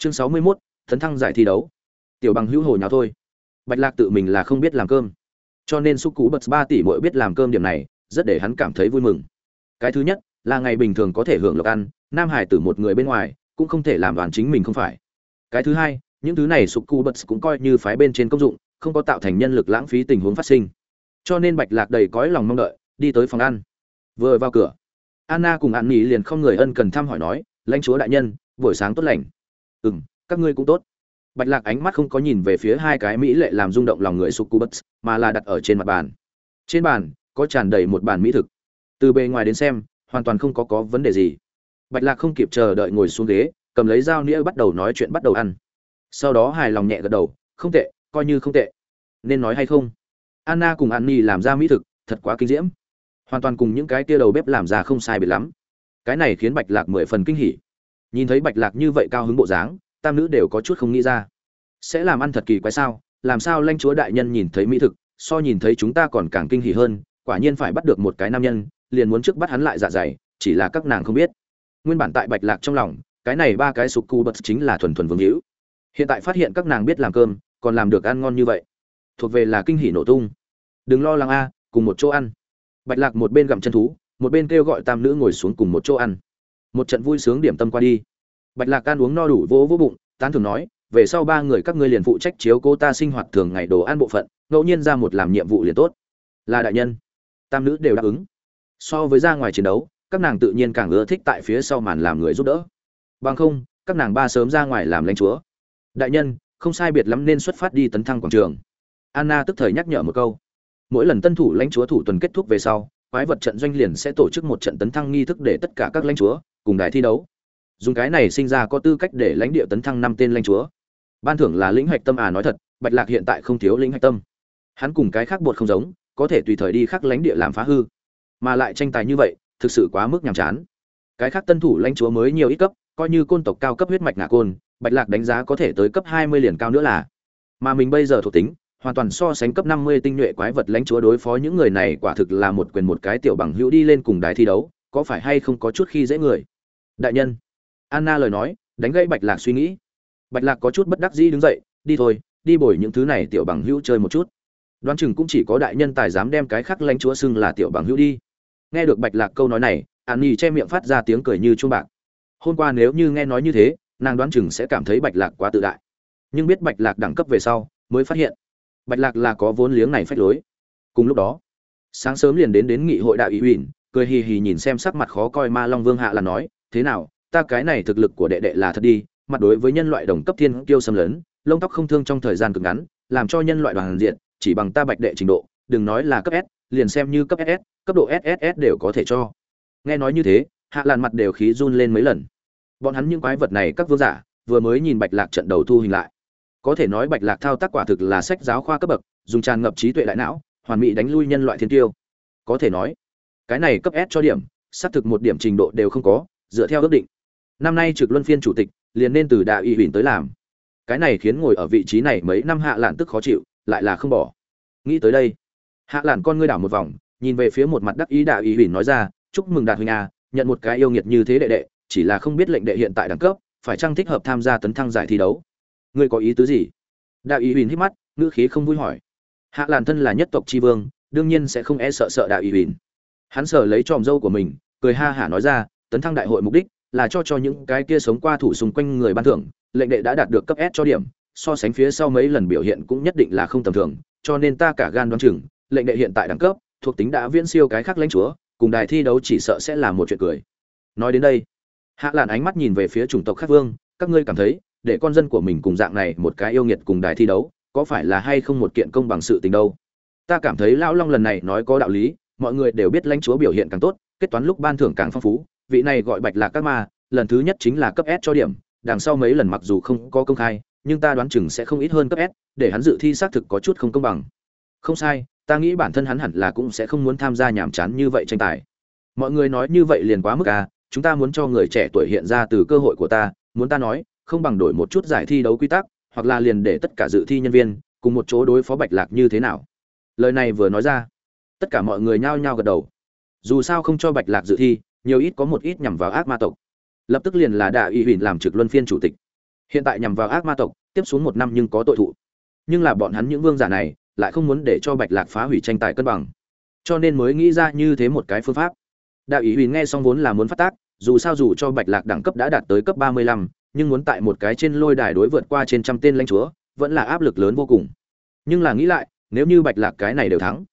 chương sáu mươi 61, tấn thăng giải thi đấu. Tiểu bằng hữu hồ nháo thôi. Bạch lạc tự mình là không biết làm cơm. Cho nên xúc cú bật ba tỷ mỗi biết làm cơm điểm này rất để hắn cảm thấy vui mừng. Cái thứ nhất là ngày bình thường có thể hưởng lộc ăn nam hải tử một người bên ngoài cũng không thể làm đoàn chính mình không phải. Cái thứ hai những thứ này sục cu bật cũng coi như phái bên trên công dụng không có tạo thành nhân lực lãng phí tình huống phát sinh. Cho nên bạch lạc đầy cõi lòng mong đợi đi tới phòng ăn. Vừa vào cửa anna cùng an nghỉ liền không người ân cần thăm hỏi nói lãnh chúa đại nhân buổi sáng tốt lành ừ m các ngươi cũng tốt. Bạch lạc ánh mắt không có nhìn về phía hai cái mỹ lệ làm rung động lòng người succubus, mà là đặt ở trên mặt bàn. Trên bàn, có tràn đầy một bàn mỹ thực. Từ bề ngoài đến xem, hoàn toàn không có có vấn đề gì. Bạch lạc không kịp chờ đợi ngồi xuống ghế, cầm lấy dao nĩa bắt đầu nói chuyện bắt đầu ăn. Sau đó hài lòng nhẹ gật đầu, không tệ, coi như không tệ. Nên nói hay không? Anna cùng an ni làm ra mỹ thực, thật quá kinh diễm. Hoàn toàn cùng những cái tia đầu bếp làm ra không sai biệt lắm. Cái này khiến bạch lạc mười phần kinh hỉ nhìn thấy bạch lạc như vậy cao hứng bộ dáng, tam nữ đều có chút không nghĩ ra. Sẽ làm ăn thật kỳ quái sao? Làm sao lanh chúa đại nhân nhìn thấy mỹ thực, so nhìn thấy chúng ta còn càng kinh hỉ hơn, quả nhiên phải bắt được một cái nam nhân, liền muốn trước bắt hắn lại dạ dày, chỉ là các nàng không biết. Nguyên bản tại bạch lạc trong lòng, cái này ba cái sục cu bật chính là thuần thuần vương hữu. Hiện tại phát hiện các nàng biết làm cơm, còn làm được ăn ngon như vậy. Thuộc về là kinh hỉ nổ tung. Đừng lo lắng a, cùng một chỗ ăn. Bạch lạc một bên gặm chân thú, một bên kêu gọi tam nữ ngồi xuống cùng một chỗ ăn một trận vui sướng điểm tâm qua đi. Bạch lạc can uống no đủ vỗ vỗ bụng, tán thường nói, về sau ba người các ngươi liền phụ trách chiếu cô ta sinh hoạt thường ngày đồ ăn bộ phận, ngẫu nhiên ra một làm nhiệm vụ liền tốt. Là đại nhân. Tam nữ đều đáp ứng. So với ra ngoài chiến đấu, các nàng tự nhiên càng ưa thích tại phía sau màn làm người giúp đỡ. Bằng không, các nàng ba sớm ra ngoài làm lãnh chúa. Đại nhân, không sai biệt lắm nên xuất phát đi tấn thăng quảng trường. Anna tức thời nhắc nhở một câu. Mỗi lần tân thủ lãnh chúa thủ tuần kết thúc về sau quái vật trận doanh liền sẽ tổ chức một trận tấn thăng nghi thức để tất cả các lãnh chúa cùng đài thi đấu. Dùng cái này sinh ra có tư cách để lãnh địa tấn thăng năm tên lãnh chúa. Ban thưởng là lĩnh hạch tâm à nói thật, bạch lạc hiện tại không thiếu lĩnh hạch tâm. Hắn cùng cái khác bột không giống, có thể tùy thời đi khắc lãnh địa làm phá hư, mà lại tranh tài như vậy, thực sự quá mức nhàm chán. Cái khác tân thủ lãnh chúa mới nhiều ít cấp, coi như côn tộc cao cấp huyết mạch ngạ côn, bạch lạc đánh giá có thể tới cấp hai mươi liền cao nữa là. Mà mình bây giờ thuộc tính hoàn toàn so sánh cấp năm mươi tinh nhuệ quái vật lãnh chúa đối phó những người này quả thực là một quyền một cái tiểu bằng hữu đi lên cùng đài thi đấu, có phải hay không có chút khi dễ người? Đại nhân, anna lời nói, đánh gãy bạch lạc suy nghĩ. Bạch lạc có chút bất đắc dĩ đứng dậy, đi thôi, đi bồi những thứ này tiểu bằng hữu chơi một chút. Đoán chừng cũng chỉ có đại nhân tài dám đem cái khác lãnh chúa xưng là tiểu bằng hữu đi. Nghe được bạch lạc câu nói này Annie che miệng phát ra tiếng cười như chuông bạc. Hôm qua nếu như nghe nói như thế, nàng đoán chừng sẽ cảm thấy bạch lạc quá tự đại. Nhưng biết bạch lạc đẳng cấp về sau, mới phát hiện bạch lạc là có vốn liếng này phách lối. Cùng lúc đó, sáng sớm liền đến đến nghị hội đại ủy ủy cười hì hì nhìn xem sắc mặt khó coi ma long vương hạ là nói, thế nào, ta cái này thực lực của đệ đệ là thật đi, mặt đối với nhân loại đồng cấp thiên kiêu xâm lấn, lông tóc không thương trong thời gian cực ngắn, làm cho nhân loại đoàn diện, chỉ bằng ta bạch đệ trình độ, đừng nói là cấp s, liền xem như cấp ss cấp độ sss đều có thể cho. Nghe nói như thế, hạ làn mặt đều khí run lên mấy lần. Bọn hắn những quái vật này, các vương giả, vừa mới nhìn bạch lạc trận đầu thu hình lại có thể nói bạch lạc thao tác quả thực là sách giáo khoa cấp bậc, dùng tràn ngập trí tuệ đại não, hoàn mỹ đánh lui nhân loại thiên tiêu. Có thể nói, cái này cấp s cho điểm, xác thực một điểm trình độ đều không có, dựa theo ước định. Năm nay trực luân phiên chủ tịch, liền nên từ đại ủy huỳnh tới làm. Cái này khiến ngồi ở vị trí này mấy năm hạ lạn tức khó chịu, lại là không bỏ. Nghĩ tới đây, hạ lạn con ngươi đảo một vòng, nhìn về phía một mặt đắc ý đại ủy huỳnh nói ra, chúc mừng đạt huynh a nhận một cái yêu nghiệt như thế đệ đệ, chỉ là không biết lệnh đệ hiện tại đẳng cấp, phải chăng thích hợp tham gia tấn thăng giải thi đấu? Ngươi có ý tứ gì? Đạo Ý huỳnh hít mắt, ngữ khí không vui hỏi. Hạ làn thân là nhất tộc tri vương, đương nhiên sẽ không e sợ sợ Đạo Ý huỳnh hắn sở lấy tròm dâu của mình, cười ha hả nói ra, tấn thăng đại hội mục đích là cho cho những cái kia sống qua thủ xung quanh người ban thưởng, lệnh đệ đã đạt được cấp s cho điểm, so sánh phía sau mấy lần biểu hiện cũng nhất định là không tầm thường, cho nên ta cả gan đoán chừng, lệnh đệ hiện tại đẳng cấp, thuộc tính đã viễn siêu cái khác lãnh chúa, cùng đài thi đấu chỉ sợ sẽ là một chuyện cười. Nói đến đây, hạ làn ánh mắt nhìn về phía chủng tộc khác vương, các ngươi cảm thấy để con dân của mình cùng dạng này một cái yêu nghiệt cùng đài thi đấu, có phải là hay không một kiện công bằng sự tình đâu? Ta cảm thấy lão long lần này nói có đạo lý, mọi người đều biết lãnh chúa biểu hiện càng tốt, kết toán lúc ban thưởng càng phong phú, vị này gọi bạch lạc các ma, lần thứ nhất chính là cấp s cho điểm, đằng sau mấy lần mặc dù không có công khai, nhưng ta đoán chừng sẽ không ít hơn cấp s, để hắn dự thi xác thực có chút không công bằng. Không sai, ta nghĩ bản thân hắn hẳn là cũng sẽ không muốn tham gia nhàm chán như vậy tranh tài. Mọi người nói như vậy liền quá mức à chúng ta muốn cho người trẻ tuổi hiện ra từ cơ hội của ta, muốn ta nói không bằng đổi một chút giải thi đấu quy tắc, hoặc là liền để tất cả dự thi nhân viên cùng một chỗ đối phó bạch lạc như thế nào. Lời này vừa nói ra, tất cả mọi người nhao nhao gật đầu. Dù sao không cho bạch lạc dự thi, nhiều ít có một ít nhằm vào ác ma tộc. Lập tức liền là đại y huỳnh làm trực luân phiên chủ tịch. Hiện tại nhằm vào ác ma tộc, tiếp xuống một năm nhưng có tội thụ. Nhưng là bọn hắn những vương giả này lại không muốn để cho bạch lạc phá hủy tranh tài cân bằng. Cho nên mới nghĩ ra như thế một cái phương pháp. Đạo ủy huyền nghe xong vốn là muốn phát tác, dù sao dù cho bạch lạc đẳng cấp đã đạt tới cấp ba mươi lăm nhưng muốn tại một cái trên lôi đài đối vượt qua trên trăm tên lãnh chúa, vẫn là áp lực lớn vô cùng. Nhưng là nghĩ lại, nếu như bạch lạc cái này đều thắng,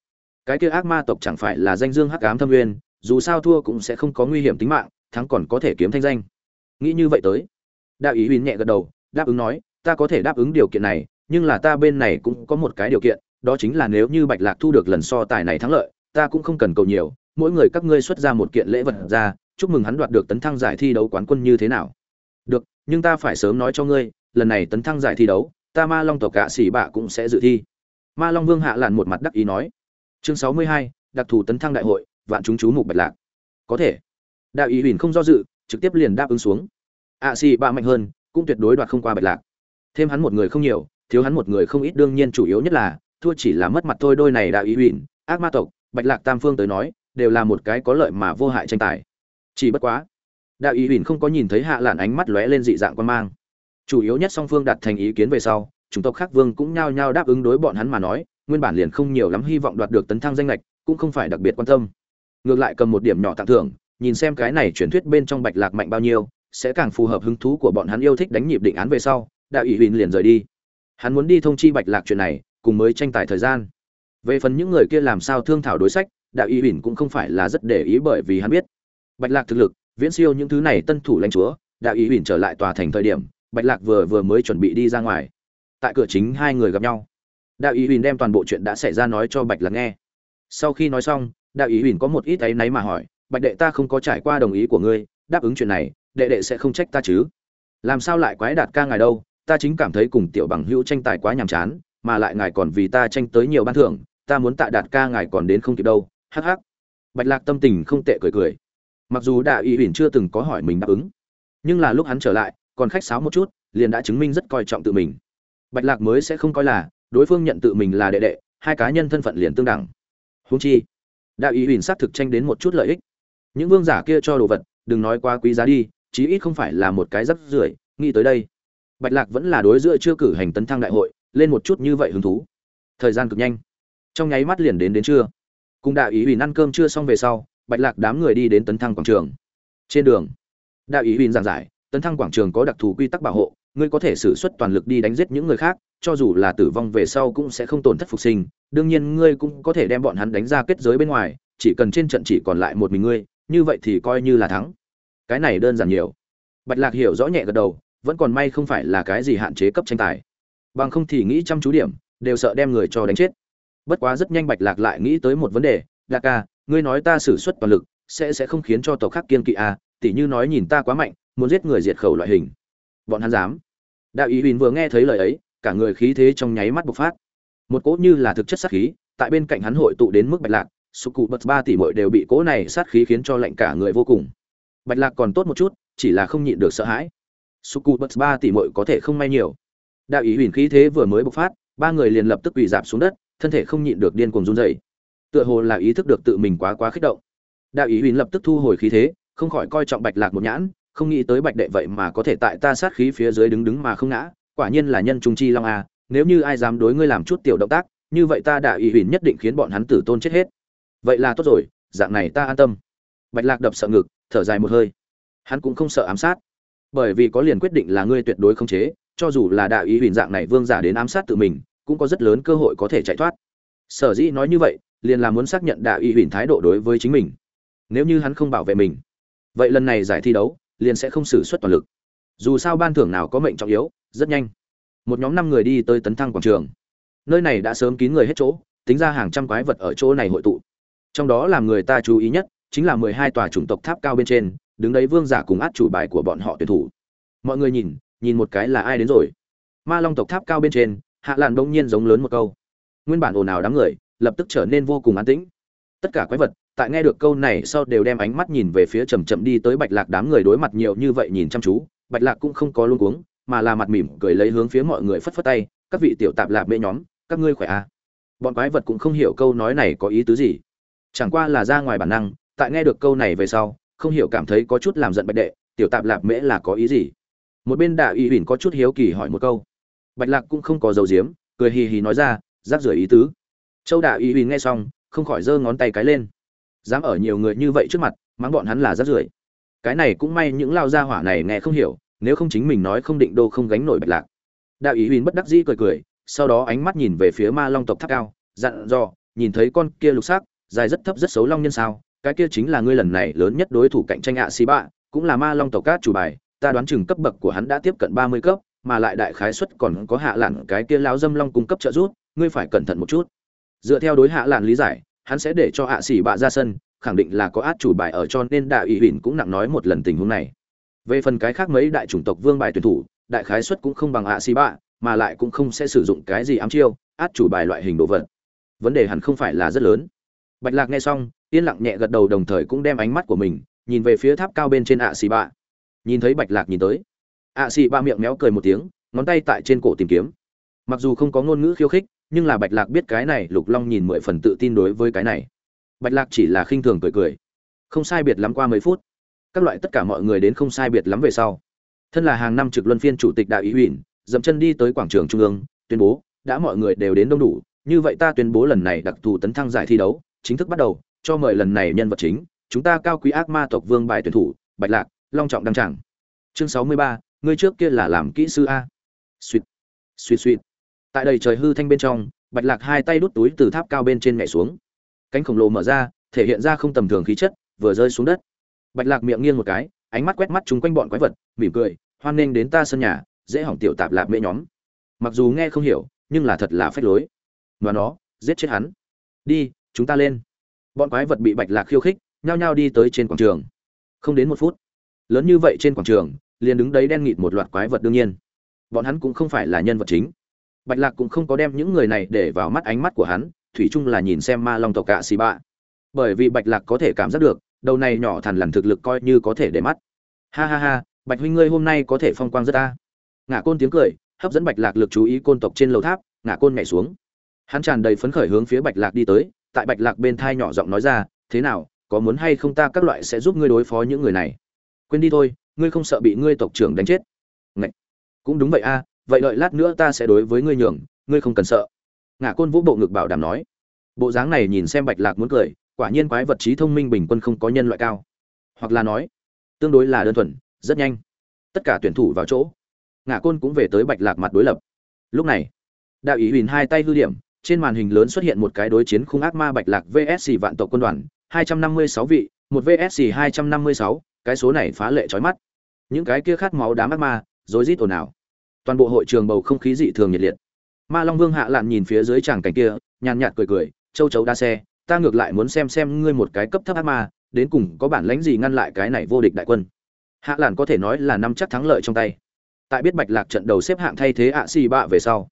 cái kia ác ma tộc chẳng phải là danh dương hắc ám thâm nguyên, dù sao thua cũng sẽ không có nguy hiểm tính mạng, thắng còn có thể kiếm thanh danh. Nghĩ như vậy tới đạo ý huyền nhẹ gật đầu, đáp ứng nói, ta có thể đáp ứng điều kiện này, nhưng là ta bên này cũng có một cái điều kiện, đó chính là nếu như bạch lạc thu được lần so tài này thắng lợi, ta cũng không cần cầu nhiều, mỗi người các ngươi xuất ra một kiện lễ vật ra, chúc mừng hắn đoạt được tấn thăng giải thi đấu quán quân như thế nào. Được nhưng ta phải sớm nói cho ngươi, lần này tấn thăng giải thi đấu, ta ma long tộc cả xỉ bạ cũng sẽ dự thi. Ma long vương hạ lạn một mặt đắc ý nói. Chương sáu mươi hai, đặc thù tấn thăng đại hội, vạn chúng chú mục bạch lạc. Có thể. Đạo ý huỳnh không do dự, trực tiếp liền đáp ứng xuống. Ạ xỉ bạ mạnh hơn, cũng tuyệt đối đoạt không qua bạch lạc. Thêm hắn một người không nhiều, thiếu hắn một người không ít, đương nhiên chủ yếu nhất là, thua chỉ là mất mặt thôi đôi này đạo ý huỳnh ác ma tộc, bạch lạc tam phương tới nói, đều là một cái có lợi mà vô hại tranh tài. Chỉ bất quá đạo ý huỳnh không có nhìn thấy hạ lạn ánh mắt lóe lên dị dạng quan mang. Chủ yếu nhất song phương đặt thành ý kiến về sau chúng tộc khác vương cũng nhao nhao đáp ứng đối bọn hắn mà nói, nguyên bản liền không nhiều lắm hy vọng đoạt được tấn thăng danh lệch cũng không phải đặc biệt quan tâm. Ngược lại cầm một điểm nhỏ tặng thưởng, nhìn xem cái này truyền thuyết bên trong bạch lạc mạnh bao nhiêu, sẽ càng phù hợp hứng thú của bọn hắn yêu thích đánh nhịp định án về sau đạo ý huỳnh liền rời đi. Hắn muốn đi thông chi bạch lạc chuyện này, cùng mới tranh tài thời gian. Về phần những người kia làm sao thương thảo đối sách đạo ý huỳnh cũng không phải là rất để ý bởi vì hắn biết. Bạch lạc thực lực viễn siêu những thứ này tân thủ lãnh chúa đạo ý huỳnh trở lại tòa thành thời điểm, bạch lạc vừa vừa mới chuẩn bị đi ra ngoài. Tại cửa chính hai người gặp nhau. Đạo ý huỳnh đem toàn bộ chuyện đã xảy ra nói cho bạch lạc nghe. Sau khi nói xong, đạo ý huỳnh có một ít áy náy mà hỏi, bạch đệ, ta không có trải qua đồng ý của ngươi, đáp ứng chuyện này, đệ đệ sẽ không trách ta chứ? Làm sao lại quái đạt ca ngài đâu? Ta chính cảm thấy cùng tiểu bằng hữu tranh tài quá nhàm chán, mà lại ngài còn vì ta tranh tới nhiều ban thưởng, ta muốn tạ đạt ca ngài còn đến không kịp đâu. Hắc hắc. Bạch lạc tâm tình không tệ cười cười mặc dù đạ ủy huỳnh chưa từng có hỏi mình đáp ứng, nhưng là lúc hắn trở lại, còn khách sáo một chút, liền đã chứng minh rất coi trọng tự mình. Bạch lạc mới sẽ không coi là đối phương nhận tự mình là đệ đệ, hai cá nhân thân phận liền tương đẳng. Húng chi, đạ ủy huỳnh xác thực tranh đến một chút lợi ích. Những vương giả kia cho đồ vật, đừng nói quá quý giá đi, chí ít không phải là một cái rắc rưởi, nghĩ tới đây. Bạch lạc vẫn là đối giữa chưa cử hành tấn thăng đại hội, lên một chút như vậy hứng thú. Thời gian cực nhanh. Trong nháy mắt liền đến đến trưa. Cùng đạo ý ủy ăn cơm chưa xong về sau bạch lạc đám người đi đến tấn thăng quảng trường. Trên đường đạo ý huỳnh giảng giải, tấn thăng quảng trường có đặc thù quy tắc bảo hộ, ngươi có thể sử xuất toàn lực đi đánh giết những người khác, cho dù là tử vong về sau cũng sẽ không tổn thất phục sinh, đương nhiên ngươi cũng có thể đem bọn hắn đánh ra kết giới bên ngoài, chỉ cần trên trận chỉ còn lại một mình ngươi, như vậy thì coi như là thắng. Cái này đơn giản nhiều. Bạch lạc hiểu rõ nhẹ gật đầu, vẫn còn may không phải là cái gì hạn chế cấp tranh tài. Bằng không thì nghĩ chăm chú điểm, đều sợ đem người cho đánh chết. Bất quá rất nhanh bạch lạc lại nghĩ tới một vấn đề đa ca ngươi nói ta sử xuất toàn lực, sẽ sẽ không khiến cho tộc khác kiên kỵ à tỉ như nói nhìn ta quá mạnh, muốn giết người diệt khẩu loại hình. Bọn hắn dám. Đạo ý huỳnh vừa nghe thấy lời ấy, cả người khí thế trong nháy mắt bộc phát. Một cỗ như là thực chất sát khí, tại bên cạnh hắn hội tụ đến mức bạch lạc sục cụ bật ba tỷ muội đều bị cỗ này sát khí khiến cho lạnh cả người vô cùng. Bạch lạc còn tốt một chút, chỉ là không nhịn được sợ hãi. Sục cụ bật ba tỷ muội có thể không may nhiều. Đạo ý huỳnh khí thế vừa mới bộc phát, ba người liền lập tức quỳ dạp xuống đất, thân thể không nhịn được điên cuồng run rẩy tựa hồ là ý thức được tự mình quá quá kích động. Đạo ý huỳnh lập tức thu hồi khí thế, không khỏi coi trọng bạch lạc một nhãn, không nghĩ tới bạch đệ vậy mà có thể tại ta sát khí phía dưới đứng đứng mà không ngã, quả nhiên là nhân trung chi long a, nếu như ai dám đối ngươi làm chút tiểu động tác, như vậy ta đạo ý huỳnh nhất định khiến bọn hắn tử tôn chết hết. Vậy là tốt rồi, dạng này ta an tâm. Bạch lạc đập sợ ngực, thở dài một hơi. Hắn cũng không sợ ám sát, bởi vì có liền quyết định là ngươi tuyệt đối không chế, cho dù là đạo ý huỳnh dạng này vương giả đến ám sát tự mình, cũng có rất lớn cơ hội có thể chạy thoát. Sở dĩ nói như vậy liền là muốn xác nhận đạo ý huỳnh thái độ đối với chính mình. Nếu như hắn không bảo vệ mình, vậy lần này giải thi đấu liền sẽ không xử suất toàn lực. Dù sao ban thưởng nào có mệnh trọng yếu, rất nhanh. Một nhóm năm người đi tới tấn thăng quảng trường. Nơi này đã sớm kín người hết chỗ, tính ra hàng trăm quái vật ở chỗ này hội tụ. Trong đó làm người ta chú ý nhất chính là mười hai tòa chủng tộc tháp cao bên trên, đứng đấy vương giả cùng át chủ bài của bọn họ tuyển thủ. Mọi người nhìn nhìn một cái là ai đến rồi. Ma long tộc tháp cao bên trên, hạ làn bỗng nhiên giống lớn một câu. Nguyên bản ồn ào đám người lập tức trở nên vô cùng an tĩnh. Tất cả quái vật, tại nghe được câu này sau đều đem ánh mắt nhìn về phía chầm chậm đi tới bạch lạc đám người đối mặt nhiều như vậy nhìn chăm chú, bạch lạc cũng không có luôn cuống, mà là mặt mỉm cười lấy hướng phía mọi người phất phất tay, các vị tiểu tạp lạp mê nhóm, các ngươi khỏe à. bọn quái vật cũng không hiểu câu nói này có ý tứ gì. Chẳng qua là ra ngoài bản năng, tại nghe được câu này về sau, không hiểu cảm thấy có chút làm giận bạch đệ, tiểu tạp lạp mễ là có ý gì? Một bên đạ uy huỳnh có chút hiếu kỳ hỏi một câu. Bạch lạc cũng không có dầu diếm, cười hì hì nói ra, rác rưởi ý tứ châu đà y huỳnh nghe xong, không khỏi giơ ngón tay cái lên. Dám ở nhiều người như vậy trước mặt, mắng bọn hắn là rác rưởi. Cái này cũng may những lao gia hỏa này nghe không hiểu, nếu không chính mình nói không định đô không gánh nổi bạch lạc. Đạo ý huỳnh bất đắc dĩ cười cười, sau đó ánh mắt nhìn về phía ma long tộc tháp cao, dặn dò, nhìn thấy con kia lục sắc, dài rất thấp rất xấu long nhân sao, cái kia chính là ngươi lần này lớn nhất đối thủ cạnh tranh ạ xì bạ, cũng là ma long tộc cát chủ bài, ta đoán chừng cấp bậc của hắn đã tiếp cận ba mươi cấp, mà lại đại khái suất còn có hạ lặn cái kia lão dâm long cung cấp trợ giúp, ngươi phải cẩn thận một chút dựa theo đối hạ lạn lý giải, hắn sẽ để cho hạ xỉ bạ ra sân, khẳng định là có át chủ bài ở cho nên đại ủy huỳnh cũng nặng nói một lần tình huống này. Về phần cái khác mấy đại chủng tộc vương bài tuyển thủ, đại khái suất cũng không bằng hạ xỉ bạ, mà lại cũng không sẽ sử dụng cái gì ám chiêu, át chủ bài loại hình đồ vật. Vấn đề hẳn không phải là rất lớn. Bạch lạc nghe xong, yên lặng nhẹ gật đầu đồng thời cũng đem ánh mắt của mình nhìn về phía tháp cao bên trên ạ xì bạ. Nhìn thấy bạch lạc nhìn tới, ạ xì bạ miệng méo cười một tiếng, ngón tay tại trên cổ tìm kiếm. Mặc dù không có ngôn ngữ khiêu khích nhưng là bạch lạc biết cái này, lục long nhìn mười phần tự tin đối với cái này. Bạch lạc chỉ là khinh thường cười cười. Không sai biệt lắm qua mấy phút, các loại tất cả mọi người đến không sai biệt lắm về sau. Thân là hàng năm trực luân phiên chủ tịch đại ý huỳnh dậm chân đi tới quảng trường trung ương, tuyên bố, đã mọi người đều đến đông đủ, như vậy ta tuyên bố lần này đặc thù tấn thăng giải thi đấu, chính thức bắt đầu, cho mời lần này nhân vật chính, chúng ta cao quý ác ma tộc vương bài tuyển thủ, bạch lạc, long trọng đăng tràng. Chương sáu mươi ba, ngươi trước kia là làm kỹ sư a. Suýt. Suýt suýt tại đây trời hư thanh bên trong, bạch lạc hai tay đút túi từ tháp cao bên trên nhảy xuống. Cánh khổng lồ mở ra, thể hiện ra không tầm thường khí chất, vừa rơi xuống đất. Bạch lạc miệng nghiêng một cái, ánh mắt quét mắt chung quanh bọn quái vật, mỉm cười, hoan nghênh đến ta sân nhà, dễ hỏng tiểu tạp lạp mễ nhóm. Mặc dù nghe không hiểu, nhưng là thật là phách lối. Và nó, giết chết hắn. Đi, chúng ta lên. Bọn quái vật bị bạch lạc khiêu khích, nhao nhao đi tới trên quảng trường. Không đến một phút, lớn như vậy trên quảng trường, liền đứng đấy đen nghịt một loạt quái vật đương nhiên. Bọn hắn cũng không phải là nhân vật chính bạch lạc cũng không có đem những người này để vào mắt ánh mắt của hắn, thủy chung là nhìn xem ma long tộc cạ xì bạ. Bởi vì bạch lạc có thể cảm giác được, đầu này nhỏ thằn lằn thực lực coi như có thể để mắt. Ha ha ha, bạch huynh ngươi hôm nay có thể phong quang rất ta ngã côn tiếng cười, hấp dẫn bạch lạc lực chú ý côn tộc trên lầu tháp ngã côn nhảy xuống. Hắn tràn đầy phấn khởi hướng phía bạch lạc đi tới, tại bạch lạc bên thai nhỏ giọng nói ra, thế nào, có muốn hay không ta các loại sẽ giúp ngươi đối phó những người này? Quên đi thôi, ngươi không sợ bị ngươi tộc trưởng đánh chết. Ngậy! cũng đúng vậy a vậy đợi lát nữa ta sẽ đối với ngươi nhường ngươi không cần sợ. Ngã côn vũ bộ ngực bảo đảm nói. Bộ dáng này nhìn xem bạch lạc muốn cười quả nhiên quái vật trí thông minh bình quân không có nhân loại cao. Hoặc là nói tương đối là đơn thuần rất nhanh. Tất cả tuyển thủ vào chỗ. Ngã côn cũng về tới bạch lạc mặt đối lập. Lúc này đạo ý huỳnh hai tay hư điểm trên màn hình lớn xuất hiện một cái đối chiến khung ác ma bạch lạc vsc vạn tộc quân đoàn 256 vị một vsc 256, cái số này phá lệ chói mắt. Những cái kia khát máu đám ác ma rối rít ồn ào toàn bộ hội trường bầu không khí dị thường nhiệt liệt. Ma long vương hạ lạn nhìn phía dưới tràng cảnh kia, nhàn nhạt cười cười, châu chấu đa xe, ta ngược lại muốn xem xem ngươi một cái cấp thấp ác ma, đến cùng có bản lãnh gì ngăn lại cái này vô địch đại quân. Hạ lạn có thể nói là năm chắc thắng lợi trong tay. Tại biết bạch lạc trận đầu xếp hạng thay thế ạ xì bạ về sau,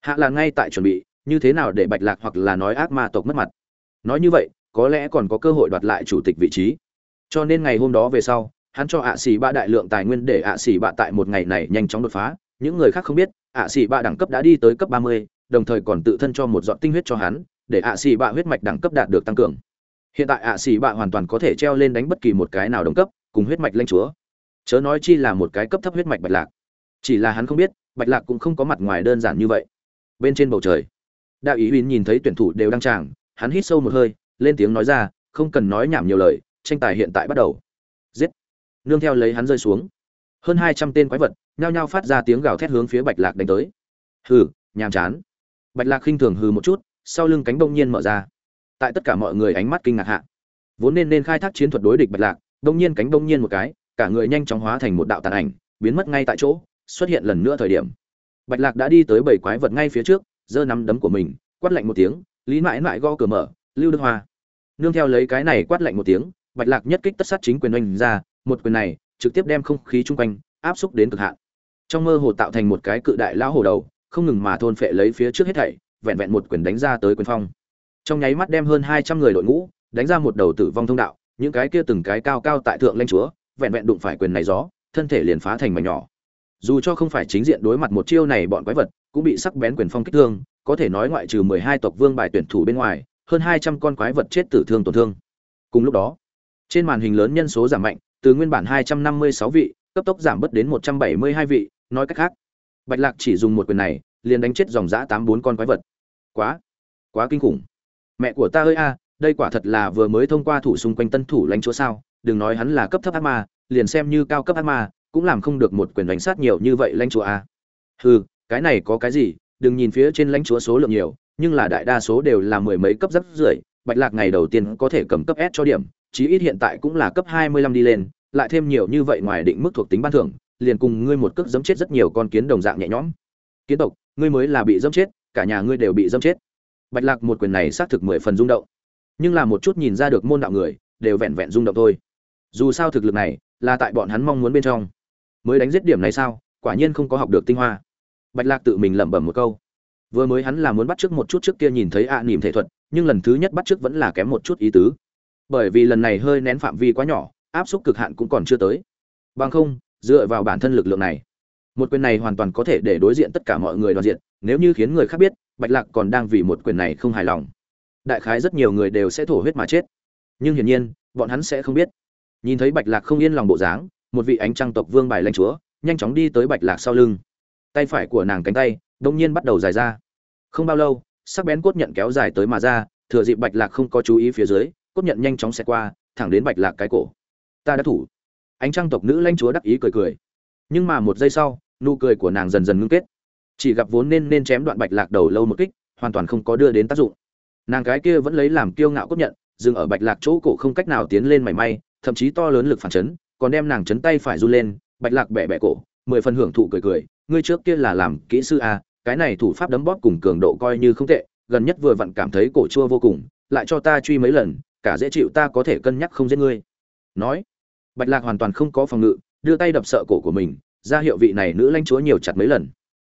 hạ lạn ngay tại chuẩn bị, như thế nào để bạch lạc hoặc là nói ác ma tộc mất mặt. Nói như vậy, có lẽ còn có cơ hội đoạt lại chủ tịch vị trí. Cho nên ngày hôm đó về sau, hắn cho ạ xì bạ đại lượng tài nguyên để ạ xì bạ tại một ngày này nhanh chóng đột phá những người khác không biết, ạ xỉ bạ đẳng cấp đã đi tới cấp ba mươi, đồng thời còn tự thân cho một dọn tinh huyết cho hắn, để ạ xỉ bạ huyết mạch đẳng cấp đạt được tăng cường. Hiện tại ạ xỉ bạ hoàn toàn có thể treo lên đánh bất kỳ một cái nào đồng cấp, cùng huyết mạch lanh chúa. Chớ nói chi là một cái cấp thấp huyết mạch bạch lạc. Chỉ là hắn không biết, bạch lạc cũng không có mặt ngoài đơn giản như vậy. Bên trên bầu trời, đạo ý huỳnh nhìn thấy tuyển thủ đều đang tràng, hắn hít sâu một hơi, lên tiếng nói ra, không cần nói nhảm nhiều lời, tranh tài hiện tại bắt đầu. Giết. Nương theo lấy hắn rơi xuống. Hơn hai trăm tên quái vật nhao nhao phát ra tiếng gào thét hướng phía bạch lạc đánh tới. Hừ, nhàm chán. Bạch lạc khinh thường hừ một chút, sau lưng cánh đông nhiên mở ra. Tại tất cả mọi người ánh mắt kinh ngạc hạ, vốn nên nên khai thác chiến thuật đối địch bạch lạc đông nhiên cánh đông nhiên một cái, cả người nhanh chóng hóa thành một đạo tàn ảnh, biến mất ngay tại chỗ, xuất hiện lần nữa thời điểm. Bạch lạc đã đi tới bảy quái vật ngay phía trước, giơ nắm đấm của mình, quát lạnh một tiếng, lý mãi mãi gõ cửa mở, lưu đức hoa. Nương theo lấy cái này quát lạnh một tiếng, bạch lạc nhất kích tất sát chính quyền oanh ra, một quyền này trực tiếp đem không khí chung quanh áp xúc đến cực hạn trong mơ hồ tạo thành một cái cự đại lão hồ đầu, không ngừng mà thôn phệ lấy phía trước hết thảy, vẹn vẹn một quyền đánh ra tới quyền phong. Trong nháy mắt đem hơn hai trăm người đội ngũ, đánh ra một đầu tử vong thông đạo, những cái kia từng cái cao cao tại thượng lãnh chúa, vẹn vẹn đụng phải quyền này gió, thân thể liền phá thành mảnh nhỏ. Dù cho không phải chính diện đối mặt một chiêu này bọn quái vật, cũng bị sắc bén quyền phong kích thương, có thể nói ngoại trừ mười hai tộc vương bài tuyển thủ bên ngoài, hơn hai trăm con quái vật chết tử thương tổn thương. Cùng lúc đó, trên màn hình lớn nhân số giảm mạnh, từ nguyên bản hai trăm năm mươi sáu vị, cấp tốc giảm bớt đến một trăm bảy mươi hai vị nói cách khác, bạch lạc chỉ dùng một quyền này, liền đánh chết dòng dã tám bốn con quái vật. Quá quá kinh khủng. Mẹ của ta ơi a, đây quả thật là vừa mới thông qua thủ xung quanh tân thủ lãnh chúa sao, đừng nói hắn là cấp thấp ác ma, liền xem như cao cấp ác ma, cũng làm không được một quyền đánh sát nhiều như vậy lãnh chúa a. Hừ, cái này có cái gì, đừng nhìn phía trên lãnh chúa số lượng nhiều, nhưng là đại đa số đều là mười mấy cấp rất rưỡi, bạch lạc ngày đầu tiên có thể cầm cấp s cho điểm, chí ít hiện tại cũng là cấp hai mươi lăm đi lên, lại thêm nhiều như vậy ngoài định mức thuộc tính ban thưởng liền cùng ngươi một cước dẫm chết rất nhiều con kiến đồng dạng nhẹ nhõm. Kiến tộc, ngươi mới là bị dẫm chết, cả nhà ngươi đều bị dẫm chết. Bạch lạc một quyền này xác thực mười phần rung động. Nhưng là một chút nhìn ra được môn đạo người, đều vẹn vẹn rung động thôi. Dù sao thực lực này, là tại bọn hắn mong muốn bên trong. Mới đánh giết điểm này sao, quả nhiên không có học được tinh hoa. Bạch lạc tự mình lẩm bẩm một câu. Vừa mới hắn là muốn bắt trước một chút trước kia nhìn thấy ạ à thể thuật, nhưng lần thứ nhất bắt trước vẫn là kém một chút ý tứ. Bởi vì lần này hơi nén phạm vi quá nhỏ, áp suất cực hạn cũng còn chưa tới. Bằng không dựa vào bản thân lực lượng này. Một quyền này hoàn toàn có thể để đối diện tất cả mọi người đoàn diện, nếu như khiến người khác biết, bạch lạc còn đang vì một quyền này không hài lòng. Đại khái rất nhiều người đều sẽ thổ huyết mà chết. Nhưng hiển nhiên, bọn hắn sẽ không biết. Nhìn thấy bạch lạc không yên lòng bộ dáng, một vị ánh trăng tộc vương bài lãnh chúa, nhanh chóng đi tới bạch lạc sau lưng. Tay phải của nàng cánh tay, đông nhiên bắt đầu dài ra. Không bao lâu, sắc bén cốt nhận kéo dài tới mà ra, thừa dịp bạch lạc không có chú ý phía dưới, cốt nhận nhanh chóng xẹt qua, thẳng đến bạch lạc cái cổ. Ta đã thủ ánh trăng tộc nữ lãnh chúa đắc ý cười cười. Nhưng mà một giây sau, nụ cười của nàng dần dần ngưng kết. Chỉ gặp vốn nên nên chém đoạn bạch lạc đầu lâu một kích, hoàn toàn không có đưa đến tác dụng. Nàng cái kia vẫn lấy làm kiêu ngạo cốt nhận, dừng ở bạch lạc chỗ cổ không cách nào tiến lên mảy may, thậm chí to lớn lực phản chấn, còn đem nàng chấn tay phải run lên, bạch lạc bẻ bẻ cổ, mười phần hưởng thụ cười cười, ngươi trước kia là làm kỹ sư a cái này thủ pháp đấm bóp cùng cường độ coi như không tệ, gần nhất vừa vặn cảm thấy cổ chua vô cùng, lại cho ta truy mấy lần, cả dễ chịu ta có thể cân nhắc không giết ngươi. Nói bạch lạc hoàn toàn không có phòng ngự đưa tay đập sợ cổ của mình ra hiệu vị này nữ lãnh chúa nhiều chặt mấy lần.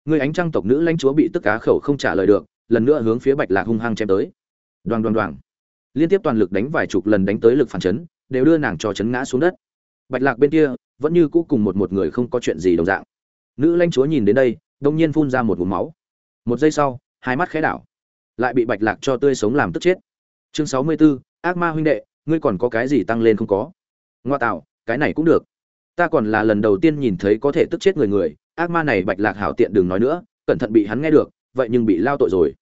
Người ánh trăng tộc nữ lãnh chúa bị tức cá khẩu không trả lời được lần nữa hướng phía bạch lạc hung hăng chém tới. Đoàn đoàn đoàn liên tiếp toàn lực đánh vài chục lần đánh tới lực phản chấn đều đưa nàng cho chấn ngã xuống đất. Bạch lạc bên kia vẫn như cũ cùng một một người không có chuyện gì đồng dạng. Nữ lãnh chúa nhìn đến đây đông nhiên phun ra một vùng máu. Một giây sau hai mắt khẽ đảo. Lại bị bạch lạc cho tươi sống làm tức chết. Chương sáu mươi 64, ác ma huynh đệ ngươi còn có cái gì tăng lên không có? Ngoa tạo, cái này cũng được. Ta còn là lần đầu tiên nhìn thấy có thể tức chết người người. Ác ma này bạch lạc hảo tiện đừng nói nữa, cẩn thận bị hắn nghe được, vậy nhưng bị lao tội rồi.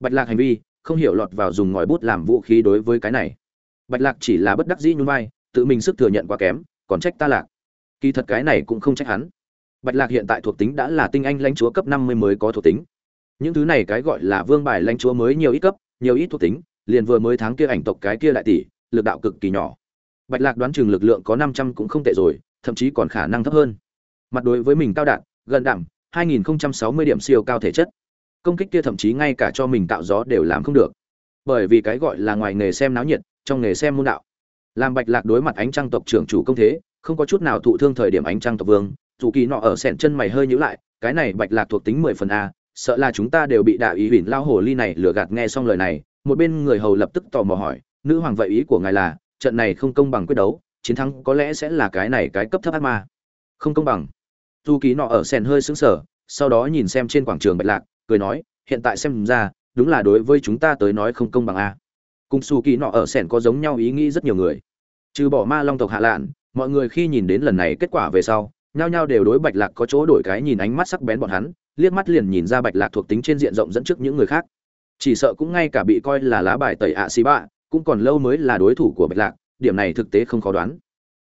Bạch lạc hành vi, không hiểu lọt vào dùng ngòi bút làm vũ khí đối với cái này. Bạch lạc chỉ là bất đắc dĩ nhún vai, tự mình sức thừa nhận quá kém, còn trách ta lạc. Kỳ thật cái này cũng không trách hắn. Bạch lạc hiện tại thuộc tính đã là tinh anh lãnh chúa cấp năm mươi mới có thuộc tính. Những thứ này cái gọi là vương bài lãnh chúa mới nhiều ít cấp, nhiều ít thuộc tính, liền vừa mới tháng kia ảnh tộc cái kia lại tỷ, lực đạo cực kỳ nhỏ bạch lạc đoán chừng lực lượng có năm trăm cũng không tệ rồi, thậm chí còn khả năng thấp hơn. Mặt đối với mình cao đạn, gần đảm 2060 điểm siêu cao thể chất. Công kích kia thậm chí ngay cả cho mình tạo gió đều làm không được. Bởi vì cái gọi là ngoài nghề xem náo nhiệt, trong nghề xem môn đạo. Làm bạch lạc đối mặt ánh trăng tộc trưởng chủ công thế, không có chút nào thụ thương thời điểm ánh trăng tộc vương, dù kỳ nọ ở sẹn chân mày hơi nhữ lại, cái này bạch lạc thuộc tính mười phần a, sợ là chúng ta đều bị đạo ý huỳnh lao hồ ly này lừa gạt nghe xong lời này, một bên người hầu lập tức tò mò hỏi, nữ hoàng vậy ý của ngài là trận này không công bằng quyết đấu, chiến thắng có lẽ sẽ là cái này cái cấp thấp ác ma. Không công bằng. Dù kỳ nọ ở sèn hơi sững sờ, sau đó nhìn xem trên quảng trường bạch lạc, cười nói, hiện tại xem ra, đúng là đối với chúng ta tới nói không công bằng a. Cùng su kỳ nọ ở sẹn có giống nhau ý nghĩ rất nhiều người. Trừ bỏ ma long tộc hạ lạn, mọi người khi nhìn đến lần này kết quả về sau, nhao nhao đều đối bạch lạc có chỗ đổi cái nhìn ánh mắt sắc bén bọn hắn, liếc mắt liền nhìn ra bạch lạc thuộc tính trên diện rộng dẫn trước những người khác. Chỉ sợ cũng ngay cả bị coi là lá bài tẩy ạ xì bạ cũng còn lâu mới là đối thủ của bạch lạc, điểm này thực tế không khó đoán.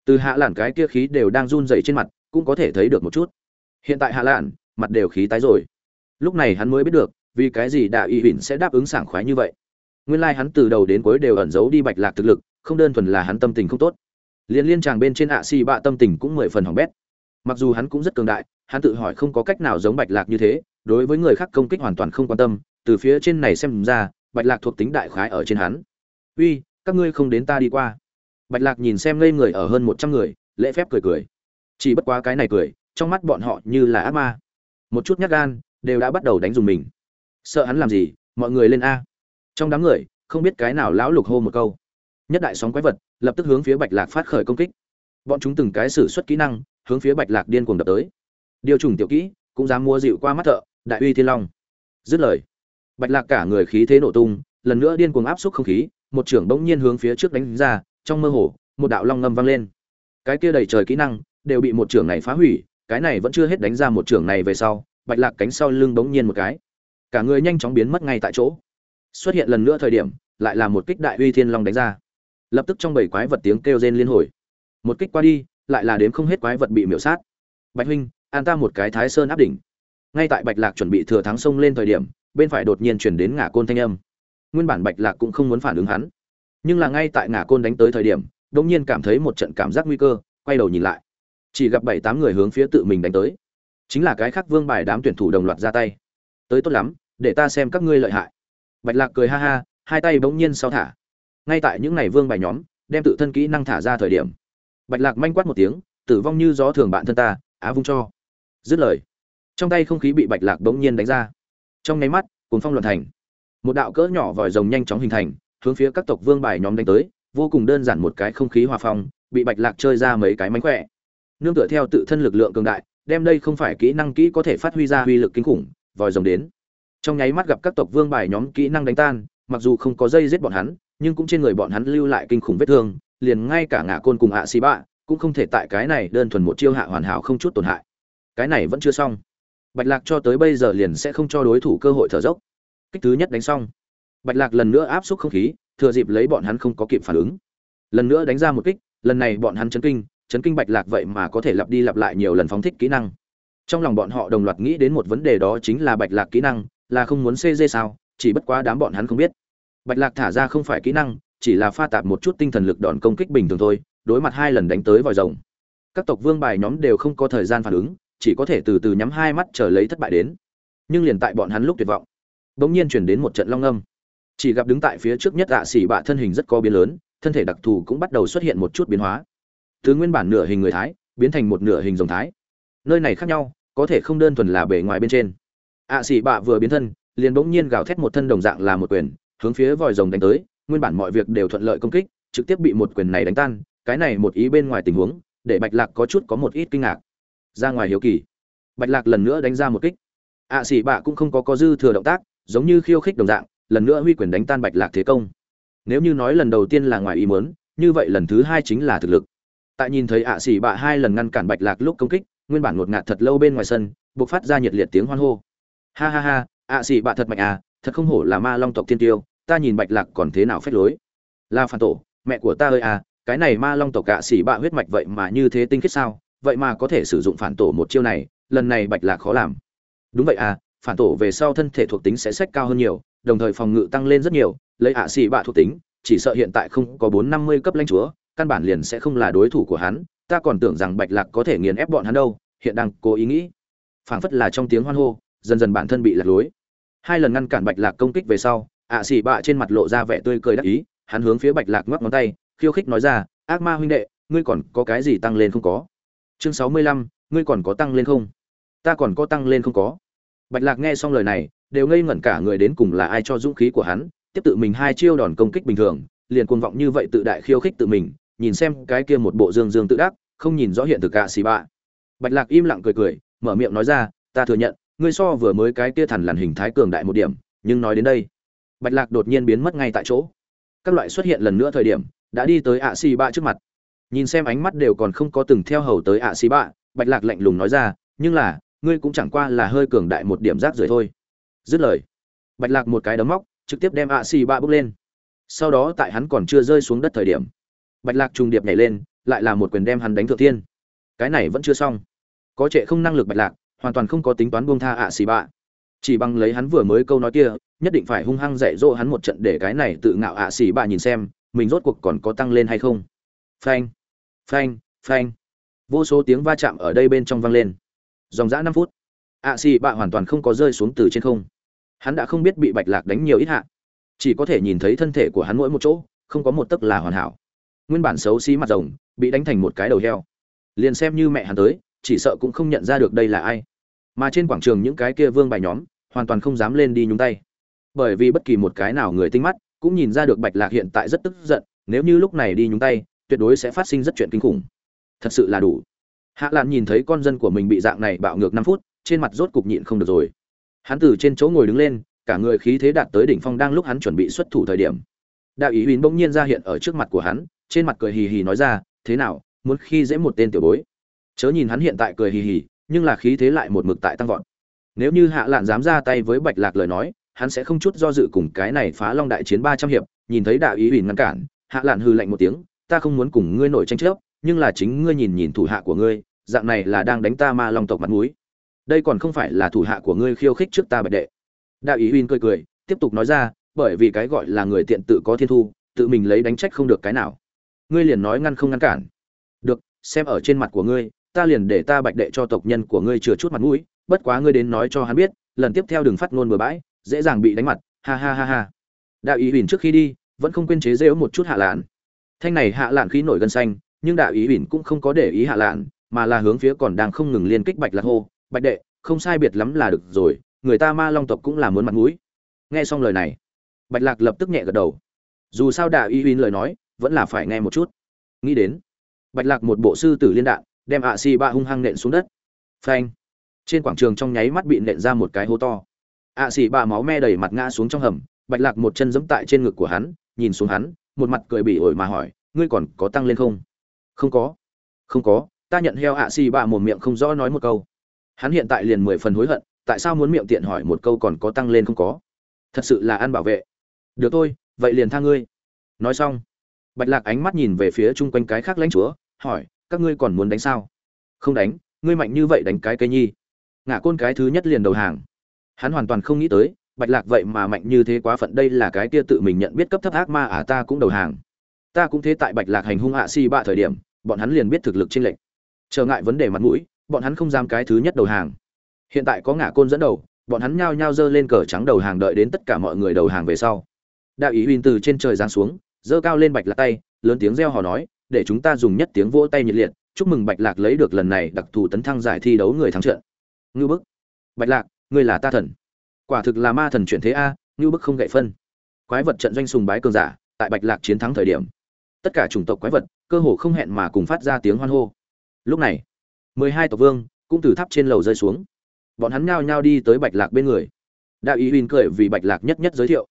Từ hạ lản cái kia khí đều đang run dậy trên mặt, cũng có thể thấy được một chút. Hiện tại hạ lản mặt đều khí tái rồi. Lúc này hắn mới biết được, vì cái gì đạ y huỳnh sẽ đáp ứng sảng khoái như vậy. Nguyên lai、like、hắn từ đầu đến cuối đều ẩn giấu đi bạch lạc thực lực, không đơn thuần là hắn tâm tình không tốt. Liên liên tràng bên trên ạ xì bạ tâm tình cũng mười phần hỏng bét. Mặc dù hắn cũng rất cường đại, hắn tự hỏi không có cách nào giống bạch lạc như thế, đối với người khác công kích hoàn toàn không quan tâm, từ phía trên này xem ra, bạch lạc thuộc tính đại khái ở trên hắn uy, các ngươi không đến ta đi qua. Bạch lạc nhìn xem ngây người ở hơn một trăm người, lễ phép cười cười. Chỉ bất quá cái này cười, trong mắt bọn họ như là ác ma. Một chút nhát gan, đều đã bắt đầu đánh dùng mình. Sợ hắn làm gì, mọi người lên a. Trong đám người, không biết cái nào lão lục hô một câu. Nhất đại sóng quái vật, lập tức hướng phía bạch lạc phát khởi công kích. Bọn chúng từng cái xử suất kỹ năng, hướng phía bạch lạc điên cuồng đập tới. Điều trùng tiểu kỹ, cũng dám mua dịu qua mắt thợ, đại uy thiên long. Dứt lời, bạch lạc cả người khí thế nổ tung, lần nữa điên cuồng áp suất không khí một trưởng bỗng nhiên hướng phía trước đánh ra, trong mơ hồ, một đạo long ngâm vang lên. Cái kia đầy trời kỹ năng, đều bị một trưởng này phá hủy, cái này vẫn chưa hết đánh ra một trưởng này về sau, bạch lạc cánh sau lưng bỗng nhiên một cái. Cả người nhanh chóng biến mất ngay tại chỗ. Xuất hiện lần nữa thời điểm, lại là một kích đại uy thiên long đánh ra. Lập tức trong bảy quái vật tiếng kêu rên liên hồi. Một kích qua đi, lại là đếm không hết quái vật bị miểu sát. Bạch huynh, an ta một cái thái sơn áp đỉnh. Ngay tại bạch lạc chuẩn bị thừa thắng sông lên thời điểm, bên phải đột nhiên chuyển đến ngã côn thanh âm nguyên bản bạch lạc cũng không muốn phản ứng hắn. Nhưng là ngay tại ngã côn đánh tới thời điểm, đột nhiên cảm thấy một trận cảm giác nguy cơ, quay đầu nhìn lại. Chỉ gặp bảy tám người hướng phía tự mình đánh tới. Chính là cái khác vương bài đám tuyển thủ đồng loạt ra tay. Tới tốt lắm, để ta xem các ngươi lợi hại. Bạch lạc cười ha ha, hai tay bỗng nhiên sau thả. Ngay tại những ngày vương bài nhóm, đem tự thân kỹ năng thả ra thời điểm. Bạch lạc manh quát một tiếng, tử vong như gió thường bạn thân ta, á vung cho. Dứt lời, trong tay không khí bị bạch lạc bỗng nhiên đánh ra. Trong nháy mắt cuốn phong luận thành một đạo cỡ nhỏ vòi rồng nhanh chóng hình thành, hướng phía các tộc vương bài nhóm đánh tới, vô cùng đơn giản một cái không khí hòa phong, bị bạch lạc chơi ra mấy cái mánh khỏe. Nương tựa theo tự thân lực lượng cường đại, đem đây không phải kỹ năng kỹ có thể phát huy ra uy lực kinh khủng, vòi rồng đến. Trong nháy mắt gặp các tộc vương bài nhóm kỹ năng đánh tan, mặc dù không có dây giết bọn hắn, nhưng cũng trên người bọn hắn lưu lại kinh khủng vết thương, liền ngay cả ngã côn cùng hạ xì bạ cũng không thể tại cái này đơn thuần một chiêu hạ hoàn hảo không chút tổn hại. Cái này vẫn chưa xong. Bạch lạc cho tới bây giờ liền sẽ không cho đối thủ cơ hội thở dốc kích thứ nhất đánh xong. Bạch lạc lần nữa áp suất không khí, thừa dịp lấy bọn hắn không có kịp phản ứng. Lần nữa đánh ra một kích, lần này bọn hắn chấn kinh chấn kinh bạch lạc vậy mà có thể lặp đi lặp lại nhiều lần phóng thích kỹ năng. Trong lòng bọn họ đồng loạt nghĩ đến một vấn đề đó chính là bạch lạc kỹ năng, là không muốn cg sao, chỉ bất quá đám bọn hắn không biết. Bạch lạc thả ra không phải kỹ năng, chỉ là pha tạp một chút tinh thần lực đòn công kích bình thường thôi, đối mặt hai lần đánh tới vòi rồng. Các tộc vương bài nhóm đều không có thời gian phản ứng, chỉ có thể từ từ nhắm hai mắt chờ lấy thất bại đến. Nhưng liền tại bọn hắn lúc tuyệt vọng bỗng nhiên chuyển đến một trận long âm. Chỉ gặp đứng tại phía trước nhất dạ xỉ bạ thân hình rất có biến lớn thân thể đặc thù cũng bắt đầu xuất hiện một chút biến hóa. Từ nguyên bản nửa hình người thái biến thành một nửa hình rồng thái. Nơi này khác nhau có thể không đơn thuần là bề ngoài bên trên. Ạ xỉ bạ vừa biến thân liền bỗng nhiên gào thét một thân đồng dạng là một quyền hướng phía vòi rồng đánh tới nguyên bản mọi việc đều thuận lợi công kích trực tiếp bị một quyền này đánh tan. Cái này một ý bên ngoài tình huống để bạch lạc có chút có một ít kinh ngạc. Ra ngoài hiếu kỳ. Bạch lạc lần nữa đánh ra một kích. Ạ à, xỉ bạ cũng không có có dư thừa động tác giống như khiêu khích đồng dạng lần nữa huy quyền đánh tan bạch lạc thế công. Nếu như nói lần đầu tiên là ngoài ý muốn, như vậy lần thứ hai chính là thực lực. Tại nhìn thấy ạ à, xỉ bạ hai lần ngăn cản bạch lạc lúc công kích nguyên bản ngột ngạt thật lâu bên ngoài sân bộc phát ra nhiệt liệt tiếng hoan hô. Ha ha ha ạ à, xỉ bạ thật mạnh à thật không hổ là ma long tộc thiên tiêu ta nhìn bạch lạc còn thế nào phép lối. La phản tổ mẹ của ta ơi à cái này ma long tộc ạ xỉ bạ huyết mạch vậy mà như thế tinh khiết sao vậy mà có thể sử dụng phản tổ một chiêu này lần này bạch lạc khó làm. Đúng vậy à phản tổ về sau thân thể thuộc tính sẽ sách cao hơn nhiều, đồng thời phòng ngự tăng lên rất nhiều, lấy ạ xì bạ thuộc tính, chỉ sợ hiện tại không có bốn năm mươi cấp lãnh chúa, căn bản liền sẽ không là đối thủ của hắn, ta còn tưởng rằng bạch lạc có thể nghiền ép bọn hắn đâu, hiện đang cố ý nghĩ. Phảng phất là trong tiếng hoan hô, dần dần bản thân bị lạc lối. Hai lần ngăn cản bạch lạc công kích về sau, ạ xì bạ trên mặt lộ ra vẻ tươi cười đắc ý, hắn hướng phía bạch lạc ngoắc ngón tay, khiêu khích nói ra, ác ma huynh đệ, ngươi còn có cái gì tăng lên không có? Chương sáu mươi lăm, ngươi còn có tăng lên không? Ta còn có tăng lên không có bạch lạc nghe xong lời này, đều ngây ngẩn cả người đến cùng là ai cho dũng khí của hắn, tiếp tự mình hai chiêu đòn công kích bình thường, liền cuồng vọng như vậy tự đại khiêu khích tự mình, nhìn xem cái kia một bộ dương dương tự đắc, không nhìn rõ hiện thực cả xì bạ. Bạch lạc im lặng cười cười, mở miệng nói ra, ta thừa nhận, ngươi so vừa mới cái kia thần lằn hình thái cường đại một điểm, nhưng nói đến đây. Bạch lạc đột nhiên biến mất ngay tại chỗ. Các loại xuất hiện lần nữa thời điểm, đã đi tới ạ xì bạ trước mặt. Nhìn xem ánh mắt đều còn không có từng theo hầu tới ạ xì bạ, bạch lạc lạnh lùng nói ra, nhưng là ngươi cũng chẳng qua là hơi cường đại một điểm rác rưởi thôi. Dứt lời, bạch lạc một cái đấm móc, trực tiếp đem ạ xì bạ bước lên. Sau đó tại hắn còn chưa rơi xuống đất thời điểm, bạch lạc trùng điệp nhảy lên, lại là một quyền đem hắn đánh thượng thiên. Cái này vẫn chưa xong. Có trệ không năng lực bạch lạc, hoàn toàn không có tính toán buông tha ạ xì bạ chỉ bằng lấy hắn vừa mới câu nói kia, nhất định phải hung hăng dạy dỗ hắn một trận để cái này tự ngạo ạ xì bạ nhìn xem, mình rốt cuộc còn có tăng lên hay không. Phanh phanh phanh. Vô số tiếng va chạm ở đây bên trong vang lên dòng dã năm phút. Ạ xì bạ hoàn toàn không có rơi xuống từ trên không. Hắn đã không biết bị bạch lạc đánh nhiều ít hạ. Chỉ có thể nhìn thấy thân thể của hắn mỗi một chỗ, không có một tấc là hoàn hảo. Nguyên bản xấu xí mặt rồng, bị đánh thành một cái đầu heo. Liền xem như mẹ hắn tới, chỉ sợ cũng không nhận ra được đây là ai. Mà trên quảng trường những cái kia vương bài nhóm, hoàn toàn không dám lên đi nhúng tay. Bởi vì bất kỳ một cái nào người tinh mắt, cũng nhìn ra được bạch lạc hiện tại rất tức giận, nếu như lúc này đi nhúng tay, tuyệt đối sẽ phát sinh rất chuyện kinh khủng. Thật sự là đủ hạ lan nhìn thấy con dân của mình bị dạng này bạo ngược năm phút, trên mặt rốt cục nhịn không được rồi. Hắn từ trên chỗ ngồi đứng lên, cả người khí thế đạt tới đỉnh phong đang lúc hắn chuẩn bị xuất thủ thời điểm. Đạo ý huỳnh bỗng nhiên ra hiện ở trước mặt của hắn, trên mặt cười hì hì nói ra, thế nào, muốn khi dễ một tên tiểu bối? Chớ nhìn hắn hiện tại cười hì hì, nhưng là khí thế lại một mực tại tăng vọt. Nếu như hạ lạn dám ra tay với bạch lạc lời nói, hắn sẽ không chút do dự cùng cái này phá long đại chiến ba trăm hiệp, nhìn thấy đạo ý ủy ngăn cản, hạ lạn hư lạnh một tiếng, ta không muốn cùng ngươi nổi tranh chấp nhưng là chính ngươi nhìn nhìn thủ hạ của ngươi, dạng này là đang đánh ta ma long tộc mặt mũi. Đây còn không phải là thủ hạ của ngươi khiêu khích trước ta bạch đệ. Đạo ý huyên cười cười, tiếp tục nói ra, bởi vì cái gọi là người tiện tự có thiên thu, tự mình lấy đánh trách không được cái nào. Ngươi liền nói ngăn không ngăn cản. Được, xem ở trên mặt của ngươi, ta liền để ta bạch đệ cho tộc nhân của ngươi chừa chút mặt mũi, bất quá ngươi đến nói cho hắn biết, lần tiếp theo đừng phát ngôn bừa bãi, dễ dàng bị đánh mặt, ha ha ha ha. Đạo ý huỳnh trước khi đi, vẫn không quên chế rễu một chút hạ lạn. Thanh này hạ lạn khí nổi gân xanh nhưng đạo ý ỉn cũng không có để ý hạ lạn, mà là hướng phía còn đang không ngừng liên kích bạch lạc hô. Bạch đệ, không sai biệt lắm là được rồi, người ta ma long tộc cũng là muốn mặt mũi. Nghe xong lời này, bạch lạc lập tức nhẹ gật đầu. Dù sao đạo ý ỉn lời nói, vẫn là phải nghe một chút. Nghĩ đến, bạch lạc một bộ sư tử liên đạn, đem ạ xì ba hung hăng nện xuống đất. Phanh! Trên quảng trường trong nháy mắt bị nện ra một cái hố to. Ạ xì ba máu me đầy mặt ngã xuống trong hầm, bạch lạc một chân giẫm tại trên ngực của hắn, nhìn xuống hắn, một mặt cười bỉ ổi mà hỏi, ngươi còn có tăng lên không? Không có. Không có, ta nhận heo ạ xì bạ một miệng không rõ nói một câu. Hắn hiện tại liền mười phần hối hận, tại sao muốn miệng tiện hỏi một câu còn có tăng lên không có? Thật sự là ăn bảo vệ. Được thôi, vậy liền tha ngươi. Nói xong, bạch lạc ánh mắt nhìn về phía chung quanh cái khác lãnh chúa, hỏi, các ngươi còn muốn đánh sao? Không đánh, ngươi mạnh như vậy đánh cái cây nhi. Ngã côn cái thứ nhất liền đầu hàng. Hắn hoàn toàn không nghĩ tới, bạch lạc vậy mà mạnh như thế quá phận đây là cái kia tự mình nhận biết cấp thấp ác ma à ta cũng đầu hàng ta cũng thế tại bạch lạc hành hung hạ si bạ thời điểm, bọn hắn liền biết thực lực chênh lệch. Trở ngại vấn đề mặt mũi, bọn hắn không dám cái thứ nhất đầu hàng. Hiện tại có ngã côn dẫn đầu, bọn hắn nhao nhao giơ lên cờ trắng đầu hàng đợi đến tất cả mọi người đầu hàng về sau. Đạo ý huyên từ trên trời giáng xuống, giơ cao lên bạch lạc tay, lớn tiếng reo hò nói, để chúng ta dùng nhất tiếng vỗ tay nhiệt liệt, chúc mừng bạch lạc lấy được lần này đặc thù tấn thăng giải thi đấu người thắng trận. Ngưu bức, bạch lạc, ngươi là ta thần. Quả thực là ma thần chuyển thế a, ngưu bức không gậy phân. Quái vật trận doanh sùng bái cường giả, tại bạch lạc chiến thắng thời điểm tất cả chủng tộc quái vật cơ hồ không hẹn mà cùng phát ra tiếng hoan hô. Lúc này, mười hai tộc vương cũng từ tháp trên lầu rơi xuống. Bọn hắn nhao nhao đi tới bạch lạc bên người. Đạo ý uyên cười vì bạch lạc nhất nhất giới thiệu.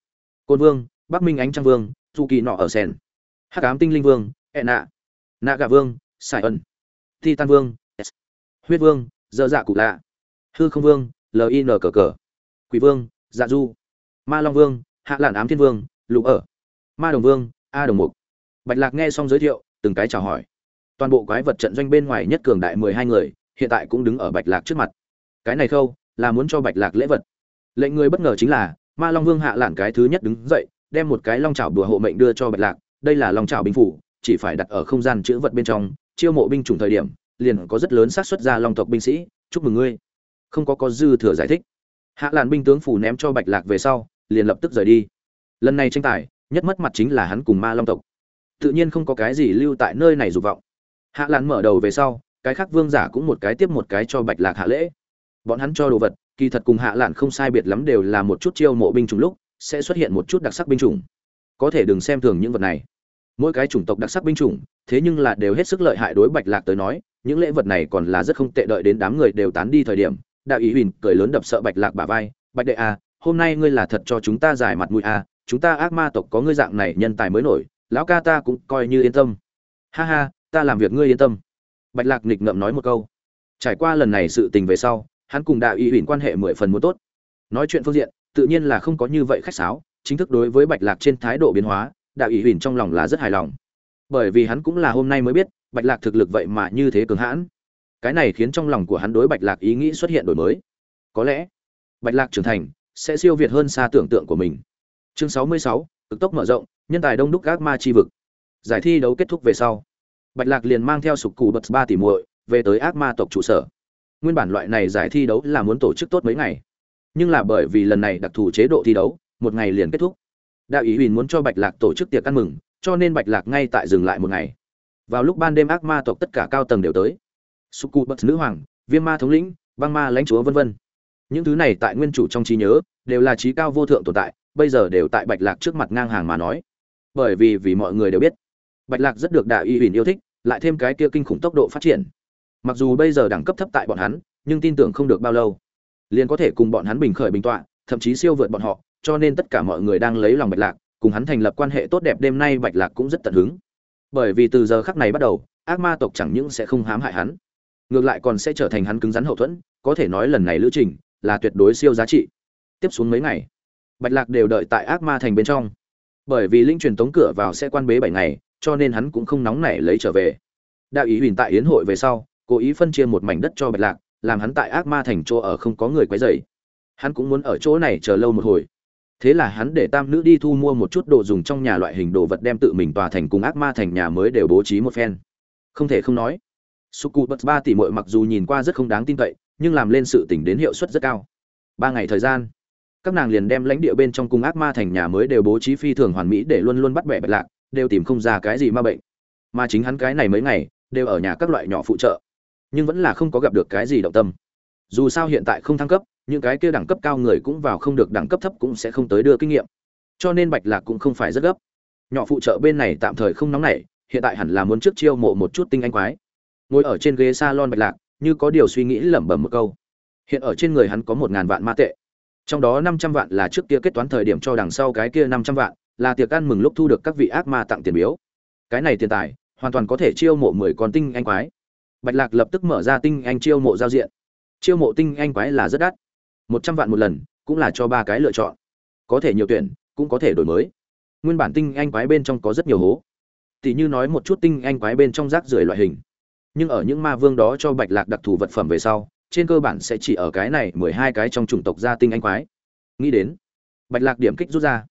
Côn vương, bắc minh ánh trăng vương du kỳ nọ ở sen hắc ám tinh linh vương ẹ nạ nạ gà vương sài ẩn titan vương, S. huyết vương, dơ dạ cụ lạ, hư không vương lin cờ cờ quỷ vương dạ du, ma long vương, hạ lạn ám thiên vương lục ở, ma đồng vương, a đồng mục bạch lạc nghe xong giới thiệu, từng cái chào hỏi. Toàn bộ quái vật trận doanh bên ngoài nhất cường đại mười hai người, hiện tại cũng đứng ở bạch lạc trước mặt. Cái này khâu, là muốn cho bạch lạc lễ vật. Lệnh người bất ngờ chính là, ma long vương hạ lạn cái thứ nhất đứng dậy, đem một cái long chảo đùa hộ mệnh đưa cho bạch lạc. Đây là long chảo binh phủ, chỉ phải đặt ở không gian chữ vật bên trong, chiêu mộ binh chủng thời điểm, liền có rất lớn xác suất ra long tộc binh sĩ. Chúc mừng ngươi. Không có có dư thừa giải thích. Hạ làn binh tướng phủ ném cho bạch lạc về sau, liền lập tức rời đi. Lần này tranh tài, nhất mất mặt chính là hắn cùng ma long tộc tự nhiên không có cái gì lưu tại nơi này dục vọng. Hạ làn mở đầu về sau, cái khác vương giả cũng một cái tiếp một cái cho bạch lạc hạ lễ. Bọn hắn cho đồ vật, kỳ thật cùng hạ lạn không sai biệt lắm đều là một chút chiêu mộ binh chủng lúc, sẽ xuất hiện một chút đặc sắc binh chủng. Có thể đừng xem thường những vật này. Mỗi cái chủng tộc đặc sắc binh chủng, thế nhưng là đều hết sức lợi hại đối bạch lạc tới nói, những lễ vật này còn là rất không tệ đợi đến đám người đều tán đi thời điểm, đạo ý huỳnh cười lớn đập sợ bạch lạc bả vai, bạch đệ à hôm nay ngươi là thật cho chúng ta giải mặt mũi à chúng ta ác ma tộc có ngươi dạng này nhân tài mới nổi lão ca ta cũng coi như yên tâm. Ha ha, ta làm việc ngươi yên tâm. Bạch lạc nghịch ngậm nói một câu. Trải qua lần này sự tình về sau, hắn cùng đạo y ủy quan hệ mười phần muốn tốt. Nói chuyện phương diện, tự nhiên là không có như vậy khách sáo, chính thức đối với bạch lạc trên thái độ biến hóa, đạo y ủy trong lòng là rất hài lòng. Bởi vì hắn cũng là hôm nay mới biết, bạch lạc thực lực vậy mà như thế cường hãn. Cái này khiến trong lòng của hắn đối bạch lạc ý nghĩ xuất hiện đổi mới. Có lẽ, bạch lạc trưởng thành, sẽ siêu việt hơn xa tưởng tượng của mình. Chương sáu mươi sáu, cực tốc mở rộng nhân tài đông đúc các ma chi vực. Giải thi đấu kết thúc về sau, bạch lạc liền mang theo sục cụ bật ba tỷ muội về tới ác ma tộc trụ sở. Nguyên bản loại này giải thi đấu là muốn tổ chức tốt mấy ngày, nhưng là bởi vì lần này đặc thù chế độ thi đấu, một ngày liền kết thúc. Đạo ý huỳnh muốn cho bạch lạc tổ chức tiệc ăn mừng, cho nên bạch lạc ngay tại dừng lại một ngày. Vào lúc ban đêm ác ma tộc tất cả cao tầng đều tới. Sục cụ bật nữ hoàng, viêm ma thống lĩnh, băng ma lãnh chúa vân vân. Những thứ này tại nguyên chủ trong trí nhớ, đều là trí cao vô thượng tồn tại, bây giờ đều tại bạch lạc trước mặt ngang hàng mà nói bởi vì vì mọi người đều biết. Bạch lạc rất được đạ y huỳnh yêu thích, lại thêm cái kia kinh khủng tốc độ phát triển. Mặc dù bây giờ đẳng cấp thấp tại bọn hắn, nhưng tin tưởng không được bao lâu. Liền có thể cùng bọn hắn bình khởi bình tọa, thậm chí siêu vượt bọn họ, cho nên tất cả mọi người đang lấy lòng bạch lạc, cùng hắn thành lập quan hệ tốt đẹp đêm nay bạch lạc cũng rất tận hứng. Bởi vì từ giờ khắc này bắt đầu, ác ma tộc chẳng những sẽ không hãm hại hắn, ngược lại còn sẽ trở thành hắn cứng rắn hậu thuẫn, có thể nói lần này lữ trình là tuyệt đối siêu giá trị. Tiếp xuống mấy ngày, bạch lạc đều đợi tại ác ma thành bên trong bởi vì linh truyền tống cửa vào sẽ quan bế bảy ngày, cho nên hắn cũng không nóng nảy lấy trở về. Đạo ý huỳnh tại yến hội về sau, cố ý phân chia một mảnh đất cho bạch lạc, làm hắn tại ác ma thành chỗ ở không có người quấy rầy. Hắn cũng muốn ở chỗ này chờ lâu một hồi. Thế là hắn để tam nữ đi thu mua một chút đồ dùng trong nhà loại hình đồ vật đem tự mình tòa thành cùng ác ma thành nhà mới đều bố trí một phen. Không thể không nói, suku bật ba tỷ mội mặc dù nhìn qua rất không đáng tin cậy, nhưng làm lên sự tỉnh đến hiệu suất rất cao. Ba ngày thời gian các nàng liền đem lãnh địa bên trong cung ác ma thành nhà mới đều bố trí phi thường hoàn mỹ để luôn luôn bắt bẻ bạch lạc, đều tìm không ra cái gì ma bệnh. Mà chính hắn cái này mấy ngày, đều ở nhà các loại nhỏ phụ trợ, nhưng vẫn là không có gặp được cái gì động tâm. Dù sao hiện tại không thăng cấp, những cái kia đẳng cấp cao người cũng vào không được đẳng cấp thấp cũng sẽ không tới đưa kinh nghiệm. Cho nên bạch lạc cũng không phải rất gấp. Nhỏ phụ trợ bên này tạm thời không nóng nảy, hiện tại hẳn là muốn trước chiêu mộ một chút tinh anh quái. Ngồi ở trên ghế salon bạch lạc, như có điều suy nghĩ lẩm bẩm một câu. Hiện ở trên người hắn có một ngàn vạn ma tệ trong đó năm trăm vạn là trước kia kết toán thời điểm cho đằng sau cái kia năm trăm vạn, là tiệc ăn mừng lúc thu được các vị ác ma tặng tiền biếu. Cái này tiền tài, hoàn toàn có thể chiêu mộ mười con tinh anh quái. Bạch lạc lập tức mở ra tinh anh chiêu mộ giao diện. Chiêu mộ tinh anh quái là rất đắt. Một trăm vạn một lần, cũng là cho ba cái lựa chọn. Có thể nhiều tuyển, cũng có thể đổi mới. Nguyên bản tinh anh quái bên trong có rất nhiều hố. Tỷ như nói một chút tinh anh quái bên trong rác rưởi loại hình. Nhưng ở những ma vương đó cho bạch lạc đặc thù vật phẩm về sau trên cơ bản sẽ chỉ ở cái này mười hai cái trong chủng tộc gia tinh anh quái. Nghĩ đến, bạch lạc điểm kích rút ra.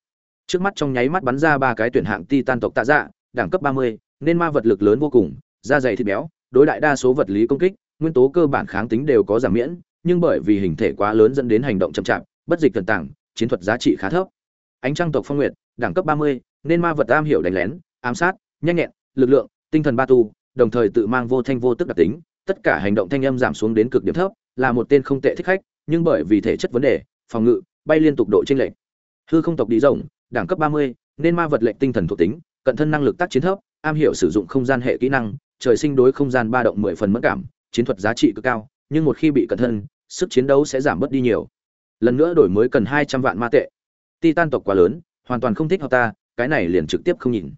Trước mắt trong nháy mắt bắn ra ba cái tuyển hạng ti tan tộc tạ dạ đẳng cấp ba mươi, nên ma vật lực lớn vô cùng, da dày thịt béo, đối đại đa số vật lý công kích, nguyên tố cơ bản kháng tính đều có giảm miễn, nhưng bởi vì hình thể quá lớn dẫn đến hành động chậm chạp, bất dịch thần tảng, chiến thuật giá trị khá thấp. Ánh trăng tộc phong nguyệt, đẳng cấp ba mươi, nên ma vật am hiểu đánh lén, ám sát, nhanh nhẹn, lực lượng, tinh thần ba tu, đồng thời tự mang vô thanh vô tức đặc tính tất cả hành động thanh âm giảm xuống đến cực điểm thấp là một tên không tệ thích khách nhưng bởi vì thể chất vấn đề phòng ngự bay liên tục độ chênh lệch. Hư không tộc đi rộng, đẳng cấp ba mươi nên ma vật lệnh tinh thần thuộc tính cận thân năng lực tác chiến thấp am hiểu sử dụng không gian hệ kỹ năng trời sinh đối không gian ba động mười phần mất cảm chiến thuật giá trị cực cao nhưng một khi bị cận thân sức chiến đấu sẽ giảm bớt đi nhiều. Lần nữa đổi mới cần hai trăm vạn ma tệ. Titan tộc quá lớn hoàn toàn không thích hợp ta cái này liền trực tiếp không nhìn.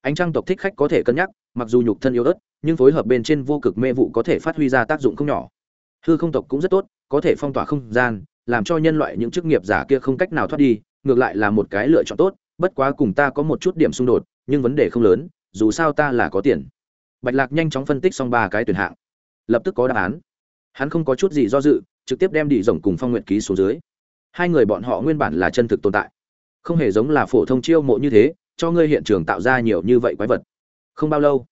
Ánh trăng tộc thích khách có thể cân nhắc mặc dù nhục thân yếu ớt nhưng phối hợp bên trên vô cực mê vụ có thể phát huy ra tác dụng không nhỏ. Hư không tộc cũng rất tốt, có thể phong tỏa không gian, làm cho nhân loại những chức nghiệp giả kia không cách nào thoát đi, ngược lại là một cái lựa chọn tốt, bất quá cùng ta có một chút điểm xung đột, nhưng vấn đề không lớn, dù sao ta là có tiền. Bạch lạc nhanh chóng phân tích xong ba cái tuyển hạng. Lập tức có đáp án. Hắn không có chút gì do dự, trực tiếp đem đi rồng cùng phong nguyện ký xuống dưới. Hai người bọn họ nguyên bản là chân thực tồn tại. Không hề giống là phổ thông chiêu mộ như thế, cho ngươi hiện trường tạo ra nhiều như vậy quái vật. Không bao lâu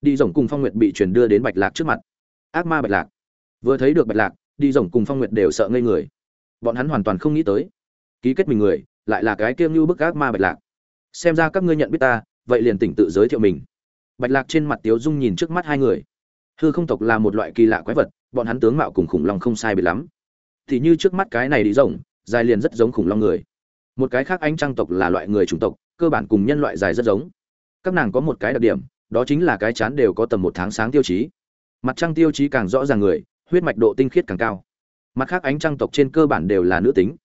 đi rồng cùng phong nguyệt bị truyền đưa đến bạch lạc trước mặt. Ác ma bạch lạc. Vừa thấy được bạch lạc, đi rồng cùng phong nguyệt đều sợ ngây người. Bọn hắn hoàn toàn không nghĩ tới. Ký kết mình người, lại là cái kiêng như bức ác ma bạch lạc. Xem ra các ngươi nhận biết ta, vậy liền tỉnh tự giới thiệu mình. Bạch lạc trên mặt tiếu dung nhìn trước mắt hai người. Hư không tộc là một loại kỳ lạ quái vật, bọn hắn tướng mạo cùng khủng long không sai biệt lắm. Thì như trước mắt cái này đi rồng, dài liền rất giống khủng long người. Một cái khác ánh trăng tộc là loại người chủng tộc, cơ bản cùng nhân loại dài rất giống. Các nàng có một cái đặc điểm đó chính là cái chán đều có tầm một tháng sáng tiêu chí. Mặt trăng tiêu chí càng rõ ràng người, huyết mạch độ tinh khiết càng cao. Mặt khác ánh trăng tộc trên cơ bản đều là nữ tính.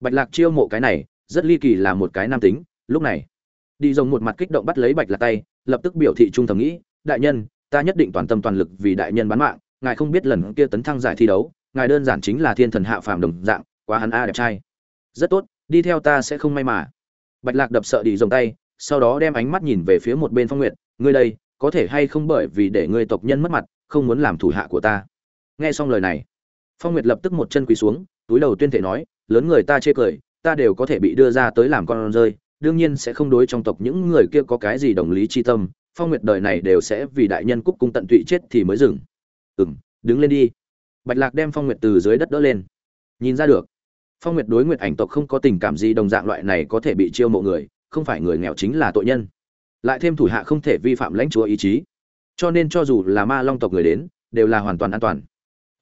Bạch lạc chiêu mộ cái này, rất ly kỳ là một cái nam tính, lúc này, đi rồng một mặt kích động bắt lấy bạch lạc tay, lập tức biểu thị trung thầm nghĩ, đại nhân, ta nhất định toàn tâm toàn lực vì đại nhân bán mạng, ngài không biết lần kia tấn thăng giải thi đấu, ngài đơn giản chính là thiên thần hạ phàm đồng dạng, quá hắn a đẹp trai. Rất tốt, đi theo ta sẽ không may mà. Bạch lạc đập sợ đi rồng tay, sau đó đem ánh mắt nhìn về phía một bên phong nguyệt ngươi đây, có thể hay không bởi vì để ngươi tộc nhân mất mặt, không muốn làm thủ hạ của ta? Nghe xong lời này, phong nguyệt lập tức một chân quỳ xuống, túi đầu tuyên thể nói, lớn người ta chê cười, ta đều có thể bị đưa ra tới làm con rơi, đương nhiên sẽ không đối trong tộc những người kia có cái gì đồng lý chi tâm, phong nguyệt đời này đều sẽ vì đại nhân cúc cung tận tụy chết thì mới dừng. Ừng đứng lên đi. Bạch lạc đem phong nguyệt từ dưới đất đỡ lên. Nhìn ra được, phong nguyệt đối nguyệt ảnh tộc không có tình cảm gì, đồng dạng loại này có thể bị chiêu mộ người, không phải người nghèo chính là tội nhân lại thêm thủ hạ không thể vi phạm lãnh chúa ý chí. Cho nên cho dù là ma long tộc người đến đều là hoàn toàn an toàn.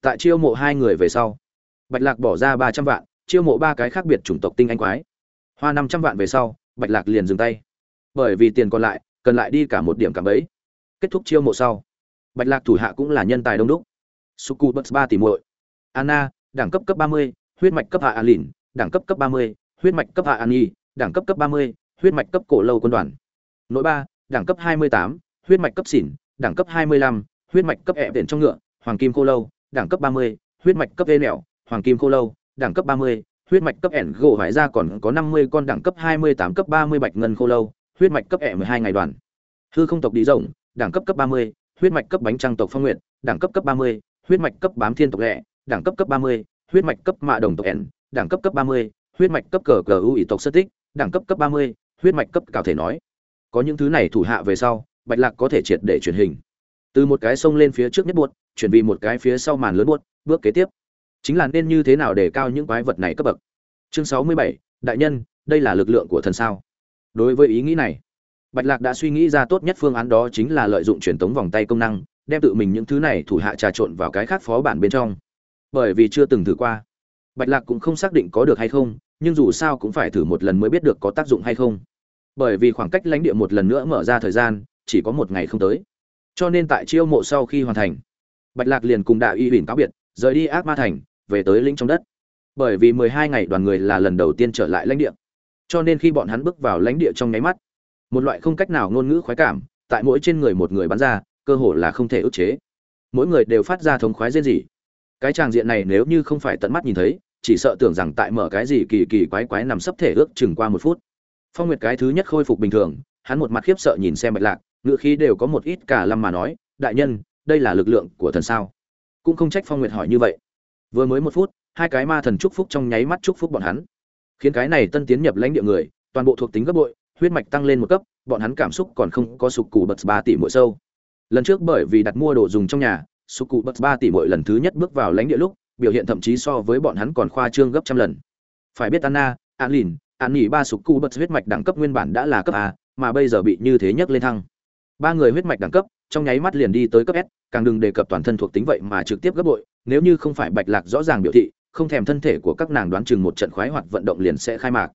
Tại chiêu mộ hai người về sau bạch lạc bỏ ra ba trăm vạn chiêu mộ ba cái khác biệt chủng tộc tinh anh quái. Hoa năm trăm vạn về sau bạch lạc liền dừng tay. Bởi vì tiền còn lại cần lại đi cả một điểm cảm ấy kết thúc chiêu mộ sau bạch lạc thủ hạ cũng là nhân tài đông đúc. Suku bus ba tỷ muội. Anna đẳng cấp cấp ba mươi huyết mạch cấp hạ Alin, đẳng cấp cấp ba mươi huyết mạch cấp hạ an đẳng cấp cấp ba mươi huyết mạch cấp cổ lâu quân đoàn nội ba đẳng cấp hai mươi tám huyết mạch cấp xỉn đẳng cấp hai mươi lăm huyết mạch cấp ẹ tiền trong ngựa hoàng kim cô lâu đẳng cấp 30, huyết mạch cấp ê nẹo hoàng kim cô lâu đẳng cấp 30, huyết mạch cấp ẻn gỗ hải ra còn có 50 con đẳng cấp 28 cấp 30 bạch ngân khô lâu huyết mạch cấp ẹ 12 ngày đoàn hư không tộc đi rộng đẳng cấp cấp 30, huyết mạch cấp bánh trăng tộc phong nguyện đẳng cấp cấp 30, huyết mạch cấp bám thiên tộc lệ đẳng cấp cấp 30, huyết mạch cấp mạ đồng tộc ẻn đẳng cấp cấp 30, huyết mạch cấp cờ cờ ưu ý tộc sơ tích đẳng cấp cấp 30, huyết mạch cấp cào thể nói có những thứ này thủ hạ về sau, bạch lạc có thể triệt để truyền hình. Từ một cái sông lên phía trước nhất buốt, chuyển vì một cái phía sau màn lớn buốt, bước kế tiếp. Chính là nên như thế nào để cao những quái vật này cấp bậc? Chương sáu mươi bảy, đại nhân, đây là lực lượng của thần sao? Đối với ý nghĩ này, bạch lạc đã suy nghĩ ra tốt nhất phương án đó chính là lợi dụng truyền tống vòng tay công năng, đem tự mình những thứ này thủ hạ trà trộn vào cái khác phó bản bên trong. Bởi vì chưa từng thử qua, bạch lạc cũng không xác định có được hay không, nhưng dù sao cũng phải thử một lần mới biết được có tác dụng hay không bởi vì khoảng cách lãnh địa một lần nữa mở ra thời gian, chỉ có một ngày không tới. Cho nên tại chiêu mộ sau khi hoàn thành, bạch lạc liền cùng đại y huỳnh cáo biệt, rời đi ác ma thành, về tới lĩnh trong đất. Bởi vì mười hai ngày đoàn người là lần đầu tiên trở lại lãnh địa. Cho nên khi bọn hắn bước vào lãnh địa trong nháy mắt, một loại không cách nào ngôn ngữ khoái cảm tại mỗi trên người một người bắn ra, cơ hồ là không thể ức chế. Mỗi người đều phát ra thống khoái dễ gì cái tràng diện này nếu như không phải tận mắt nhìn thấy, chỉ sợ tưởng rằng tại mở cái gì kỳ kỳ quái quái nằm sấp thể ước chừng qua một phút phong nguyệt cái thứ nhất khôi phục bình thường, hắn một mặt khiếp sợ nhìn xem bạch lạc ngựa khí đều có một ít cả lâm mà nói, đại nhân, đây là lực lượng của thần sao? Cũng không trách phong nguyệt hỏi như vậy. Vừa mới một phút, hai cái ma thần chúc phúc trong nháy mắt chúc phúc bọn hắn. Khiến cái này tân tiến nhập lãnh địa người, toàn bộ thuộc tính gấp bội, huyết mạch tăng lên một cấp, bọn hắn cảm xúc còn không có sụp cụ bật ba tỷ mỗi sâu. Lần trước bởi vì đặt mua đồ dùng trong nhà, sụp cụ bật ba tỷ mỗi lần thứ nhất bước vào lãnh địa lúc, biểu hiện thậm chí so với bọn hắn còn khoa trương gấp trăm lần. Phải biết anna, Alin an nghỉ ba sụp cu bật huyết mạch đẳng cấp nguyên bản đã là cấp a, mà bây giờ bị như thế nhấc lên thăng. Ba người huyết mạch đẳng cấp, trong nháy mắt liền đi tới cấp s, càng đừng đề cập toàn thân thuộc tính vậy mà trực tiếp gấp bội, nếu như không phải bạch lạc rõ ràng biểu thị, không thèm thân thể của các nàng đoán chừng một trận khoái hoạt vận động liền sẽ khai mạc.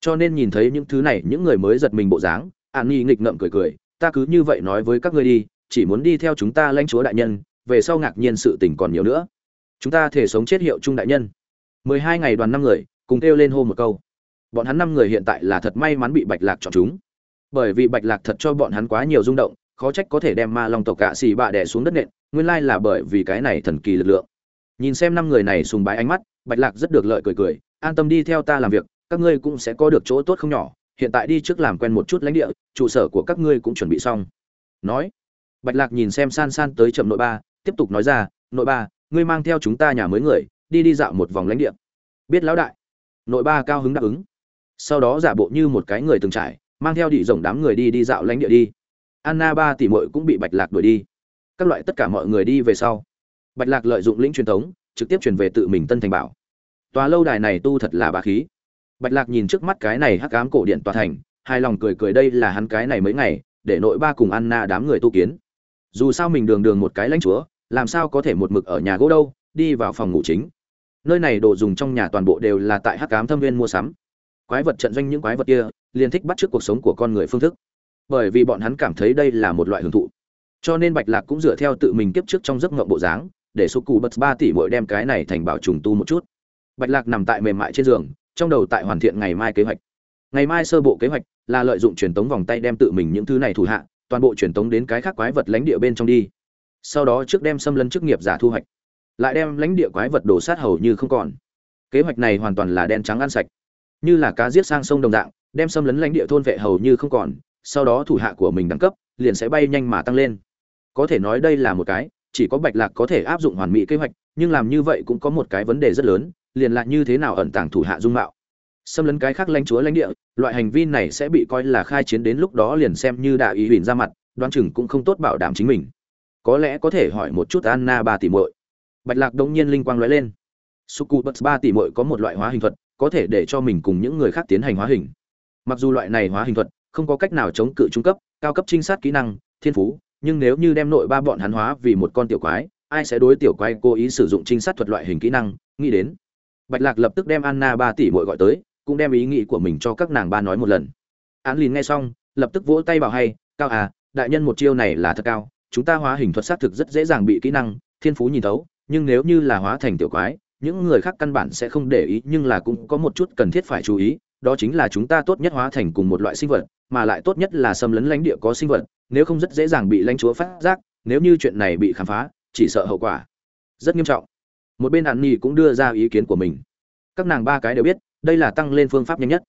Cho nên nhìn thấy những thứ này, những người mới giật mình bộ dáng an nhi nghịch ngợm cười cười, ta cứ như vậy nói với các ngươi đi, chỉ muốn đi theo chúng ta lãnh chúa đại nhân, về sau ngạc nhiên sự tình còn nhiều nữa. Chúng ta thể sống chết hiệu trung đại nhân. Mười hai ngày đoàn năm người, cùng kêu lên hô một câu bọn hắn năm người hiện tại là thật may mắn bị bạch lạc chọn chúng. Bởi vì bạch lạc thật cho bọn hắn quá nhiều rung động, khó trách có thể đem ma long tộc cạ xì bạ đẻ xuống đất nện, nguyên lai là bởi vì cái này thần kỳ lực lượng. Nhìn xem năm người này sùng bái ánh mắt, bạch lạc rất được lợi cười cười, an tâm đi theo ta làm việc, các ngươi cũng sẽ có được chỗ tốt không nhỏ, hiện tại đi trước làm quen một chút lãnh địa, trụ sở của các ngươi cũng chuẩn bị xong. Nói, bạch lạc nhìn xem san san tới chậm nội ba, tiếp tục nói ra, nội ba, ngươi mang theo chúng ta nhà mới người, đi đi dạo một vòng lãnh địa. Biết lão đại. Nội ba cao hứng đáp ứng sau đó giả bộ như một cái người từng trải, mang theo đi rồng đám người đi đi dạo lãnh địa đi. Anna ba tỷ mội cũng bị bạch lạc đuổi đi. Các loại tất cả mọi người đi về sau. Bạch lạc lợi dụng lĩnh truyền thống, trực tiếp truyền về tự mình tân thành bảo. Tòa lâu đài này tu thật là bà khí. Bạch lạc nhìn trước mắt cái này hắc ám cổ điện tòa thành, hài lòng cười cười đây là hắn cái này mấy ngày, để nội ba cùng anna đám người tu kiến. Dù sao mình đường đường một cái lãnh chúa, làm sao có thể một mực ở nhà gỗ đâu, đi vào phòng ngủ chính. Nơi này đồ dùng trong nhà toàn bộ đều là tại hắc ám thâm viên mua sắm quái vật trận doanh những quái vật kia, liền thích bắt chước cuộc sống của con người phương thức. Bởi vì bọn hắn cảm thấy đây là một loại hưởng thụ. Cho nên bạch lạc cũng dựa theo tự mình kiếp trước trong giấc ngộng bộ dáng, để số cụ bật ba tỷ mỗi đem cái này thành bảo trùng tu một chút. Bạch lạc nằm tại mềm mại trên giường, trong đầu tại hoàn thiện ngày mai kế hoạch. Ngày mai sơ bộ kế hoạch là lợi dụng truyền tống vòng tay đem tự mình những thứ này thủ hạ, toàn bộ truyền tống đến cái khác quái vật lãnh địa bên trong đi. Sau đó trước đem xâm lấn chức nghiệp giả thu hoạch. Lại đem lãnh địa quái vật đổ sát hầu như không còn. Kế hoạch này hoàn toàn là đen trắng ăn sạch như là cá giết sang sông đồng dạng, đem xâm lấn lãnh địa thôn vệ hầu như không còn, sau đó thủ hạ của mình đẳng cấp liền sẽ bay nhanh mà tăng lên. Có thể nói đây là một cái, chỉ có bạch lạc có thể áp dụng hoàn mỹ kế hoạch, nhưng làm như vậy cũng có một cái vấn đề rất lớn, liền là như thế nào ẩn tàng thủ hạ dung mạo. Xâm lấn cái khác lãnh chúa lãnh địa, loại hành vi này sẽ bị coi là khai chiến đến lúc đó liền xem như đại ý huỳnh ra mặt, đoán chừng cũng không tốt bảo đảm chính mình. Có lẽ có thể hỏi một chút anna ba tỷ muội. Bạch lạc đống nhiên linh quang lóe lên. Suku ba tỷ muội có một loại hóa hình thuật có thể để cho mình cùng những người khác tiến hành hóa hình. Mặc dù loại này hóa hình thuật không có cách nào chống cự trung cấp, cao cấp trinh sát kỹ năng, thiên phú, nhưng nếu như đem nội ba bọn hắn hóa vì một con tiểu quái, ai sẽ đối tiểu quái cố ý sử dụng trinh sát thuật loại hình kỹ năng, nghĩ đến? Bạch lạc lập tức đem anna ba tỷ muội gọi tới, cũng đem ý nghĩ của mình cho các nàng ba nói một lần. Án lìn nghe xong, lập tức vỗ tay bảo hay, cao à đại nhân một chiêu này là thật cao, chúng ta hóa hình thuật xác thực rất dễ dàng bị kỹ năng, thiên phú nhìn thấu, nhưng nếu như là hóa thành tiểu quái những người khác căn bản sẽ không để ý, nhưng là cũng có một chút cần thiết phải chú ý, đó chính là chúng ta tốt nhất hóa thành cùng một loại sinh vật, mà lại tốt nhất là xâm lấn lãnh địa có sinh vật, nếu không rất dễ dàng bị lãnh chúa phát giác, nếu như chuyện này bị khám phá, chỉ sợ hậu quả rất nghiêm trọng. Một bên hạn nhi cũng đưa ra ý kiến của mình. Các nàng ba cái đều biết, đây là tăng lên phương pháp nhanh nhất.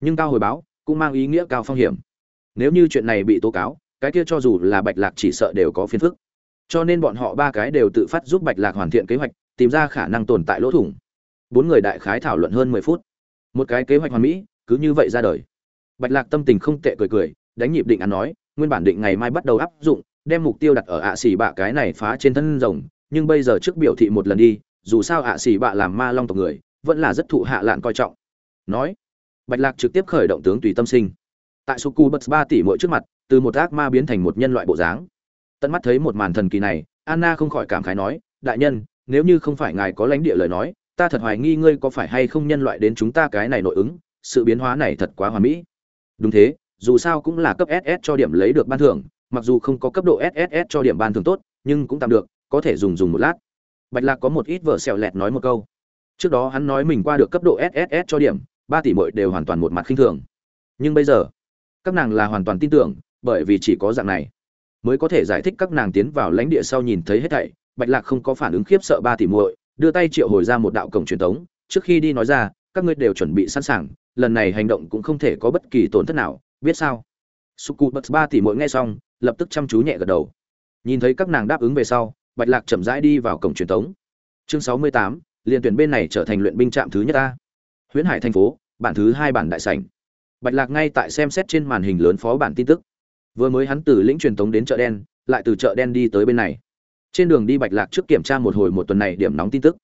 Nhưng cao hồi báo cũng mang ý nghĩa cao phong hiểm. Nếu như chuyện này bị tố cáo, cái kia cho dù là bạch lạc chỉ sợ đều có phiền phức. Cho nên bọn họ ba cái đều tự phát giúp bạch lạc hoàn thiện kế hoạch tìm ra khả năng tồn tại lỗ thủng. Bốn người đại khái thảo luận hơn mười phút. Một cái kế hoạch hoàn mỹ, cứ như vậy ra đời. Bạch lạc tâm tình không tệ cười cười, đánh nhịp định ăn nói, nguyên bản định ngày mai bắt đầu áp dụng, đem mục tiêu đặt ở ạ xỉ bạ cái này phá trên thân rồng, nhưng bây giờ trước biểu thị một lần đi, dù sao ạ xỉ bạ làm ma long tộc người, vẫn là rất thụ hạ lạn coi trọng. Nói, bạch lạc trực tiếp khởi động tướng tùy tâm sinh. Tại suku bất ba tỷ mỗi trước mặt, từ một ác ma biến thành một nhân loại bộ dáng. Tận mắt thấy một màn thần kỳ này, anna không khỏi cảm khái nói, đại nhân nếu như không phải ngài có lãnh địa lời nói, ta thật hoài nghi ngươi có phải hay không nhân loại đến chúng ta cái này nội ứng, sự biến hóa này thật quá hoàn mỹ. Đúng thế, dù sao cũng là cấp ss cho điểm lấy được ban thưởng, mặc dù không có cấp độ sss cho điểm ban thưởng tốt, nhưng cũng tạm được, có thể dùng dùng một lát. Bạch lạc có một ít vợ xẹo lẹt nói một câu. Trước đó hắn nói mình qua được cấp độ sss cho điểm, ba tỷ mội đều hoàn toàn một mặt khinh thường. Nhưng bây giờ, các nàng là hoàn toàn tin tưởng, bởi vì chỉ có dạng này, mới có thể giải thích các nàng tiến vào lãnh địa sau nhìn thấy hết thảy bạch lạc không có phản ứng khiếp sợ ba tỷ muội, đưa tay triệu hồi ra một đạo cổng truyền thống trước khi đi nói ra, các ngươi đều chuẩn bị sẵn sàng, lần này hành động cũng không thể có bất kỳ tổn thất nào, biết sao? Suku bật ba tỷ muội nghe xong, lập tức chăm chú nhẹ gật đầu. Nhìn thấy các nàng đáp ứng về sau, bạch lạc chậm rãi đi vào cổng truyền thống chương sáu mươi tám liền tuyển bên này trở thành luyện binh trạm thứ nhất ta. Huyễn hải thành phố, bản thứ hai bản đại sảnh. Bạch lạc ngay tại xem xét trên màn hình lớn phó bản tin tức. Vừa mới hắn từ lĩnh truyền thống đến chợ đen, lại từ chợ đen đi tới bên này trên đường đi bạch lạc trước kiểm tra một hồi một tuần này điểm nóng tin tức.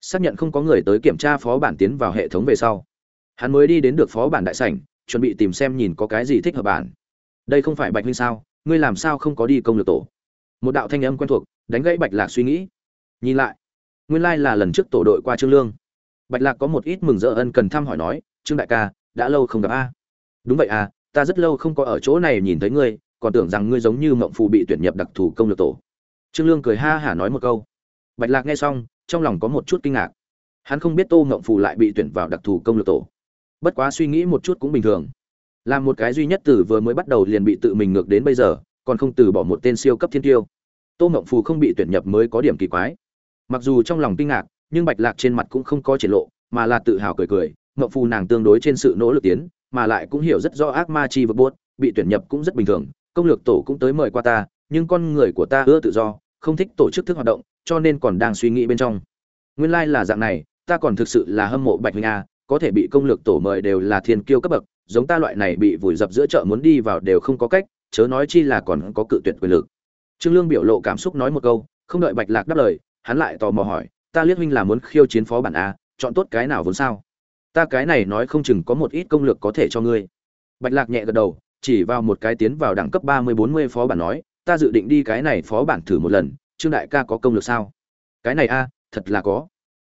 Xác nhận không có người tới kiểm tra phó bản tiến vào hệ thống về sau. Hắn mới đi đến được phó bản đại sảnh, chuẩn bị tìm xem nhìn có cái gì thích hợp bản. Đây không phải bạch huynh sao? Ngươi làm sao không có đi công lược tổ? Một đạo thanh âm quen thuộc, đánh gãy bạch lạc suy nghĩ. Nhìn lại, nguyên lai là lần trước tổ đội qua trương lương. Bạch lạc có một ít mừng rỡ ân cần thăm hỏi nói, trương đại ca, đã lâu không gặp a. Đúng vậy à ta rất lâu không có ở chỗ này nhìn thấy ngươi, còn tưởng rằng ngươi giống như mộng phù bị tuyển nhập đặc thù công lược tổ trương lương cười ha hả nói một câu. Bạch lạc nghe xong, trong lòng có một chút kinh ngạc. Hắn không biết tô ngộng phù lại bị tuyển vào đặc thù công lược tổ. Bất quá suy nghĩ một chút cũng bình thường. Làm một cái duy nhất từ vừa mới bắt đầu liền bị tự mình ngược đến bây giờ, còn không từ bỏ một tên siêu cấp thiên tiêu. Tô ngộng phù không bị tuyển nhập mới có điểm kỳ quái. Mặc dù trong lòng kinh ngạc, nhưng bạch lạc trên mặt cũng không có triển lộ, mà là tự hào cười cười, ngộng phù nàng tương đối trên sự nỗ lực tiến, mà lại cũng hiểu rất rõ ác ma chi vật buốt, bị tuyển nhập cũng rất bình thường, công lược tổ cũng tới mời qua ta, nhưng con người của ta ưa tự do không thích tổ chức thức hoạt động, cho nên còn đang suy nghĩ bên trong. Nguyên lai là dạng này, ta còn thực sự là hâm mộ bạch huynh a, có thể bị công lược tổ mời đều là thiên kiêu cấp bậc, giống ta loại này bị vùi dập giữa chợ muốn đi vào đều không có cách, chớ nói chi là còn có cự tuyệt quyền lực. Trương lương biểu lộ cảm xúc nói một câu, không đợi bạch lạc đáp lời, hắn lại tò mò hỏi, ta liếc huynh là muốn khiêu chiến phó bản a, chọn tốt cái nào vốn sao? Ta cái này nói không chừng có một ít công lược có thể cho ngươi. Bạch lạc nhẹ gật đầu, chỉ vào một cái tiến vào đẳng cấp ba mươi bốn mươi phó bản nói ta dự định đi cái này phó bản thử một lần, trương đại ca có công lực sao? Cái này a, thật là có.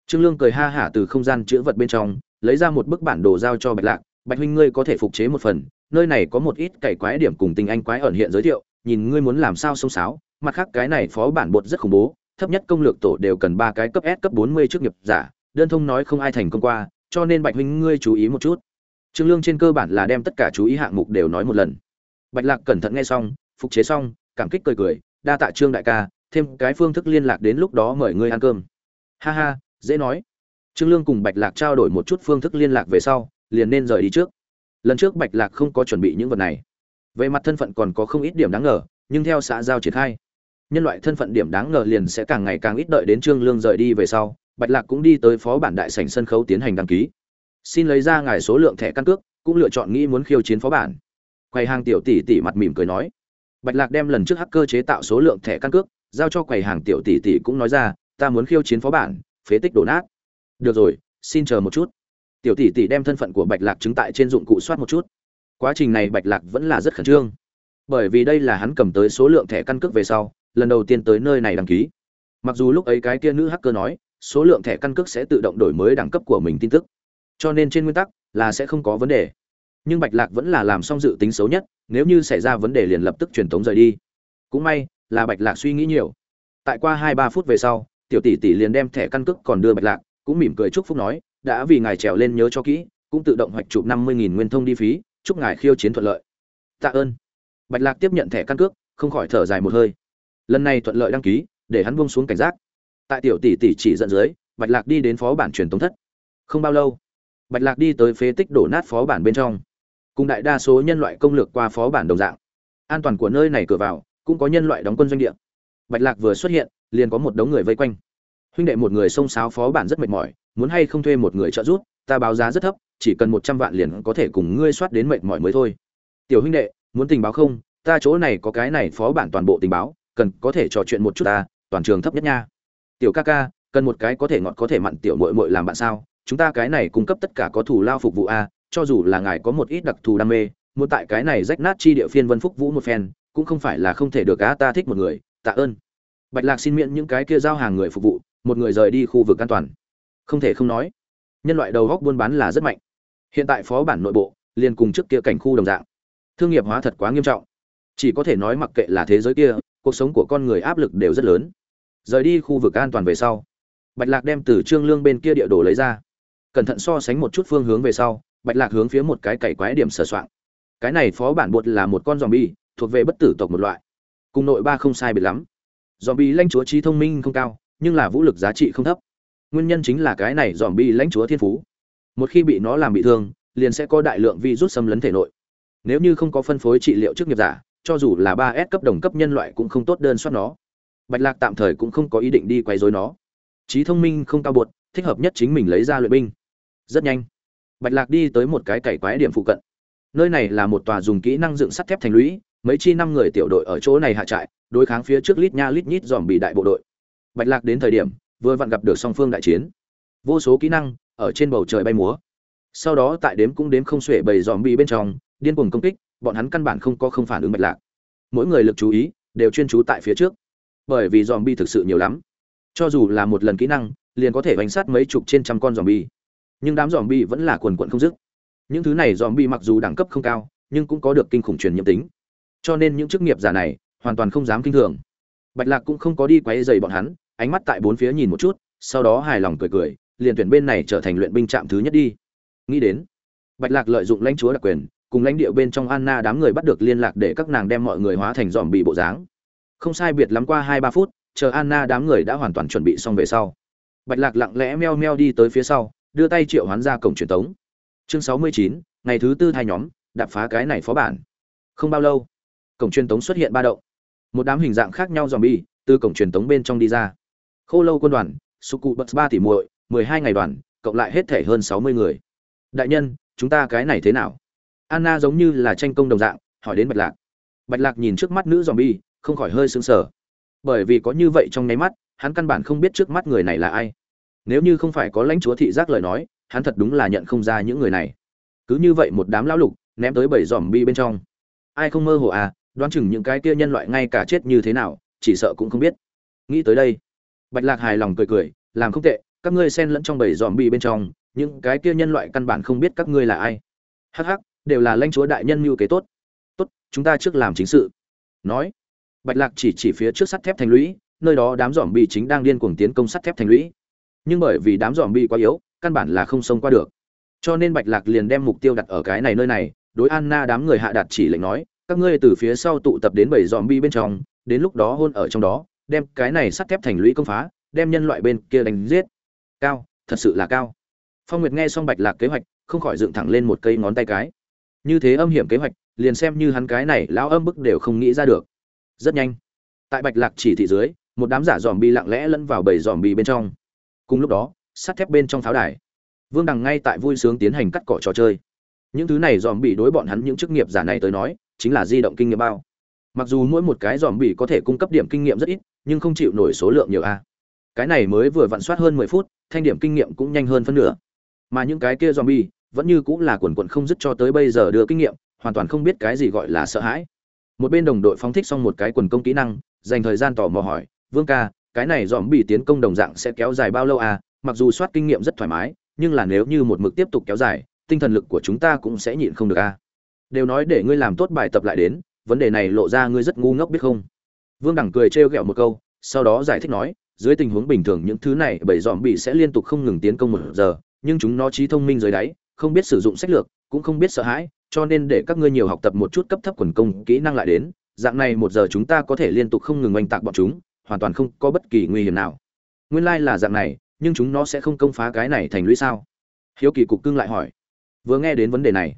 Trương lương cười ha hả từ không gian chữ vật bên trong, lấy ra một bức bản đồ giao cho bạch lạc, bạch huynh ngươi có thể phục chế một phần, nơi này có một ít cày quái điểm cùng tình anh quái ẩn hiện giới thiệu, nhìn ngươi muốn làm sao xông xáo. mặt khác cái này phó bản bột rất khủng bố, thấp nhất công lược tổ đều cần ba cái cấp s, cấp bốn mươi trước nghiệp giả, đơn thông nói không ai thành công qua, cho nên bạch huynh ngươi chú ý một chút. Trương lương trên cơ bản là đem tất cả chú ý hạng mục đều nói một lần. Bạch lạc cẩn thận nghe xong, phục chế xong cảm kích cười cười, đa tạ trương đại ca, thêm cái phương thức liên lạc đến lúc đó mời ngươi ăn cơm. Ha ha, dễ nói. Trương lương cùng bạch lạc trao đổi một chút phương thức liên lạc về sau, liền nên rời đi trước. Lần trước bạch lạc không có chuẩn bị những vật này. Về mặt thân phận còn có không ít điểm đáng ngờ, nhưng theo xã giao triển khai, nhân loại thân phận điểm đáng ngờ liền sẽ càng ngày càng ít đợi đến trương lương rời đi về sau, bạch lạc cũng đi tới phó bản đại sảnh sân khấu tiến hành đăng ký. Xin lấy ra ngài số lượng thẻ căn cước, cũng lựa chọn nghĩ muốn khiêu chiến phó bản. Quầy hàng tiểu tỷ tỷ mặt mỉm cười nói bạch lạc đem lần trước hacker chế tạo số lượng thẻ căn cước, giao cho quầy hàng tiểu tỷ tỷ cũng nói ra, ta muốn khiêu chiến phó bản, phế tích đổ nát. Được rồi, xin chờ một chút. Tiểu tỷ tỷ đem thân phận của bạch lạc chứng tại trên dụng cụ soát một chút. Quá trình này bạch lạc vẫn là rất khẩn trương. Bởi vì đây là hắn cầm tới số lượng thẻ căn cước về sau, lần đầu tiên tới nơi này đăng ký. Mặc dù lúc ấy cái kia nữ hacker nói, số lượng thẻ căn cước sẽ tự động đổi mới đẳng cấp của mình tin tức. Cho nên trên nguyên tắc là sẽ không có vấn đề nhưng bạch lạc vẫn là làm xong dự tính xấu nhất, nếu như xảy ra vấn đề liền lập tức truyền tống rời đi. Cũng may, là bạch lạc suy nghĩ nhiều. Tại qua hai ba phút về sau, tiểu tỷ tỷ liền đem thẻ căn cước còn đưa bạch lạc, cũng mỉm cười chúc phúc nói, đã vì ngài trèo lên nhớ cho kỹ, cũng tự động hoạch chụp năm mươi nghìn nguyên thông đi phí, chúc ngài khiêu chiến thuận lợi. Tạ ơn. Bạch lạc tiếp nhận thẻ căn cước, không khỏi thở dài một hơi. Lần này thuận lợi đăng ký, để hắn buông xuống cảnh giác. Tại tiểu tỷ tỷ chỉ dẫn dưới, bạch lạc đi đến phó bản truyền tống thất. Không bao lâu, bạch lạc đi tới phế tích đổ nát phó bản bên trong cùng đại đa số nhân loại công lược qua phó bản đồng dạng. An toàn của nơi này cửa vào, cũng có nhân loại đóng quân doanh địa. Bạch lạc vừa xuất hiện, liền có một đống người vây quanh. Huynh đệ một người xông xáo phó bản rất mệt mỏi, muốn hay không thuê một người trợ giúp, ta báo giá rất thấp, chỉ cần một trăm vạn liền có thể cùng ngươi soát đến mệt mỏi mới thôi. Tiểu huynh đệ, muốn tình báo không? Ta chỗ này có cái này phó bản toàn bộ tình báo, cần có thể trò chuyện một chút ta, toàn trường thấp nhất nha. Tiểu ca ca, cần một cái có thể ngọt có thể mặn tiểu muội muội làm bạn sao? Chúng ta cái này cung cấp tất cả có thủ lao phục vụ a cho dù là ngài có một ít đặc thù đam mê, muốn tại cái này rách nát chi địa phiên vân phúc vũ một phen, cũng không phải là không thể được á, ta thích một người, tạ ơn. Bạch lạc xin miễn những cái kia giao hàng người phục vụ, một người rời đi khu vực an toàn. Không thể không nói, nhân loại đầu góc buôn bán là rất mạnh. Hiện tại phó bản nội bộ, liền cùng trước kia cảnh khu đồng dạng. Thương nghiệp hóa thật quá nghiêm trọng. Chỉ có thể nói mặc kệ là thế giới kia, cuộc sống của con người áp lực đều rất lớn. Rời đi khu vực an toàn về sau, bạch lạc đem từ trương lương bên kia địa đồ lấy ra. Cẩn thận so sánh một chút phương hướng về sau bạch lạc hướng phía một cái cày quái điểm sờ soạng. Cái này phó bản bột là một con dòm bi thuộc về bất tử tộc một loại. Cùng nội ba không sai biệt lắm. Dòm bi lãnh chúa trí thông minh không cao, nhưng là vũ lực giá trị không thấp. Nguyên nhân chính là cái này dòm bi lãnh chúa thiên phú. Một khi bị nó làm bị thương, liền sẽ có đại lượng vi rút xâm lấn thể nội. Nếu như không có phân phối trị liệu trước nghiệp giả, cho dù là ba s cấp đồng cấp nhân loại cũng không tốt đơn soát nó. Bạch lạc tạm thời cũng không có ý định đi quay dối nó. Trí thông minh không cao bột, thích hợp nhất chính mình lấy ra luyện binh. Rất nhanh bạch lạc đi tới một cái cày quái điểm phụ cận. Nơi này là một tòa dùng kỹ năng dựng sắt thép thành lũy, mấy chi năm người tiểu đội ở chỗ này hạ trại, đối kháng phía trước lít nha lít nhít dòm bị đại bộ đội. Bạch lạc đến thời điểm, vừa vặn gặp được song phương đại chiến. Vô số kỹ năng ở trên bầu trời bay múa. Sau đó tại đếm cũng đếm không xuể bầy dòm bị bên trong, điên cuồng công kích, bọn hắn căn bản không có không phản ứng bạch lạc. Mỗi người lực chú ý đều chuyên chú tại phía trước. Bởi vì dòm bi thực sự nhiều lắm. Cho dù là một lần kỹ năng, liền có thể đánh sát mấy chục trên trăm con dòm bi nhưng đám dòm bi vẫn là quần quận không dứt. Những thứ này dòm bi mặc dù đẳng cấp không cao, nhưng cũng có được kinh khủng truyền nhiễm tính. Cho nên những chức nghiệp giả này hoàn toàn không dám kinh thường. Bạch lạc cũng không có đi quấy dày bọn hắn, ánh mắt tại bốn phía nhìn một chút, sau đó hài lòng cười cười, liền tuyển bên này trở thành luyện binh trạm thứ nhất đi. Nghĩ đến, bạch lạc lợi dụng lãnh chúa đặc quyền, cùng lãnh địa bên trong anna đám người bắt được liên lạc để các nàng đem mọi người hóa thành dòm bị bộ dáng. Không sai biệt lắm qua hai ba phút, chờ anna đám người đã hoàn toàn chuẩn bị xong về sau. Bạch lạc lặng lẽ meo meo đi tới phía sau đưa tay triệu hoán ra cổng truyền tống. Chương sáu mươi chín, ngày thứ tư hai nhóm, đạp phá cái này phó bản. Không bao lâu, cổng truyền tống xuất hiện ba động. Một đám hình dạng khác nhau dòm bi từ cổng truyền tống bên trong đi ra. Khô lâu quân đoàn suku bus ba tỷ muội, mười hai ngày đoàn, cộng lại hết thể hơn sáu mươi người. Đại nhân, chúng ta cái này thế nào? Anna giống như là tranh công đồng dạng, hỏi đến bạch lạc. Bạch lạc nhìn trước mắt nữ dòm bi không khỏi hơi sững sờ. Bởi vì có như vậy trong nháy mắt, hắn căn bản không biết trước mắt người này là ai nếu như không phải có lãnh chúa thị giác lời nói, hắn thật đúng là nhận không ra những người này. Cứ như vậy một đám lão lục ném tới bảy dòm bi bên trong. Ai không mơ hồ à đoán chừng những cái kia nhân loại ngay cả chết như thế nào, chỉ sợ cũng không biết. Nghĩ tới đây, bạch lạc hài lòng cười cười, làm không tệ, các ngươi xen lẫn trong bảy dòm bi bên trong, những cái kia nhân loại căn bản không biết các ngươi là ai. Hắc hắc, đều là lãnh chúa đại nhân mưu kế tốt. Tốt, chúng ta trước làm chính sự. Nói, bạch lạc chỉ chỉ phía trước sắt thép thành lũy, nơi đó đám dòm bi chính đang điên cuồng tiến công sắt thép thành lũy nhưng bởi vì đám dòm bi quá yếu, căn bản là không xông qua được. Cho nên bạch lạc liền đem mục tiêu đặt ở cái này nơi này, đối anna đám người hạ đạt chỉ lệnh nói, các ngươi từ phía sau tụ tập đến bảy dòm bi bên trong, đến lúc đó hôn ở trong đó, đem cái này sắt thép thành lũy công phá, đem nhân loại bên kia đánh giết. Cao, thật sự là cao. Phong nguyệt nghe xong bạch lạc kế hoạch, không khỏi dựng thẳng lên một cây ngón tay cái. Như thế âm hiểm kế hoạch, liền xem như hắn cái này lão âm bức đều không nghĩ ra được. Rất nhanh. Tại bạch lạc chỉ thị dưới, một đám giả dòm bi lặng lẽ lẫn vào bầy dòm bi bên trong cùng lúc đó, sắt thép bên trong pháo đài, vương đằng ngay tại vui sướng tiến hành cắt cỏ trò chơi. Những thứ này dòm bị đối bọn hắn những chức nghiệp giả này tới nói, chính là di động kinh nghiệm bao. Mặc dù mỗi một cái dòm bị có thể cung cấp điểm kinh nghiệm rất ít, nhưng không chịu nổi số lượng nhiều a. Cái này mới vừa vặn soát hơn mười phút, thanh điểm kinh nghiệm cũng nhanh hơn phân nửa. Mà những cái kia dòm bị vẫn như cũng là quần quần không dứt cho tới bây giờ đưa kinh nghiệm, hoàn toàn không biết cái gì gọi là sợ hãi. Một bên đồng đội phóng thích xong một cái quần công kỹ năng, dành thời gian tò mò hỏi, vương ca cái này dòm bị tiến công đồng dạng sẽ kéo dài bao lâu à mặc dù soát kinh nghiệm rất thoải mái, nhưng là nếu như một mực tiếp tục kéo dài, tinh thần lực của chúng ta cũng sẽ nhịn không được à. Đều nói để ngươi làm tốt bài tập lại đến, vấn đề này lộ ra ngươi rất ngu ngốc biết không? Vương đẳng cười trêu ghẹo một câu, sau đó giải thích nói, dưới tình huống bình thường những thứ này, bảy dòm bị sẽ liên tục không ngừng tiến công một giờ, nhưng chúng nó trí thông minh dưới đáy, không biết sử dụng sách lược, cũng không biết sợ hãi, cho nên để các ngươi nhiều học tập một chút cấp thấp quần công kỹ năng lại đến, dạng này một giờ chúng ta có thể liên tục không ngừng oanh tạc bọn chúng hoàn toàn không có bất kỳ nguy hiểm nào. Nguyên lai là dạng này, nhưng chúng nó sẽ không công phá cái này thành lũy sao? Hiếu kỳ cục cưng lại hỏi. Vừa nghe đến vấn đề này,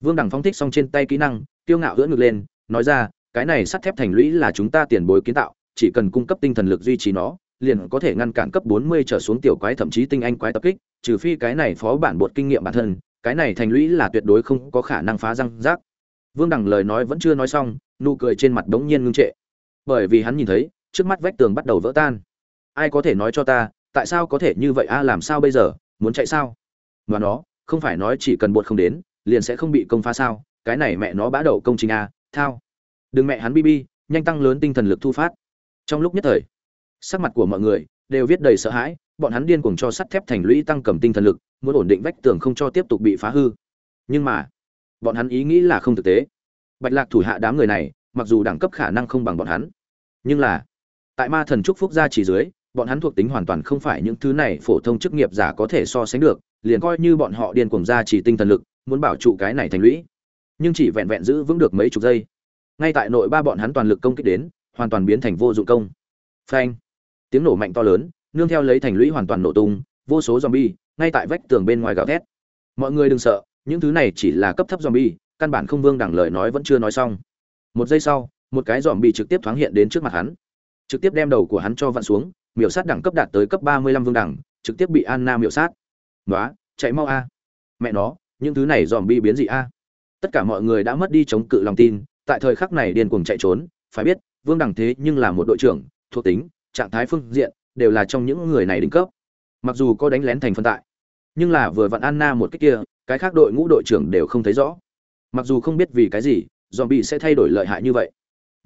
vương đằng phóng thích xong trên tay kỹ năng, kiêu ngạo ưỡn ngực lên, nói ra, cái này sắt thép thành lũy là chúng ta tiền bối kiến tạo, chỉ cần cung cấp tinh thần lực duy trì nó, liền có thể ngăn cản cấp 40 trở xuống tiểu quái thậm chí tinh anh quái tập kích, trừ phi cái này phó bản bột kinh nghiệm bản thân, cái này thành lũy là tuyệt đối không có khả năng phá răng rác. Vương đằng lời nói vẫn chưa nói xong, nụ cười trên mặt đống nhiên ngưng trệ. Bởi vì hắn nhìn thấy trước mắt vách tường bắt đầu vỡ tan. Ai có thể nói cho ta, tại sao có thể như vậy a, làm sao bây giờ, muốn chạy sao? Mà nó, không phải nói chỉ cần bột không đến, liền sẽ không bị công phá sao? Cái này mẹ nó bã đậu công trình a, thao. Đừng mẹ hắn bb nhanh tăng lớn tinh thần lực thu phát. Trong lúc nhất thời, sắc mặt của mọi người đều viết đầy sợ hãi, bọn hắn điên cuồng cho sắt thép thành lũy tăng cầm tinh thần lực, muốn ổn định vách tường không cho tiếp tục bị phá hư. Nhưng mà, bọn hắn ý nghĩ là không thực tế. Bạch lạc thủ hạ đám người này, mặc dù đẳng cấp khả năng không bằng bọn hắn, nhưng là tại ma thần trúc phúc gia chỉ dưới, bọn hắn thuộc tính hoàn toàn không phải những thứ này phổ thông chức nghiệp giả có thể so sánh được, liền coi như bọn họ điên cuồng ra chỉ tinh thần lực, muốn bảo trụ cái này thành lũy. Nhưng chỉ vẹn vẹn giữ vững được mấy chục giây. Ngay tại nội ba bọn hắn toàn lực công kích đến, hoàn toàn biến thành vô dụng công. Phanh. Tiếng nổ mạnh to lớn, nương theo lấy thành lũy hoàn toàn nổ tung, vô số zombie, ngay tại vách tường bên ngoài gào thét. Mọi người đừng sợ, những thứ này chỉ là cấp thấp zombie, căn bản không vương đẳng lời nói vẫn chưa nói xong. Một giây sau, một cái zombie trực tiếp thoáng hiện đến trước mặt hắn trực tiếp đem đầu của hắn cho vặn xuống, miểu sát đẳng cấp đạt tới cấp ba mươi lăm vương đẳng, trực tiếp bị anna miểu sát. Nói chạy mau a. Mẹ nó, những thứ này zombie biến dị a. Tất cả mọi người đã mất đi chống cự lòng tin, tại thời khắc này điên cuồng chạy trốn, phải biết, vương đẳng thế nhưng là một đội trưởng, thuộc tính, trạng thái phương diện, đều là trong những người này đỉnh cấp. Mặc dù có đánh lén thành phân tại, nhưng là vừa vặn anna một cách kia, cái khác đội ngũ đội trưởng đều không thấy rõ. Mặc dù không biết vì cái gì dòm bị sẽ thay đổi lợi hại như vậy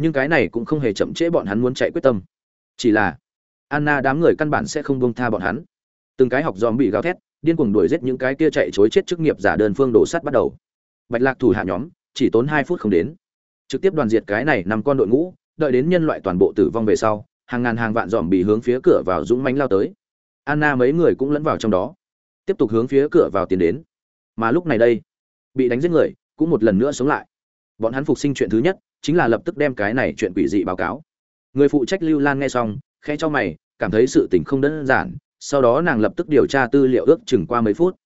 nhưng cái này cũng không hề chậm trễ bọn hắn muốn chạy quyết tâm. Chỉ là, anna đám người căn bản sẽ không buông tha bọn hắn. Từng cái học dòm bị gào thét, điên cuồng đuổi giết những cái kia chạy chối chết chức nghiệp giả đơn phương đổ sắt bắt đầu. Bạch lạc thủ hạ nhóm, chỉ tốn hai phút không đến. Trực tiếp đoàn diệt cái này nằm con đội ngũ, đợi đến nhân loại toàn bộ tử vong về sau, hàng ngàn hàng vạn dòm bị hướng phía cửa vào dũng mánh lao tới. Anna mấy người cũng lẫn vào trong đó. Tiếp tục hướng phía cửa vào tiến đến. Mà lúc này đây, bị đánh giết người, cũng một lần nữa sống lại. Bọn hắn phục sinh chuyện thứ nhất chính là lập tức đem cái này chuyện quỷ dị báo cáo. Người phụ trách lưu lan nghe xong, khẽ cho mày, cảm thấy sự tình không đơn giản, sau đó nàng lập tức điều tra tư liệu ước chừng qua mấy phút.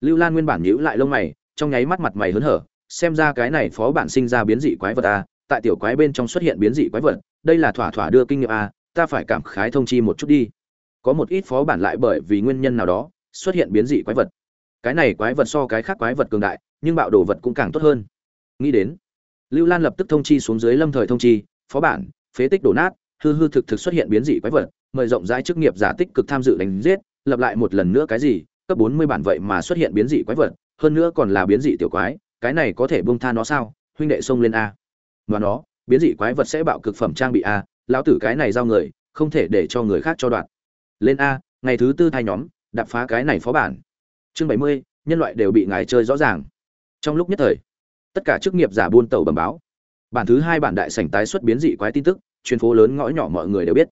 Lưu lan nguyên bản nhíu lại lông mày, trong nháy mắt mặt mày hớn hở, xem ra cái này phó bản sinh ra biến dị quái vật a tại tiểu quái bên trong xuất hiện biến dị quái vật, đây là thỏa thỏa đưa kinh nghiệm a ta phải cảm khái thông chi một chút đi. Có một ít phó bản lại bởi vì nguyên nhân nào đó, xuất hiện biến dị quái vật. Cái này quái vật so cái khác quái vật cường đại, nhưng bạo đồ vật cũng càng tốt hơn. Nghĩ đến lưu lan lập tức thông chi xuống dưới lâm thời thông chi, phó bản, phế tích đổ nát, hư hư thực thực xuất hiện biến dị quái vật, mời rộng rãi chức nghiệp giả tích cực tham dự đánh giết, lập lại một lần nữa cái gì, cấp bốn mươi bản vậy mà xuất hiện biến dị quái vật, hơn nữa còn là biến dị tiểu quái, cái này có thể buông tha nó sao? Huynh đệ xông lên a. Và nó, biến dị quái vật sẽ bạo cực phẩm trang bị a, lão tử cái này giao người, không thể để cho người khác cho đoạn. Lên a, ngày thứ tư thay nhóm, đạp phá cái này phó bản. Chương bảy mươi, nhân loại đều bị ngài chơi rõ ràng. Trong lúc nhất thời tất cả chức nghiệp giả buôn tàu bẩm báo. Bản thứ hai bản đại sảnh tái xuất biến dị quái tin tức chuyên phố lớn ngõ nhỏ mọi người đều biết.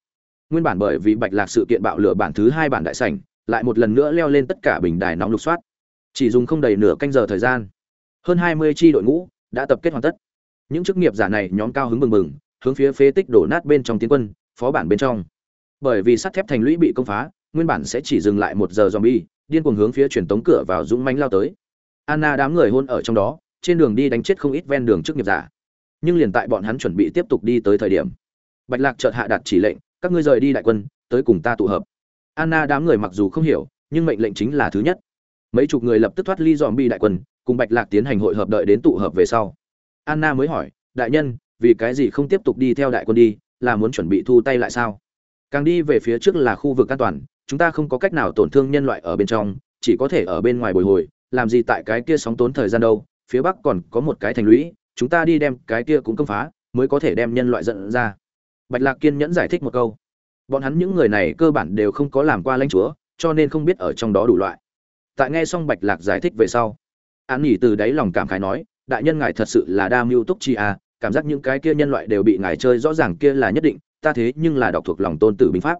Nguyên bản bởi vì bạch lạc sự kiện bạo lửa bản thứ hai bản đại sảnh, lại một lần nữa leo lên tất cả bình đài nóng lục soát. Chỉ dùng không đầy nửa canh giờ thời gian, hơn hai mươi tri đội ngũ đã tập kết hoàn tất. Những chức nghiệp giả này nhóm cao hứng mừng mừng hướng phía phế tích đổ nát bên trong tiến quân, phó bản bên trong. Bởi vì sắt thép thành lũy bị công phá, nguyên bản sẽ chỉ dừng lại một giờ zombie, điên cuồng hướng phía truyền tống cửa vào dũng mãnh lao tới. Anna đám người hôn ở trong đó trên đường đi đánh chết không ít ven đường trước nghiệp giả. Nhưng liền tại bọn hắn chuẩn bị tiếp tục đi tới thời điểm, bạch lạc chợt hạ đạt chỉ lệnh, các ngươi rời đi đại quân, tới cùng ta tụ hợp. Anna đám người mặc dù không hiểu, nhưng mệnh lệnh chính là thứ nhất. Mấy chục người lập tức thoát ly dòm bi đại quân, cùng bạch lạc tiến hành hội hợp đợi đến tụ hợp về sau. Anna mới hỏi, đại nhân, vì cái gì không tiếp tục đi theo đại quân đi, là muốn chuẩn bị thu tay lại sao? Càng đi về phía trước là khu vực an toàn, chúng ta không có cách nào tổn thương nhân loại ở bên trong, chỉ có thể ở bên ngoài bồi hồi, làm gì tại cái kia sóng tốn thời gian đâu phía bắc còn có một cái thành lũy, chúng ta đi đem cái kia cũng công phá, mới có thể đem nhân loại dẫn ra. Bạch lạc kiên nhẫn giải thích một câu. Bọn hắn những người này cơ bản đều không có làm qua lãnh chúa, cho nên không biết ở trong đó đủ loại. Tại nghe xong bạch lạc giải thích về sau, an nghỉ từ đáy lòng cảm khái nói, đại nhân ngài thật sự là đa mưu túc chi à cảm giác những cái kia nhân loại đều bị ngài chơi rõ ràng kia là nhất định, ta thế nhưng là đọc thuộc lòng tôn tử binh pháp.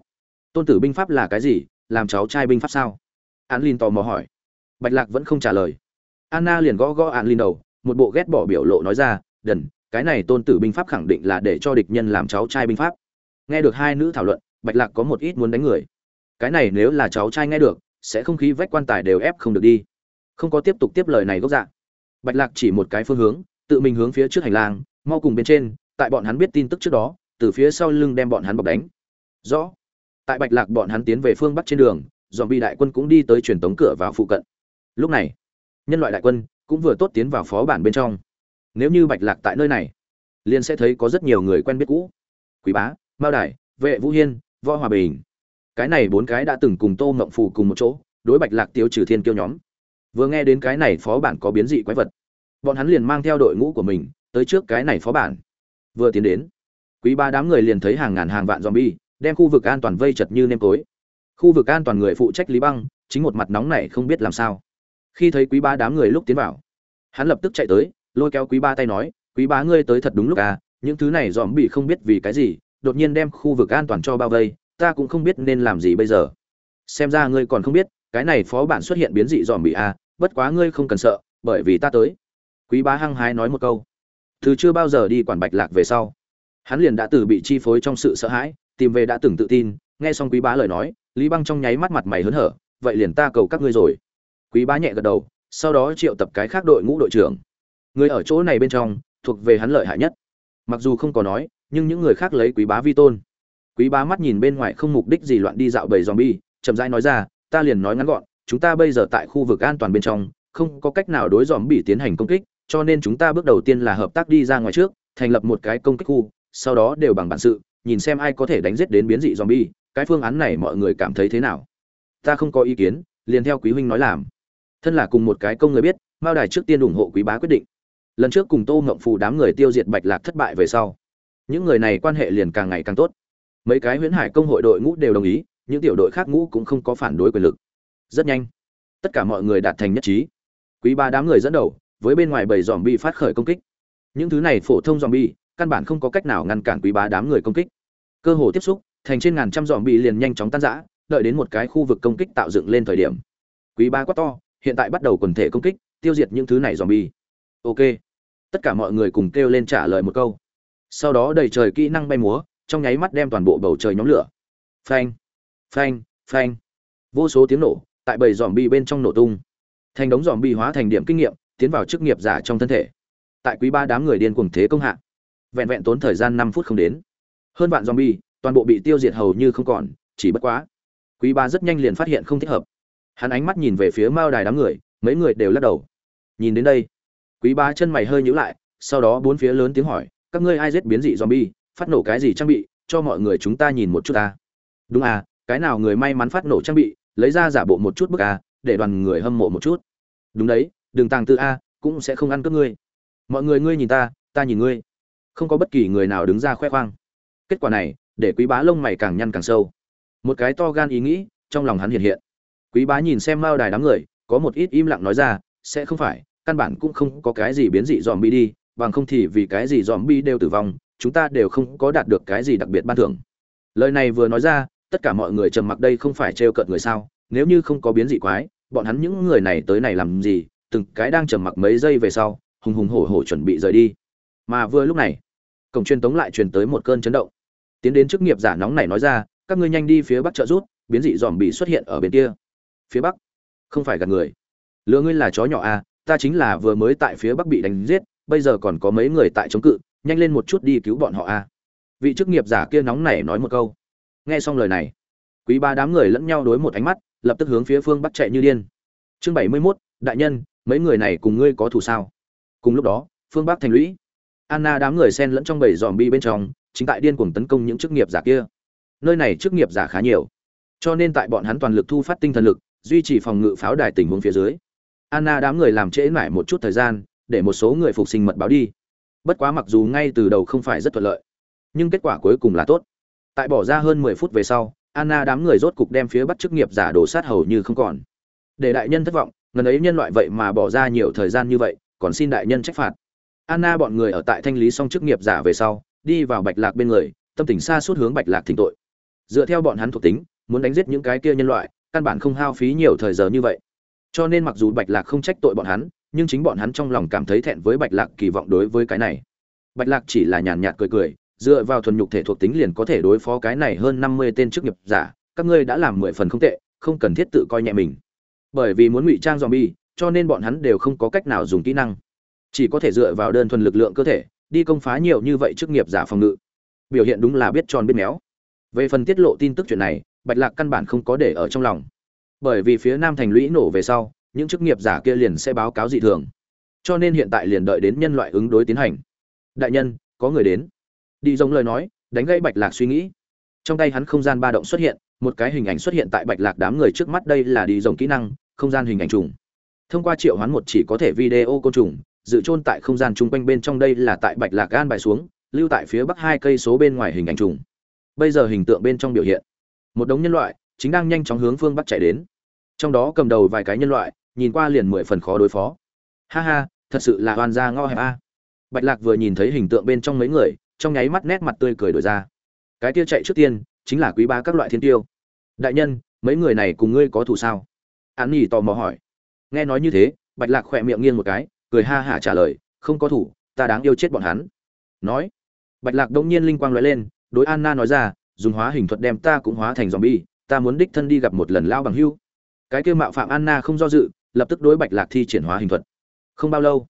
Tôn tử binh pháp là cái gì? Làm cháu trai binh pháp sao? An lin tò mò hỏi. Bạch lạc vẫn không trả lời anna liền gõ gõ an lin đầu, một bộ ghét bỏ biểu lộ nói ra, đần, cái này tôn tử binh pháp khẳng định là để cho địch nhân làm cháu trai binh pháp. Nghe được hai nữ thảo luận, bạch lạc có một ít muốn đánh người. Cái này nếu là cháu trai nghe được, sẽ không khí vách quan tài đều ép không được đi. Không có tiếp tục tiếp lời này gốc dạ. Bạch lạc chỉ một cái phương hướng, tự mình hướng phía trước hành lang, mau cùng bên trên, tại bọn hắn biết tin tức trước đó, từ phía sau lưng đem bọn hắn bọc đánh. Rõ. Tại bạch lạc bọn hắn tiến về phương bắc trên đường, zombie đại quân cũng đi tới truyền tống cửa vào phụ cận. Lúc này nhân loại đại quân cũng vừa tốt tiến vào phó bản bên trong. Nếu như bạch lạc tại nơi này, liền sẽ thấy có rất nhiều người quen biết cũ. Quý bá, mao đài, vệ vũ hiên, võ hòa bình. Cái này bốn cái đã từng cùng tô ngộng phù cùng một chỗ, đối bạch lạc tiêu trừ thiên kiêu nhóm. Vừa nghe đến cái này phó bản có biến dị quái vật, bọn hắn liền mang theo đội ngũ của mình tới trước cái này phó bản. Vừa tiến đến, quý ba đám người liền thấy hàng ngàn hàng vạn zombie đem khu vực an toàn vây chật như nêm tối. Khu vực an toàn người phụ trách lý băng, chính một mặt nóng này không biết làm sao khi thấy quý ba đám người lúc tiến vào, hắn lập tức chạy tới, lôi kéo quý ba tay nói, quý ba ngươi tới thật đúng lúc à những thứ này dòm bị không biết vì cái gì, đột nhiên đem khu vực an toàn cho bao vây, ta cũng không biết nên làm gì bây giờ. Xem ra ngươi còn không biết, cái này phó bản xuất hiện biến dị dòm bị à bất quá ngươi không cần sợ, bởi vì ta tới. Quý bá hăng hái nói một câu. Từ chưa bao giờ đi quản bạch lạc về sau, hắn liền đã từ bị chi phối trong sự sợ hãi, tìm về đã từng tự tin, nghe xong quý bá lời nói, lý băng trong nháy mắt mặt mày hớn hở, vậy liền ta cầu các ngươi rồi quý bá nhẹ gật đầu, sau đó triệu tập cái khác đội ngũ đội trưởng. Người ở chỗ này bên trong, thuộc về hắn lợi hại nhất. Mặc dù không có nói, nhưng những người khác lấy quý bá vi tôn. Quý bá mắt nhìn bên ngoài không mục đích gì loạn đi dạo bầy zombie, chậm rãi nói ra, ta liền nói ngắn gọn, chúng ta bây giờ tại khu vực an toàn bên trong, không có cách nào đối zombie bị tiến hành công kích, cho nên chúng ta bước đầu tiên là hợp tác đi ra ngoài trước, thành lập một cái công kích khu, sau đó đều bằng bản sự, nhìn xem ai có thể đánh giết đến biến dị zombie, cái phương án này mọi người cảm thấy thế nào? Ta không có ý kiến, liền theo quý huynh nói làm thân là cùng một cái công người biết, mao đài trước tiên ủng hộ quý bá quyết định. Lần trước cùng tô ngộng phù đám người tiêu diệt bạch lạc thất bại về sau, những người này quan hệ liền càng ngày càng tốt. Mấy cái huyễn hải công hội đội ngũ đều đồng ý, những tiểu đội khác ngũ cũng không có phản đối quyền lực. Rất nhanh, tất cả mọi người đạt thành nhất trí. Quý ba đám người dẫn đầu, với bên ngoài bảy dòm bi phát khởi công kích. Những thứ này phổ thông dòm bi căn bản không có cách nào ngăn cản quý bá đám người công kích. Cơ hồ tiếp xúc, thành trên ngàn trăm dòm bi liền nhanh chóng tan rã, đợi đến một cái khu vực công kích tạo dựng lên thời điểm. Quý ba quá to hiện tại bắt đầu quần thể công kích tiêu diệt những thứ này zombie. ok. Tất cả mọi người cùng kêu lên trả lời một câu. Sau đó đầy trời kỹ năng bay múa trong nháy mắt đem toàn bộ bầu trời nhóm lửa. Phanh. Phanh phanh. Vô số tiếng nổ tại bầy zombie bên trong nổ tung. Thành đống zombie hóa thành điểm kinh nghiệm tiến vào chức nghiệp giả trong thân thể. Tại quý ba đám người điên cuồng thế công hạ. Vẹn vẹn tốn thời gian năm phút không đến. Hơn vạn zombie, toàn bộ bị tiêu diệt hầu như không còn chỉ bất quá. Quý ba rất nhanh liền phát hiện không thích hợp hắn ánh mắt nhìn về phía mao đài đám người, mấy người đều lắc đầu. Nhìn đến đây, quý ba chân mày hơi nhíu lại, sau đó bốn phía lớn tiếng hỏi, các ngươi ai giết biến dị zombie, phát nổ cái gì trang bị, cho mọi người chúng ta nhìn một chút ta? Đúng à cái nào người may mắn phát nổ trang bị, lấy ra giả bộ một chút bức a để đoàn người hâm mộ một chút. Đúng đấy, đừng tàng tư a, cũng sẽ không ăn cướp ngươi. Mọi người ngươi nhìn ta ta nhìn ngươi. Không có bất kỳ người nào đứng ra khoe khoang. Kết quả này, để quý bá lông mày càng nhăn càng sâu. Một cái to gan ý nghĩ trong lòng hắn hiện hiện quý bá nhìn xem mao đài đám người, có một ít im lặng nói ra, sẽ không phải, căn bản cũng không có cái gì biến dị dòm bi đi, bằng không thì vì cái gì dòm bi đều tử vong, chúng ta đều không có đạt được cái gì đặc biệt ban thưởng. Lời này vừa nói ra, tất cả mọi người trầm mặc đây không phải trêu cợt người sao? Nếu như không có biến dị quái, bọn hắn những người này tới này làm gì? Từng cái đang trầm mặc mấy giây về sau, hùng hùng hổ hổ chuẩn bị rời đi. Mà vừa lúc này, cổng truyền tống lại truyền tới một cơn chấn động. Tiến đến chức nghiệp giả nóng này nói ra, các ngươi nhanh đi phía bắc trợ rút biến dị dòm bị xuất hiện ở bên kia phía bắc. Không phải gạt người. Lừa ngươi là chó nhỏ à ta chính là vừa mới tại phía bắc bị đánh giết, bây giờ còn có mấy người tại chống cự, nhanh lên một chút đi cứu bọn họ à. Vị chức nghiệp giả kia nóng nảy nói một câu. Nghe xong lời này, quý ba đám người lẫn nhau đối một ánh mắt, lập tức hướng phía phương bắc chạy như điên. Chương bảy mươi mốt, đại nhân, mấy người này cùng ngươi có thù sao? Cùng lúc đó, phương bắc thành lũy. Anna đám người xen lẫn trong bầy dòm bi bên trong, chính tại điên cuồng tấn công những chức nghiệp giả kia. Nơi này chức nghiệp giả khá nhiều, cho nên tại bọn hắn toàn lực thu phát tinh thần lực duy trì phòng ngự pháo đài tình huống phía dưới. Anna đám người làm trễ mãi một chút thời gian, để một số người phục sinh mật báo đi. Bất quá mặc dù ngay từ đầu không phải rất thuận lợi, nhưng kết quả cuối cùng là tốt. Tại bỏ ra hơn mười phút về sau, anna đám người rốt cục đem phía bắt chức nghiệp giả đổ sát hầu như không còn. Để đại nhân thất vọng, ngần ấy nhân loại vậy mà bỏ ra nhiều thời gian như vậy, còn xin đại nhân trách phạt. Anna bọn người ở tại thanh lý xong chức nghiệp giả về sau, đi vào bạch lạc bên người, tâm tình xa suốt hướng bạch lạc thỉnh tội. Dựa theo bọn hắn thuộc tính, muốn đánh giết những cái kia nhân loại căn bản không hao phí nhiều thời giờ như vậy. Cho nên mặc dù bạch lạc không trách tội bọn hắn, nhưng chính bọn hắn trong lòng cảm thấy thẹn với bạch lạc kỳ vọng đối với cái này. Bạch lạc chỉ là nhàn nhạt cười cười, dựa vào thuần nhục thể thuộc tính liền có thể đối phó cái này hơn năm mươi tên chức nghiệp giả, các ngươi đã làm mười phần không tệ, không cần thiết tự coi nhẹ mình. Bởi vì muốn ngụy trang zombie, cho nên bọn hắn đều không có cách nào dùng kỹ năng. Chỉ có thể dựa vào đơn thuần lực lượng cơ thể, đi công phá nhiều như vậy chức nghiệp giả phòng ngự. Biểu hiện đúng là biết tròn biết méo. Về phần tiết lộ tin tức chuyện này bạch lạc căn bản không có để ở trong lòng. Bởi vì phía nam thành lũy nổ về sau, những chức nghiệp giả kia liền sẽ báo cáo dị thường. Cho nên hiện tại liền đợi đến nhân loại ứng đối tiến hành. Đại nhân, có người đến. Đi giống lời nói, đánh gây bạch lạc suy nghĩ. Trong tay hắn không gian ba động xuất hiện, một cái hình ảnh xuất hiện tại bạch lạc đám người trước mắt đây là đi dòng kỹ năng, không gian hình ảnh trùng. Thông qua triệu hoán một chỉ có thể video côn trùng, dự trôn tại không gian chung quanh bên trong đây là tại bạch lạc gan bài xuống, lưu tại phía bắc hai cây số bên ngoài hình ảnh trùng. Bây giờ hình tượng bên trong biểu hiện một đống nhân loại chính đang nhanh chóng hướng phương bắc chạy đến. Trong đó cầm đầu vài cái nhân loại, nhìn qua liền mười phần khó đối phó. Ha ha, thật sự là hoàn gia ngõ hẹp a. Bạch lạc vừa nhìn thấy hình tượng bên trong mấy người, trong nháy mắt nét mặt tươi cười đổi ra. Cái kia chạy trước tiên, chính là quý ba các loại thiên tiêu. Đại nhân, mấy người này cùng ngươi có thù sao? An nhỉ tò mò hỏi. Nghe nói như thế, bạch lạc khỏe miệng nghiêng một cái, cười ha hả trả lời, không có thủ, ta đáng yêu chết bọn hắn. Nói, bạch lạc đông nhiên linh quang lóe lên, đối anna nói ra dùng hóa hình thuật đem ta cũng hóa thành zombie, ta muốn đích thân đi gặp một lần lao bằng hưu. Cái kia mạo phạm anna không do dự, lập tức đối bạch lạc thi triển hóa hình thuật. Không bao lâu,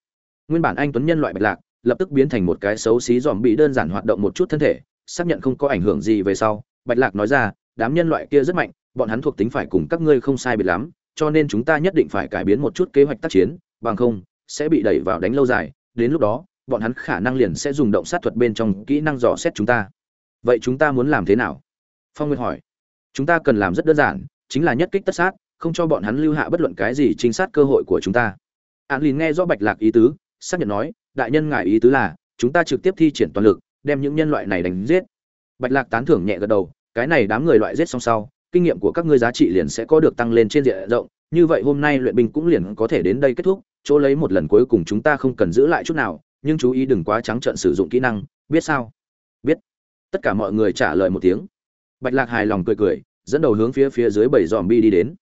nguyên bản anh tuấn nhân loại bạch lạc lập tức biến thành một cái xấu xí zombie đơn giản hoạt động một chút thân thể, xác nhận không có ảnh hưởng gì về sau, bạch lạc nói ra, đám nhân loại kia rất mạnh, bọn hắn thuộc tính phải cùng các ngươi không sai biệt lắm, cho nên chúng ta nhất định phải cải biến một chút kế hoạch tác chiến, bằng không sẽ bị đẩy vào đánh lâu dài, đến lúc đó, bọn hắn khả năng liền sẽ dùng động sát thuật bên trong kỹ năng dò xét chúng ta vậy chúng ta muốn làm thế nào? Phong nguyên hỏi. Chúng ta cần làm rất đơn giản, chính là nhất kích tất sát, không cho bọn hắn lưu hạ bất luận cái gì chính sát cơ hội của chúng ta. An lìn nghe rõ bạch lạc ý tứ, xác nhận nói, đại nhân ngài ý tứ là, chúng ta trực tiếp thi triển toàn lực, đem những nhân loại này đánh giết. Bạch lạc tán thưởng nhẹ gật đầu, cái này đám người loại giết xong sau, kinh nghiệm của các ngươi giá trị liền sẽ có được tăng lên trên diện rộng, như vậy hôm nay luyện binh cũng liền có thể đến đây kết thúc, chỗ lấy một lần cuối cùng chúng ta không cần giữ lại chút nào, nhưng chú ý đừng quá trắng trợn sử dụng kỹ năng, biết sao? Biết tất cả mọi người trả lời một tiếng. Bạch lạc hài lòng cười cười, dẫn đầu hướng phía phía dưới bảy dòm bi đi đến.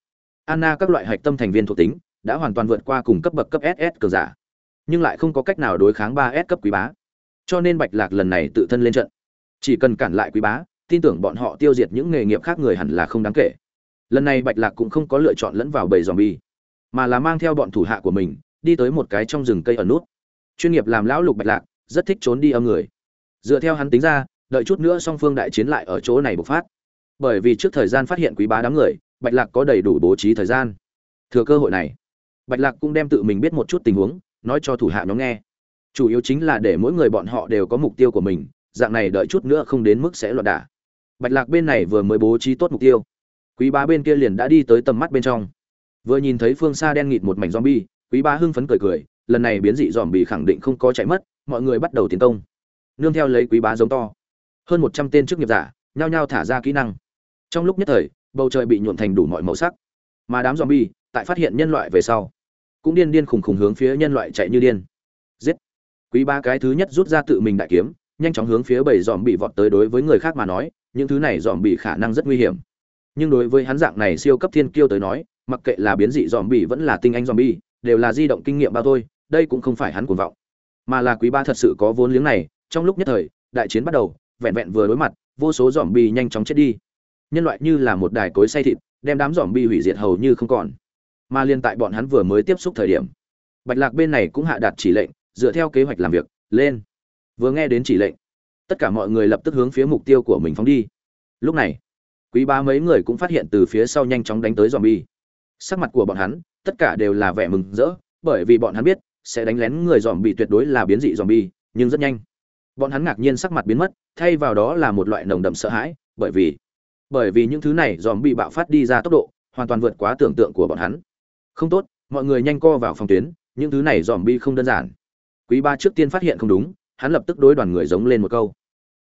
Anna các loại hạch tâm thành viên thuộc tính đã hoàn toàn vượt qua cùng cấp bậc cấp ss cường giả, nhưng lại không có cách nào đối kháng ba s cấp quý bá. Cho nên bạch lạc lần này tự thân lên trận. Chỉ cần cản lại quý bá, tin tưởng bọn họ tiêu diệt những nghề nghiệp khác người hẳn là không đáng kể. Lần này bạch lạc cũng không có lựa chọn lẫn vào bầy dòm bi mà là mang theo bọn thủ hạ của mình, đi tới một cái trong rừng cây ở nút. Chuyên nghiệp làm lão lục bạch lạc, rất thích trốn đi âm người. Dựa theo hắn tính ra đợi chút nữa song phương đại chiến lại ở chỗ này bộc phát. Bởi vì trước thời gian phát hiện quý bá đám người, bạch lạc có đầy đủ bố trí thời gian. Thừa cơ hội này, bạch lạc cũng đem tự mình biết một chút tình huống, nói cho thủ hạ nhóm nghe. Chủ yếu chính là để mỗi người bọn họ đều có mục tiêu của mình, dạng này đợi chút nữa không đến mức sẽ loạn đả. Bạch lạc bên này vừa mới bố trí tốt mục tiêu. Quý bá bên kia liền đã đi tới tầm mắt bên trong. Vừa nhìn thấy phương xa đen nghịt một mảnh zombie, quý bá hưng phấn cười cười, lần này biến dị dòm bị khẳng định không có chạy mất, mọi người bắt đầu tiến công. Nương theo lấy quý bá giống to hơn một trăm tên chức nghiệp giả, nhao nhao thả ra kỹ năng. Trong lúc nhất thời, bầu trời bị nhuộn thành đủ mọi màu sắc. Mà đám zombie, tại phát hiện nhân loại về sau, cũng điên điên khùng khùng hướng phía nhân loại chạy như điên. Giết! Quý ba cái thứ nhất rút ra tự mình đại kiếm, nhanh chóng hướng phía bảy dòm bị vọt tới đối với người khác mà nói, những thứ này dòm bị khả năng rất nguy hiểm. Nhưng đối với hắn dạng này siêu cấp thiên kiêu tới nói, mặc kệ là biến dị dòm bị vẫn là tinh anh dòm bi đều là di động kinh nghiệm bao thôi, đây cũng không phải hắn cuồng vọng. Mà là quý ba thật sự có vốn liếng này, trong lúc nhất thời, đại chiến bắt đầu vẹn vẹn vừa đối mặt vô số giòm bi nhanh chóng chết đi. Nhân loại như là một đài cối xay thịt đem đám giòm bi hủy diệt hầu như không còn. Mà liên tại bọn hắn vừa mới tiếp xúc thời điểm bạch lạc bên này cũng hạ đạt chỉ lệnh dựa theo kế hoạch làm việc lên. Vừa nghe đến chỉ lệnh tất cả mọi người lập tức hướng phía mục tiêu của mình phóng đi. Lúc này quý ba mấy người cũng phát hiện từ phía sau nhanh chóng đánh tới zombie. bi sắc mặt của bọn hắn tất cả đều là vẻ mừng rỡ bởi vì bọn hắn biết sẽ đánh lén người zombie tuyệt đối là biến dị zombie, bi nhưng rất nhanh bọn hắn ngạc nhiên sắc mặt biến mất, thay vào đó là một loại nồng đậm sợ hãi, bởi vì bởi vì những thứ này dòm bị bạo phát đi ra tốc độ, hoàn toàn vượt quá tưởng tượng của bọn hắn. Không tốt, mọi người nhanh co vào phòng tuyến, những thứ này dòm bi không đơn giản. Quý ba trước tiên phát hiện không đúng, hắn lập tức đối đoàn người giống lên một câu.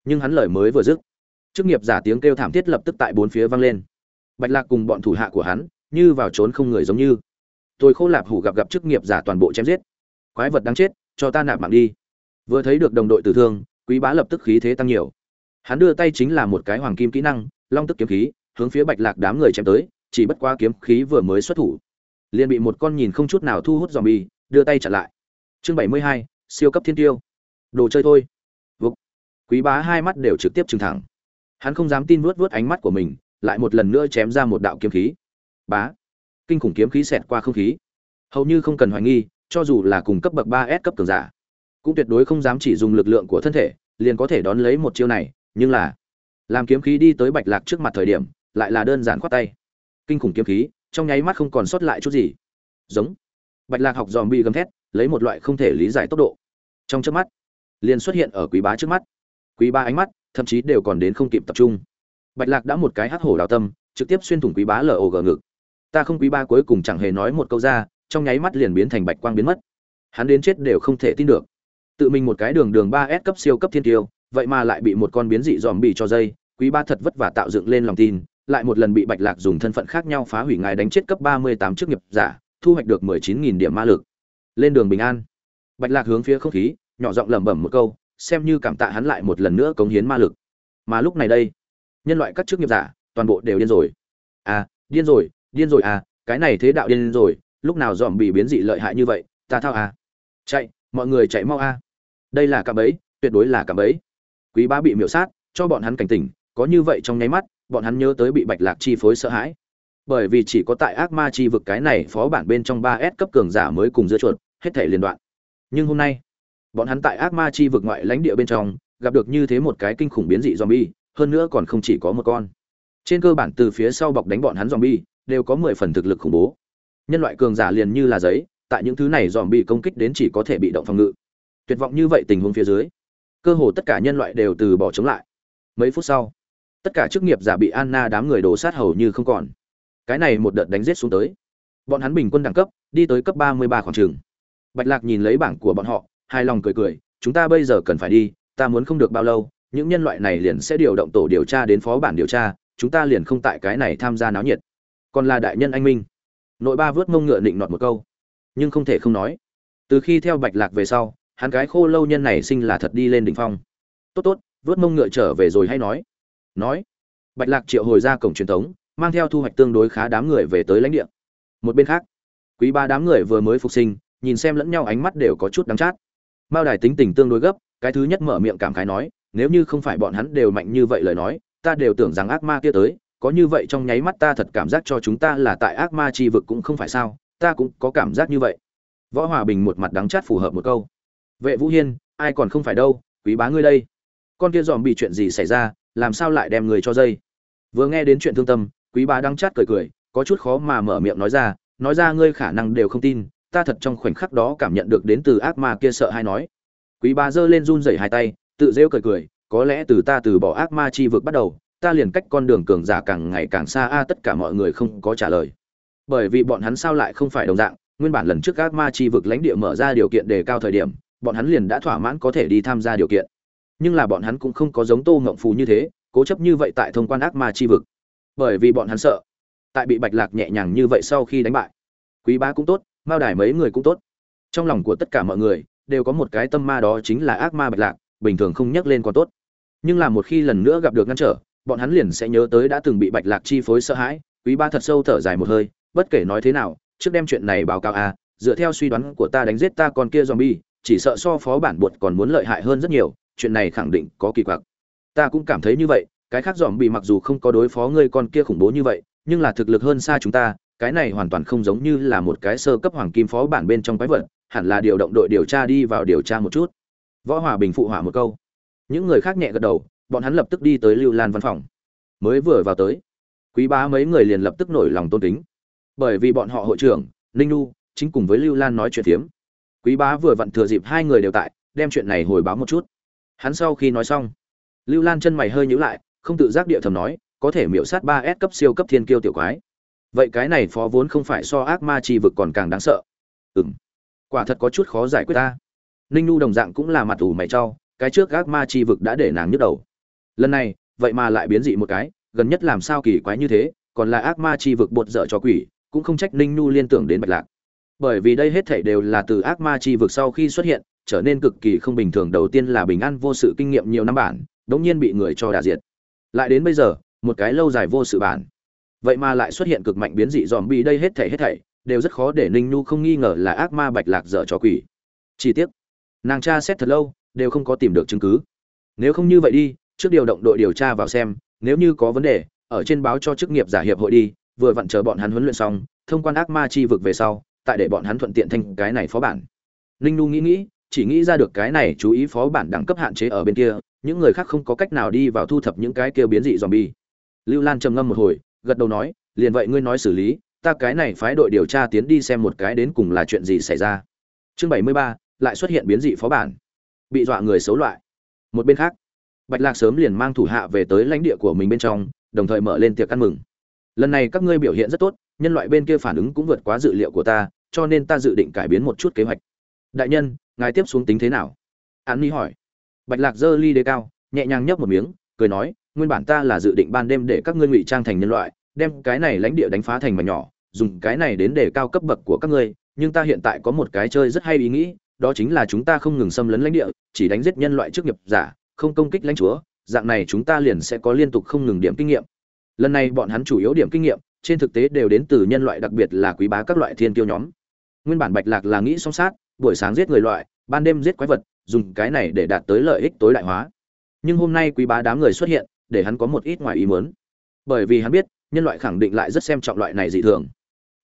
Nhưng hắn lời mới vừa dứt, chức nghiệp giả tiếng kêu thảm thiết lập tức tại bốn phía vang lên. Bạch lạc cùng bọn thủ hạ của hắn, như vào trốn không người giống như. Tôi khô lạp hủ gặp gặp chức nghiệp giả toàn bộ chém giết. Quái vật đáng chết, cho ta nạp mạng đi vừa thấy được đồng đội tử thương, quý bá lập tức khí thế tăng nhiều. Hắn đưa tay chính là một cái hoàng kim kỹ năng, long tức kiếm khí, hướng phía bạch lạc đám người chém tới, chỉ bất qua kiếm khí vừa mới xuất thủ, liền bị một con nhìn không chút nào thu hút dòm bi đưa tay chặn lại. Chương bảy mươi hai, siêu cấp thiên tiêu. Đồ chơi thôi. Vục. quý bá hai mắt đều trực tiếp trừng thẳng. Hắn không dám tin vuốt vuốt ánh mắt của mình, lại một lần nữa chém ra một đạo kiếm khí. Bá. Kinh khủng kiếm khí xẹt qua không khí. Hầu như không cần hoài nghi, cho dù là cùng cấp bậc ba s cấp cường giả cũng tuyệt đối không dám chỉ dùng lực lượng của thân thể, liền có thể đón lấy một chiêu này, nhưng là, làm kiếm khí đi tới bạch lạc trước mặt thời điểm, lại là đơn giản khoát tay. Kinh khủng kiếm khí, trong nháy mắt không còn sót lại chút gì. Giống. Bạch lạc học dòm bị gầm thét, lấy một loại không thể lý giải tốc độ. Trong trước mắt, liền xuất hiện ở quý bá trước mắt. Quý bá ánh mắt, thậm chí đều còn đến không kịp tập trung. Bạch lạc đã một cái hắc hổ đào tâm, trực tiếp xuyên thủng quý bá lở ổ gờ ngực. Ta không quý ba cuối cùng chẳng hề nói một câu ra, trong nháy mắt liền biến thành bạch quang biến mất. Hắn đến chết đều không thể tin được tự mình một cái đường đường ba s cấp siêu cấp thiên tiêu, vậy mà lại bị một con biến dị dòm bị cho dây, quý ba thật vất vả tạo dựng lên lòng tin, lại một lần bị bạch lạc dùng thân phận khác nhau phá hủy ngài đánh chết cấp ba mươi tám chức nghiệp giả, thu hoạch được mười chín nghìn điểm ma lực. Lên đường bình an. Bạch lạc hướng phía không khí, nhỏ giọng lẩm bẩm một câu, xem như cảm tạ hắn lại một lần nữa cống hiến ma lực. Mà lúc này đây, nhân loại các chức nghiệp giả, toàn bộ đều điên rồi. À điên rồi điên rồi à cái này thế đạo điên rồi, lúc nào dòm bị biến dị lợi hại như vậy, ta thao à. Chạy, mọi người chạy mau a đây là cạm bẫy, tuyệt đối là cạm bẫy. Quý bá bị miểu sát, cho bọn hắn cảnh tỉnh, có như vậy trong nháy mắt, bọn hắn nhớ tới bị bạch lạc chi phối sợ hãi. Bởi vì chỉ có tại ác ma chi vực cái này phó bản bên trong ba s cấp cường giả mới cùng giữa chuột, hết thể liên đoạn. Nhưng hôm nay, bọn hắn tại ác ma chi vực ngoại lãnh địa bên trong, gặp được như thế một cái kinh khủng biến dị zombie, hơn nữa còn không chỉ có một con. Trên cơ bản từ phía sau bọc đánh bọn hắn zombie, đều có mười phần thực lực khủng bố. Nhân loại cường giả liền như là giấy, tại những thứ này dòm bị công kích đến chỉ có thể bị động phòng ngự tuyệt vọng như vậy tình huống phía dưới, cơ hồ tất cả nhân loại đều từ bỏ chống lại. Mấy phút sau, tất cả chức nghiệp giả bị anna đám người đổ sát hầu như không còn. Cái này một đợt đánh giết xuống tới. Bọn hắn bình quân đẳng cấp, đi tới cấp ba mươi ba khoảng trường. Bạch lạc nhìn lấy bảng của bọn họ, hài lòng cười cười, chúng ta bây giờ cần phải đi, ta muốn không được bao lâu, những nhân loại này liền sẽ điều động tổ điều tra đến phó bản điều tra, chúng ta liền không tại cái này tham gia náo nhiệt. Còn là đại nhân anh minh. Nội ba vớt mông ngựa định nọt một câu, nhưng không thể không nói. Từ khi theo bạch lạc về sau hắn cái khô lâu nhân này sinh là thật đi lên đỉnh phong. Tốt tốt, vớt mông ngựa trở về rồi hay nói. Nói. Bạch lạc triệu hồi ra cổng truyền thống, mang theo thu hoạch tương đối khá đám người về tới lãnh địa. Một bên khác, quý ba đám người vừa mới phục sinh, nhìn xem lẫn nhau ánh mắt đều có chút đắng chát. Mao đài tính tình tương đối gấp, cái thứ nhất mở miệng cảm khái nói, nếu như không phải bọn hắn đều mạnh như vậy lời nói, ta đều tưởng rằng ác ma kia tới, có như vậy trong nháy mắt ta thật cảm giác cho chúng ta là tại ác ma chi vực cũng không phải sao, ta cũng có cảm giác như vậy. Võ hòa bình một mặt đắng chát phù hợp một câu vệ vũ hiên, ai còn không phải đâu, quý bá ngươi đây. Con kia dòm bị chuyện gì xảy ra, làm sao lại đem người cho dây? Vừa nghe đến chuyện thương tâm, quý bá đang chát cười cười, có chút khó mà mở miệng nói ra nói ra ngươi khả năng đều không tin, ta thật trong khoảnh khắc đó cảm nhận được đến từ ác ma kia sợ hay nói. Quý bá giơ lên run rẩy hai tay, tự rêu cười cười, có lẽ từ ta từ bỏ ác ma chi vực bắt đầu, ta liền cách con đường cường giả càng ngày càng xa, a, tất cả mọi người không có trả lời. Bởi vì bọn hắn sao lại không phải đồng dạng, nguyên bản lần trước ác ma chi vực lãnh địa mở ra điều kiện đề cao thời điểm bọn hắn liền đã thỏa mãn có thể đi tham gia điều kiện. Nhưng là bọn hắn cũng không có giống tô ngộng phù như thế, cố chấp như vậy tại thông quan ác ma chi vực. Bởi vì bọn hắn sợ, tại bị bạch lạc nhẹ nhàng như vậy sau khi đánh bại, quý ba cũng tốt, mao đài mấy người cũng tốt. Trong lòng của tất cả mọi người, đều có một cái tâm ma đó chính là ác ma bạch lạc, bình thường không nhắc lên còn tốt. Nhưng là một khi lần nữa gặp được ngăn trở, bọn hắn liền sẽ nhớ tới đã từng bị bạch lạc chi phối sợ hãi, quý ba thật sâu thở dài một hơi, bất kể nói thế nào, trước đem chuyện này báo cáo a dựa theo suy đoán của ta đánh giết ta còn kia zombie chỉ sợ so phó bản buộc còn muốn lợi hại hơn rất nhiều, chuyện này khẳng định có kỳ quặc. Ta cũng cảm thấy như vậy, cái khác dòm bị mặc dù không có đối phó ngươi con kia khủng bố như vậy, nhưng là thực lực hơn xa chúng ta, cái này hoàn toàn không giống như là một cái sơ cấp hoàng kim phó bản bên trong quái vật, hẳn là điều động đội điều tra đi vào điều tra một chút. Võ hòa bình phụ hỏa một câu. Những người khác nhẹ gật đầu, bọn hắn lập tức đi tới lưu lan văn phòng. Mới vừa vào tới, quý bá mấy người liền lập tức nổi lòng tôn kính. Bởi vì bọn họ hội trưởng, ninh nu chính cùng với lưu lan nói chuyện phiếm quý bá vừa vặn thừa dịp hai người đều tại, đem chuyện này hồi báo một chút. Hắn sau khi nói xong, lưu lan chân mày hơi nhíu lại, không tự giác địa thầm nói, có thể miễu sát ba s cấp siêu cấp thiên kiêu tiểu quái. Vậy cái này phó vốn không phải so ác ma chi vực còn càng đáng sợ. Ừm, quả thật có chút khó giải quyết ta. Ninh nu đồng dạng cũng là mặt ủ mày trao, cái trước ác ma chi vực đã để nàng nhức đầu. Lần này, vậy mà lại biến dị một cái, gần nhất làm sao kỳ quái như thế, còn là ác ma chi vực bột dở cho quỷ, cũng không trách ninh nu liên tưởng đến bạch lạc bởi vì đây hết thảy đều là từ ác ma chi vực sau khi xuất hiện, trở nên cực kỳ không bình thường. Đầu tiên là bình an vô sự kinh nghiệm nhiều năm bản, đống nhiên bị người cho đả diệt. Lại đến bây giờ, một cái lâu dài vô sự bản. Vậy mà lại xuất hiện cực mạnh biến dị dòm bi đây hết thảy hết thảy, đều rất khó để ninh nu không nghi ngờ là ác ma bạch lạc dở trò quỷ. Chi tiết nàng tra xét thật lâu, đều không có tìm được chứng cứ. Nếu không như vậy đi, trước điều động đội điều tra vào xem, nếu như có vấn đề, ở trên báo cho chức nghiệp giả hiệp hội đi, vừa vặn chờ bọn hắn huấn luyện xong, thông quan ác ma chi vực về sau tại để bọn hắn thuận tiện thành cái này phó bản. Ninh nu nghĩ nghĩ, chỉ nghĩ ra được cái này chú ý phó bản đẳng cấp hạn chế ở bên kia, những người khác không có cách nào đi vào thu thập những cái kia biến dị dòm bi lưu lan trầm ngâm một hồi, gật đầu nói, liền vậy ngươi nói xử lý, ta cái này phái đội điều tra tiến đi xem một cái đến cùng là chuyện gì xảy ra. Chương bảy mươi ba, lại xuất hiện biến dị phó bản. Bị dọa người xấu loại. Một bên khác, bạch lạc sớm liền mang thủ hạ về tới lãnh địa của mình bên trong, đồng thời mở lên tiệc ăn mừng. Lần này các ngươi biểu hiện rất tốt, nhân loại bên kia phản ứng cũng vượt quá dự liệu của ta cho nên ta dự định cải biến một chút kế hoạch. Đại nhân, ngài tiếp xuống tính thế nào? An ni hỏi. Bạch lạc giơ ly đế cao, nhẹ nhàng nhấp một miếng, cười nói, nguyên bản ta là dự định ban đêm để các ngươi ngụy trang thành nhân loại, đem cái này lãnh địa đánh phá thành mảnh nhỏ, dùng cái này đến để cao cấp bậc của các ngươi, nhưng ta hiện tại có một cái chơi rất hay ý nghĩ, đó chính là chúng ta không ngừng xâm lấn lãnh địa, chỉ đánh giết nhân loại trước nghiệp giả, không công kích lãnh chúa, dạng này chúng ta liền sẽ có liên tục không ngừng điểm kinh nghiệm. Lần này bọn hắn chủ yếu điểm kinh nghiệm trên thực tế đều đến từ nhân loại đặc biệt là quý bá các loại thiên tiêu nhóm. Nguyên bản bạch lạc là nghĩ song sát, buổi sáng giết người loại, ban đêm giết quái vật, dùng cái này để đạt tới lợi ích tối đại hóa. Nhưng hôm nay quý bá đám người xuất hiện, để hắn có một ít ngoài ý muốn. Bởi vì hắn biết, nhân loại khẳng định lại rất xem trọng loại này dị thường.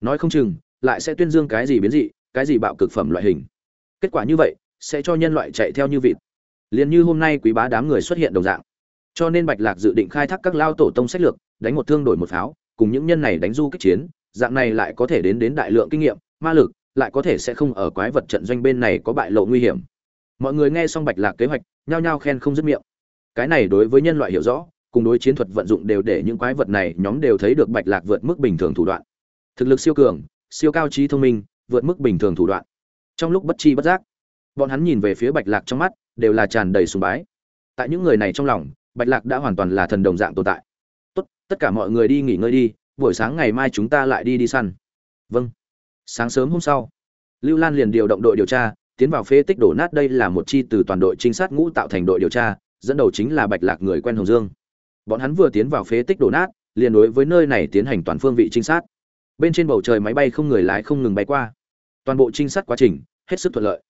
Nói không chừng, lại sẽ tuyên dương cái gì biến dị, cái gì bạo cực phẩm loại hình. Kết quả như vậy, sẽ cho nhân loại chạy theo như vịt. Liền như hôm nay quý bá đám người xuất hiện đồng dạng. Cho nên bạch lạc dự định khai thác các lao tổ tông sách lược, đánh một thương đổi một pháo cùng những nhân này đánh du kích chiến, dạng này lại có thể đến đến đại lượng kinh nghiệm, ma lực, lại có thể sẽ không ở quái vật trận doanh bên này có bại lộ nguy hiểm. Mọi người nghe xong bạch lạc kế hoạch, nhao nhao khen không dứt miệng. Cái này đối với nhân loại hiểu rõ, cùng đối chiến thuật vận dụng đều để những quái vật này nhóm đều thấy được bạch lạc vượt mức bình thường thủ đoạn. Thực lực siêu cường, siêu cao trí thông minh, vượt mức bình thường thủ đoạn. Trong lúc bất chi bất giác, bọn hắn nhìn về phía bạch lạc trong mắt, đều là tràn đầy sùng bái. Tại những người này trong lòng, bạch lạc đã hoàn toàn là thần đồng dạng tồn tại tốt, tất cả mọi người đi nghỉ ngơi đi, buổi sáng ngày mai chúng ta lại đi đi săn. Vâng. Sáng sớm hôm sau, lưu lan liền điều động đội điều tra, tiến vào phế tích đổ nát đây là một chi từ toàn đội trinh sát ngũ tạo thành đội điều tra, dẫn đầu chính là bạch lạc người quen hồng dương. Bọn hắn vừa tiến vào phế tích đổ nát, liền đối với nơi này tiến hành toàn phương vị trinh sát. Bên trên bầu trời máy bay không người lái không ngừng bay qua. Toàn bộ trinh sát quá trình, hết sức thuận lợi.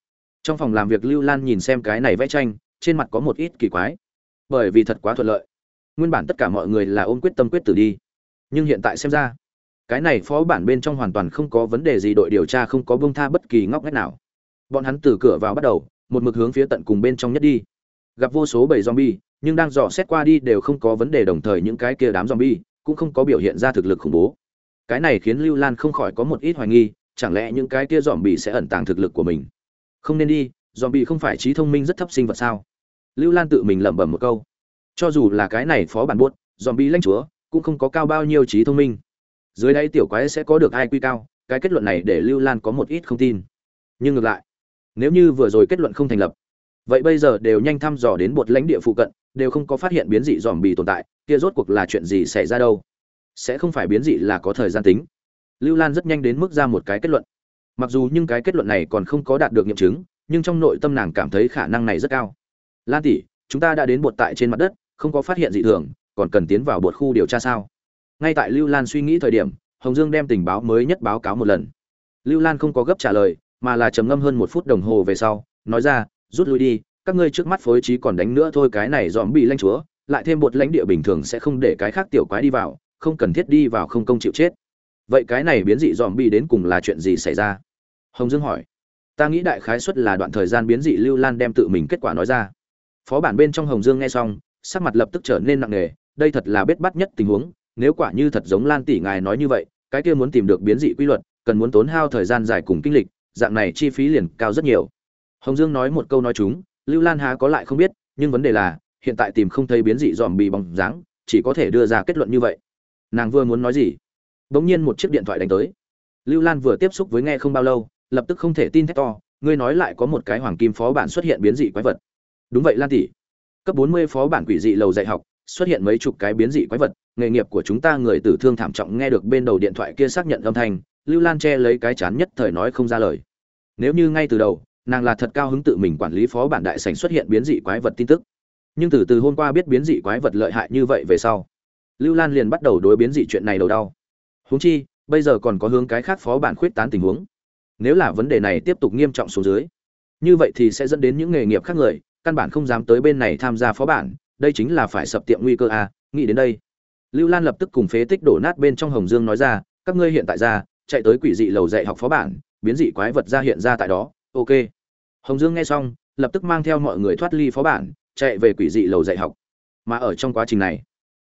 Trong phòng làm việc lưu lan nhìn xem cái này vẽ tranh, trên mặt có một ít kỳ quái. Bởi vì thật quá thuận lợi nguyên bản tất cả mọi người là ôm quyết tâm quyết tử đi. Nhưng hiện tại xem ra, cái này phó bản bên trong hoàn toàn không có vấn đề gì, đội điều tra không có bông tha bất kỳ ngóc ngách nào. Bọn hắn từ cửa vào bắt đầu, một mực hướng phía tận cùng bên trong nhất đi. Gặp vô số bầy zombie, nhưng đang dò xét qua đi đều không có vấn đề, đồng thời những cái kia đám zombie cũng không có biểu hiện ra thực lực khủng bố. Cái này khiến lưu lan không khỏi có một ít hoài nghi, chẳng lẽ những cái kia zombie sẽ ẩn tàng thực lực của mình? Không nên đi, zombie không phải trí thông minh rất thấp sinh vật sao? Lưu lan tự mình lẩm bẩm một câu cho dù là cái này phó bản buốt, zombie lãnh chúa, cũng không có cao bao nhiêu trí thông minh. Dưới đây tiểu quái sẽ có được ai quy cao, cái kết luận này để lưu lan có một ít không tin. Nhưng ngược lại, nếu như vừa rồi kết luận không thành lập, vậy bây giờ đều nhanh thăm dò đến một lãnh địa phụ cận, đều không có phát hiện biến dị dòm bì tồn tại, kia rốt cuộc là chuyện gì xảy ra đâu? Sẽ không phải biến dị là có thời gian tính. Lưu lan rất nhanh đến mức ra một cái kết luận. Mặc dù nhưng cái kết luận này còn không có đạt được nghiệm chứng, nhưng trong nội tâm nàng cảm thấy khả năng này rất cao. Lan tỷ, chúng ta đã đến bột tại trên mặt đất không có phát hiện dị thường, còn cần tiến vào bột khu điều tra sao? Ngay tại lưu lan suy nghĩ thời điểm, hồng dương đem tình báo mới nhất báo cáo một lần. Lưu lan không có gấp trả lời, mà là trầm ngâm hơn một phút đồng hồ về sau, nói ra, rút lui đi, các ngươi trước mắt phối trí còn đánh nữa thôi, cái này dòm bị lanh chúa, lại thêm bột lãnh địa bình thường sẽ không để cái khác tiểu quái đi vào, không cần thiết đi vào không công chịu chết. Vậy cái này biến dị dòm bị đến cùng là chuyện gì xảy ra? Hồng dương hỏi. Ta nghĩ đại khái suất là đoạn thời gian biến dị lưu lan đem tự mình kết quả nói ra. Phó bản bên trong hồng dương nghe xong sắc mặt lập tức trở nên nặng nề, đây thật là bết bắt nhất tình huống, nếu quả như thật giống lan tỷ ngài nói như vậy, cái kia muốn tìm được biến dị quy luật, cần muốn tốn hao thời gian dài cùng kinh lịch, dạng này chi phí liền cao rất nhiều. Hồng dương nói một câu nói chúng, lưu lan há có lại không biết, nhưng vấn đề là, hiện tại tìm không thấy biến dị dòm bị bóng dáng, chỉ có thể đưa ra kết luận như vậy. Nàng vừa muốn nói gì? Bỗng nhiên một chiếc điện thoại đánh tới. Lưu lan vừa tiếp xúc với nghe không bao lâu, lập tức không thể tin thét to, ngươi nói lại có một cái hoàng kim phó bản xuất hiện biến dị quái vật. Đúng vậy, lan tỷ cấp bốn mươi phó bản quỷ dị lầu dạy học, xuất hiện mấy chục cái biến dị quái vật, nghề nghiệp của chúng ta người tử thương thảm trọng nghe được bên đầu điện thoại kia xác nhận âm thanh, lưu lan che lấy cái chán nhất thời nói không ra lời. Nếu như ngay từ đầu, nàng là thật cao hứng tự mình quản lý phó bản đại sảnh xuất hiện biến dị quái vật tin tức. Nhưng từ từ hôm qua biết biến dị quái vật lợi hại như vậy về sau, lưu lan liền bắt đầu đối biến dị chuyện này đầu đau. Huống chi, bây giờ còn có hướng cái khác phó bản khuyết tán tình huống. Nếu là vấn đề này tiếp tục nghiêm trọng xuống dưới, như vậy thì sẽ dẫn đến những nghề nghiệp khác người căn bản không dám tới bên này tham gia phó bản, đây chính là phải sập tiệm nguy cơ a nghĩ đến đây. Lưu lan lập tức cùng phế tích đổ nát bên trong hồng dương nói ra, các ngươi hiện tại ra, chạy tới quỷ dị lầu dạy học phó bản, biến dị quái vật ra hiện ra tại đó, ok. Hồng dương nghe xong, lập tức mang theo mọi người thoát ly phó bản, chạy về quỷ dị lầu dạy học. Mà ở trong quá trình này,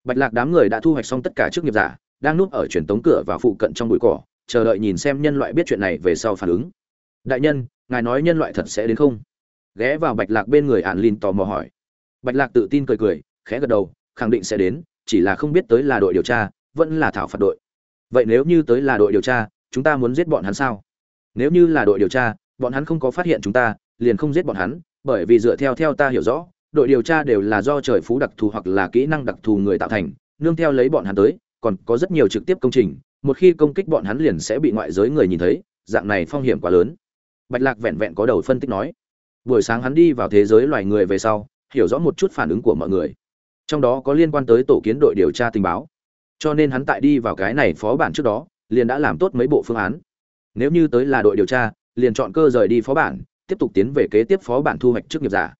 bạch lạc đám người đã thu hoạch xong tất cả chức nghiệp giả, đang núp ở truyền tống cửa và phụ cận trong bụi cỏ, chờ đợi nhìn xem nhân loại biết chuyện này về sau phản ứng. Đại nhân, ngài nói nhân loại thật sẽ đến không? Ghé vào bạch lạc bên người ạn lìn tò mò hỏi. Bạch lạc tự tin cười cười, khẽ gật đầu, khẳng định sẽ đến, chỉ là không biết tới là đội điều tra, vẫn là thảo phạt đội. Vậy nếu như tới là đội điều tra, chúng ta muốn giết bọn hắn sao? Nếu như là đội điều tra, bọn hắn không có phát hiện chúng ta, liền không giết bọn hắn, bởi vì dựa theo theo ta hiểu rõ, đội điều tra đều là do trời phú đặc thù hoặc là kỹ năng đặc thù người tạo thành, nương theo lấy bọn hắn tới, còn có rất nhiều trực tiếp công trình, một khi công kích bọn hắn liền sẽ bị ngoại giới người nhìn thấy, dạng này phong hiểm quá lớn. Bạch lạc vẹn vẹn có đầu phân tích nói buổi sáng hắn đi vào thế giới loài người về sau, hiểu rõ một chút phản ứng của mọi người. Trong đó có liên quan tới tổ kiến đội điều tra tình báo. Cho nên hắn tại đi vào cái này phó bản trước đó, liền đã làm tốt mấy bộ phương án. Nếu như tới là đội điều tra, liền chọn cơ rời đi phó bản, tiếp tục tiến về kế tiếp phó bản thu hoạch trước nghiệp giả.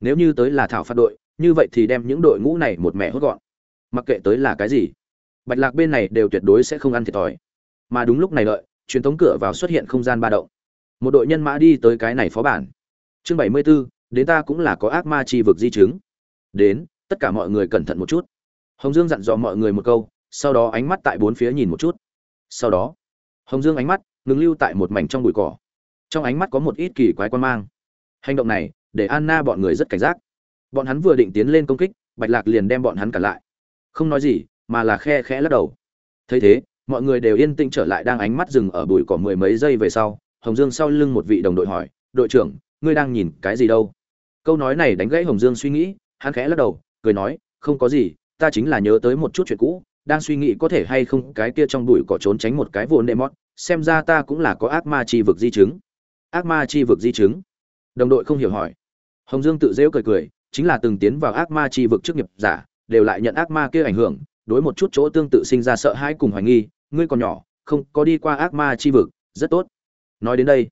Nếu như tới là thảo phạt đội, như vậy thì đem những đội ngũ này một mẹ hốt gọn. Mặc kệ tới là cái gì, bạch lạc bên này đều tuyệt đối sẽ không ăn thiệt thòi. Mà đúng lúc này lợi truyền thống cửa vào xuất hiện không gian ba động. Một đội nhân mã đi tới cái này phó bản chương bảy mươi 74, đến ta cũng là có ác ma chi vực di chứng. Đến tất cả mọi người cẩn thận một chút. Hồng dương dặn dò mọi người một câu sau đó ánh mắt tại bốn phía nhìn một chút. Sau đó hồng dương ánh mắt ngừng lưu tại một mảnh trong bụi cỏ. Trong ánh mắt có một ít kỳ quái quan mang. Hành động này để anna bọn người rất cảnh giác. Bọn hắn vừa định tiến lên công kích bạch lạc liền đem bọn hắn cản lại. Không nói gì mà là khe khẽ lắc đầu. Thấy thế mọi người đều yên tĩnh trở lại đang ánh mắt dừng ở bụi cỏ mười mấy giây về sau. Hồng dương sau lưng một vị đồng đội hỏi đội trưởng ngươi đang nhìn cái gì đâu? Câu nói này đánh gãy hồng dương suy nghĩ, hắn khẽ lắc đầu, cười nói, không có gì, ta chính là nhớ tới một chút chuyện cũ, đang suy nghĩ có thể hay không cái kia trong bụi cỏ trốn tránh một cái vô nệ mót xem ra ta cũng là có ác ma chi vực di chứng. Ác ma chi vực di chứng? Đồng đội không hiểu hỏi. Hồng dương tự dễu cười cười, chính là từng tiến vào ác ma chi vực trước nghiệp giả, đều lại nhận ác ma kia ảnh hưởng, đối một chút chỗ tương tự sinh ra sợ hãi cùng hoài nghi, ngươi còn nhỏ, không có đi qua ác ma chi vực, rất tốt. Nói đến đây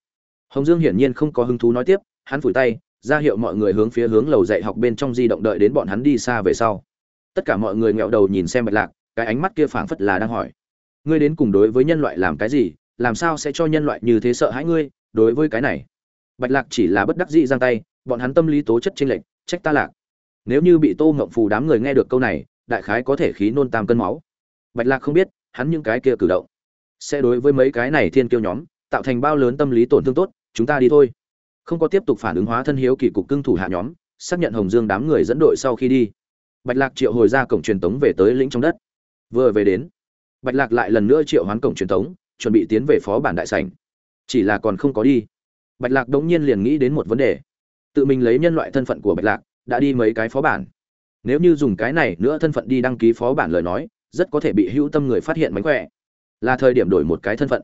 hồng dương hiển nhiên không có hứng thú nói tiếp, hắn phủi tay, ra hiệu mọi người hướng phía hướng lầu dạy học bên trong di động đợi đến bọn hắn đi xa về sau. Tất cả mọi người ngẹo đầu nhìn xem bạch lạc, cái ánh mắt kia phảng phất là đang hỏi. Ngươi đến cùng đối với nhân loại làm cái gì, làm sao sẽ cho nhân loại như thế sợ hãi ngươi, đối với cái này? Bạch lạc chỉ là bất đắc dĩ giang tay, bọn hắn tâm lý tố chất chênh lệch, trách ta lạc. Nếu như bị tô ngộng phù đám người nghe được câu này, đại khái có thể khí nôn tam cân máu. Bạch lạc không biết, hắn những cái kia cử động sẽ đối với mấy cái này thiên kiêu nhóm tạo thành bao lớn tâm lý tổn thương tốt chúng ta đi thôi. Không có tiếp tục phản ứng hóa thân hiếu kỳ cục cưng thủ hạ nhóm, xác nhận hồng dương đám người dẫn đội sau khi đi. Bạch lạc triệu hồi ra cổng truyền tống về tới lĩnh trong đất. Vừa về đến, bạch lạc lại lần nữa triệu hoán cổng truyền tống, chuẩn bị tiến về phó bản đại sảnh. Chỉ là còn không có đi. Bạch lạc đống nhiên liền nghĩ đến một vấn đề. Tự mình lấy nhân loại thân phận của bạch lạc, đã đi mấy cái phó bản. Nếu như dùng cái này nữa thân phận đi đăng ký phó bản lời nói, rất có thể bị hữu tâm người phát hiện mánh khỏe. Là thời điểm đổi một cái thân phận.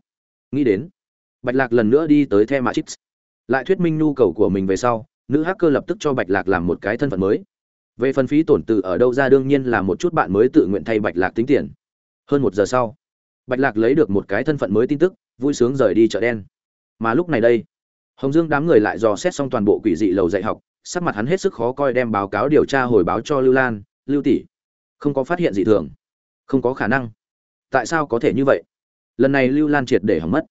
Nghĩ đến bạch lạc lần nữa đi tới the matrix. Lại thuyết minh nhu cầu của mình về sau, nữ hacker lập tức cho bạch lạc làm một cái thân phận mới. Về phần phí tổn từ ở đâu ra đương nhiên là một chút bạn mới tự nguyện thay bạch lạc tính tiền. Hơn một giờ sau, bạch lạc lấy được một cái thân phận mới tin tức, vui sướng rời đi chợ đen. Mà lúc này đây, hồng dương đám người lại dò xét xong toàn bộ quỷ dị lầu dạy học, sắc mặt hắn hết sức khó coi đem báo cáo điều tra hồi báo cho lưu lan, lưu tỷ, không có phát hiện gì thường, không có khả năng. Tại sao có thể như vậy? Lần này lưu lan triệt để hỏng mất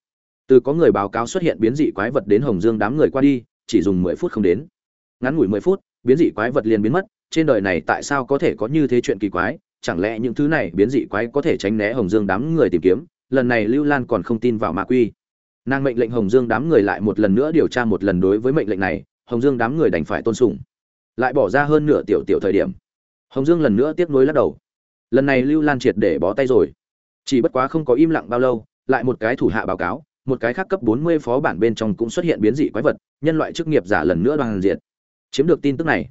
từ có người báo cáo xuất hiện biến dị quái vật đến hồng dương đám người qua đi, chỉ dùng mười phút không đến. Ngắn ngủi mười phút, biến dị quái vật liền biến mất, trên đời này tại sao có thể có như thế chuyện kỳ quái? Chẳng lẽ những thứ này biến dị quái có thể tránh né hồng dương đám người tìm kiếm? Lần này lưu lan còn không tin vào ma quy. Nàng mệnh lệnh hồng dương đám người lại một lần nữa điều tra một lần đối với mệnh lệnh này, hồng dương đám người đành phải tôn sùng. Lại bỏ ra hơn nửa tiểu tiểu thời điểm. Hồng dương lần nữa tiếp nối lắc đầu. Lần này lưu lan triệt để bó tay rồi. Chỉ bất quá không có im lặng bao lâu, lại một cái thủ hạ báo cáo một cái khác cấp 40 phó bản bên trong cũng xuất hiện biến dị quái vật, nhân loại chức nghiệp giả lần nữa đoàn diệt. Chiếm được tin tức này,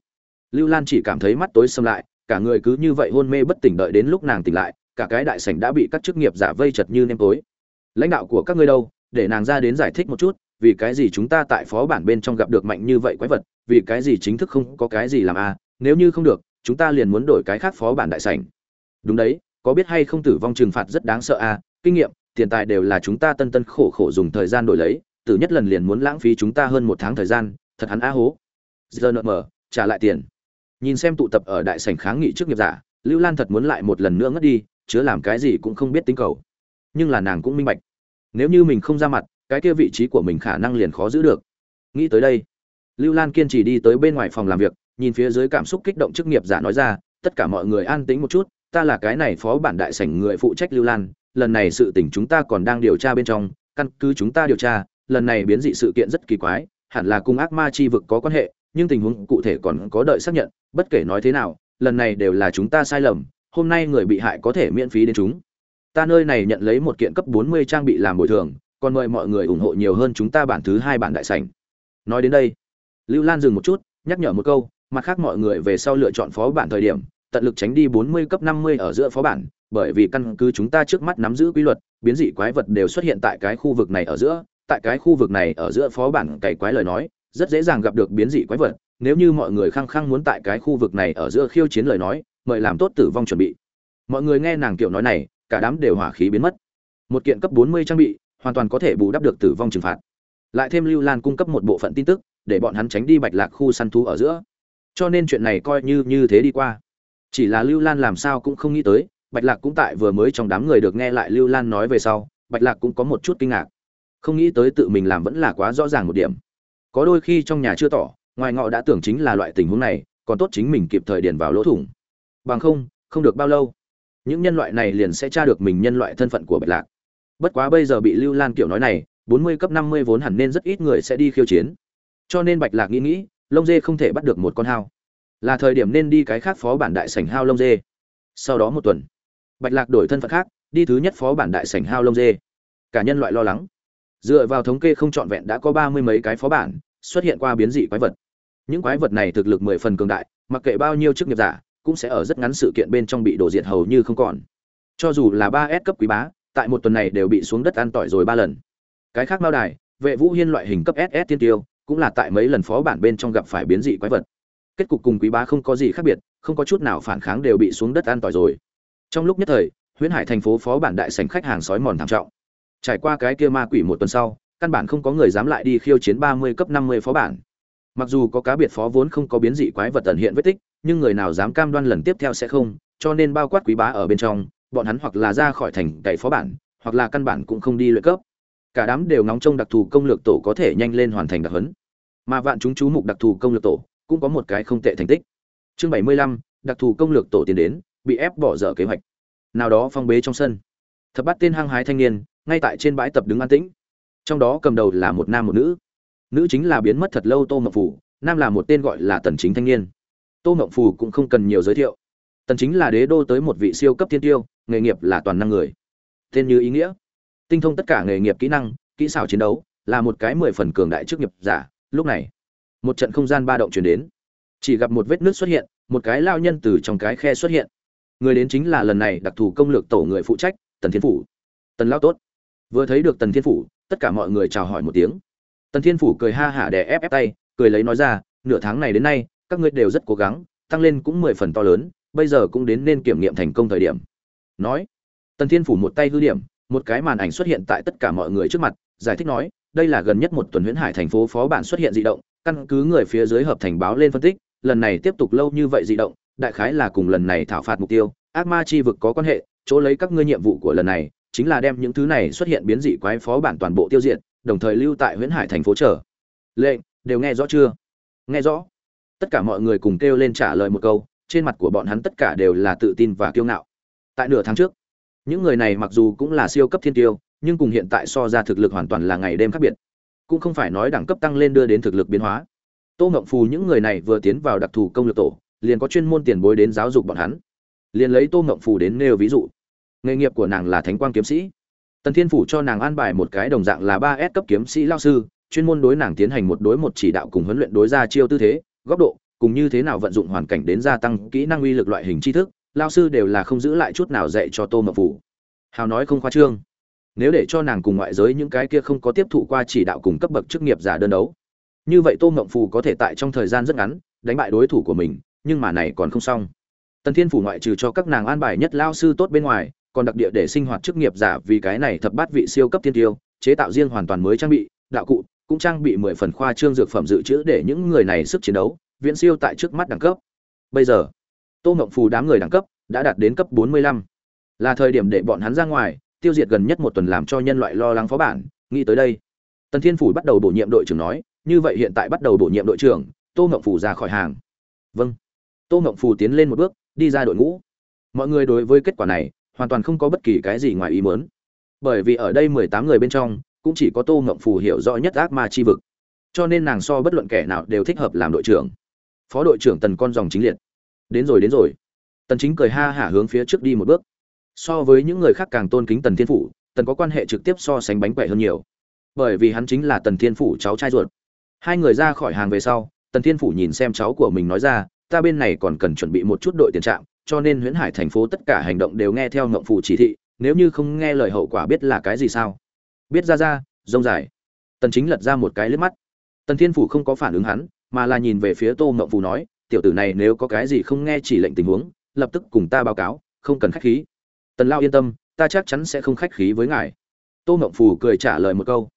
Lưu Lan chỉ cảm thấy mắt tối sầm lại, cả người cứ như vậy hôn mê bất tỉnh đợi đến lúc nàng tỉnh lại, cả cái đại sảnh đã bị các chức nghiệp giả vây chật như nêm tối. Lãnh đạo của các ngươi đâu, để nàng ra đến giải thích một chút, vì cái gì chúng ta tại phó bản bên trong gặp được mạnh như vậy quái vật, vì cái gì chính thức không có cái gì làm a, à, nếu như không được, chúng ta liền muốn đổi cái khác phó bản đại sảnh. Đúng đấy, có biết hay không tử vong trừng phạt rất đáng sợ a, à, kinh nghiệm, tiền tài đều là chúng ta tân tân khổ khổ dùng thời gian đổi lấy, từ nhất lần liền muốn lãng phí chúng ta hơn một tháng thời gian, thật hắn á hố. Giờ nợ mở, trả lại tiền. Nhìn xem tụ tập ở đại sảnh kháng nghị trước nghiệp giả, lưu lan thật muốn lại một lần nữa ngất đi, chứa làm cái gì cũng không biết tính cầu. Nhưng là nàng cũng minh bạch. Nếu như mình không ra mặt, cái kia vị trí của mình khả năng liền khó giữ được. Nghĩ tới đây, lưu lan kiên trì đi tới bên ngoài phòng làm việc, nhìn phía dưới cảm xúc kích động chức nghiệp giả nói ra, tất cả mọi người an tĩnh một chút, ta là cái này phó bản đại sảnh người phụ trách lưu lan lần này sự tình chúng ta còn đang điều tra bên trong, căn cứ chúng ta điều tra, lần này biến dị sự kiện rất kỳ quái, hẳn là cùng ác ma chi vực có quan hệ, nhưng tình huống cụ thể còn có đợi xác nhận, bất kể nói thế nào, lần này đều là chúng ta sai lầm, hôm nay người bị hại có thể miễn phí đến chúng. Ta nơi này nhận lấy một kiện cấp 40 trang bị làm bồi thường, còn mời mọi người ủng hộ nhiều hơn chúng ta bản thứ hai bản đại sảnh. Nói đến đây, lưu lan dừng một chút, nhắc nhở một câu, mặt khác mọi người về sau lựa chọn phó bản thời điểm tận lực tránh đi 40 cấp 50 ở giữa phó bản, bởi vì căn cứ chúng ta trước mắt nắm giữ quy luật, biến dị quái vật đều xuất hiện tại cái khu vực này ở giữa. Tại cái khu vực này ở giữa phó bản cày quái lời nói, rất dễ dàng gặp được biến dị quái vật. Nếu như mọi người khăng khăng muốn tại cái khu vực này ở giữa khiêu chiến lời nói, mời làm tốt tử vong chuẩn bị. Mọi người nghe nàng kiểu nói này, cả đám đều hỏa khí biến mất. Một kiện cấp 40 trang bị, hoàn toàn có thể bù đắp được tử vong trừng phạt. Lại thêm lưu lan cung cấp một bộ phận tin tức, để bọn hắn tránh đi bạch lạc khu săn thú ở giữa. Cho nên chuyện này coi như như thế đi qua chỉ là lưu lan làm sao cũng không nghĩ tới, bạch lạc cũng tại vừa mới trong đám người được nghe lại lưu lan nói về sau, bạch lạc cũng có một chút kinh ngạc. Không nghĩ tới tự mình làm vẫn là quá rõ ràng một điểm. Có đôi khi trong nhà chưa tỏ, ngoài ngọ đã tưởng chính là loại tình huống này, còn tốt chính mình kịp thời điền vào lỗ thủng. Bằng không không được bao lâu, những nhân loại này liền sẽ tra được mình nhân loại thân phận của bạch lạc. Bất quá bây giờ bị lưu lan kiểu nói này, bốn mươi cấp năm mươi vốn hẳn nên rất ít người sẽ đi khiêu chiến. Cho nên bạch lạc nghĩ nghĩ, lông dê không thể bắt được một con hao là thời điểm nên đi cái khác phó bản đại sảnh hao lông dê. Sau đó một tuần, bạch lạc đổi thân phận khác, đi thứ nhất phó bản đại sảnh hao lông dê. Cả nhân loại lo lắng. Dựa vào thống kê không trọn vẹn đã có ba mươi mấy cái phó bản, xuất hiện qua biến dị quái vật. Những quái vật này thực lực mười phần cường đại, mặc kệ bao nhiêu chức nghiệp giả, cũng sẽ ở rất ngắn sự kiện bên trong bị đổ diệt hầu như không còn. Cho dù là ba s cấp quý bá, tại một tuần này đều bị xuống đất ăn tỏi rồi ba lần. Cái khác mao đài, vệ vũ hiên loại hình cấp ss tiên tiêu, cũng là tại mấy lần phó bản bên trong gặp phải biến dị quái vật kết cục cùng quý bá không có gì khác biệt, không có chút nào phản kháng đều bị xuống đất an tỏi rồi. Trong lúc nhất thời, huyễn hải thành phố phó bản đại sành khách hàng sói mòn thảm trọng. Trải qua cái kia ma quỷ một tuần sau, căn bản không có người dám lại đi khiêu chiến ba mươi cấp năm mươi phó bản. Mặc dù có cá biệt phó vốn không có biến dị quái vật tận hiện vết tích, nhưng người nào dám cam đoan lần tiếp theo sẽ không, cho nên bao quát quý bá ở bên trong, bọn hắn hoặc là ra khỏi thành cậy phó bản, hoặc là căn bản cũng không đi luyện cấp. Cả đám đều ngóng trông đặc thù công lược tổ có thể nhanh lên hoàn thành đặc huấn. Mà vạn chúng chú mục đặc thù công lược tổ cũng có một cái không tệ thành tích. Chương bảy mươi lăm đặc thù công lược tổ tiến đến bị ép bỏ dở kế hoạch. Nào đó phong bế trong sân. Thập bắt tên hăng hái thanh niên ngay tại trên bãi tập đứng an tĩnh. Trong đó cầm đầu là một nam một nữ. Nữ chính là biến mất thật lâu tô mộng Phù, nam là một tên gọi là tần chính thanh niên. Tô mộng phù cũng không cần nhiều giới thiệu. Tần chính là đế đô tới một vị siêu cấp thiên tiêu nghề nghiệp là toàn năng người. Tên như ý nghĩa. Tinh thông tất cả nghề nghiệp kỹ năng kỹ xảo chiến đấu là một cái mười phần cường đại chức nghiệp giả lúc này một trận không gian ba động chuyển đến. Chỉ gặp một vết nước xuất hiện, một cái lao nhân từ trong cái khe xuất hiện. Người đến chính là lần này đặc thù công lược tổ người phụ trách, tần thiên phủ. Tần lao tốt. Vừa thấy được tần thiên phủ, tất cả mọi người chào hỏi một tiếng. Tần thiên phủ cười ha hả đè ép ép tay, cười lấy nói ra, nửa tháng này đến nay, các ngươi đều rất cố gắng, tăng lên cũng mười phần to lớn, bây giờ cũng đến nên kiểm nghiệm thành công thời điểm. Nói, tần thiên phủ một tay hư điểm, một cái màn ảnh xuất hiện tại tất cả mọi người trước mặt, giải thích nói đây là gần nhất một tuần huyễn hải thành phố phó bản xuất hiện dị động, căn cứ người phía dưới hợp thành báo lên phân tích, lần này tiếp tục lâu như vậy dị động, đại khái là cùng lần này thảo phạt mục tiêu, ác ma chi vực có quan hệ, chỗ lấy các ngươi nhiệm vụ của lần này, chính là đem những thứ này xuất hiện biến dị quái phó bản toàn bộ tiêu diệt, đồng thời lưu tại huyễn hải thành phố chờ. Lệnh, đều nghe rõ chưa? Nghe rõ. Tất cả mọi người cùng kêu lên trả lời một câu, trên mặt của bọn hắn tất cả đều là tự tin và kiêu ngạo. Tại nửa tháng trước, những người này mặc dù cũng là siêu cấp thiên tiêu nhưng cùng hiện tại so ra thực lực hoàn toàn là ngày đêm khác biệt. Cũng không phải nói đẳng cấp tăng lên đưa đến thực lực biến hóa. Tô ngộng phù những người này vừa tiến vào đặc thù công lược tổ liền có chuyên môn tiền bối đến giáo dục bọn hắn. Liền lấy tô ngộng phù đến nêu ví dụ. Nghề nghiệp của nàng là thánh quang kiếm sĩ. Tần thiên phủ cho nàng an bài một cái đồng dạng là ba s cấp kiếm sĩ lao sư chuyên môn đối nàng tiến hành một đối một chỉ đạo cùng huấn luyện đối ra chiêu tư thế góc độ cùng như thế nào vận dụng hoàn cảnh đến gia tăng kỹ năng uy lực loại hình tri thức lao sư đều là không giữ lại chút nào dạy cho tô Ngậm Phù, hào nói không khoa trương nếu để cho nàng cùng ngoại giới những cái kia không có tiếp thụ qua chỉ đạo cùng cấp bậc chức nghiệp giả đơn đấu. Như vậy tô mộng phù có thể tại trong thời gian rất ngắn đánh bại đối thủ của mình nhưng mà này còn không xong. Tần thiên phủ ngoại trừ cho các nàng an bài nhất lao sư tốt bên ngoài còn đặc địa để sinh hoạt chức nghiệp giả vì cái này thập bát vị siêu cấp tiên tiêu chế tạo riêng hoàn toàn mới trang bị đạo cụ cũng trang bị mười phần khoa trương dược phẩm dự trữ để những người này sức chiến đấu viễn siêu tại trước mắt đẳng cấp. Bây giờ tô mộng phù đám người đẳng cấp đã đạt đến cấp 45. Là thời điểm để bọn hắn ra ngoài, tiêu diệt gần nhất một tuần làm cho nhân loại lo lắng phó bản, nghĩ tới đây. Tần Thiên Phủ bắt đầu bổ nhiệm đội trưởng nói, như vậy hiện tại bắt đầu bổ nhiệm đội trưởng, Tô Ngộng Phủ ra khỏi hàng. Vâng. Tô Ngộng Phủ tiến lên một bước, đi ra đội ngũ. Mọi người đối với kết quả này, hoàn toàn không có bất kỳ cái gì ngoài ý muốn. Bởi vì ở đây 18 người bên trong, cũng chỉ có Tô Ngộng Phủ hiểu rõ nhất ác ma chi vực. Cho nên nàng so bất luận kẻ nào đều thích hợp làm đội trưởng. Phó đội trưởng Tần Con dòng chính liệt. Đến rồi đến rồi. Tần Chính cười ha hả hướng phía trước đi một bước. So với những người khác càng tôn kính Tần Thiên phủ, Tần có quan hệ trực tiếp so sánh bánh quẻ hơn nhiều. Bởi vì hắn chính là Tần Thiên phủ cháu trai ruột. Hai người ra khỏi hàng về sau, Tần Thiên phủ nhìn xem cháu của mình nói ra, ta bên này còn cần chuẩn bị một chút đội tiền trạm, cho nên Huyễn Hải thành phố tất cả hành động đều nghe theo ngộng phủ chỉ thị, nếu như không nghe lời hậu quả biết là cái gì sao? Biết ra ra, rông dài. Tần Chính lật ra một cái liếc mắt. Tần Thiên phủ không có phản ứng hắn, mà là nhìn về phía Tô Ngộng phủ nói, tiểu tử này nếu có cái gì không nghe chỉ lệnh tình huống, lập tức cùng ta báo cáo, không cần khách khí. Tần Lao yên tâm, ta chắc chắn sẽ không khách khí với ngài. Tô mộng Phù cười trả lời một câu.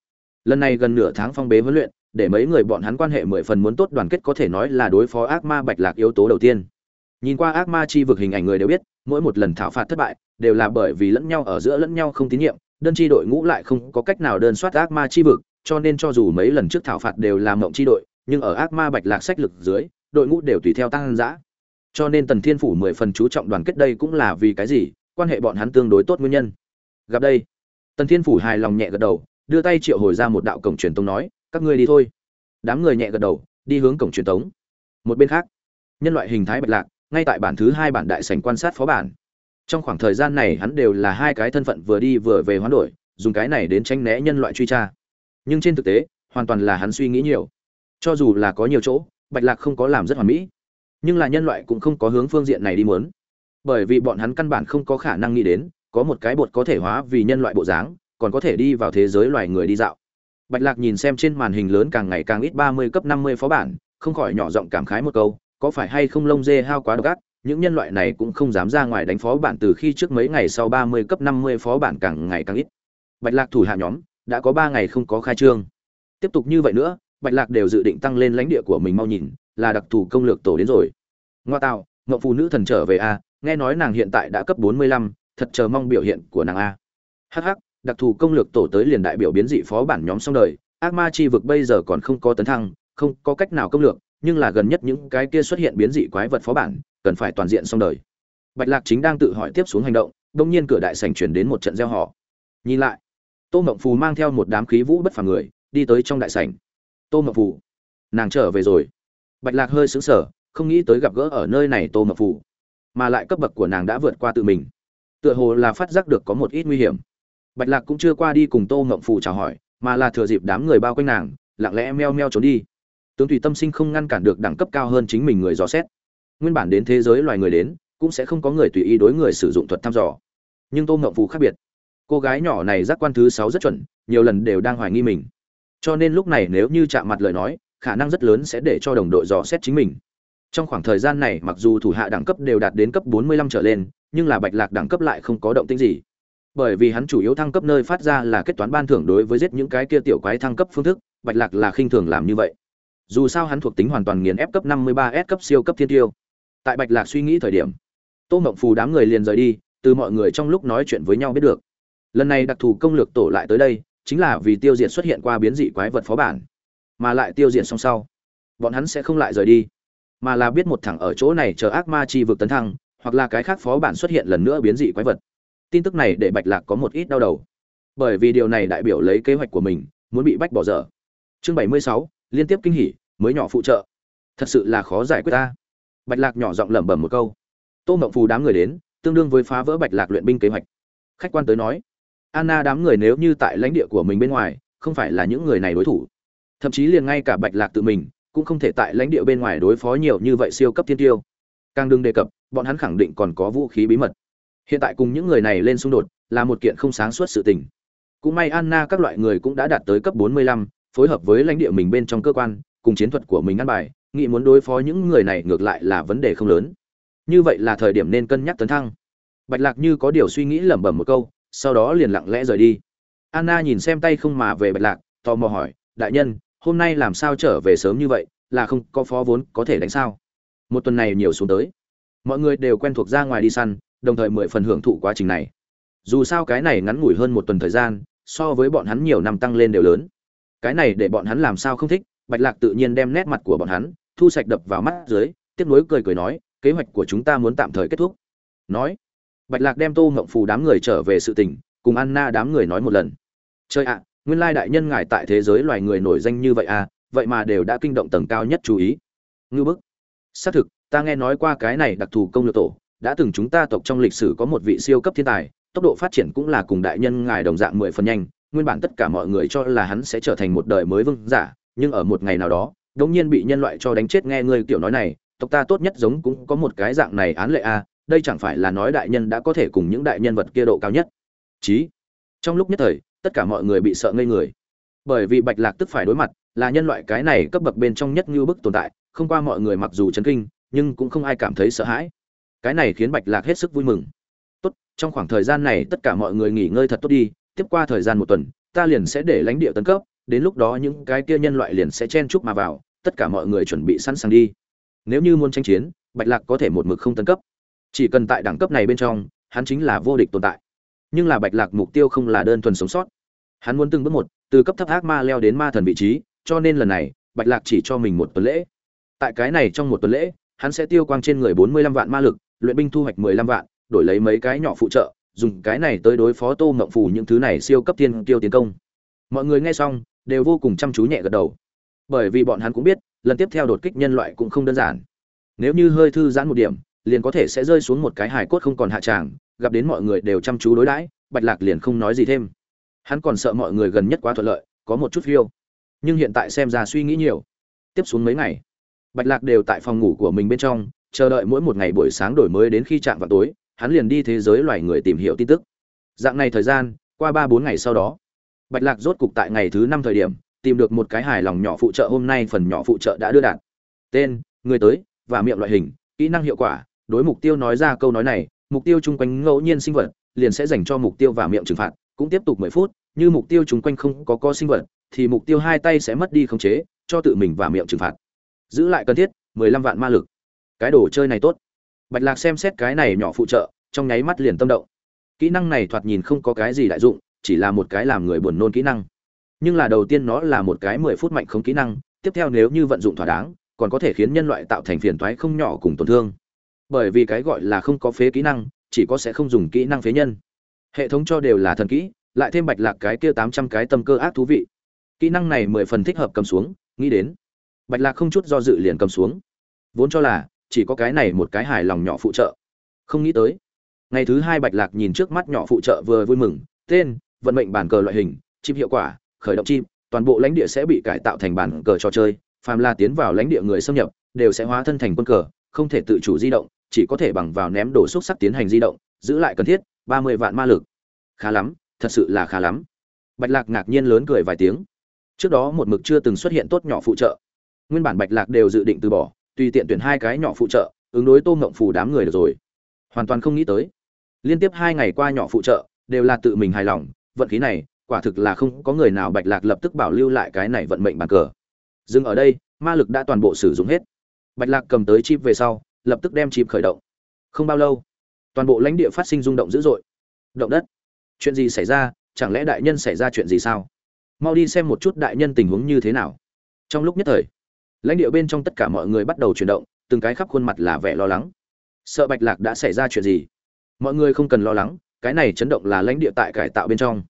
Lần này gần nửa tháng phong bế huấn luyện, để mấy người bọn hắn quan hệ mười phần muốn tốt đoàn kết có thể nói là đối phó ác ma bạch lạc yếu tố đầu tiên. Nhìn qua ác ma chi vực hình ảnh người đều biết, mỗi một lần thảo phạt thất bại, đều là bởi vì lẫn nhau ở giữa lẫn nhau không tín nhiệm, đơn chi đội ngũ lại không có cách nào đơn soát ác ma chi vực, cho nên cho dù mấy lần trước thảo phạt đều là mộng chi đội, nhưng ở ác ma bạch lạc sách lực dưới, đội ngũ đều tùy theo tăng dã. Cho nên Tần Thiên phủ mười phần chú trọng đoàn kết đây cũng là vì cái gì? Quan hệ bọn hắn tương đối tốt nguyên nhân. Gặp đây, Tần Thiên phủ hài lòng nhẹ gật đầu, đưa tay triệu hồi ra một đạo cổng truyền tống nói, các ngươi đi thôi. Đám người nhẹ gật đầu, đi hướng cổng truyền tống. Một bên khác, nhân loại hình thái bạch lạc, ngay tại bản thứ hai bản đại sảnh quan sát phó bản. Trong khoảng thời gian này hắn đều là hai cái thân phận vừa đi vừa về hoán đổi, dùng cái này đến tránh né nhân loại truy tra. Nhưng trên thực tế, hoàn toàn là hắn suy nghĩ nhiều. Cho dù là có nhiều chỗ, Bạch Lạc không có làm rất hoàn mỹ, nhưng là nhân loại cũng không có hướng phương diện này đi muốn. Bởi vì bọn hắn căn bản không có khả năng nghĩ đến, có một cái bột có thể hóa vì nhân loại bộ dáng, còn có thể đi vào thế giới loài người đi dạo. Bạch Lạc nhìn xem trên màn hình lớn càng ngày càng ít 30 cấp 50 phó bản, không khỏi nhỏ giọng cảm khái một câu, có phải hay không lông dê hao quá độc ác, những nhân loại này cũng không dám ra ngoài đánh phó bản từ khi trước mấy ngày sau 30 cấp 50 phó bản càng ngày càng ít. Bạch Lạc thủ hạ nhóm đã có ba ngày không có khai trương. Tiếp tục như vậy nữa, Bạch Lạc đều dự định tăng lên lãnh địa của mình mau nhìn, là đặc thù công lược tổ đến rồi. Ngoa tạo, ngọc phụ nữ thần trở về a, nghe nói nàng hiện tại đã cấp 45, thật chờ mong biểu hiện của nàng a. Hắc hắc, đặc thù công lược tổ tới liền đại biểu biến dị phó bản nhóm xong đời, ác ma chi vực bây giờ còn không có tấn thăng, không có cách nào công lược, nhưng là gần nhất những cái kia xuất hiện biến dị quái vật phó bản, cần phải toàn diện xong đời. Bạch Lạc chính đang tự hỏi tiếp xuống hành động, đột nhiên cửa đại sảnh truyền đến một trận reo hò. Nhìn lại, Tô Mộng Phù mang theo một đám khí vũ bất phàm người, đi tới trong đại sảnh. Tô Mộng Phù, nàng trở về rồi. Bạch Lạc hơi sững sờ, không nghĩ tới gặp gỡ ở nơi này Tô Mộng Phù, mà lại cấp bậc của nàng đã vượt qua tự mình. Tựa hồ là phát giác được có một ít nguy hiểm. Bạch Lạc cũng chưa qua đi cùng Tô Ngộng Phù chào hỏi, mà là thừa dịp đám người bao quanh nàng, lặng lẽ meo meo trốn đi. Tướng Thủy Tâm Sinh không ngăn cản được đẳng cấp cao hơn chính mình người dò xét. Nguyên bản đến thế giới loài người đến, cũng sẽ không có người tùy ý đối người sử dụng thuật thăm dò. Nhưng Tô Ngộng Phù khác biệt. Cô gái nhỏ này giác quan thứ sáu rất chuẩn, nhiều lần đều đang hoài nghi mình. Cho nên lúc này nếu như chạm mặt lời nói, khả năng rất lớn sẽ để cho đồng đội dò xét chính mình. Trong khoảng thời gian này, mặc dù thủ hạ đẳng cấp đều đạt đến cấp 45 trở lên, nhưng là Bạch Lạc đẳng cấp lại không có động tĩnh gì. Bởi vì hắn chủ yếu thăng cấp nơi phát ra là kết toán ban thưởng đối với giết những cái kia tiểu quái thăng cấp phương thức, Bạch Lạc là khinh thường làm như vậy. Dù sao hắn thuộc tính hoàn toàn nghiền ép cấp 53S cấp siêu cấp thiên tiêu. Tại Bạch Lạc suy nghĩ thời điểm, Tô Mộng Phù đám người liền rời đi, từ mọi người trong lúc nói chuyện với nhau biết được. Lần này đặc thù công lược tổ lại tới đây, chính là vì tiêu diệt xuất hiện qua biến dị quái vật phó bản mà lại tiêu diệt xong sau bọn hắn sẽ không lại rời đi mà là biết một thằng ở chỗ này chờ ác ma chi vực tấn thăng hoặc là cái khác phó bản xuất hiện lần nữa biến dị quái vật. Tin tức này để bạch lạc có một ít đau đầu. Bởi vì điều này đại biểu lấy kế hoạch của mình muốn bị bách bỏ dở. Chương bảy mươi sáu liên tiếp kinh hỉ mới nhỏ phụ trợ. Thật sự là khó giải quyết ta. Bạch lạc nhỏ giọng lẩm bẩm một câu. Tô mộng phù đám người đến tương đương với phá vỡ bạch lạc luyện binh kế hoạch. Khách quan tới nói Anna đám người nếu như tại lãnh địa của mình bên ngoài, không phải là những người này đối thủ. Thậm chí liền ngay cả Bạch Lạc tự mình, cũng không thể tại lãnh địa bên ngoài đối phó nhiều như vậy siêu cấp thiên tiêu. Càng đừng đề cập, bọn hắn khẳng định còn có vũ khí bí mật. Hiện tại cùng những người này lên xung đột, là một kiện không sáng suốt sự tình. Cũng may Anna các loại người cũng đã đạt tới cấp 45, phối hợp với lãnh địa mình bên trong cơ quan, cùng chiến thuật của mình ăn bài, nghĩ muốn đối phó những người này ngược lại là vấn đề không lớn. Như vậy là thời điểm nên cân nhắc tấn thăng. Bạch Lạc như có điều suy nghĩ lẩm bẩm một câu, sau đó liền lặng lẽ rời đi anna nhìn xem tay không mà về bạch lạc tò mò hỏi đại nhân hôm nay làm sao trở về sớm như vậy là không có phó vốn có thể đánh sao? Một tuần này nhiều xuống tới. Mọi người đều quen thuộc ra ngoài đi săn đồng thời mười phần hưởng thụ quá trình này. Dù sao cái này ngắn ngủi hơn một tuần thời gian so với bọn hắn nhiều năm tăng lên đều lớn. Cái này để bọn hắn làm sao không thích bạch lạc tự nhiên đem nét mặt của bọn hắn thu sạch đập vào mắt dưới tiếp nối cười cười nói kế hoạch của chúng ta muốn tạm thời kết thúc. Nói bạch lạc đem tô mộng phù đám người trở về sự tỉnh, cùng anna đám người nói một lần. Chơi ạ nguyên lai đại nhân ngài tại thế giới loài người nổi danh như vậy à vậy mà đều đã kinh động tầng cao nhất chú ý. Ngư bức xác thực ta nghe nói qua cái này đặc thù công lược tổ đã từng chúng ta tộc trong lịch sử có một vị siêu cấp thiên tài tốc độ phát triển cũng là cùng đại nhân ngài đồng dạng mười phần nhanh nguyên bản tất cả mọi người cho là hắn sẽ trở thành một đời mới vương giả nhưng ở một ngày nào đó đống nhiên bị nhân loại cho đánh chết nghe ngươi tiểu nói này tộc ta tốt nhất giống cũng có một cái dạng này án lệ a à, đây chẳng phải là nói đại nhân đã có thể cùng những đại nhân vật kia độ cao nhất. Chí trong lúc nhất thời tất cả mọi người bị sợ ngây người. Bởi vì bạch lạc tức phải đối mặt, là nhân loại cái này cấp bậc bên trong nhất như bức tồn tại, không qua mọi người mặc dù chấn kinh, nhưng cũng không ai cảm thấy sợ hãi. Cái này khiến bạch lạc hết sức vui mừng. Tốt, trong khoảng thời gian này tất cả mọi người nghỉ ngơi thật tốt đi, tiếp qua thời gian một tuần, ta liền sẽ để lãnh địa tấn cấp, đến lúc đó những cái kia nhân loại liền sẽ chen chúc mà vào, tất cả mọi người chuẩn bị sẵn sàng đi. Nếu như muốn tranh chiến, bạch lạc có thể một mực không tấn cấp. Chỉ cần tại đẳng cấp này bên trong, hắn chính là vô địch tồn tại nhưng là bạch lạc mục tiêu không là đơn thuần sống sót. Hắn muốn từng bước một, từ cấp thấp ác ma leo đến ma thần vị trí, cho nên lần này, bạch lạc chỉ cho mình một tuần lễ. Tại cái này trong một tuần lễ, hắn sẽ tiêu quang trên người bốn mươi lăm vạn ma lực, luyện binh thu hoạch mười lăm vạn, đổi lấy mấy cái nhỏ phụ trợ, dùng cái này tới đối phó tô ngậm phù những thứ này siêu cấp tiên tiêu tiến công. Mọi người nghe xong, đều vô cùng chăm chú nhẹ gật đầu. Bởi vì bọn hắn cũng biết, lần tiếp theo đột kích nhân loại cũng không đơn giản. Nếu như hơi thư giãn một điểm liền có thể sẽ rơi xuống một cái hài cốt không còn hạ tràng, gặp đến mọi người đều chăm chú đối đãi, bạch lạc liền không nói gì thêm. Hắn còn sợ mọi người gần nhất quá thuận lợi, có một chút phiêu. Nhưng hiện tại xem ra suy nghĩ nhiều. Tiếp xuống mấy ngày, bạch lạc đều tại phòng ngủ của mình bên trong, chờ đợi mỗi một ngày buổi sáng đổi mới đến khi chạm vào tối, hắn liền đi thế giới loài người tìm hiểu tin tức. Dạng này thời gian, qua ba bốn ngày sau đó, bạch lạc rốt cục tại ngày thứ năm thời điểm, tìm được một cái hài lòng nhỏ phụ trợ hôm nay phần nhỏ phụ trợ đã đưa đạt. Tên, người tới, và miệng loại hình, kỹ năng hiệu quả đối mục tiêu nói ra câu nói này, mục tiêu chung quanh ngẫu nhiên sinh vật, liền sẽ dành cho mục tiêu và miệng trừng phạt, cũng tiếp tục mười phút, như mục tiêu chung quanh không có co sinh vật, thì mục tiêu hai tay sẽ mất đi khống chế, cho tự mình và miệng trừng phạt. Giữ lại cần thiết, mười lăm vạn ma lực. Cái đồ chơi này tốt. Bạch lạc xem xét cái này nhỏ phụ trợ, trong nháy mắt liền tâm động. Kỹ năng này thoạt nhìn không có cái gì đại dụng, chỉ là một cái làm người buồn nôn kỹ năng. Nhưng là đầu tiên nó là một cái mười phút mạnh không kỹ năng, tiếp theo nếu như vận dụng thỏa đáng, còn có thể khiến nhân loại tạo thành phiền toái không nhỏ cùng tổn thương bởi vì cái gọi là không có phế kỹ năng, chỉ có sẽ không dùng kỹ năng phế nhân. Hệ thống cho đều là thần kỹ, lại thêm bạch lạc cái kia tám trăm cái tâm cơ ác thú vị. Kỹ năng này mười phần thích hợp cầm xuống, nghĩ đến. Bạch lạc không chút do dự liền cầm xuống. Vốn cho là, chỉ có cái này một cái hài lòng nhỏ phụ trợ. Không nghĩ tới. Ngày thứ hai bạch lạc nhìn trước mắt nhỏ phụ trợ vừa vui mừng, tên, vận mệnh bản cờ loại hình, chip hiệu quả, khởi động chip, toàn bộ lãnh địa sẽ bị cải tạo thành bản cờ trò chơi, phàm là tiến vào lãnh địa người xâm nhập, đều sẽ hóa thân thành quân cờ, không thể tự chủ di động chỉ có thể bằng vào ném đổ xúc sắc tiến hành di động, giữ lại cần thiết, ba mươi vạn ma lực. Khá lắm, thật sự là khá lắm. Bạch lạc ngạc nhiên lớn cười vài tiếng. Trước đó một mực chưa từng xuất hiện tốt nhỏ phụ trợ. Nguyên bản bạch lạc đều dự định từ bỏ, tùy tiện tuyển hai cái nhỏ phụ trợ, ứng đối tô ngộng phù đám người được rồi. Hoàn toàn không nghĩ tới. Liên tiếp hai ngày qua nhỏ phụ trợ, đều là tự mình hài lòng, vận khí này, quả thực là không có người nào bạch lạc lập tức bảo lưu lại cái này vận mệnh bàn cờ. Dừng ở đây, ma lực đã toàn bộ sử dụng hết. Bạch lạc cầm tới chip về sau lập tức đem chìm khởi động. Không bao lâu, toàn bộ lãnh địa phát sinh rung động dữ dội. Động đất. Chuyện gì xảy ra? Chẳng lẽ đại nhân xảy ra chuyện gì sao? Mau đi xem một chút đại nhân tình huống như thế nào. Trong lúc nhất thời, lãnh địa bên trong tất cả mọi người bắt đầu chuyển động, từng cái khắp khuôn mặt là vẻ lo lắng. Sợ bạch lạc đã xảy ra chuyện gì? Mọi người không cần lo lắng, cái này chấn động là lãnh địa tại cải tạo bên trong.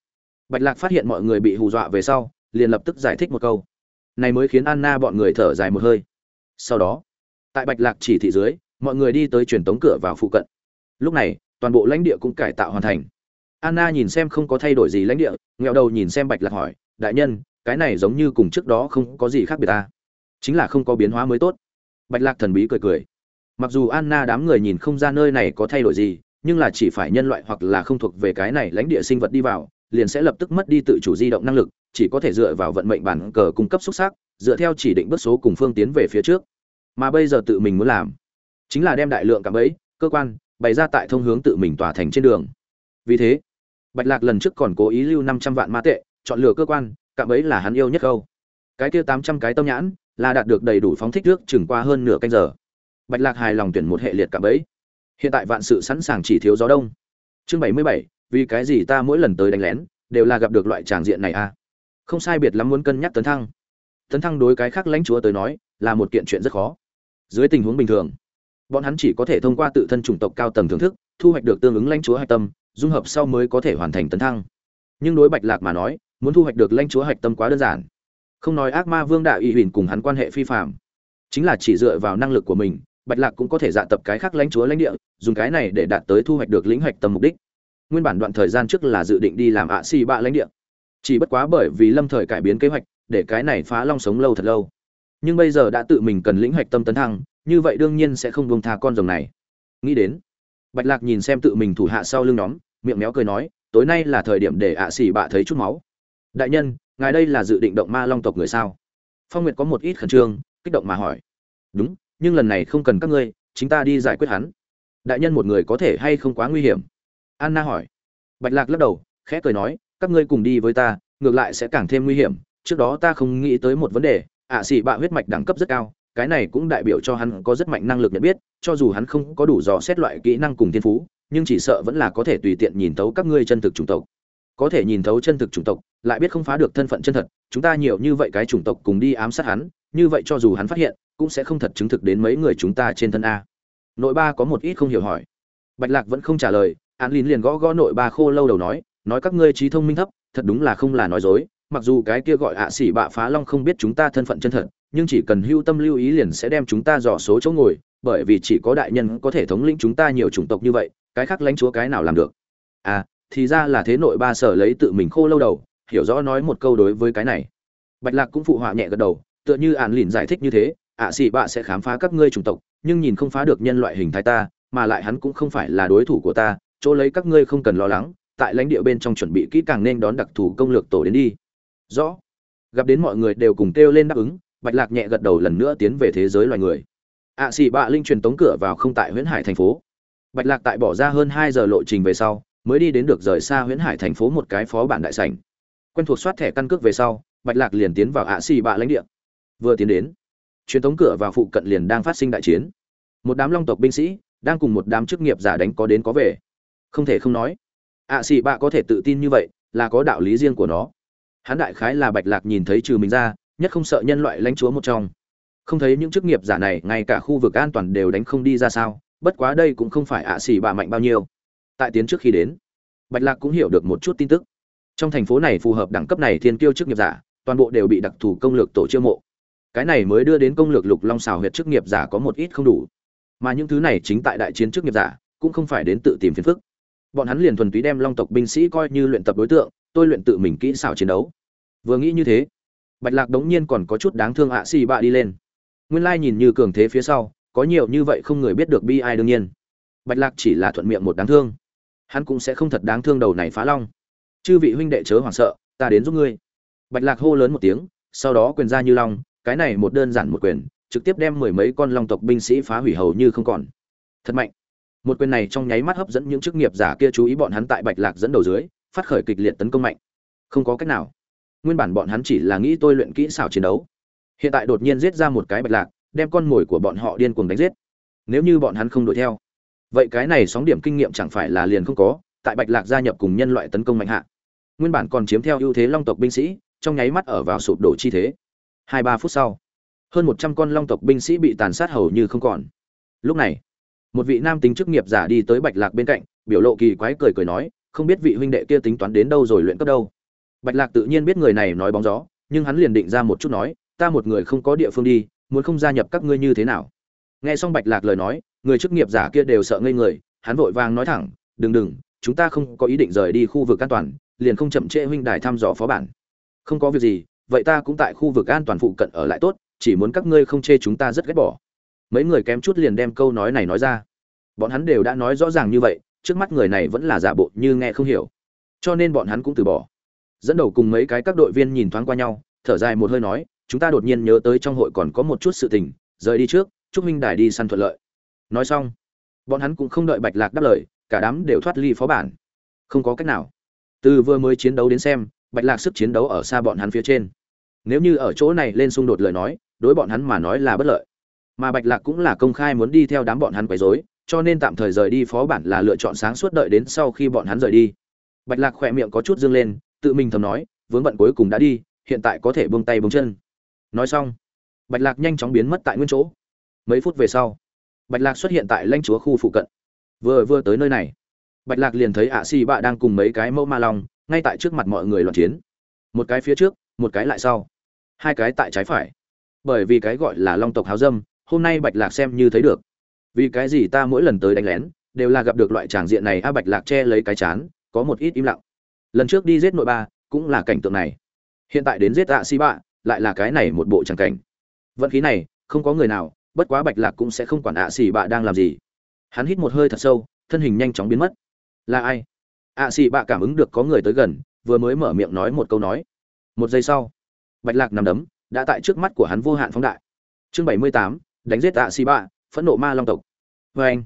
Bạch lạc phát hiện mọi người bị hù dọa về sau, liền lập tức giải thích một câu. Này mới khiến anna bọn người thở dài một hơi. Sau đó, tại bạch lạc chỉ thị dưới mọi người đi tới truyền tống cửa vào phụ cận. Lúc này, toàn bộ lãnh địa cũng cải tạo hoàn thành. Anna nhìn xem không có thay đổi gì lãnh địa ngẹo đầu nhìn xem bạch lạc hỏi, đại nhân, cái này giống như cùng trước đó không có gì khác biệt ta. Chính là không có biến hóa mới tốt. Bạch lạc thần bí cười cười. Mặc dù anna đám người nhìn không ra nơi này có thay đổi gì, nhưng là chỉ phải nhân loại hoặc là không thuộc về cái này lãnh địa sinh vật đi vào, liền sẽ lập tức mất đi tự chủ di động năng lực, chỉ có thể dựa vào vận mệnh bản cờ cung cấp xúc xác, dựa theo chỉ định bước số cùng phương tiến về phía trước. Mà bây giờ tự mình muốn làm chính là đem đại lượng cạm bẫy, cơ quan bày ra tại thông hướng tự mình tỏa thành trên đường. Vì thế, bạch lạc lần trước còn cố ý lưu năm trăm vạn ma tệ, chọn lựa cơ quan cạm bẫy là hắn yêu nhất câu. Cái kia tám trăm cái tâm nhãn là đạt được đầy đủ phóng thích trước chừng qua hơn nửa canh giờ. Bạch lạc hài lòng tuyển một hệ liệt cạm bẫy. Hiện tại vạn sự sẵn sàng chỉ thiếu gió đông. Chương bảy mươi bảy, vì cái gì ta mỗi lần tới đánh lén, đều là gặp được loại tràng diện này à? Không sai biệt lắm muốn cân nhắc tấn thăng. Tấn thăng đối cái khác lãnh chúa tới nói là một kiện chuyện rất khó. Dưới tình huống bình thường bọn hắn chỉ có thể thông qua tự thân chủng tộc cao tầng thưởng thức, thu hoạch được tương ứng lãnh chúa hạch tâm, dung hợp sau mới có thể hoàn thành tấn thăng. Nhưng đối bạch lạc mà nói, muốn thu hoạch được lãnh chúa hạch tâm quá đơn giản. Không nói ác ma vương đạo y huỳnh cùng hắn quan hệ phi phạm chính là chỉ dựa vào năng lực của mình, bạch lạc cũng có thể dạ tập cái khác lãnh chúa lãnh địa, dùng cái này để đạt tới thu hoạch được lĩnh hoạch tâm mục đích. Nguyên bản đoạn thời gian trước là dự định đi làm ạ xì bạ lãnh địa. Chỉ bất quá bởi vì lâm thời cải biến kế hoạch, để cái này phá long sống lâu thật lâu. Nhưng bây giờ đã tự mình cần lĩnh hoạch tâm tấn thăng như vậy đương nhiên sẽ không buông tha con rồng này. Nghĩ đến, bạch lạc nhìn xem tự mình thủ hạ sau lưng nhóm, miệng méo cười nói, tối nay là thời điểm để ạ xì bạ thấy chút máu. Đại nhân, ngài đây là dự định động ma long tộc người sao? Phong nguyệt có một ít khẩn trương, kích động mà hỏi. Đúng, nhưng lần này không cần các ngươi, chính ta đi giải quyết hắn. Đại nhân một người có thể hay không quá nguy hiểm? Anna hỏi. Bạch lạc lắc đầu, khẽ cười nói, các ngươi cùng đi với ta, ngược lại sẽ càng thêm nguy hiểm. Trước đó ta không nghĩ tới một vấn đề, ạ xì bạ huyết mạch đẳng cấp rất cao cái này cũng đại biểu cho hắn có rất mạnh năng lực nhận biết, cho dù hắn không có đủ dò xét loại kỹ năng cùng thiên phú, nhưng chỉ sợ vẫn là có thể tùy tiện nhìn thấu các ngươi chân thực chủng tộc. Có thể nhìn thấu chân thực chủng tộc, lại biết không phá được thân phận chân thật, chúng ta nhiều như vậy cái chủng tộc cùng đi ám sát hắn, như vậy cho dù hắn phát hiện, cũng sẽ không thật chứng thực đến mấy người chúng ta trên thân a. Nội ba có một ít không hiểu hỏi. Bạch lạc vẫn không trả lời an Lin liền gõ gõ nội ba khô lâu đầu nói nói các ngươi trí thông minh thấp, thật đúng là không là nói dối mặc dù cái kia gọi ạ à xỉ bạ phá long không biết chúng ta thân phận chân thật, nhưng chỉ cần hưu tâm lưu ý liền sẽ đem chúng ta dò số chỗ ngồi, bởi vì chỉ có đại nhân có thể thống lĩnh chúng ta nhiều chủng tộc như vậy, cái khác lãnh chúa cái nào làm được. À thì ra là thế nội ba sở lấy tự mình khô lâu đầu, hiểu rõ nói một câu đối với cái này. Bạch lạc cũng phụ họa nhẹ gật đầu, tựa như ạn lìn giải thích như thế, ạ xỉ bạ sẽ khám phá các ngươi chủng tộc, nhưng nhìn không phá được nhân loại hình thái ta, mà lại hắn cũng không phải là đối thủ của ta, chỗ lấy các ngươi không cần lo lắng, tại lãnh địa bên trong chuẩn bị kỹ càng nên đón đặc thù công lược tổ đến đi rõ. Gặp đến mọi người đều cùng kêu lên đáp ứng, bạch lạc nhẹ gật đầu lần nữa tiến về thế giới loài người. Ạ xì bạ linh truyền tống cửa vào không tại huyễn hải thành phố. Bạch lạc tại bỏ ra hơn hai giờ lộ trình về sau, mới đi đến được rời xa huyễn hải thành phố một cái phó bản đại sảnh. Quen thuộc soát thẻ căn cước về sau, bạch lạc liền tiến vào ạ xì bạ lãnh địa. Vừa tiến đến, truyền tống cửa vào phụ cận liền đang phát sinh đại chiến. Một đám long tộc binh sĩ đang cùng một đám chức nghiệp giả đánh có đến có về. Không thể không nói ạ xì bạ có thể tự tin như vậy là có đạo lý riêng của nó hắn đại khái là bạch lạc nhìn thấy trừ mình ra, nhất không sợ nhân loại lãnh chúa một trong. Không thấy những chức nghiệp giả này, ngay cả khu vực an toàn đều đánh không đi ra sao, bất quá đây cũng không phải ạ xì bà mạnh bao nhiêu. Tại tiến trước khi đến, bạch lạc cũng hiểu được một chút tin tức. Trong thành phố này phù hợp đẳng cấp này thiên kiêu chức nghiệp giả, toàn bộ đều bị đặc thù công lược tổ chiêu mộ. Cái này mới đưa đến công lược lục long xào huyệt chức nghiệp giả có một ít không đủ. Mà những thứ này chính tại đại chiến chức nghiệp giả, cũng không phải đến tự tìm phiền phức. Bọn hắn liền thuần túy đem long tộc binh sĩ coi như luyện tập đối tượng, tôi luyện tự mình kỹ xảo chiến đấu vừa nghĩ như thế, bạch lạc đống nhiên còn có chút đáng thương ạ xì bạ đi lên. Nguyên lai nhìn như cường thế phía sau, có nhiều như vậy không người biết được bi ai đương nhiên. Bạch lạc chỉ là thuận miệng một đáng thương. Hắn cũng sẽ không thật đáng thương đầu này phá long. Chư vị huynh đệ chớ hoảng sợ, ta đến giúp ngươi. Bạch lạc hô lớn một tiếng, sau đó quyền ra như long, cái này một đơn giản một quyền, trực tiếp đem mười mấy con long tộc binh sĩ phá hủy hầu như không còn. Thật mạnh. Một quyền này trong nháy mắt hấp dẫn những chức nghiệp giả kia chú ý bọn hắn tại bạch lạc dẫn đầu dưới, phát khởi kịch liệt tấn công mạnh. Không có cách nào nguyên bản bọn hắn chỉ là nghĩ tôi luyện kỹ xảo chiến đấu. Hiện tại đột nhiên giết ra một cái bạch lạc, đem con mồi của bọn họ điên cuồng đánh giết. Nếu như bọn hắn không đuổi theo, vậy cái này sóng điểm kinh nghiệm chẳng phải là liền không có, tại bạch lạc gia nhập cùng nhân loại tấn công mạnh hạ. Nguyên bản còn chiếm theo ưu thế long tộc binh sĩ, trong nháy mắt ở vào sụp đổ chi thế. Hai ba phút sau, hơn một trăm con long tộc binh sĩ bị tàn sát hầu như không còn. Lúc này, một vị nam tính chức nghiệp giả đi tới bạch lạc bên cạnh, biểu lộ kỳ quái cười cười nói, không biết vị huynh đệ kia tính toán đến đâu rồi luyện cấp đâu? Bạch lạc tự nhiên biết người này nói bóng gió, nhưng hắn liền định ra một chút nói, ta một người không có địa phương đi, muốn không gia nhập các ngươi như thế nào? Nghe xong bạch lạc lời nói, người chức nghiệp giả kia đều sợ ngây người, hắn vội vàng nói thẳng, đừng đừng, chúng ta không có ý định rời đi khu vực an toàn, liền không chậm trễ huynh đài thăm dò phó bản. Không có việc gì, vậy ta cũng tại khu vực an toàn phụ cận ở lại tốt, chỉ muốn các ngươi không chê chúng ta rất ghét bỏ. Mấy người kém chút liền đem câu nói này nói ra. Bọn hắn đều đã nói rõ ràng như vậy, trước mắt người này vẫn là giả bộ như nghe không hiểu. Cho nên bọn hắn cũng từ bỏ dẫn đầu cùng mấy cái các đội viên nhìn thoáng qua nhau, thở dài một hơi nói, chúng ta đột nhiên nhớ tới trong hội còn có một chút sự tình, rời đi trước, chúc minh đài đi săn thuận lợi. Nói xong, bọn hắn cũng không đợi bạch lạc đáp lời, cả đám đều thoát ly phó bản. Không có cách nào. Từ vừa mới chiến đấu đến xem, bạch lạc sức chiến đấu ở xa bọn hắn phía trên. Nếu như ở chỗ này lên xung đột lời nói, đối bọn hắn mà nói là bất lợi. Mà bạch lạc cũng là công khai muốn đi theo đám bọn hắn quấy rối, cho nên tạm thời rời đi phó bản là lựa chọn sáng suốt đợi đến sau khi bọn hắn rời đi. Bạch lạc khỏe miệng có chút dương lên tự mình thầm nói, vướng bận cuối cùng đã đi, hiện tại có thể buông tay buông chân. Nói xong, bạch lạc nhanh chóng biến mất tại nguyên chỗ. Mấy phút về sau, bạch lạc xuất hiện tại lãnh chúa khu phụ cận. Vừa vừa tới nơi này, bạch lạc liền thấy ạ xì bạ đang cùng mấy cái mẫu ma long ngay tại trước mặt mọi người loạn chiến. Một cái phía trước, một cái lại sau. Hai cái tại trái phải. Bởi vì cái gọi là long tộc háo dâm, hôm nay bạch lạc xem như thấy được. Vì cái gì ta mỗi lần tới đánh lén, đều là gặp được loại tràng diện này, a bạch lạc che lấy cái chán, có một ít im lặng lần trước đi giết nội ba cũng là cảnh tượng này. Hiện tại đến giết ạ xì bạ, lại là cái này một bộ tràng cảnh. Vận khí này, không có người nào, bất quá bạch lạc cũng sẽ không quản ạ xì bạ đang làm gì. Hắn hít một hơi thật sâu, thân hình nhanh chóng biến mất. Là ai? ạ xì bạ cảm ứng được có người tới gần, vừa mới mở miệng nói một câu nói. Một giây sau, bạch lạc nằm đấm, đã tại trước mắt của hắn vô hạn phóng đại. Chương bảy mươi tám, đánh giết ạ xì bạ, phẫn nộ ma long tộc. Vê anh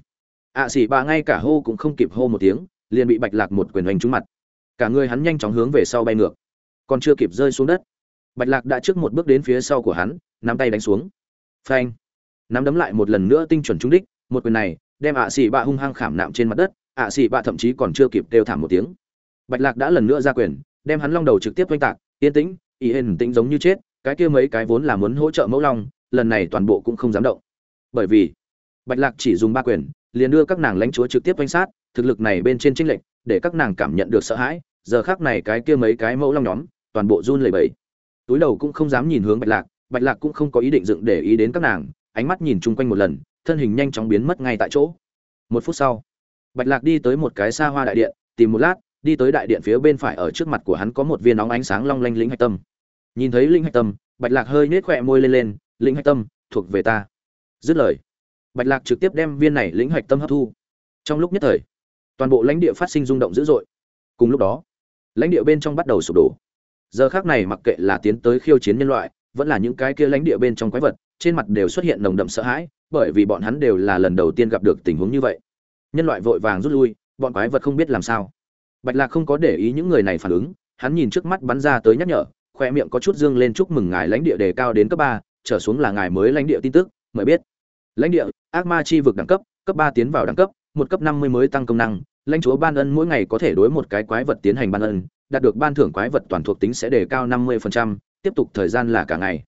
ạ xì bạ ngay cả hô cũng không kịp hô một tiếng, liền bị bạch lạc một quyền đánh trúng mặt cả người hắn nhanh chóng hướng về sau bay ngược. Còn chưa kịp rơi xuống đất, bạch lạc đã trước một bước đến phía sau của hắn, nắm tay đánh xuống. Phanh! Nắm đấm lại một lần nữa tinh chuẩn trúng đích, một quyền này đem ạ xỉ bạ hung hăng khảm nạm trên mặt đất, ạ xỉ bạ thậm chí còn chưa kịp kêu thảm một tiếng. Bạch lạc đã lần nữa ra quyền, đem hắn long đầu trực tiếp oanh tạc, yên tĩnh ý hên tĩnh giống như chết, cái kia mấy cái vốn là muốn hỗ trợ mẫu long, lần này toàn bộ cũng không dám động. Bởi vì, bạch lạc chỉ dùng ba quyền, liền đưa các nàng lãnh chúa trực tiếp oanh sát, thực lực này bên trên trinh lệnh để các nàng cảm nhận được sợ hãi, giờ khác này cái kia mấy cái mẫu long nhóm, toàn bộ run lẩy bẩy. Túi đầu cũng không dám nhìn hướng bạch lạc bạch lạc cũng không có ý định dựng để ý đến các nàng, ánh mắt nhìn chung quanh một lần, thân hình nhanh chóng biến mất ngay tại chỗ. Một phút sau, bạch lạc đi tới một cái xa hoa đại điện, tìm một lát, đi tới đại điện phía bên phải ở trước mặt của hắn có một viên nóng ánh sáng long lanh lĩnh hạch tâm. Nhìn thấy linh hạch tâm, bạch lạc hơi nết khỏe môi lên lên Lĩnh hạch tâm, thuộc về ta. Dứt lời, bạch lạc trực tiếp đem viên này lĩnh hạch tâm hấp thu. Trong lúc nhất thời toàn bộ lãnh địa phát sinh rung động dữ dội. Cùng lúc đó, lãnh địa bên trong bắt đầu sụp đổ. Giờ khác này mặc kệ là tiến tới khiêu chiến nhân loại, vẫn là những cái kia lãnh địa bên trong quái vật, trên mặt đều xuất hiện nồng đậm sợ hãi, bởi vì bọn hắn đều là lần đầu tiên gặp được tình huống như vậy. Nhân loại vội vàng rút lui, bọn quái vật không biết làm sao. Bạch lạc không có để ý những người này phản ứng, hắn nhìn trước mắt bắn ra tới nhắc nhở, khoe miệng có chút dương lên chúc mừng ngài lãnh địa đề cao đến cấp ba, trở xuống là ngài mới lãnh địa tin tức, mới biết. Lãnh địa, ác ma chi vực đẳng cấp cấp ba tiến vào đẳng cấp một cấp năm mươi mới tăng công năng, lãnh chúa ban ân mỗi ngày có thể đối một cái quái vật tiến hành ban ân, đạt được ban thưởng quái vật toàn thuộc tính sẽ đề cao năm mươi tiếp tục thời gian là cả ngày.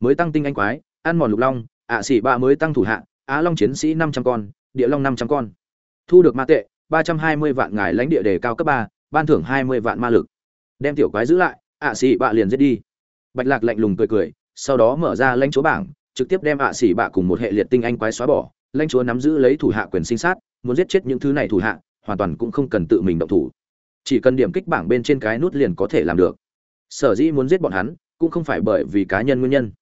Mới tăng tinh anh quái, ăn mòn lục long, ạ xỉ ba mới tăng thủ hạ, á long chiến sĩ năm trăm con, địa long năm trăm con. Thu được ma tệ, ba trăm hai mươi vạn ngài lãnh địa đề cao cấp ba, ban thưởng hai mươi vạn ma lực. Đem tiểu quái giữ lại, ạ xỉ bạ liền giết đi. Bạch lạc lạnh lùng cười cười, sau đó mở ra lãnh chúa bảng, trực tiếp đem ạ xỉ bạ cùng một hệ liệt tinh anh quái xóa bỏ, lãnh chúa nắm giữ lấy thủ hạ quyền sinh sát muốn giết chết những thứ này thủ hạ, hoàn toàn cũng không cần tự mình động thủ. Chỉ cần điểm kích bảng bên trên cái nút liền có thể làm được. Sở dĩ muốn giết bọn hắn, cũng không phải bởi vì cá nhân nguyên nhân,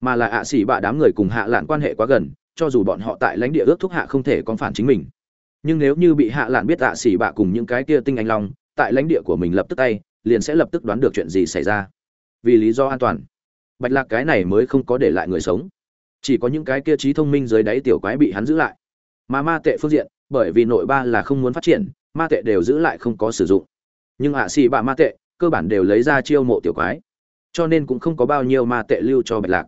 mà là ạ xỉ bạ đám người cùng hạ lạn quan hệ quá gần, cho dù bọn họ tại lãnh địa ước thúc hạ không thể con phản chính mình. Nhưng nếu như bị hạ lạn biết ạ xỉ bạ cùng những cái kia tinh anh long tại lãnh địa của mình lập tức tay, liền sẽ lập tức đoán được chuyện gì xảy ra. Vì lý do an toàn, bạch lạc cái này mới không có để lại người sống. Chỉ có những cái kia trí thông minh dưới đáy tiểu quái bị hắn giữ lại. Mà ma tệ phương diện bởi vì nội ba là không muốn phát triển, ma tệ đều giữ lại không có sử dụng. Nhưng ạ xì bạ ma tệ, cơ bản đều lấy ra chiêu mộ tiểu quái. Cho nên cũng không có bao nhiêu ma tệ lưu cho bạch lạc.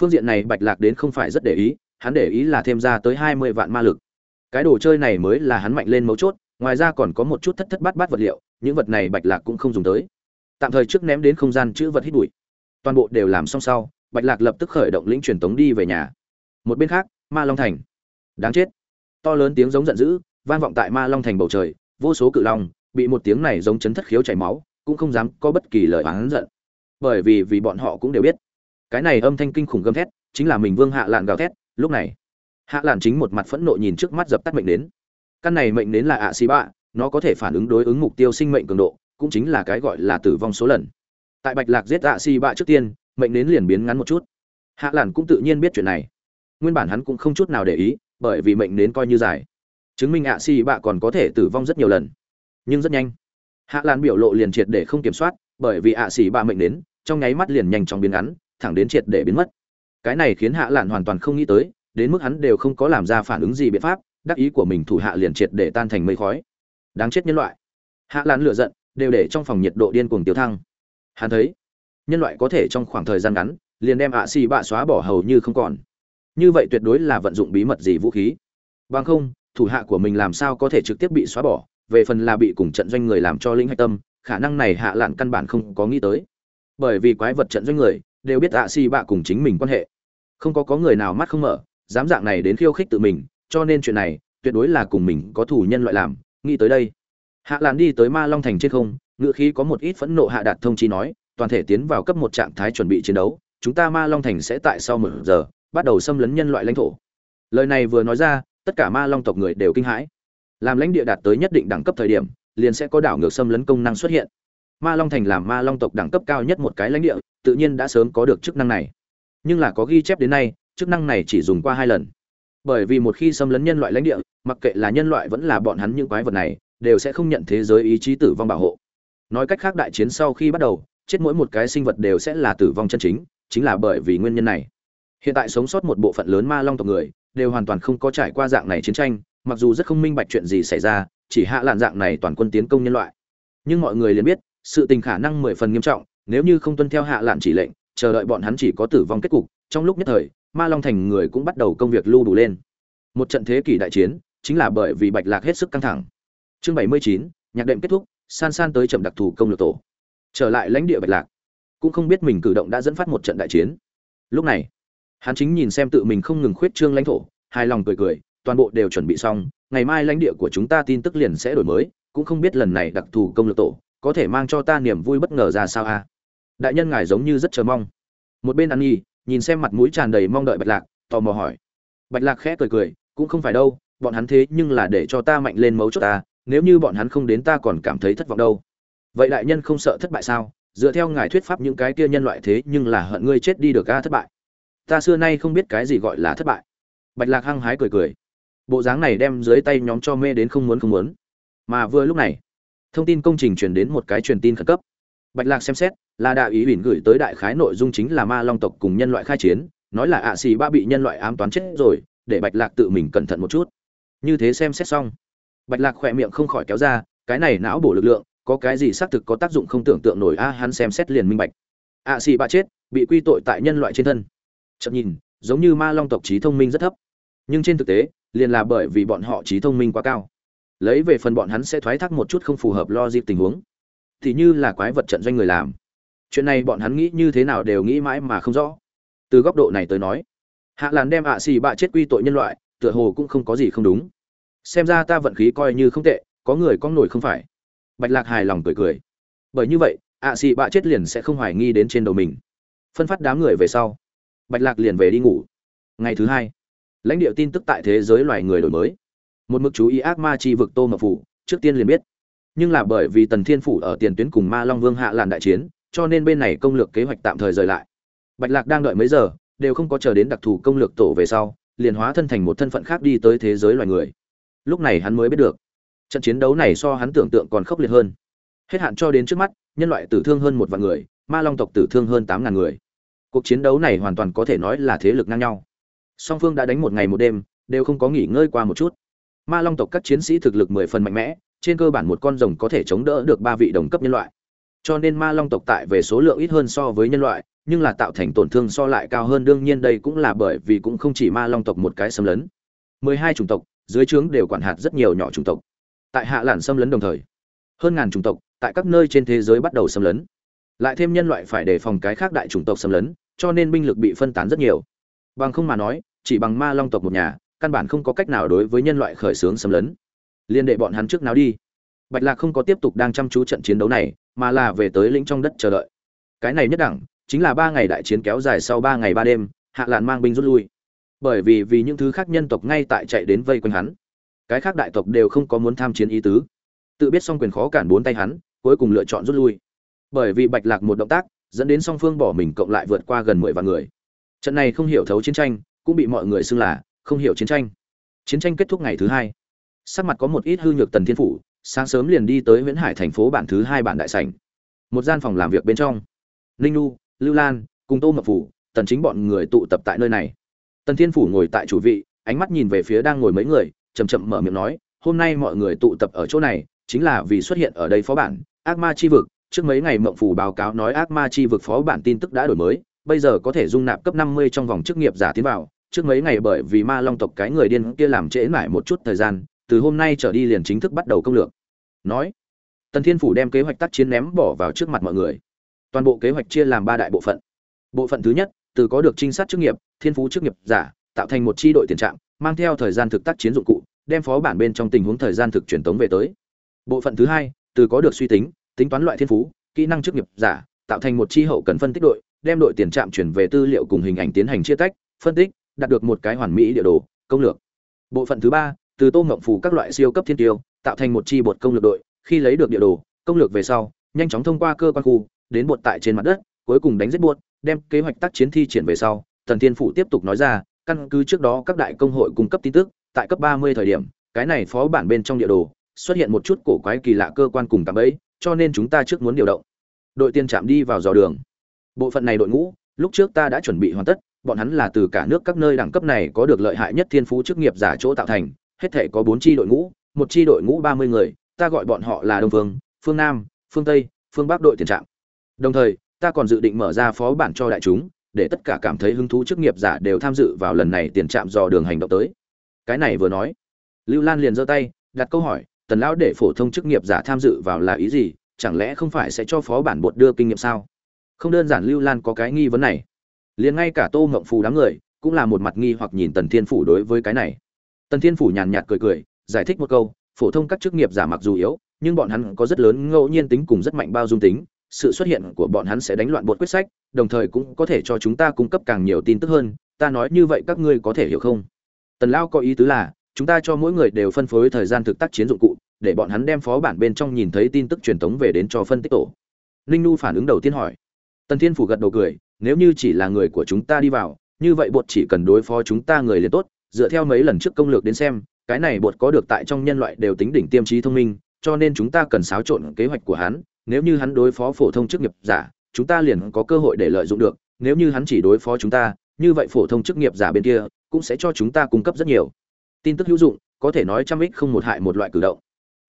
Phương diện này bạch lạc đến không phải rất để ý, hắn để ý là thêm ra tới hai mươi vạn ma lực. Cái đồ chơi này mới là hắn mạnh lên mấu chốt, ngoài ra còn có một chút thất thất bát bát vật liệu, những vật này bạch lạc cũng không dùng tới. Tạm thời trước ném đến không gian chữ vật hít bụi. Toàn bộ đều làm xong sau, bạch lạc lập tức khởi động lĩnh truyền tống đi về nhà. Một bên khác, ma long thành. Đáng chết to lớn tiếng giống giận dữ, vang vọng tại ma long thành bầu trời, vô số cự long bị một tiếng này giống chấn thất khiếu chảy máu, cũng không dám có bất kỳ lời oán giận. Bởi vì vì bọn họ cũng đều biết, cái này âm thanh kinh khủng gầm thét, chính là mình vương hạ lạn gào thét, lúc này, hạ lạn chính một mặt phẫn nộ nhìn trước mắt dập tắt mệnh đến. Căn này mệnh đến là ạ xì bạ nó có thể phản ứng đối ứng mục tiêu sinh mệnh cường độ, cũng chính là cái gọi là tử vong số lần. Tại bạch lạc giết ạ xì bạ trước tiên, mệnh đến liền biến ngắn một chút. Hạ lạn cũng tự nhiên biết chuyện này. Nguyên bản hắn cũng không chút nào để ý bởi vì mệnh đến coi như dài. Chứng minh ạ xì bạ còn có thể tử vong rất nhiều lần. Nhưng rất nhanh. Hạ lan biểu lộ liền triệt để không kiểm soát, bởi vì ạ xì bạ mệnh đến, trong nháy mắt liền nhanh chóng biến ngắn, thẳng đến triệt để biến mất. Cái này khiến hạ lan hoàn toàn không nghĩ tới, đến mức hắn đều không có làm ra phản ứng gì biện pháp, đắc ý của mình thủ hạ liền triệt để tan thành mây khói. Đáng chết nhân loại. Hạ lan lựa giận, đều để trong phòng nhiệt độ điên cuồng tiêu thăng. Hắn thấy, nhân loại có thể trong khoảng thời gian ngắn, liền đem ạ xì bạ xóa bỏ hầu như không còn như vậy tuyệt đối là vận dụng bí mật gì vũ khí? Bằng không, thủ hạ của mình làm sao có thể trực tiếp bị xóa bỏ, về phần là bị cùng trận doanh người làm cho lĩnh hạch tâm, khả năng này hạ lạn căn bản không có nghĩ tới. Bởi vì quái vật trận doanh người đều biết ạ xì bạ cùng chính mình quan hệ. Không có có người nào mắt không mở, dám dạng này đến khiêu khích tự mình, cho nên chuyện này tuyệt đối là cùng mình có thủ nhân loại làm, nghĩ tới đây. Hạ lạn đi tới ma long thành trên không ngự khí có một ít phẫn nộ hạ đạt thông chi nói, toàn thể tiến vào cấp một trạng thái chuẩn bị chiến đấu, chúng ta ma long thành sẽ tại sau một giờ bắt đầu xâm lấn nhân loại lãnh thổ. Lời này vừa nói ra, tất cả ma long tộc người đều kinh hãi. Làm lãnh địa đạt tới nhất định đẳng cấp thời điểm, liền sẽ có đảo ngược xâm lấn công năng xuất hiện. Ma long thành làm ma long tộc đẳng cấp cao nhất một cái lãnh địa, tự nhiên đã sớm có được chức năng này. Nhưng là có ghi chép đến nay, chức năng này chỉ dùng qua hai lần. Bởi vì một khi xâm lấn nhân loại lãnh địa, mặc kệ là nhân loại vẫn là bọn hắn những quái vật này, đều sẽ không nhận thế giới ý chí tử vong bảo hộ. Nói cách khác đại chiến sau khi bắt đầu, chết mỗi một cái sinh vật đều sẽ là tử vong chân chính chính là bởi vì nguyên nhân này hiện tại sống sót một bộ phận lớn ma long tộc người, đều hoàn toàn không có trải qua dạng này chiến tranh, mặc dù rất không minh bạch chuyện gì xảy ra, chỉ hạ lạn dạng này toàn quân tiến công nhân loại. Nhưng mọi người liền biết, sự tình khả năng mười phần nghiêm trọng, nếu như không tuân theo hạ lạn chỉ lệnh, chờ đợi bọn hắn chỉ có tử vong kết cục, trong lúc nhất thời, ma long thành người cũng bắt đầu công việc lưu đủ lên. Một trận thế kỷ đại chiến, chính là bởi vì bạch lạc hết sức căng thẳng. Chương bảy mươi chín, nhạc đệm kết thúc, san san tới chậm đặc thù công lược tổ. Trở lại lãnh địa bạch lạc. Cũng không biết mình cử động đã dẫn phát một trận đại chiến. Lúc này hắn chính nhìn xem tự mình không ngừng khuyết trương lãnh thổ, hài lòng cười cười, toàn bộ đều chuẩn bị xong, ngày mai lãnh địa của chúng ta tin tức liền sẽ đổi mới, cũng không biết lần này đặc thù công lược tổ, có thể mang cho ta niềm vui bất ngờ ra sao a? Đại nhân ngài giống như rất chờ mong. Một bên ăn nhi, nhìn xem mặt mũi tràn đầy mong đợi bạch lạc, tò mò hỏi. Bạch lạc khẽ cười cười, cũng không phải đâu, bọn hắn thế nhưng là để cho ta mạnh lên mấu chốt ta, nếu như bọn hắn không đến ta còn cảm thấy thất vọng đâu. Vậy đại nhân không sợ thất bại sao? Dựa theo ngài thuyết pháp những cái kia nhân loại thế nhưng là hận ngươi chết đi được a thất bại ta xưa nay không biết cái gì gọi là thất bại. Bạch lạc hăng hái cười cười. Bộ dáng này đem dưới tay nhóm cho mê đến không muốn không muốn. Mà vừa lúc này, thông tin công trình truyền đến một cái truyền tin khẩn cấp. Bạch lạc xem xét là đại ý ủy gửi tới đại khái nội dung chính là ma long tộc cùng nhân loại khai chiến, nói là ạ xì ba bị nhân loại ám toán chết rồi, để bạch lạc tự mình cẩn thận một chút. Như thế xem xét xong, bạch lạc khỏe miệng không khỏi kéo ra, cái này não bổ lực lượng, có cái gì xác thực có tác dụng không tưởng tượng nổi, a, hắn xem xét liền minh bạch. ạ xì ba chết, bị quy tội tại nhân loại trên thân chậm nhìn, giống như ma long tộc trí thông minh rất thấp. Nhưng trên thực tế, liền là bởi vì bọn họ trí thông minh quá cao. Lấy về phần bọn hắn sẽ thoái thác một chút không phù hợp lo dịp tình huống. Thì như là quái vật trận doanh người làm. Chuyện này bọn hắn nghĩ như thế nào đều nghĩ mãi mà không rõ. Từ góc độ này tới nói, hạ làn đem ạ xì bạ chết quy tội nhân loại, tựa hồ cũng không có gì không đúng. Xem ra ta vận khí coi như không tệ, có người có nổi không phải? Bạch lạc hài lòng cười cười. Bởi như vậy, ạ xì bạ chết liền sẽ không hoài nghi đến trên đầu mình. Phân phát đám người về sau bạch lạc liền về đi ngủ. Ngày thứ hai, lãnh địa tin tức tại thế giới loài người đổi mới. Một mực chú ý ác ma chi vực tô mập phủ, trước tiên liền biết. Nhưng là bởi vì tần thiên phủ ở tiền tuyến cùng ma long vương hạ làn đại chiến, cho nên bên này công lược kế hoạch tạm thời rời lại. Bạch lạc đang đợi mấy giờ, đều không có chờ đến đặc thù công lược tổ về sau, liền hóa thân thành một thân phận khác đi tới thế giới loài người. Lúc này hắn mới biết được, trận chiến đấu này so hắn tưởng tượng còn khốc liệt hơn. Hết hạn cho đến trước mắt, nhân loại tử thương hơn một vạn người, ma long tộc tử thương hơn tám ngàn người cuộc chiến đấu này hoàn toàn có thể nói là thế lực ngang nhau. Song phương đã đánh một ngày một đêm, đều không có nghỉ ngơi qua một chút. Ma long tộc các chiến sĩ thực lực mười phần mạnh mẽ, trên cơ bản một con rồng có thể chống đỡ được ba vị đồng cấp nhân loại. Cho nên ma long tộc tại về số lượng ít hơn so với nhân loại, nhưng là tạo thành tổn thương so lại cao hơn, đương nhiên đây cũng là bởi vì cũng không chỉ ma long tộc một cái xâm lấn. Mười hai chủng tộc, dưới trướng đều quản hạt rất nhiều nhỏ chủng tộc. Tại hạ lản xâm lấn đồng thời, hơn ngàn chủng tộc tại các nơi trên thế giới bắt đầu xâm lấn. Lại thêm nhân loại phải đề phòng cái khác đại chủng tộc xâm lấn cho nên binh lực bị phân tán rất nhiều. Bằng không mà nói, chỉ bằng ma long tộc một nhà, căn bản không có cách nào đối với nhân loại khởi xướng xâm lấn. Liên đệ bọn hắn trước nào đi. Bạch lạc không có tiếp tục đang chăm chú trận chiến đấu này, mà là về tới lĩnh trong đất chờ đợi. Cái này nhất đẳng, chính là ba ngày đại chiến kéo dài sau ba ngày ba đêm, hạ lạn mang binh rút lui. Bởi vì vì những thứ khác nhân tộc ngay tại chạy đến vây quanh hắn. Cái khác đại tộc đều không có muốn tham chiến ý tứ. Tự biết xong quyền khó cản bốn tay hắn, cuối cùng lựa chọn rút lui. Bởi vì bạch lạc một động tác dẫn đến song phương bỏ mình cộng lại vượt qua gần mười vạn người. Trận này không hiểu thấu chiến tranh, cũng bị mọi người xưng là không hiểu chiến tranh. Chiến tranh kết thúc ngày thứ hai. Sắc mặt có một ít hư nhược tần thiên phủ, sáng sớm liền đi tới Huyễn hải thành phố bản thứ hai bản đại sảnh. Một gian phòng làm việc bên trong. Ninh nu lưu lan, cùng tô mập phủ, tần chính bọn người tụ tập tại nơi này. Tần thiên phủ ngồi tại chủ vị, ánh mắt nhìn về phía đang ngồi mấy người, chậm chậm mở miệng nói, hôm nay mọi người tụ tập ở chỗ này, chính là vì xuất hiện ở đây phó bản, ác ma chi vực trước mấy ngày mộng phủ báo cáo nói ác ma chi vực phó bản tin tức đã đổi mới bây giờ có thể dung nạp cấp 50 trong vòng chức nghiệp giả tiến vào. Trước mấy ngày bởi vì ma long tộc cái người điên kia làm trễ mãi một chút thời gian từ hôm nay trở đi liền chính thức bắt đầu công lược. Nói tần thiên phủ đem kế hoạch tác chiến ném bỏ vào trước mặt mọi người. Toàn bộ kế hoạch chia làm ba đại bộ phận. Bộ phận thứ nhất từ có được trinh sát chức nghiệp thiên phú chức nghiệp giả tạo thành một chi đội tiền trạng, mang theo thời gian thực tác chiến dụng cụ đem phó bản bên trong tình huống thời gian thực truyền tống về tới. Bộ phận thứ hai từ có được suy tính tính toán loại thiên phú kỹ năng chức nghiệp giả tạo thành một chi hậu cần phân tích đội đem đội tiền trạm chuyển về tư liệu cùng hình ảnh tiến hành chia tách phân tích đạt được một cái hoàn mỹ địa đồ công lược. Bộ phận thứ ba từ tô ngậm phủ các loại siêu cấp thiên tiêu tạo thành một chi bột công lược đội khi lấy được địa đồ công lược về sau nhanh chóng thông qua cơ quan khu đến bột tại trên mặt đất cuối cùng đánh giết bột, đem kế hoạch tác chiến thi triển về sau tần thiên phủ tiếp tục nói ra căn cứ trước đó các đại công hội cung cấp tin tức tại cấp ba mươi thời điểm cái này phó bản bên trong địa đồ xuất hiện một chút cổ quái kỳ lạ cơ quan cùng tạm ấy cho nên chúng ta trước muốn điều động. Đội tiên chạm đi vào dò đường. Bộ phận này đội ngũ, lúc trước ta đã chuẩn bị hoàn tất, bọn hắn là từ cả nước các nơi đẳng cấp này có được lợi hại nhất thiên phú chức nghiệp giả chỗ tạo thành, hết thể có bốn chi đội ngũ, một chi đội ngũ ba mươi người, ta gọi bọn họ là đông phương phương nam, phương tây, phương bắc đội tiền trạm. Đồng thời, ta còn dự định mở ra phó bản cho đại chúng, để tất cả cảm thấy hứng thú chức nghiệp giả đều tham dự vào lần này tiền trạm dò đường hành động tới. Cái này vừa nói, lưu lan liền giơ tay, đặt câu hỏi tần lão để phổ thông chức nghiệp giả tham dự vào là ý gì? Chẳng lẽ không phải sẽ cho phó bản bột đưa kinh nghiệm sao? Không đơn giản lưu lan có cái nghi vấn này. Liền ngay cả tô ngộng phù đám người cũng là một mặt nghi hoặc nhìn tần thiên phủ đối với cái này. Tần thiên phủ nhàn nhạt cười cười, giải thích một câu, phổ thông các chức nghiệp giả mặc dù yếu, nhưng bọn hắn có rất lớn ngẫu nhiên tính cùng rất mạnh bao dung tính, sự xuất hiện của bọn hắn sẽ đánh loạn bột quyết sách, đồng thời cũng có thể cho chúng ta cung cấp càng nhiều tin tức hơn, ta nói như vậy các ngươi có thể hiểu không? Tần lao có ý tứ là chúng ta cho mỗi người đều phân phối thời gian thực tác chiến dụng cụ, để bọn hắn đem phó bản bên trong nhìn thấy tin tức truyền thống về đến cho phân tích tổ. Ninh nu phản ứng đầu tiên hỏi. Tần thiên phủ gật đầu cười, nếu như chỉ là người của chúng ta đi vào, như vậy bột chỉ cần đối phó chúng ta người liền tốt, dựa theo mấy lần trước công lược đến xem, cái này bột có được tại trong nhân loại đều tính đỉnh tiêm trí thông minh, cho nên chúng ta cần xáo trộn kế hoạch của hắn, nếu như hắn đối phó phổ thông chức nghiệp giả, chúng ta liền có cơ hội để lợi dụng được, nếu như hắn chỉ đối phó chúng ta, như vậy phổ thông chức nghiệp giả bên kia cũng sẽ cho chúng ta cung cấp rất nhiều tin tức hữu dụng, có thể nói trăm ích không một hại một loại cử động.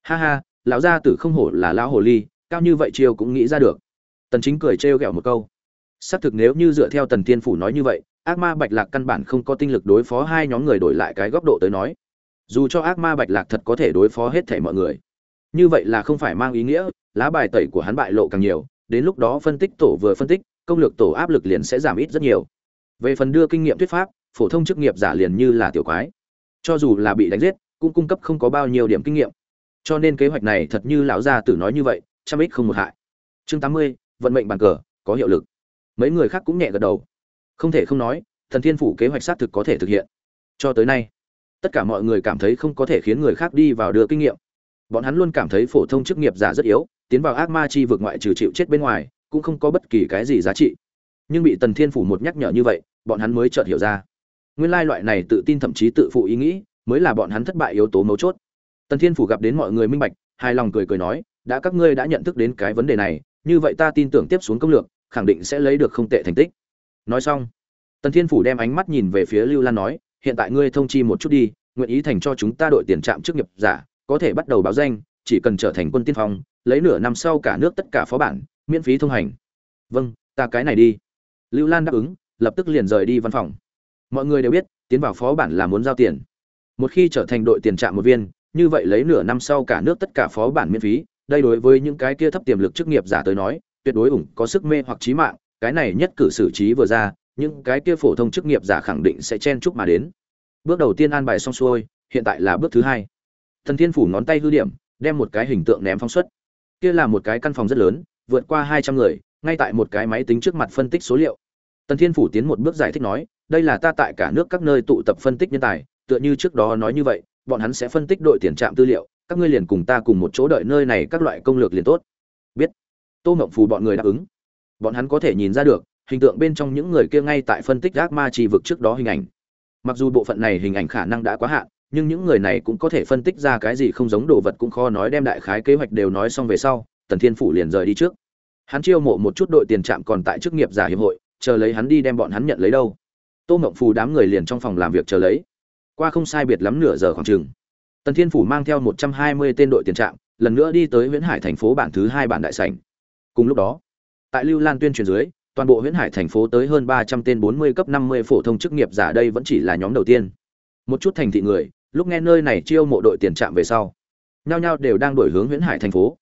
Ha ha, lão gia tử không hổ là lão hồ ly, cao như vậy chiêu cũng nghĩ ra được. Tần chính cười trêu ghẹo một câu. Xác thực nếu như dựa theo tần tiên phủ nói như vậy, ác ma bạch lạc căn bản không có tinh lực đối phó hai nhóm người đổi lại cái góc độ tới nói. Dù cho ác ma bạch lạc thật có thể đối phó hết thảy mọi người. Như vậy là không phải mang ý nghĩa, lá bài tẩy của hắn bại lộ càng nhiều, đến lúc đó phân tích tổ vừa phân tích, công lược tổ áp lực liền sẽ giảm ít rất nhiều. Về phần đưa kinh nghiệm thuyết pháp, phổ thông chức nghiệp giả liền như là tiểu quái cho dù là bị đánh giết, cũng cung cấp không có bao nhiêu điểm kinh nghiệm. Cho nên kế hoạch này thật như lão gia tử nói như vậy, trăm ích không một hại. Chương tám mươi, vận mệnh bàn cờ, có hiệu lực. Mấy người khác cũng nhẹ gật đầu. Không thể không nói, thần thiên phủ kế hoạch xác thực có thể thực hiện. Cho tới nay, tất cả mọi người cảm thấy không có thể khiến người khác đi vào đưa kinh nghiệm. Bọn hắn luôn cảm thấy phổ thông chức nghiệp giả rất yếu, tiến vào ác ma chi vực ngoại trừ chịu chết bên ngoài, cũng không có bất kỳ cái gì giá trị. Nhưng bị tần thiên phủ một nhắc nhở như vậy, bọn hắn mới chợt hiểu ra nguyên lai loại này tự tin thậm chí tự phụ ý nghĩ mới là bọn hắn thất bại yếu tố mấu chốt. Tần thiên phủ gặp đến mọi người minh bạch, hài lòng cười cười nói, đã các ngươi đã nhận thức đến cái vấn đề này, như vậy ta tin tưởng tiếp xuống công lược, khẳng định sẽ lấy được không tệ thành tích. Nói xong, tần thiên phủ đem ánh mắt nhìn về phía lưu lan nói, hiện tại ngươi thông chi một chút đi, nguyện ý thành cho chúng ta đội tiền trạm chức nghiệp giả, có thể bắt đầu báo danh, chỉ cần trở thành quân tiên phong, lấy nửa năm sau cả nước tất cả phó bản, miễn phí thông hành. Vâng ta cái này đi. Lưu lan đáp ứng, lập tức liền rời đi văn phòng mọi người đều biết, tiến vào phó bản là muốn giao tiền. Một khi trở thành đội tiền trạm một viên, như vậy lấy nửa năm sau cả nước tất cả phó bản miễn phí, đây đối với những cái kia thấp tiềm lực chức nghiệp giả tới nói, tuyệt đối ủng có sức mê hoặc trí mạng, cái này nhất cử xử trí vừa ra, những cái kia phổ thông chức nghiệp giả khẳng định sẽ chen chúc mà đến. Bước đầu tiên an bài xong xuôi, hiện tại là bước thứ hai. Thần thiên phủ ngón tay hư điểm, đem một cái hình tượng ném phóng xuất. kia là một cái căn phòng rất lớn, vượt qua hai trăm người, ngay tại một cái máy tính trước mặt phân tích số liệu. Tần thiên phủ tiến một bước giải thích nói đây là ta tại cả nước các nơi tụ tập phân tích nhân tài, tựa như trước đó nói như vậy, bọn hắn sẽ phân tích đội tiền trạm tư liệu, các ngươi liền cùng ta cùng một chỗ đợi nơi này các loại công lược liền tốt. Biết. Tô mộng phù bọn người đáp ứng. Bọn hắn có thể nhìn ra được, hình tượng bên trong những người kia ngay tại phân tích ác ma trì vực trước đó hình ảnh. Mặc dù bộ phận này hình ảnh khả năng đã quá hạn, nhưng những người này cũng có thể phân tích ra cái gì không giống đồ vật cũng khó nói đem đại khái kế hoạch đều nói xong về sau, tần thiên phủ liền rời đi trước. Hắn chiêu mộ một chút đội tiền trạm còn tại chức nghiệp giả hiệp hội, chờ lấy hắn đi đem bọn hắn nhận lấy đâu tô mộng phù đám người liền trong phòng làm việc chờ lấy. Qua không sai biệt lắm nửa giờ khoảng chừng, tần thiên phủ mang theo một trăm hai mươi tên đội tiền trạm, lần nữa đi tới Huyễn hải thành phố bản thứ hai bản đại sảnh. Cùng lúc đó, tại lưu lan tuyên truyền dưới, toàn bộ huyễn hải thành phố tới hơn ba trăm tên bốn mươi cấp năm mươi phổ thông chức nghiệp giả đây vẫn chỉ là nhóm đầu tiên. Một chút thành thị người, lúc nghe nơi này chiêu mộ đội tiền trạm về sau, nhao nhao đều đang đổi hướng huyễn hải thành phố.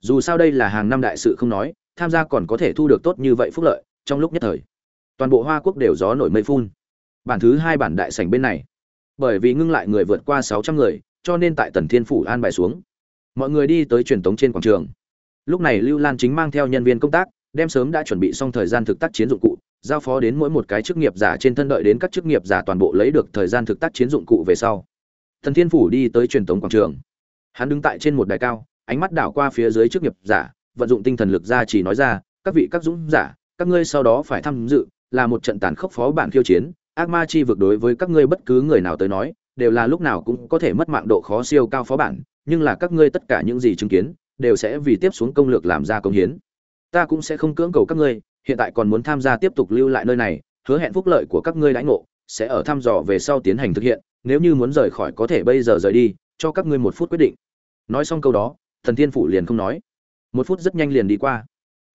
Dù sao đây là hàng năm đại sự không nói, tham gia còn có thể thu được tốt như vậy phúc lợi, trong lúc nhất thời toàn bộ hoa quốc đều gió nổi mây phun. Bản thứ hai bản đại sảnh bên này. Bởi vì ngưng lại người vượt qua sáu trăm người, cho nên tại tần thiên phủ an bài xuống. Mọi người đi tới truyền tống trên quảng trường. Lúc này lưu lan chính mang theo nhân viên công tác, đem sớm đã chuẩn bị xong thời gian thực tác chiến dụng cụ, giao phó đến mỗi một cái chức nghiệp giả trên thân đợi đến các chức nghiệp giả toàn bộ lấy được thời gian thực tác chiến dụng cụ về sau. Thần thiên phủ đi tới truyền tống quảng trường. Hắn đứng tại trên một đài cao, ánh mắt đảo qua phía dưới chức nghiệp giả, vận dụng tinh thần lực ra chỉ nói ra, các vị các dũng giả, các ngươi sau đó phải tham dự là một trận tàn khốc phó bản khiêu chiến, ác ma chi vực đối với các ngươi bất cứ người nào tới nói, đều là lúc nào cũng có thể mất mạng độ khó siêu cao phó bản, nhưng là các ngươi tất cả những gì chứng kiến, đều sẽ vì tiếp xuống công lược làm ra công hiến. Ta cũng sẽ không cưỡng cầu các ngươi, hiện tại còn muốn tham gia tiếp tục lưu lại nơi này, hứa hẹn phúc lợi của các ngươi đãi ngộ, sẽ ở thăm dò về sau tiến hành thực hiện, nếu như muốn rời khỏi có thể bây giờ rời đi, cho các ngươi một phút quyết định. Nói xong câu đó, thần thiên phủ liền không nói. Một phút rất nhanh liền đi qua.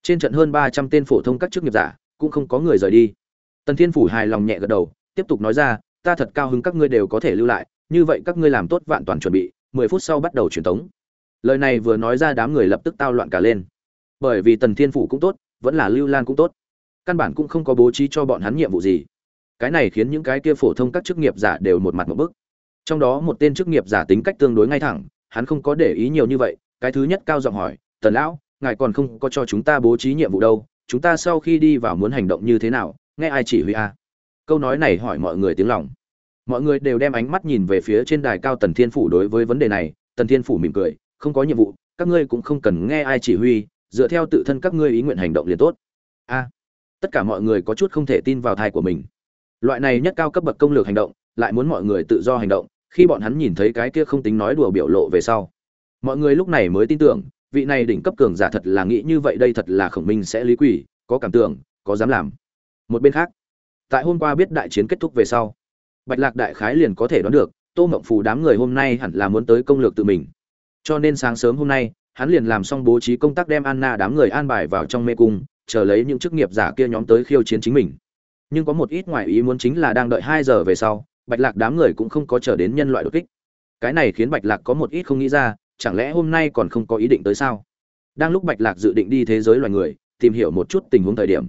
Trên trận hơn ba trăm tên phổ thông các chức nghiệp giả cũng không có người rời đi. Tần thiên phủ hài lòng nhẹ gật đầu, tiếp tục nói ra, ta thật cao hứng các ngươi đều có thể lưu lại, như vậy các ngươi làm tốt vạn toàn chuẩn bị, mười phút sau bắt đầu truyền tống. Lời này vừa nói ra đám người lập tức tao loạn cả lên. Bởi vì tần thiên phủ cũng tốt, vẫn là lưu lan cũng tốt. Căn bản cũng không có bố trí cho bọn hắn nhiệm vụ gì. Cái này khiến những cái kia phổ thông các chức nghiệp giả đều một mặt một bức. Trong đó một tên chức nghiệp giả tính cách tương đối ngay thẳng, hắn không có để ý nhiều như vậy, cái thứ nhất cao giọng hỏi, tần lão, ngài còn không có cho chúng ta bố trí nhiệm vụ đâu chúng ta sau khi đi vào muốn hành động như thế nào, nghe ai chỉ huy a? À? câu nói này hỏi mọi người tiếng lòng. Mọi người đều đem ánh mắt nhìn về phía trên đài cao tần thiên phủ đối với vấn đề này, tần thiên phủ mỉm cười, không có nhiệm vụ, các ngươi cũng không cần nghe ai chỉ huy, dựa theo tự thân các ngươi ý nguyện hành động liền tốt. A. Tất cả mọi người có chút không thể tin vào thai của mình. Loại này nhất cao cấp bậc công lược hành động, lại muốn mọi người tự do hành động, khi bọn hắn nhìn thấy cái kia không tính nói đùa biểu lộ về sau. Mọi người lúc này mới tin tưởng vị này đỉnh cấp cường giả thật là nghĩ như vậy, đây thật là khổng minh sẽ lý quỷ, có cảm tưởng, có dám làm. Một bên khác, tại hôm qua biết đại chiến kết thúc về sau, bạch lạc đại khái liền có thể đoán được, tô mộng phù đám người hôm nay hẳn là muốn tới công lược tự mình. Cho nên sáng sớm hôm nay, hắn liền làm xong bố trí công tác đem anna đám người an bài vào trong mê cung, chờ lấy những chức nghiệp giả kia nhóm tới khiêu chiến chính mình. Nhưng có một ít ngoại ý muốn chính là đang đợi hai giờ về sau, bạch lạc đám người cũng không có chờ đến nhân loại đột kích. Cái này khiến bạch lạc có một ít không nghĩ ra chẳng lẽ hôm nay còn không có ý định tới sao? Đang lúc bạch lạc dự định đi thế giới loài người, tìm hiểu một chút tình huống thời điểm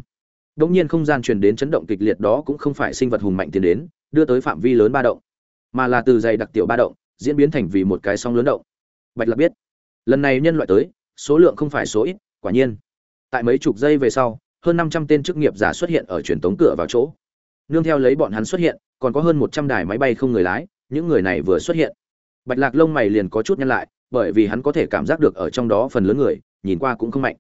đ ỗ n g nhiên không gian truyền đến chấn động kịch liệt đó cũng không phải sinh vật hùng mạnh tiến đến, đưa tới phạm vi lớn ba động, mà là từ dày đặc tiểu ba động, diễn biến thành vì một cái song lớn động. Bạch lạc biết, lần này nhân loại tới, số lượng không phải số ít, quả nhiên, tại mấy chục giây về sau, hơn năm trăm tên chức nghiệp giả xuất hiện ở truyền tống cửa vào chỗ. Nương theo lấy bọn hắn xuất hiện, còn có hơn một trăm đài máy bay không người lái, những người này vừa xuất hiện. Bạch lạc lông mày liền có chút nhăn lại bởi vì hắn có thể cảm giác được ở trong đó phần lớn người, nhìn qua cũng không mạnh.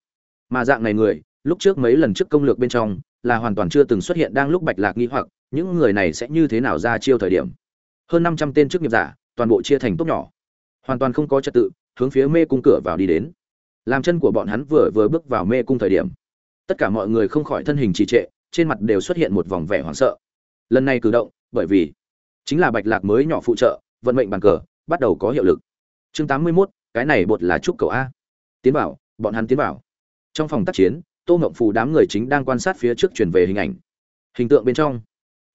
Mà dạng này người, lúc trước mấy lần trước công lược bên trong, là hoàn toàn chưa từng xuất hiện đang lúc bạch lạc nghi hoặc, những người này sẽ như thế nào ra chiêu thời điểm. Hơn năm trăm tên chức nghiệp giả, toàn bộ chia thành tốt nhỏ. Hoàn toàn không có trật tự, hướng phía mê cung cửa vào đi đến. Làm chân của bọn hắn vừa vừa bước vào mê cung thời điểm. Tất cả mọi người không khỏi thân hình trì trệ, trên mặt đều xuất hiện một vòng vẻ hoảng sợ. Lần này cử động, bởi vì chính là bạch lạc mới nhỏ phụ trợ, vận mệnh bàn cờ, bắt đầu có hiệu lực chương tám mươi 81, cái này bột là trúc cầu a. Tiến vào bọn hắn tiến vào. Trong phòng tác chiến tô ngộng phù đám người chính đang quan sát phía trước chuyển về hình ảnh. Hình tượng bên trong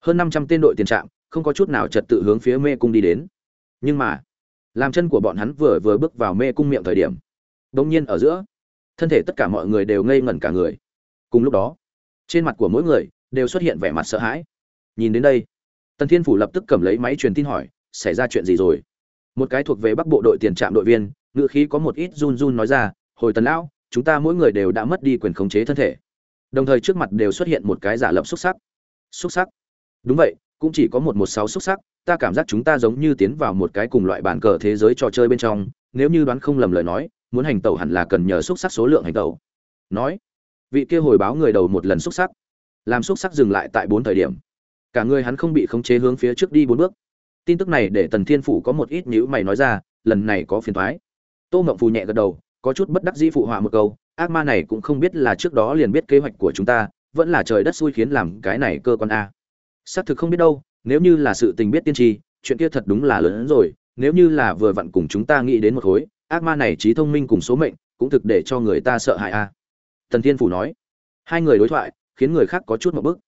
hơn năm trăm tên đội tiền trạm không có chút nào trật tự hướng phía mê cung đi đến. Nhưng mà làm chân của bọn hắn vừa vừa bước vào mê cung miệng thời điểm đông nhiên ở giữa thân thể tất cả mọi người đều ngây ngẩn cả người. Cùng lúc đó trên mặt của mỗi người đều xuất hiện vẻ mặt sợ hãi. Nhìn đến đây tần thiên phủ lập tức cầm lấy máy truyền tin hỏi xảy ra chuyện gì rồi? Một cái thuộc về bắc bộ đội tiền trạm đội viên ngự khí có một ít run run nói ra, hồi tần lão, chúng ta mỗi người đều đã mất đi quyền khống chế thân thể. Đồng thời trước mặt đều xuất hiện một cái giả lập xúc sắc. Xúc sắc? Đúng vậy, cũng chỉ có một một sáu xúc sắc, ta cảm giác chúng ta giống như tiến vào một cái cùng loại bản cờ thế giới trò chơi bên trong, nếu như đoán không lầm lời nói, muốn hành tẩu hẳn là cần nhờ xúc sắc số lượng hành tẩu. Nói, vị kia hồi báo người đầu một lần xúc sắc. Làm xúc sắc dừng lại tại bốn thời điểm. Cả người hắn không bị khống chế hướng phía trước đi bốn bước tin tức này để tần thiên phủ có một ít nhữ mày nói ra, lần này có phiền thoái tô mộng phù nhẹ gật đầu, có chút bất đắc dĩ phụ họa một câu, ác ma này cũng không biết là trước đó liền biết kế hoạch của chúng ta, vẫn là trời đất xui khiến làm cái này cơ quan a. Xác thực không biết đâu, nếu như là sự tình biết tiên tri, chuyện kia thật đúng là lớn hơn rồi, nếu như là vừa vặn cùng chúng ta nghĩ đến một khối, ác ma này trí thông minh cùng số mệnh, cũng thực để cho người ta sợ hãi a. Tần thiên phủ nói. Hai người đối thoại, khiến người khác có chút mậu bức.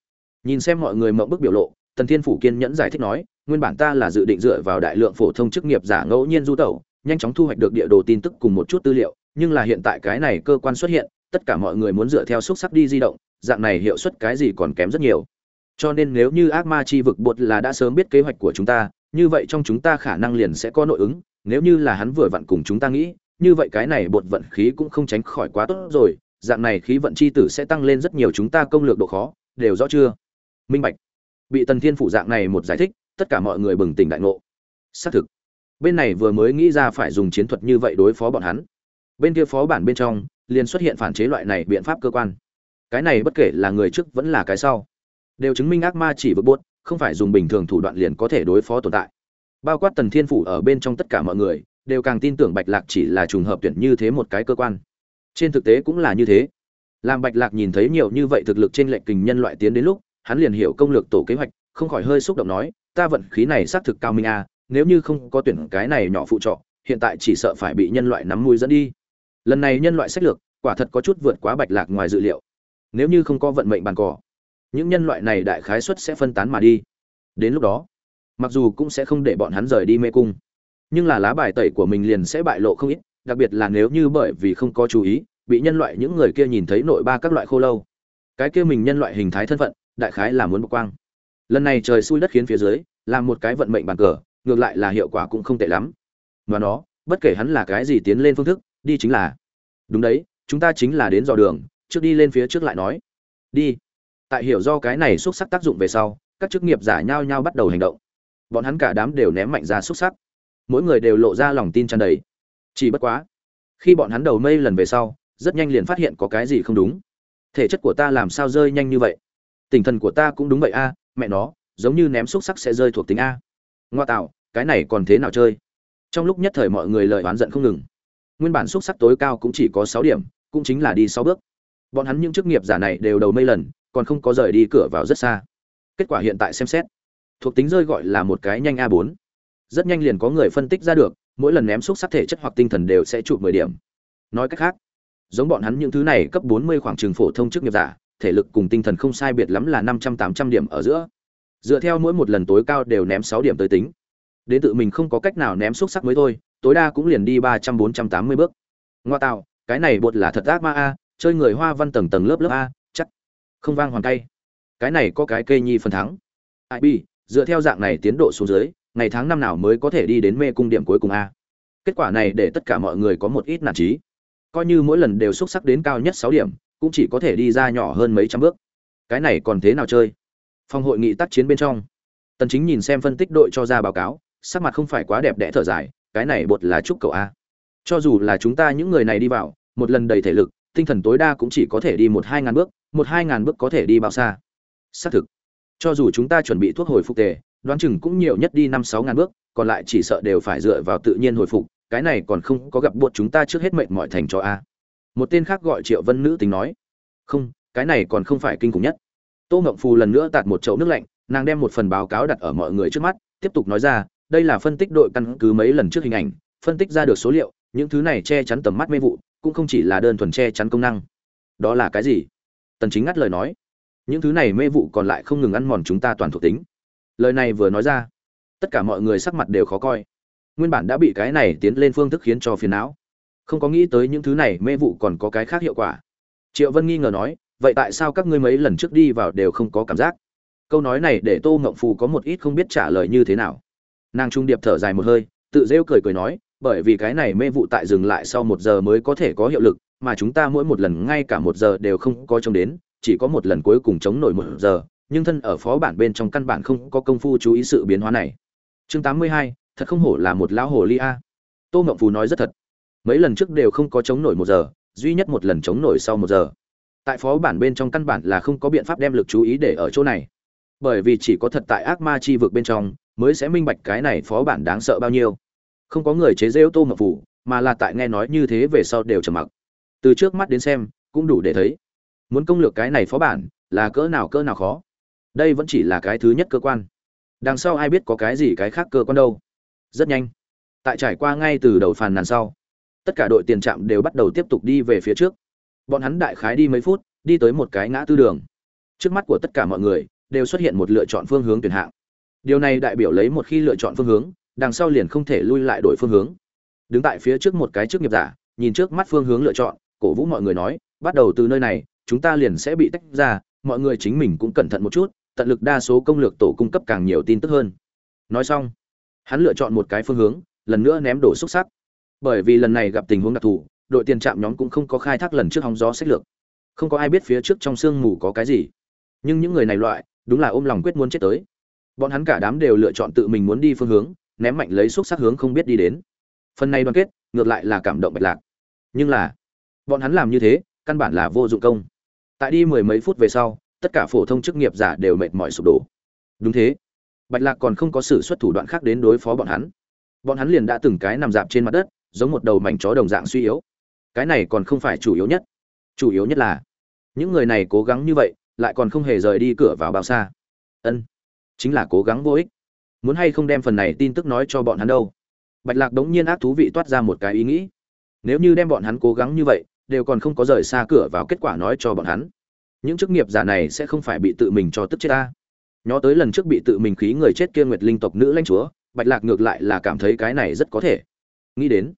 Nhìn xem mọi người mậu bức biểu lộ, tần thiên phủ kiên nhẫn giải thích nói nguyên bản ta là dự định dựa vào đại lượng phổ thông chức nghiệp giả ngẫu nhiên du tẩu, nhanh chóng thu hoạch được địa đồ tin tức cùng một chút tư liệu, nhưng là hiện tại cái này cơ quan xuất hiện, tất cả mọi người muốn dựa theo xúc sắc đi di động, dạng này hiệu suất cái gì còn kém rất nhiều. Cho nên nếu như ác ma chi vực bột là đã sớm biết kế hoạch của chúng ta, như vậy trong chúng ta khả năng liền sẽ có nội ứng, nếu như là hắn vừa vặn cùng chúng ta nghĩ, như vậy cái này bột vận khí cũng không tránh khỏi quá tốt rồi, dạng này khí vận chi tử sẽ tăng lên rất nhiều chúng ta công lược độ khó, đều rõ chưa? Minh bạch. Bị tần thiên phủ dạng này một giải thích tất cả mọi người bừng tỉnh đại ngộ. Xác thực, bên này vừa mới nghĩ ra phải dùng chiến thuật như vậy đối phó bọn hắn. Bên kia phó bản bên trong, liền xuất hiện phản chế loại này biện pháp cơ quan. Cái này bất kể là người trước vẫn là cái sau, đều chứng minh ác ma chỉ vượt bốt không phải dùng bình thường thủ đoạn liền có thể đối phó tồn tại. Bao quát tần thiên phủ ở bên trong tất cả mọi người, đều càng tin tưởng bạch lạc chỉ là trùng hợp tuyển như thế một cái cơ quan. Trên thực tế cũng là như thế. Làm bạch lạc nhìn thấy nhiều như vậy thực lực trên lệnh kình nhân loại tiến đến lúc, hắn liền hiểu công lược tổ kế hoạch, không khỏi hơi xúc động nói ta vận khí này xác thực cao minh a nếu như không có tuyển cái này nhỏ phụ trọ, hiện tại chỉ sợ phải bị nhân loại nắm mũi dẫn đi. Lần này nhân loại sách lược, quả thật có chút vượt quá bạch lạc ngoài dự liệu. Nếu như không có vận mệnh bàn cỏ, những nhân loại này đại khái suất sẽ phân tán mà đi. Đến lúc đó, mặc dù cũng sẽ không để bọn hắn rời đi mê cung, nhưng là lá bài tẩy của mình liền sẽ bại lộ không ít, đặc biệt là nếu như bởi vì không có chú ý, bị nhân loại những người kia nhìn thấy nội ba các loại khô lâu. Cái kia mình nhân loại hình thái thân phận, đại khái là muốn bộc quang lần này trời xui đất khiến phía dưới, làm một cái vận mệnh bàn cờ, ngược lại là hiệu quả cũng không tệ lắm. Và nó, bất kể hắn là cái gì tiến lên phương thức, đi chính là. Đúng đấy, chúng ta chính là đến dò đường, trước đi lên phía trước lại nói. Đi. Tại hiểu do cái này xuất sắc tác dụng về sau, các chức nghiệp giả nhao nhao bắt đầu hành động. Bọn hắn cả đám đều ném mạnh ra xuất sắc. Mỗi người đều lộ ra lòng tin tràn đầy. Chỉ bất quá, khi bọn hắn đầu mây lần về sau, rất nhanh liền phát hiện có cái gì không đúng. Thể chất của ta làm sao rơi nhanh như vậy? Tinh thần của ta cũng đúng vậy a mẹ nó, giống như ném xúc sắc sẽ rơi thuộc tính a. Ngoa tạo, cái này còn thế nào chơi? Trong lúc nhất thời mọi người lời oán giận không ngừng. Nguyên bản xúc sắc tối cao cũng chỉ có sáu điểm, cũng chính là đi sáu bước. Bọn hắn những chức nghiệp giả này đều đầu mây lần, còn không có rời đi cửa vào rất xa. Kết quả hiện tại xem xét, thuộc tính rơi gọi là một cái nhanh a bốn. Rất nhanh liền có người phân tích ra được, mỗi lần ném xúc sắc thể chất hoặc tinh thần đều sẽ chụp mười điểm. Nói cách khác, giống bọn hắn những thứ này cấp bốn mươi khoảng trường phổ thông chức nghiệp giả thể lực cùng tinh thần không sai biệt lắm là năm trăm tám trăm điểm ở giữa. Dựa theo mỗi một lần tối cao đều ném sáu điểm tới tính. Đến tự mình không có cách nào ném xúc sắc mới thôi, tối đa cũng liền đi ba trăm bốn trăm tám mươi bước. Ngoa tạo, cái này bột là thật ác ma a, chơi người hoa văn tầng tầng lớp lớp a, chắc không vang hoàn tay cái này có cái cây nhi phần thắng. Ai bi, dựa theo dạng này tiến độ xuống dưới, ngày tháng năm nào mới có thể đi đến mê cung điểm cuối cùng a? Kết quả này để tất cả mọi người có một ít nản trí. Coi như mỗi lần đều xuất sắc đến cao nhất sáu điểm cũng chỉ có thể đi ra nhỏ hơn mấy trăm bước. Cái này còn thế nào chơi? Phòng hội nghị tác chiến bên trong, tần chính nhìn xem phân tích đội cho ra báo cáo, sắc mặt không phải quá đẹp đẽ thở dài, cái này bột là chúc cậu a. Cho dù là chúng ta những người này đi vào, một lần đầy thể lực, tinh thần tối đa cũng chỉ có thể đi một hai ngàn bước, một hai ngàn bước có thể đi bao xa. Xác thực, cho dù chúng ta chuẩn bị thuốc hồi phục tề, đoán chừng cũng nhiều nhất đi năm sáu ngàn bước, còn lại chỉ sợ đều phải dựa vào tự nhiên hồi phục, cái này còn không có gặp buộc chúng ta trước hết mệnh mọi thành cho a một tên khác gọi triệu vân nữ tính nói, không, cái này còn không phải kinh khủng nhất. Tô ngộng phù lần nữa tạt một chậu nước lạnh, nàng đem một phần báo cáo đặt ở mọi người trước mắt, tiếp tục nói ra, đây là phân tích đội căn cứ mấy lần trước hình ảnh, phân tích ra được số liệu, những thứ này che chắn tầm mắt mê vụ, cũng không chỉ là đơn thuần che chắn công năng. Đó là cái gì? Tần chính ngắt lời nói, những thứ này mê vụ còn lại không ngừng ăn mòn chúng ta toàn thuộc tính. Lời này vừa nói ra, tất cả mọi người sắc mặt đều khó coi. Nguyên bản đã bị cái này tiến lên phương thức khiến cho phiền não không có nghĩ tới những thứ này mê vụ còn có cái khác hiệu quả. Triệu vân nghi ngờ nói, vậy tại sao các ngươi mấy lần trước đi vào đều không có cảm giác? Câu nói này để tô ngộng phù có một ít không biết trả lời như thế nào. Nàng trung điệp thở dài một hơi, tự rêu cười cười nói, bởi vì cái này mê vụ tại dừng lại sau một giờ mới có thể có hiệu lực, mà chúng ta mỗi một lần ngay cả một giờ đều không có trông đến, chỉ có một lần cuối cùng chống nổi một giờ, nhưng thân ở phó bản bên trong căn bản không có công phu chú ý sự biến hóa này. Chương tám mươi hai, thật không hổ là một lão hồ ly a. Tô ngộng phù nói rất thật mấy lần trước đều không có chống nổi một giờ, duy nhất một lần chống nổi sau một giờ. Tại phó bản bên trong căn bản là không có biện pháp đem lực chú ý để ở chỗ này. Bởi vì chỉ có thật tại ác ma chi vực bên trong mới sẽ minh bạch cái này phó bản đáng sợ bao nhiêu. Không có người chế rêu tô mập phủ, mà là tại nghe nói như thế về sau đều trầm mặc. Từ trước mắt đến xem, cũng đủ để thấy. Muốn công lược cái này phó bản là cỡ nào cỡ nào khó. Đây vẫn chỉ là cái thứ nhất cơ quan. Đằng sau ai biết có cái gì cái khác cơ quan đâu. Rất nhanh. Tại trải qua ngay từ đầu phàn nàn sau tất cả đội tiền trạm đều bắt đầu tiếp tục đi về phía trước. Bọn hắn đại khái đi mấy phút, đi tới một cái ngã tư đường. Trước mắt của tất cả mọi người, đều xuất hiện một lựa chọn phương hướng tuyển hạng. Điều này đại biểu lấy một khi lựa chọn phương hướng, đằng sau liền không thể lui lại đổi phương hướng. Đứng tại phía trước một cái trước nghiệp giả, nhìn trước mắt phương hướng lựa chọn, cổ vũ mọi người nói, bắt đầu từ nơi này, chúng ta liền sẽ bị tách ra, mọi người chính mình cũng cẩn thận một chút, tận lực đa số công lược tổ cung cấp càng nhiều tin tức hơn. Nói xong, hắn lựa chọn một cái phương hướng, lần nữa ném đổ xúc sắc bởi vì lần này gặp tình huống đặc thù, đội tiền trạm nhóm cũng không có khai thác lần trước hóng gió sách lược. Không có ai biết phía trước trong sương mù có cái gì. Nhưng những người này loại, đúng là ôm lòng quyết muốn chết tới. Bọn hắn cả đám đều lựa chọn tự mình muốn đi phương hướng, ném mạnh lấy xúc sắc hướng không biết đi đến. Phần này đoàn kết, ngược lại là cảm động bạch lạc. Nhưng là, bọn hắn làm như thế, căn bản là vô dụng công. Tại đi mười mấy phút về sau, tất cả phổ thông chức nghiệp giả đều mệt mỏi sụp đổ. Đúng thế. Bạch lạc còn không có sự xuất thủ đoạn khác đến đối phó bọn hắn. Bọn hắn liền đã từng cái nằm dạp trên mặt đất giống một đầu mảnh chó đồng dạng suy yếu. Cái này còn không phải chủ yếu nhất. Chủ yếu nhất là, những người này cố gắng như vậy, lại còn không hề rời đi cửa vào bao xa. Ân, chính là cố gắng vô ích. Muốn hay không đem phần này tin tức nói cho bọn hắn đâu? Bạch lạc đống nhiên ác thú vị toát ra một cái ý nghĩ. Nếu như đem bọn hắn cố gắng như vậy, đều còn không có rời xa cửa vào kết quả nói cho bọn hắn. Những chức nghiệp giả này sẽ không phải bị tự mình cho tức chết ta. Nhó tới lần trước bị tự mình khí người chết kia nguyệt linh tộc nữ lãnh chúa, bạch lạc ngược lại là cảm thấy cái này rất có thể nghĩ đến,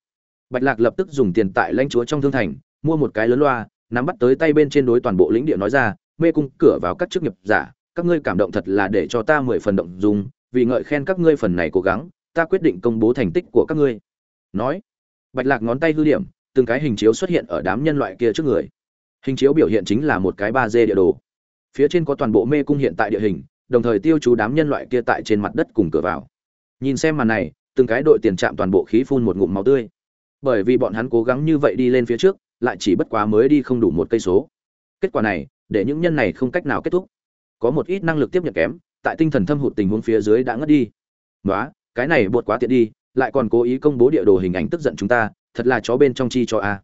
bạch lạc lập tức dùng tiền tại lãnh chúa trong thương thành, mua một cái lớn loa, nắm bắt tới tay bên trên đối toàn bộ lĩnh địa nói ra, mê cung, cửa vào các chức nghiệp giả, các ngươi cảm động thật là để cho ta mười phần động dùng vì ngợi khen các ngươi phần này cố gắng, ta quyết định công bố thành tích của các ngươi. Nói, bạch lạc ngón tay hư điểm, từng cái hình chiếu xuất hiện ở đám nhân loại kia trước người. Hình chiếu biểu hiện chính là một cái ba d địa đồ. Phía trên có toàn bộ mê cung hiện tại địa hình, đồng thời tiêu chú đám nhân loại kia tại trên mặt đất cùng cửa vào. Nhìn xem màn này từng cái đội tiền trạm toàn bộ khí phun một ngụm máu tươi. Bởi vì bọn hắn cố gắng như vậy đi lên phía trước, lại chỉ bất quá mới đi không đủ một cây số. Kết quả này, để những nhân này không cách nào kết thúc. Có một ít năng lực tiếp nhận kém, tại tinh thần thâm hụt tình huống phía dưới đã ngất đi. Nói cái này buột quá tiện đi, lại còn cố ý công bố địa đồ hình ảnh tức giận chúng ta, thật là chó bên trong chi cho a.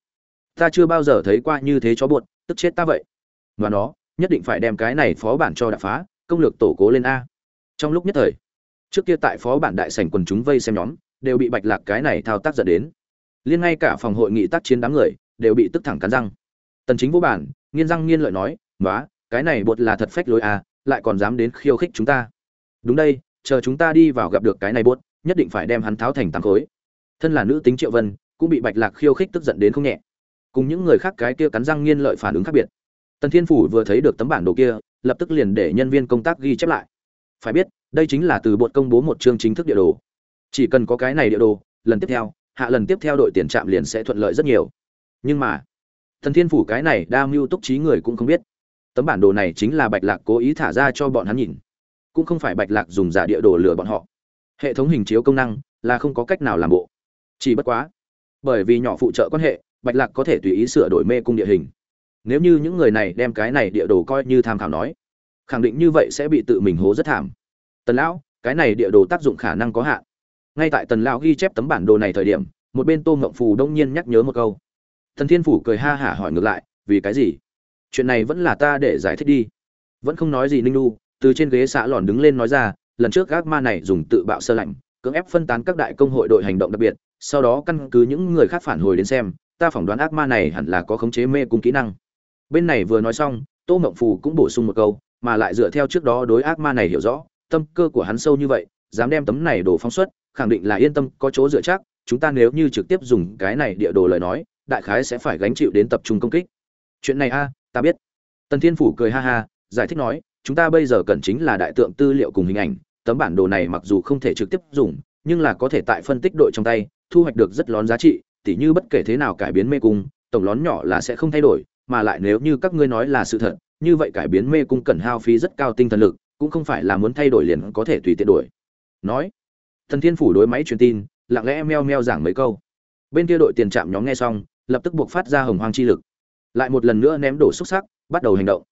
Ta chưa bao giờ thấy qua như thế chó buột, tức chết ta vậy. Và nó, nhất định phải đem cái này phó bản cho đập phá, công lược tổ cố lên a. Trong lúc nhất thời trước kia tại phó bản đại sảnh quần chúng vây xem nhóm đều bị bạch lạc cái này thao tác dẫn đến. Liên ngay cả phòng hội nghị tác chiến đám người đều bị tức thẳng cắn răng. Tần chính vô bản nghiên răng nghiên lợi nói nói cái này bột là thật phách lối à, lại còn dám đến khiêu khích chúng ta. Đúng đây chờ chúng ta đi vào gặp được cái này bột, nhất định phải đem hắn tháo thành tám khối. Thân là nữ tính triệu vân cũng bị bạch lạc khiêu khích tức giận đến không nhẹ. Cùng những người khác cái kia cắn răng nghiên lợi phản ứng khác biệt. Tần thiên phủ vừa thấy được tấm bản đồ kia lập tức liền để nhân viên công tác ghi chép lại. Phải biết đây chính là từ bột công bố một chương chính thức địa đồ. Chỉ cần có cái này địa đồ, lần tiếp theo, hạ lần tiếp theo đội tiền trạm liền sẽ thuận lợi rất nhiều. Nhưng mà, thần thiên phủ cái này đa mưu túc trí người cũng không biết. Tấm bản đồ này chính là bạch lạc cố ý thả ra cho bọn hắn nhìn. Cũng không phải bạch lạc dùng giả địa đồ lừa bọn họ. Hệ thống hình chiếu công năng là không có cách nào làm bộ. Chỉ bất quá, bởi vì nhỏ phụ trợ quan hệ, bạch lạc có thể tùy ý sửa đổi mê cung địa hình. Nếu như những người này đem cái này địa đồ coi như tham khảo nói, khẳng định như vậy sẽ bị tự mình hố rất thảm tần lão, cái này địa đồ tác dụng khả năng có hạn. Ngay tại tần lão ghi chép tấm bản đồ này thời điểm, một bên tô Ngậm phù đông nhiên nhắc nhớ một câu. Thần thiên phủ cười ha hả hỏi ngược lại, vì cái gì? Chuyện này vẫn là ta để giải thích đi. Vẫn không nói gì ninh nu từ trên ghế xã lòn đứng lên nói ra, lần trước gác ma này dùng tự bạo sơ lạnh, cưỡng ép phân tán các đại công hội đội hành động đặc biệt, sau đó căn cứ những người khác phản hồi đến xem, ta phỏng đoán ác ma này hẳn là có khống chế mê cung kỹ năng. Bên này vừa nói xong, tô mộng phù cũng bổ sung một câu, mà lại dựa theo trước đó đối ác ma này hiểu rõ tâm cơ của hắn sâu như vậy, dám đem tấm này đổ phóng xuất, khẳng định là yên tâm, có chỗ dựa chắc, chúng ta nếu như trực tiếp dùng cái này địa đồ lời nói, đại khái sẽ phải gánh chịu đến tập trung công kích. Chuyện này a, ta biết. Tần thiên phủ cười ha ha, giải thích nói, chúng ta bây giờ cần chính là đại tượng tư liệu cùng hình ảnh, tấm bản đồ này mặc dù không thể trực tiếp dùng, nhưng là có thể tại phân tích đội trong tay, thu hoạch được rất lón giá trị, tỉ như bất kể thế nào cải biến mê cung, tổng lón nhỏ là sẽ không thay đổi, mà lại nếu như các ngươi nói là sự thật, như vậy cải biến mê cung cần hao phí rất cao tinh thần lực cũng không phải là muốn thay đổi liền có thể tùy tiện đổi. Nói, thần thiên phủ đối máy truyền tin, lặng lẽ meo meo giảng mấy câu. Bên kia đội tiền trạm nhóm nghe xong, lập tức buộc phát ra hồng hoang chi lực. Lại một lần nữa ném đổ xúc sắc, bắt đầu hành động.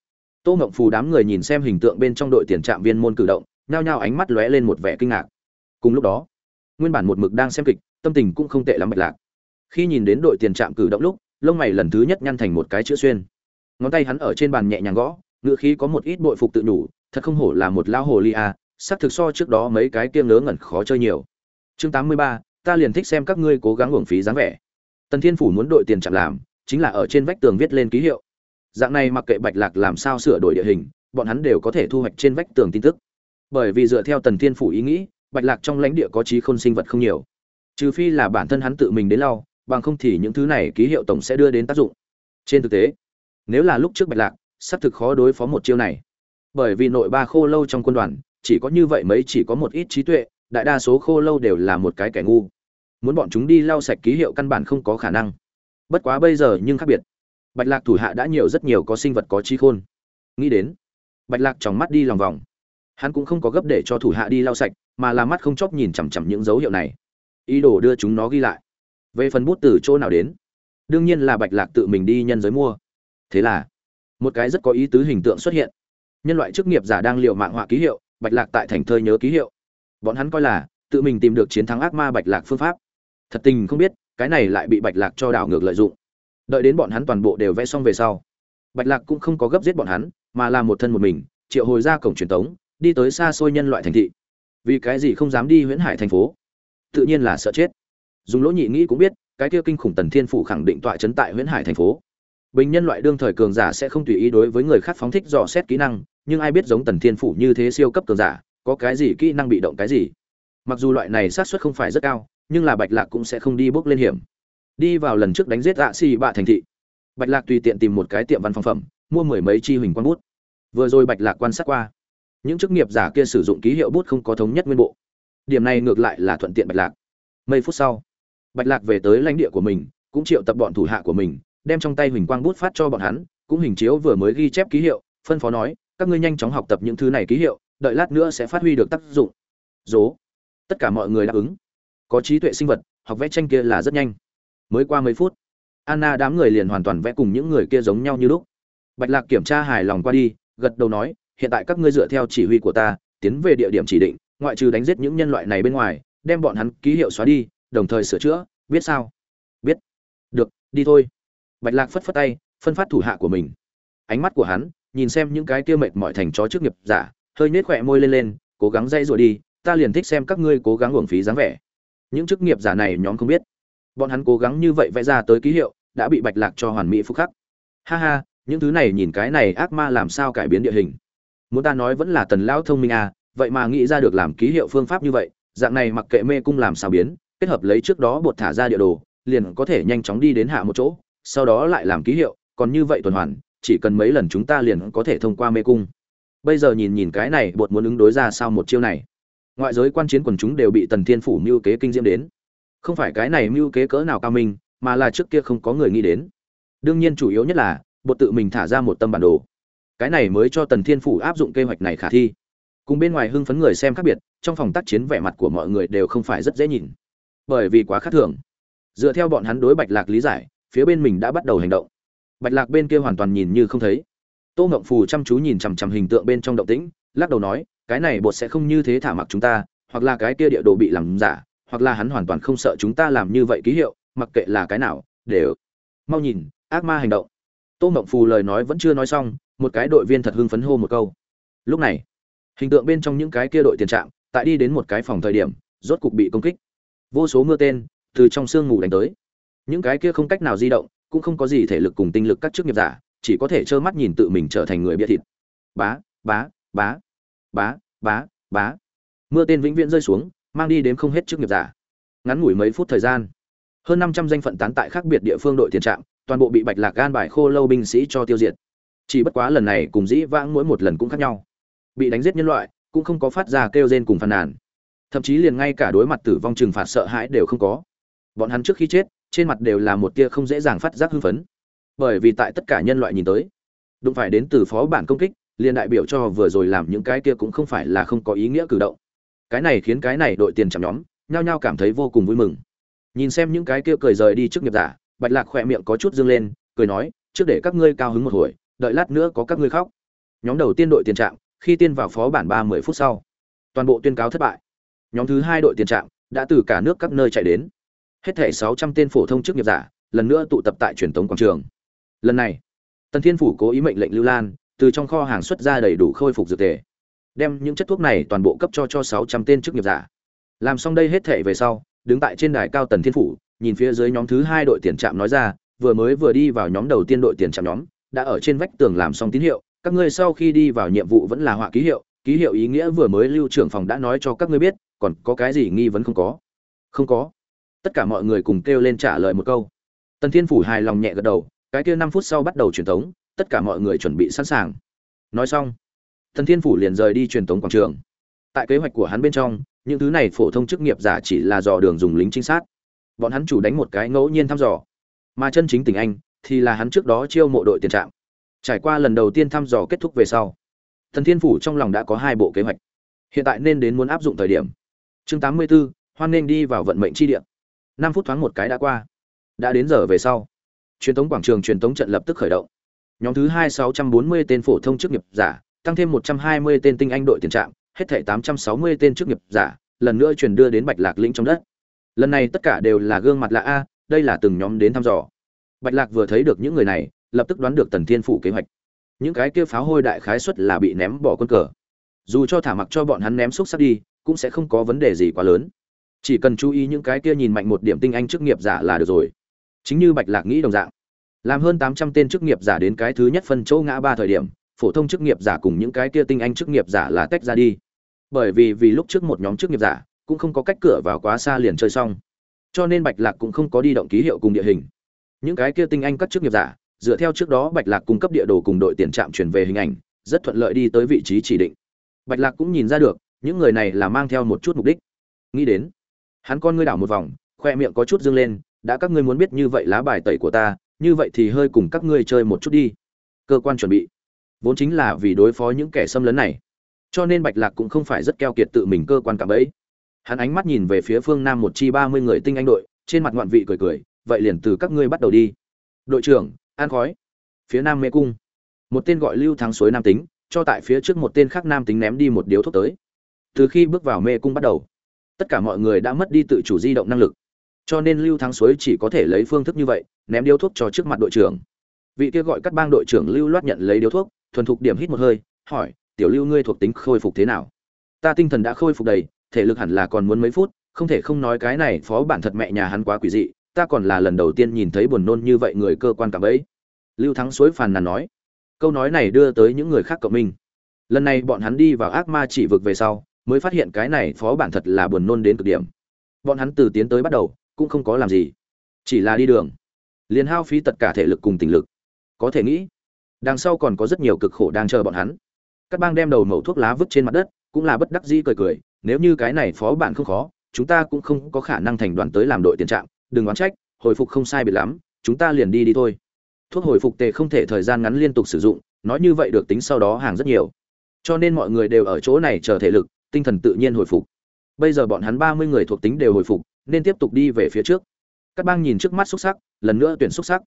Tô mộng phù đám người nhìn xem hình tượng bên trong đội tiền trạm viên môn cử động, nhao nhao ánh mắt lóe lên một vẻ kinh ngạc. Cùng lúc đó, nguyên bản một mực đang xem kịch, tâm tình cũng không tệ lắm bạch lạc. Khi nhìn đến đội tiền trạm cử động lúc, lông mày lần thứ nhất nhăn thành một cái chữ xuyên. Ngón tay hắn ở trên bàn nhẹ nhàng gõ ngựa khí có một ít bội phục tự nhủ thật không hổ là một lão hồ ly a sắc thực so trước đó mấy cái kia ngớ ngẩn khó chơi nhiều. Chương tám mươi ba, ta liền thích xem các ngươi cố gắng uổng phí dáng vẻ. Tần thiên phủ muốn đội tiền chạm làm, chính là ở trên vách tường viết lên ký hiệu. Dạng này mặc kệ bạch lạc làm sao sửa đổi địa hình, bọn hắn đều có thể thu hoạch trên vách tường tin tức. Bởi vì dựa theo tần thiên phủ ý nghĩ, bạch lạc trong lãnh địa có trí khôn sinh vật không nhiều. Trừ phi là bản thân hắn tự mình đến lau, bằng không thì những thứ này ký hiệu tổng sẽ đưa đến tác dụng. Trên thực tế, nếu là lúc trước bạch lạc sắp thực khó đối phó một chiêu này bởi vì nội ba khô lâu trong quân đoàn, chỉ có như vậy mấy chỉ có một ít trí tuệ, đại đa số khô lâu đều là một cái kẻ ngu. Muốn bọn chúng đi lau sạch ký hiệu căn bản không có khả năng. Bất quá bây giờ nhưng khác biệt. Bạch lạc thủ hạ đã nhiều rất nhiều có sinh vật có trí khôn. Nghĩ đến, bạch lạc trong mắt đi lòng vòng. Hắn cũng không có gấp để cho thủ hạ đi lau sạch, mà là mắt không chóc nhìn chằm chằm những dấu hiệu này. Ý đồ đưa chúng nó ghi lại. Về phần bút từ chỗ nào đến, đương nhiên là bạch lạc tự mình đi nhân giới mua. Thế là, một cái rất có ý tứ hình tượng xuất hiện nhân loại chức nghiệp giả đang liệu mạng họa ký hiệu, bạch lạc tại thành thơi nhớ ký hiệu. Bọn hắn coi là, tự mình tìm được chiến thắng ác ma bạch lạc phương pháp. Thật tình không biết, cái này lại bị bạch lạc cho đảo ngược lợi dụng. Đợi đến bọn hắn toàn bộ đều vẽ xong về sau, bạch lạc cũng không có gấp giết bọn hắn, mà là một thân một mình, triệu hồi ra cổng truyền tống, đi tới xa xôi nhân loại thành thị. Vì cái gì không dám đi huyễn hải thành phố? Tự nhiên là sợ chết. Dùng lỗ nhị nghĩ cũng biết, cái kia kinh khủng tần thiên phủ khẳng định tọa chấn tại huyễn hải thành phố bình nhân loại đương thời cường giả sẽ không tùy ý đối với người khác phóng thích dò xét kỹ năng, nhưng ai biết giống tần thiên phủ như thế siêu cấp cường giả, có cái gì kỹ năng bị động cái gì. Mặc dù loại này sát suất không phải rất cao, nhưng là bạch lạc cũng sẽ không đi bước lên hiểm. Đi vào lần trước đánh giết dạ xì bạ thành thị. Bạch lạc tùy tiện tìm một cái tiệm văn phòng phẩm, mua mười mấy chi huỳnh quang bút. Vừa rồi bạch lạc quan sát qua, những chức nghiệp giả kia sử dụng ký hiệu bút không có thống nhất nguyên bộ. Điểm này ngược lại là thuận tiện bạch lạc. Mấy phút sau, bạch lạc về tới lãnh địa của mình, cũng triệu tập bọn thủ hạ của mình đem trong tay huỳnh quang bút phát cho bọn hắn, cũng hình chiếu vừa mới ghi chép ký hiệu, phân phó nói, các ngươi nhanh chóng học tập những thứ này ký hiệu, đợi lát nữa sẽ phát huy được tác dụng. Dố. Tất cả mọi người đáp ứng. Có trí tuệ sinh vật, học vẽ tranh kia là rất nhanh. Mới qua mấy phút, anna đám người liền hoàn toàn vẽ cùng những người kia giống nhau như lúc. Bạch lạc kiểm tra hài lòng qua đi, gật đầu nói, hiện tại các ngươi dựa theo chỉ huy của ta, tiến về địa điểm chỉ định, ngoại trừ đánh giết những nhân loại này bên ngoài, đem bọn hắn ký hiệu xóa đi, đồng thời sửa chữa, biết sao? Biết. Được, đi thôi bạch lạc phất phất tay, phân phát thủ hạ của mình. Ánh mắt của hắn nhìn xem những cái kia mệt mỏi thành chó trước nghiệp giả, hơi nết khỏe môi lên lên, cố gắng dây rồi đi, ta liền thích xem các ngươi cố gắng uổng phí dáng vẻ. Những chức nghiệp giả này nhóm không biết. Bọn hắn cố gắng như vậy vẽ ra tới ký hiệu, đã bị bạch lạc cho hoàn mỹ phúc khắc. Ha ha, những thứ này nhìn cái này ác ma làm sao cải biến địa hình. Muốn ta nói vẫn là tần lão thông minh à vậy mà nghĩ ra được làm ký hiệu phương pháp như vậy, dạng này mặc kệ mê cung làm sao biến, kết hợp lấy trước đó bột thả ra địa đồ, liền có thể nhanh chóng đi đến hạ một chỗ sau đó lại làm ký hiệu, còn như vậy tuần hoàn, chỉ cần mấy lần chúng ta liền có thể thông qua mê cung. Bây giờ nhìn nhìn cái này, bột muốn ứng đối ra sao một chiêu này. Ngoại giới quan chiến quần chúng đều bị tần thiên phủ mưu kế kinh diễm đến. Không phải cái này mưu kế cỡ nào cao minh, mà là trước kia không có người nghĩ đến. Đương nhiên chủ yếu nhất là, bột tự mình thả ra một tâm bản đồ. Cái này mới cho tần thiên phủ áp dụng kế hoạch này khả thi. Cùng bên ngoài hưng phấn người xem khác biệt, trong phòng tác chiến vẻ mặt của mọi người đều không phải rất dễ nhìn. Bởi vì quá khác thường. Dựa theo bọn hắn đối bạch lạc lý giải phía bên mình đã bắt đầu hành động. Bạch lạc bên kia hoàn toàn nhìn như không thấy. Tô ngộng phù chăm chú nhìn chằm chằm hình tượng bên trong động tĩnh lắc đầu nói cái này bột sẽ không như thế thả mặc chúng ta hoặc là cái kia địa đồ bị làm giả hoặc là hắn hoàn toàn không sợ chúng ta làm như vậy ký hiệu mặc kệ là cái nào để mau nhìn ác ma hành động. Tô ngộng phù lời nói vẫn chưa nói xong một cái đội viên thật hưng phấn hô một câu. Lúc này hình tượng bên trong những cái kia đội tiền trạng, tại đi đến một cái phòng thời điểm rốt cục bị công kích. Vô số mưa tên từ trong sương ngủ đánh tới những cái kia không cách nào di động, cũng không có gì thể lực cùng tinh lực các chức nghiệp giả, chỉ có thể trơ mắt nhìn tự mình trở thành người bịa thịt. Bá bá bá bá bá bá. Mưa tên vĩnh viễn rơi xuống, mang đi đến không hết chức nghiệp giả. Ngắn ngủi mấy phút thời gian, hơn năm trăm danh phận tán tại khác biệt địa phương đội tiền trạm, toàn bộ bị bạch lạc gan bài khô lâu binh sĩ cho tiêu diệt. Chỉ bất quá lần này cùng dĩ vãng mỗi một lần cũng khác nhau. Bị đánh giết nhân loại, cũng không có phát ra kêu rên cùng phàn nàn. Thậm chí liền ngay cả đối mặt tử vong trừng phạt sợ hãi đều không có. Bọn hắn trước khi chết trên mặt đều là một tia không dễ dàng phát giác hưng phấn. Bởi vì tại tất cả nhân loại nhìn tới, đụng phải đến từ phó bản công kích, liền đại biểu cho vừa rồi làm những cái kia cũng không phải là không có ý nghĩa cử động. Cái này khiến cái này đội tiền chạm nhóm, nhao nhao cảm thấy vô cùng vui mừng. Nhìn xem những cái kia cười rời đi trước nghiệp giả, bạch lạc khỏe miệng có chút dương lên, cười nói, trước để các ngươi cao hứng một hồi, đợi lát nữa có các ngươi khóc. Nhóm đầu tiên đội tiền trạm, khi tiên vào phó bản ba mươi phút sau, toàn bộ tuyên cáo thất bại. Nhóm thứ hai đội tiền trạm đã từ cả nước các nơi chạy đến hết thảy sáu trăm tên phổ thông chức nghiệp giả, lần nữa tụ tập tại truyền thống quảng trường. Lần này, tần thiên phủ cố ý mệnh lệnh lưu lan, từ trong kho hàng xuất ra đầy đủ khôi phục dược tề đem những chất thuốc này toàn bộ cấp cho cho sáu trăm tên chức nghiệp giả. Làm xong đây hết thảy về sau, đứng tại trên đài cao tần thiên phủ, nhìn phía dưới nhóm thứ hai đội tiền trạm nói ra, vừa mới vừa đi vào nhóm đầu tiên đội tiền trạm nhóm, đã ở trên vách tường làm xong tín hiệu, các ngươi sau khi đi vào nhiệm vụ vẫn là họa ký hiệu ký hiệu ý nghĩa vừa mới lưu trưởng phòng đã nói cho các ngươi biết, còn có cái gì nghi vấn không có? Không có tất cả mọi người cùng kêu lên trả lời một câu. Tần thiên phủ hài lòng nhẹ gật đầu cái kia năm phút sau bắt đầu truyền tống tất cả mọi người chuẩn bị sẵn sàng. Nói xong tần thiên phủ liền rời đi truyền tống quảng trường. Tại kế hoạch của hắn bên trong những thứ này phổ thông chức nghiệp giả chỉ là dò đường dùng lính trinh sát. Bọn hắn chủ đánh một cái ngẫu nhiên thăm dò. Mà chân chính tỉnh anh thì là hắn trước đó chiêu mộ đội tiền trạm. Trải qua lần đầu tiên thăm dò kết thúc về sau thần thiên phủ trong lòng đã có hai bộ kế hoạch. Hiện tại nên đến muốn áp dụng thời điểm. Chương tám mươi 84, hoan nên đi vào vận mệnh chi địa năm phút thoáng một cái đã qua. Đã đến giờ về sau, truyền thống quảng trường truyền thống trận lập tức khởi động. Nhóm thứ hai sáu trăm bốn mươi tên phổ thông chức nghiệp giả, tăng thêm một trăm hai mươi tên tinh anh đội tiền trạm, hết thảy tám trăm sáu mươi tên chức nghiệp giả, lần nữa truyền đưa đến bạch lạc lĩnh trong đất. Lần này tất cả đều là gương mặt lạ a, đây là từng nhóm đến thăm dò. Bạch lạc vừa thấy được những người này, lập tức đoán được tần thiên phủ kế hoạch. Những cái kia pháo hôi đại khái suất là bị ném bỏ quân cờ. Dù cho thả mặc cho bọn hắn ném xúc sắc đi, cũng sẽ không có vấn đề gì quá lớn chỉ cần chú ý những cái kia nhìn mạnh một điểm tinh anh chức nghiệp giả là được rồi. Chính như bạch lạc nghĩ đồng dạng. Làm hơn tám trăm tên chức nghiệp giả đến cái thứ nhất phân chỗ ngã ba thời điểm, phổ thông chức nghiệp giả cùng những cái kia tinh anh chức nghiệp giả là tách ra đi. Bởi vì vì lúc trước một nhóm chức nghiệp giả cũng không có cách cửa vào quá xa liền chơi xong. Cho nên bạch lạc cũng không có đi động ký hiệu cùng địa hình. Những cái kia tinh anh các chức nghiệp giả, dựa theo trước đó bạch lạc cung cấp địa đồ cùng đội tiền trạm chuyển về hình ảnh, rất thuận lợi đi tới vị trí chỉ định. Bạch lạc cũng nhìn ra được, những người này là mang theo một chút mục đích. Nghĩ đến hắn con ngươi đảo một vòng, khoe miệng có chút dâng lên, đã các ngươi muốn biết như vậy lá bài tẩy của ta, như vậy thì hơi cùng các ngươi chơi một chút đi. Cơ quan chuẩn bị. Vốn chính là vì đối phó những kẻ xâm lấn này. Cho nên bạch lạc cũng không phải rất keo kiệt tự mình cơ quan cảm ấy hắn ánh mắt nhìn về phía phương nam một chi ba mươi người tinh anh đội, trên mặt ngoạn vị cười cười, vậy liền từ các ngươi bắt đầu đi. Đội trưởng an khói. Phía nam mê cung. Một tên gọi lưu thắng suối nam tính, cho tại phía trước một tên khác nam tính ném đi một điếu thuốc tới. Từ khi bước vào mê cung bắt đầu tất cả mọi người đã mất đi tự chủ di động năng lực. Cho nên lưu thắng suối chỉ có thể lấy phương thức như vậy, ném điếu thuốc cho trước mặt đội trưởng. Vị kia gọi các bang đội trưởng lưu loát nhận lấy điếu thuốc, thuần thục điểm hít một hơi, hỏi, tiểu lưu ngươi thuộc tính khôi phục thế nào? Ta tinh thần đã khôi phục đầy, thể lực hẳn là còn muốn mấy phút, không thể không nói cái này phó bản thật mẹ nhà hắn quá quỷ dị, ta còn là lần đầu tiên nhìn thấy buồn nôn như vậy người cơ quan cảm ấy lưu thắng suối phàn nàn nói. Câu nói này đưa tới những người khác cộng minh. Lần này bọn hắn đi vào ác ma chỉ vực về sau mới phát hiện cái này phó bản thật là buồn nôn đến cực điểm. Bọn hắn từ tiến tới bắt đầu, cũng không có làm gì. Chỉ là đi đường. Liền hao phí tất cả thể lực cùng tình lực. Có thể nghĩ, đằng sau còn có rất nhiều cực khổ đang chờ bọn hắn. Các bang đem đầu mẩu thuốc lá vứt trên mặt đất, cũng là bất đắc dĩ cười cười, nếu như cái này phó bạn không khó, chúng ta cũng không có khả năng thành đoàn tới làm đội tiền trạng đừng oán trách, hồi phục không sai biệt lắm, chúng ta liền đi đi thôi. Thuốc hồi phục tề không thể thời gian ngắn liên tục sử dụng, nói như vậy được tính sau đó hàng rất nhiều. Cho nên mọi người đều ở chỗ này chờ thể lực tinh thần tự nhiên hồi phục. Bây giờ bọn hắn ba mươi người thuộc tính đều hồi phục, nên tiếp tục đi về phía trước. Các bang nhìn trước mắt xúc sắc, lần nữa tuyển xúc sắc.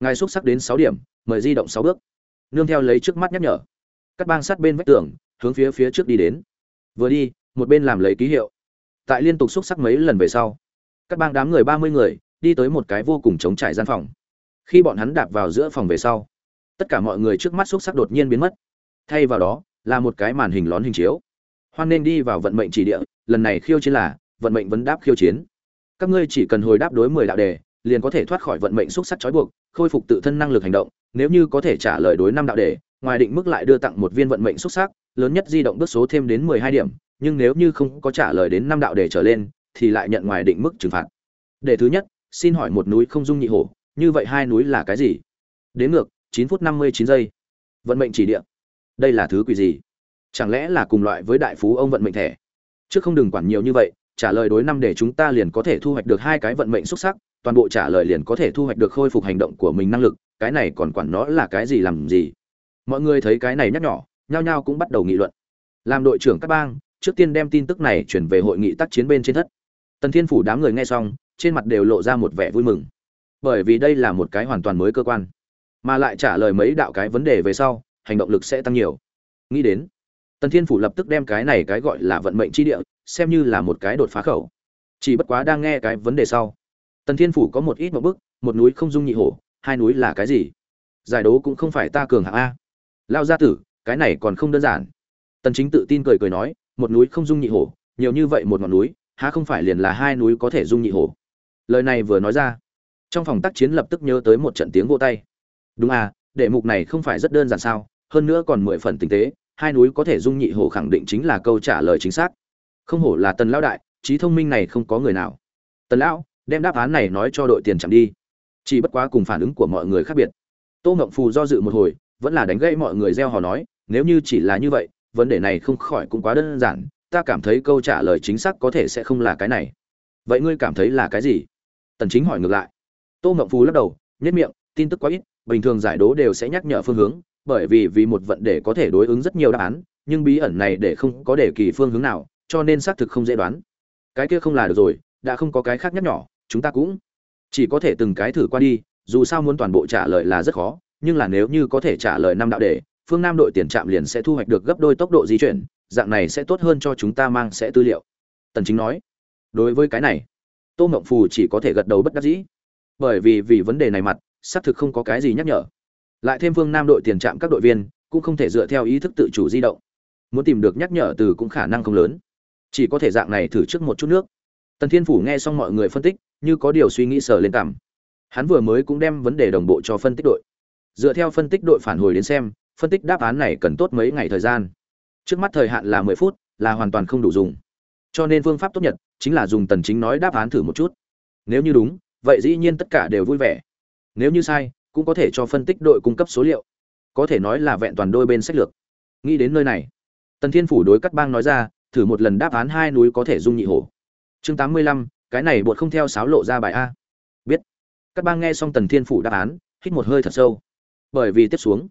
Ngài xúc sắc đến sáu điểm, mời di động sáu bước. Nương theo lấy trước mắt nhắc nhở. Các bang sát bên vách tường, hướng phía phía trước đi đến. Vừa đi, một bên làm lấy ký hiệu. Tại liên tục xúc sắc mấy lần về sau các bang đám người ba mươi người đi tới một cái vô cùng trống trải gian phòng. Khi bọn hắn đạp vào giữa phòng về sau, tất cả mọi người trước mắt xúc sắc đột nhiên biến mất. Thay vào đó, là một cái màn hình lón hình chiếu hoan nên đi vào vận mệnh chỉ địa, lần này khiêu chiến là, vận mệnh vấn đáp khiêu chiến. Các ngươi chỉ cần hồi đáp đối mười đạo đề, liền có thể thoát khỏi vận mệnh xúc sắc trói buộc, khôi phục tự thân năng lực hành động, nếu như có thể trả lời đối năm đạo đề, ngoài định mức lại đưa tặng một viên vận mệnh xúc sắc, lớn nhất di động bước số thêm đến mười hai điểm, nhưng nếu như không có trả lời đến năm đạo đề trở lên, thì lại nhận ngoài định mức trừng phạt. Đề thứ nhất, xin hỏi một núi không dung nhị hổ, như vậy hai núi là cái gì? Đến ngược, chín phút năm mươi chín giây. Vận mệnh chỉ địa. Đây là thứ quỷ gì? Chẳng lẽ là cùng loại với đại phú ông vận mệnh thẻ? Chứ không đừng quản nhiều như vậy, trả lời đối năm để chúng ta liền có thể thu hoạch được hai cái vận mệnh xuất sắc, toàn bộ trả lời liền có thể thu hoạch được khôi phục hành động của mình năng lực, cái này còn quản nó là cái gì làm gì. Mọi người thấy cái này nhắc nhỏ nhao nhao cũng bắt đầu nghị luận. Làm đội trưởng các bang, trước tiên đem tin tức này chuyển về hội nghị tác chiến bên trên thất. Tần thiên phủ đám người nghe xong, trên mặt đều lộ ra một vẻ vui mừng. Bởi vì đây là một cái hoàn toàn mới cơ quan, mà lại trả lời mấy đạo cái vấn đề về sau, hành động lực sẽ tăng nhiều. Nghĩ đến tần thiên phủ lập tức đem cái này cái gọi là vận mệnh chi địa, xem như là một cái đột phá khẩu. Chỉ bất quá đang nghe cái vấn đề sau. Tần thiên phủ có một ít một bức, một núi không dung nhị hổ, hai núi là cái gì? Giải đấu cũng không phải ta cường hạng a. Lao gia tử, cái này còn không đơn giản. Tần chính tự tin cười cười nói, một núi không dung nhị hổ, nhiều như vậy một ngọn núi, há không phải liền là hai núi có thể dung nhị hổ? Lời này vừa nói ra, trong phòng tác chiến lập tức nhớ tới một trận tiếng vô tay. Đúng à đệ mục này không phải rất đơn giản sao, hơn nữa còn mười phần tinh tế hai núi có thể dung nhị hồ khẳng định chính là câu trả lời chính xác. Không hổ là tần lão đại, trí thông minh này không có người nào. Tần lão, đem đáp án này nói cho đội tiền chạm đi. Chỉ bất quá cùng phản ứng của mọi người khác biệt. Tô ngộng phù do dự một hồi, vẫn là đánh gãy mọi người gieo hò nói, nếu như chỉ là như vậy, vấn đề này không khỏi cũng quá đơn giản, ta cảm thấy câu trả lời chính xác có thể sẽ không là cái này. Vậy ngươi cảm thấy là cái gì? Tần chính hỏi ngược lại. Tô ngộng phù lắc đầu nhất miệng, tin tức quá ít, bình thường giải đố đều sẽ nhắc nhở phương hướng bởi vì vì một vận đề có thể đối ứng rất nhiều đáp án, nhưng bí ẩn này để không có đề kỳ phương hướng nào, cho nên xác thực không dễ đoán. Cái kia không là được rồi, đã không có cái khác nhắc nhỏ, chúng ta cũng chỉ có thể từng cái thử qua đi, dù sao muốn toàn bộ trả lời là rất khó, nhưng là nếu như có thể trả lời năm đạo đề phương nam đội tiền trạm liền sẽ thu hoạch được gấp đôi tốc độ di chuyển, dạng này sẽ tốt hơn cho chúng ta mang sẽ tư liệu. Tần chính nói, đối với cái này, tô ngậm phù chỉ có thể gật đầu bất đắc dĩ. Bởi vì vì vấn đề này mặt, xác thực không có cái gì nhắc nhở lại thêm phương nam đội tiền trạm các đội viên cũng không thể dựa theo ý thức tự chủ di động. Muốn tìm được nhắc nhở từ cũng khả năng không lớn. Chỉ có thể dạng này thử trước một chút nước. Tần thiên phủ nghe xong mọi người phân tích, như có điều suy nghĩ sờ lên cảm hắn vừa mới cũng đem vấn đề đồng bộ cho phân tích đội. Dựa theo phân tích đội phản hồi đến xem, phân tích đáp án này cần tốt mấy ngày thời gian. Trước mắt thời hạn là mười phút, là hoàn toàn không đủ dùng. Cho nên phương pháp tốt nhất chính là dùng tần chính nói đáp án thử một chút. Nếu như đúng, vậy dĩ nhiên tất cả đều vui vẻ. Nếu như sai cũng có thể cho phân tích đội cung cấp số liệu. Có thể nói là vẹn toàn đôi bên sách lược. Nghĩ đến nơi này, tần thiên phủ đối cắt bang nói ra, thử một lần đáp án hai núi có thể dung nhị hổ. Chương tám mươi lăm, cái này bột không theo sáo lộ ra bài a. Biết. Cắt bang nghe xong tần thiên phủ đáp án, hít một hơi thật sâu. Bởi vì tiếp xuống,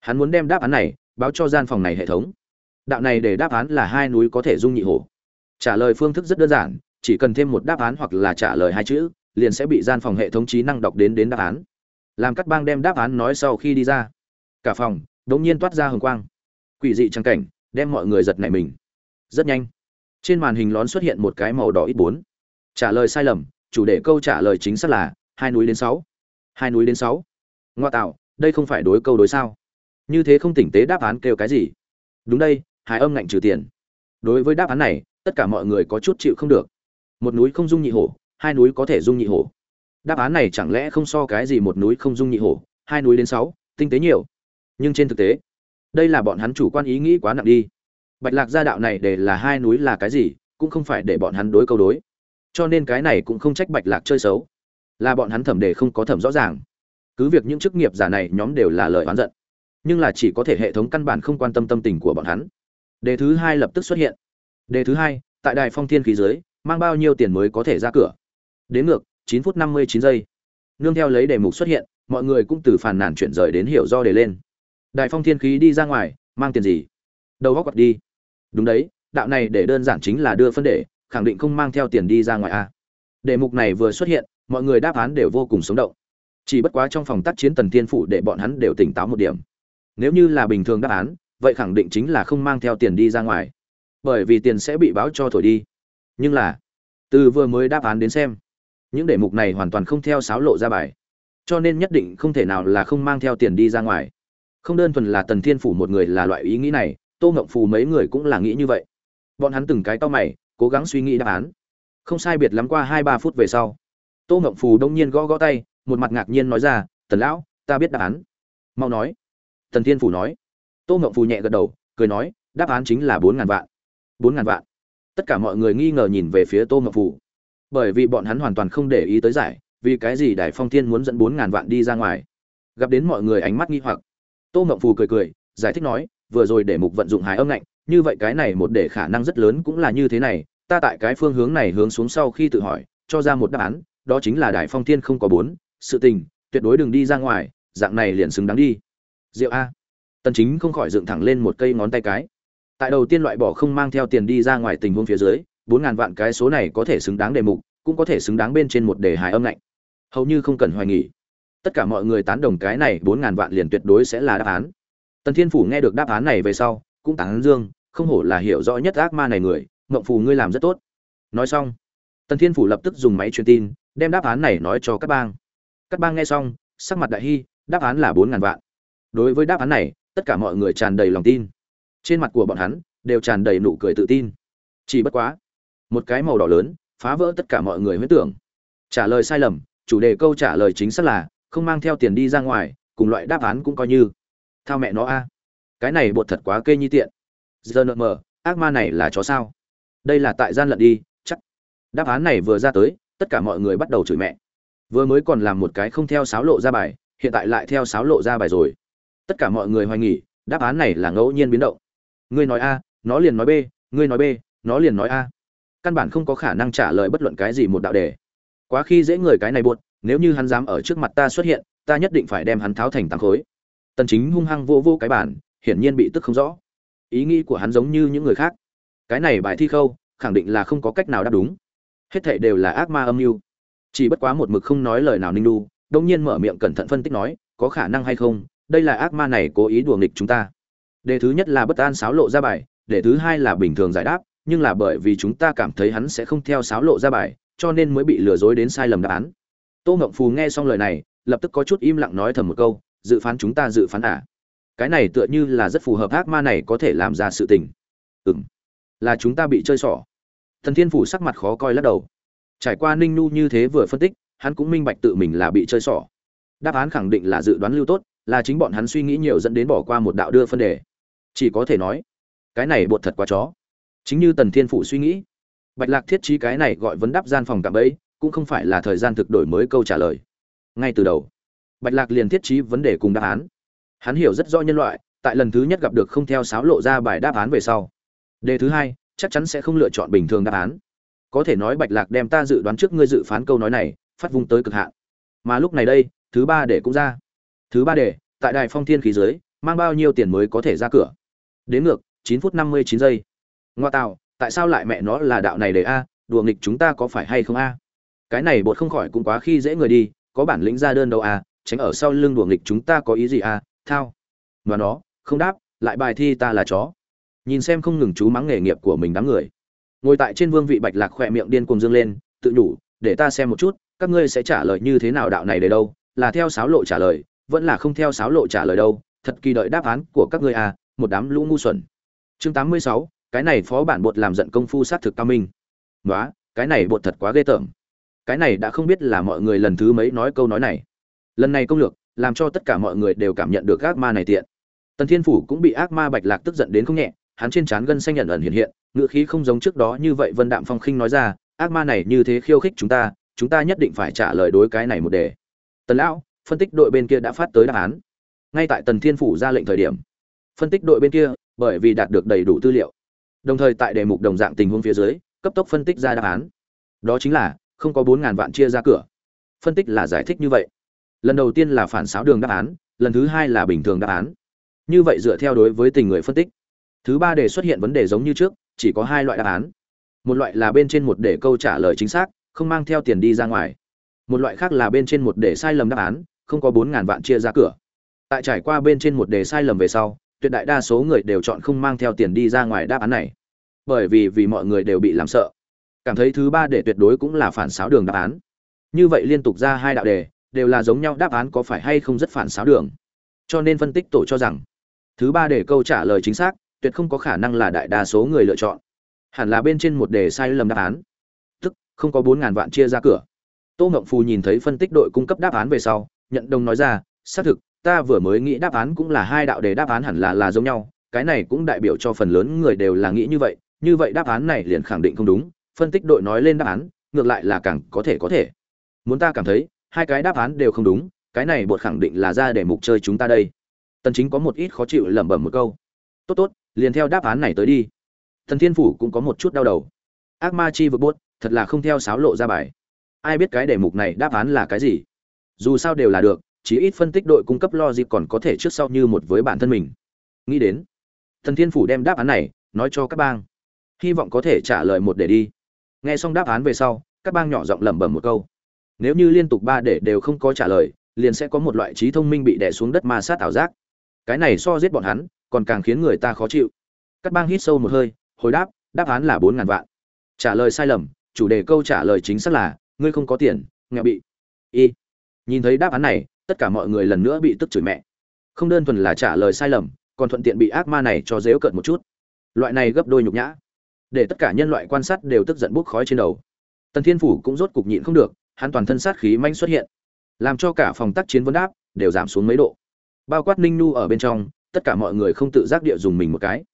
hắn muốn đem đáp án này báo cho gian phòng này hệ thống. Đạo này để đáp án là hai núi có thể dung nhị hổ. Trả lời phương thức rất đơn giản, chỉ cần thêm một đáp án hoặc là trả lời hai chữ, liền sẽ bị gian phòng hệ thống trí năng đọc đến đến đáp án làm cắt bang đem đáp án nói sau khi đi ra. Cả phòng, đống nhiên toát ra hồng quang. Quỷ dị trang cảnh, đem mọi người giật nảy mình. Rất nhanh, trên màn hình lón xuất hiện một cái màu đỏ ít bốn. Trả lời sai lầm, chủ đề câu trả lời chính xác là hai núi đến sáu. Hai núi đến sáu. Ngoa tạo, đây không phải đối câu đối sao? Như thế không tỉnh tế đáp án kêu cái gì? Đúng đây hải âm ngạnh trừ tiền. Đối với đáp án này, tất cả mọi người có chút chịu không được. Một núi không dung nhị hổ, hai núi có thể dung nhị hổ đáp án này chẳng lẽ không so cái gì một núi không dung nhị hổ, hai núi đến sáu, tinh tế nhiều. Nhưng trên thực tế, đây là bọn hắn chủ quan ý nghĩ quá nặng đi. Bạch lạc gia đạo này để là hai núi là cái gì, cũng không phải để bọn hắn đối câu đối. Cho nên cái này cũng không trách bạch lạc chơi xấu. Là bọn hắn thẩm đề không có thẩm rõ ràng. Cứ việc những chức nghiệp giả này nhóm đều là lời oán giận, nhưng là chỉ có thể hệ thống căn bản không quan tâm tâm tình của bọn hắn. Đề thứ hai lập tức xuất hiện. Đề thứ hai, tại đài phong thiên khí giới mang bao nhiêu tiền mới có thể ra cửa? Đến ngược. 9 phút năm mươi chín giây. Nương theo lấy đề mục xuất hiện, mọi người cũng từ phàn nàn chuyển rời đến hiểu do đề lên. Đại phong thiên khí đi ra ngoài, mang tiền gì? Đầu góc quật đi. Đúng đấy, đạo này để đơn giản chính là đưa phân đề khẳng định không mang theo tiền đi ra ngoài a. Đề mục này vừa xuất hiện, mọi người đáp án đều vô cùng sống động. Chỉ bất quá trong phòng tác chiến tần tiên phủ để bọn hắn đều tỉnh táo một điểm. Nếu như là bình thường đáp án, vậy khẳng định chính là không mang theo tiền đi ra ngoài. Bởi vì tiền sẽ bị báo cho thổi đi. Nhưng là, từ vừa mới đáp án đến xem những đề mục này hoàn toàn không theo sáo lộ ra bài. Cho nên nhất định không thể nào là không mang theo tiền đi ra ngoài. Không đơn thuần là tần thiên phủ một người là loại ý nghĩ này, tô ngộng phù mấy người cũng là nghĩ như vậy. Bọn hắn từng cái to mày, cố gắng suy nghĩ đáp án. Không sai biệt lắm qua hai ba phút về sau, tô ngộng phù đông nhiên gõ gõ tay, một mặt ngạc nhiên nói ra, tần lão, ta biết đáp án. Mau nói. Tần thiên phủ nói. Tô ngộng phù nhẹ gật đầu, cười nói, đáp án chính là bốn ngàn vạn. Bốn ngàn vạn? Tất cả mọi người nghi ngờ nhìn về phía tô ngộng phù bởi vì bọn hắn hoàn toàn không để ý tới giải, vì cái gì Đài phong thiên muốn dẫn bốn ngàn vạn đi ra ngoài? Gặp đến mọi người ánh mắt nghi hoặc. Tô mộng phù cười cười, giải thích nói, vừa rồi để mục vận dụng hài âm ngạnh, như vậy cái này một để khả năng rất lớn cũng là như thế này, ta tại cái phương hướng này hướng xuống sau khi tự hỏi, cho ra một đáp án, đó chính là Đài phong thiên không có bốn, sự tình, tuyệt đối đừng đi ra ngoài, dạng này liền xứng đáng đi. Diệu a. Tần chính không khỏi dựng thẳng lên một cây ngón tay cái. Tại đầu tiên loại bỏ không mang theo tiền đi ra ngoài tình huống phía dưới bốn ngàn vạn cái số này có thể xứng đáng đề mục, cũng có thể xứng đáng bên trên một đề hài âm lạnh. Hầu như không cần hoài nghỉ tất cả mọi người tán đồng cái này bốn ngàn vạn liền tuyệt đối sẽ là đáp án. Tần thiên phủ nghe được đáp án này về sau, cũng tán dương, không hổ là hiểu rõ nhất ác ma này người mộng phù ngươi làm rất tốt. Nói xong, tần thiên phủ lập tức dùng máy truyền tin, đem đáp án này nói cho các bang. Các bang nghe xong, sắc mặt đại hy, đáp án là bốn ngàn vạn. Đối với đáp án này, tất cả mọi người tràn đầy lòng tin. Trên mặt của bọn hắn, đều tràn đầy nụ cười tự tin. Chỉ bất quá một cái màu đỏ lớn, phá vỡ tất cả mọi người huyết tưởng. Trả lời sai lầm, chủ đề câu trả lời chính xác là, không mang theo tiền đi ra ngoài, cùng loại đáp án cũng coi như. Thao mẹ nó a. Cái này bột thật quá kê nhi tiện. Giờ nợ mờ, ác ma này là chó sao? Đây là tại gian lận đi, chắc. Đáp án này vừa ra tới, tất cả mọi người bắt đầu chửi mẹ. Vừa mới còn làm một cái không theo sáo lộ ra bài, hiện tại lại theo sáo lộ ra bài rồi. Tất cả mọi người hoài nghỉ đáp án này là ngẫu nhiên biến động. Ngươi nói a, nó liền nói b, ngươi nói b, nó liền nói a căn bản không có khả năng trả lời bất luận cái gì một đạo đề. Quá khi dễ người cái này buột nếu như hắn dám ở trước mặt ta xuất hiện, ta nhất định phải đem hắn tháo thành tám khối. Tần chính hung hăng vô vô cái bản hiển nhiên bị tức không rõ. Ý nghĩ của hắn giống như những người khác. Cái này bài thi khâu, khẳng định là không có cách nào đáp đúng. Hết thảy đều là ác ma âm mưu. Chỉ bất quá một mực không nói lời nào ninh đu đông nhiên mở miệng cẩn thận phân tích nói, có khả năng hay không, đây là ác ma này cố ý đùa nghịch chúng ta. Đề thứ nhất là bất an sáo lộ ra bài, đề thứ hai là bình thường giải đáp nhưng là bởi vì chúng ta cảm thấy hắn sẽ không theo sáo lộ ra bài, cho nên mới bị lừa dối đến sai lầm đáp án. Tô ngộng phù nghe xong lời này, lập tức có chút im lặng nói thầm một câu, dự phán chúng ta dự phán à? Cái này tựa như là rất phù hợp ác ma này có thể làm ra sự tình. Ừ là chúng ta bị chơi xỏ. Thần thiên phủ sắc mặt khó coi lắc đầu. Trải qua ninh nu như thế vừa phân tích, hắn cũng minh bạch tự mình là bị chơi xỏ. Đáp án khẳng định là dự đoán lưu tốt, là chính bọn hắn suy nghĩ nhiều dẫn đến bỏ qua một đạo đưa phân đề. Chỉ có thể nói, cái này bột thật quá chó chính như tần thiên phụ suy nghĩ, bạch lạc thiết trí cái này gọi vấn đáp gian phòng cạm ấy, cũng không phải là thời gian thực đổi mới câu trả lời. Ngay từ đầu, bạch lạc liền thiết trí vấn đề cùng đáp án. Hắn hiểu rất rõ nhân loại, tại lần thứ nhất gặp được không theo sáo lộ ra bài đáp án về sau. Đề thứ hai, chắc chắn sẽ không lựa chọn bình thường đáp án. Có thể nói bạch lạc đem ta dự đoán trước ngươi dự phán câu nói này, phát vung tới cực hạn. Mà lúc này đây, thứ ba để cũng ra. Thứ ba để, tại đài phong thiên khí giới mang bao nhiêu tiền mới có thể ra cửa? Đến ngược, chín phút năm mươi chín giây ngoa tạo tại sao lại mẹ nó là đạo này để a? Đùa nghịch chúng ta có phải hay không a? Cái này bột không khỏi cũng quá khi dễ người đi, có bản lĩnh ra đơn đâu a? Tránh ở sau lưng đùa nghịch chúng ta có ý gì a? Thao. Và nó, không đáp, lại bài thi ta là chó. Nhìn xem không ngừng chú mắng nghề nghiệp của mình đám người. Ngồi tại trên vương vị bạch lạc khỏe miệng điên cuồng dương lên, tự nhủ, để ta xem một chút, các ngươi sẽ trả lời như thế nào đạo này để đâu? Là theo sáo lộ trả lời, vẫn là không theo sáo lộ trả lời đâu? Thật kỳ đợi đáp án của các ngươi à một đám lũ ngu xuẩn. Chương tám mươi sáu cái này phó bản bột làm giận công phu sát thực cao minh. Nói cái này bột thật quá ghê tởm. Cái này đã không biết là mọi người lần thứ mấy nói câu nói này. Lần này công lược, làm cho tất cả mọi người đều cảm nhận được ác ma này tiện. Tần thiên phủ cũng bị ác ma bạch lạc tức giận đến không nhẹ, hắn trên trán gân xanh nhận ẩn hiện hiện, ngựa khí không giống trước đó như vậy vân đạm phong khinh nói ra, ác ma này như thế khiêu khích chúng ta chúng ta nhất định phải trả lời đối cái này một đề. Tần lão, phân tích đội bên kia đã phát tới đáp án. Ngay tại tần thiên phủ ra lệnh thời điểm, phân tích đội bên kia, bởi vì đạt được đầy đủ tư liệu đồng thời tại đề mục đồng dạng tình huống phía dưới, cấp tốc phân tích ra đáp án. Đó chính là, không có bốn ngàn vạn chia ra cửa. Phân tích là giải thích như vậy. Lần đầu tiên là phản xáo đường đáp án, lần thứ hai là bình thường đáp án. Như vậy dựa theo đối với tình người phân tích. Thứ ba đề xuất hiện vấn đề giống như trước, chỉ có hai loại đáp án. Một loại là bên trên một để câu trả lời chính xác, không mang theo tiền đi ra ngoài. Một loại khác là bên trên một để sai lầm đáp án, không có bốn ngàn vạn chia ra cửa. Tại trải qua bên trên một đề sai lầm về sau tuyệt đại đa số người đều chọn không mang theo tiền đi ra ngoài đáp án này. Bởi vì vì mọi người đều bị làm sợ. Cảm thấy thứ ba để tuyệt đối cũng là phản xáo đường đáp án. Như vậy liên tục ra hai đạo đề, đều là giống nhau đáp án có phải hay không rất phản xáo đường. Cho nên phân tích tổ cho rằng, thứ ba để câu trả lời chính xác, tuyệt không có khả năng là đại đa số người lựa chọn. Hẳn là bên trên một đề sai lầm đáp án. Tức, không có bốn ngàn vạn chia ra cửa. Tô ngộng phù nhìn thấy phân tích đội cung cấp đáp án về sau, nhận đồng nói ra, xác thực ta vừa mới nghĩ đáp án cũng là hai đạo đề đáp án hẳn là là giống nhau, cái này cũng đại biểu cho phần lớn người đều là nghĩ như vậy như vậy đáp án này liền khẳng định không đúng, phân tích đội nói lên đáp án, ngược lại là càng có thể có thể. Muốn ta cảm thấy, hai cái đáp án đều không đúng, cái này bột khẳng định là ra để mục chơi chúng ta đây. Tần chính có một ít khó chịu lẩm bẩm một câu. Tốt tốt, liền theo đáp án này tới đi. Thần thiên phủ cũng có một chút đau đầu. Ác ma chi vực bốt thật là không theo sáo lộ ra bài. Ai biết cái đề mục này đáp án là cái gì? Dù sao đều là được Chí ít phân tích đội cung cấp logic còn có thể trước sau như một với bản thân mình. Nghĩ đến, thần thiên phủ đem đáp án này nói cho các bang. Hy vọng có thể trả lời một để đi. Nghe xong đáp án về sau, các bang nhỏ giọng lẩm bẩm một câu. Nếu như liên tục ba để đều không có trả lời, liền sẽ có một loại trí thông minh bị đè xuống đất ma sát ảo giác. Cái này so giết bọn hắn, còn càng khiến người ta khó chịu. Các bang hít sâu một hơi, hồi đáp đáp án là bốn ngàn vạn. Trả lời sai lầm, chủ đề câu trả lời chính xác là, ngươi không có tiền, nghèo bị. Y. Nhìn thấy đáp án này tất cả mọi người lần nữa bị tức chửi mẹ. Không đơn thuần là trả lời sai lầm, còn thuận tiện bị ác ma này cho dếu cợt một chút. Loại này gấp đôi nhục nhã, để tất cả nhân loại quan sát đều tức giận bốc khói trên đầu. Tần thiên phủ cũng rốt cục nhịn không được, hắn toàn thân sát khí manh xuất hiện. Làm cho cả phòng tác chiến vấn đáp đều giảm xuống mấy độ. Bao quát ninh nu ở bên trong, tất cả mọi người không tự giác địa dùng mình một cái.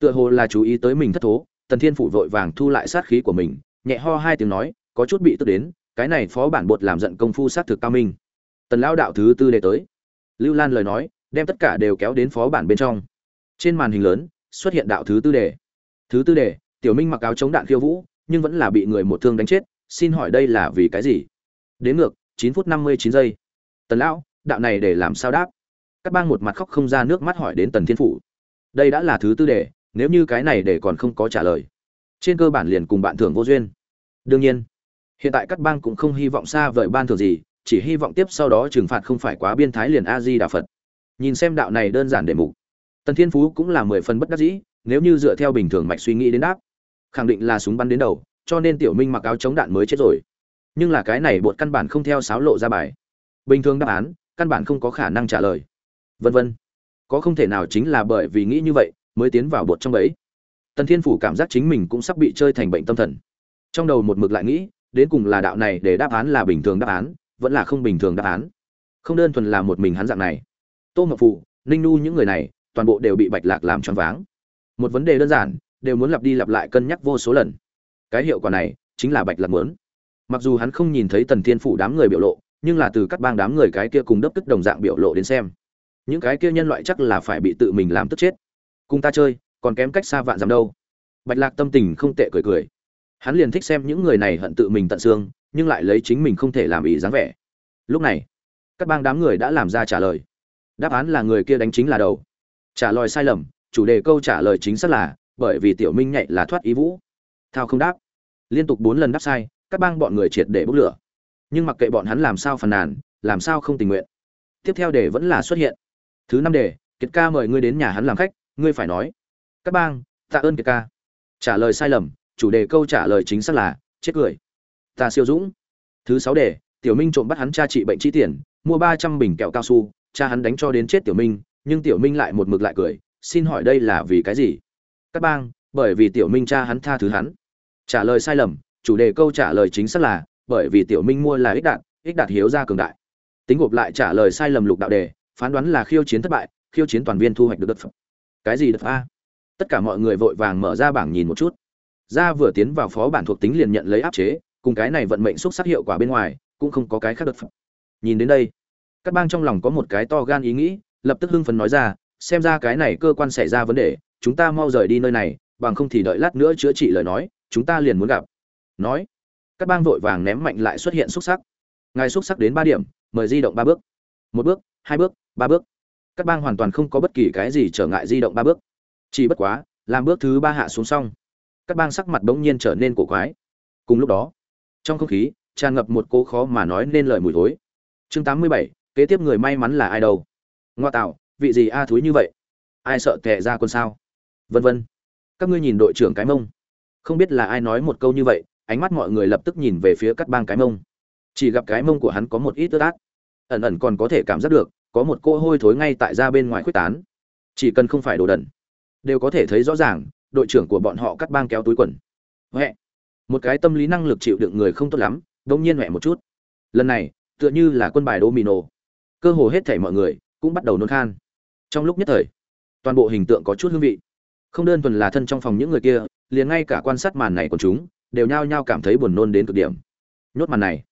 Tựa hồ là chú ý tới mình thất thố, tần thiên phủ vội vàng thu lại sát khí của mình, nhẹ ho hai tiếng nói, có chút bị tức đến, cái này phó bản bột làm giận công phu sát thực cao minh tần lao đạo thứ tư đề tới. Lưu lan lời nói, đem tất cả đều kéo đến phó bản bên trong. Trên màn hình lớn, xuất hiện đạo thứ tư đề thứ tư đề tiểu minh mặc áo chống đạn khiêu vũ, nhưng vẫn là bị người một thương đánh chết, xin hỏi đây là vì cái gì? Đến ngược, chín phút năm mươi chín giây. Tần lão, đạo này để làm sao đáp? Các bang một mặt khóc không ra nước mắt hỏi đến tần thiên phủ. Đây đã là thứ tư đề nếu như cái này để còn không có trả lời. Trên cơ bản liền cùng bạn thưởng vô duyên. Đương nhiên, hiện tại các bang cũng không hy vọng xa vời ban thưởng gì chỉ hy vọng tiếp sau đó trừng phạt không phải quá biên thái liền a di đà phật. Nhìn xem đạo này đơn giản để mục. Tần thiên phú cũng là mười phần bất đắc dĩ, nếu như dựa theo bình thường mạch suy nghĩ đến đáp, khẳng định là súng bắn đến đầu, cho nên tiểu minh mặc áo chống đạn mới chết rồi. Nhưng là cái này bột căn bản không theo sáo lộ ra bài. Bình thường đáp án, căn bản không có khả năng trả lời. Vân vân. Có không thể nào chính là bởi vì nghĩ như vậy, mới tiến vào bột trong ấy tần thiên phủ cảm giác chính mình cũng sắp bị chơi thành bệnh tâm thần. Trong đầu một mực lại nghĩ, đến cùng là đạo này để đáp án là bình thường đáp án vẫn là không bình thường đáp án. Không đơn thuần là một mình hắn dạng này. Tô ngọc phụ, ninh nu những người này, toàn bộ đều bị bạch lạc làm choáng váng. Một vấn đề đơn giản, đều muốn lặp đi lặp lại cân nhắc vô số lần. Cái hiệu quả này, chính là bạch lạc muốn. Mặc dù hắn không nhìn thấy tần thiên phủ đám người biểu lộ, nhưng là từ các bang đám người cái kia cùng đốc tức đồng dạng biểu lộ đến xem. Những cái kia nhân loại chắc là phải bị tự mình làm tức chết. Cùng ta chơi, còn kém cách xa vạn dặm đâu. Bạch lạc tâm tình không tệ cười cười. Hắn liền thích xem những người này hận tự mình tận xương nhưng lại lấy chính mình không thể làm ý dáng vẻ. Lúc này, các bang đám người đã làm ra trả lời. Đáp án là người kia đánh chính là đầu. Trả lời sai lầm, chủ đề câu trả lời chính xác là, bởi vì tiểu minh nhạy là thoát ý vũ. Thao không đáp. Liên tục bốn lần đáp sai, các bang bọn người triệt để bốc lửa. Nhưng mặc kệ bọn hắn làm sao phàn nàn, làm sao không tình nguyện. Tiếp theo đề vẫn là xuất hiện. Thứ năm đề, kiệt ca mời ngươi đến nhà hắn làm khách, ngươi phải nói. Các bang, tạ ơn kiệt ca. Trả lời sai lầm, chủ đề câu trả lời chính xác là, chết cười ta siêu dũng. Thứ sáu đề, tiểu minh trộm bắt hắn cha trị bệnh chi tiền, mua ba trăm bình kẹo cao su, cha hắn đánh cho đến chết tiểu minh, nhưng tiểu minh lại một mực lại cười, xin hỏi đây là vì cái gì? Các bang, bởi vì tiểu minh cha hắn tha thứ hắn. Trả lời sai lầm, chủ đề câu trả lời chính xác là, bởi vì tiểu minh mua là ích đạt ích đạt hiếu ra cường đại. Tính gộp lại trả lời sai lầm lục đạo đề, phán đoán là khiêu chiến thất bại, khiêu chiến toàn viên thu hoạch được đất phẩm cái gì đất a? Tất cả mọi người vội vàng mở ra bảng nhìn một chút. Ra vừa tiến vào phó bản thuộc tính liền nhận lấy áp chế cùng cái này vận mệnh xúc sắc hiệu quả bên ngoài, cũng không có cái khác đột phá. Nhìn đến đây các bang trong lòng có một cái to gan ý nghĩ, lập tức hưng phấn nói ra, xem ra cái này cơ quan xảy ra vấn đề, chúng ta mau rời đi nơi này, bằng không thì đợi lát nữa chữa trị lời nói, chúng ta liền muốn gặp. Nói các bang vội vàng ném mạnh lại xuất hiện xúc sắc. Ngài xúc sắc đến ba điểm, mời di động ba bước. Một bước, hai bước, ba bước. Các bang hoàn toàn không có bất kỳ cái gì trở ngại di động ba bước. Chỉ bất quá, làm bước thứ ba hạ xuống xong các bang sắc mặt bỗng nhiên trở nên cổ quái. Cùng lúc đó trong không khí, tràn ngập một cỗ khó mà nói nên lời mùi thối. Chương tám mươi bảy, kế tiếp người may mắn là ai đâu? Ngoa tạo, vị gì a thúi như vậy? Ai sợ tệ ra con sao? Vân vân. Các ngươi nhìn đội trưởng cái mông. Không biết là ai nói một câu như vậy, ánh mắt mọi người lập tức nhìn về phía cắt bang cái mông. Chỉ gặp cái mông của hắn có một ít tơ tát ẩn ẩn còn có thể cảm giác được, có một cô hôi thối ngay tại ra bên ngoài khuếch tán. Chỉ cần không phải đồ đần, đều có thể thấy rõ ràng, đội trưởng của bọn họ cắt bang kéo túi quần. Huệ một cái tâm lý năng lực chịu đựng người không tốt lắm đông nhiên mẹ một chút. Lần này, tựa như là quân bài domino. Cơ hồ hết thảy mọi người cũng bắt đầu nôn khan. Trong lúc nhất thời, toàn bộ hình tượng có chút hương vị. Không đơn thuần là thân trong phòng những người kia, liền ngay cả quan sát màn này của chúng đều nhao nhao cảm thấy buồn nôn đến cực điểm. Nhốt màn này,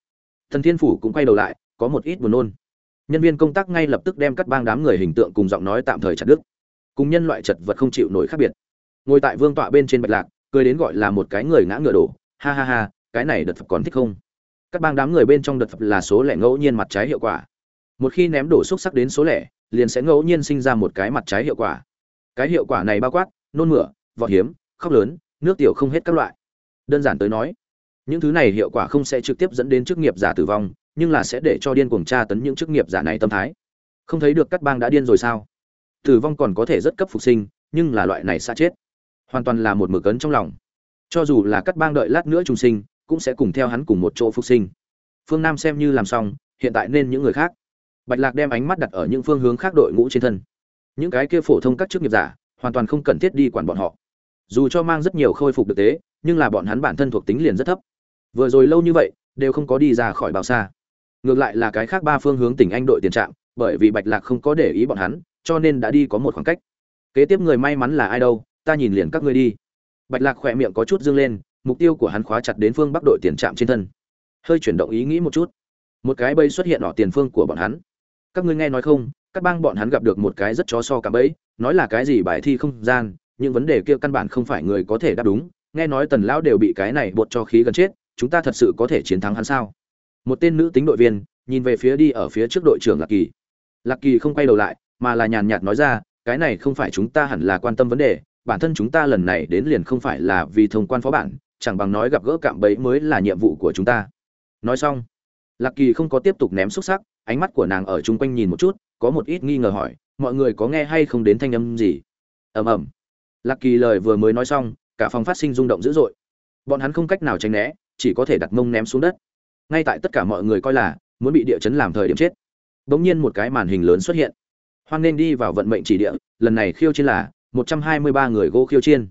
thần thiên phủ cũng quay đầu lại, có một ít buồn nôn. Nhân viên công tác ngay lập tức đem cắt bang đám người hình tượng cùng giọng nói tạm thời chặt đứt. Cùng nhân loại chật vật không chịu nổi khác biệt. Ngồi tại vương tọa bên trên bạch lạc, cười đến gọi là một cái người ngã ngựa đổ ha ha ha, cái này đợt phật còn thích không? Các bang đám người bên trong đợt phật là số lẻ ngẫu nhiên mặt trái hiệu quả. Một khi ném đổ xúc sắc đến số lẻ, liền sẽ ngẫu nhiên sinh ra một cái mặt trái hiệu quả. Cái hiệu quả này bao quát, nôn mửa vọt hiếm, khóc lớn, nước tiểu không hết các loại. Đơn giản tới nói, những thứ này hiệu quả không sẽ trực tiếp dẫn đến chức nghiệp giả tử vong, nhưng là sẽ để cho điên cuồng tra tấn những chức nghiệp giả này tâm thái. Không thấy được các bang đã điên rồi sao? Tử vong còn có thể rất cấp phục sinh, nhưng là loại này xa chết. Hoàn toàn là một mực cấn trong lòng cho dù là cắt bang đợi lát nữa trùng sinh, cũng sẽ cùng theo hắn cùng một chỗ phục sinh. Phương nam xem như làm xong, hiện tại nên những người khác. Bạch lạc đem ánh mắt đặt ở những phương hướng khác đội ngũ trên thân. Những cái kia phổ thông các chức nghiệp giả, hoàn toàn không cần thiết đi quản bọn họ. Dù cho mang rất nhiều khôi phục thực tế, nhưng là bọn hắn bản thân thuộc tính liền rất thấp. Vừa rồi lâu như vậy, đều không có đi ra khỏi bao xa ngược lại là cái khác ba phương hướng tỉnh anh đội tiền trạng, bởi vì bạch lạc không có để ý bọn hắn, cho nên đã đi có một khoảng cách. Kế tiếp người may mắn là ai đâu, ta nhìn liền các ngươi đi bạch lạc khỏe miệng có chút dương lên, mục tiêu của hắn khóa chặt đến phương bắc đội tiền trạm trên thân. Hơi chuyển động ý nghĩ một chút. Một cái bẫy xuất hiện ở tiền phương của bọn hắn. Các ngươi nghe nói không các bang bọn hắn gặp được một cái rất chó so cả bẫy, nói là cái gì bài thi không gian, những vấn đề kia căn bản không phải người có thể đáp đúng. Nghe nói tần lão đều bị cái này buộc cho khí gần chết, chúng ta thật sự có thể chiến thắng hắn sao? Một tên nữ tính đội viên, nhìn về phía đi ở phía trước đội trưởng lạc kỳ. Lạc kỳ không quay đầu lại, mà là nhàn nhạt nói ra, cái này không phải chúng ta hẳn là quan tâm vấn đề bản thân chúng ta lần này đến liền không phải là vì thông quan phó bản, chẳng bằng nói gặp gỡ cạm bẫy mới là nhiệm vụ của chúng ta. Nói xong, lạc kỳ không có tiếp tục ném xúc sắc, ánh mắt của nàng ở chung quanh nhìn một chút, có một ít nghi ngờ hỏi, mọi người có nghe hay không đến thanh âm gì? Ầm ầm. Lạc kỳ lời vừa mới nói xong, cả phòng phát sinh rung động dữ dội. Bọn hắn không cách nào tránh né, chỉ có thể đặt mông ném xuống đất. Ngay tại tất cả mọi người coi là muốn bị địa chấn làm thời điểm chết, bỗng nhiên một cái màn hình lớn xuất hiện. Hoan nên đi vào vận mệnh chỉ địa, lần này khiêu chiến là một trăm hai mươi ba người gỗ khiêu chiên.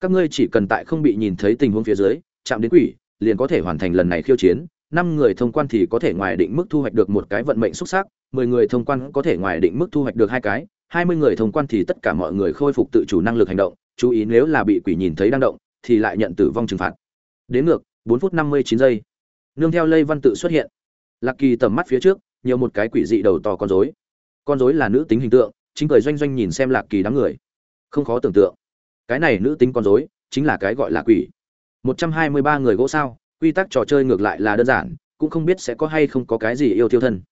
Các ngươi chỉ cần tại không bị nhìn thấy tình huống phía dưới, chạm đến quỷ, liền có thể hoàn thành lần này khiêu chiến. Năm người thông quan thì có thể ngoài định mức thu hoạch được một cái vận mệnh xuất sắc, mười người thông quan có thể ngoài định mức thu hoạch được hai cái, hai mươi người thông quan thì tất cả mọi người khôi phục tự chủ năng lực hành động, chú ý nếu là bị quỷ nhìn thấy đang động, thì lại nhận tử vong trừng phạt. Đến ngược, bốn phút năm mươi chín giây. Nương theo lây văn tự xuất hiện. Lạc kỳ tầm mắt phía trước, nhiều một cái quỷ dị đầu to con rối. Con rối là nữ tính hình tượng, chính cười doanh doanh nhìn xem lạc kỳ đám người không khó tưởng tượng. Cái này nữ tính con rối, chính là cái gọi là quỷ. Một trăm hai mươi ba người gỗ sao, quy tắc trò chơi ngược lại là đơn giản, cũng không biết sẽ có hay không có cái gì yêu thiêu thân.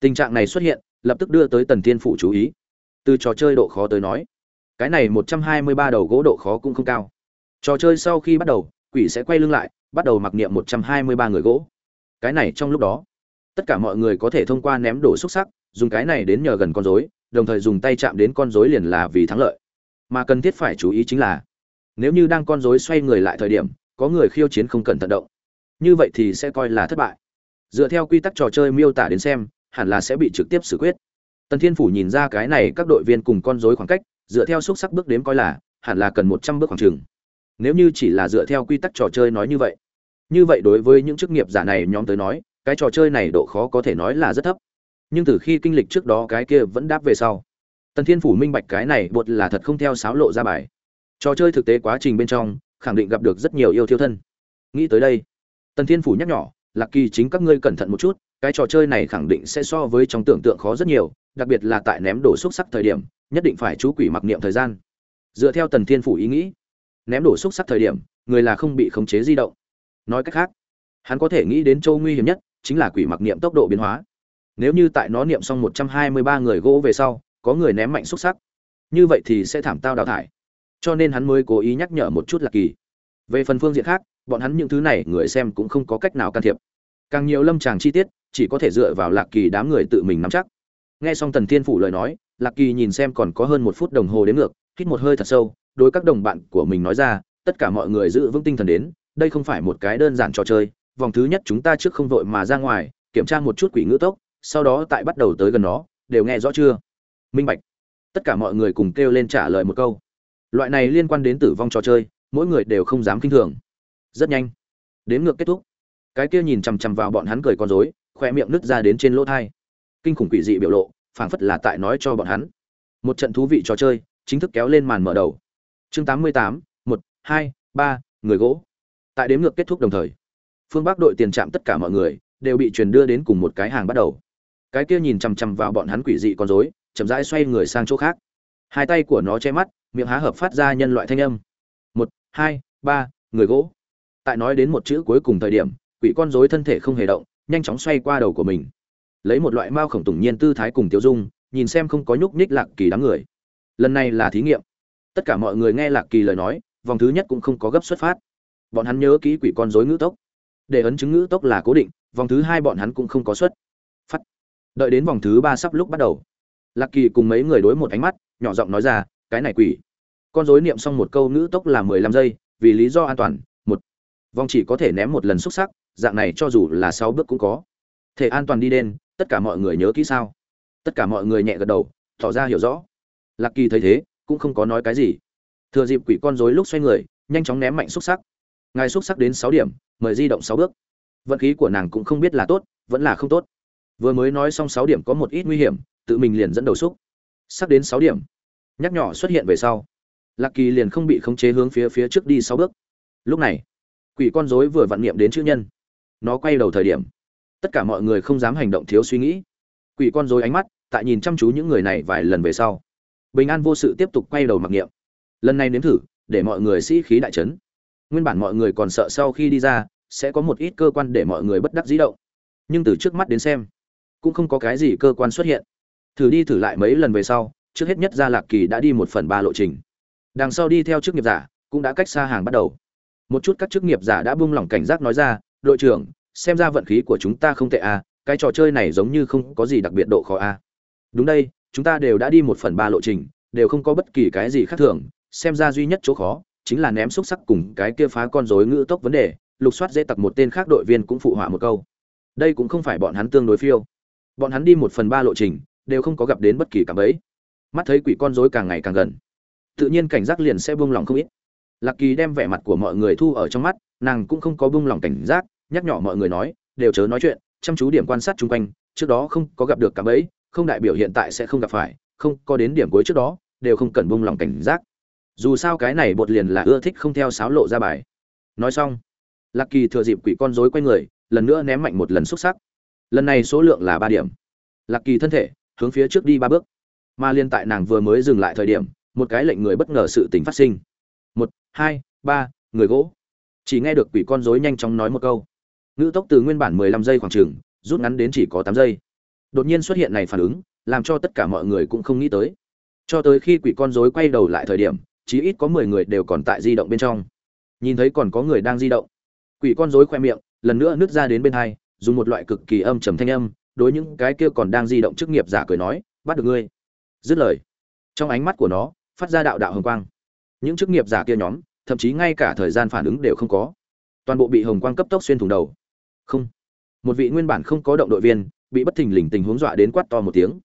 Tình trạng này xuất hiện, lập tức đưa tới tần thiên phụ chú ý. Từ trò chơi độ khó tới nói, cái này một trăm hai mươi ba đầu gỗ độ khó cũng không cao. Trò chơi sau khi bắt đầu, quỷ sẽ quay lưng lại, bắt đầu mặc niệm một trăm hai mươi ba người gỗ. Cái này trong lúc đó, tất cả mọi người có thể thông qua ném đổ xúc sắc, dùng cái này đến nhờ gần con rối, đồng thời dùng tay chạm đến con rối liền là vì thắng lợi mà cần thiết phải chú ý chính là, nếu như đang con rối xoay người lại thời điểm, có người khiêu chiến không cần thận động, như vậy thì sẽ coi là thất bại. Dựa theo quy tắc trò chơi miêu tả đến xem, hẳn là sẽ bị trực tiếp xử quyết. Tần thiên phủ nhìn ra cái này các đội viên cùng con rối khoảng cách, dựa theo xúc sắc bước đếm coi là, hẳn là cần một trăm bước khoảng trường nếu như chỉ là dựa theo quy tắc trò chơi nói như vậy như vậy đối với những chức nghiệp giả này nhóm tới nói, cái trò chơi này độ khó có thể nói là rất thấp. Nhưng từ khi kinh lịch trước đó cái kia vẫn đáp về sau tần thiên phủ minh bạch cái này bột là thật không theo sáo lộ ra bài. Trò chơi thực tế quá trình bên trong, khẳng định gặp được rất nhiều yêu thiêu thân. Nghĩ tới đây, tần thiên phủ nhắc nhỏ lạc kỳ chính các ngươi cẩn thận một chút, cái trò chơi này khẳng định sẽ so với trong tưởng tượng khó rất nhiều, đặc biệt là tại ném đổ xúc sắc thời điểm, nhất định phải chú quỷ mặc niệm thời gian. Dựa theo tần thiên phủ ý nghĩ, ném đổ xúc sắc thời điểm, người là không bị khống chế di động. Nói cách khác, hắn có thể nghĩ đến châu nguy hiểm nhất, chính là quỷ mặc niệm tốc độ biến hóa. Nếu như tại nó niệm xong một trăm hai mươi ba người gỗ về sau có người ném mạnh xúc sắc. Như vậy thì sẽ thảm tao đào thải. Cho nên hắn mới cố ý nhắc nhở một chút lạc kỳ. Về phần phương diện khác, bọn hắn những thứ này người xem cũng không có cách nào can thiệp. Càng nhiều lâm tràng chi tiết, chỉ có thể dựa vào lạc kỳ đám người tự mình nắm chắc. Nghe xong tần thiên phủ lời nói, lạc kỳ nhìn xem còn có hơn một phút đồng hồ đến ngược, hít một hơi thật sâu, đối các đồng bạn của mình nói ra, tất cả mọi người giữ vững tinh thần đến, đây không phải một cái đơn giản trò chơi, vòng thứ nhất chúng ta trước không vội mà ra ngoài, kiểm tra một chút quỷ ngữ tốc, sau đó tại bắt đầu tới gần nó, đều nghe rõ chưa? Minh bạch. Tất cả mọi người cùng kêu lên trả lời một câu. Loại này liên quan đến tử vong trò chơi, mỗi người đều không dám kinh thường. Rất nhanh, đến ngược kết thúc. Cái kia nhìn chằm chằm vào bọn hắn cười con rối khoe miệng nứt ra đến trên lỗ thai. Kinh khủng quỷ dị biểu lộ, phảng phất là tại nói cho bọn hắn. Một trận thú vị trò chơi, chính thức kéo lên màn mở đầu. Chương tám mươi tám, một, hai, ba, người gỗ. Tại đếm ngược kết thúc đồng thời, phương bắc đội tiền trạm tất cả mọi người đều bị truyền đưa đến cùng một cái hàng bắt đầu. Cái kia nhìn chằm chằm vào bọn hắn quỷ dị con rối chậm rãi xoay người sang chỗ khác. Hai tay của nó che mắt, miệng há hợp phát ra nhân loại thanh âm. Một, hai, ba, người gỗ. Tại nói đến một chữ cuối cùng thời điểm, quỷ con rối thân thể không hề động, nhanh chóng xoay qua đầu của mình. Lấy một loại mao khổng tùng nhiên tư thái cùng tiêu dung, nhìn xem không có nhúc nhích lạc kỳ đám người. Lần này là thí nghiệm. Tất cả mọi người nghe lạc kỳ lời nói, vòng thứ nhất cũng không có gấp xuất phát. Bọn hắn nhớ kỹ quỷ con rối ngữ tốc. Để ấn chứng ngữ tốc là cố định, vòng thứ hai bọn hắn cũng không có xuất phát. Đợi đến vòng thứ ba sắp lúc bắt đầu lạc kỳ cùng mấy người đối một ánh mắt, nhỏ giọng nói ra, cái này quỷ. Con rối niệm xong một câu ngữ tốc là mười lăm giây, vì lý do an toàn, một. Vòng chỉ có thể ném một lần xúc sắc, dạng này cho dù là sáu bước cũng có. Thể an toàn đi đen, tất cả mọi người nhớ kỹ sao? Tất cả mọi người nhẹ gật đầu, tỏ ra hiểu rõ. Lạc kỳ thấy thế, cũng không có nói cái gì. Thừa dịp quỷ con rối lúc xoay người, nhanh chóng ném mạnh xúc sắc. Ngài xúc sắc đến sáu điểm, mời di động sáu bước. Vận khí của nàng cũng không biết là tốt, vẫn là không tốt. Vừa mới nói xong sáu điểm có một ít nguy hiểm tự mình liền dẫn đầu xúc. Sắp đến sáu điểm. Nhắc nhỏ xuất hiện về sau, lạc kỳ liền không bị khống chế hướng phía phía trước đi sáu bước. Lúc này, quỷ con rối vừa vặn niệm đến chữ nhân. Nó quay đầu thời điểm, tất cả mọi người không dám hành động thiếu suy nghĩ. Quỷ con rối ánh mắt, tại nhìn chăm chú những người này vài lần về sau. Bình an vô sự tiếp tục quay đầu mặc niệm. Lần này nếm thử, để mọi người sĩ khí đại trấn nguyên bản mọi người còn sợ sau khi đi ra, sẽ có một ít cơ quan để mọi người bất đắc dĩ động. Nhưng từ trước mắt đến xem, cũng không có cái gì cơ quan xuất hiện thử đi thử lại mấy lần về sau, trước hết nhất ra lạc kỳ đã đi một phần ba lộ trình. Đằng sau đi theo chức nghiệp giả, cũng đã cách xa hàng bắt đầu. Một chút các chức nghiệp giả đã buông lỏng cảnh giác nói ra, đội trưởng, xem ra vận khí của chúng ta không tệ à cái trò chơi này giống như không có gì đặc biệt độ khó à. Đúng đây, chúng ta đều đã đi một phần ba lộ trình, đều không có bất kỳ cái gì khác thường, xem ra duy nhất chỗ khó chính là ném xúc sắc cùng cái kia phá con rối ngữ tốc vấn đề, lục soát dễ tặc một tên khác đội viên cũng phụ họa một câu. Đây cũng không phải bọn hắn tương đối phiêu. Bọn hắn đi một phần ba lộ trình đều không có gặp đến bất kỳ cảm ấy. Mắt thấy quỷ con rối càng ngày càng gần, tự nhiên cảnh giác liền sẽ buông lỏng không ít. Lạc kỳ đem vẻ mặt của mọi người thu ở trong mắt, nàng cũng không có buông lỏng cảnh giác, nhắc nhở mọi người nói, đều chớ nói chuyện, chăm chú điểm quan sát chung quanh, trước đó không có gặp được cảm ấy, không đại biểu hiện tại sẽ không gặp phải, không có đến điểm cuối trước đó, đều không cần buông lỏng cảnh giác. Dù sao cái này bột liền là ưa thích không theo sáo lộ ra bài. Nói xong, lạc kỳ thừa dịp quỷ con rối quay người, lần nữa ném mạnh một lần xúc sắc. Lần này số lượng là ba điểm. Lạc kỳ thân thể hướng phía trước đi ba bước. Mà liên tại nàng vừa mới dừng lại thời điểm, một cái lệnh người bất ngờ sự tình phát sinh. Một, hai, ba, người gỗ. Chỉ nghe được quỷ con rối nhanh chóng nói một câu. Ngữ tốc từ nguyên bản mười lăm giây khoảng chừng, rút ngắn đến chỉ có tám giây. Đột nhiên xuất hiện này phản ứng, làm cho tất cả mọi người cũng không nghĩ tới. Cho tới khi quỷ con rối quay đầu lại thời điểm, chí ít có mười người đều còn tại di động bên trong. Nhìn thấy còn có người đang di động. Quỷ con rối khoe miệng, lần nữa nứt ra đến bên hai, dùng một loại cực kỳ âm trầm thanh âm đối những cái kia còn đang di động chức nghiệp giả cười nói, bắt được ngươi. Dứt lời, trong ánh mắt của nó, phát ra đạo đạo hồng quang. Những chức nghiệp giả kia nhóm, thậm chí ngay cả thời gian phản ứng đều không có. Toàn bộ bị hồng quang cấp tốc xuyên thủng đầu. Không. Một vị nguyên bản không có động đội viên, bị bất thình lình tình huống dọa đến quát to một tiếng.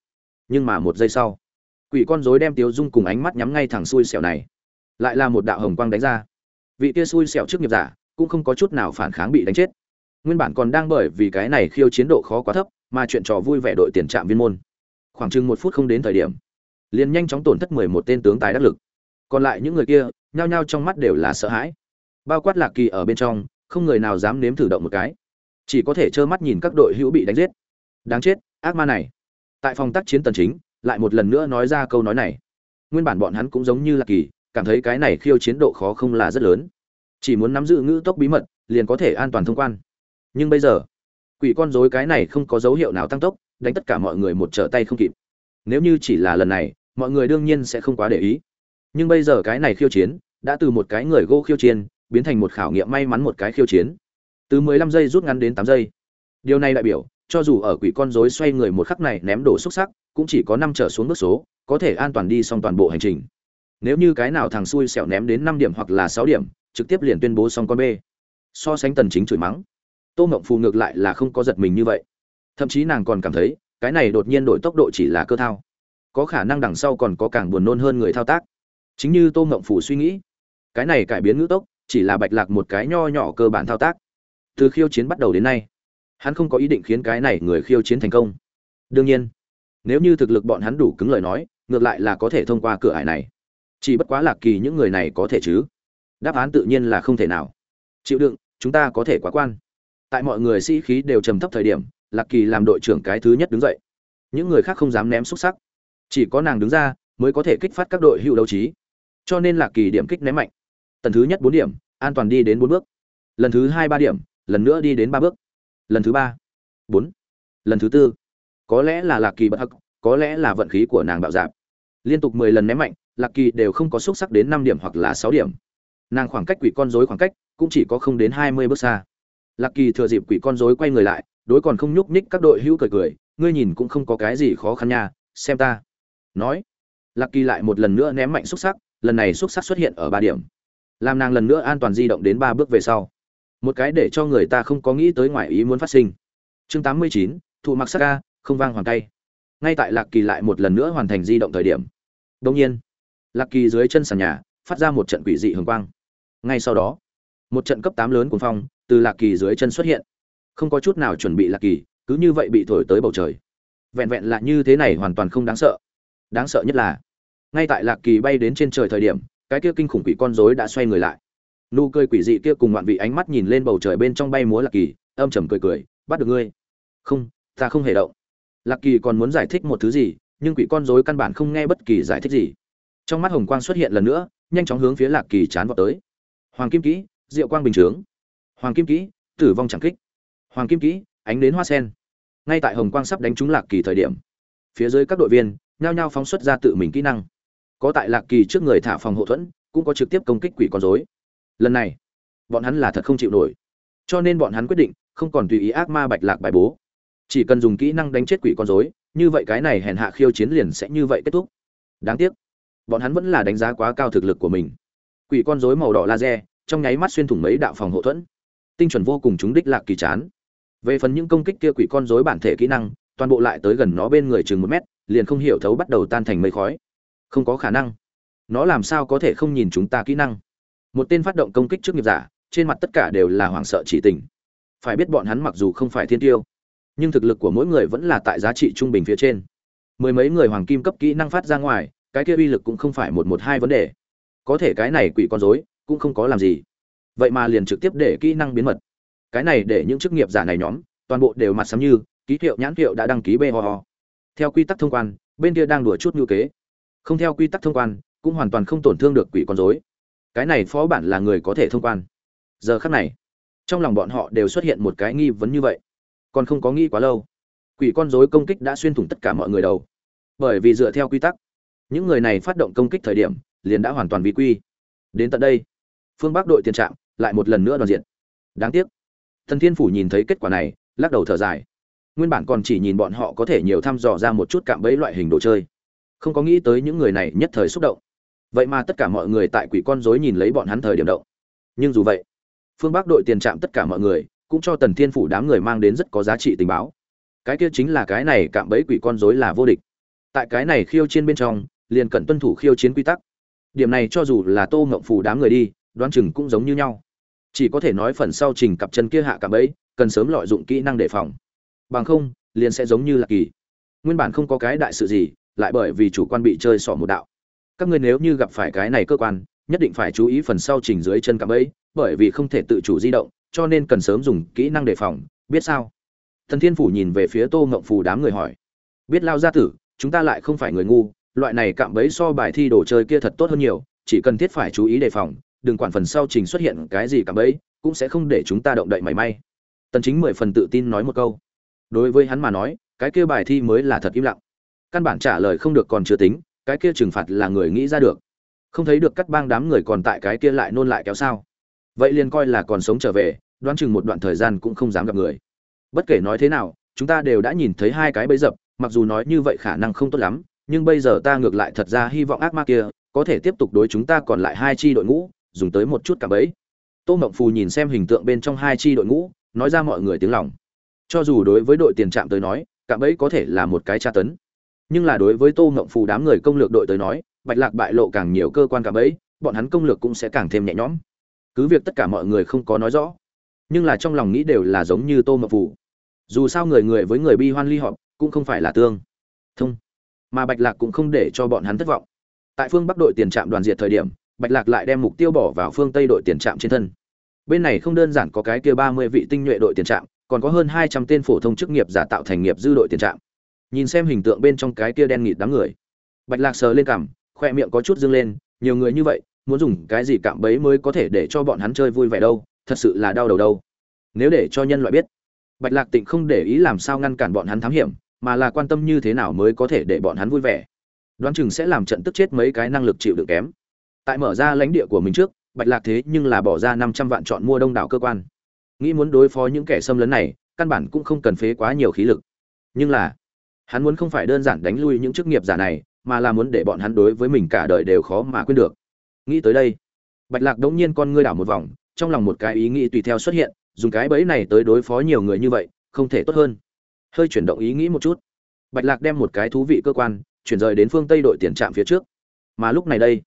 Nhưng mà một giây sau, quỷ con rối đem tiếu dung cùng ánh mắt nhắm ngay thẳng xui xẻo này. Lại là một đạo hồng quang đánh ra. Vị kia xui xẻo trước nghiệp giả cũng không có chút nào phản kháng bị đánh chết. Nguyên bản còn đang bởi vì cái này khiêu chiến độ khó quá thấp mà chuyện trò vui vẻ đội tiền trạm viên môn. Khoảng chừng một phút không đến thời điểm, liền nhanh chóng tổn thất mười một tên tướng tài đắc lực. Còn lại những người kia, nhao nhao trong mắt đều là sợ hãi. Bao quát lạc kỳ ở bên trong, không người nào dám nếm thử động một cái. Chỉ có thể trơ mắt nhìn các đội hữu bị đánh giết. Đáng chết, ác ma này. Tại phòng tác chiến tần chính, lại một lần nữa nói ra câu nói này. Nguyên bản bọn hắn cũng giống như lạc kỳ, cảm thấy cái này khiêu chiến độ khó không là rất lớn. Chỉ muốn nắm giữ ngữ tốc bí mật, liền có thể an toàn thông quan. Nhưng bây giờ quỷ con rối cái này không có dấu hiệu nào tăng tốc, đánh tất cả mọi người một trở tay không kịp. Nếu như chỉ là lần này, mọi người đương nhiên sẽ không quá để ý. Nhưng bây giờ cái này khiêu chiến, đã từ một cái người gô khiêu chiến, biến thành một khảo nghiệm may mắn một cái khiêu chiến. Từ 15 giây rút ngắn đến 8 giây. Điều này đại biểu, cho dù ở quỷ con rối xoay người một khắc này ném đổ xúc sắc, cũng chỉ có năm trở xuống bước số, có thể an toàn đi xong toàn bộ hành trình. Nếu như cái nào thằng xui xẻo ném đến 5 điểm hoặc là 6 điểm, trực tiếp liền tuyên bố xong con b so sánh tần chính chửi mắng tô mộng phù ngược lại là không có giật mình như vậy. Thậm chí nàng còn cảm thấy, cái này đột nhiên đổi tốc độ chỉ là cơ thao. Có khả năng đằng sau còn có càng buồn nôn hơn người thao tác. Chính như tô mộng phù suy nghĩ, cái này cải biến ngữ tốc chỉ là bạch lạc một cái nho nhỏ cơ bản thao tác. Từ khiêu chiến bắt đầu đến nay, hắn không có ý định khiến cái này người khiêu chiến thành công. Đương nhiên, nếu như thực lực bọn hắn đủ cứng lời nói, ngược lại là có thể thông qua cửa ải này. Chỉ bất quá lạc kỳ những người này có thể chứ. Đáp án tự nhiên là không thể nào. Chịu đựng, chúng ta có thể quá quan tại mọi người sĩ khí đều trầm thấp thời điểm, lạc kỳ làm đội trưởng cái thứ nhất đứng dậy. Những người khác không dám ném xúc sắc. Chỉ có nàng đứng ra mới có thể kích phát các đội hữu đấu trí. Cho nên lạc kỳ điểm kích ném mạnh. Tần thứ nhất bốn điểm, an toàn đi đến bốn bước. Lần thứ hai ba điểm, lần nữa đi đến ba bước. Lần thứ ba, bốn. Lần thứ tư, có lẽ là lạc kỳ bất hắc, có lẽ là vận khí của nàng bạo dạp liên tục mười lần ném mạnh, lạc kỳ đều không có xúc sắc đến năm điểm hoặc là sáu điểm. Nàng khoảng cách quỷ con rối khoảng cách cũng chỉ có không đến hai mươi bước xa lạc kỳ thừa dịp quỷ con rối quay người lại, đối còn không nhúc nhích các đội hữu cười cười, ngươi nhìn cũng không có cái gì khó khăn nha, xem ta. Nói, lạc kỳ lại một lần nữa ném mạnh xúc sắc, lần này xúc sắc xuất hiện ở ba điểm. Làm nàng lần nữa an toàn di động đến ba bước về sau. Một cái để cho người ta không có nghĩ tới ngoài ý muốn phát sinh. Chương tám mươi chín, thụ mặc sắc ca, không vang hoàng tay. Ngay tại lạc kỳ lại một lần nữa hoàn thành di động thời điểm đông nhiên, lạc kỳ dưới chân sàn nhà, phát ra một trận quỷ dị hường quang. Ngay sau đó, một trận cấp tám lớn cuồng phong từ lạc kỳ dưới chân xuất hiện. Không có chút nào chuẩn bị lạc kỳ, cứ như vậy bị thổi tới bầu trời. Vẹn vẹn là như thế này hoàn toàn không đáng sợ. Đáng sợ nhất là, ngay tại lạc kỳ bay đến trên trời thời điểm, cái kia kinh khủng quỷ con rối đã xoay người lại. Nụ cười quỷ dị kia cùng ngoạn vị ánh mắt nhìn lên bầu trời bên trong bay múa lạc kỳ, âm trầm cười cười, bắt được ngươi. Không, ta không hề động. Lạc kỳ còn muốn giải thích một thứ gì, nhưng quỷ con rối căn bản không nghe bất kỳ giải thích gì. Trong mắt hồng quang xuất hiện lần nữa, nhanh chóng hướng phía lạc kỳ chán vào tới. Hoàng kim kỹ, diệu quang bình chướng hoàng kim kỹ, tử vong chẳng kích. Hoàng kim kỹ, ánh đến hoa sen. Ngay tại hồng quang sắp đánh trúng lạc kỳ thời điểm, phía dưới các đội viên nhao nhao phóng xuất ra tự mình kỹ năng. Có tại lạc kỳ trước người thả phòng hộ thuẫn, cũng có trực tiếp công kích quỷ con dối lần này, bọn hắn là thật không chịu nổi. Cho nên bọn hắn quyết định không còn tùy ý ác ma bạch lạc bài bố. Chỉ cần dùng kỹ năng đánh chết quỷ con dối như vậy cái này hèn hạ khiêu chiến liền sẽ như vậy kết thúc. Đáng tiếc, bọn hắn vẫn là đánh giá quá cao thực lực của mình. Quỷ con rối màu đỏ laser, trong nháy mắt xuyên thủng mấy đạo phòng hộ thuẫn tinh chuẩn vô cùng chúng đích lạc kỳ chán. Về phần những công kích kia quỷ con rối bản thể kỹ năng, toàn bộ lại tới gần nó bên người chừng một mét, liền không hiểu thấu bắt đầu tan thành mây khói. Không có khả năng. Nó làm sao có thể không nhìn chúng ta kỹ năng? Một tên phát động công kích trước nghiệp giả, trên mặt tất cả đều là hoảng sợ chỉ tình. Phải biết bọn hắn mặc dù không phải thiên tiêu, nhưng thực lực của mỗi người vẫn là tại giá trị trung bình phía trên. Mười mấy người hoàng kim cấp kỹ năng phát ra ngoài, cái kia uy lực cũng không phải một một hai vấn đề. Có thể cái này quỷ con rối cũng không có làm gì vậy mà liền trực tiếp để kỹ năng biến mật. Cái này để những chức nghiệp giả này nhóm, toàn bộ đều mặt sắm như, ký hiệu, nhãn hiệu đã đăng ký bê ho ho. Theo quy tắc thông quan, bên kia đang đùa chút ngữ kế. Không theo quy tắc thông quan, cũng hoàn toàn không tổn thương được quỷ con rối. Cái này phó bản là người có thể thông quan. Giờ khắc này, trong lòng bọn họ đều xuất hiện một cái nghi vấn như vậy. Còn không có nghi quá lâu, quỷ con rối công kích đã xuyên thủng tất cả mọi người đầu. Bởi vì dựa theo quy tắc, những người này phát động công kích thời điểm, liền đã hoàn toàn vi quy. Đến tận đây, phương bắc đội tiền trạm lại một lần nữa đoàn diện. Đáng tiếc. Thần thiên phủ nhìn thấy kết quả này, lắc đầu thở dài. Nguyên bản còn chỉ nhìn bọn họ có thể nhiều thăm dò ra một chút cạm bẫy loại hình đồ chơi. Không có nghĩ tới những người này nhất thời xúc động. Vậy mà tất cả mọi người tại quỷ con rối nhìn lấy bọn hắn thời điểm động. Nhưng dù vậy, phương bắc đội tiền trạm tất cả mọi người cũng cho tần thiên phủ đám người mang đến rất có giá trị tình báo. Cái kia chính là cái này cạm bẫy quỷ con rối là vô địch. Tại cái này khiêu chiến bên trong, liền cần tuân thủ khiêu chiến quy tắc. Điểm này cho dù là tô ngộng phủ đám người đi, đoán chừng cũng giống như nhau chỉ có thể nói phần sau trình cặp chân kia hạ cạm bẫy cần sớm lợi dụng kỹ năng đề phòng. Bằng không, liền sẽ giống như là kỳ. Nguyên bản không có cái đại sự gì, lại bởi vì chủ quan bị chơi xỏ một đạo. Các ngươi nếu như gặp phải cái này cơ quan, nhất định phải chú ý phần sau chỉnh dưới chân cạm bẫy bởi vì không thể tự chủ di động, cho nên cần sớm dùng kỹ năng đề phòng. Biết sao? Thần thiên phủ nhìn về phía tô ngộng phủ đám người hỏi. Biết lao gia tử, chúng ta lại không phải người ngu, loại này cạm bẫy so bài thi đồ chơi kia thật tốt hơn nhiều, chỉ cần thiết phải chú ý đề phòng đừng quản phần sau trình xuất hiện cái gì cả bấy, cũng sẽ không để chúng ta động đậy mảy may. Tần chính mười phần tự tin nói một câu. Đối với hắn mà nói cái kia bài thi mới là thật im lặng. Căn bản trả lời không được còn chưa tính cái kia trừng phạt là người nghĩ ra được. Không thấy được cắt bang đám người còn tại cái kia lại nôn lại kéo sao. Vậy liền coi là còn sống trở về đoán chừng một đoạn thời gian cũng không dám gặp người. Bất kể nói thế nào chúng ta đều đã nhìn thấy hai cái bẫy dập mặc dù nói như vậy khả năng không tốt lắm nhưng bây giờ ta ngược lại thật ra hy vọng ác ma kia có thể tiếp tục đối chúng ta còn lại hai chi đội ngũ dùng tới một chút cả bẫy. Tô mộng phù nhìn xem hình tượng bên trong hai chi đội ngũ, nói ra mọi người tiếng lòng. Cho dù đối với đội tiền trạm tới nói, cả bẫy có thể là một cái tra tấn. Nhưng là đối với tô mộng phù đám người công lược đội tới nói, bạch lạc bại lộ càng nhiều cơ quan cả bẫy, bọn hắn công lược cũng sẽ càng thêm nhẹ nhõm. Cứ việc tất cả mọi người không có nói rõ, nhưng là trong lòng nghĩ đều là giống như tô mộng phù. Dù sao người người với người bi hoan ly họp cũng không phải là tương thông, mà bạch lạc cũng không để cho bọn hắn thất vọng. Tại phương bắc đội tiền trạm đoàn diệt thời điểm bạch lạc lại đem mục tiêu bỏ vào phương tây đội tiền trạm trên thân. Bên này không đơn giản có cái kia ba mươi vị tinh nhuệ đội tiền trạm, còn có hơn hai trăm tên phổ thông chức nghiệp giả tạo thành nghiệp dư đội tiền trạm. Nhìn xem hình tượng bên trong cái kia đen nghịt đám người, bạch lạc sờ lên cằm khóe miệng có chút dương lên, nhiều người như vậy, muốn dùng cái gì cạm bẫy mới có thể để cho bọn hắn chơi vui vẻ đâu, thật sự là đau đầu đâu. Nếu để cho nhân loại biết, bạch lạc tịnh không để ý làm sao ngăn cản bọn hắn thám hiểm, mà là quan tâm như thế nào mới có thể để bọn hắn vui vẻ. Đoán chừng sẽ làm trận tức chết mấy cái năng lực chịu đựng kém tại mở ra lãnh địa của mình trước, bạch lạc thế nhưng là bỏ ra năm trăm vạn chọn mua đông đảo cơ quan. Nghĩ muốn đối phó những kẻ xâm lấn này, căn bản cũng không cần phế quá nhiều khí lực. Nhưng là, hắn muốn không phải đơn giản đánh lui những chức nghiệp giả này, mà là muốn để bọn hắn đối với mình cả đời đều khó mà quên được. Nghĩ tới đây, bạch lạc đống nhiên con ngươi đảo một vòng, trong lòng một cái ý nghĩ tùy theo xuất hiện, dùng cái bẫy này tới đối phó nhiều người như vậy, không thể tốt hơn. Hơi chuyển động ý nghĩ một chút, bạch lạc đem một cái thú vị cơ quan, chuyển rời đến phương tây đội tiền trạm phía trước. Mà lúc này đây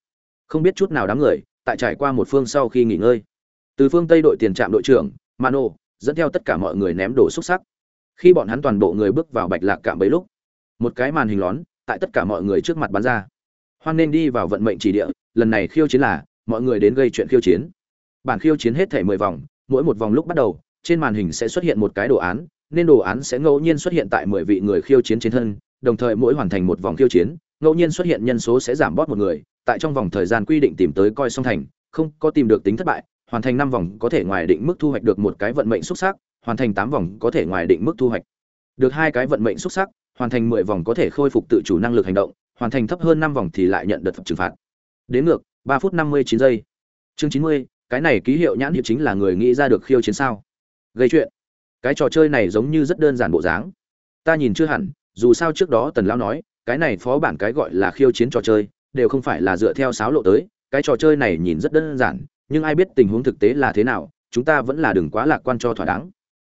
không biết chút nào đám người, tại trải qua một phương sau khi nghỉ ngơi. Từ phương tây đội tiền trạm đội trưởng, mano, dẫn theo tất cả mọi người ném đổ xúc sắc. Khi bọn hắn toàn bộ người bước vào bạch lạc cạm bấy lúc, một cái màn hình lón tại tất cả mọi người trước mặt bắn ra. Hoan nên đi vào vận mệnh chỉ địa, lần này khiêu chiến là, mọi người đến gây chuyện khiêu chiến. Bản khiêu chiến hết thể mười vòng, mỗi một vòng lúc bắt đầu, trên màn hình sẽ xuất hiện một cái đồ án, nên đồ án sẽ ngẫu nhiên xuất hiện tại mười vị người khiêu chiến trên thân đồng thời mỗi hoàn thành một vòng khiêu chiến, ngẫu nhiên xuất hiện nhân số sẽ giảm bót một người, tại trong vòng thời gian quy định tìm tới coi song thành, không có tìm được tính thất bại, hoàn thành năm vòng có thể ngoài định mức thu hoạch được một cái vận mệnh xuất sắc, hoàn thành tám vòng có thể ngoài định mức thu hoạch được hai cái vận mệnh xuất sắc, hoàn thành mười vòng có thể khôi phục tự chủ năng lực hành động, hoàn thành thấp hơn năm vòng thì lại nhận đợt trừng phạt. Đến ngược, ba phút năm mươi chín giây. Chương chín mươi, cái này ký hiệu nhãn hiệu chính là người nghĩ ra được khiêu chiến sao? Gây chuyện. Cái trò chơi này giống như rất đơn giản bộ dáng. Ta nhìn chưa hẳn dù sao trước đó tần lão nói, cái này phó bản cái gọi là khiêu chiến trò chơi, đều không phải là dựa theo sáo lộ tới, cái trò chơi này nhìn rất đơn giản, nhưng ai biết tình huống thực tế là thế nào, chúng ta vẫn là đừng quá lạc quan cho thỏa đáng.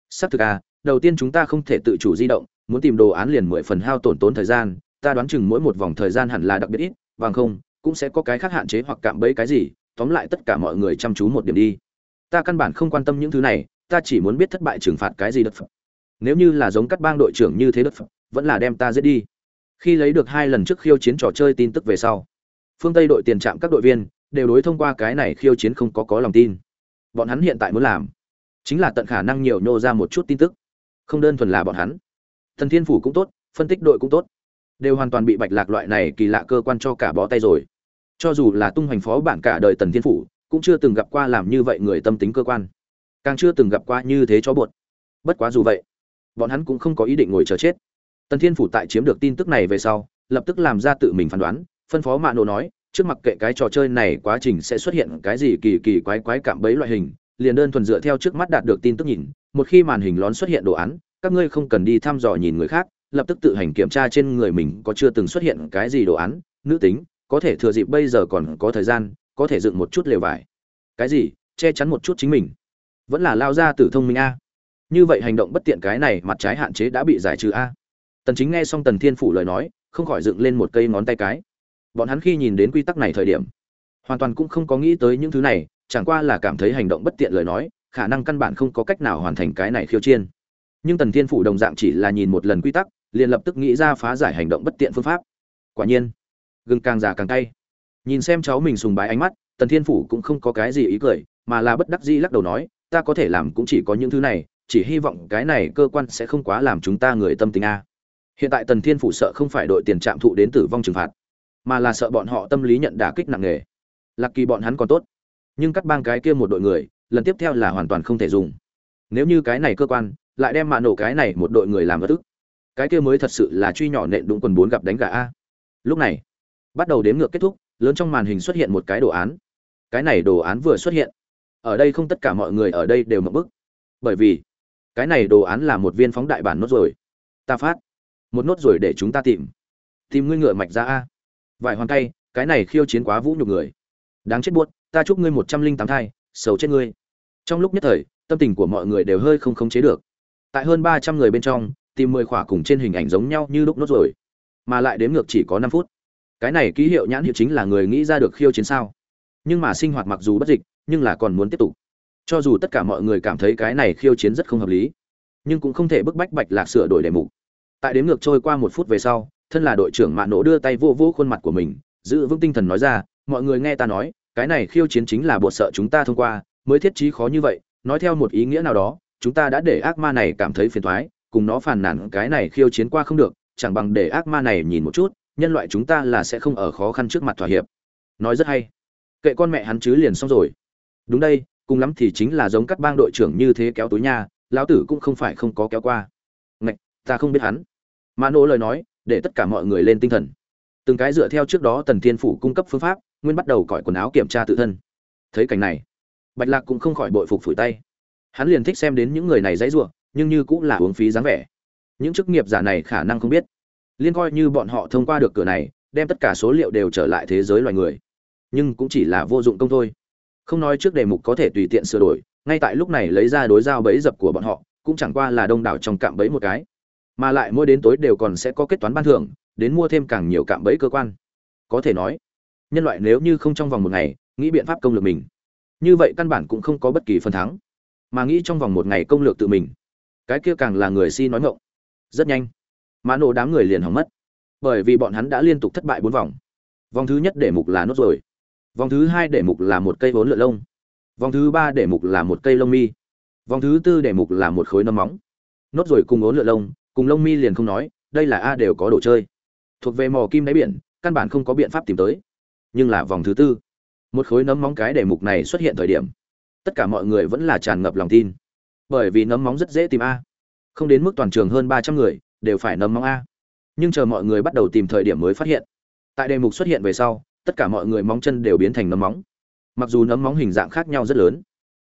Xác thực à đầu tiên chúng ta không thể tự chủ di động, muốn tìm đồ án liền mười phần hao tổn tốn thời gian, ta đoán chừng mỗi một vòng thời gian hẳn là đặc biệt ít, bằng không, cũng sẽ có cái khác hạn chế hoặc cạm bẫy cái gì, tóm lại tất cả mọi người chăm chú một điểm đi. Ta căn bản không quan tâm những thứ này, ta chỉ muốn biết thất bại trừng phạt cái gì đất phật. Nếu như là giống các bang đội trưởng như thế đất phật vẫn là đem ta giết đi. Khi lấy được hai lần trước khiêu chiến trò chơi tin tức về sau, phương tây đội tiền trạm các đội viên đều đối thông qua cái này khiêu chiến không có có lòng tin. Bọn hắn hiện tại muốn làm chính là tận khả năng nhiều nhô ra một chút tin tức. Không đơn thuần là bọn hắn. Thần thiên phủ cũng tốt, phân tích đội cũng tốt, đều hoàn toàn bị bạch lạc loại này kỳ lạ cơ quan cho cả bó tay rồi. Cho dù là tung hoành phó bản cả đời tần thiên phủ, cũng chưa từng gặp qua làm như vậy người tâm tính cơ quan. Càng chưa từng gặp qua như thế cho buột bất quá dù vậy, bọn hắn cũng không có ý định ngồi chờ chết tần thiên phủ tại chiếm được tin tức này về sau, lập tức làm ra tự mình phán đoán, phân phó mạ nổ nói, trước mặt kệ cái trò chơi này quá trình sẽ xuất hiện cái gì kỳ kỳ quái quái cảm bấy loại hình, liền đơn thuần dựa theo trước mắt đạt được tin tức nhìn, một khi màn hình lón xuất hiện đồ án, các ngươi không cần đi thăm dò nhìn người khác, lập tức tự hành kiểm tra trên người mình có chưa từng xuất hiện cái gì đồ án, nữ tính, có thể thừa dịp bây giờ còn có thời gian, có thể dựng một chút lều vải. Cái gì? Che chắn một chút chính mình. Vẫn là lao ra tử thông minh a. Như vậy hành động bất tiện cái này mặt trái hạn chế đã bị giải trừ a tần chính nghe xong tần thiên phủ lời nói, không khỏi dựng lên một cây ngón tay cái. Bọn hắn khi nhìn đến quy tắc này thời điểm, hoàn toàn cũng không có nghĩ tới những thứ này, chẳng qua là cảm thấy hành động bất tiện lời nói, khả năng căn bản không có cách nào hoàn thành cái này khiêu chiên nhưng tần thiên phủ đồng dạng chỉ là nhìn một lần quy tắc, liền lập tức nghĩ ra phá giải hành động bất tiện phương pháp. Quả nhiên, gừng càng già càng cay. Nhìn xem cháu mình sùng bái ánh mắt, tần thiên phủ cũng không có cái gì ý cười, mà là bất đắc dĩ lắc đầu nói, ta có thể làm cũng chỉ có những thứ này, chỉ hy vọng cái này cơ quan sẽ không quá làm chúng ta người tâm tình a hiện tại tần thiên phủ sợ không phải đội tiền trạm thụ đến tử vong trừng phạt, mà là sợ bọn họ tâm lý nhận đả kích nặng nề. Lạc kỳ bọn hắn còn tốt, nhưng cắt bang cái kia một đội người, lần tiếp theo là hoàn toàn không thể dùng. Nếu như cái này cơ quan, lại đem mạ nổ cái này một đội người làm bất ức cái kia mới thật sự là truy nhỏ nện đụng quần bốn gặp đánh gà a. Lúc này, bắt đầu đếm ngược kết thúc, lớn trong màn hình xuất hiện một cái đồ án. Cái này đồ án vừa xuất hiện, ở đây không tất cả mọi người ở đây đều mập bức. Bởi vì, cái này đồ án là một viên phóng đại bản nốt rồi. Ta phát một nốt rồi để chúng ta tìm. Tìm ngươi ngựa mạch ra a. Vài hoàn tay cái này khiêu chiến quá vũ nhục người. Đáng chết buốt, ta chúc ngươi một trăm linh tám thai, sầu chết ngươi. Trong lúc nhất thời, tâm tình của mọi người đều hơi không khống chế được. Tại hơn ba trăm người bên trong, tìm mười khỏa cùng trên hình ảnh giống nhau như lúc nốt rồi. Mà lại đếm ngược chỉ có năm phút. Cái này ký hiệu nhãn hiệu chính là người nghĩ ra được khiêu chiến sao. Nhưng mà sinh hoạt mặc dù bất dịch, nhưng là còn muốn tiếp tục. Cho dù tất cả mọi người cảm thấy cái này khiêu chiến rất không hợp lý, nhưng cũng không thể bức bách bạch lạc sửa đổi đề mục tại đếm ngược trôi qua một phút về sau, thân là đội trưởng mạ nổ đưa tay vô vô khuôn mặt của mình, giữ vững tinh thần nói ra, mọi người nghe ta nói, cái này khiêu chiến chính là bột sợ chúng ta thông qua, mới thiết trí khó như vậy, nói theo một ý nghĩa nào đó, chúng ta đã để ác ma này cảm thấy phiền thoái cùng nó phàn nàn cái này khiêu chiến qua không được, chẳng bằng để ác ma này nhìn một chút, nhân loại chúng ta là sẽ không ở khó khăn trước mặt thỏa hiệp. Nói rất hay. Kệ con mẹ hắn chứ liền xong rồi. Đúng đây, cùng lắm thì chính là giống các bang đội trưởng như thế kéo túi nha, lão tử cũng không phải không có kéo qua. Ngạch, ta không biết hắn mã nỗ lời nói, để tất cả mọi người lên tinh thần. Từng cái dựa theo trước đó tần thiên phủ cung cấp phương pháp, nguyên bắt đầu cởi quần áo kiểm tra tự thân. Thấy cảnh này, bạch lạc cũng không khỏi bội phục phủi tay. Hắn liền thích xem đến những người này dãy ruộng nhưng như cũng là uống phí dáng vẻ. Những chức nghiệp giả này khả năng không biết. Liên coi như bọn họ thông qua được cửa này, đem tất cả số liệu đều trở lại thế giới loài người. Nhưng cũng chỉ là vô dụng công thôi. Không nói trước đề mục có thể tùy tiện sửa đổi, ngay tại lúc này lấy ra đối giao bẫy dập của bọn họ, cũng chẳng qua là đông đảo trong cạm bẫy một cái mà lại mỗi đến tối đều còn sẽ có kết toán ban thưởng, đến mua thêm càng nhiều cạm bẫy cơ quan. Có thể nói, nhân loại nếu như không trong vòng một ngày nghĩ biện pháp công lược mình, như vậy căn bản cũng không có bất kỳ phần thắng. Mà nghĩ trong vòng một ngày công lược tự mình, cái kia càng là người si nói ngộng rất nhanh mã nổ đám người liền hỏng mất. Bởi vì bọn hắn đã liên tục thất bại bốn vòng. Vòng thứ nhất để mục là nốt rồi vòng thứ hai để mục là một cây vốn lượn lông. Vòng thứ ba để mục là một cây lông mi. Vòng thứ tư để mục là một khối nấm móng. Nốt rồi cùng ốn lượn lông cùng lông mi liền không nói, đây là a đều có đồ chơi. Thuộc về mò kim đáy biển, căn bản không có biện pháp tìm tới. Nhưng là vòng thứ tư. Một khối nấm móng cái đề mục này xuất hiện thời điểm. Tất cả mọi người vẫn là tràn ngập lòng tin. Bởi vì nấm móng rất dễ tìm a. Không đến mức toàn trường hơn ba trăm người, đều phải nấm móng a. Nhưng chờ mọi người bắt đầu tìm thời điểm mới phát hiện. Tại đề mục xuất hiện về sau, tất cả mọi người móng chân đều biến thành nấm móng. Mặc dù nấm móng hình dạng khác nhau rất lớn,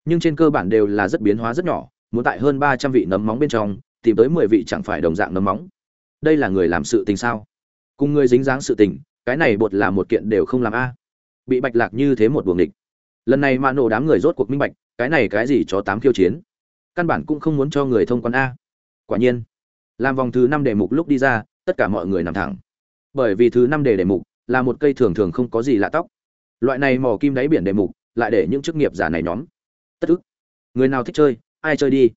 nhưng trên cơ bản đều là rất biến hóa rất nhỏ, muốn tại hơn ba trăm vị nấm móng bên trong tìm tới mười vị chẳng phải đồng dạng nấm móng. Đây là người làm sự tình sao? Cùng người dính dáng sự tình, cái này bột là một kiện đều không làm a. Bị bạch lạc như thế một buồng địch lần này mà nổ đám người rốt cuộc minh bạch, cái này cái gì cho tám khiêu chiến? Căn bản cũng không muốn cho người thông quan a. Quả nhiên, làm vòng thứ năm đề mục lúc đi ra, tất cả mọi người nằm thẳng. Bởi vì thứ năm đề đề mục là một cây thường thường không có gì lạ tóc. Loại này mò kim đáy biển đề mục lại để những chức nghiệp giả này nhóm. Tất ức. Người nào thích chơi, ai chơi đi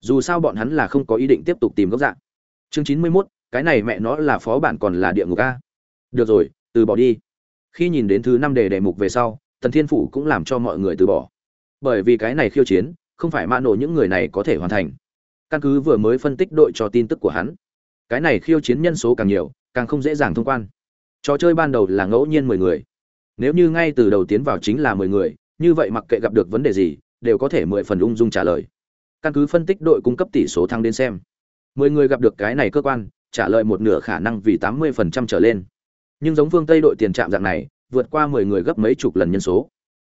dù sao bọn hắn là không có ý định tiếp tục tìm gốc dạng chương chín mươi mốt, cái này mẹ nó là phó bản còn là địa ngục a? Được rồi, từ bỏ đi. Khi nhìn đến thứ năm đề đề mục về sau tần thiên phủ cũng làm cho mọi người từ bỏ. Bởi vì cái này khiêu chiến, không phải mã nổ những người này có thể hoàn thành. Căn cứ vừa mới phân tích đội cho tin tức của hắn, cái này khiêu chiến nhân số càng nhiều, càng không dễ dàng thông quan. Trò chơi ban đầu là ngẫu nhiên mười người. Nếu như ngay từ đầu tiến vào chính là mười người, như vậy mặc kệ gặp được vấn đề gì, đều có thể mười phần ung dung trả lời căn cứ phân tích đội cung cấp tỷ số thăng đến xem. Mười người gặp được cái này cơ quan, trả lời một nửa khả năng vì tám mươi phần trăm trở lên. Nhưng giống phương tây đội tiền trạm dạng này, vượt qua mười người gấp mấy chục lần nhân số.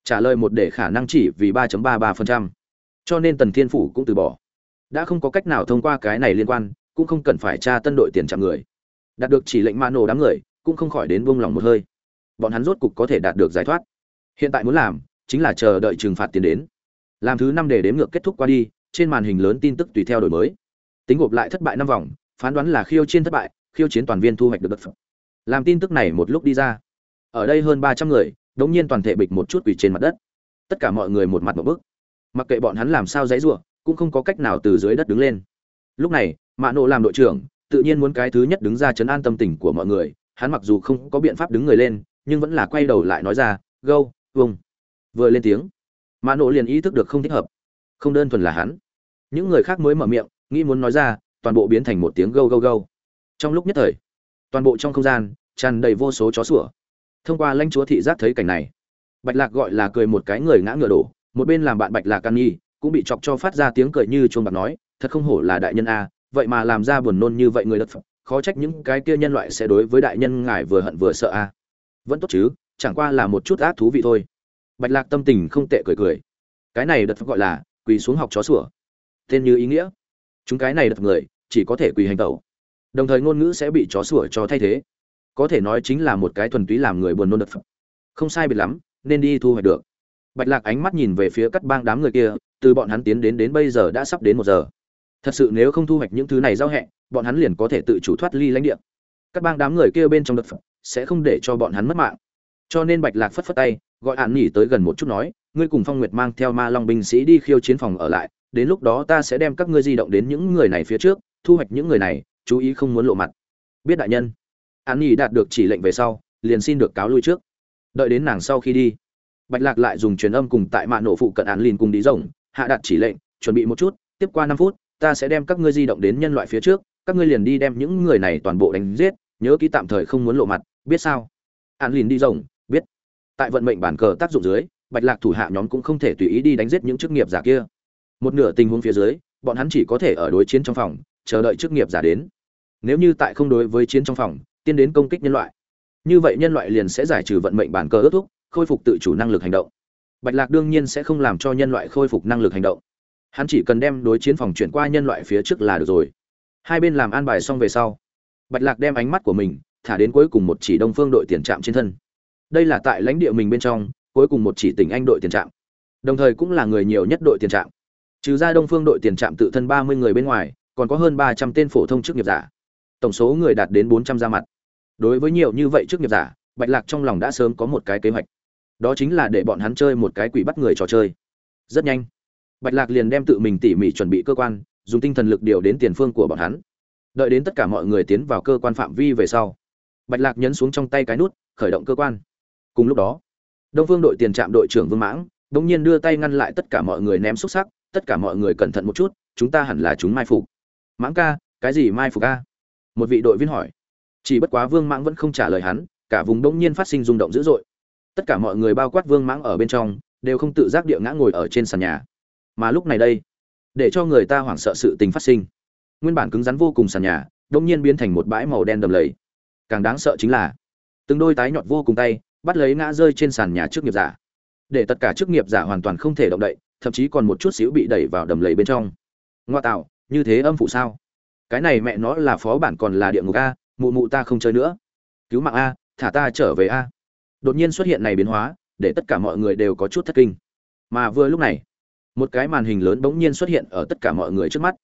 Trả lời một để khả năng chỉ vì ba ba ba phần trăm. Cho nên tần thiên phủ cũng từ bỏ. Đã không có cách nào thông qua cái này liên quan, cũng không cần phải tra tân đội tiền trạm người. Đạt được chỉ lệnh ma nổ đám người, cũng không khỏi đến buông lòng một hơi. Bọn hắn rốt cục có thể đạt được giải thoát. Hiện tại muốn làm, chính là chờ đợi trừng phạt tiến đến. Làm thứ năm để đếm ngược kết thúc qua đi trên màn hình lớn tin tức tùy theo đổi mới. Tính gộp lại thất bại năm vòng, phán đoán là khiêu chiến thất bại, khiêu chiến toàn viên thu hoạch được đất phẩm làm tin tức này một lúc đi ra. Ở đây hơn ba trăm người, đống nhiên toàn thể bịch một chút quỳ trên mặt đất. Tất cả mọi người một mặt một bước mặc kệ bọn hắn làm sao giãy giụa cũng không có cách nào từ dưới đất đứng lên. Lúc này mã nộ làm đội trưởng, tự nhiên muốn cái thứ nhất đứng ra chấn an tâm tình của mọi người. Hắn mặc dù không có biện pháp đứng người lên, nhưng vẫn là quay đầu lại nói ra, gâu vùng." vừa lên tiếng mã nộ liền ý thức được không thích hợp không đơn thuần là hắn. Những người khác mới mở miệng, nghĩ muốn nói ra, toàn bộ biến thành một tiếng gâu gâu gâu. Trong lúc nhất thời, toàn bộ trong không gian, tràn đầy vô số chó sủa. Thông qua lãnh chúa thị giác thấy cảnh này, bạch lạc gọi là cười một cái người ngã ngựa đổ, một bên làm bạn bạch lạc can nhi, cũng bị chọc cho phát ra tiếng cười như chuông bạc nói, thật không hổ là đại nhân a, vậy mà làm ra buồn nôn như vậy người đất phật, khó trách những cái kia nhân loại sẽ đối với đại nhân ngài vừa hận vừa sợ a. Vẫn tốt chứ, chẳng qua là một chút ác thú vị thôi. Bạch lạc tâm tình không tệ cười cười. Cái này đợt gọi là quỳ xuống học chó sủa. Tên như ý nghĩa. Chúng cái này đập người, chỉ có thể quỳ hành tẩu. Đồng thời ngôn ngữ sẽ bị chó sủa cho thay thế. Có thể nói chính là một cái thuần túy làm người buồn nôn đập. phật không sai biệt lắm, nên đi thu hoạch được. Bạch lạc ánh mắt nhìn về phía cắt bang đám người kia, từ bọn hắn tiến đến đến bây giờ đã sắp đến một giờ. Thật sự nếu không thu hoạch những thứ này giao hẹ, bọn hắn liền có thể tự chủ thoát ly lãnh địa. Các bang đám người kia bên trong đập phật sẽ không để cho bọn hắn mất mạng. Cho nên bạch lạc phất phất tay, gọi hạn nghỉ tới gần một chút nói ngươi cùng phong nguyệt mang theo ma long binh sĩ đi khiêu chiến phòng ở lại, đến lúc đó ta sẽ đem các ngươi di động đến những người này phía trước, thu hoạch những người này, chú ý không muốn lộ mặt. Biết đại nhân. An Nhi đạt được chỉ lệnh về sau, liền xin được cáo lui trước. Đợi đến nàng sau khi đi, bạch lạc lại dùng truyền âm cùng tại mạ nổ phụ cận án liền cùng đi rồng, hạ đặt chỉ lệnh, chuẩn bị một chút, tiếp qua năm phút, ta sẽ đem các ngươi di động đến nhân loại phía trước, các ngươi liền đi đem những người này toàn bộ đánh giết, nhớ kỹ tạm thời không muốn lộ mặt, biết sao? An liền đi rồng, biết. Tại vận mệnh bản cờ tác dụng dưới bạch lạc thủ hạ nhóm cũng không thể tùy ý đi đánh giết những chức nghiệp giả kia. Một nửa tình huống phía dưới, bọn hắn chỉ có thể ở đối chiến trong phòng, chờ đợi chức nghiệp giả đến. Nếu như tại không đối với chiến trong phòng, tiên đến công kích nhân loại. Như vậy nhân loại liền sẽ giải trừ vận mệnh bản cơ ước thúc, khôi phục tự chủ năng lực hành động. Bạch lạc đương nhiên sẽ không làm cho nhân loại khôi phục năng lực hành động. Hắn chỉ cần đem đối chiến phòng chuyển qua nhân loại phía trước là được rồi. Hai bên làm an bài xong về sau, bạch lạc đem ánh mắt của mình thả đến cuối cùng một chỉ đông phương đội tiền trạm trên thân. Đây là tại lãnh địa mình bên trong cuối cùng một chỉ tỉnh anh đội tiền trạm. Đồng thời cũng là người nhiều nhất đội tiền trạm. Trừ ra đông phương đội tiền trạm tự thân ba mươi người bên ngoài, còn có hơn ba trăm tên phổ thông chức nghiệp giả. Tổng số người đạt đến bốn trăm ra mặt. Đối với nhiều như vậy chức nghiệp giả, bạch lạc trong lòng đã sớm có một cái kế hoạch. Đó chính là để bọn hắn chơi một cái quỷ bắt người trò chơi. Rất nhanh, bạch lạc liền đem tự mình tỉ mỉ chuẩn bị cơ quan, dùng tinh thần lực điều đến tiền phương của bọn hắn. Đợi đến tất cả mọi người tiến vào cơ quan phạm vi về sau, bạch lạc nhấn xuống trong tay cái nút, khởi động cơ quan. Cùng lúc đó đông phương đội tiền trạm đội trưởng vương mãng, bỗng nhiên đưa tay ngăn lại tất cả mọi người ném xúc sắc, tất cả mọi người cẩn thận một chút, chúng ta hẳn là chúng mai phục. Mãng ca, cái gì mai phục a? một vị đội viên hỏi. Chỉ bất quá vương mãng vẫn không trả lời hắn, cả vùng đông nhiên phát sinh rung động dữ dội. Tất cả mọi người bao quát vương mãng ở bên trong, đều không tự giác địa ngã ngồi ở trên sàn nhà. Mà lúc này đây, để cho người ta hoảng sợ sự tình phát sinh. Nguyên bản cứng rắn vô cùng sàn nhà đông nhiên biến thành một bãi màu đen đầm lầy. Càng đáng sợ chính là, từng đôi tái nhọn vô cùng tay bắt lấy ngã rơi trên sàn nhà trước nghiệp giả. Để tất cả chức nghiệp giả hoàn toàn không thể động đậy, thậm chí còn một chút xíu bị đẩy vào đầm lầy bên trong. Ngoa tạo, như thế âm phụ sao? Cái này mẹ nó là phó bản còn là địa ngục a, mụ mụ ta không chơi nữa. Cứu mạng a, thả ta trở về a. Đột nhiên xuất hiện này biến hóa, để tất cả mọi người đều có chút thất kinh. Mà vừa lúc này, một cái màn hình lớn bỗng nhiên xuất hiện ở tất cả mọi người trước mắt.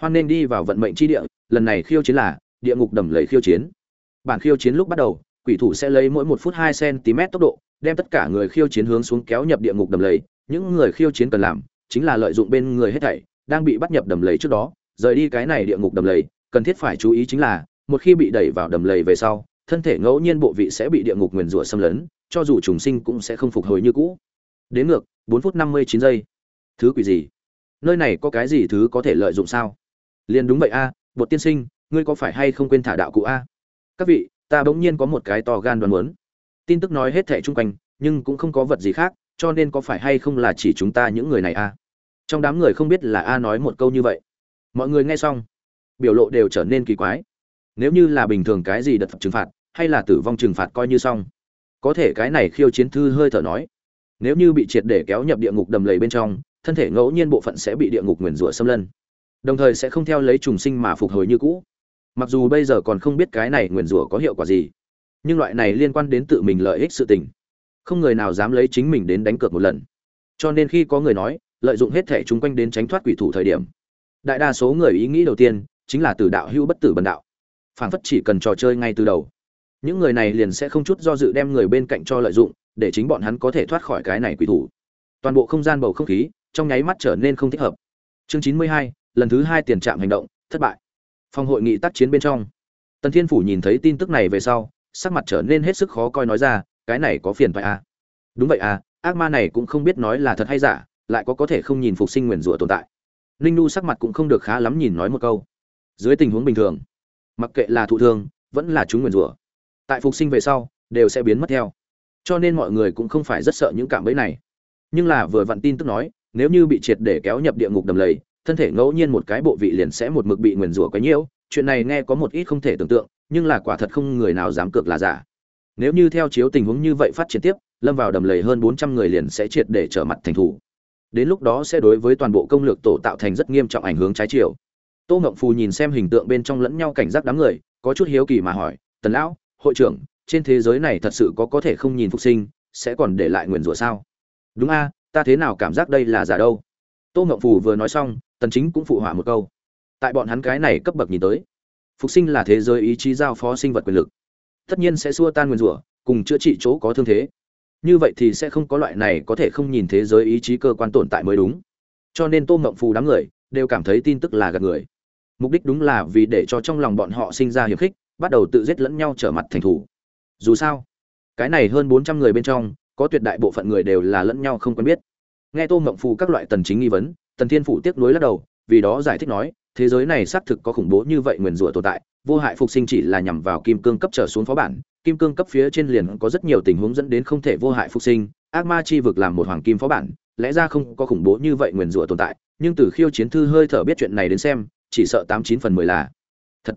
Hoan nên đi vào vận mệnh chi địa, lần này khiêu chiến là địa ngục đầm lầy khiêu chiến. Bản khiêu chiến lúc bắt đầu quỷ thủ sẽ lấy mỗi một phút hai cm tốc độ đem tất cả người khiêu chiến hướng xuống kéo nhập địa ngục đầm lầy. Những người khiêu chiến cần làm chính là lợi dụng bên người hết thảy đang bị bắt nhập đầm lầy trước đó. Rời đi cái này địa ngục đầm lầy cần thiết phải chú ý chính là một khi bị đẩy vào đầm lầy về sau thân thể ngẫu nhiên bộ vị sẽ bị địa ngục nguyền rủa xâm lấn cho dù trùng sinh cũng sẽ không phục hồi như cũ. Đến ngược bốn phút năm mươi chín giây. Thứ quỷ gì? Nơi này có cái gì thứ có thể lợi dụng sao? Liền đúng vậy a à, bột tiên sinh ngươi có phải hay không quên thả đạo cụ a? Các vị ta bỗng nhiên có một cái to gan đoán muốn. Tin tức nói hết thẻ chung quanh, nhưng cũng không có vật gì khác, cho nên có phải hay không là chỉ chúng ta những người này a trong đám người không biết là a nói một câu như vậy. Mọi người nghe xong, biểu lộ đều trở nên kỳ quái. Nếu như là bình thường cái gì đợt trừng phạt, hay là tử vong trừng phạt coi như xong. Có thể cái này khiêu chiến thư hơi thở nói. Nếu như bị triệt để kéo nhập địa ngục đầm lầy bên trong, thân thể ngẫu nhiên bộ phận sẽ bị địa ngục nguyền rủa xâm lân đồng thời sẽ không theo lấy trùng sinh mà phục hồi như cũ mặc dù bây giờ còn không biết cái này nguyền rủa có hiệu quả gì, nhưng loại này liên quan đến tự mình lợi ích sự tình, không người nào dám lấy chính mình đến đánh cược một lần. Cho nên khi có người nói, lợi dụng hết thể chung quanh đến tránh thoát quỷ thủ thời điểm, đại đa số người ý nghĩ đầu tiên chính là từ đạo hữu bất tử bần đạo, phảng phất chỉ cần trò chơi ngay từ đầu. Những người này liền sẽ không chút do dự đem người bên cạnh cho lợi dụng, để chính bọn hắn có thể thoát khỏi cái này quỷ thủ. Toàn bộ không gian bầu không khí trong nháy mắt trở nên không thích hợp. Chương chín mươi hai, lần thứ hai tiền trạm hành động, thất bại phòng hội nghị tác chiến bên trong. Tần thiên phủ nhìn thấy tin tức này về sau, sắc mặt trở nên hết sức khó coi nói ra, cái này có phiền phải à? Đúng vậy à ác ma này cũng không biết nói là thật hay giả, lại có có thể không nhìn phục sinh nguyền rủa tồn tại. Ninh nu sắc mặt cũng không được khá lắm nhìn nói một câu. Dưới tình huống bình thường, mặc kệ là thụ thương, vẫn là chúng nguyền rủa, tại phục sinh về sau, đều sẽ biến mất theo. Cho nên mọi người cũng không phải rất sợ những cảm bẫy này. Nhưng là vừa vặn tin tức nói, nếu như bị triệt để kéo nhập địa ngục đầm lầy thân thể ngẫu nhiên một cái bộ vị liền sẽ một mực bị nguyền rủa quấy nhiễu. Chuyện này nghe có một ít không thể tưởng tượng, nhưng là quả thật không người nào dám cược là giả. Nếu như theo chiếu tình huống như vậy phát triển tiếp, lâm vào đầm lầy hơn bốn trăm người liền sẽ triệt để trở mặt thành thủ. Đến lúc đó sẽ đối với toàn bộ công lược tổ tạo thành rất nghiêm trọng ảnh hưởng trái chiều. Tô ngộng phù nhìn xem hình tượng bên trong lẫn nhau cảnh giác đám người, có chút hiếu kỳ mà hỏi, tần lão, hội trưởng, trên thế giới này thật sự có có thể không nhìn phục sinh, sẽ còn để lại nguyền rủa sao? Đúng a, ta thế nào cảm giác đây là giả đâu? Tô ngộng phù vừa nói xong tần chính cũng phụ họa một câu. Tại bọn hắn cái này cấp bậc nhìn tới, phục sinh là thế giới ý chí giao phó sinh vật quyền lực. Tất nhiên sẽ xua tan nguyên rủa, cùng chữa trị chỗ có thương thế. Như vậy thì sẽ không có loại này có thể không nhìn thế giới ý chí cơ quan tồn tại mới đúng. Cho nên tô mộng phù đám người đều cảm thấy tin tức là gạt người. Mục đích đúng là vì để cho trong lòng bọn họ sinh ra hiệp khích, bắt đầu tự giết lẫn nhau trở mặt thành thủ. Dù sao, cái này hơn 400 người bên trong, có tuyệt đại bộ phận người đều là lẫn nhau không quen biết. Nghe tô mộng phù các loại tần chính nghi vấn tần thiên phủ tiếc nuối lắc đầu, vì đó giải thích nói, thế giới này xác thực có khủng bố như vậy nguyền rủa tồn tại, vô hại phục sinh chỉ là nhằm vào kim cương cấp trở xuống phó bản, kim cương cấp phía trên liền có rất nhiều tình huống dẫn đến không thể vô hại phục sinh, ác ma chi vực làm một hoàng kim phó bản, lẽ ra không có khủng bố như vậy nguyền rủa tồn tại, nhưng từ khiêu chiến thư hơi thở biết chuyện này đến xem, chỉ sợ tám chín phần mười là thật.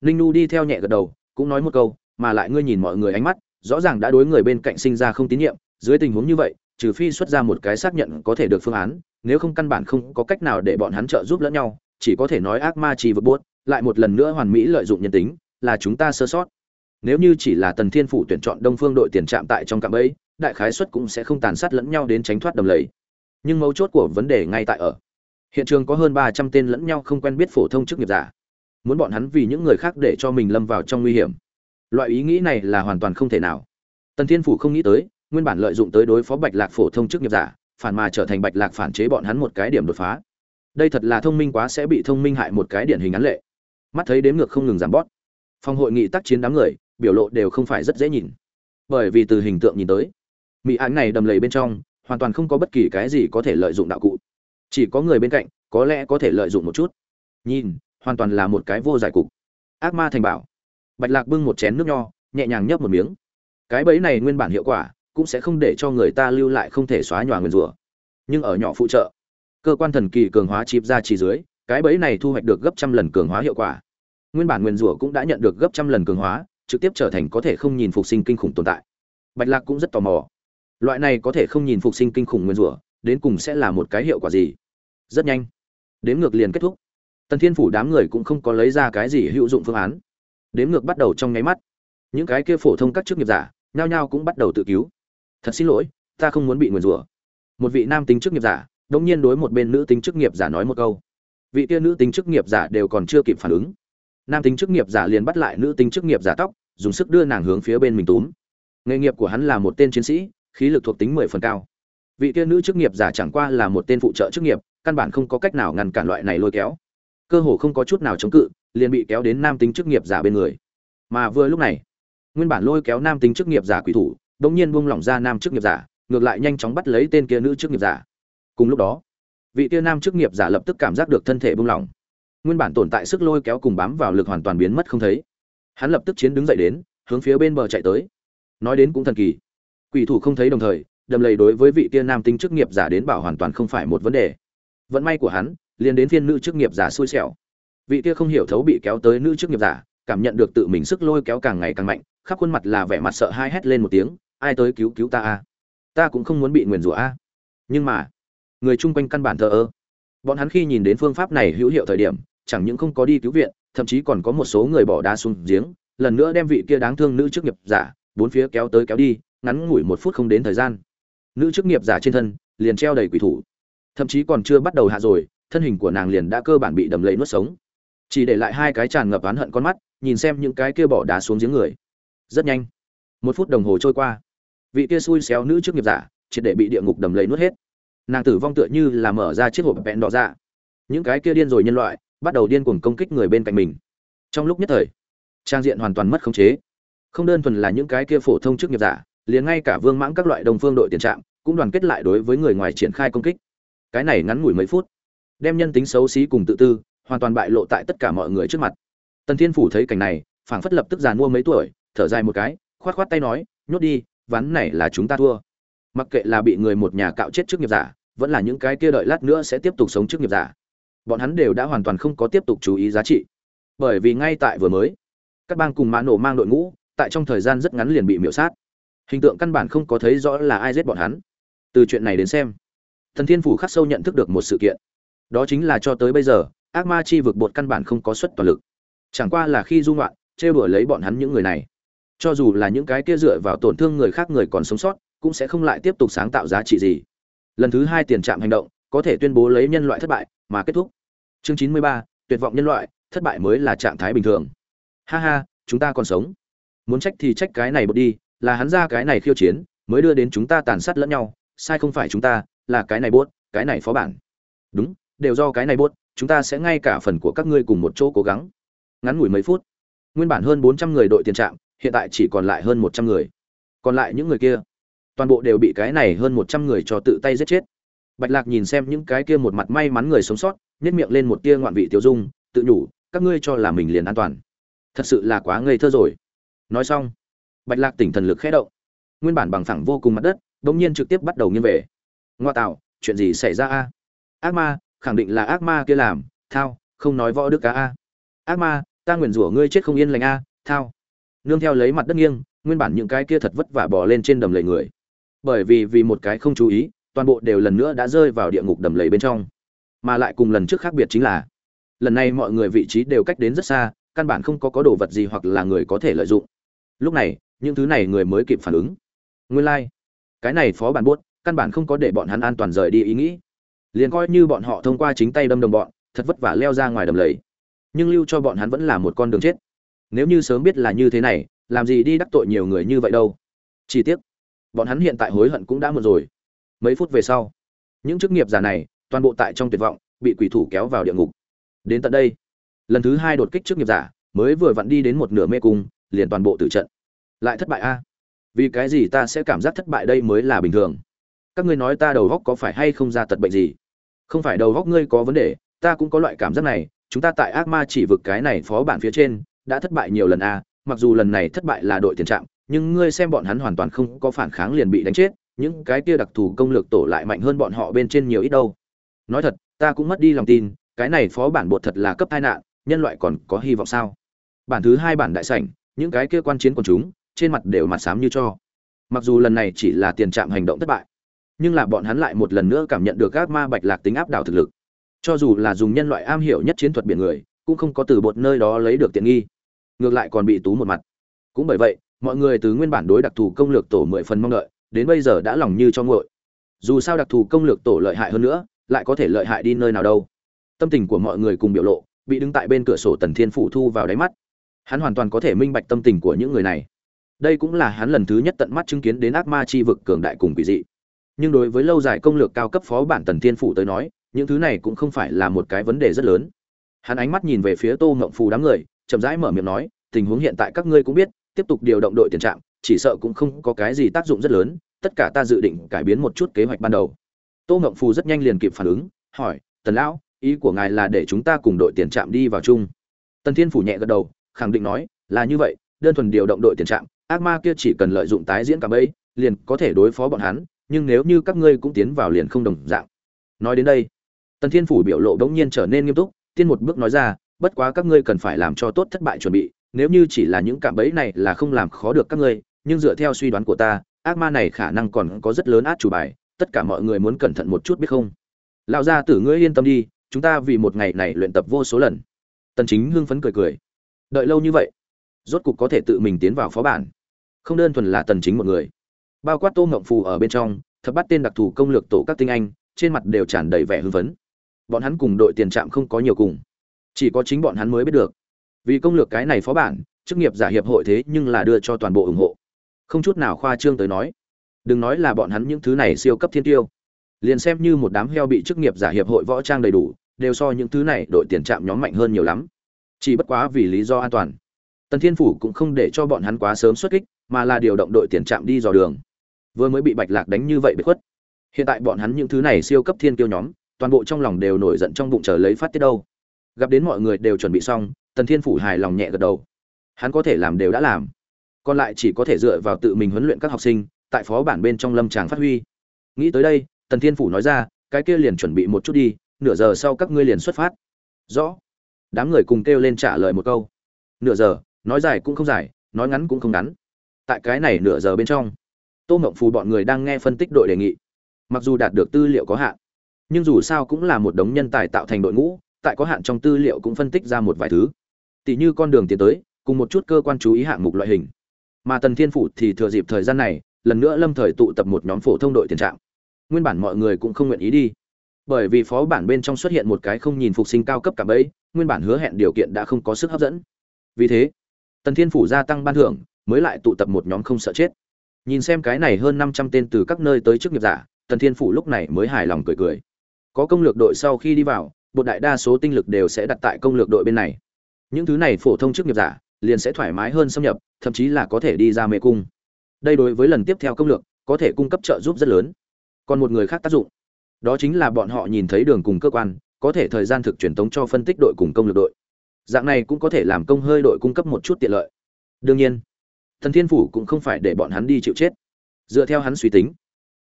Ninh nu đi theo nhẹ gật đầu, cũng nói một câu, mà lại ngươi nhìn mọi người ánh mắt, rõ ràng đã đối người bên cạnh sinh ra không tín nhiệm, dưới tình huống như vậy trừ phi xuất ra một cái xác nhận có thể được phương án, nếu không căn bản không có cách nào để bọn hắn trợ giúp lẫn nhau, chỉ có thể nói ác ma chỉ vượt buốt, lại một lần nữa hoàn mỹ lợi dụng nhân tính, là chúng ta sơ sót. Nếu như chỉ là tần thiên phủ tuyển chọn đông phương đội tiền trạm tại trong cạm ấy đại khái suất cũng sẽ không tàn sát lẫn nhau đến tránh thoát đầm lầy. Nhưng mấu chốt của vấn đề ngay tại ở. Hiện trường có hơn ba trăm tên lẫn nhau không quen biết phổ thông chức nghiệp giả. Muốn bọn hắn vì những người khác để cho mình lâm vào trong nguy hiểm. Loại ý nghĩ này là hoàn toàn không thể nào. Tần thiên phủ không nghĩ tới nguyên bản lợi dụng tới đối phó bạch lạc phổ thông chức nghiệp giả, phản mà trở thành bạch lạc phản chế bọn hắn một cái điểm đột phá. Đây thật là thông minh quá sẽ bị thông minh hại một cái điển hình án lệ. Mắt thấy đếm ngược không ngừng giảm bót. Phòng hội nghị tác chiến đám người, biểu lộ đều không phải rất dễ nhìn. Bởi vì từ hình tượng nhìn tới mỹ án này đầm lầy bên trong, hoàn toàn không có bất kỳ cái gì có thể lợi dụng đạo cụ. Chỉ có người bên cạnh, có lẽ có thể lợi dụng một chút. Nhìn, hoàn toàn là một cái vô giải cục. Ác ma thành bảo. Bạch lạc bưng một chén nước nho, nhẹ nhàng nhấp một miếng. Cái bẫy này nguyên bản hiệu quả cũng sẽ không để cho người ta lưu lại không thể xóa nhòa nguyên rủa. Nhưng ở nhỏ phụ trợ, cơ quan thần kỳ cường hóa chip ra chỉ dưới, cái bẫy này thu hoạch được gấp trăm lần cường hóa hiệu quả. Nguyên bản nguyên rủa cũng đã nhận được gấp trăm lần cường hóa, trực tiếp trở thành có thể không nhìn phục sinh kinh khủng tồn tại. Bạch lạc cũng rất tò mò. Loại này có thể không nhìn phục sinh kinh khủng nguyên rủa, đến cùng sẽ là một cái hiệu quả gì? Rất nhanh, đếm ngược liền kết thúc. Tần thiên phủ đám người cũng không có lấy ra cái gì hữu dụng phương án. Đếm ngược bắt đầu trong nháy mắt. Những cái kia phổ thông các chức nghiệp giả, nhao nhao cũng bắt đầu tự cứu thật xin lỗi, ta không muốn bị nguyền rủa. Một vị nam tính chức nghiệp giả đống nhiên đối một bên nữ tính chức nghiệp giả nói một câu. Vị kia nữ tính chức nghiệp giả đều còn chưa kịp phản ứng. Nam tính chức nghiệp giả liền bắt lại nữ tính chức nghiệp giả tóc, dùng sức đưa nàng hướng phía bên mình túm. Nghề nghiệp của hắn là một tên chiến sĩ, khí lực thuộc tính mười phần cao. Vị kia nữ chức nghiệp giả chẳng qua là một tên phụ trợ chức nghiệp, căn bản không có cách nào ngăn cản loại này lôi kéo. Cơ hồ không có chút nào chống cự, liền bị kéo đến nam tính chức nghiệp giả bên người. Mà vừa lúc này, nguyên bản lôi kéo nam tính chức nghiệp giả quỷ thủ đống nhiên buông lỏng ra nam chức nghiệp giả, ngược lại nhanh chóng bắt lấy tên kia nữ chức nghiệp giả. Cùng lúc đó, vị kia nam chức nghiệp giả lập tức cảm giác được thân thể buông lỏng. Nguyên bản tồn tại sức lôi kéo cùng bám vào lực hoàn toàn biến mất không thấy. Hắn lập tức chiến đứng dậy đến, hướng phía bên bờ chạy tới. Nói đến cũng thần kỳ. Quỷ thủ không thấy đồng thời, đầm lầy đối với vị kia nam tính chức nghiệp giả đến bảo hoàn toàn không phải một vấn đề. Vận may của hắn, liền đến phiên nữ chức nghiệp giả xui xẻo. Vị kia không hiểu thấu bị kéo tới nữ chức nghiệp giả, cảm nhận được tự mình sức lôi kéo càng ngày càng mạnh, khắp khuôn mặt là vẻ mặt sợ hai hét lên một tiếng ai tới cứu cứu ta a ta cũng không muốn bị nguyền rủa a nhưng mà, người chung quanh căn bản thờ ơ. Bọn hắn khi nhìn đến phương pháp này hữu hiệu thời điểm, chẳng những không có đi cứu viện, thậm chí còn có một số người bỏ đá xuống giếng, lần nữa đem vị kia đáng thương nữ chức nghiệp giả, bốn phía kéo tới kéo đi, ngắn ngủi một phút không đến thời gian. Nữ chức nghiệp giả trên thân, liền treo đầy quỷ thủ. Thậm chí còn chưa bắt đầu hạ rồi, thân hình của nàng liền đã cơ bản bị đầm lầy nuốt sống. Chỉ để lại hai cái tràn ngập oán hận con mắt, nhìn xem những cái kia bỏ đá xuống giếng người. Rất nhanh. Một phút đồng hồ trôi qua vị kia xui xéo nữ trước nghiệp giả, triệt để bị địa ngục đầm lầy nuốt hết. Nàng tử vong tựa như là mở ra chiếc hộp vẹn đỏ ra những cái kia điên rồi nhân loại, bắt đầu điên cuồng công kích người bên cạnh mình. Trong lúc nhất thời, trang diện hoàn toàn mất khống chế. Không đơn thuần là những cái kia phổ thông chức nghiệp giả, liền ngay cả vương mãng các loại đồng phương đội tiền trạm cũng đoàn kết lại đối với người ngoài triển khai công kích. Cái này ngắn ngủi mấy phút, đem nhân tính xấu xí cùng tự tư hoàn toàn bại lộ tại tất cả mọi người trước mặt. Tần thiên phủ thấy cảnh này, phảng phất lập tức giàn mua mấy tuổi, thở dài một cái, khoát khoát tay nói, nhốt đi ván này là chúng ta thua. Mặc kệ là bị người một nhà cạo chết trước nghiệp giả, vẫn là những cái kia đợi lát nữa sẽ tiếp tục sống trước nghiệp giả, bọn hắn đều đã hoàn toàn không có tiếp tục chú ý giá trị. Bởi vì ngay tại vừa mới, các bang cùng mã nổ mang đội ngũ, tại trong thời gian rất ngắn liền bị miễu sát. Hình tượng căn bản không có thấy rõ là ai giết bọn hắn. Từ chuyện này đến xem, thần thiên phủ khắc sâu nhận thức được một sự kiện. Đó chính là cho tới bây giờ, ác ma chi vực bột căn bản không có suất toàn lực. Chẳng qua là khi dung loạn trêu đuổi lấy bọn hắn những người này cho dù là những cái kia dựa vào tổn thương người khác người còn sống sót, cũng sẽ không lại tiếp tục sáng tạo giá trị gì. Lần thứ hai tiền trạm hành động, có thể tuyên bố lấy nhân loại thất bại, mà kết thúc. Chương chín mươi ba, tuyệt vọng nhân loại, thất bại mới là trạng thái bình thường. Ha ha, chúng ta còn sống. Muốn trách thì trách cái này bột đi, là hắn ra cái này khiêu chiến, mới đưa đến chúng ta tàn sát lẫn nhau, sai không phải chúng ta, là cái này bốt cái này phó bản. Đúng, đều do cái này bốt chúng ta sẽ ngay cả phần của các ngươi cùng một chỗ cố gắng. Ngắn ngủi mấy phút, nguyên bản hơn bốn trăm người đội tiền trạm hiện tại chỉ còn lại hơn một trăm người. Còn lại những người kia, toàn bộ đều bị cái này hơn một trăm người cho tự tay giết chết. Bạch lạc nhìn xem những cái kia một mặt may mắn người sống sót nhét miệng lên một tia ngoạn vị tiêu dung, tự nhủ, các ngươi cho là mình liền an toàn. Thật sự là quá ngây thơ rồi. Nói xong, bạch lạc tỉnh thần lực khẽ động. Nguyên bản bằng phẳng vô cùng mặt đất đ ỗ n g nhiên trực tiếp bắt đầu nghiêng về. Ngoa tạo, chuyện gì xảy ra a? Ác ma, khẳng định là ác ma kia làm, thao, không nói võ đức cá a. Ác ma, ta nguyền rủa ngươi chết không yên lành a, thao nương theo lấy mặt đất nghiêng, nguyên bản những cái kia thật vất vả bỏ lên trên đầm lầy người. Bởi vì vì một cái không chú ý, toàn bộ đều lần nữa đã rơi vào địa ngục đầm lầy bên trong. Mà lại cùng lần trước khác biệt chính là, lần này mọi người vị trí đều cách đến rất xa, căn bản không có có đồ vật gì hoặc là người có thể lợi dụng. Lúc này, những thứ này người mới kịp phản ứng. Nguyên lai、like. cái này phó bản buốt, căn bản không có để bọn hắn an toàn rời đi ý nghĩ. Liền coi như bọn họ thông qua chính tay đâm đồng bọn, thật vất vả leo ra ngoài đầm lầy. Nhưng lưu cho bọn hắn vẫn là một con đường chết nếu như sớm biết là như thế này, làm gì đi đắc tội nhiều người như vậy đâu. Chi tiết bọn hắn hiện tại hối hận cũng đã muộn rồi. Mấy phút về sau, những chức nghiệp giả này, toàn bộ tại trong tuyệt vọng, bị quỷ thủ kéo vào địa ngục. Đến tận đây, lần thứ hai đột kích chức nghiệp giả, mới vừa vặn đi đến một nửa mê cung, liền toàn bộ tử trận. Lại thất bại a. Vì cái gì ta sẽ cảm giác thất bại đây mới là bình thường? Các ngươi nói ta đầu góc có phải hay không ra tật bệnh gì? Không phải đầu góc ngươi có vấn đề, ta cũng có loại cảm giác này, chúng ta tại ác ma chỉ vực cái này phó bản phía trên đã thất bại nhiều lần a mặc dù lần này thất bại là đội tiền trạng nhưng ngươi xem bọn hắn hoàn toàn không có phản kháng liền bị đánh chết, những cái kia đặc thù công lược tổ lại mạnh hơn bọn họ bên trên nhiều ít đâu. Nói thật, ta cũng mất đi lòng tin, cái này phó bản bột thật là cấp tai nạn, nhân loại còn có hy vọng sao? Bản thứ hai bản đại sảnh, những cái kia quan chiến của chúng, trên mặt đều mặt xám như cho. Mặc dù lần này chỉ là tiền trạm hành động thất bại, nhưng là bọn hắn lại một lần nữa cảm nhận được các ma bạch lạc tính áp đảo thực lực. Cho dù là dùng nhân loại am hiểu nhất chiến thuật biển người cũng không có từ bột nơi đó lấy được tiện nghi. Ngược lại còn bị tú một mặt. Cũng bởi vậy, mọi người từ nguyên bản đối đặc thù công lược tổ mười phần mong đợi, đến bây giờ đã lòng như cho ngội dù sao đặc thù công lược tổ lợi hại hơn nữa, lại có thể lợi hại đi nơi nào đâu. Tâm tình của mọi người cùng biểu lộ, bị đứng tại bên cửa sổ tần thiên phủ thu vào đáy mắt. Hắn hoàn toàn có thể minh bạch tâm tình của những người này. Đây cũng là hắn lần thứ nhất tận mắt chứng kiến đến ác ma chi vực cường đại cùng quỷ dị. Nhưng đối với lâu dài công lược cao cấp phó bản tần thiên phủ tới nói, những thứ này cũng không phải là một cái vấn đề rất lớn hắn ánh mắt nhìn về phía tô ngộng phù đám người, chậm rãi mở miệng nói, tình huống hiện tại các ngươi cũng biết, tiếp tục điều động đội tiền trạm, chỉ sợ cũng không có cái gì tác dụng rất lớn, tất cả ta dự định cải biến một chút kế hoạch ban đầu. Tô ngộng phù rất nhanh liền kịp phản ứng, hỏi, tần lão, ý của ngài là để chúng ta cùng đội tiền trạm đi vào chung? Tần thiên phủ nhẹ gật đầu, khẳng định nói, là như vậy, đơn thuần điều động đội tiền trạm, ác ma kia chỉ cần lợi dụng tái diễn cả bẫy, liền có thể đối phó bọn hắn, nhưng nếu như các ngươi cũng tiến vào liền không đồng dạng. Nói đến đây, tần thiên phủ biểu lộ đống nhiên trở nên nghiêm túc tiên một bước nói ra, bất quá các ngươi cần phải làm cho tốt thất bại chuẩn bị, nếu như chỉ là những cạm bẫy này là không làm khó được các ngươi, nhưng dựa theo suy đoán của ta, ác ma này khả năng còn có rất lớn át chủ bài, tất cả mọi người muốn cẩn thận một chút biết không? Lão gia tử ngươi yên tâm đi, chúng ta vì một ngày này luyện tập vô số lần. Tần chính hưng phấn cười cười. Đợi lâu như vậy, rốt cục có thể tự mình tiến vào phó bản. Không đơn thuần là tần chính một người. Bao quát tô ngậm phù ở bên trong, thập bắt tên đặc thù công lược tổ các tinh anh, trên mặt đều tràn đầy vẻ hưng phấn bọn hắn cùng đội tiền trạm không có nhiều cùng. Chỉ có chính bọn hắn mới biết được. Vì công lược cái này phó bản, chức nghiệp giả hiệp hội thế nhưng là đưa cho toàn bộ ủng hộ. Không chút nào khoa trương tới nói. Đừng nói là bọn hắn những thứ này siêu cấp thiên tiêu. Liền xem như một đám heo bị chức nghiệp giả hiệp hội võ trang đầy đủ, đều so những thứ này đội tiền trạm nhóm mạnh hơn nhiều lắm. Chỉ bất quá vì lý do an toàn. Tần thiên phủ cũng không để cho bọn hắn quá sớm xuất kích, mà là điều động đội tiền trạm đi dò đường. Vừa mới bị bạch lạc đánh như vậy bị khuất. Hiện tại bọn hắn những thứ này siêu cấp thiên kiêu nhóm toàn bộ trong lòng đều nổi giận trong bụng chờ lấy phát tiết đâu. Gặp đến mọi người đều chuẩn bị xong, tần thiên phủ hài lòng nhẹ gật đầu. Hắn có thể làm đều đã làm. Còn lại chỉ có thể dựa vào tự mình huấn luyện các học sinh, tại phó bản bên trong lâm tràng phát huy. Nghĩ tới đây, tần thiên phủ nói ra, cái kia liền chuẩn bị một chút đi, nửa giờ sau các ngươi liền xuất phát. Rõ. Đám người cùng kêu lên trả lời một câu. Nửa giờ, nói dài cũng không dài, nói ngắn cũng không ngắn. Tại cái này nửa giờ bên trong, tô mộng phù bọn người đang nghe phân tích đội đề nghị. Mặc dù đạt được tư liệu có hạn nhưng dù sao cũng là một đống nhân tài tạo thành đội ngũ, tại có hạn trong tư liệu cũng phân tích ra một vài thứ. Tỷ như con đường tiến tới, cùng một chút cơ quan chú ý hạng mục loại hình. Mà tần thiên phủ thì thừa dịp thời gian này, lần nữa lâm thời tụ tập một nhóm phổ thông đội tiền trạng. Nguyên bản mọi người cũng không nguyện ý đi. Bởi vì phó bản bên trong xuất hiện một cái không nhìn phục sinh cao cấp cả bấy nguyên bản hứa hẹn điều kiện đã không có sức hấp dẫn. Vì thế, tần thiên phủ gia tăng ban thưởng, mới lại tụ tập một nhóm không sợ chết. Nhìn xem cái này hơn năm trăm tên từ các nơi tới chức nghiệp giả, tần thiên phủ lúc này mới hài lòng cười cười có công lược đội sau khi đi vào bộ đại đa số tinh lực đều sẽ đặt tại công lược đội bên này. Những thứ này phổ thông chức nghiệp giả, liền sẽ thoải mái hơn xâm nhập, thậm chí là có thể đi ra mê cung. Đây đối với lần tiếp theo công lược, có thể cung cấp trợ giúp rất lớn. Còn một người khác tác dụng. Đó chính là bọn họ nhìn thấy đường cùng cơ quan, có thể thời gian thực truyền tống cho phân tích đội cùng công lược đội. Dạng này cũng có thể làm công hơi đội cung cấp một chút tiện lợi. Đương nhiên, thần thiên phủ cũng không phải để bọn hắn đi chịu chết. Dựa theo hắn suy tính,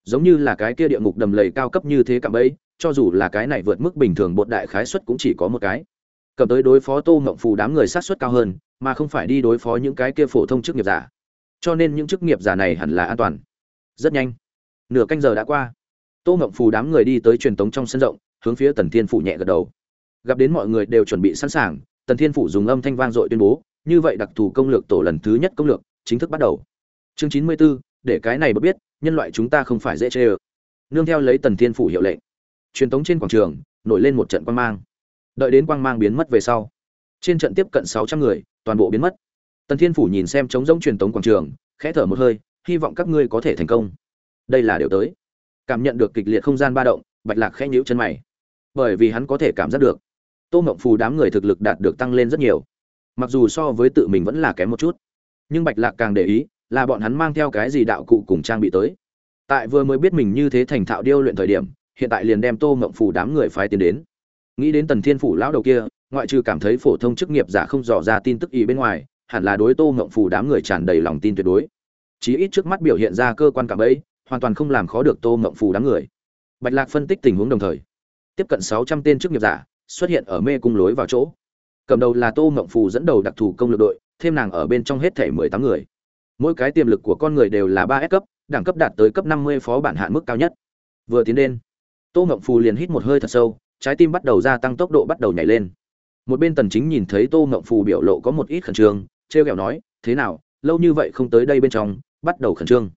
giống như là cái kia địa ngục đầm lầy cao cấp như thế cạm bẫy cho dù là cái này vượt mức bình thường bột đại khái suất cũng chỉ có một cái. Cầm tới đối phó tô ngộng phù đám người sát suất cao hơn mà không phải đi đối phó những cái kia phổ thông chức nghiệp giả. Cho nên những chức nghiệp giả này hẳn là an toàn. Rất nhanh. Nửa canh giờ đã qua. Tô ngộng phù đám người đi tới truyền tống trong sân rộng hướng phía tần thiên phủ nhẹ gật đầu. Gặp đến mọi người đều chuẩn bị sẵn sàng tần thiên phủ dùng âm thanh vang dội tuyên bố như vậy đặc thù công lược tổ lần thứ nhất công lược chính thức bắt đầu. Chương chín mươi 94, để cái này bất biết nhân loại chúng ta không phải dễ chê ơ. Nương theo lấy tần thiên phủ hiệu lệnh truyền tống trên quảng trường, nổi lên một trận quang mang. Đợi đến quang mang biến mất về sau, trên trận tiếp cận sáu trăm người, toàn bộ biến mất. Tần thiên phủ nhìn xem trống rỗng truyền tống quảng trường, khẽ thở một hơi, hy vọng các ngươi có thể thành công. Đây là điều tới. Cảm nhận được kịch liệt không gian ba động, bạch lạc khẽ nhíu chân mày. Bởi vì hắn có thể cảm giác được, tô mộng phù đám người thực lực đạt được tăng lên rất nhiều. Mặc dù so với tự mình vẫn là kém một chút, nhưng bạch lạc càng để ý, là bọn hắn mang theo cái gì đạo cụ cùng trang bị tới. Tại vừa mới biết mình như thế thành thạo điêu luyện thời điểm hiện tại liền đem tô mộng phủ đám người phái tiến đến. Nghĩ đến tần thiên phủ lão đầu kia, ngoại trừ cảm thấy phổ thông chức nghiệp giả không dò ra tin tức ý bên ngoài, hẳn là đối tô mộng phủ đám người tràn đầy lòng tin tuyệt đối. Chí ít trước mắt biểu hiện ra cơ quan cảm ấy, hoàn toàn không làm khó được tô mộng phủ đám người. Bạch lạc phân tích tình huống đồng thời, tiếp cận sáu trăm tên chức nghiệp giả, xuất hiện ở mê cung lối vào chỗ. Cầm đầu là tô mộng phù dẫn đầu đặc thù công lực đội, thêm nàng ở bên trong hết thể mười tám người. Mỗi cái tiềm lực của con người đều là ba s cấp, đẳng cấp đạt tới cấp năm mươi phó bản hạn mức cao nhất. Vừa tiến lên tô Ngậm phù liền hít một hơi thật sâu, trái tim bắt đầu gia tăng tốc độ bắt đầu nhảy lên. Một bên tần chính nhìn thấy tô Ngậm phù biểu lộ có một ít khẩn trương treo kẹo nói, thế nào, lâu như vậy không tới đây bên trong, bắt đầu khẩn trương.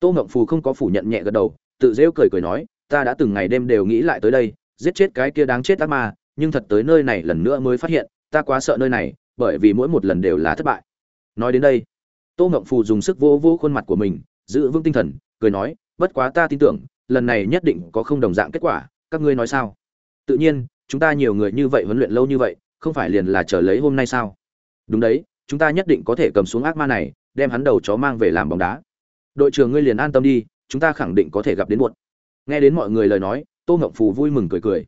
Tô Ngậm phù không có phủ nhận nhẹ gật đầu, tự rêu cười cười nói, ta đã từng ngày đêm đều nghĩ lại tới đây, giết chết cái kia đáng chết ác ma, nhưng thật tới nơi này lần nữa mới phát hiện, ta quá sợ nơi này, bởi vì mỗi một lần đều là thất bại. Nói đến đây, tô ngộng phù dùng sức vô vô khuôn mặt của mình, giữ vững tinh thần, cười nói, bất quá ta tin tưởng lần này nhất định có không đồng dạng kết quả, các ngươi nói sao? Tự nhiên, chúng ta nhiều người như vậy huấn luyện lâu như vậy, không phải liền là chờ lấy hôm nay sao? Đúng đấy, chúng ta nhất định có thể cầm xuống ác ma này, đem hắn đầu chó mang về làm bóng đá. Đội trưởng ngươi liền an tâm đi, chúng ta khẳng định có thể gặp đến muộn. Nghe đến mọi người lời nói, tô ngộng phù vui mừng cười cười.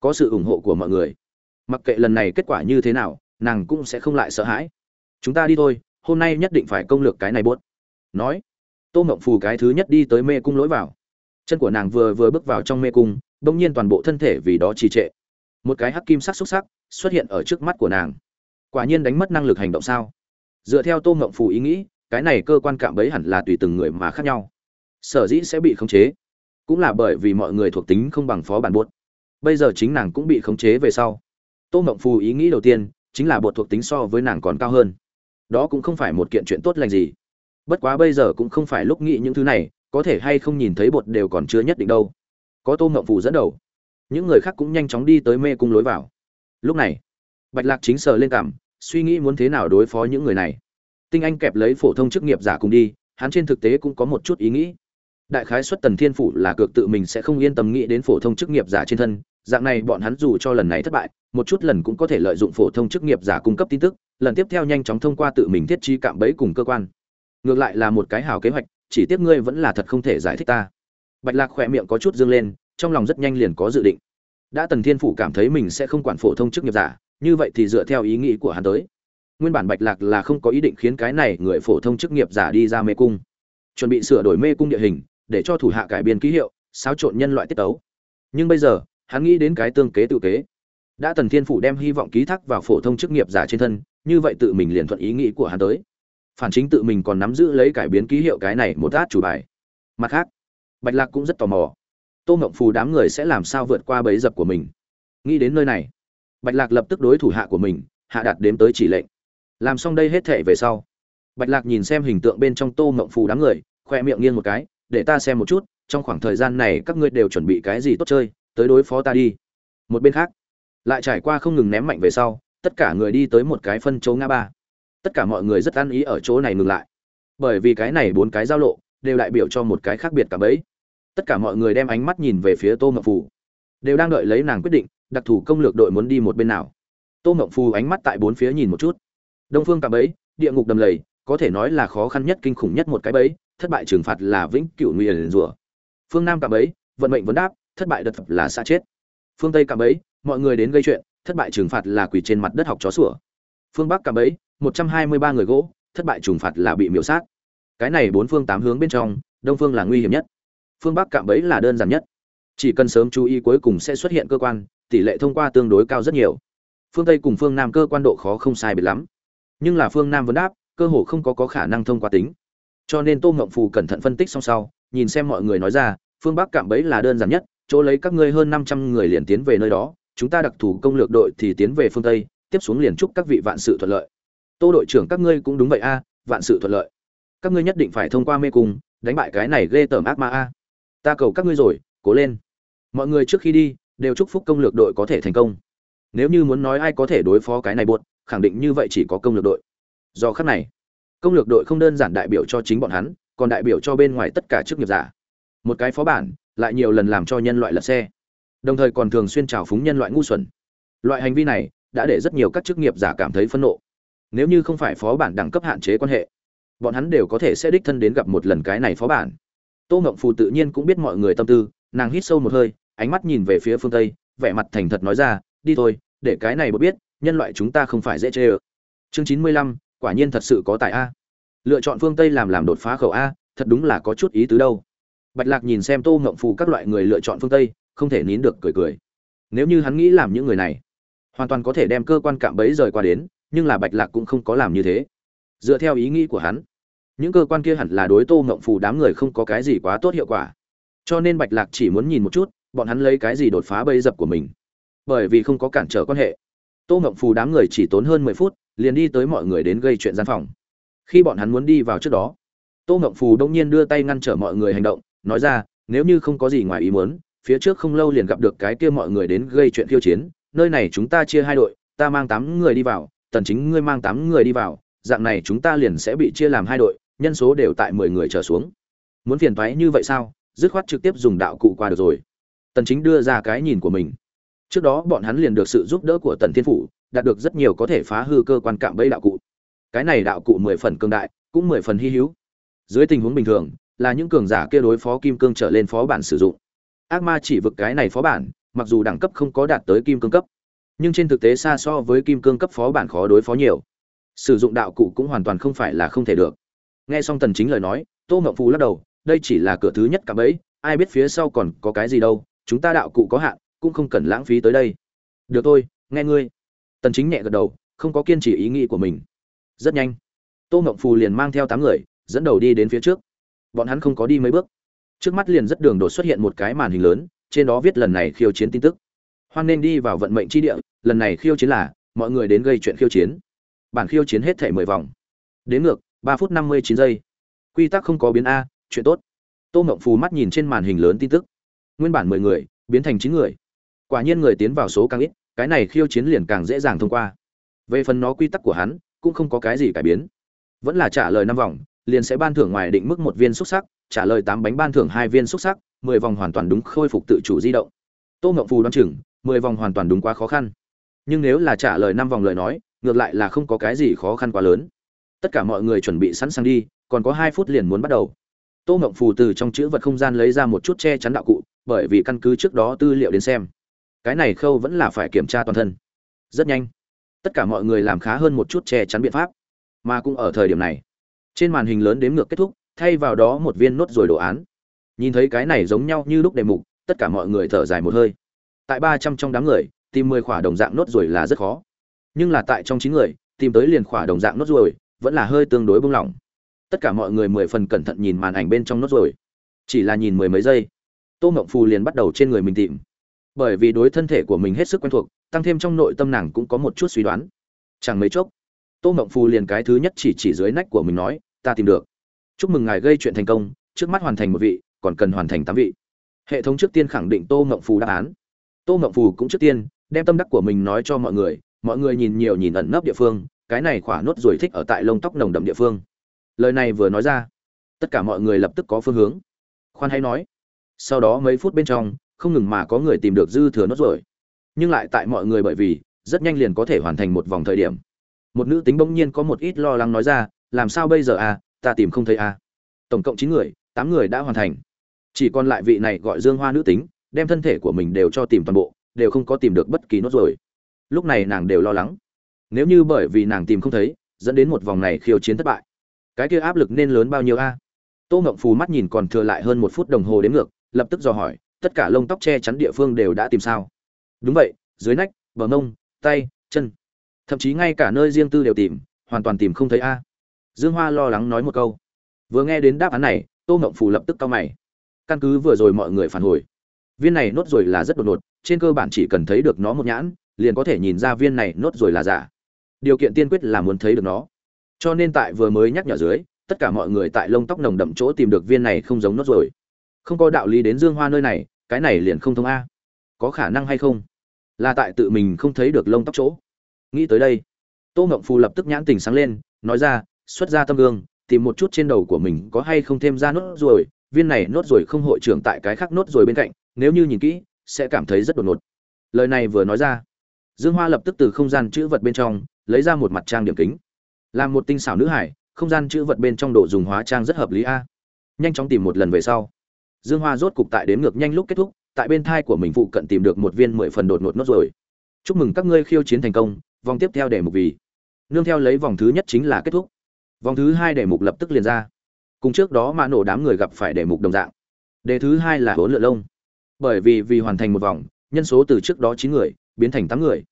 Có sự ủng hộ của mọi người. Mặc kệ lần này kết quả như thế nào, nàng cũng sẽ không lại sợ hãi. Chúng ta đi thôi, hôm nay nhất định phải công lược cái này buốt. Nói, tô ngậm phù cái thứ nhất đi tới mê cung lối vào chân của nàng vừa vừa bước vào trong mê cung, bỗng nhiên toàn bộ thân thể vì đó trì trệ. Một cái hắc kim sắc xúc sắc xuất hiện ở trước mắt của nàng. Quả nhiên đánh mất năng lực hành động sao? Dựa theo tô mộng phù ý nghĩ, cái này cơ quan cạm bẫy hẳn là tùy từng người mà khác nhau. Sở dĩ sẽ bị khống chế, cũng là bởi vì mọi người thuộc tính không bằng phó bản buốt bây giờ chính nàng cũng bị khống chế về sau. Tô mộng phù ý nghĩ đầu tiên chính là bột thuộc tính so với nàng còn cao hơn. Đó cũng không phải một kiện chuyện tốt lành gì. Bất quá bây giờ cũng không phải lúc nghĩ những thứ này có thể hay không nhìn thấy bột đều còn chưa nhất định đâu. Có tô ngậm phù dẫn đầu. Những người khác cũng nhanh chóng đi tới mê cung lối vào. Lúc này, bạch lạc chính sờ lên cảm suy nghĩ muốn thế nào đối phó những người này. Tinh anh kẹp lấy phổ thông chức nghiệp giả cùng đi, hắn trên thực tế cũng có một chút ý nghĩ. Đại khái xuất tần thiên phủ là cược tự mình sẽ không yên tâm nghĩ đến phổ thông chức nghiệp giả trên thân. Dạng này bọn hắn dù cho lần này thất bại, một chút lần cũng có thể lợi dụng phổ thông chức nghiệp giả cung cấp tin tức, lần tiếp theo nhanh chóng thông qua tự mình thiết trí cạm bẫy cùng cơ quan. Ngược lại là một cái hào kế hoạch chỉ tiếc ngươi vẫn là thật không thể giải thích ta. Bạch lạc khỏe miệng có chút dương lên, trong lòng rất nhanh liền có dự định. Đã tần thiên phủ cảm thấy mình sẽ không quản phổ thông chức nghiệp giả, như vậy thì dựa theo ý nghĩ của hắn tới. Nguyên bản bạch lạc là không có ý định khiến cái này người phổ thông chức nghiệp giả đi ra mê cung. Chuẩn bị sửa đổi mê cung địa hình, để cho thủ hạ cải biên ký hiệu, xáo trộn nhân loại tiết tấu. Nhưng bây giờ, hắn nghĩ đến cái tương kế tự kế. Đã tần thiên phủ đem hy vọng ký thác vào phổ thông chức nghiệp giả trên thân, như vậy tự mình liền thuận ý nghĩ của hắn tới phản chính tự mình còn nắm giữ lấy cải biến ký hiệu cái này một át chủ bài. Mặt khác, bạch lạc cũng rất tò mò. Tô mộng phù đám người sẽ làm sao vượt qua bẫy dập của mình? Nghĩ đến nơi này, bạch lạc lập tức đối thủ hạ của mình, hạ đạt đếm tới chỉ lệnh. Làm xong đây hết thể về sau, bạch lạc nhìn xem hình tượng bên trong tô mộng phù đám người, khoe miệng nghiêng một cái, để ta xem một chút, trong khoảng thời gian này các ngươi đều chuẩn bị cái gì tốt chơi, tới đối phó ta đi. Một bên khác, lại trải qua không ngừng ném mạnh về sau, tất cả người đi tới một cái phân chỗ ngã ba tất cả mọi người rất ăn ý ở chỗ này ngừng lại. Bởi vì cái này bốn cái giao lộ đều đại biểu cho một cái khác biệt cả bấy. Tất cả mọi người đem ánh mắt nhìn về phía tô ngậm phù. Đều đang đợi lấy nàng quyết định, đặc thù công lược đội muốn đi một bên nào. Tô ngậm phù ánh mắt tại bốn phía nhìn một chút. Đông phương cả bấy, địa ngục đầm lầy, có thể nói là khó khăn nhất, kinh khủng nhất một cái bấy, thất bại trừng phạt là vĩnh cửu nguy hiểm rủa. Phương nam cả bấy, vận mệnh vấn đáp, thất bại đợt là xa chết. Phương tây cả bấy, mọi người đến gây chuyện, thất bại trừng phạt là quỳ trên mặt đất học chó sủa phương bắc Cạm Bẫy, một trăm hai mươi ba người gỗ thất bại trùng phạt là bị miễu sát. Cái này bốn phương tám hướng bên trong đông phương là nguy hiểm nhất. Phương bắc cạm bẫy là đơn giản nhất. Chỉ cần sớm chú ý cuối cùng sẽ xuất hiện cơ quan tỷ lệ thông qua tương đối cao rất nhiều. Phương tây cùng phương nam cơ quan độ khó không sai biệt lắm. Nhưng là phương nam vấn đáp cơ hồ không có, có khả năng thông qua tính. Cho nên tô ngộng phù cẩn thận phân tích song sau nhìn xem mọi người nói ra phương bắc cạm bẫy là đơn giản nhất chỗ lấy các ngươi hơn năm trăm người liền tiến về nơi đó chúng ta đặc thù công lược đội thì tiến về phương tây tiếp xuống liền chúc các vị vạn sự thuận lợi. Tô đội trưởng các ngươi cũng đúng vậy a, vạn sự thuận lợi. Các ngươi nhất định phải thông qua mê cung, đánh bại cái này ghê tởm ác ma a. Ta cầu các ngươi rồi, cố lên. Mọi người trước khi đi, đều chúc phúc công lược đội có thể thành công. Nếu như muốn nói ai có thể đối phó cái này buột khẳng định như vậy chỉ có công lược đội. Do khắc này, công lược đội không đơn giản đại biểu cho chính bọn hắn, còn đại biểu cho bên ngoài tất cả chức nghiệp giả. Một cái phó bản, lại nhiều lần làm cho nhân loại lật xe. Đồng thời còn thường xuyên trào phúng nhân loại ngu xuẩn. Loại hành vi này đã để rất nhiều các chức nghiệp giả cảm thấy phẫn nộ. Nếu như không phải phó bản đẳng cấp hạn chế quan hệ, bọn hắn đều có thể sẽ đích thân đến gặp một lần cái này phó bản. Tô ngộng phù tự nhiên cũng biết mọi người tâm tư, nàng hít sâu một hơi, ánh mắt nhìn về phía phương tây, vẻ mặt thành thật nói ra, đi thôi, để cái này bớt biết, nhân loại chúng ta không phải dễ chê ơ. Chương chín mươi lăm, quả nhiên thật sự có tài a. Lựa chọn phương tây làm làm đột phá khẩu a, thật đúng là có chút ý tứ đâu. Bạch lạc nhìn xem tô ngộng phù các loại người lựa chọn phương tây, không thể nín được cười cười. Nếu như hắn nghĩ làm những người này hoàn toàn có thể đem cơ quan cạm bẫy rời qua đến, nhưng là bạch lạc cũng không có làm như thế. Dựa theo ý nghĩ của hắn, những cơ quan kia hẳn là đối tô ngộng phù đám người không có cái gì quá tốt hiệu quả. Cho nên bạch lạc chỉ muốn nhìn một chút, bọn hắn lấy cái gì đột phá bẫy dập của mình. Bởi vì không có cản trở quan hệ, tô ngộng phù đám người chỉ tốn hơn mười phút, liền đi tới mọi người đến gây chuyện gian phòng. Khi bọn hắn muốn đi vào trước đó, tô ngộng phù đông nhiên đưa tay ngăn trở mọi người hành động, nói ra, nếu như không có gì ngoài ý muốn, phía trước không lâu liền gặp được cái kia mọi người đến gây chuyện khiêu chiến nơi này chúng ta chia hai đội, ta mang tám người đi vào, tần chính ngươi mang tám người đi vào, dạng này chúng ta liền sẽ bị chia làm hai đội, nhân số đều tại mười người trở xuống. Muốn phiền toái như vậy sao? Dứt khoát trực tiếp dùng đạo cụ qua được rồi. Tần chính đưa ra cái nhìn của mình. Trước đó bọn hắn liền được sự giúp đỡ của tần thiên phủ, đạt được rất nhiều có thể phá hư cơ quan cạm bẫy đạo cụ. Cái này đạo cụ mười phần cường đại, cũng mười phần hy hữu. Dưới tình huống bình thường, là những cường giả kia đối phó kim cương trở lên phó bản sử dụng. Ác ma chỉ vực cái này phó bản mặc dù đẳng cấp không có đạt tới kim cương cấp, nhưng trên thực tế xa so với kim cương cấp phó bản khó đối phó nhiều. Sử dụng đạo cụ cũng hoàn toàn không phải là không thể được. Nghe xong tần chính lời nói, tô ngậm phù lắc đầu, đây chỉ là cửa thứ nhất cả bấy ai biết phía sau còn có cái gì đâu, chúng ta đạo cụ có hạn, cũng không cần lãng phí tới đây. Được thôi, nghe ngươi. Tần chính nhẹ gật đầu, không có kiên trì ý nghĩ của mình. Rất nhanh, tô ngậm phù liền mang theo tám người, dẫn đầu đi đến phía trước. Bọn hắn không có đi mấy bước. Trước mắt liền rất đường đột xuất hiện một cái màn hình lớn trên đó viết lần này khiêu chiến tin tức. Hoan nên đi vào vận mệnh chi địa, lần này khiêu chiến là, mọi người đến gây chuyện khiêu chiến. Bản khiêu chiến hết thể mười vòng. Đến ngược, ba phút năm mươi chín giây. Quy tắc không có biến a, chuyện tốt. Tô mộng phù mắt nhìn trên màn hình lớn tin tức. Nguyên bản mười người, biến thành chín người. Quả nhiên người tiến vào số càng ít, cái này khiêu chiến liền càng dễ dàng thông qua. Về phần nó quy tắc của hắn, cũng không có cái gì cải biến. Vẫn là trả lời năm vòng, liền sẽ ban thưởng ngoài định mức một viên xúc sắc, trả lời tám bánh ban thưởng hai viên xúc sắc mười vòng hoàn toàn đúng khôi phục tự chủ di động. Tô ngậm phù đoán chừng, mười vòng hoàn toàn đúng quá khó khăn. Nhưng nếu là trả lời năm vòng lời nói, ngược lại là không có cái gì khó khăn quá lớn. Tất cả mọi người chuẩn bị sẵn sàng đi, còn có hai phút liền muốn bắt đầu. Tô ngậm phù từ trong chữ vật không gian lấy ra một chút che chắn đạo cụ, bởi vì căn cứ trước đó tư liệu đến xem. Cái này khâu vẫn là phải kiểm tra toàn thân. Rất nhanh. Tất cả mọi người làm khá hơn một chút che chắn biện pháp. Mà cũng ở thời điểm này, trên màn hình lớn đếm ngược kết thúc, thay vào đó một viên nốt rồi đồ án nhìn thấy cái này giống nhau như lúc đề mục tất cả mọi người thở dài một hơi. Tại ba trăm trong đám người tìm mười khỏa đồng dạng nốt ruồi là rất khó. Nhưng là tại trong chín người tìm tới liền khỏa đồng dạng nốt ruồi vẫn là hơi tương đối bông lỏng tất cả mọi người mười phần cẩn thận nhìn màn ảnh bên trong nốt ruồi, chỉ là nhìn mười mấy giây tô mộng phù liền bắt đầu trên người mình tìm. Bởi vì đối thân thể của mình hết sức quen thuộc tăng thêm trong nội tâm nàng cũng có một chút suy đoán. Chẳng mấy chốc tô mộng phù liền cái thứ nhất chỉ chỉ dưới nách của mình nói ta tìm được. Chúc mừng ngài gây chuyện thành công trước mắt hoàn thành một vị còn cần hoàn thành tám vị. Hệ thống trước tiên khẳng định tô mộng phù đáp án. Tô mộng phù cũng trước tiên đem tâm đắc của mình nói cho mọi người mọi người nhìn nhiều nhìn ẩn nấp địa phương, cái này khỏa nốt ruồi thích ở tại lông tóc nồng đậm địa phương. Lời này vừa nói ra, tất cả mọi người lập tức có phương hướng. Khoan hay nói, sau đó mấy phút bên trong, không ngừng mà có người tìm được dư thừa nốt ruồi. Nhưng lại tại mọi người bởi vì, rất nhanh liền có thể hoàn thành một vòng thời điểm. Một nữ tính bỗng nhiên có một ít lo lắng nói ra, làm sao bây giờ à? Ta tìm không thấy à? Tổng cộng chín người, tám người đã hoàn thành chỉ còn lại vị này gọi dương hoa nữ tính, đem thân thể của mình đều cho tìm toàn bộ, đều không có tìm được bất kỳ nốt rồi lúc này nàng đều lo lắng. Nếu như bởi vì nàng tìm không thấy, dẫn đến một vòng này khiêu chiến thất bại, cái kia áp lực nên lớn bao nhiêu a? Tô ngộng phù mắt nhìn còn thừa lại hơn một phút đồng hồ đến ngược, lập tức dò hỏi, tất cả lông tóc che chắn địa phương đều đã tìm sao? Đúng vậy, dưới nách, bờ mông, tay, chân. Thậm chí ngay cả nơi riêng tư đều tìm, hoàn toàn tìm không thấy a. Dương hoa lo lắng nói một câu. Vừa nghe đến đáp án này, tô ngộng phù lập tức cau mày căn cứ vừa rồi mọi người phản hồi. Viên này nốt rồi là rất đột ngột, trên cơ bản chỉ cần thấy được nó một nhãn, liền có thể nhìn ra viên này nốt rồi là giả. Điều kiện tiên quyết là muốn thấy được nó. Cho nên tại vừa mới nhắc nhở dưới, tất cả mọi người tại lông tóc nồng đậm chỗ tìm được viên này không giống nốt rồi không có đạo lý đến dương hoa nơi này, cái này liền không thông a. Có khả năng hay không? Là tại tự mình không thấy được lông tóc chỗ. Nghĩ tới đây, tô ngộng phù lập tức nhãn tình sáng lên, nói ra, xuất ra tâm gương, tìm một chút trên đầu của mình có hay không thêm ra nốt ruồi viên này nốt rồi không hội trưởng tại cái khác nốt rồi bên cạnh, nếu như nhìn kỹ, sẽ cảm thấy rất đột ngột. Lời này vừa nói ra, dương hoa lập tức từ không gian chữ vật bên trong lấy ra một mặt trang điểm kính. Làm một tinh xảo nữ hải, không gian chữ vật bên trong đồ dùng hóa trang rất hợp lý a. Nhanh chóng tìm một lần về sau, dương hoa rốt cục tại đếm ngược nhanh lúc kết thúc, tại bên thai của mình phụ cận tìm được một viên mười phần đột ngột nốt rồi chúc mừng các ngươi khiêu chiến thành công, vòng tiếp theo để mục vì. Nương theo lấy vòng thứ nhất chính là kết thúc. Vòng thứ hai để mục lập tức liền ra cùng trước đó mã nổ đám người gặp phải đề mục đồng dạng. Đề thứ hai là huấn lượn lông. Bởi vì vì hoàn thành một vòng, nhân số từ trước đó chín người, biến thành tám người.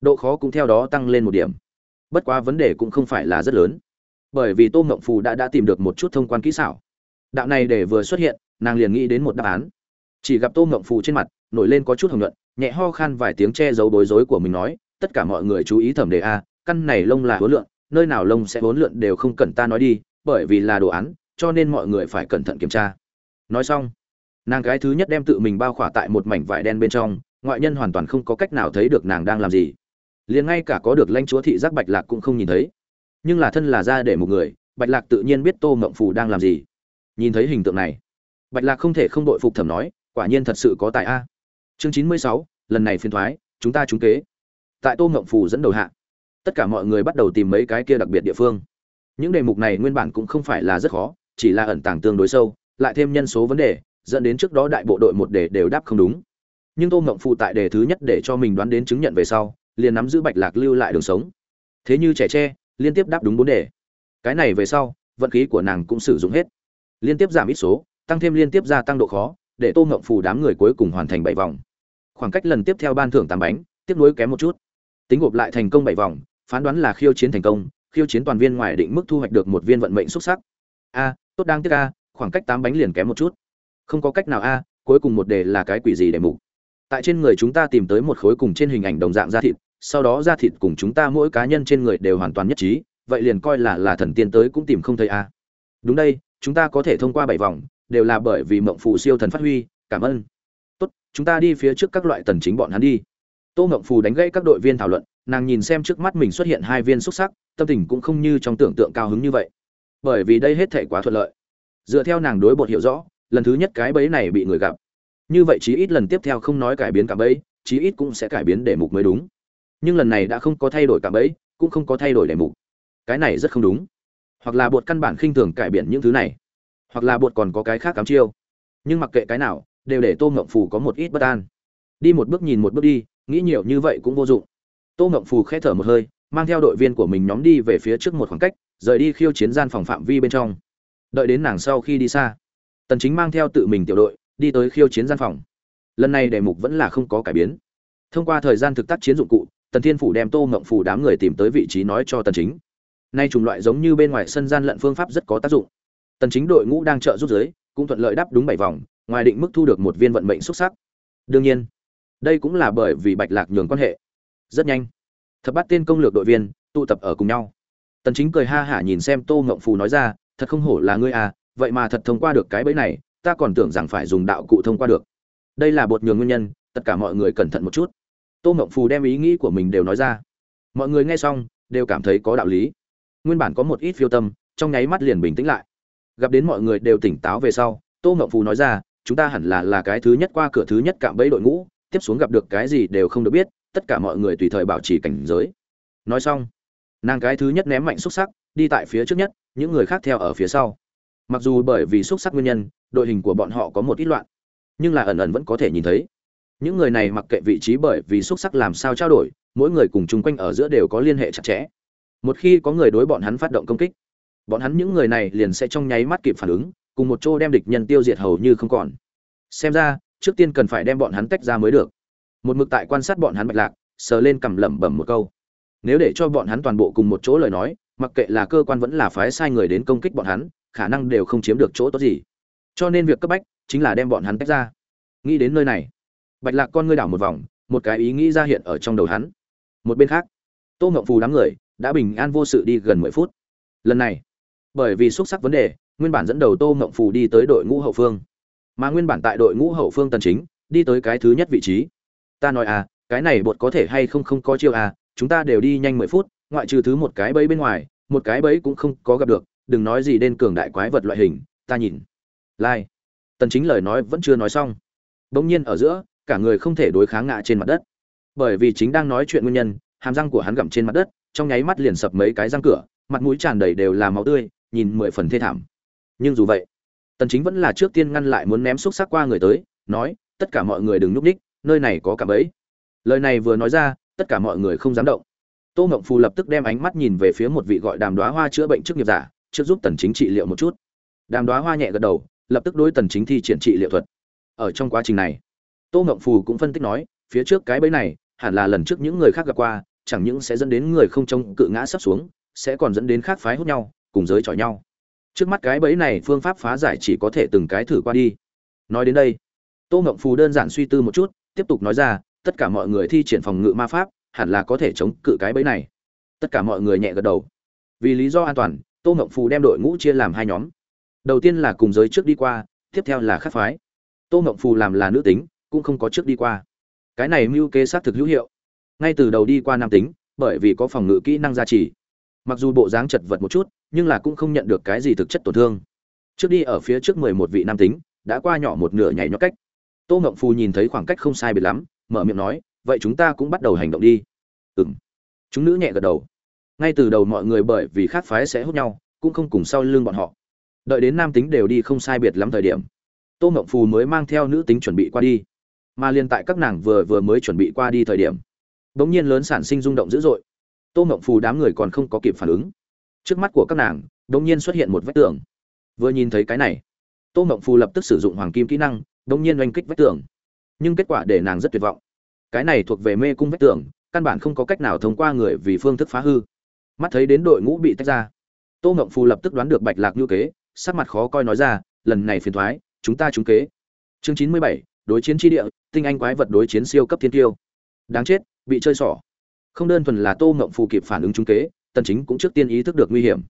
Độ khó cũng theo đó tăng lên một điểm. Bất quá vấn đề cũng không phải là rất lớn. Bởi vì tô mộng phù đã đã tìm được một chút thông quan kỹ xảo. Đạo này để vừa xuất hiện, nàng liền nghĩ đến một đáp án. Chỉ gặp tô mộng phù trên mặt, nổi lên có chút hồng nhuận, nhẹ ho khan vài tiếng che giấu bối rối của mình nói, tất cả mọi người chú ý thẩm đề a, căn này lông là huấn lượng nơi nào lông sẽ huấn lượng đều không cần ta nói đi, bởi vì là đồ án cho nên mọi người phải cẩn thận kiểm tra. Nói xong, nàng cái thứ nhất đem tự mình bao khỏa tại một mảnh vải đen bên trong, ngoại nhân hoàn toàn không có cách nào thấy được nàng đang làm gì. Liền ngay cả có được lãnh chúa thị giác bạch lạc cũng không nhìn thấy. Nhưng là thân là ra để một người, bạch lạc tự nhiên biết tô mộng phù đang làm gì. Nhìn thấy hình tượng này, bạch lạc không thể không đội phục thẩm nói, quả nhiên thật sự có tài a. Chương chín mươi sáu, lần này phiên thoái, chúng ta trúng kế. Tại tô mộng phù dẫn đầu hạ, tất cả mọi người bắt đầu tìm mấy cái kia đặc biệt địa phương. Những đề mục này nguyên bản cũng không phải là rất khó chỉ là ẩn tàng tương đối sâu, lại thêm nhân số vấn đề, dẫn đến trước đó đại bộ đội một đề đều đáp không đúng. Nhưng tô Ngộng Phụ tại đề thứ nhất để cho mình đoán đến chứng nhận về sau, liền nắm giữ bạch lạc lưu lại đường sống. Thế như trẻ tre, liên tiếp đáp đúng bốn đề. Cái này về sau, vận khí của nàng cũng sử dụng hết. Liên tiếp giảm ít số, tăng thêm liên tiếp gia tăng độ khó, để tô Ngộng Phụ đám người cuối cùng hoàn thành bảy vòng. Khoảng cách lần tiếp theo ban thưởng tám bánh, tiếp nối kém một chút. Tính gộp lại thành công bảy vòng, phán đoán là khiêu chiến thành công, khiêu chiến toàn viên ngoài định mức thu hoạch được một viên vận mệnh xuất sắc. A tốt đang tiếc a, khoảng cách tám bánh liền kém một chút. Không có cách nào a, cuối cùng một đề là cái quỷ gì để mục? Tại trên người chúng ta tìm tới một khối cùng trên hình ảnh đồng dạng da thịt, sau đó da thịt cùng chúng ta mỗi cá nhân trên người đều hoàn toàn nhất trí, vậy liền coi là là thần tiên tới cũng tìm không thấy a. Đúng đây, chúng ta có thể thông qua bảy vòng, đều là bởi vì mộng phù siêu thần phát huy, cảm ơn. Tốt, chúng ta đi phía trước các loại tần chính bọn hắn đi. Tô mộng phù đánh gãy các đội viên thảo luận, nàng nhìn xem trước mắt mình xuất hiện hai viên xuất sắc, tâm tình cũng không như trong tưởng tượng cao hứng như vậy bởi vì đây hết thể quá thuận lợi. Dựa theo nàng đối bột hiểu rõ, lần thứ nhất cái bẫy này bị người gặp. Như vậy chí ít lần tiếp theo không nói cải biến cả bẫy, chí ít cũng sẽ cải biến đề mục mới đúng. Nhưng lần này đã không có thay đổi cả bẫy, cũng không có thay đổi đề mục. Cái này rất không đúng. Hoặc là bột căn bản khinh thường cải biến những thứ này. Hoặc là bột còn có cái khác cắm chiêu. Nhưng mặc kệ cái nào, đều để tô ngộng phù có một ít bất an. Đi một bước nhìn một bước đi, nghĩ nhiều như vậy cũng vô dụng. Tô ngộng phù khẽ thở một hơi, mang theo đội viên của mình nhóm đi về phía trước một khoảng cách rời đi khiêu chiến gian phòng phạm vi bên trong. Đợi đến nàng sau khi đi xa, tần chính mang theo tự mình tiểu đội, đi tới khiêu chiến gian phòng. Lần này đề mục vẫn là không có cải biến. Thông qua thời gian thực tác chiến dụng cụ, tần thiên phủ đem tô ngộng phủ đám người tìm tới vị trí nói cho tần chính. Nay chủng loại giống như bên ngoài sân gian lận phương pháp rất có tác dụng. Tần chính đội ngũ đang trợ giúp giới, cũng thuận lợi đáp đúng bảy vòng, ngoài định mức thu được một viên vận mệnh xuất sắc. Đương nhiên, đây cũng là bởi vì bạch lạc nhường quan hệ. Rất nhanh, thập bát tên công lược đội viên tụ tập ở cùng nhau tần chính cười ha hả nhìn xem tô ngộng phù nói ra, thật không hổ là ngươi à vậy mà thật thông qua được cái bẫy này, ta còn tưởng rằng phải dùng đạo cụ thông qua được. Đây là bột nhường nguyên nhân, tất cả mọi người cẩn thận một chút. Tô ngộng phù đem ý nghĩ của mình đều nói ra. Mọi người nghe xong, đều cảm thấy có đạo lý. Nguyên bản có một ít phiêu tâm, trong nháy mắt liền bình tĩnh lại. Gặp đến mọi người đều tỉnh táo về sau, tô ngộng phù nói ra, chúng ta hẳn là là cái thứ nhất qua cửa thứ nhất cạm bẫy đội ngũ, tiếp xuống gặp được cái gì đều không được biết, tất cả mọi người tùy thời bảo trì cảnh giới. Nói xong nàng cái thứ nhất ném mạnh xúc sắc, đi tại phía trước nhất, những người khác theo ở phía sau. Mặc dù bởi vì xúc sắc nguyên nhân, đội hình của bọn họ có một ít loạn, nhưng là ẩn ẩn vẫn có thể nhìn thấy. Những người này mặc kệ vị trí bởi vì xúc sắc làm sao trao đổi, mỗi người cùng chung quanh ở giữa đều có liên hệ chặt chẽ. Một khi có người đối bọn hắn phát động công kích, bọn hắn những người này liền sẽ trong nháy mắt kịp phản ứng, cùng một chỗ đem địch nhân tiêu diệt hầu như không còn. Xem ra, trước tiên cần phải đem bọn hắn tách ra mới được. Một mực tại quan sát bọn hắn bạch lạc, sờ lên cầm lẩm bẩm một câu nếu để cho bọn hắn toàn bộ cùng một chỗ lời nói, mặc kệ là cơ quan vẫn là phái sai người đến công kích bọn hắn, khả năng đều không chiếm được chỗ tốt gì. Cho nên việc cấp bách chính là đem bọn hắn tách ra. Nghĩ đến nơi này, bạch lạc con ngươi đảo một vòng, một cái ý nghĩ ra hiện ở trong đầu hắn. Một bên khác, tô ngậm phù đám người đã bình an vô sự đi gần mười phút. Lần này, bởi vì xuất sắc vấn đề, nguyên bản dẫn đầu tô ngậm phù đi tới đội ngũ hậu phương. Mà nguyên bản tại đội ngũ hậu phương tần chính đi tới cái thứ nhất vị trí. Ta nói à cái này bột có thể hay không không có chiêu à chúng ta đều đi nhanh mười phút, ngoại trừ thứ một cái bẫy bên ngoài, một cái bẫy cũng không có gặp được, đừng nói gì đến cường đại quái vật loại hình, ta nhìn. Lai. Tần chính lời nói vẫn chưa nói xong. Bỗng nhiên ở giữa, cả người không thể đối kháng ngã trên mặt đất. Bởi vì chính đang nói chuyện nguyên nhân, hàm răng của hắn gặm trên mặt đất, trong nháy mắt liền sập mấy cái răng cửa, mặt mũi tràn đầy đều là máu tươi, nhìn mười phần thê thảm. Nhưng dù vậy, tần chính vẫn là trước tiên ngăn lại muốn ném xúc sắc qua người tới, nói, tất cả mọi người đừng núp đích nơi này có cả bẫy. Lời này vừa nói ra tất cả mọi người không dám động. Tô ngộng phù lập tức đem ánh mắt nhìn về phía một vị gọi đàm đoá hoa chữa bệnh chức nghiệp giả, trước giúp tần chính trị liệu một chút. Đàm đoá hoa nhẹ gật đầu, lập tức đối tần chính thi triển trị liệu thuật. Ở trong quá trình này, tô ngộng phù cũng phân tích nói, phía trước cái bẫy này, hẳn là lần trước những người khác gặp qua, chẳng những sẽ dẫn đến người không trông cự ngã sắp xuống, sẽ còn dẫn đến khác phái hút nhau, cùng giới chọi nhau. Trước mắt cái bẫy này phương pháp phá giải chỉ có thể từng cái thử qua đi. Nói đến đây, tô ngộng phù đơn giản suy tư một chút, tiếp tục nói ra tất cả mọi người thi triển phòng ngự ma pháp, hẳn là có thể chống cự cái bẫy này. Tất cả mọi người nhẹ gật đầu. Vì lý do an toàn, tô ngộng phù đem đội ngũ chia làm hai nhóm. Đầu tiên là cùng giới trước đi qua, tiếp theo là khắc phái. Tô ngộng phù làm là nữ tính, cũng không có trước đi qua. Cái này mưu kế xác thực hữu hiệu. Ngay từ đầu đi qua nam tính, bởi vì có phòng ngự kỹ năng gia trì. Mặc dù bộ dáng chật vật một chút, nhưng là cũng không nhận được cái gì thực chất tổn thương. Trước đi ở phía trước mười một vị nam tính, đã qua nhỏ một nửa nhảy nhót cách. Tô ngộng phù nhìn thấy khoảng cách không sai biệt lắm mở miệng nói, vậy chúng ta cũng bắt đầu hành động đi. Ừng chúng nữ nhẹ gật đầu. Ngay từ đầu mọi người bởi vì khác phái sẽ hút nhau, cũng không cùng sau lưng bọn họ. Đợi đến nam tính đều đi không sai biệt lắm thời điểm, tô ngộng phù mới mang theo nữ tính chuẩn bị qua đi. Mà liên tại các nàng vừa vừa mới chuẩn bị qua đi thời điểm đ ỗ n g nhiên lớn sản sinh rung động dữ dội. Tô ngộng phù đám người còn không có kịp phản ứng. Trước mắt của các nàng đ ỗ n g nhiên xuất hiện một vách tường. Vừa nhìn thấy cái này, tô ngộng phù lập tức sử dụng hoàng kim kỹ năng đ ỗ n g nhiên oanh kích vách tường nhưng kết quả để nàng rất tuyệt vọng. Cái này thuộc về mê cung vách tường, căn bản không có cách nào thông qua người vì phương thức phá hư. Mắt thấy đến đội ngũ bị tách ra, tô ngộng phù lập tức đoán được bạch lạc ngữ kế, sắc mặt khó coi nói ra, lần này phiền thoái chúng ta trúng kế. Chương chín mươi bảy, đối chiến tri địa, tinh anh quái vật đối chiến siêu cấp thiên tiêu. Đáng chết, bị chơi xỏ. Không đơn thuần là tô ngộng phù kịp phản ứng trúng kế, tần chính cũng trước tiên ý thức được nguy hiểm.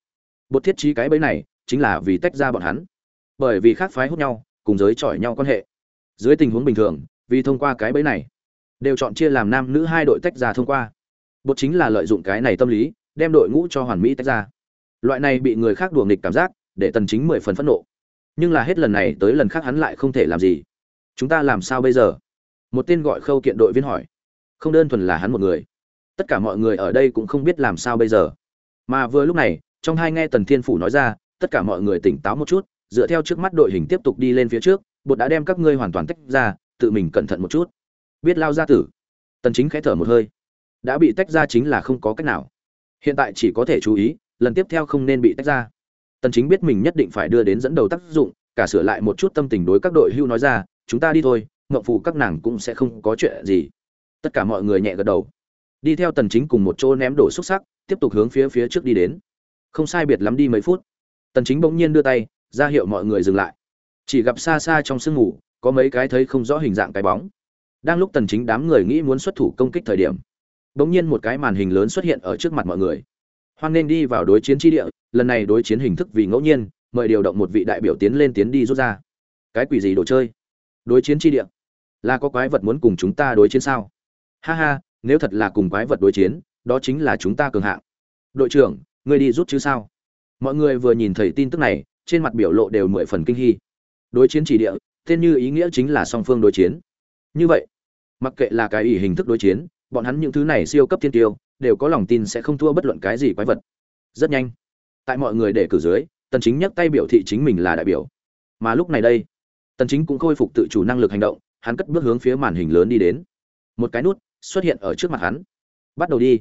Bột thiết trí cái bẫy này, chính là vì tách ra bọn hắn. Bởi vì khác phái hút nhau, cùng giới chọi nhau quan hệ. Dưới tình huống bình thường vì thông qua cái bẫy này, đều chọn chia làm nam nữ hai đội tách ra thông qua. Bột chính là lợi dụng cái này tâm lý, đem đội ngũ cho hoàn mỹ tách ra. Loại này bị người khác đùa nghịch cảm giác, để tần chính mười phần phẫn nộ. Nhưng là hết lần này tới lần khác hắn lại không thể làm gì. Chúng ta làm sao bây giờ? Một tên gọi khâu kiện đội viên hỏi. Không đơn thuần là hắn một người. Tất cả mọi người ở đây cũng không biết làm sao bây giờ. Mà vừa lúc này, trong hai nghe tần thiên phủ nói ra, tất cả mọi người tỉnh táo một chút, dựa theo trước mắt đội hình tiếp tục đi lên phía trước, bột đã đem các ngươi hoàn toàn tách ra tự mình cẩn thận một chút. Biết lao ra tử. Tần chính khẽ thở một hơi. Đã bị tách ra chính là không có cách nào. Hiện tại chỉ có thể chú ý, lần tiếp theo không nên bị tách ra. Tần chính biết mình nhất định phải đưa đến dẫn đầu tác dụng, cả sửa lại một chút tâm tình đối các đội hưu nói ra, chúng ta đi thôi ngậm phụ các nàng cũng sẽ không có chuyện gì. Tất cả mọi người nhẹ gật đầu. Đi theo tần chính cùng một chỗ ném đổ xúc sắc, tiếp tục hướng phía phía trước đi đến. Không sai biệt lắm đi mấy phút. Tần chính bỗng nhiên đưa tay, ra hiệu mọi người dừng lại. Chỉ gặp xa xa trong sương ngủ có mấy cái thấy không rõ hình dạng cái bóng. Đang lúc tần chính đám người nghĩ muốn xuất thủ công kích thời điểm, bỗng nhiên một cái màn hình lớn xuất hiện ở trước mặt mọi người. Hoan nên đi vào đối chiến chi địa, lần này đối chiến hình thức vì ngẫu nhiên, mời điều động một vị đại biểu tiến lên tiến đi rút ra. Cái quỷ gì đồ chơi? Đối chiến chi địa. Là có quái vật muốn cùng chúng ta đối chiến sao? Ha ha, nếu thật là cùng quái vật đối chiến, đó chính là chúng ta cường hạng. Đội trưởng, ngươi đi rút chứ sao? Mọi người vừa nhìn thấy tin tức này, trên mặt biểu lộ đều mười phần kinh hy đối chiến chỉ địa tên như ý nghĩa chính là song phương đối chiến. Như vậy, mặc kệ là cái ý hình thức đối chiến, bọn hắn những thứ này siêu cấp thiên tiêu, đều có lòng tin sẽ không thua bất luận cái gì quái vật. Rất nhanh, tại mọi người để cử dưới, tần chính nhấc tay biểu thị chính mình là đại biểu. Mà lúc này đây, tần chính cũng khôi phục tự chủ năng lực hành động, hắn cất bước hướng phía màn hình lớn đi đến. Một cái nút xuất hiện ở trước mặt hắn. Bắt đầu đi.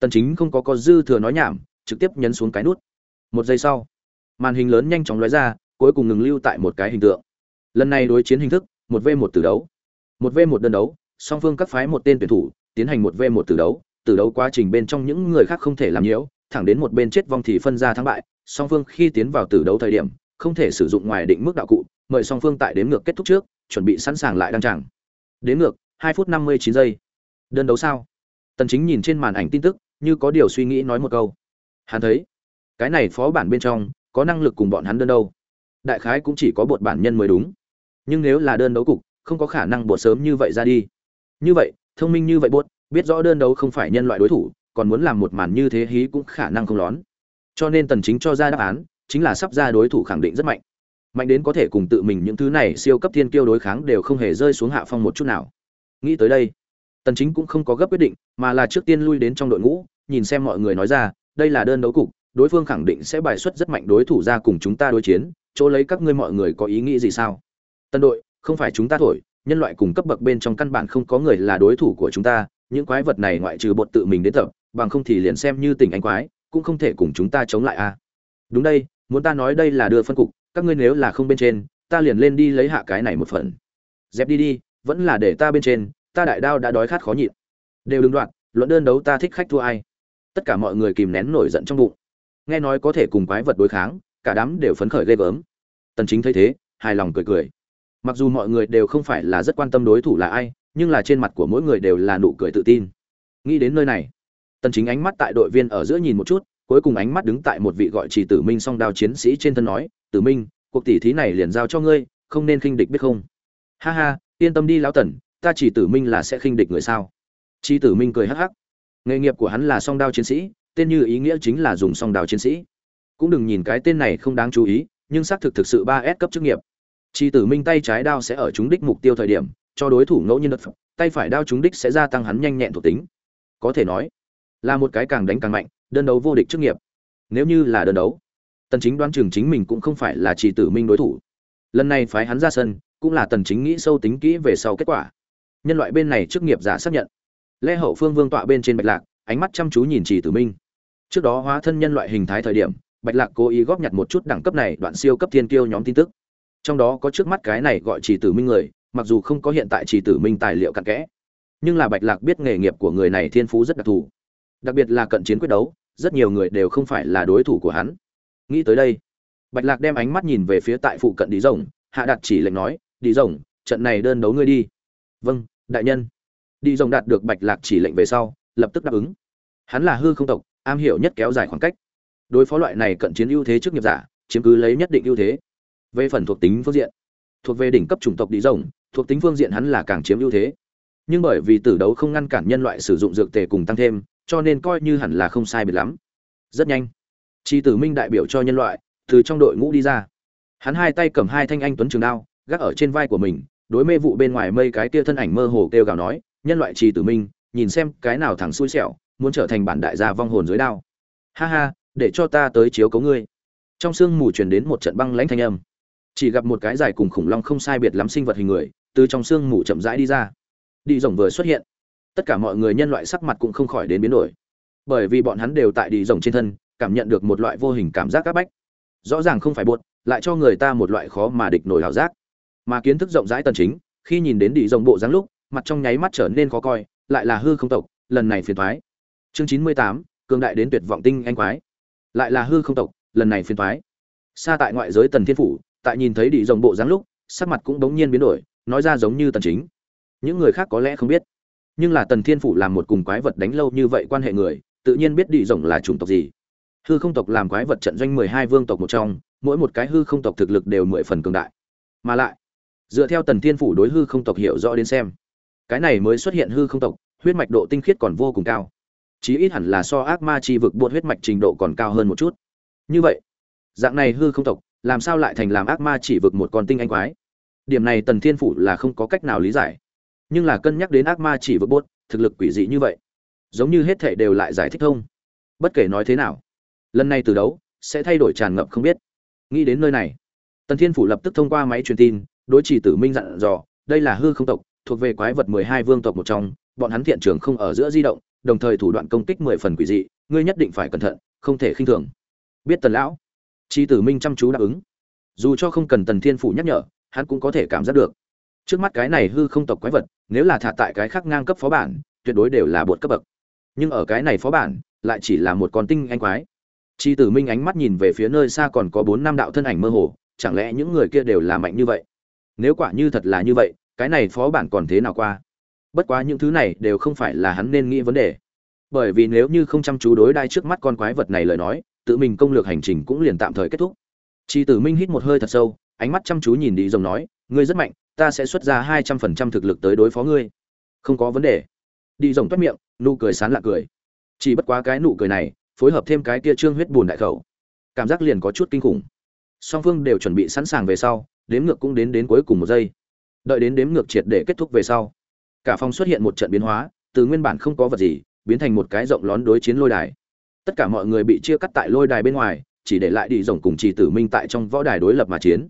Tần chính không có có dư thừa nói nhảm, trực tiếp nhấn xuống cái nút. Một giây sau, màn hình lớn nhanh chóng lóe ra, cuối cùng ngừng lưu tại một cái hình tượng lần này đối chiến hình thức, một v một từ đấu. Một v một đơn đấu, song phương các phái một tên tuyển thủ, tiến hành một v một từ đấu. Từ đấu quá trình bên trong những người khác không thể làm nhiễu thẳng đến một bên chết vong thì phân ra thắng bại. Song phương khi tiến vào từ đấu thời điểm, không thể sử dụng ngoài định mức đạo cụ, mời song phương tại đếm ngược kết thúc trước, chuẩn bị sẵn sàng lại đăng tràng. Đếm ngược, hai phút năm mươi chín giây. Đơn đấu sao? Tần chính nhìn trên màn ảnh tin tức, như có điều suy nghĩ nói một câu. Hắn thấy, cái này phó bản bên trong, có năng lực cùng bọn hắn đơn đâu. Đại khái cũng chỉ có bột bản nhân mới đúng nhưng nếu là đơn đấu cục, không có khả năng bột sớm như vậy ra đi. Như vậy, thông minh như vậy bột, biết rõ đơn đấu không phải nhân loại đối thủ, còn muốn làm một màn như thế hí cũng khả năng không lón. Cho nên tần chính cho ra đáp án, chính là sắp ra đối thủ khẳng định rất mạnh. Mạnh đến có thể cùng tự mình những thứ này siêu cấp thiên kiêu đối kháng đều không hề rơi xuống hạ phong một chút nào. Nghĩ tới đây, tần chính cũng không có gấp quyết định, mà là trước tiên lui đến trong đội ngũ, nhìn xem mọi người nói ra, đây là đơn đấu cục, đối phương khẳng định sẽ bài xuất rất mạnh đối thủ ra cùng chúng ta đối chiến, chỗ lấy các ngươi mọi người có ý nghĩ gì sao? Tân đội, không phải chúng ta thổi, nhân loại cùng cấp bậc bên trong căn bản không có người là đối thủ của chúng ta, những quái vật này ngoại trừ bột tự mình đến tập, bằng không thì liền xem như tình anh quái, cũng không thể cùng chúng ta chống lại a. Đúng đây, muốn ta nói đây là đưa phân cục, các ngươi nếu là không bên trên, ta liền lên đi lấy hạ cái này một phần. Dẹp đi đi, vẫn là để ta bên trên, ta đại đao đã đói khát khó nhịn. Đều đừng đoạn, luận đơn đấu ta thích khách thua ai. Tất cả mọi người kìm nén nổi giận trong bụng. Nghe nói có thể cùng quái vật đối kháng, cả đám đều phấn khởi ghê gớm. Tần chính thấy thế, hài lòng cười cười mặc dù mọi người đều không phải là rất quan tâm đối thủ là ai, nhưng là trên mặt của mỗi người đều là nụ cười tự tin. Nghĩ đến nơi này, tần chính ánh mắt tại đội viên ở giữa nhìn một chút, cuối cùng ánh mắt đứng tại một vị gọi chỉ tử minh song đao chiến sĩ trên thân nói, tử minh, cuộc tỷ thí này liền giao cho ngươi, không nên khinh địch biết không? Ha ha, yên tâm đi lão tần, ta chỉ tử minh là sẽ khinh địch người sao? Chỉ tử minh cười hắc hắc. Nghề nghiệp của hắn là song đao chiến sĩ, tên như ý nghĩa chính là dùng song đao chiến sĩ. Cũng đừng nhìn cái tên này không đáng chú ý, nhưng xác thực thực sự ba s cấp chức nghiệp chi tử minh tay trái đao sẽ ở trúng đích mục tiêu thời điểm, cho đối thủ ngẫu nhiên đất tay phải đao trúng đích sẽ gia tăng hắn nhanh nhẹn thuộc tính. Có thể nói, là một cái càng đánh càng mạnh, đơn đấu vô địch chức nghiệp. Nếu như là đơn đấu, tần chính đoán chừng chính mình cũng không phải là chỉ tử minh đối thủ. Lần này phái hắn ra sân, cũng là tần chính nghĩ sâu tính kỹ về sau kết quả. Nhân loại bên này chức nghiệp giả xác nhận. Lê hậu phương vương tọa bên trên bạch lạc, ánh mắt chăm chú nhìn chỉ tử minh. Trước đó hóa thân nhân loại hình thái thời điểm, bạch lạc cố ý góp nhặt một chút đẳng cấp này, đoạn siêu cấp thiên kiêu nhóm tin tức trong đó có trước mắt cái này gọi chỉ tử minh người, mặc dù không có hiện tại chỉ tử minh tài liệu cặn kẽ, nhưng là bạch lạc biết nghề nghiệp của người này thiên phú rất đặc thù. Đặc biệt là cận chiến quyết đấu, rất nhiều người đều không phải là đối thủ của hắn. Nghĩ tới đây, bạch lạc đem ánh mắt nhìn về phía tại phụ cận đi rồng, hạ đặt chỉ lệnh nói đi rồng, trận này đơn đấu ngươi đi. Vâng đại nhân. Đi rồng đạt được bạch lạc chỉ lệnh về sau, lập tức đáp ứng. Hắn là hư không tộc, am hiểu nhất kéo dài khoảng cách. Đối phó loại này cận chiến ưu thế trước nghiệp giả, chiếm cứ lấy nhất định ưu thế về phần thuộc tính phương diện. Thuộc về đỉnh cấp chủng tộc đi rồng, thuộc tính phương diện hắn là càng chiếm ưu thế. Nhưng bởi vì tử đấu không ngăn cản nhân loại sử dụng dược tề cùng tăng thêm, cho nên coi như hẳn là không sai biệt lắm. Rất nhanh, chi tử minh đại biểu cho nhân loại, từ trong đội ngũ đi ra. Hắn hai tay cầm hai thanh anh tuấn trường đao, gác ở trên vai của mình, đối mê vụ bên ngoài mây cái kia thân ảnh mơ hồ kêu gào nói, nhân loại chi tử minh, nhìn xem cái nào thẳng xui xẻo, muốn trở thành bản đại gia vong hồn dưới đao. Ha ha, để cho ta tới chiếu cấu ngươi. Trong sương mù truyền đến một trận băng lãnh thanh âm chỉ gặp một cái dài cùng khủng long không sai biệt lắm sinh vật hình người từ trong xương mù chậm rãi đi ra. Đi rồng vừa xuất hiện tất cả mọi người nhân loại sắc mặt cũng không khỏi đến biến đổi. Bởi vì bọn hắn đều tại đi rồng trên thân cảm nhận được một loại vô hình cảm giác áp bách. Rõ ràng không phải buột lại cho người ta một loại khó mà địch nổi hào giác. Mà kiến thức rộng rãi tần chính khi nhìn đến đi rồng bộ dáng lúc mặt trong nháy mắt trở nên khó coi lại là hư không tộc lần này phiền toái. Chương 98, cường đại đến tuyệt vọng tinh anh quái. Lại là hư không tộc lần này phiền toái. Xa tại ngoại giới tần thiên phủ tại nhìn thấy đi rồng bộ dáng lúc, sắc mặt cũng đống nhiên biến đổi, nói ra giống như tần chính. Những người khác có lẽ không biết, nhưng là tần thiên phủ làm một cùng quái vật đánh lâu như vậy quan hệ người, tự nhiên biết đi rồng là chủng tộc gì. Hư không tộc làm quái vật trận doanh mười hai vương tộc một trong, mỗi một cái hư không tộc thực lực đều mười phần cường đại. Mà lại, dựa theo tần thiên phủ đối hư không tộc hiểu rõ đến xem, cái này mới xuất hiện hư không tộc, huyết mạch độ tinh khiết còn vô cùng cao. Chí ít hẳn là so ác ma chi vực buộc huyết mạch trình độ còn cao hơn một chút. Như vậy, dạng này hư không tộc làm sao lại thành làm ác ma chỉ vực một con tinh anh quái? Điểm này tần thiên phủ là không có cách nào lý giải. Nhưng là cân nhắc đến ác ma chỉ vực bốt, thực lực quỷ dị như vậy, giống như hết thể đều lại giải thích thông bất kể nói thế nào, lần này từ đấu sẽ thay đổi tràn ngập không biết. Nghĩ đến nơi này, tần thiên phủ lập tức thông qua máy truyền tin, đối chỉ tử minh dặn dò, đây là hư không tộc, thuộc về quái vật mười hai vương tộc một trong, bọn hắn thiện trường không ở giữa di động, đồng thời thủ đoạn công kích mười phần quỷ dị, ngươi nhất định phải cẩn thận, không thể khinh thường. Biết tần lão chi tử minh chăm chú đáp ứng. Dù cho không cần tần thiên phủ nhắc nhở, hắn cũng có thể cảm giác được. Trước mắt cái này hư không tộc quái vật, nếu là thả tại cái khác ngang cấp phó bản, tuyệt đối đều là bột cấp bậc. Nhưng ở cái này phó bản, lại chỉ là một con tinh anh quái. Chi tử minh ánh mắt nhìn về phía nơi xa còn có bốn năm đạo thân ảnh mơ hồ, chẳng lẽ những người kia đều là mạnh như vậy? Nếu quả như thật là như vậy, cái này phó bản còn thế nào qua? Bất quá những thứ này đều không phải là hắn nên nghĩ vấn đề. Bởi vì nếu như không chăm chú đối đai trước mắt con quái vật này lời nói tự mình công lược hành trình cũng liền tạm thời kết thúc. Chi tử minh hít một hơi thật sâu, ánh mắt chăm chú nhìn đi rồng nói, ngươi rất mạnh, ta sẽ xuất ra hai trăm phần trăm thực lực tới đối phó ngươi. Không có vấn đề. Đi rồng toát miệng, nụ cười sán lạ cười. Chỉ bất quá cái nụ cười này, phối hợp thêm cái kia trương huyết bùn đại khẩu, cảm giác liền có chút kinh khủng. Song phương đều chuẩn bị sẵn sàng về sau, đếm ngược cũng đến đến cuối cùng một giây. Đợi đến đếm ngược triệt để kết thúc về sau, cả phòng xuất hiện một trận biến hóa, từ nguyên bản không có vật gì, biến thành một cái rộng lón đối chiến lôi đài tất cả mọi người bị chia cắt tại lôi đài bên ngoài, chỉ để lại đi rồng cùng trì tử minh tại trong võ đài đối lập mà chiến.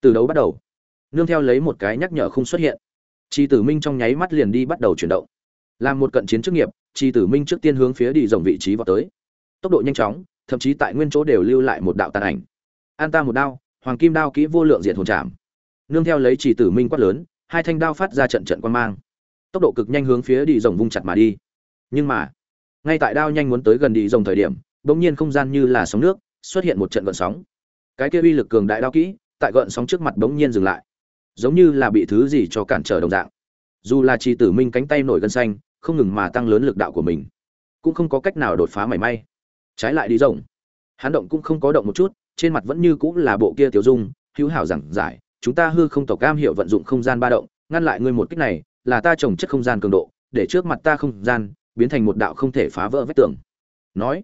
Từ đấu bắt đầu, nương theo lấy một cái nhắc nhở không xuất hiện. Trì tử minh trong nháy mắt liền đi bắt đầu chuyển động. Làm một cận chiến chức nghiệp, trì tử minh trước tiên hướng phía đi rồng vị trí vào tới. Tốc độ nhanh chóng, thậm chí tại nguyên chỗ đều lưu lại một đạo tàn ảnh. An ta một đao, hoàng kim đao kỹ vô lượng diện hồn chạm nương theo lấy trì tử minh quát lớn, hai thanh đao phát ra trận trận quan mang. Tốc độ cực nhanh hướng phía đi rồng vung chặt mà đi. Nhưng mà ngay tại đao nhanh muốn tới gần đi rồng thời điểm, bỗng nhiên không gian như là sóng nước, xuất hiện một trận gợn sóng. Cái kia uy lực cường đại đao kỹ, tại gợn sóng trước mặt bỗng nhiên dừng lại. Giống như là bị thứ gì cho cản trở đồng dạng. Dù là trì tử minh cánh tay nổi gân xanh, không ngừng mà tăng lớn lực đạo của mình, cũng không có cách nào đột phá mảy may. Trái lại đi rồng, hắn động cũng không có động một chút, trên mặt vẫn như cũng là bộ kia tiểu dung, hữu hảo giảng giải, chúng ta hư không tộc cam hiệu vận dụng không gian ba động, ngăn lại ngươi một cách này, là ta trồng chất không gian cường độ, để trước mặt ta không gian biến thành một đạo không thể phá vỡ vách tường. Nói,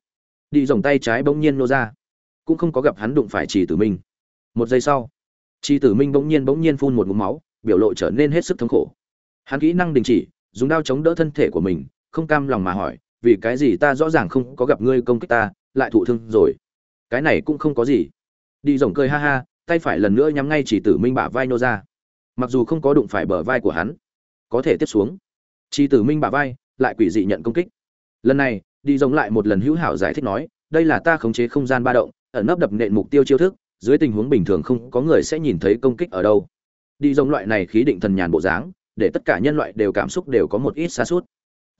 đi rồng tay trái bỗng nhiên nô ra. Cũng không có gặp hắn đụng phải trì tử minh. Một giây sau, trì tử minh bỗng nhiên bỗng nhiên phun một ngụm máu, biểu lộ trở nên hết sức thống khổ. Hắn kỹ năng đình chỉ, dùng đao chống đỡ thân thể của mình, không cam lòng mà hỏi, vì cái gì ta rõ ràng không có gặp ngươi công kích ta, lại thụ thương rồi? Cái này cũng không có gì. Đi rồng cười ha ha, tay phải lần nữa nhắm ngay chỉ tử minh bả vai nô ra. Mặc dù không có đụng phải bờ vai của hắn, có thể tiếp xuống. Chỉ tử minh bả vai lại quỷ dị nhận công kích. Lần này, đi giống lại một lần hữu hảo giải thích nói, đây là ta khống chế không gian ba động, ẩn nấp đập nện mục tiêu chiêu thức, dưới tình huống bình thường không có người sẽ nhìn thấy công kích ở đâu. Đi giống loại này khí định thần nhàn bộ dáng, để tất cả nhân loại đều cảm xúc đều có một ít xa suốt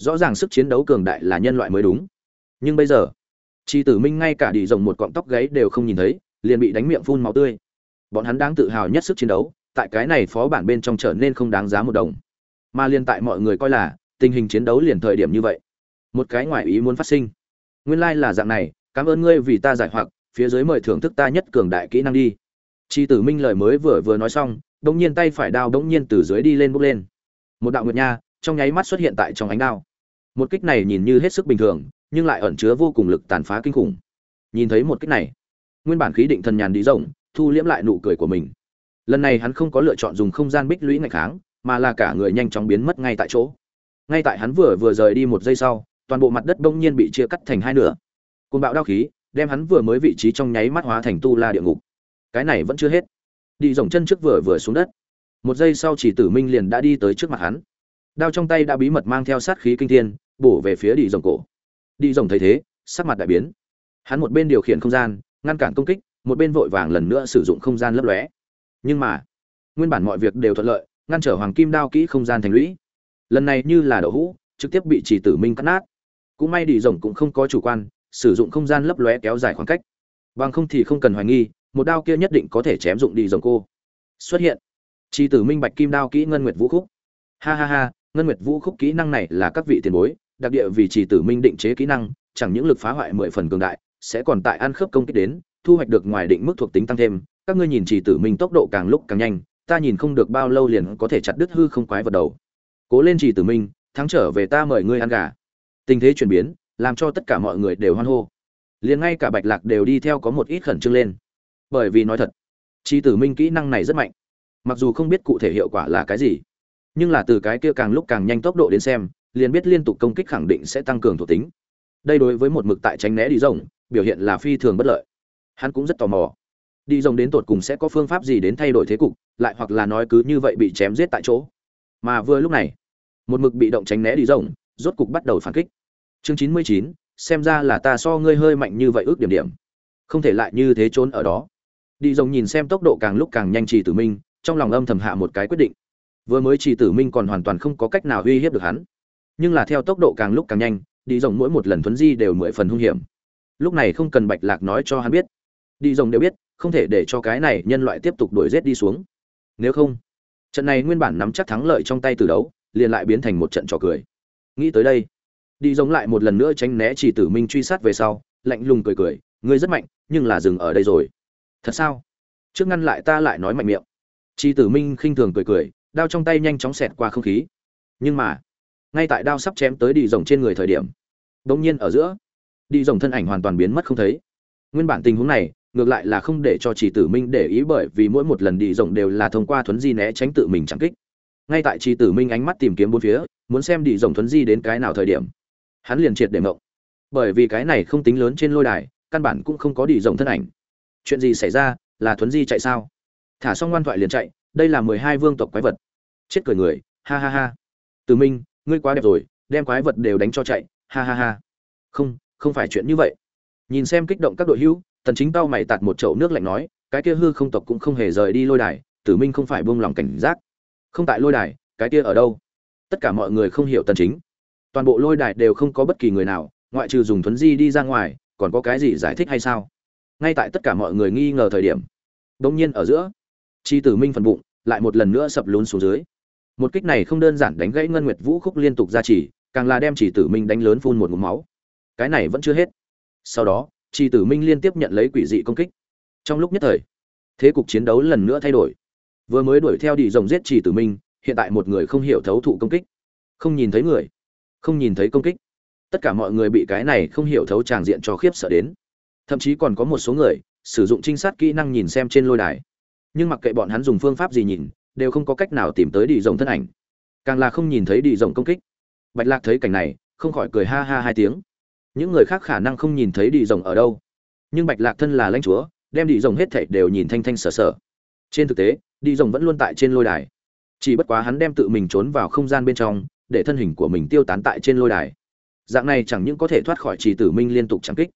rõ ràng sức chiến đấu cường đại là nhân loại mới đúng. Nhưng bây giờ, chi tử minh ngay cả đi rồng một cọng tóc gáy đều không nhìn thấy, liền bị đánh miệng phun máu tươi. Bọn hắn đang tự hào nhất sức chiến đấu, tại cái này phó bản bên trong trở nên không đáng giá một đồng. Mà liên tại mọi người coi là tình hình chiến đấu liền thời điểm như vậy. Một cái ngoại ý muốn phát sinh. Nguyên lai là dạng này, cảm ơn ngươi vì ta giải hoặc, phía dưới mời thưởng thức ta nhất cường đại kỹ năng đi. Chi tử minh lời mới vừa vừa nói xong, đống nhiên tay phải đao đống nhiên từ dưới đi lên bốc lên. Một đạo nguyệt nha, trong nháy mắt xuất hiện tại trong ánh đao. Một kích này nhìn như hết sức bình thường, nhưng lại ẩn chứa vô cùng lực tàn phá kinh khủng. Nhìn thấy một kích này, nguyên bản khí định thần nhàn đi rộng, thu liễm lại nụ cười của mình. Lần này hắn không có lựa chọn dùng không gian bích lũy ngày kháng, mà là cả người nhanh chóng biến mất ngay tại chỗ ngay tại hắn vừa vừa rời đi một giây sau, toàn bộ mặt đất bỗng nhiên bị chia cắt thành hai nửa. Côn bạo đao khí, đem hắn vừa mới vị trí trong nháy mắt hóa thành tu la địa ngục. Cái này vẫn chưa hết. Đi rồng chân trước vừa vừa xuống đất. Một giây sau chỉ tử minh liền đã đi tới trước mặt hắn. Đao trong tay đã bí mật mang theo sát khí kinh thiên, bổ về phía đi rồng cổ. Đi rồng thấy thế, sắc mặt đại biến. Hắn một bên điều khiển không gian, ngăn cản công kích, một bên vội vàng lần nữa sử dụng không gian lấp lóe. Nhưng mà, nguyên bản mọi việc đều thuận lợi, ngăn trở hoàng kim đao kỹ không gian thành lũy lần này như là đậu hũ, trực tiếp bị chỉ tử minh cắt nát. Cũng may đi rồng cũng không có chủ quan, sử dụng không gian lấp lóe kéo dài khoảng cách. Bằng không thì không cần hoài nghi, một đao kia nhất định có thể chém dụng đi rồng cô. Xuất hiện. Chỉ tử minh bạch kim đao kỹ ngân nguyệt vũ khúc. Ha ha ha, ngân nguyệt vũ khúc kỹ năng này là các vị tiền bối, đặc địa vì chỉ tử minh định chế kỹ năng, chẳng những lực phá hoại mười phần cường đại, sẽ còn tại ăn khớp công kích đến, thu hoạch được ngoài định mức thuộc tính tăng thêm. Các ngươi nhìn chỉ tử minh tốc độ càng lúc càng nhanh, ta nhìn không được bao lâu liền có thể chặt đứt hư không quái vật đầu cố lên chỉ tử minh, thắng trở về ta mời ngươi ăn gà. Tình thế chuyển biến, làm cho tất cả mọi người đều hoan hô. Liền ngay cả bạch lạc đều đi theo có một ít khẩn trương lên. Bởi vì nói thật chỉ tử minh kỹ năng này rất mạnh. Mặc dù không biết cụ thể hiệu quả là cái gì, nhưng là từ cái kia càng lúc càng nhanh tốc độ đến xem, liền biết liên tục công kích khẳng định sẽ tăng cường thuộc tính. Đây đối với một mực tại tránh né đi rồng, biểu hiện là phi thường bất lợi. Hắn cũng rất tò mò. Đi rồng đến tột cùng sẽ có phương pháp gì đến thay đổi thế cục, lại hoặc là nói cứ như vậy bị chém giết tại chỗ mà vừa lúc này, một mực bị động tránh né đi rộng, rốt cục bắt đầu phản kích. Chương chín mươi chín, xem ra là ta so ngươi hơi mạnh như vậy ước điểm điểm. Không thể lại như thế trốn ở đó. Đi rộng nhìn xem tốc độ càng lúc càng nhanh trì tử minh, trong lòng âm thầm hạ một cái quyết định. Vừa mới trì tử minh còn hoàn toàn không có cách nào uy hiếp được hắn. Nhưng là theo tốc độ càng lúc càng nhanh, đi rộng mỗi một lần thuấn di đều mười phần hung hiểm. Lúc này không cần bạch lạc nói cho hắn biết. Đi rồng đều biết, không thể để cho cái này nhân loại tiếp tục đuổi rét đi xuống. Nếu không trận này nguyên bản nắm chắc thắng lợi trong tay từ đấu, liền lại biến thành một trận trò cười. Nghĩ tới đây, đi giống lại một lần nữa tránh né chỉ tử minh truy sát về sau, lạnh lùng cười cười, ngươi rất mạnh, nhưng là dừng ở đây rồi. Thật sao? Trước ngăn lại ta lại nói mạnh miệng. Chỉ tử minh khinh thường cười cười, đao trong tay nhanh chóng xẹt qua không khí. Nhưng mà, ngay tại đao sắp chém tới đi rồng trên người thời điểm đống nhiên ở giữa, đi rồng thân ảnh hoàn toàn biến mất không thấy. Nguyên bản tình huống này ngược lại là không để cho chỉ tử minh để ý bởi vì mỗi một lần đi rộng đều là thông qua thuấn di né tránh tự mình chẳng kích. Ngay tại chỉ tử minh ánh mắt tìm kiếm bốn phía, muốn xem đi rộng thuấn di đến cái nào thời điểm, hắn liền triệt để mộng. Bởi vì cái này không tính lớn trên lôi đài, căn bản cũng không có đi rộng thân ảnh. Chuyện gì xảy ra, là thuấn di chạy sao? Thả xong ngoan thoại liền chạy, đây là mười hai vương tộc quái vật. Chết cười người, ha ha ha. Tử minh, ngươi quá đẹp rồi, đem quái vật đều đánh cho chạy, ha ha ha. Không không phải chuyện như vậy. Nhìn xem kích động các đội hữu tần chính tao mày tạt một chậu nước lạnh nói, cái kia hư không tộc cũng không hề rời đi lôi đài, tử minh không phải buông lòng cảnh giác. Không tại lôi đài, cái kia ở đâu? Tất cả mọi người không hiểu tần chính. Toàn bộ lôi đài đều không có bất kỳ người nào, ngoại trừ dùng thuấn di đi ra ngoài, còn có cái gì giải thích hay sao? Ngay tại tất cả mọi người nghi ngờ thời điểm, đống nhiên ở giữa, chi tử minh phần bụng, lại một lần nữa sập lún xuống dưới. Một kích này không đơn giản đánh gãy ngân nguyệt vũ khúc liên tục ra chỉ, càng là đem chỉ tử minh đánh lớn phun một ngụm máu. Cái này vẫn chưa hết. Sau đó Tri tử minh liên tiếp nhận lấy quỷ dị công kích. Trong lúc nhất thời, thế cục chiến đấu lần nữa thay đổi. Vừa mới đuổi theo đi rồng giết Tri tử minh, hiện tại một người không hiểu thấu thụ công kích. Không nhìn thấy người, không nhìn thấy công kích. Tất cả mọi người bị cái này không hiểu thấu tràng diện cho khiếp sợ đến. Thậm chí còn có một số người, sử dụng trinh sát kỹ năng nhìn xem trên lôi đài. Nhưng mặc kệ bọn hắn dùng phương pháp gì nhìn, đều không có cách nào tìm tới đi rồng thân ảnh. Càng là không nhìn thấy đi rồng công kích. Bạch lạc thấy cảnh này, không khỏi cười ha ha hai tiếng những người khác khả năng không nhìn thấy đi rồng ở đâu. Nhưng bạch lạc thân là lãnh chúa, đem đi rồng hết thảy đều nhìn thanh thanh sở sở. Trên thực tế, đi rồng vẫn luôn tại trên lôi đài. Chỉ bất quá hắn đem tự mình trốn vào không gian bên trong, để thân hình của mình tiêu tán tại trên lôi đài. Dạng này chẳng những có thể thoát khỏi chỉ tử minh liên tục trang kích,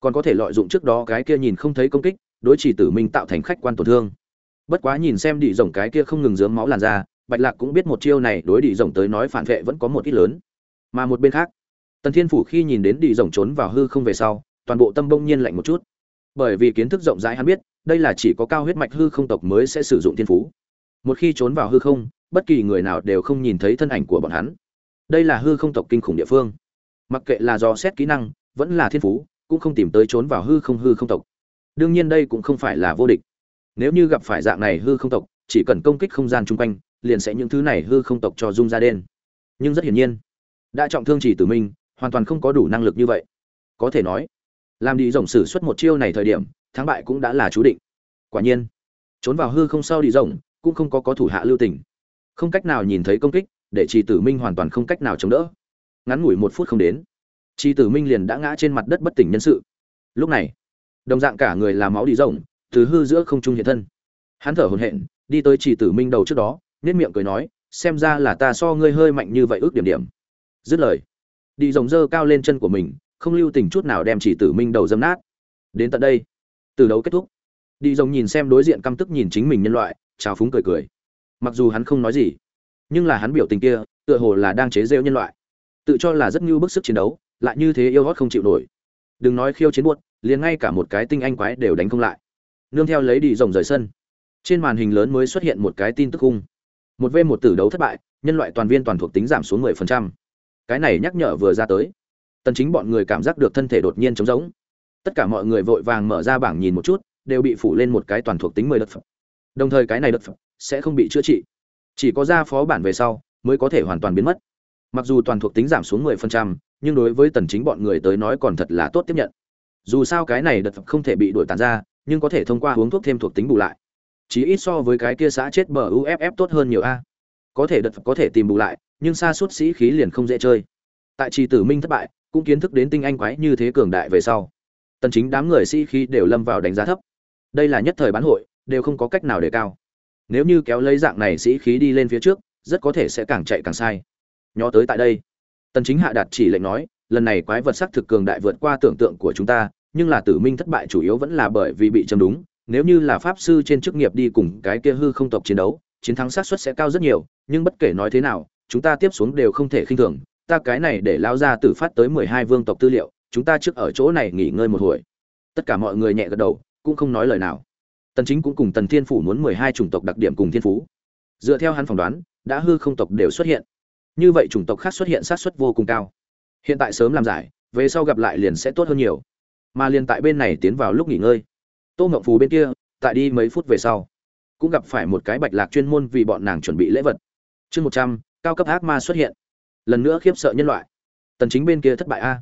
còn có thể lợi dụng trước đó cái kia nhìn không thấy công kích, đối chỉ tử minh tạo thành khách quan tổn thương. Bất quá nhìn xem đi rồng cái kia không ngừng dướng máu làn ra bạch lạc cũng biết một chiêu này đối đi rồng tới nói phản vệ vẫn có một ít lớn. Mà một bên khác tần thiên phủ khi nhìn đến đi rồng trốn vào hư không về sau, toàn bộ tâm bông nhiên lạnh một chút. Bởi vì kiến thức rộng rãi hắn biết, đây là chỉ có cao huyết mạch hư không tộc mới sẽ sử dụng thiên phú. Một khi trốn vào hư không, bất kỳ người nào đều không nhìn thấy thân ảnh của bọn hắn. Đây là hư không tộc kinh khủng địa phương. Mặc kệ là do xét kỹ năng, vẫn là thiên phú, cũng không tìm tới trốn vào hư không hư không tộc. Đương nhiên đây cũng không phải là vô địch. Nếu như gặp phải dạng này hư không tộc, chỉ cần công kích không gian chung quanh, liền sẽ những thứ này hư không tộc cho dung ra đen. Nhưng rất hiển nhiên, đã trọng thương chỉ tử minh hoàn toàn không có đủ năng lực như vậy. Có thể nói, làm đi rồng sử xuất một chiêu này thời điểm, thắng bại cũng đã là chú định. Quả nhiên, trốn vào hư không sau đi rồng cũng không có có thủ hạ lưu tình. Không cách nào nhìn thấy công kích, để trì tử minh hoàn toàn không cách nào chống đỡ. Ngắn ngủi một phút không đến, trì tử minh liền đã ngã trên mặt đất bất tỉnh nhân sự. Lúc này, đồng dạng cả người làm máu đi rồng, từ hư giữa không trung hiện thân. Hắn thở hổn hển, đi tới trì tử minh đầu trước đó nết miệng cười nói, xem ra là ta so ngươi hơi mạnh như vậy ước điểm điểm. Dứt lời đi rồng dơ cao lên chân của mình, không lưu tình chút nào đem chỉ tử minh đầu dâm nát. Đến tận đây, từ đấu kết thúc. Đi rồng nhìn xem đối diện căm tức nhìn chính mình nhân loại chào phúng cười cười. Mặc dù hắn không nói gì, nhưng là hắn biểu tình kia, tựa hồ là đang chế rêu nhân loại. Tự cho là rất như bức sức chiến đấu, lại như thế yêu hót không chịu nổi. Đừng nói khiêu chiến buốt, liền ngay cả một cái tinh anh quái đều đánh không lại. Nương theo lấy đi rồng rời sân, trên màn hình lớn mới xuất hiện một cái tin tức khung. Một v một tử đấu thất bại, nhân loại toàn viên toàn thuộc tính giảm xuống 10% cái này nhắc nhở vừa ra tới. Tần chính bọn người cảm giác được thân thể đột nhiên trống rỗng. Tất cả mọi người vội vàng mở ra bảng nhìn một chút đều bị phủ lên một cái toàn thuộc tính 10 đất phẩm đồng thời cái này đất phẩm sẽ không bị chữa trị. Chỉ có ra phó bản về sau mới có thể hoàn toàn biến mất. Mặc dù toàn thuộc tính giảm xuống 10%, nhưng đối với tần chính bọn người tới nói còn thật là tốt tiếp nhận. Dù sao cái này đợt không thể bị đuổi tàn ra nhưng có thể thông qua uống thuốc thêm thuộc tính bù lại. Chỉ ít so với cái kia xã chết bờ uff tốt hơn nhiều a có thể đợt có thể tìm bù lại, nhưng xa suốt sĩ khí liền không dễ chơi. Tại trì tử minh thất bại, cũng kiến thức đến tinh anh quái như thế cường đại về sau. Tần chính đám người sĩ khí đều lâm vào đánh giá thấp. Đây là nhất thời bán hội, đều không có cách nào để cao. Nếu như kéo lấy dạng này sĩ khí đi lên phía trước, rất có thể sẽ càng chạy càng sai. Nhó tới tại đây, tần chính hạ đạt chỉ lệnh nói, lần này quái vật sắc thực cường đại vượt qua tưởng tượng của chúng ta, nhưng là tử minh thất bại chủ yếu vẫn là bởi vì bị châm đúng. Nếu như là pháp sư trên chức nghiệp đi cùng cái kia hư không tộc chiến đấu chiến thắng xác suất sẽ cao rất nhiều, nhưng bất kể nói thế nào, chúng ta tiếp xuống đều không thể khinh thường. Ta cái này để lao ra tử phát tới 12 vương tộc tư liệu, chúng ta trước ở chỗ này nghỉ ngơi một hồi. Tất cả mọi người nhẹ gật đầu, cũng không nói lời nào. Tần chính cũng cùng tần thiên phủ muốn 12 chủng tộc đặc điểm cùng thiên phú. Dựa theo hắn phỏng đoán, đã hư không tộc đều xuất hiện. Như vậy chủng tộc khác xuất hiện xác suất vô cùng cao. Hiện tại sớm làm giải, về sau gặp lại liền sẽ tốt hơn nhiều. Mà liền tại bên này tiến vào lúc nghỉ ngơi. Tô ngọc phù bên kia, tại đi mấy phút về sau cũng gặp phải một cái bạch lạc chuyên môn vì bọn nàng chuẩn bị lễ vật. Chương một trăm, cao cấp ác ma xuất hiện. Lần nữa khiếp sợ nhân loại. Tần chính bên kia thất bại a.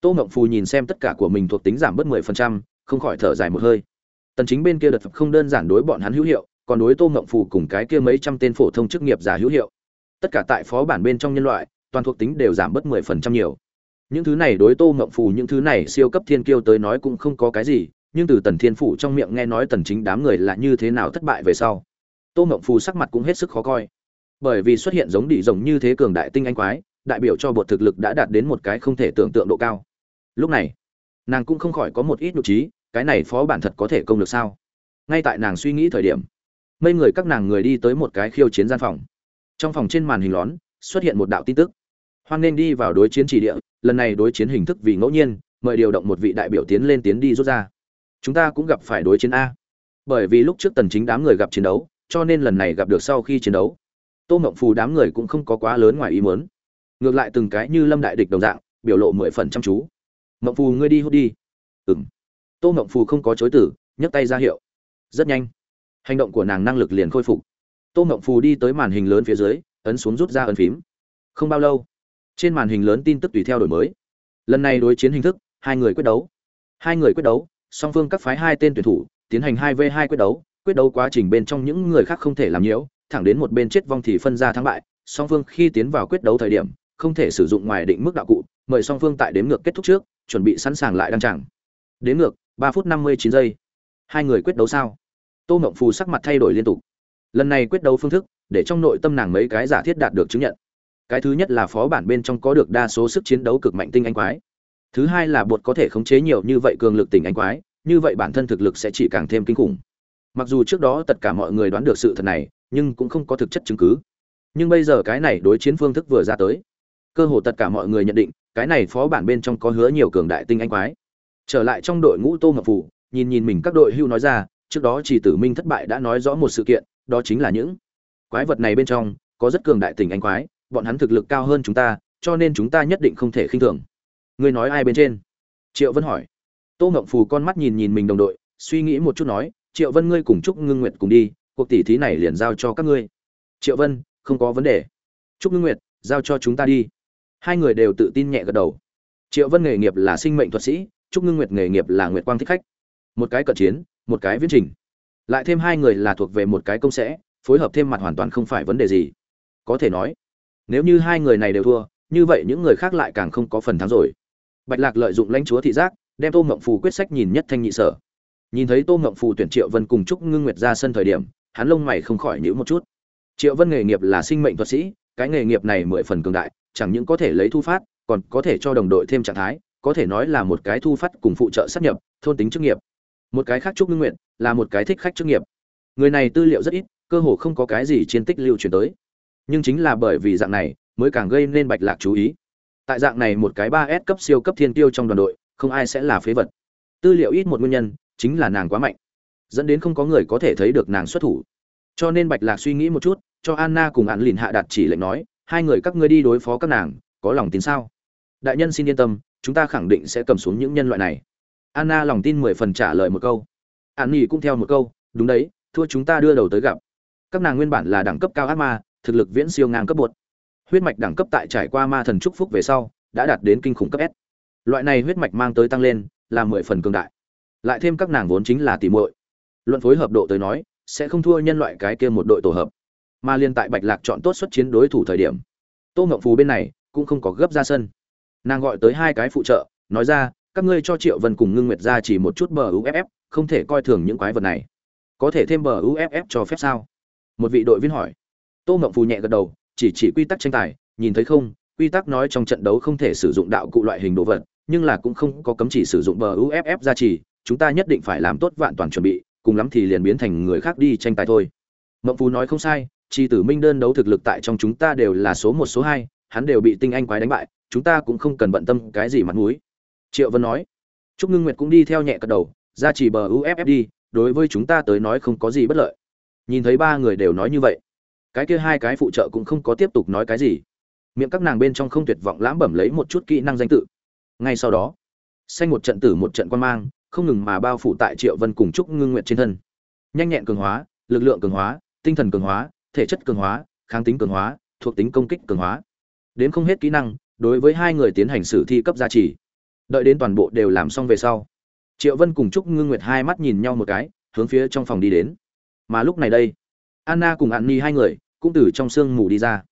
Tô ngộng phù nhìn xem tất cả của mình thuộc tính giảm bớt mười phần trăm, không khỏi thở dài một hơi. Tần chính bên kia đợt không đơn giản đối bọn hắn hữu hiệu, còn đối tô ngộng phù cùng cái kia mấy trăm tên phổ thông chức nghiệp giả hữu hiệu. Tất cả tại phó bản bên trong nhân loại, toàn thuộc tính đều giảm bớt mười phần trăm nhiều. Những thứ này đối tô ngộng phù, những thứ này siêu cấp thiên kiêu tới nói cũng không có cái gì nhưng từ tần thiên phủ trong miệng nghe nói tần chính đám người là như thế nào thất bại về sau, tô ngậm phù sắc mặt cũng hết sức khó coi. Bởi vì xuất hiện giống đỉ rồng như thế cường đại tinh anh quái, đại biểu cho bột thực lực đã đạt đến một cái không thể tưởng tượng độ cao. Lúc này, nàng cũng không khỏi có một ít nhục trí, cái này phó bản thật có thể công được sao? Ngay tại nàng suy nghĩ thời điểm, mấy người các nàng người đi tới một cái khiêu chiến gian phòng. Trong phòng trên màn hình lón, xuất hiện một đạo tin tức. Hoan nên đi vào đối chiến chỉ địa, lần này đối chiến hình thức vì ngẫu nhiên, mời điều động một vị đại biểu tiến lên tiến đi rút ra chúng ta cũng gặp phải đối chiến a. Bởi vì lúc trước tần chính đám người gặp chiến đấu, cho nên lần này gặp được sau khi chiến đấu, tô ngộng phù đám người cũng không có quá lớn ngoài ý muốn. Ngược lại từng cái như lâm đại địch đồng dạng, biểu lộ mười phần chăm chú. Ngộng phù, ngươi đi hút đi. Ừm. Tô ngộng phù không có chối tử nhấc tay ra hiệu. Rất nhanh, hành động của nàng năng lực liền khôi phục. Tô ngộng phù đi tới màn hình lớn phía dưới, ấn xuống rút ra ấn phím. Không bao lâu, trên màn hình lớn tin tức tùy theo đổi mới. Lần này đối chiến hình thức, hai người quyết đấu. Hai người quyết đấu song phương các phái hai tên tuyển thủ tiến hành hai v hai quyết đấu quyết đấu quá trình bên trong những người khác không thể làm nhiễu, thẳng đến một bên chết vong thì phân ra thắng bại, song phương khi tiến vào quyết đấu thời điểm, không thể sử dụng ngoài định mức đạo cụ, mời song phương tại đếm ngược kết thúc trước, chuẩn bị sẵn sàng lại đăng chẳng đếm ngược, ba phút năm mươi chín giây. Hai người quyết đấu sao? Tô mộng phù sắc mặt thay đổi liên tục. Lần này quyết đấu phương thức, để trong nội tâm nàng mấy cái giả thiết đạt được chứng nhận. Cái thứ nhất là phó bản bên trong có được đa số sức chiến đấu cực mạnh tinh anh quái thứ hai là bột có thể khống chế nhiều như vậy cường lực tình anh quái, như vậy bản thân thực lực sẽ chỉ càng thêm kinh khủng. Mặc dù trước đó tất cả mọi người đoán được sự thật này, nhưng cũng không có thực chất chứng cứ. Nhưng bây giờ cái này đối chiến phương thức vừa ra tới, cơ hồ tất cả mọi người nhận định, cái này phó bản bên trong có hứa nhiều cường đại tinh anh quái. Trở lại trong đội ngũ tô ngọc phủ, nhìn nhìn mình các đội hưu nói ra, trước đó chỉ tử minh thất bại đã nói rõ một sự kiện, đó chính là những quái vật này bên trong có rất cường đại tình anh quái, bọn hắn thực lực cao hơn chúng ta, cho nên chúng ta nhất định không thể khinh thường ngươi nói ai bên trên? Triệu vân hỏi. Tô ngộng phù con mắt nhìn nhìn mình đồng đội, suy nghĩ một chút nói, triệu vân ngươi cùng chúc ngưng nguyệt cùng đi, cuộc tỷ thí này liền giao cho các ngươi. Triệu vân, không có vấn đề. Chúc ngưng nguyệt, giao cho chúng ta đi. Hai người đều tự tin nhẹ gật đầu. Triệu vân nghề nghiệp là sinh mệnh thuật sĩ chúc ngưng nguyệt nghề nghiệp là nguyệt quang thích khách. Một cái cận chiến, một cái viễn trình. Lại thêm hai người là thuộc về một cái công sẽ, phối hợp thêm mặt hoàn toàn không phải vấn đề gì. Có thể nói, nếu như hai người này đều thua, như vậy những người khác lại càng không có phần thắng rồi bạch lạc lợi dụng lãnh chúa thị giác, đem tô mộng phù quyết sách nhìn nhất thanh nhị sở. Nhìn thấy tô mộng phù tuyển triệu vân cùng chúc ngưng nguyệt ra sân thời điểm, hắn lông mày không khỏi nhíu một chút. Triệu vân nghề nghiệp là sinh mệnh thuật sĩ, cái nghề nghiệp này mười phần cường đại, chẳng những có thể lấy thu phát, còn có thể cho đồng đội thêm trạng thái, có thể nói là một cái thu phát cùng phụ trợ sát nhập, thôn tính chức nghiệp. Một cái khác trúc ngưng nguyện là một cái thích khách chức nghiệp. Người này tư liệu rất ít, cơ hồ không có cái gì chiến tích lưu truyền tới. Nhưng chính là bởi vì dạng này, mới càng gây nên bạch lạc chú ý tại dạng này một cái ba s cấp siêu cấp thiên tiêu trong đoàn đội, không ai sẽ là phế vật. Tư liệu ít một nguyên nhân, chính là nàng quá mạnh, dẫn đến không có người có thể thấy được nàng xuất thủ. Cho nên bạch lạc suy nghĩ một chút, cho anna cùng ạn lìn hạ đặt chỉ lệnh nói, hai người các ngươi đi đối phó các nàng, có lòng tin sao? Đại nhân xin yên tâm, chúng ta khẳng định sẽ cầm xuống những nhân loại này. Anna lòng tin mười phần trả lời một câu. Ạn nghỉ cũng theo một câu, đúng đấy, thua chúng ta đưa đầu tới gặp. Các nàng nguyên bản là đẳng cấp cao ác ma, thực lực viễn siêu ngang cấp bột huyết mạch đẳng cấp tại trải qua ma thần trúc phúc về sau, đã đạt đến kinh khủng cấp s. Loại này huyết mạch mang tới tăng lên, là mười phần cường đại. Lại thêm các nàng vốn chính là tỉ muội. Luận phối hợp độ tới nói, sẽ không thua nhân loại cái kia một đội tổ hợp. Mà liên tại bạch lạc chọn tốt xuất chiến đối thủ thời điểm, tô ngậm phù bên này cũng không có gấp ra sân. Nàng gọi tới hai cái phụ trợ, nói ra, các ngươi cho triệu vân cùng ngưng nguyệt ra chỉ một chút bờ uff không thể coi thường những quái vật này. Có thể thêm bờ uff cho phép sao? Một vị đội viên hỏi. Tô ngậm phù nhẹ gật đầu chỉ chỉ quy tắc tranh tài, nhìn thấy không, quy tắc nói trong trận đấu không thể sử dụng đạo cụ loại hình đồ vật, nhưng là cũng không có cấm chỉ sử dụng bờ uff gia trì, chúng ta nhất định phải làm tốt vạn toàn chuẩn bị, cùng lắm thì liền biến thành người khác đi tranh tài thôi. Mộng phú nói không sai, chi tử minh đơn đấu thực lực tại trong chúng ta đều là số một, số hai, hắn đều bị tinh anh quái đánh bại, chúng ta cũng không cần bận tâm cái gì mặt mũi. Triệu vân nói, trúc ngưng nguyệt cũng đi theo nhẹ cật đầu ra chỉ bờ uff đi, đối với chúng ta tới nói không có gì bất lợi. Nhìn thấy ba người đều nói như vậy cái kia hai cái phụ trợ cũng không có tiếp tục nói cái gì. Miệng các nàng bên trong không tuyệt vọng lãm bẩm lấy một chút kỹ năng danh tự. Ngay sau đó, xanh một trận tử một trận quan mang, không ngừng mà bao phủ tại triệu vân cùng trúc ngưng nguyện trên thân. Nhanh nhẹn cường hóa, lực lượng cường hóa, tinh thần cường hóa, thể chất cường hóa, kháng tính cường hóa, thuộc tính công kích cường hóa. Đến không hết kỹ năng, đối với hai người tiến hành sử thi cấp gia trì. Đợi đến toàn bộ đều làm xong về sau, triệu vân cùng trúc ngưng nguyệt hai mắt nhìn nhau một cái, hướng phía trong phòng đi đến. Mà lúc này đây, anna cùng an ni hai người cũng từ trong sương mù đi ra.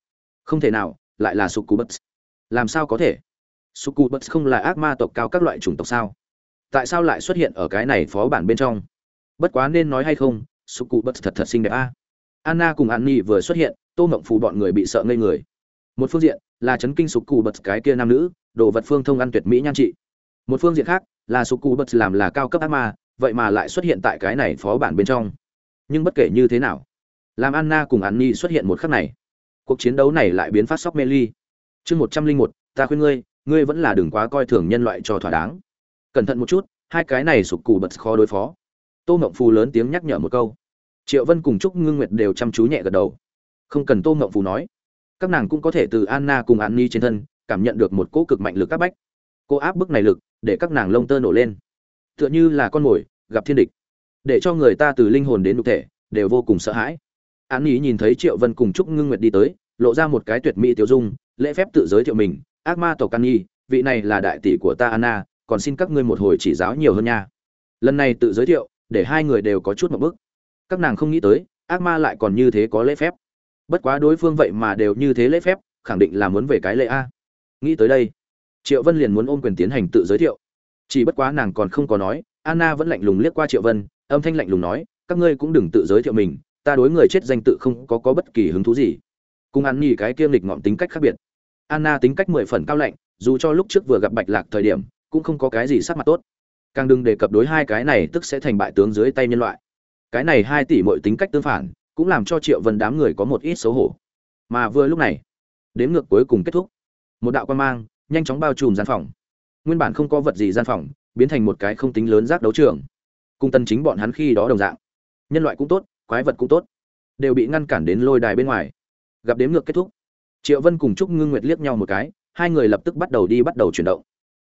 Không thể nào, lại là succubus làm sao có thể? Succubus không là ác ma tộc cao các loại chủng tộc sao? Tại sao lại xuất hiện ở cái này phó bản bên trong? Bất quá nên nói hay không succubus thật thật xinh đẹp a. Anna cùng an vừa xuất hiện, tô mộng phù bọn người bị sợ ngây người. Một phương diện là chấn kinh succubus cái kia nam nữ, đồ vật phương thông ăn tuyệt mỹ nhan trị. Một phương diện khác là succubus làm là cao cấp ác ma, vậy mà lại xuất hiện tại cái này phó bản bên trong. Nhưng bất kể như thế nào làm anna cùng an xuất hiện một khắc này. Cuộc chiến đấu này lại biến phát sóc mê ly. Chương một trăm linh một, ta khuyên ngươi ngươi vẫn là đừng quá coi thường nhân loại cho thỏa đáng. Cẩn thận một chút, hai cái này sụp cù bật khó đối phó. Tô Ngậm phù lớn tiếng nhắc nhở một câu. Triệu vân cùng trúc ngưng nguyệt đều chăm chú nhẹ gật đầu. Không cần tô Ngậm phù nói. Các nàng cũng có thể từ anna cùng an ni trên thân cảm nhận được một cỗ cực mạnh lực các bách. Cô áp bức này lực, để các nàng lông tơ nổ lên. Tựa như là con mồi, gặp thiên địch. Để cho người ta từ linh hồn đến đục thể, đều vô cùng sợ hãi an ni nhìn thấy triệu vân cùng trúc ngưng nguyệt đi tới, lộ ra một cái tuyệt mỹ tiêu dung, lễ phép tự giới thiệu mình, ác ma tổ can nhi vị này là đại tỷ của ta anna, còn xin các ngươi một hồi chỉ giáo nhiều hơn nha. Lần này tự giới thiệu, để hai người đều có chút một bức các nàng không nghĩ tới, ác ma lại còn như thế có lễ phép. Bất quá đối phương vậy mà đều như thế lễ phép, khẳng định là muốn về cái lễ a. Nghĩ tới đây, triệu vân liền muốn ôm quyền tiến hành tự giới thiệu. Chỉ bất quá nàng còn không có nói, anna vẫn lạnh lùng liếc qua triệu vân, âm thanh lạnh lùng nói, các ngươi cũng đừng tự giới thiệu mình ta đối người chết danh tự không có có bất kỳ hứng thú gì. Cùng ăn nhì cái kiêm lịch ngọn tính cách khác biệt. Anna tính cách mười phần cao lạnh, dù cho lúc trước vừa gặp bạch lạc thời điểm, cũng không có cái gì sắc mặt tốt. Càng đừng đề cập đối hai cái này tức sẽ thành bại tướng dưới tay nhân loại. Cái này hai tỷ mọi tính cách tương phản, cũng làm cho triệu vân đám người có một ít xấu hổ. Mà vừa lúc này, đến ngược cuối cùng kết thúc. Một đạo quan mang, nhanh chóng bao trùm gian phòng. Nguyên bản không có vật gì gian phòng, biến thành một cái không tính lớn rác đấu trường. Cung tân chính bọn hắn khi đó đồng dạng. Nhân loại cũng tốt quái vật cũng tốt, đều bị ngăn cản đến lôi đài bên ngoài. Gặp đếm ngược kết thúc, triệu vân cùng trúc ngưng nguyệt liếc nhau một cái, hai người lập tức bắt đầu đi bắt đầu chuyển động.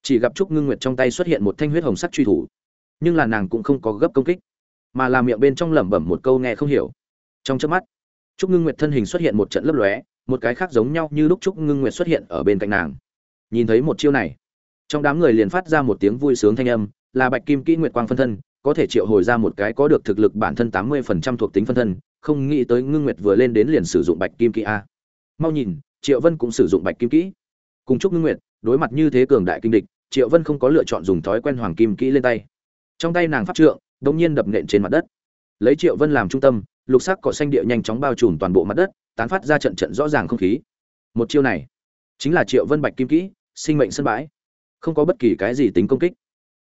Chỉ gặp trúc ngưng nguyệt trong tay xuất hiện một thanh huyết hồng sắc truy thủ, nhưng là nàng cũng không có gấp công kích, mà làm miệng bên trong lẩm bẩm một câu nghe không hiểu. Trong chớp mắt, trúc ngưng nguyệt thân hình xuất hiện một trận lấp lóe, một cái khác giống nhau như lúc trúc ngưng nguyệt xuất hiện ở bên cạnh nàng. Nhìn thấy một chiêu này, trong đám người liền phát ra một tiếng vui sướng thanh âm, là bạch kim kỹ nguyệt quang phân thân có thể triệu hồi ra một cái có được thực lực bản thân tám mươi phần trăm thuộc tính phân thân, không nghĩ tới ngưng nguyệt vừa lên đến liền sử dụng bạch kim kỹ a. Mau nhìn, triệu vân cũng sử dụng bạch kim kỹ. Cùng chúc ngưng nguyệt, đối mặt như thế cường đại kinh địch, triệu vân không có lựa chọn dùng thói quen hoàng kim kỹ lên tay. Trong tay nàng pháp trượng, đột nhiên đập nện trên mặt đất. Lấy triệu vân làm trung tâm, lục sắc cỏ xanh địa nhanh chóng bao trùm toàn bộ mặt đất, tán phát ra trận trận rõ ràng không khí. Một chiêu này, chính là triệu vân bạch kim kỹ, sinh mệnh sân bãi. Không có bất kỳ cái gì tính công kích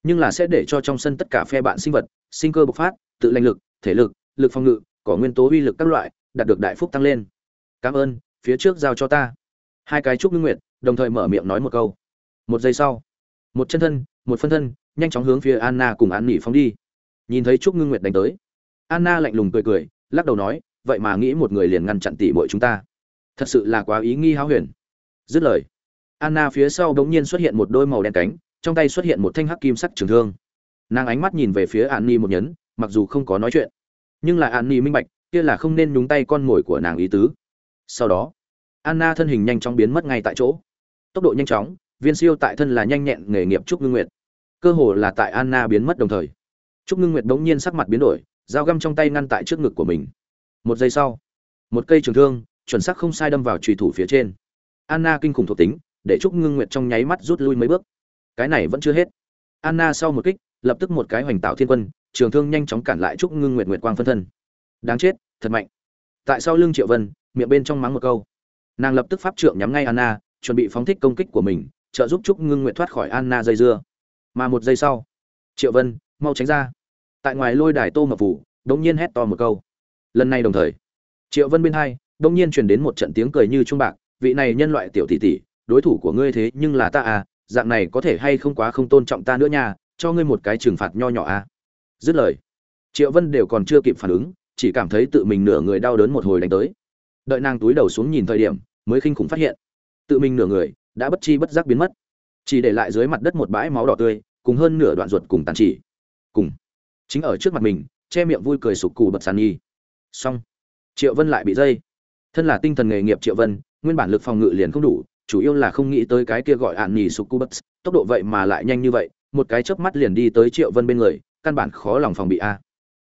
nhưng là sẽ để cho trong sân tất cả phe bạn sinh vật, sinh cơ bộc phát, tự lành lực, thể lực lực phòng ngự có nguyên tố uy lực các loại, đạt được đại phúc tăng lên. Cảm ơn, phía trước giao cho ta. Hai cái trúc ngưng nguyệt, đồng thời mở miệng nói một câu. Một giây sau, một chân thân, một phân thân, nhanh chóng hướng phía anna cùng an nỉ phóng đi. Nhìn thấy trúc ngưng nguyệt đánh tới, anna lạnh lùng cười cười, lắc đầu nói, vậy mà nghĩ một người liền ngăn chặn tỉ bội chúng ta. Thật sự là quá ý nghi háo huyền. Dứt lời, anna phía sau đ ố n g nhiên xuất hiện một đôi màu đen cánh trong tay xuất hiện một thanh hắc kim sắc trường thương. Nàng ánh mắt nhìn về phía an ni một nhấn, mặc dù không có nói chuyện, nhưng là an ni minh bạch, kia là không nên nhúng tay con mồi của nàng ý tứ. Sau đó, anna thân hình nhanh chóng biến mất ngay tại chỗ. Tốc độ nhanh chóng, viên siêu tại thân là nhanh nhẹn nghề nghiệp trúc ngưng nguyệt. Cơ hồ là tại anna biến mất đồng thời, trúc ngưng nguyệt bỗng nhiên sắc mặt biến đổi, dao găm trong tay ngăn tại trước ngực của mình. Một giây sau, một cây trường thương, chuẩn sắc không sai đâm vào trùy thủ phía trên. Anna kinh khủng thuộc tính, để trúc ngưng nguyệt trong nháy mắt rút lui mấy bước cái này vẫn chưa hết. Anna sau một kích, lập tức một cái hoành tạo thiên quân, trường thương nhanh chóng cản lại trúc ngưng nguyệt nguyệt quang phân thân. Đáng chết, thật mạnh. Tại sao lưng triệu vân, miệng bên trong mắng một câu. Nàng lập tức pháp trượng nhắm ngay anna, chuẩn bị phóng thích công kích của mình, trợ giúp trúc ngưng nguyệt thoát khỏi anna dây dưa. Mà một giây sau, triệu vân, mau tránh ra. Tại ngoài lôi đài tô mập phủ, đống nhiên hét to một câu. Lần này đồng thời, triệu vân bên hai, đống nhiên truyền đến một trận tiếng cười như trung bạc, vị này nhân loại tiểu tỷ tỷ, đối thủ của ngươi thế nhưng là ta à dạng này có thể hay không quá không tôn trọng ta nữa nha, cho ngươi một cái trừng phạt nho nhỏ à. Dứt lời, triệu vân đều còn chưa kịp phản ứng, chỉ cảm thấy tự mình nửa người đau đớn một hồi đánh tới. Đợi nàng túi đầu xuống nhìn thời điểm, mới khinh khủng phát hiện, tự mình nửa người đã bất chi bất giác biến mất. Chỉ để lại dưới mặt đất một bãi máu đỏ tươi, cùng hơn nửa đoạn ruột cùng tàn chỉ. Cùng. Chính ở trước mặt mình, che miệng vui cười sụp cù bật sàn nhi. Xong. Triệu vân lại bị dây. Thân là tinh thần nghề nghiệp triệu vân, nguyên bản lực phòng ngự liền không đủ chủ yếu là không nghĩ tới cái kia gọi ạn nhì succubus tốc độ vậy mà lại nhanh như vậy, một cái chớp mắt liền đi tới triệu vân bên người, căn bản khó lòng phòng bị a.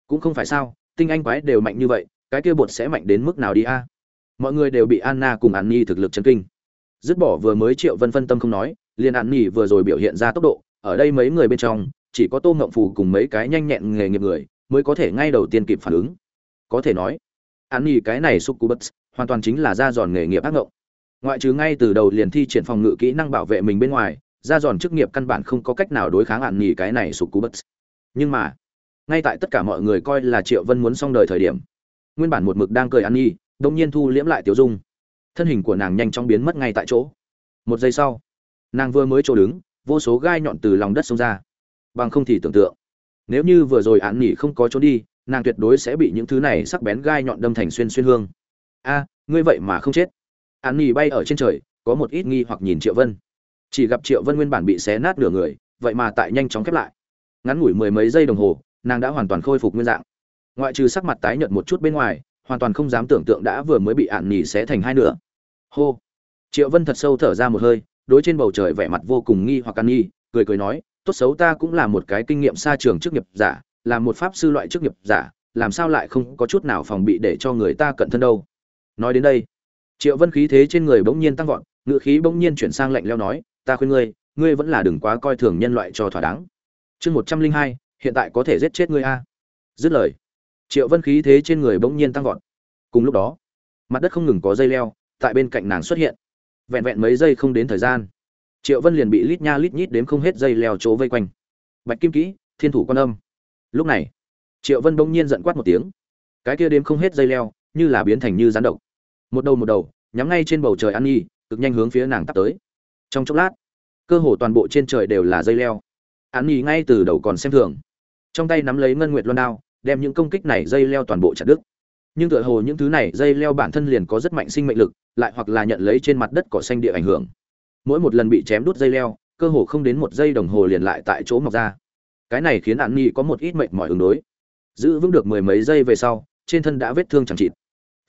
Cũng không phải sao, tinh anh quái đều mạnh như vậy, cái kia bột sẽ mạnh đến mức nào đi a? Mọi người đều bị anna cùng ạn nhì thực lực chân kinh. Dứt bỏ vừa mới triệu vân phân tâm không nói, liền ạn nhì vừa rồi biểu hiện ra tốc độ, ở đây mấy người bên trong, chỉ có tô ngậm phù cùng mấy cái nhanh nhẹn nghề nghiệp người mới có thể ngay đầu tiên kịp phản ứng. Có thể nói ạn nhì cái này succubus hoàn toàn chính là ra giòn nghề nghiệp ác ngộng ngoại trừ ngay từ đầu liền thi triển phòng ngự kỹ năng bảo vệ mình bên ngoài, ra giòn chức nghiệp căn bản không có cách nào đối kháng hạn nhỉ cái này sụp cúp. nhưng mà, ngay tại tất cả mọi người coi là triệu vân muốn xong đời thời điểm, nguyên bản một mực đang cười ăn nhi đông nhiên thu liễm lại tiểu dung. Thân hình của nàng nhanh chóng biến mất ngay tại chỗ. Một giây sau, nàng vừa mới chỗ đứng, vô số gai nhọn từ lòng đất xông ra. Bằng không thì tưởng tượng, nếu như vừa rồi án nghỉ không có trốn đi, nàng tuyệt đối sẽ bị những thứ này sắc bén gai nhọn đâm thành xuyên xuyên hương. A, ngươi vậy mà không chết an nghỉ bay ở trên trời, có một ít nghi hoặc nhìn triệu vân. Chỉ gặp triệu vân nguyên bản bị xé nát nửa người, vậy mà tại nhanh chóng khép lại. Ngắn ngủi mười mấy giây đồng hồ, nàng đã hoàn toàn khôi phục nguyên dạng. Ngoại trừ sắc mặt tái nhợt một chút bên ngoài, hoàn toàn không dám tưởng tượng đã vừa mới bị ạn nỉ xé thành hai nửa. Hô. Triệu vân thật sâu thở ra một hơi, đối trên bầu trời vẻ mặt vô cùng nghi hoặc ăn nghi cười cười nói, tốt xấu ta cũng là một cái kinh nghiệm xa trường chức nghiệp giả, là một pháp sư loại chức nghiệp giả, làm sao lại không có chút nào phòng bị để cho người ta cận thân đâu? Nói đến đây triệu vân khí thế trên người bỗng nhiên tăng vọt ngự khí bỗng nhiên chuyển sang lạnh leo nói, ta khuyên ngươi ngươi vẫn là đừng quá coi thường nhân loại cho thỏa đáng. Chương một trăm linh hai, hiện tại có thể giết chết ngươi a. Dứt lời, triệu vân khí thế trên người bỗng nhiên tăng vọt. Cùng lúc đó, mặt đất không ngừng có dây leo, tại bên cạnh nàng xuất hiện. Vẹn vẹn mấy giây không đến thời gian, triệu vân liền bị lít nha lít nhít đếm không hết dây leo chỗ vây quanh. Bạch kim kỹ, thiên thủ quan âm. Lúc này, triệu vân bỗng nhiên giận quát một tiếng. Cái kia đếm không hết dây leo, như là biến thành như rán độc một đầu một đầu, nhắm ngay trên bầu trời ăn nhi cực nhanh hướng phía nàng tắt tới. Trong chốc lát, cơ hồ toàn bộ trên trời đều là dây leo. An nhi ngay từ đầu còn xem thường. Trong tay nắm lấy ngân nguyệt loan đao, đem những công kích này dây leo toàn bộ chặt đứt. Nhưng tựa hồ những thứ này dây leo bản thân liền có rất mạnh sinh mệnh lực, lại hoặc là nhận lấy trên mặt đất cỏ xanh địa ảnh hưởng. Mỗi một lần bị chém đút dây leo, cơ hồ không đến một giây đồng hồ liền lại tại chỗ mọc ra. Cái này khiến an nhi có một ít mệnh mỏi ứng đối. Giữ vững được mười mấy giây về sau, trên thân đã vết thương chẳng chịt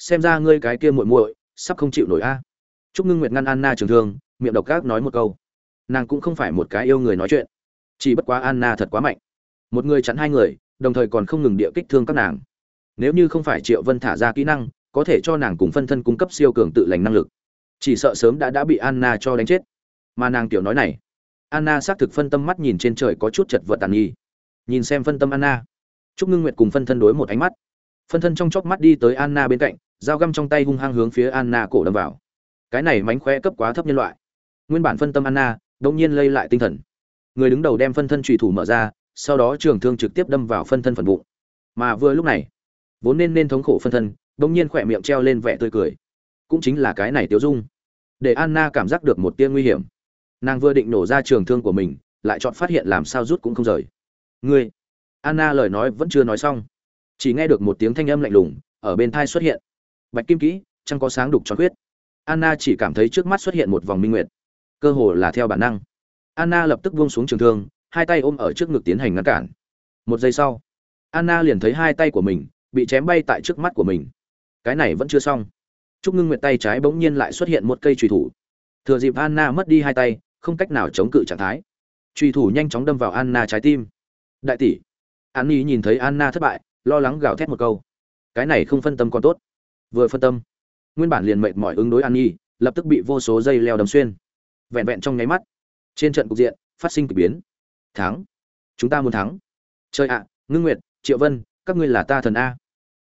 xem ra ngươi cái kia muội muội sắp không chịu nổi a. À. ngưng nguyệt ngăn anna trường thương, miệng độc gác nói một câu. Nàng cũng không phải một cái yêu người nói chuyện, chỉ bất quá anna thật quá mạnh. Một người chặn hai người, đồng thời còn không ngừng địa kích thương các nàng. Nếu như không phải triệu vân thả ra kỹ năng, có thể cho nàng cùng phân thân cung cấp siêu cường tự lành năng lực. Chỉ sợ sớm đã đã bị anna cho đánh chết. Mà nàng tiểu nói này, anna xác thực phân tâm mắt nhìn trên trời có chút chật vật tàn nghi nhìn xem phân tâm anna trúc ngưng nguyệt cùng phân thân đối một ánh mắt. Phân thân trong chóc mắt đi tới anna bên cạnh dao găm trong tay hung hăng hướng phía anna cổ đâm vào. Cái này mánh khóe cấp quá thấp nhân loại. Nguyên bản phân tâm anna, đột nhiên lây lại tinh thần. Người đứng đầu đem phân thân chủy thủ mở ra, sau đó trường thương trực tiếp đâm vào phân thân phần bụng. Mà vừa lúc này, vốn nên nên thống khổ phân thân, đột nhiên khỏe miệng treo lên vẻ tươi cười. Cũng chính là cái này tiêu dung. Để anna cảm giác được một tia nguy hiểm. Nàng vừa định nổ ra trường thương của mình, lại chọn phát hiện làm sao rút cũng không rời. Ngươi! Anna lời nói vẫn chưa nói xong. Chỉ nghe được một tiếng thanh âm lạnh lùng, ở bên tai xuất hiện bạch kim kỹ chẳng có sáng đục cho khuyết. Anna chỉ cảm thấy trước mắt xuất hiện một vòng minh nguyệt. Cơ hồ là theo bản năng. Anna lập tức buông xuống trường thương, hai tay ôm ở trước ngực tiến hành ngăn cản. Một giây sau, anna liền thấy hai tay của mình bị chém bay tại trước mắt của mình. Cái này vẫn chưa xong. Trúc ngưng nguyệt tay trái bỗng nhiên lại xuất hiện một cây trùy thủ. Thừa dịp anna mất đi hai tay, không cách nào chống cự trạng thái. Trùy thủ nhanh chóng đâm vào anna trái tim. Đại tỷ. An nhi nhìn thấy anna thất bại, lo lắng gào thét một câu. Cái này không phân tâm còn tốt vừa phân tâm. Nguyên bản liền mệt mỏi ứng đối an nhi, lập tức bị vô số dây leo đâm xuyên. Vẹn vẹn trong nháy mắt, trên trận cục diện phát sinh k ỳ biến. Thắng. Chúng ta muốn thắng. Chơi ạ, ngưng nguyệt, triệu vân, các ngươi là ta thần a.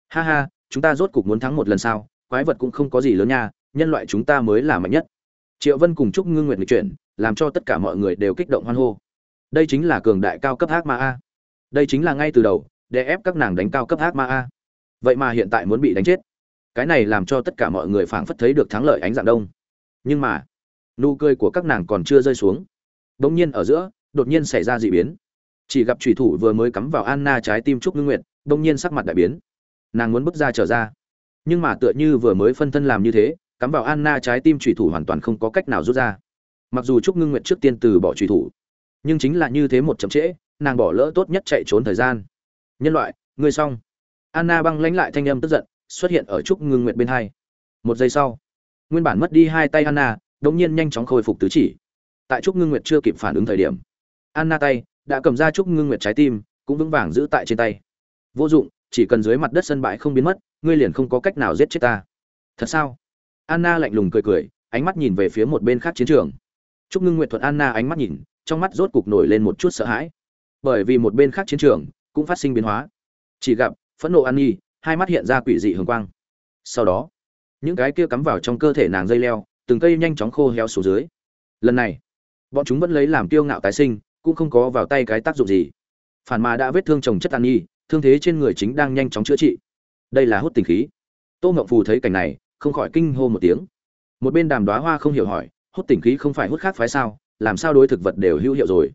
Ha ha, chúng ta rốt cục muốn thắng một lần sao? Quái vật cũng không có gì lớn nha, nhân loại chúng ta mới là mạnh nhất. Triệu vân cùng chúc ngưng nguyệt lịch chuyển làm cho tất cả mọi người đều kích động hoan hô. Đây chính là cường đại cao cấp ác ma a. Đây chính là ngay từ đầu để ép các nàng đánh cao cấp ác ma a. Vậy mà hiện tại muốn bị đánh chết cái này làm cho tất cả mọi người phảng phất thấy được thắng lợi ánh dạng đông. Nhưng mà, nụ cười của các nàng còn chưa rơi xuống. Bỗng nhiên ở giữa, đột nhiên xảy ra dị biến. Chỉ gặp thủy thủ vừa mới cắm vào anna trái tim trúc ngưng nguyệt, bỗng nhiên sắc mặt đại biến. Nàng muốn bước ra trở ra. Nhưng mà tựa như vừa mới phân thân làm như thế, cắm vào anna trái tim thủy thủ hoàn toàn không có cách nào rút ra. Mặc dù trúc ngưng nguyệt trước tiên từ bỏ thủy thủ, nhưng chính là như thế một chậm trễ, nàng bỏ lỡ tốt nhất chạy trốn thời gian. Nhân loại, ngươi xong. Anna băng lánh lại thanh âm tức giận xuất hiện ở trúc ngưng nguyệt bên hai. Một giây sau nguyên bản mất đi hai tay anna đột nhiên nhanh chóng khôi phục tứ chỉ. Tại trúc ngưng nguyệt chưa kịp phản ứng thời điểm anna tay đã cầm ra trúc ngưng nguyệt trái tim cũng vững vàng giữ tại trên tay. Vô dụng chỉ cần dưới mặt đất sân bãi không biến mất ngươi liền không có cách nào giết chết ta. Thật sao? Anna lạnh lùng cười cười ánh mắt nhìn về phía một bên khác chiến trường. Trúc Ngưng Nguyệt Thuận Anna ánh mắt nhìn, trong mắt rốt cục nổi lên một chút sợ hãi. Bởi vì một bên khác chiến trường cũng phát sinh biến hóa. Chỉ gặp, phẫn nộ An Nhi, hai mắt hiện ra quỷ dị hường quang. Sau đó, những cái kia cắm vào trong cơ thể nàng dây leo, từng cây nhanh chóng khô héo xuống dưới. Lần này, bọn chúng vẫn lấy làm kiêu ngạo tái sinh, cũng không có vào tay cái tác dụng gì. Phản mà đã vết thương chồng chất An Nhi, thương thế trên người chính đang nhanh chóng chữa trị. Đây là hút tình khí. Tô Ngộng Phù thấy cảnh này, không khỏi kinh hô một tiếng. Một bên Đàm Đóa Hoa không hiểu hỏi, hút tình khí không phải hút khác phái sao, làm sao đối thực vật đều hữu hiệu rồi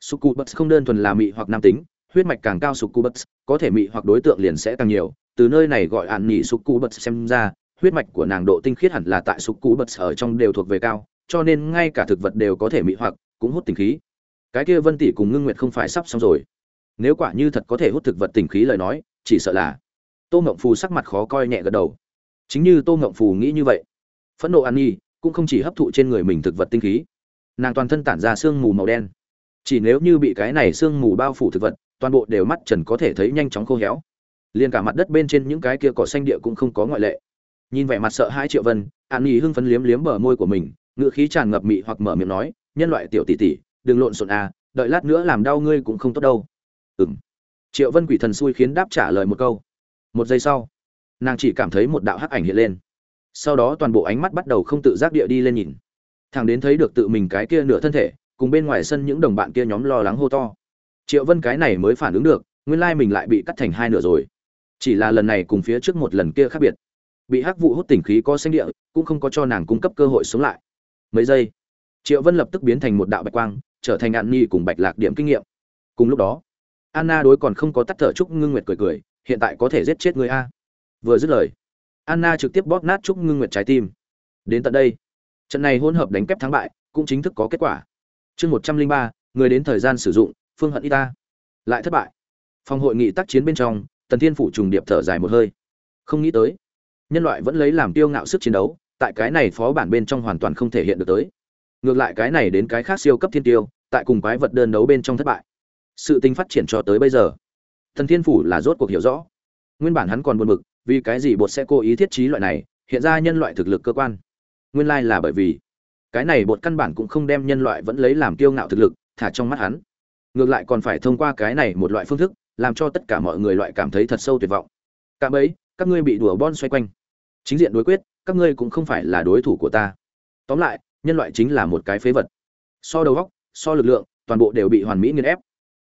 succubus không đơn thuần là mị hoặc nam tính huyết mạch càng cao succubus có thể mị hoặc đối tượng liền sẽ càng nhiều từ nơi này gọi ạn nhị bật xem ra, huyết mạch của nàng độ tinh khiết hẳn là tại succubus ở trong đều thuộc về cao, cho nên ngay cả thực vật đều có thể mị hoặc, cũng hút tình khí. Cái kia vân tỷ cùng ngưng nguyệt không phải sắp xong rồi. Nếu quả như thật có thể hút thực vật tình khí lời nói, chỉ sợ là tô ngộng phù sắc mặt khó coi nhẹ gật đầu. Chính như tô ngộng phù nghĩ như vậy, phẫn nộ an nhi cũng không chỉ hấp thụ trên người mình thực vật tinh khí, nàng toàn thân tản ra sương mù màu đen. Chỉ nếu như bị cái này sương mù bao phủ thực vật, toàn bộ đều mắt trần có thể thấy nhanh chóng khô héo liền cả mặt đất bên trên những cái kia cỏ xanh địa cũng không có ngoại lệ. Nhìn vẻ mặt sợ hãi triệu vân, an nhi hưng phấn liếm liếm bờ môi của mình ngựa khí tràn ngập mị hoặc mở miệng nói, nhân loại tiểu tỷ tỷ, đừng lộn xộn à đợi lát nữa làm đau ngươi cũng không tốt đâu. Ừm. Triệu vân quỷ thần xui khiến đáp trả lời một câu. Một giây sau, nàng chỉ cảm thấy một đạo hắc ảnh hiện lên. Sau đó toàn bộ ánh mắt bắt đầu không tự giác địa đi lên nhìn. Thằng đến thấy được tự mình cái kia nửa thân thể, cùng bên ngoài sân những đồng bạn kia nhóm lo lắng hô to. Triệu vân cái này mới phản ứng được, nguyên lai mình lại bị cắt thành hai nửa rồi chỉ là lần này cùng phía trước một lần kia khác biệt. Bị hắc vụ hút tỉnh khí có xanh địa, cũng không có cho nàng cung cấp cơ hội sống lại. Mấy giây, triệu vân lập tức biến thành một đạo bạch quang, trở thành an nhi cùng bạch lạc điểm kinh nghiệm. Cùng lúc đó, anna đối còn không có tắt thở trúc ngưng nguyệt cười cười, hiện tại có thể giết chết người a. Vừa dứt lời, anna trực tiếp bóp nát trúc ngưng nguyệt trái tim. Đến tận đây, trận này hỗn hợp đánh kép thắng bại, cũng chính thức có kết quả. Chương một trăm linh ba, người đến thời gian sử dụng, phương hận y ta. Lại thất bại. Phòng hội nghị tác chiến bên trong tần thiên phủ trùng điệp thở dài một hơi. Không nghĩ tới, nhân loại vẫn lấy làm tiêu ngạo sức chiến đấu, tại cái này phó bản bên trong hoàn toàn không thể hiện được tới. Ngược lại cái này đến cái khác siêu cấp thiên tiêu, tại cùng quái vật đơn đấu bên trong thất bại. Sự tình phát triển cho tới bây giờ thần thiên phủ là rốt cuộc hiểu rõ. Nguyên bản hắn còn buồn bực, vì cái gì bột sẽ cố ý thiết trí loại này, hiện ra nhân loại thực lực cơ quan. Nguyên lai là bởi vì, cái này bột căn bản cũng không đem nhân loại vẫn lấy làm kiêu ngạo thực lực, thả trong mắt hắn. Ngược lại còn phải thông qua cái này một loại phương thức làm cho tất cả mọi người loại cảm thấy thật sâu tuyệt vọng. Cả ấy các ngươi bị đùa bon xoay quanh. Chính diện đối quyết, các ngươi cũng không phải là đối thủ của ta. Tóm lại, nhân loại chính là một cái phế vật. So đầu góc so lực lượng, toàn bộ đều bị hoàn mỹ nghiền ép.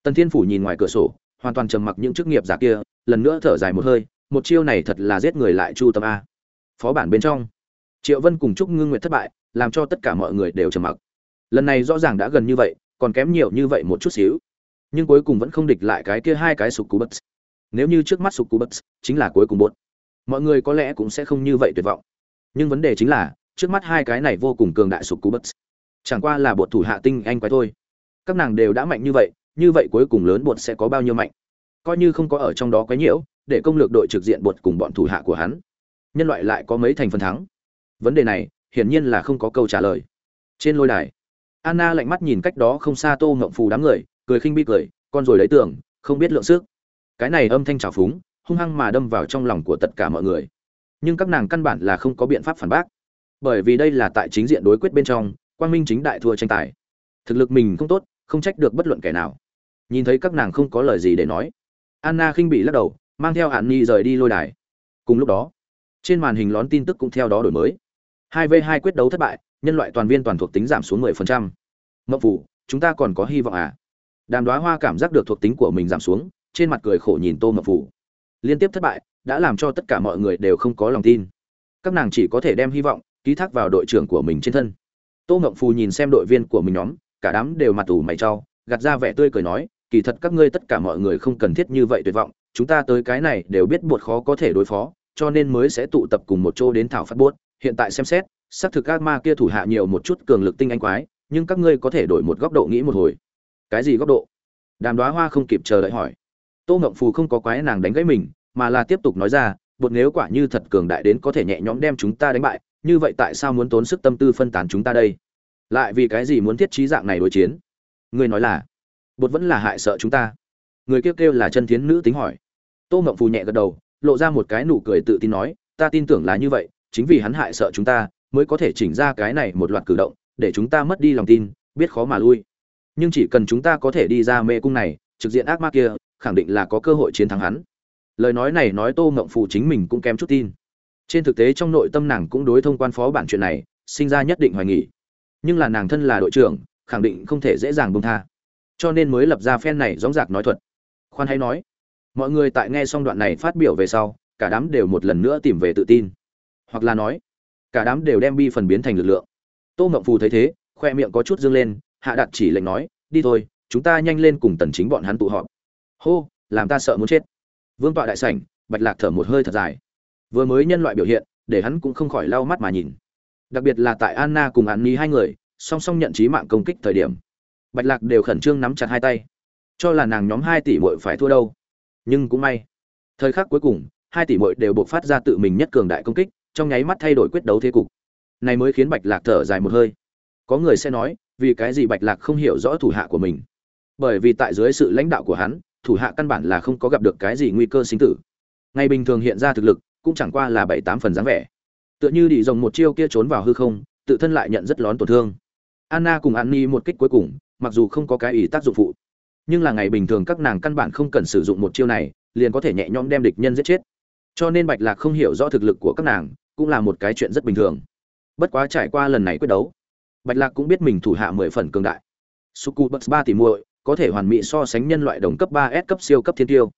Tần thiên phủ nhìn ngoài cửa sổ, hoàn toàn trầm mặc những chức nghiệp giả kia, lần nữa thở dài một hơi, một chiêu này thật là giết người lại chu tâm a. Phó bản bên trong. Triệu vân cùng chúc ngưng nguyệt thất bại, làm cho tất cả mọi người đều trầm mặc. Lần này rõ ràng đã gần như vậy, còn kém nhiều như vậy một chút xíu nhưng cuối cùng vẫn không địch lại cái kia hai cái sục cú bất nếu như trước mắt sục cú bất chính là cuối cùng bột mọi người có lẽ cũng sẽ không như vậy tuyệt vọng. Nhưng vấn đề chính là, trước mắt hai cái này vô cùng cường đại sục cú bất chẳng qua là bột thủ hạ tinh anh quái thôi. Các nàng đều đã mạnh như vậy như vậy cuối cùng lớn bột sẽ có bao nhiêu mạnh? Coi như không có ở trong đó quái nhiễu, để công lược đội trực diện bột cùng bọn thủ hạ của hắn, nhân loại lại có mấy thành phần thắng? Vấn đề này, hiển nhiên là không có câu trả lời. Trên lôi đài, anna lạnh mắt nhìn cách đó không xa tô ngậm phù đám người cười khinh bi cười, con rồi lấy tưởng không biết lượng sức. Cái này âm thanh trào phúng, hung hăng mà đâm vào trong lòng của tất cả mọi người. Nhưng các nàng căn bản là không có biện pháp phản bác. Bởi vì đây là tại chính diện đối quyết bên trong, quang minh chính đại thua tranh tài. Thực lực mình không tốt, không trách được bất luận kẻ nào. Nhìn thấy các nàng không có lời gì để nói, anna khinh bị lắc đầu, mang theo hạn nhi rời đi lôi đài. Cùng lúc đó, trên màn hình lón tin tức cũng theo đó đổi mới. Hai v hai quyết đấu thất bại, nhân loại toàn viên toàn thuộc tính giảm xuống 10%. mậu phủ, chúng ta còn có hy vọng à? Đàm đoá hoa cảm giác được thuộc tính của mình giảm xuống, trên mặt cười khổ nhìn tô mập phủ liên tiếp thất bại, đã làm cho tất cả mọi người đều không có lòng tin. Các nàng chỉ có thể đem hy vọng ký thác vào đội trưởng của mình trên thân. Tô mậu phù nhìn xem đội viên của mình nhóm, cả đám đều mặt ủ mày trao gạt ra vẻ tươi cười nói, kỳ thật các ngươi tất cả mọi người không cần thiết như vậy tuyệt vọng, chúng ta tới cái này đều biết bột khó có thể đối phó, cho nên mới sẽ tụ tập cùng một chỗ đến thảo phát bốt hiện tại xem xét, xác thực các ma kia thủ hạ nhiều một chút cường lực tinh anh quái, nhưng các ngươi có thể đổi một góc độ nghĩ một hồi cái gì góc độ? Đàm đoá hoa không kịp chờ đợi hỏi. Tô ngộng phù không có quái nàng đánh gãy mình, mà là tiếp tục nói ra, bột nếu quả như thật cường đại đến có thể nhẹ nhõm đem chúng ta đánh bại, như vậy tại sao muốn tốn sức tâm tư phân tán chúng ta đây? Lại vì cái gì muốn thiết trí dạng này đối chiến? Người nói là, bột vẫn là hại sợ chúng ta. Người kêu kêu là chân thiến nữ tính hỏi. Tô ngộng phù nhẹ gật đầu, lộ ra một cái nụ cười tự tin nói, ta tin tưởng là như vậy, chính vì hắn hại sợ chúng ta, mới có thể chỉnh ra cái này một loạt cử động, để chúng ta mất đi lòng tin, biết khó mà lui nhưng chỉ cần chúng ta có thể đi ra mê cung này, trực diện ác ma kia, khẳng định là có cơ hội chiến thắng hắn. Lời nói này nói tô ngộng phù chính mình cũng kém chút tin. Trên thực tế trong nội tâm nàng cũng đối thông quan phó bản chuyện này, sinh ra nhất định hoài nghỉ nhưng là nàng thân là đội trưởng, khẳng định không thể dễ dàng bông tha. Cho nên mới lập ra phen này dóng dạc nói thuật. Khoan hay nói, mọi người tại nghe xong đoạn này phát biểu về sau, cả đám đều một lần nữa tìm về tự tin. Hoặc là nói, cả đám đều đem bi phần biến thành lực lượng. Tô ngậm phù thấy thế, khoe miệng có chút dương lên hạ đặt chỉ lệnh nói, đi thôi, chúng ta nhanh lên cùng tần chính bọn hắn tụ họp. Hô, làm ta sợ muốn chết. Vương tọa đại sảnh, bạch lạc thở một hơi thật dài. Vừa mới nhân loại biểu hiện, để hắn cũng không khỏi lau mắt mà nhìn. Đặc biệt là tại anna cùng an ni hai người, song song nhận trí mạng công kích thời điểm. Bạch lạc đều khẩn trương nắm chặt hai tay. Cho là nàng nhóm hai tỷ muội phải thua đâu. Nhưng cũng may. Thời khắc cuối cùng, hai tỷ muội đều buộc phát ra tự mình nhất cường đại công kích, trong nháy mắt thay đổi quyết đấu thế cục. Này mới khiến bạch lạc thở dài một hơi. Có người sẽ nói vì cái gì bạch lạc không hiểu rõ thủ hạ của mình? Bởi vì tại dưới sự lãnh đạo của hắn, thủ hạ căn bản là không có gặp được cái gì nguy cơ sinh tử. Ngày bình thường hiện ra thực lực, cũng chẳng qua là bảy tám phần dáng vẻ. Tựa như đi dòng một chiêu kia trốn vào hư không, tự thân lại nhận rất lón tổn thương. Anna cùng an ni một kích cuối cùng, mặc dù không có cái ý tác dụng phụ, nhưng là ngày bình thường các nàng căn bản không cần sử dụng một chiêu này, liền có thể nhẹ nhõm đem địch nhân giết chết. Cho nên bạch lạc không hiểu rõ thực lực của các nàng, cũng là một cái chuyện rất bình thường. Bất quá trải qua lần này quyết đấu bạch lạc cũng biết mình thủ hạ mười phần cường đại. Suku ba tỷ muội, có thể hoàn mỹ so sánh nhân loại đồng cấp ba s cấp siêu cấp thiên tiêu.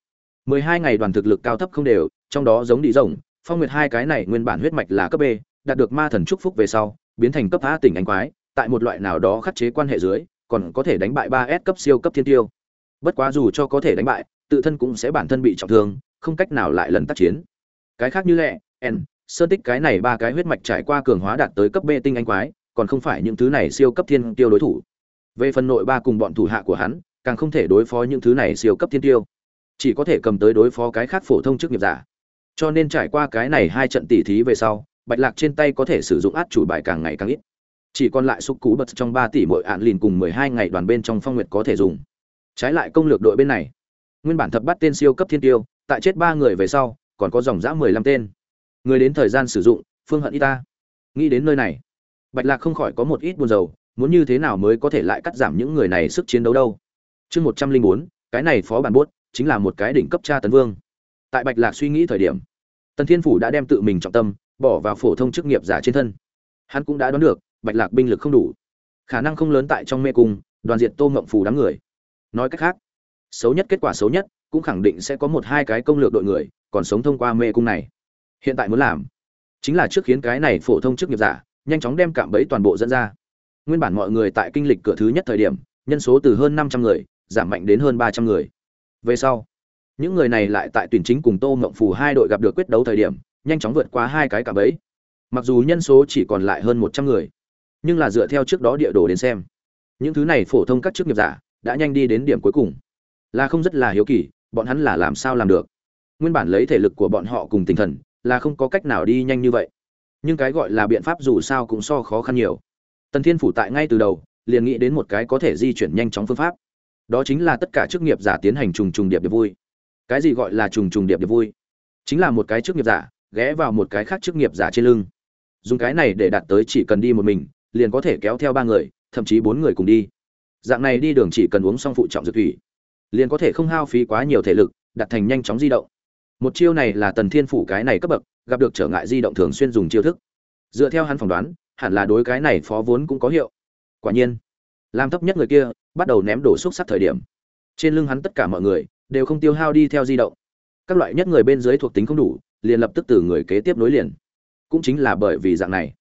Mười hai ngày đoàn thực lực cao thấp không đều, trong đó giống đi rồng, phong nguyệt hai cái này nguyên bản huyết mạch là cấp b, đạt được ma thần chúc phúc về sau, biến thành cấp a tỉnh anh quái, tại một loại nào đó khắc chế quan hệ dưới, còn có thể đánh bại ba s cấp siêu cấp thiên tiêu. Bất quá dù cho có thể đánh bại, tự thân cũng sẽ bản thân bị trọng thương, không cách nào lại lần tác chiến. Cái khác như lẹ, n, sơn tích cái này ba cái huyết mạch trải qua cường hóa đạt tới cấp b tinh anh quái còn không phải những thứ này siêu cấp thiên tiêu đối thủ. Về phần nội ba cùng bọn thủ hạ của hắn, càng không thể đối phó những thứ này siêu cấp thiên tiêu. Chỉ có thể cầm tới đối phó cái khác phổ thông chức nghiệp giả. Cho nên trải qua cái này hai trận tỉ thí về sau, bạch lạc trên tay có thể sử dụng át chủ bài càng ngày càng ít. Chỉ còn lại xúc cú bật trong ba tỷ mỗi ạn lìn cùng mười hai ngày đoàn bên trong phong nguyệt có thể dùng. Trái lại công lược đội bên này, nguyên bản thập bắt tên siêu cấp thiên tiêu, tại chết ba người về sau, còn có dòng dã mười lăm tên. Người đến thời gian sử dụng, phương hận y ta nghĩ đến nơi này bạch lạc không khỏi có một ít buồn rầu, muốn như thế nào mới có thể lại cắt giảm những người này sức chiến đấu đâu? Chương một trăm linh bốn, cái này phó bản buốt chính là một cái đỉnh cấp tra tấn vương. Tại bạch lạc suy nghĩ thời điểm, tần thiên phủ đã đem tự mình trọng tâm bỏ vào phổ thông chức nghiệp giả trên thân. Hắn cũng đã đoán được, bạch lạc binh lực không đủ. Khả năng không lớn tại trong mê cung, đoàn diệt tô ngộng phủ đám người. Nói cách khác, xấu nhất kết quả xấu nhất cũng khẳng định sẽ có một hai cái công lược đội người còn sống thông qua mê cung này. Hiện tại muốn làm chính là trước khiến cái này phổ thông chức nghiệp giả nhanh chóng đem cạm bẫy toàn bộ dẫn ra. Nguyên bản mọi người tại kinh lịch cửa thứ nhất thời điểm, nhân số từ hơn năm trăm người, giảm mạnh đến hơn ba trăm người. Về sau, những người này lại tại tuyển chính cùng tô mộng phù hai đội gặp được quyết đấu thời điểm, nhanh chóng vượt qua hai cái cạm bẫy. Mặc dù nhân số chỉ còn lại hơn một trăm người, nhưng là dựa theo trước đó địa đồ đến xem, những thứ này phổ thông các chức nghiệp giả đã nhanh đi đến điểm cuối cùng. Là không rất là hiếu kỳ, bọn hắn là làm sao làm được? Nguyên bản lấy thể lực của bọn họ cùng tinh thần, là không có cách nào đi nhanh như vậy nhưng cái gọi là biện pháp dù sao cũng so khó khăn nhiều. Tần thiên phủ tại ngay từ đầu, liền nghĩ đến một cái có thể di chuyển nhanh chóng phương pháp. Đó chính là tất cả chức nghiệp giả tiến hành trùng trùng điệp điệp vui. Cái gì gọi là trùng trùng điệp điệp vui? Chính là một cái chức nghiệp giả, ghé vào một cái khác chức nghiệp giả trên lưng. Dùng cái này để đạt tới chỉ cần đi một mình, liền có thể kéo theo ba người, thậm chí bốn người cùng đi. Dạng này đi đường chỉ cần uống xong phụ trọng dược thủy, liền có thể không hao phí quá nhiều thể lực, đặt thành nhanh chóng di động. Một chiêu này là tần thiên phủ cái này cấp bậc gặp được trở ngại di động thường xuyên dùng chiêu thức. Dựa theo hắn phỏng đoán, hẳn là đối cái này phó vốn cũng có hiệu. Quả nhiên, làm thấp nhất người kia, bắt đầu ném đổ xúc sắc thời điểm. Trên lưng hắn tất cả mọi người, đều không tiêu hao đi theo di động. Các loại nhất người bên dưới thuộc tính không đủ, liền lập tức từ người kế tiếp nối liền. Cũng chính là bởi vì dạng này.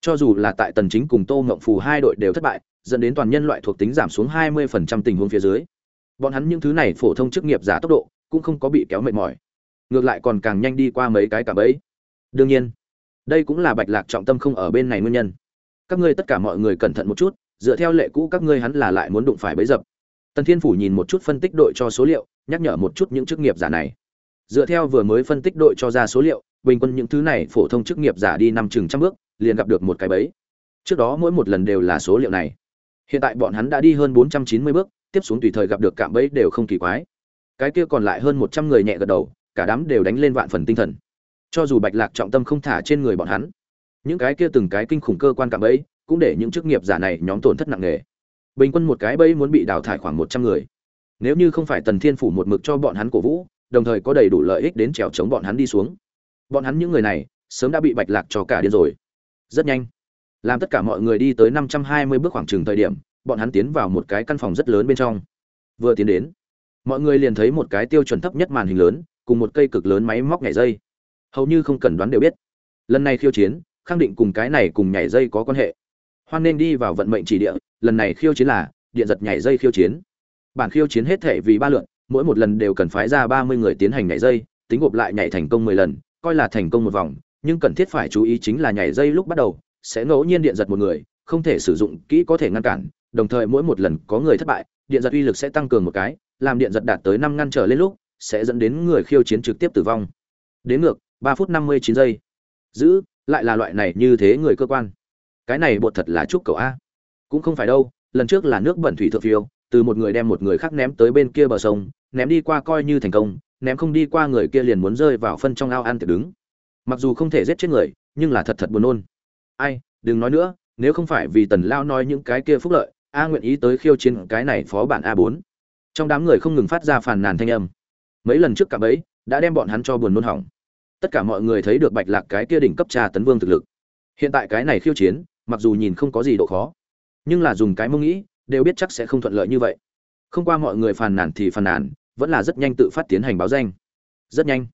Cho dù là tại tần chính cùng tô ngộng phù hai đội đều thất bại, dẫn đến toàn nhân loại thuộc tính giảm xuống 20% tình huống phía dưới. Bọn hắn những thứ này phổ thông chức nghiệp giả tốc độ, cũng không có bị kéo mệt mỏi. Ngược lại còn càng nhanh đi qua mấy cái cả bấy đương nhiên, đây cũng là bạch lạc trọng tâm không ở bên này nguyên nhân. Các ngươi tất cả mọi người cẩn thận một chút, dựa theo lệ cũ các ngươi hắn là lại muốn đụng phải bấy dập. Tần thiên phủ nhìn một chút phân tích đội cho số liệu, nhắc nhở một chút những chức nghiệp giả này. Dựa theo vừa mới phân tích đội cho ra số liệu, bình quân những thứ này phổ thông chức nghiệp giả đi năm chừng trăm bước, liền gặp được một cái bẫy. Trước đó mỗi một lần đều là số liệu này. Hiện tại bọn hắn đã đi hơn bốn trăm chín mươi bước, tiếp xuống tùy thời gặp được cạm bẫy đều không kỳ quái. Cái kia còn lại hơn một trăm người nhẹ gật đầu, cả đám đều đánh lên vạn phần tinh thần cho dù bạch lạc trọng tâm không thả trên người bọn hắn, những cái kia từng cái kinh khủng cơ quan cạm bẫy cũng để những chức nghiệp giả này nhóm tổn thất nặng nề. Bình quân một cái bẫy muốn bị đào thải khoảng một trăm người. Nếu như không phải tần thiên phủ một mực cho bọn hắn cổ vũ, đồng thời có đầy đủ lợi ích đến trèo chống bọn hắn đi xuống. Bọn hắn những người này sớm đã bị bạch lạc cho cả điên rồi. Rất nhanh, làm tất cả mọi người đi tới năm trăm hai mươi bước khoảng chừng thời điểm, bọn hắn tiến vào một cái căn phòng rất lớn bên trong. Vừa tiến đến, mọi người liền thấy một cái tiêu chuẩn thấp nhất màn hình lớn, cùng một cây cực lớn máy móc nhảy dây hầu như không cần đoán đều biết. Lần này khiêu chiến, khẳng định cùng cái này cùng nhảy dây có quan hệ. Hoan nên đi vào vận mệnh chỉ địa, lần này khiêu chiến là điện giật nhảy dây khiêu chiến. Bản khiêu chiến hết thể vì ba lượn, mỗi một lần đều cần phái ra ba mươi người tiến hành nhảy dây, tính gộp lại nhảy thành công mười lần, coi là thành công một vòng, nhưng cần thiết phải chú ý chính là nhảy dây lúc bắt đầu, sẽ ngẫu nhiên điện giật một người, không thể sử dụng kỹ có thể ngăn cản, đồng thời mỗi một lần có người thất bại, điện giật uy lực sẽ tăng cường một cái, làm điện giật đạt tới năm ngăn trở lên lúc, sẽ dẫn đến người khiêu chiến trực tiếp tử vong. Đến ngược ba phút năm mươi chín giây. Giữ, lại là loại này như thế người cơ quan. Cái này bột thật là chúc cậu a. Cũng không phải đâu, lần trước là nước bẩn thủy thượng phiêu, từ một người đem một người khác ném tới bên kia bờ sông, ném đi qua coi như thành công, ném không đi qua người kia liền muốn rơi vào phân trong ao ăn tiệc đứng. Mặc dù không thể giết chết người, nhưng là thật thật buồn nôn. Ai, đừng nói nữa, nếu không phải vì tần lao nói những cái kia phúc lợi, a nguyện ý tới khiêu chiến cái này phó bản a bốn. Trong đám người không ngừng phát ra phàn nàn thanh âm. Mấy lần trước cả bấy đã đem bọn hắn cho buồn nôn hỏng tất cả mọi người thấy được bạch lạc cái kia đỉnh cấp trà tấn vương thực lực. Hiện tại cái này khiêu chiến, mặc dù nhìn không có gì độ khó, nhưng là dùng cái mông nghĩ, đều biết chắc sẽ không thuận lợi như vậy. Không qua mọi người phàn nàn thì phàn nàn, vẫn là rất nhanh tự phát tiến hành báo danh. Rất nhanh.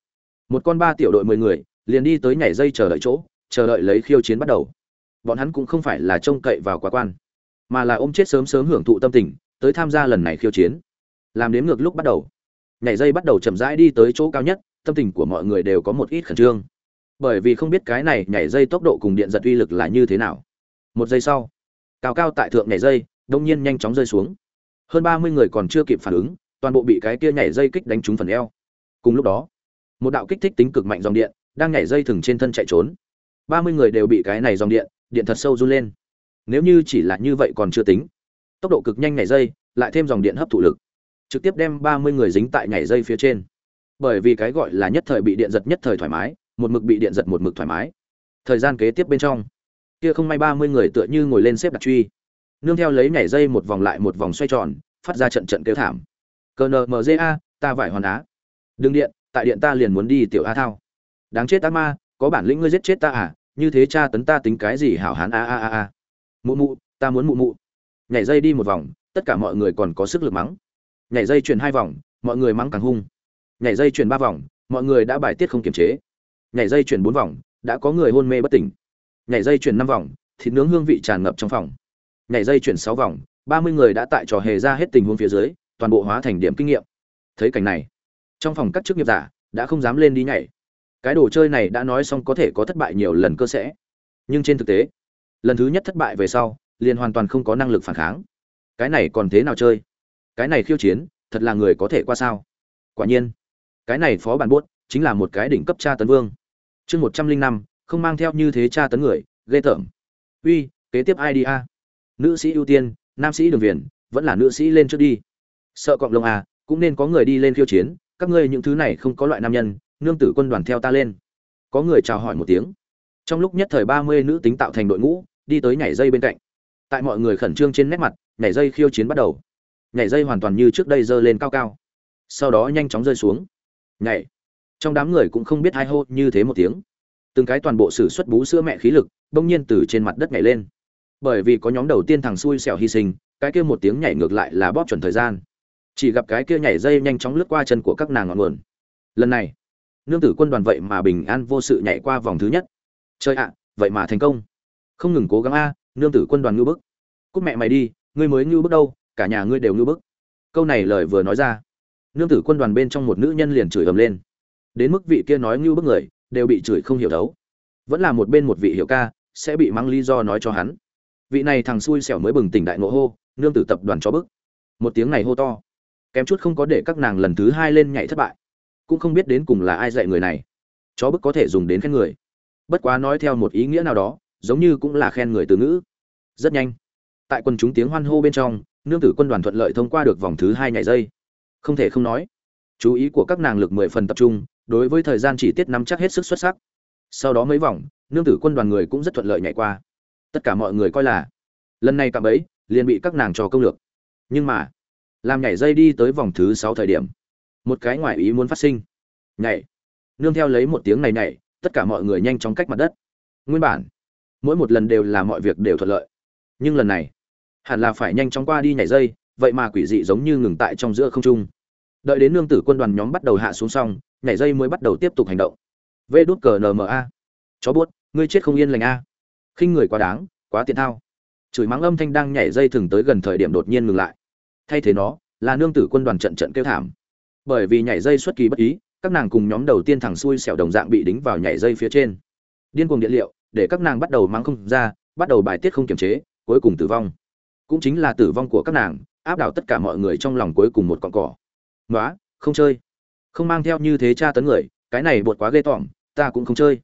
Một con ba tiểu đội mười người, liền đi tới nhảy dây chờ đợi chỗ, chờ đợi lấy khiêu chiến bắt đầu. Bọn hắn cũng không phải là trông cậy vào quá quan, mà là ôm chết sớm sớm hưởng thụ tâm tình, tới tham gia lần này khiêu chiến. Làm đếm ngược lúc bắt đầu. Nhảy dây bắt đầu chậm rãi đi tới chỗ cao nhất tâm tình của mọi người đều có một ít khẩn trương. Bởi vì không biết cái này nhảy dây tốc độ cùng điện giật uy lực là như thế nào. Một giây sau, cao cao tại thượng nhảy dây, đông nhiên nhanh chóng rơi xuống. Hơn ba mươi người còn chưa kịp phản ứng, toàn bộ bị cái kia nhảy dây kích đánh trúng phần eo. Cùng lúc đó, một đạo kích thích tính cực mạnh dòng điện đang nhảy dây thừng trên thân chạy trốn. Ba mươi người đều bị cái này dòng điện điện thật sâu run lên. Nếu như chỉ là như vậy còn chưa tính. Tốc độ cực nhanh nhảy dây, lại thêm dòng điện hấp thụ lực. Trực tiếp đem ba mươi người dính tại nhảy dây phía trên bởi vì cái gọi là nhất thời bị điện giật nhất thời thoải mái, một mực bị điện giật một mực thoải mái. Thời gian kế tiếp bên trong, kia không may ba mươi người tựa như ngồi lên xếp đặt truy. Nương theo lấy nhảy dây một vòng lại một vòng xoay tròn, phát ra trận trận kêu thảm. Cờ a, ta vải hoàn á. Đừng điện, tại điện ta liền muốn đi tiểu a thao. Đáng chết ta ma, có bản lĩnh ngươi giết chết ta à? Như thế cha tấn ta tính cái gì hảo hán a a a a. Mụ mụ, ta muốn mụ mụ. Nhảy dây đi một vòng, tất cả mọi người còn có sức lực mắng. Nhảy dây chuyển hai vòng, mọi người mắng càng hung nhảy dây chuyển ba vòng, mọi người đã bài tiết không kiềm chế. Nhảy dây chuyển bốn vòng, đã có người hôn mê bất tỉnh. Nhảy dây chuyển năm vòng, thịt nướng hương vị tràn ngập trong phòng. Nhảy dây chuyển sáu vòng, ba mươi người đã tại trò hề ra hết tình huống phía dưới, toàn bộ hóa thành điểm kinh nghiệm. Thấy cảnh này, trong phòng các chức nghiệp giả đã không dám lên đi nhảy. Cái đồ chơi này đã nói xong có thể có thất bại nhiều lần cơ sẽ. Nhưng trên thực tế, lần thứ nhất thất bại về sau, liền hoàn toàn không có năng lực phản kháng. Cái này còn thế nào chơi? Cái này khiêu chiến, thật là người có thể qua sao? Quả nhiên cái này phó bản buốt chính là một cái đỉnh cấp tra tấn vương. Chương một trăm linh năm, không mang theo như thế tra tấn người, ghê tởm. Uy, kế tiếp ai đi a? Nữ sĩ ưu tiên, nam sĩ đường viền, vẫn là nữ sĩ lên trước đi. Sợ cọng lông à cũng nên có người đi lên khiêu chiến, các ngươi những thứ này không có loại nam nhân, nương tử quân đoàn theo ta lên. Có người chào hỏi một tiếng. Trong lúc nhất thời ba mươi nữ tính tạo thành đội ngũ, đi tới nhảy dây bên cạnh. Tại mọi người khẩn trương trên nét mặt, nhảy dây khiêu chiến bắt đầu. Nhảy dây hoàn toàn như trước đây giơ lên cao cao. Sau đó nhanh chóng rơi xuống nhảy. Trong đám người cũng không biết hai hô như thế một tiếng. Từng cái toàn bộ sử xuất bú sữa mẹ khí lực, bỗng nhiên từ trên mặt đất nhảy lên. Bởi vì có nhóm đầu tiên thằng xui xẻo hy sinh, cái kia một tiếng nhảy ngược lại là bóp chuẩn thời gian. Chỉ gặp cái kia nhảy dây nhanh chóng lướt qua chân của các nàng ngọn nguồn. Lần này, nương tử quân đoàn vậy mà bình an vô sự nhảy qua vòng thứ nhất. Chơi ạ, vậy mà thành công. Không ngừng cố gắng a, nương tử quân đoàn ngưu bức. Cúc mẹ mày đi, ngươi mới ngưu bức đâu, cả nhà ngươi đều ngưu bức. Câu này lời vừa nói ra nương tử quân đoàn bên trong một nữ nhân liền chửi ầm lên. Đến mức vị kia nói ngưu bức người, đều bị chửi không hiểu đấu vẫn là một bên một vị hiệu ca, sẽ bị mang lý do nói cho hắn. Vị này thằng xui xẻo mới bừng tỉnh đại ngộ hô, nương tử tập đoàn cho bức. Một tiếng này hô to, kém chút không có để các nàng lần thứ hai lên nhảy thất bại. Cũng không biết đến cùng là ai dạy người này. Chó bức có thể dùng đến khen người. Bất quá nói theo một ý nghĩa nào đó, giống như cũng là khen người từ ngữ. Rất nhanh, tại quần chúng tiếng hoan hô bên trong, nương tử quân đoàn thuận lợi thông qua được vòng thứ hai nhảy dây không thể không nói. Chú ý của các nàng lực mười phần tập trung, đối với thời gian chỉ tiết nắm chắc hết sức xuất sắc. Sau đó mấy vòng, nương tử quân đoàn người cũng rất thuận lợi nhảy qua. Tất cả mọi người coi là, lần này cạm ấy liền bị các nàng trò công lược. Nhưng mà, làm nhảy dây đi tới vòng thứ sáu thời điểm, một cái ngoại ý muốn phát sinh. Nhảy. Nương theo lấy một tiếng này nhảy, tất cả mọi người nhanh chóng cách mặt đất. Nguyên bản, mỗi một lần đều là mọi việc đều thuận lợi. Nhưng lần này, hẳn là phải nhanh chóng qua đi nhảy dây vậy mà quỷ dị giống như ngừng tại trong giữa không trung. Đợi đến nương tử quân đoàn nhóm bắt đầu hạ xuống xong, nhảy dây mới bắt đầu tiếp tục hành động. Vê đốt cờ nma chó buốt, ngươi chết không yên lành a. Khinh người quá đáng, quá tiện thao. Chửi mắng âm thanh đang nhảy dây thừng tới gần thời điểm đột nhiên ngừng lại. Thay thế nó, là nương tử quân đoàn trận trận kêu thảm. Bởi vì nhảy dây xuất kỳ bất ý, các nàng cùng nhóm đầu tiên thẳng xuôi xẻo đồng dạng bị đính vào nhảy dây phía trên. Điên cuồng điện liệu, để các nàng bắt đầu mắng không ra, bắt đầu bài tiết không kiềm chế, cuối cùng tử vong. Cũng chính là tử vong của các nàng áp đảo tất cả mọi người trong lòng cuối cùng một con cỏ. Nói không chơi. Không mang theo như thế tra tấn người, cái này bột quá ghê tởm, ta cũng không chơi.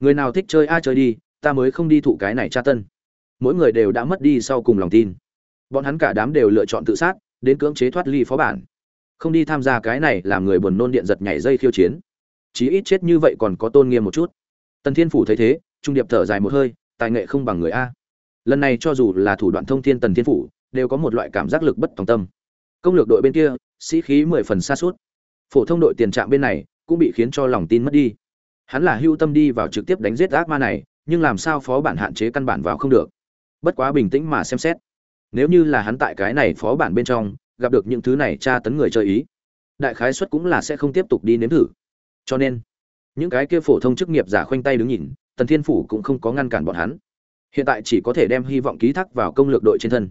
Người nào thích chơi a, chơi đi, ta mới không đi thụ cái này tra tân mỗi người đều đã mất đi sau cùng lòng tin. Bọn hắn cả đám đều lựa chọn tự sát, đến cưỡng chế thoát ly phó bản. Không đi tham gia cái này làm người buồn nôn điện giật nhảy dây khiêu chiến. Chí ít chết như vậy còn có tôn nghiêm một chút. Tần thiên phủ thấy thế, trung điệp thở dài một hơi, tài nghệ không bằng người a. Lần này cho dù là thủ đoạn thông thiên tần thiên phủ đều có một loại cảm giác lực bất tòng tâm. Công lược đội bên kia, sĩ khí mười phần xa suốt. Phổ thông đội tiền trạm bên này cũng bị khiến cho lòng tin mất đi. Hắn là hưu tâm đi vào trực tiếp đánh giết ác ma này, nhưng làm sao phó bản hạn chế căn bản vào không được. Bất quá bình tĩnh mà xem xét. Nếu như là hắn tại cái này phó bản bên trong, gặp được những thứ này tra tấn người chơi ý, đại khái suất cũng là sẽ không tiếp tục đi nếm thử. Cho nên, những cái kia phổ thông chức nghiệp giả khoanh tay đứng nhìn, tần thiên phủ cũng không có ngăn cản bọn hắn. Hiện tại chỉ có thể đem hy vọng ký thác vào công lược đội trên thân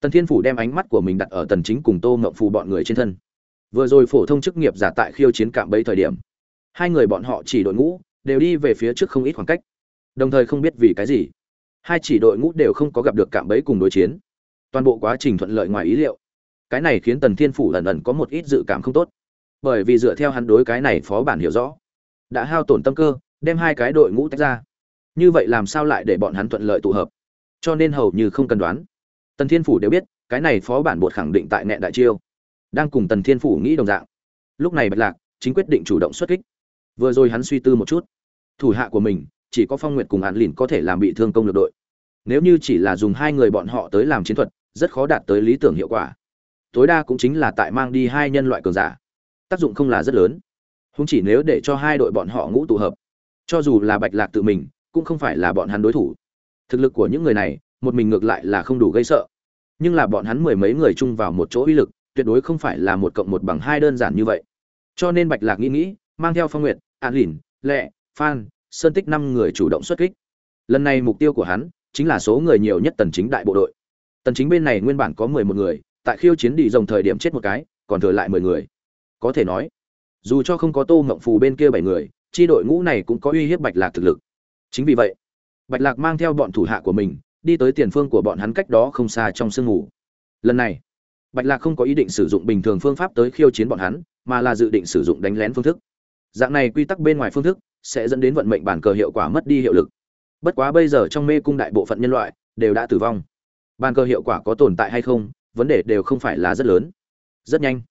tần thiên phủ đem ánh mắt của mình đặt ở tần chính cùng tô ngậm phù bọn người trên thân. Vừa rồi phổ thông chức nghiệp giả tại khiêu chiến cạm bẫy thời điểm, hai người bọn họ chỉ đội ngũ đều đi về phía trước không ít khoảng cách, đồng thời không biết vì cái gì, hai chỉ đội ngũ đều không có gặp được cạm bẫy cùng đối chiến. Toàn bộ quá trình thuận lợi ngoài ý liệu. Cái này khiến tần thiên phủ lần lần có một ít dự cảm không tốt, bởi vì dựa theo hắn đối cái này phó bản hiểu rõ, đã hao tổn tâm cơ, đem hai cái đội ngũ tách ra. Như vậy làm sao lại để bọn hắn thuận lợi tụ hợp? Cho nên hầu như không cần đoán tần thiên phủ đều biết, cái này phó bản bột khẳng định tại nệ đại chiêu. Đang cùng tần thiên phủ nghĩ đồng dạng. Lúc này bạch lạc chính quyết định chủ động xuất kích. Vừa rồi hắn suy tư một chút, thủ hạ của mình, chỉ có phong nguyệt cùng hạn lìn có thể làm bị thương công lược đội. Nếu như chỉ là dùng hai người bọn họ tới làm chiến thuật, rất khó đạt tới lý tưởng hiệu quả. Tối đa cũng chính là tại mang đi hai nhân loại cường giả. Tác dụng không là rất lớn. Không chỉ nếu để cho hai đội bọn họ ngũ tụ hợp. Cho dù là bạch lạc tự mình, cũng không phải là bọn hắn đối thủ. Thực lực của những người này một mình ngược lại là không đủ gây sợ. Nhưng là bọn hắn mười mấy người chung vào một chỗ uy lực tuyệt đối không phải là một cộng một bằng hai đơn giản như vậy. Cho nên bạch lạc nghĩ nghĩ mang theo phong nguyệt an lìn lẹ, phan sơn tích năm người chủ động xuất kích. Lần này mục tiêu của hắn chính là số người nhiều nhất tần chính đại bộ đội. Tần chính bên này nguyên bản có 11 người tại khiêu chiến đi rồng thời điểm chết một cái còn thừa lại 10 người. Có thể nói dù cho không có tô ngậm phù bên kia bảy người chi đội ngũ này cũng có uy hiếp bạch lạc thực lực. Chính vì vậy bạch lạc mang theo bọn thủ hạ của mình đi tới tiền phương của bọn hắn cách đó không xa trong sương ngủ lần này, bạch lạc không có ý định sử dụng bình thường phương pháp tới khiêu chiến bọn hắn, mà là dự định sử dụng đánh lén phương thức. Dạng này quy tắc bên ngoài phương thức sẽ dẫn đến vận mệnh bản cờ hiệu quả mất đi hiệu lực. Bất quá bây giờ trong mê cung đại bộ phận nhân loại đều đã tử vong. Bàn cờ hiệu quả có tồn tại hay không, vấn đề đều không phải là rất lớn. Rất nhanh,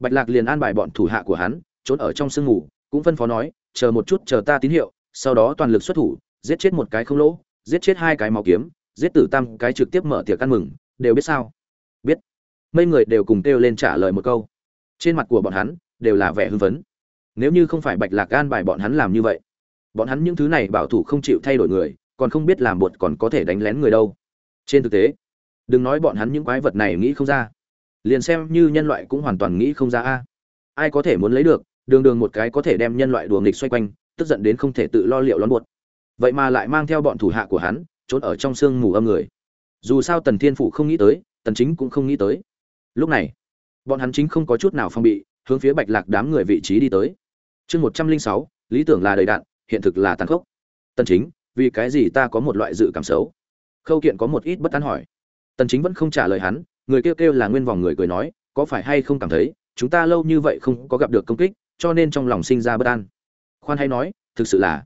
bạch lạc liền an bài bọn thủ hạ của hắn, trốn ở trong sương ngủ cũng phân phó nói, chờ một chút, chờ ta tín hiệu, sau đó toàn lực xuất thủ, giết chết một cái không lỗ, giết chết hai cái máu kiếm giết tử tam cái trực tiếp mở tiệc ăn mừng, đều biết sao? Biết. Mấy người đều cùng kêu lên trả lời một câu. Trên mặt của bọn hắn, đều là vẻ hưng phấn. Nếu như không phải bạch lạc gan bài bọn hắn làm như vậy, bọn hắn những thứ này bảo thủ không chịu thay đổi người, còn không biết làm bột còn có thể đánh lén người đâu. Trên thực tế, đừng nói bọn hắn những quái vật này nghĩ không ra. Liền xem như nhân loại cũng hoàn toàn nghĩ không ra a. Ai có thể muốn lấy được, đường đường một cái có thể đem nhân loại đùa nghịch xoay quanh, tức giận đến không thể tự lo liệu lón bột. Vậy mà lại mang theo bọn thủ hạ của hắn trốn ở trong sương mù âm người. Dù sao tần thiên phụ không nghĩ tới, tần chính cũng không nghĩ tới. Lúc này, bọn hắn chính không có chút nào phong bị, hướng phía bạch lạc đám người vị trí đi tới. Chương một trăm linh sáu, lý tưởng là đầy đạn, hiện thực là tàn khốc. Tần chính, vì cái gì ta có một loại dự cảm xấu? Khâu kiện có một ít bất an hỏi. Tần chính vẫn không trả lời hắn, người kêu kêu là nguyên vòng người cười nói, có phải hay không cảm thấy, chúng ta lâu như vậy không có gặp được công kích, cho nên trong lòng sinh ra bất an. Khoan hay nói, thực sự là,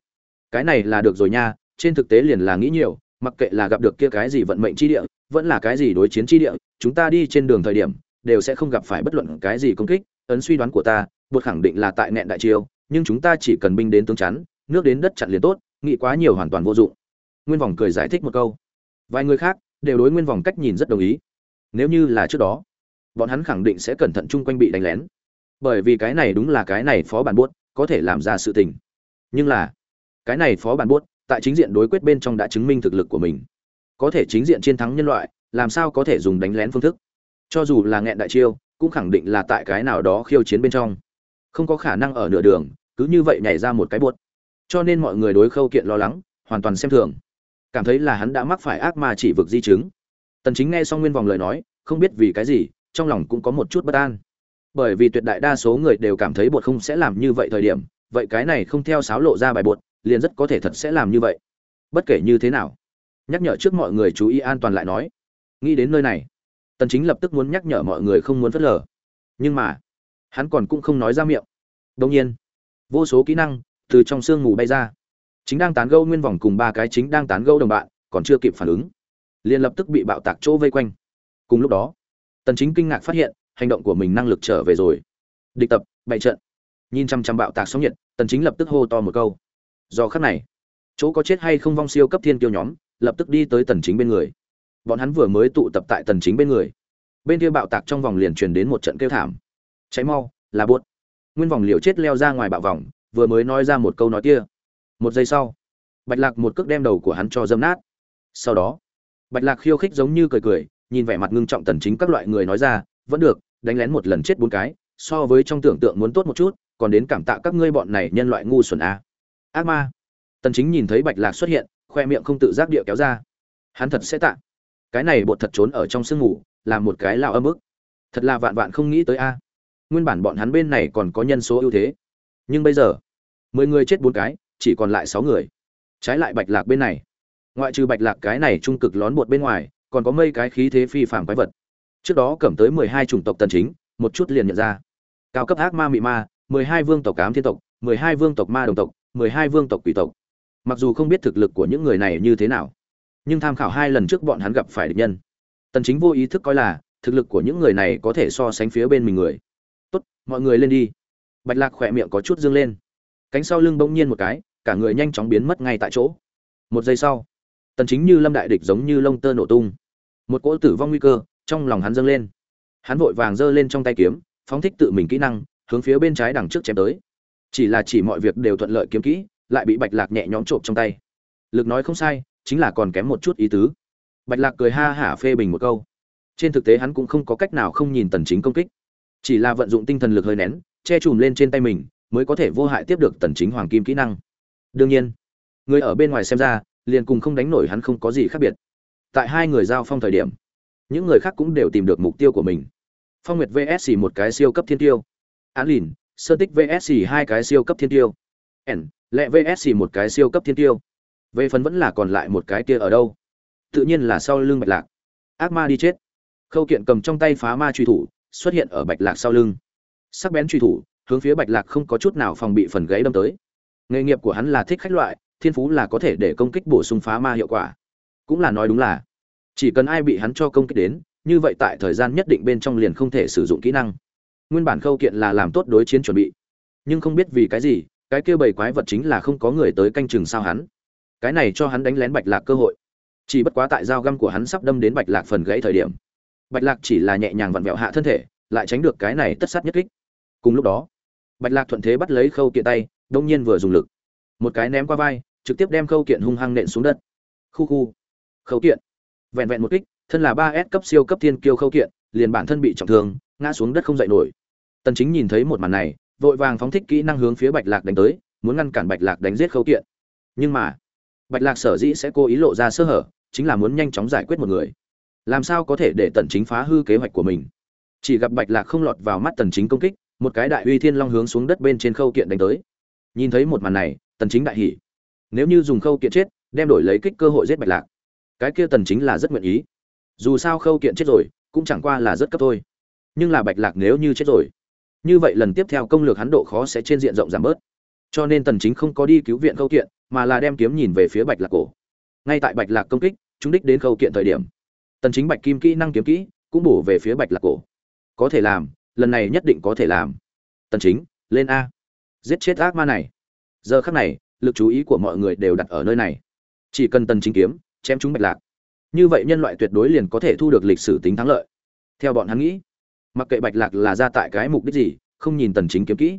cái này là được rồi nha, trên thực tế liền là nghĩ nhiều mặc kệ là gặp được kia cái gì vận mệnh chi địa, vẫn là cái gì đối chiến chi địa, chúng ta đi trên đường thời điểm, đều sẽ không gặp phải bất luận cái gì công kích, ấn suy đoán của ta, buộc khẳng định là tại nẹn đại chiêu, nhưng chúng ta chỉ cần binh đến tướng chắn, nước đến đất chặn liền tốt, nghĩ quá nhiều hoàn toàn vô dụng. Nguyên vòng cười giải thích một câu. Vài người khác đều đối nguyên vòng cách nhìn rất đồng ý. Nếu như là trước đó, bọn hắn khẳng định sẽ cẩn thận chung quanh bị đánh lén. Bởi vì cái này đúng là cái này phó bản buốt, có thể làm ra sự tình. Nhưng là, cái này phó bản buốt tại chính diện đối quyết bên trong đã chứng minh thực lực của mình. Có thể chính diện chiến thắng nhân loại, làm sao có thể dùng đánh lén phương thức? Cho dù là nghẹn đại chiêu, cũng khẳng định là tại cái nào đó khiêu chiến bên trong. Không có khả năng ở nửa đường, cứ như vậy nhảy ra một cái buốt cho nên mọi người đối khâu kiện lo lắng, hoàn toàn xem thường. Cảm thấy là hắn đã mắc phải ác mà chỉ vực di chứng. Tần chính nghe xong nguyên vòng lời nói, không biết vì cái gì, trong lòng cũng có một chút bất an. Bởi vì tuyệt đại đa số người đều cảm thấy bột không sẽ làm như vậy thời điểm, vậy cái này không theo sáo lộ ra bài bột liền rất có thể thật sẽ làm như vậy. Bất kể như thế nào, nhắc nhở trước mọi người chú ý an toàn lại nói. Nghĩ đến nơi này, tần chính lập tức muốn nhắc nhở mọi người không muốn phớt lờ. Nhưng mà, hắn còn cũng không nói ra miệng. Đương nhiên, vô số kỹ năng từ trong xương mù bay ra. Chính đang tán gẫu nguyên vòng cùng ba cái chính đang tán gẫu đồng bạn, còn chưa kịp phản ứng, liền lập tức bị bạo tạc chỗ vây quanh. Cùng lúc đó, tần chính kinh ngạc phát hiện, hành động của mình năng lực trở về rồi. Địch tập, bại trận. Nhìn chăm chăm bạo tạc sóng nhiệt, tần chính lập tức hô to một câu do khắc này, chỗ có chết hay không vong siêu cấp thiên kiêu nhóm, lập tức đi tới tần chính bên người. Bọn hắn vừa mới tụ tập tại tần chính bên người. Bên kia bạo tạc trong vòng liền truyền đến một trận kêu thảm. Cháy mau, là buốt. Nguyên vòng liều chết leo ra ngoài bạo vòng, vừa mới nói ra một câu nói kia. Một giây sau, bạch lạc một cước đem đầu của hắn cho dâm nát. Sau đó, bạch lạc khiêu khích giống như cười cười, nhìn vẻ mặt ngưng trọng tần chính các loại người nói ra, vẫn được, đánh lén một lần chết bốn cái, so với trong tưởng tượng muốn tốt một chút, còn đến cảm tạ các ngươi bọn này nhân loại ngu xuẩn a ác ma. Tần chính nhìn thấy bạch lạc xuất hiện, khoe miệng không tự giác địa kéo ra. Hắn thật sẽ tạ. Cái này bột thật trốn ở trong sương ngủ làm một cái lao âm ức. Thật là vạn vạn không nghĩ tới a. Nguyên bản bọn hắn bên này còn có nhân số ưu thế. Nhưng bây giờ, mười người chết bốn cái, chỉ còn lại sáu người. Trái lại bạch lạc bên này. Ngoại trừ bạch lạc cái này trung cực lón bột bên ngoài, còn có mấy cái khí thế phi phàm quái vật. Trước đó cầm tới mười hai chủng tộc tần chính, một chút liền nhận ra. Cao cấp ác ma mị ma, mười hai vương tộc cám thiên tộc, mười hai vương tộc ma đồng tộc mười hai vương tộc quỷ tộc. Mặc dù không biết thực lực của những người này như thế nào, nhưng tham khảo hai lần trước bọn hắn gặp phải địch nhân. Tần chính vô ý thức coi là thực lực của những người này có thể so sánh phía bên mình người. Tốt, mọi người lên đi. Bạch lạc khỏe miệng có chút dương lên. Cánh sau lưng bỗng nhiên một cái, cả người nhanh chóng biến mất ngay tại chỗ. Một giây sau, tần chính như lâm đại địch giống như lông tơ nổ tung. Một cỗ tử vong nguy cơ trong lòng hắn dâng lên. Hắn vội vàng giơ lên trong tay kiếm, phóng thích tự mình kỹ năng, hướng phía bên trái đằng trước chém tới chỉ là chỉ mọi việc đều thuận lợi kiếm kỹ, lại bị bạch lạc nhẹ nhõm trộm trong tay. Lực nói không sai, chính là còn kém một chút ý tứ. Bạch lạc cười ha hả phê bình một câu. Trên thực tế hắn cũng không có cách nào không nhìn tần chính công kích. Chỉ là vận dụng tinh thần lực hơi nén, che chùm lên trên tay mình, mới có thể vô hại tiếp được tần chính hoàng kim kỹ năng. Đương nhiên, người ở bên ngoài xem ra, liền cùng không đánh nổi hắn không có gì khác biệt. Tại hai người giao phong thời điểm, những người khác cũng đều tìm được mục tiêu của mình. Phong nguyệt vs một cái siêu cấp thiên tiêu. Án lìn sơ tích vsc hai cái siêu cấp thiên tiêu. Ẩn lệ vsc một cái siêu cấp thiên tiêu. Về phần vẫn là còn lại một cái kia ở đâu? Tự nhiên là sau lưng bạch lạc. Ác ma đi chết. Khâu kiện cầm trong tay phá ma truy thủ, xuất hiện ở bạch lạc sau lưng. Sắc bén truy thủ, hướng phía bạch lạc không có chút nào phòng bị phần gáy đâm tới. Nghề nghiệp của hắn là thích khách loại, thiên phú là có thể để công kích bổ sung phá ma hiệu quả. Cũng là nói đúng là, chỉ cần ai bị hắn cho công kích đến, như vậy tại thời gian nhất định bên trong liền không thể sử dụng kỹ năng nguyên bản khâu kiện là làm tốt đối chiến chuẩn bị. Nhưng không biết vì cái gì, cái kia bảy quái vật chính là không có người tới canh chừng sao hắn. Cái này cho hắn đánh lén bạch lạc cơ hội. Chỉ bất quá tại dao găm của hắn sắp đâm đến bạch lạc phần gãy thời điểm. Bạch lạc chỉ là nhẹ nhàng vặn vẹo hạ thân thể, lại tránh được cái này tất sát nhất kích. Cùng lúc đó, bạch lạc thuận thế bắt lấy khâu kiện tay, đông nhiên vừa dùng lực. Một cái ném qua vai, trực tiếp đem khâu kiện hung hăng nện xuống đất. Khu khu. Khâu kiện. Vẹn vẹn một kích, thân là ba s cấp siêu cấp thiên kiêu khâu kiện, liền bản thân bị trọng thương ngã xuống đất không dậy nổi. Tần chính nhìn thấy một màn này, vội vàng phóng thích kỹ năng hướng phía bạch lạc đánh tới, muốn ngăn cản bạch lạc đánh giết khâu kiện. Nhưng mà, bạch lạc sở dĩ sẽ cố ý lộ ra sơ hở, chính là muốn nhanh chóng giải quyết một người. Làm sao có thể để tần chính phá hư kế hoạch của mình? Chỉ gặp bạch lạc không lọt vào mắt tần chính công kích, một cái đại uy thiên long hướng xuống đất bên trên khâu kiện đánh tới. Nhìn thấy một màn này, tần chính đại hỉ. Nếu như dùng khâu kiện chết, đem đổi lấy kích cơ hội giết bạch lạc. Cái kia tần chính là rất nguyện ý. Dù sao khâu kiện chết rồi, cũng chẳng qua là rất cấp thôi nhưng là bạch lạc nếu như chết rồi, như vậy lần tiếp theo công lược hắn độ khó sẽ trên diện rộng giảm bớt. Cho nên tần chính không có đi cứu viện câu kiện, mà là đem kiếm nhìn về phía bạch lạc cổ. Ngay tại bạch lạc công kích, chúng đích đến câu kiện thời điểm, tần chính bạch kim kỹ năng kiếm kỹ cũng bổ về phía bạch lạc cổ. Có thể làm, lần này nhất định có thể làm. Tần chính, lên a. Giết chết ác ma này. Giờ khắc này, lực chú ý của mọi người đều đặt ở nơi này. Chỉ cần tần chính kiếm, chém chúng bạch lạc. Như vậy nhân loại tuyệt đối liền có thể thu được lịch sử tính thắng lợi. Theo bọn hắn nghĩ mặc kệ bạch lạc là ra tại cái mục đích gì, không nhìn tần chính kiếm kỹ.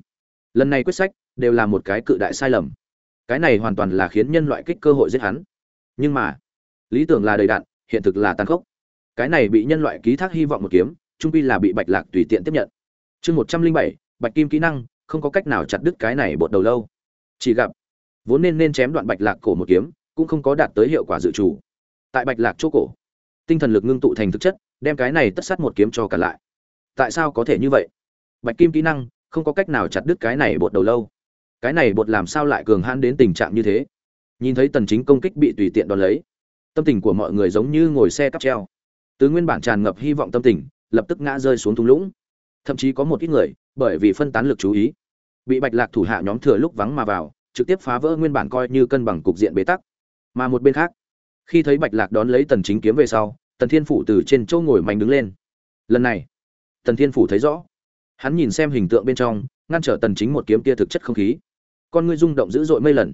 Lần này quyết sách đều là một cái cự đại sai lầm. Cái này hoàn toàn là khiến nhân loại kích cơ hội giết hắn. Nhưng mà, lý tưởng là đầy đạn, hiện thực là tàn khốc. Cái này bị nhân loại ký thác hy vọng một kiếm, trung pi là bị bạch lạc tùy tiện tiếp nhận. Chương một trăm linh bảy, bạch kim kỹ năng, không có cách nào chặt đứt cái này bột đầu lâu. Chỉ gặp, vốn nên nên chém đoạn bạch lạc cổ một kiếm, cũng không có đạt tới hiệu quả dự trù. Tại bạch lạc chỗ cổ, tinh thần lực ngưng tụ thành thực chất, đem cái này tất sát một kiếm cho cả lại tại sao có thể như vậy? Bạch kim kỹ năng, không có cách nào chặt đứt cái này bột đầu lâu. Cái này bột làm sao lại cường hãn đến tình trạng như thế? Nhìn thấy tần chính công kích bị tùy tiện đón lấy, tâm tình của mọi người giống như ngồi xe cắp treo. Từ nguyên bản tràn ngập hy vọng tâm tình, lập tức ngã rơi xuống thung lũng. Thậm chí có một ít người, bởi vì phân tán lực chú ý, bị bạch lạc thủ hạ nhóm thừa lúc vắng mà vào, trực tiếp phá vỡ nguyên bản coi như cân bằng cục diện bế tắc. Mà một bên khác, khi thấy bạch lạc đón lấy tần chính kiếm về sau, tần thiên phủ từ trên chỗ ngồi mạnh đứng lên. Lần này tần thiên phủ thấy rõ. Hắn nhìn xem hình tượng bên trong, ngăn trở tần chính một kiếm kia thực chất không khí. Con ngươi rung động dữ dội mấy lần.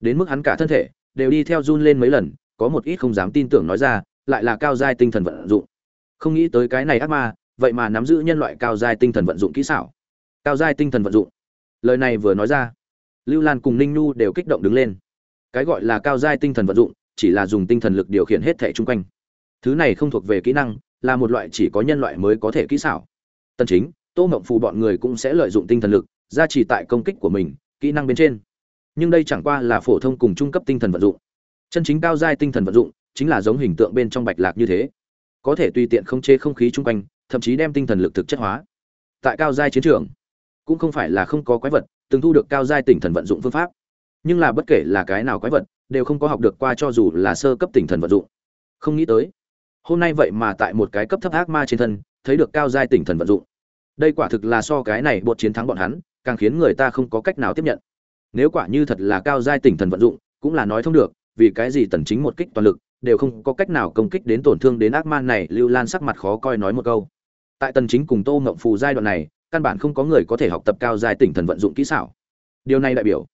Đến mức hắn cả thân thể đều đi theo run lên mấy lần, có một ít không dám tin tưởng nói ra, lại là cao giai tinh thần vận dụng. Không nghĩ tới cái này ác ma, vậy mà nắm giữ nhân loại cao giai tinh thần vận dụng kỹ xảo. Cao giai tinh thần vận dụng. Lời này vừa nói ra, lưu lan cùng ninh Nu đều kích động đứng lên. Cái gọi là cao giai tinh thần vận dụng, chỉ là dùng tinh thần lực điều khiển hết thể chung quanh. Thứ này không thuộc về kỹ năng là một loại chỉ có nhân loại mới có thể kỹ xảo. Tần chính, tô mộng phù bọn người cũng sẽ lợi dụng tinh thần lực, gia trì tại công kích của mình, kỹ năng bên trên. Nhưng đây chẳng qua là phổ thông cùng trung cấp tinh thần vận dụng. Chân chính cao giai tinh thần vận dụng chính là giống hình tượng bên trong bạch lạc như thế. Có thể tùy tiện không chế không khí chung quanh, thậm chí đem tinh thần lực thực chất hóa. Tại cao giai chiến trường, cũng không phải là không có quái vật từng thu được cao giai tinh thần vận dụng phương pháp. Nhưng là bất kể là cái nào quái vật, đều không có học được qua cho dù là sơ cấp tinh thần vận dụng. Không nghĩ tới hôm nay vậy mà tại một cái cấp thấp ác ma trên thân, thấy được cao giai tinh thần vận dụng. Đây quả thực là so cái này bột chiến thắng bọn hắn, càng khiến người ta không có cách nào tiếp nhận. Nếu quả như thật là cao giai tinh thần vận dụng, cũng là nói thông được, vì cái gì tần chính một kích toàn lực, đều không có cách nào công kích đến tổn thương đến ác ma này, lưu lan sắc mặt khó coi nói một câu. Tại tần chính cùng tô ngậm phù giai đoạn này, căn bản không có người có thể học tập cao giai tinh thần vận dụng kỹ xảo. Điều này đại biểu,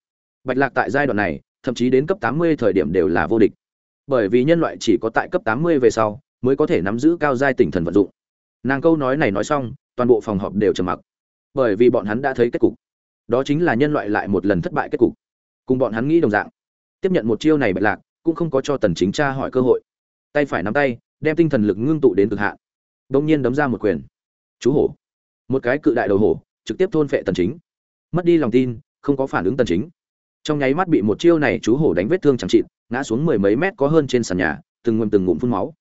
bạch lạc tại giai đoạn này, thậm chí đến cấp 80 thời điểm đều là vô địch. Bởi vì nhân loại chỉ có tại cấp 80 về sau mới có thể nắm giữ cao giai tinh thần vận dụng. Nàng câu nói này nói xong, toàn bộ phòng họp đều trầm mặc. Bởi vì bọn hắn đã thấy kết cục. Đó chính là nhân loại lại một lần thất bại kết cục. Cùng bọn hắn nghĩ đồng dạng. Tiếp nhận một chiêu này bạch lạc, cũng không có cho tần chính tra hỏi cơ hội. Tay phải nắm tay, đem tinh thần lực ngưng tụ đến cực hạn. Đông nhiên đấm ra một quyền. Chú hổ. Một cái cự đại đầu hổ, trực tiếp thôn phệ tần chính. Mất đi lòng tin, không có phản ứng tần chính. Trong nháy mắt bị một chiêu này chú hổ đánh vết thương chẳng trị ngã xuống mười mấy mét có hơn trên sàn nhà, từng ngụm từng ngụm phun máu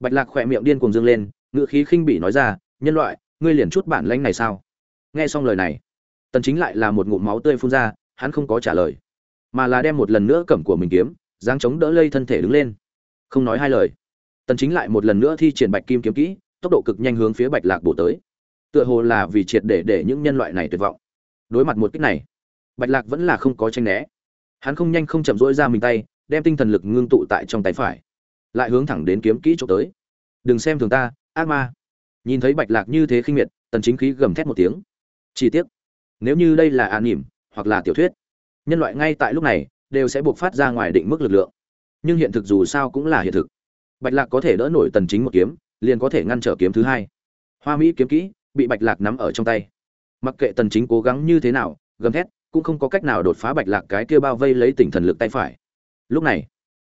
bạch lạc khỏe miệng điên cuồng dương lên ngựa khí khinh bỉ nói ra, nhân loại, ngươi liền chút bản lãnh này sao? Nghe xong lời này, tần chính lại là một ngụm máu tươi phun ra, hắn không có trả lời, mà là đem một lần nữa cẩm của mình kiếm, giáng chống đỡ lây thân thể đứng lên. Không nói hai lời, tần chính lại một lần nữa thi triển bạch kim kiếm kỹ, tốc độ cực nhanh hướng phía bạch lạc bổ tới. Tựa hồ là vì triệt để để những nhân loại này tuyệt vọng. Đối mặt một kích này, bạch lạc vẫn là không có tranh né. Hắn không nhanh không chậm rỗi ra mình tay, đem tinh thần lực ngưng tụ tại trong tay phải lại hướng thẳng đến kiếm kỹ chỗ tới. Đừng xem thường ta, ác ma. Nhìn thấy bạch lạc như thế khinh miệt, tần chính khí gầm thét một tiếng. Chi tiết nếu như đây là an nỉm, hoặc là tiểu thuyết, nhân loại ngay tại lúc này đều sẽ buộc phát ra ngoài định mức lực lượng. Nhưng hiện thực dù sao cũng là hiện thực. Bạch lạc có thể đỡ nổi tần chính một kiếm, liền có thể ngăn trở kiếm thứ hai. Hoa mỹ kiếm kỹ bị bạch lạc nắm ở trong tay. Mặc kệ tần chính cố gắng như thế nào, gầm thét, cũng không có cách nào đột phá bạch lạc cái kia bao vây lấy tỉnh thần lực tay phải. Lúc này,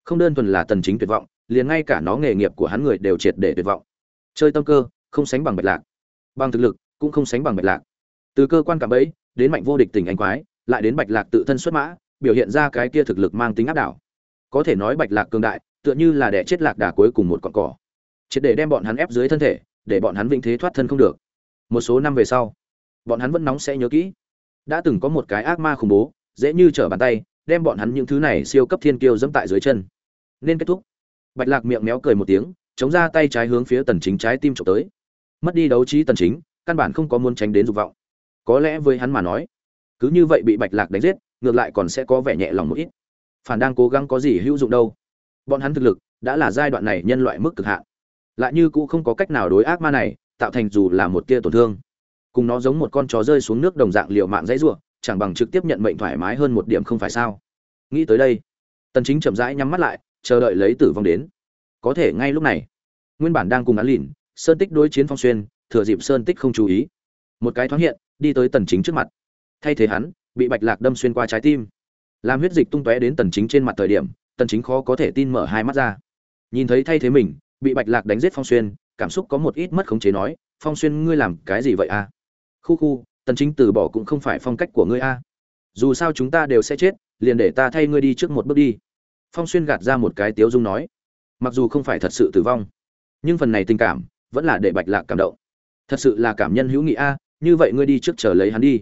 không đơn thuần là tần chính tuyệt vọng liền ngay cả nó nghề nghiệp của hắn người đều triệt để tuyệt vọng. Chơi tâm cơ, không sánh bằng bạch lạc. Bằng thực lực, cũng không sánh bằng bạch lạc. Từ cơ quan cảm ấy đến mạnh vô địch tình anh quái, lại đến bạch lạc tự thân xuất mã, biểu hiện ra cái kia thực lực mang tính áp đảo. Có thể nói bạch lạc cường đại, tựa như là đẻ chết lạc đà cuối cùng một con cỏ. Triệt để đem bọn hắn ép dưới thân thể, để bọn hắn vĩnh thế thoát thân không được. Một số năm về sau, bọn hắn vẫn nóng sẽ nhớ kỹ. Đã từng có một cái ác ma khủng bố, dễ như trở bàn tay, đem bọn hắn những thứ này siêu cấp thiên kiêu dẫm tại dưới chân. Nên kết thúc bạch lạc miệng méo cười một tiếng, chống ra tay trái hướng phía tần chính trái tim trộm tới. Mất đi đấu trí tần chính, căn bản không có muốn tránh đến dục vọng. Có lẽ với hắn mà nói, cứ như vậy bị bạch lạc đánh giết, ngược lại còn sẽ có vẻ nhẹ lòng một ít. Phản đang cố gắng có gì hữu dụng đâu. Bọn hắn thực lực đã là giai đoạn này nhân loại mức cực hạn. Lại như cũng không có cách nào đối ác ma này, tạo thành dù là một tia tổn thương. Cùng nó giống một con chó rơi xuống nước đồng dạng liều mạng dãy rủa, chẳng bằng trực tiếp nhận mệnh thoải mái hơn một điểm không phải sao? Nghĩ tới đây, tần chính chậm rãi nhắm mắt lại chờ đợi lấy tử vong đến. Có thể ngay lúc này, nguyên bản đang cùng án lìn, sơn tích đối chiến phong xuyên, thừa dịp sơn tích không chú ý. Một cái thoáng hiện, đi tới tần chính trước mặt. Thay thế hắn, bị bạch lạc đâm xuyên qua trái tim. Làm huyết dịch tung tóe đến tần chính trên mặt thời điểm, tần chính khó có thể tin mở hai mắt ra. Nhìn thấy thay thế mình, bị bạch lạc đánh giết phong xuyên, cảm xúc có một ít mất khống chế nói, phong xuyên, ngươi làm cái gì vậy a? Khu khu, tần chính từ bỏ cũng không phải phong cách của ngươi a. Dù sao chúng ta đều sẽ chết, liền để ta thay ngươi đi trước một bước đi phong xuyên gạt ra một cái tiếu dung nói, mặc dù không phải thật sự tử vong, nhưng phần này tình cảm vẫn là để bạch lạc cảm động. Thật sự là cảm nhân hữu nghị a, như vậy ngươi đi trước chờ lấy hắn đi.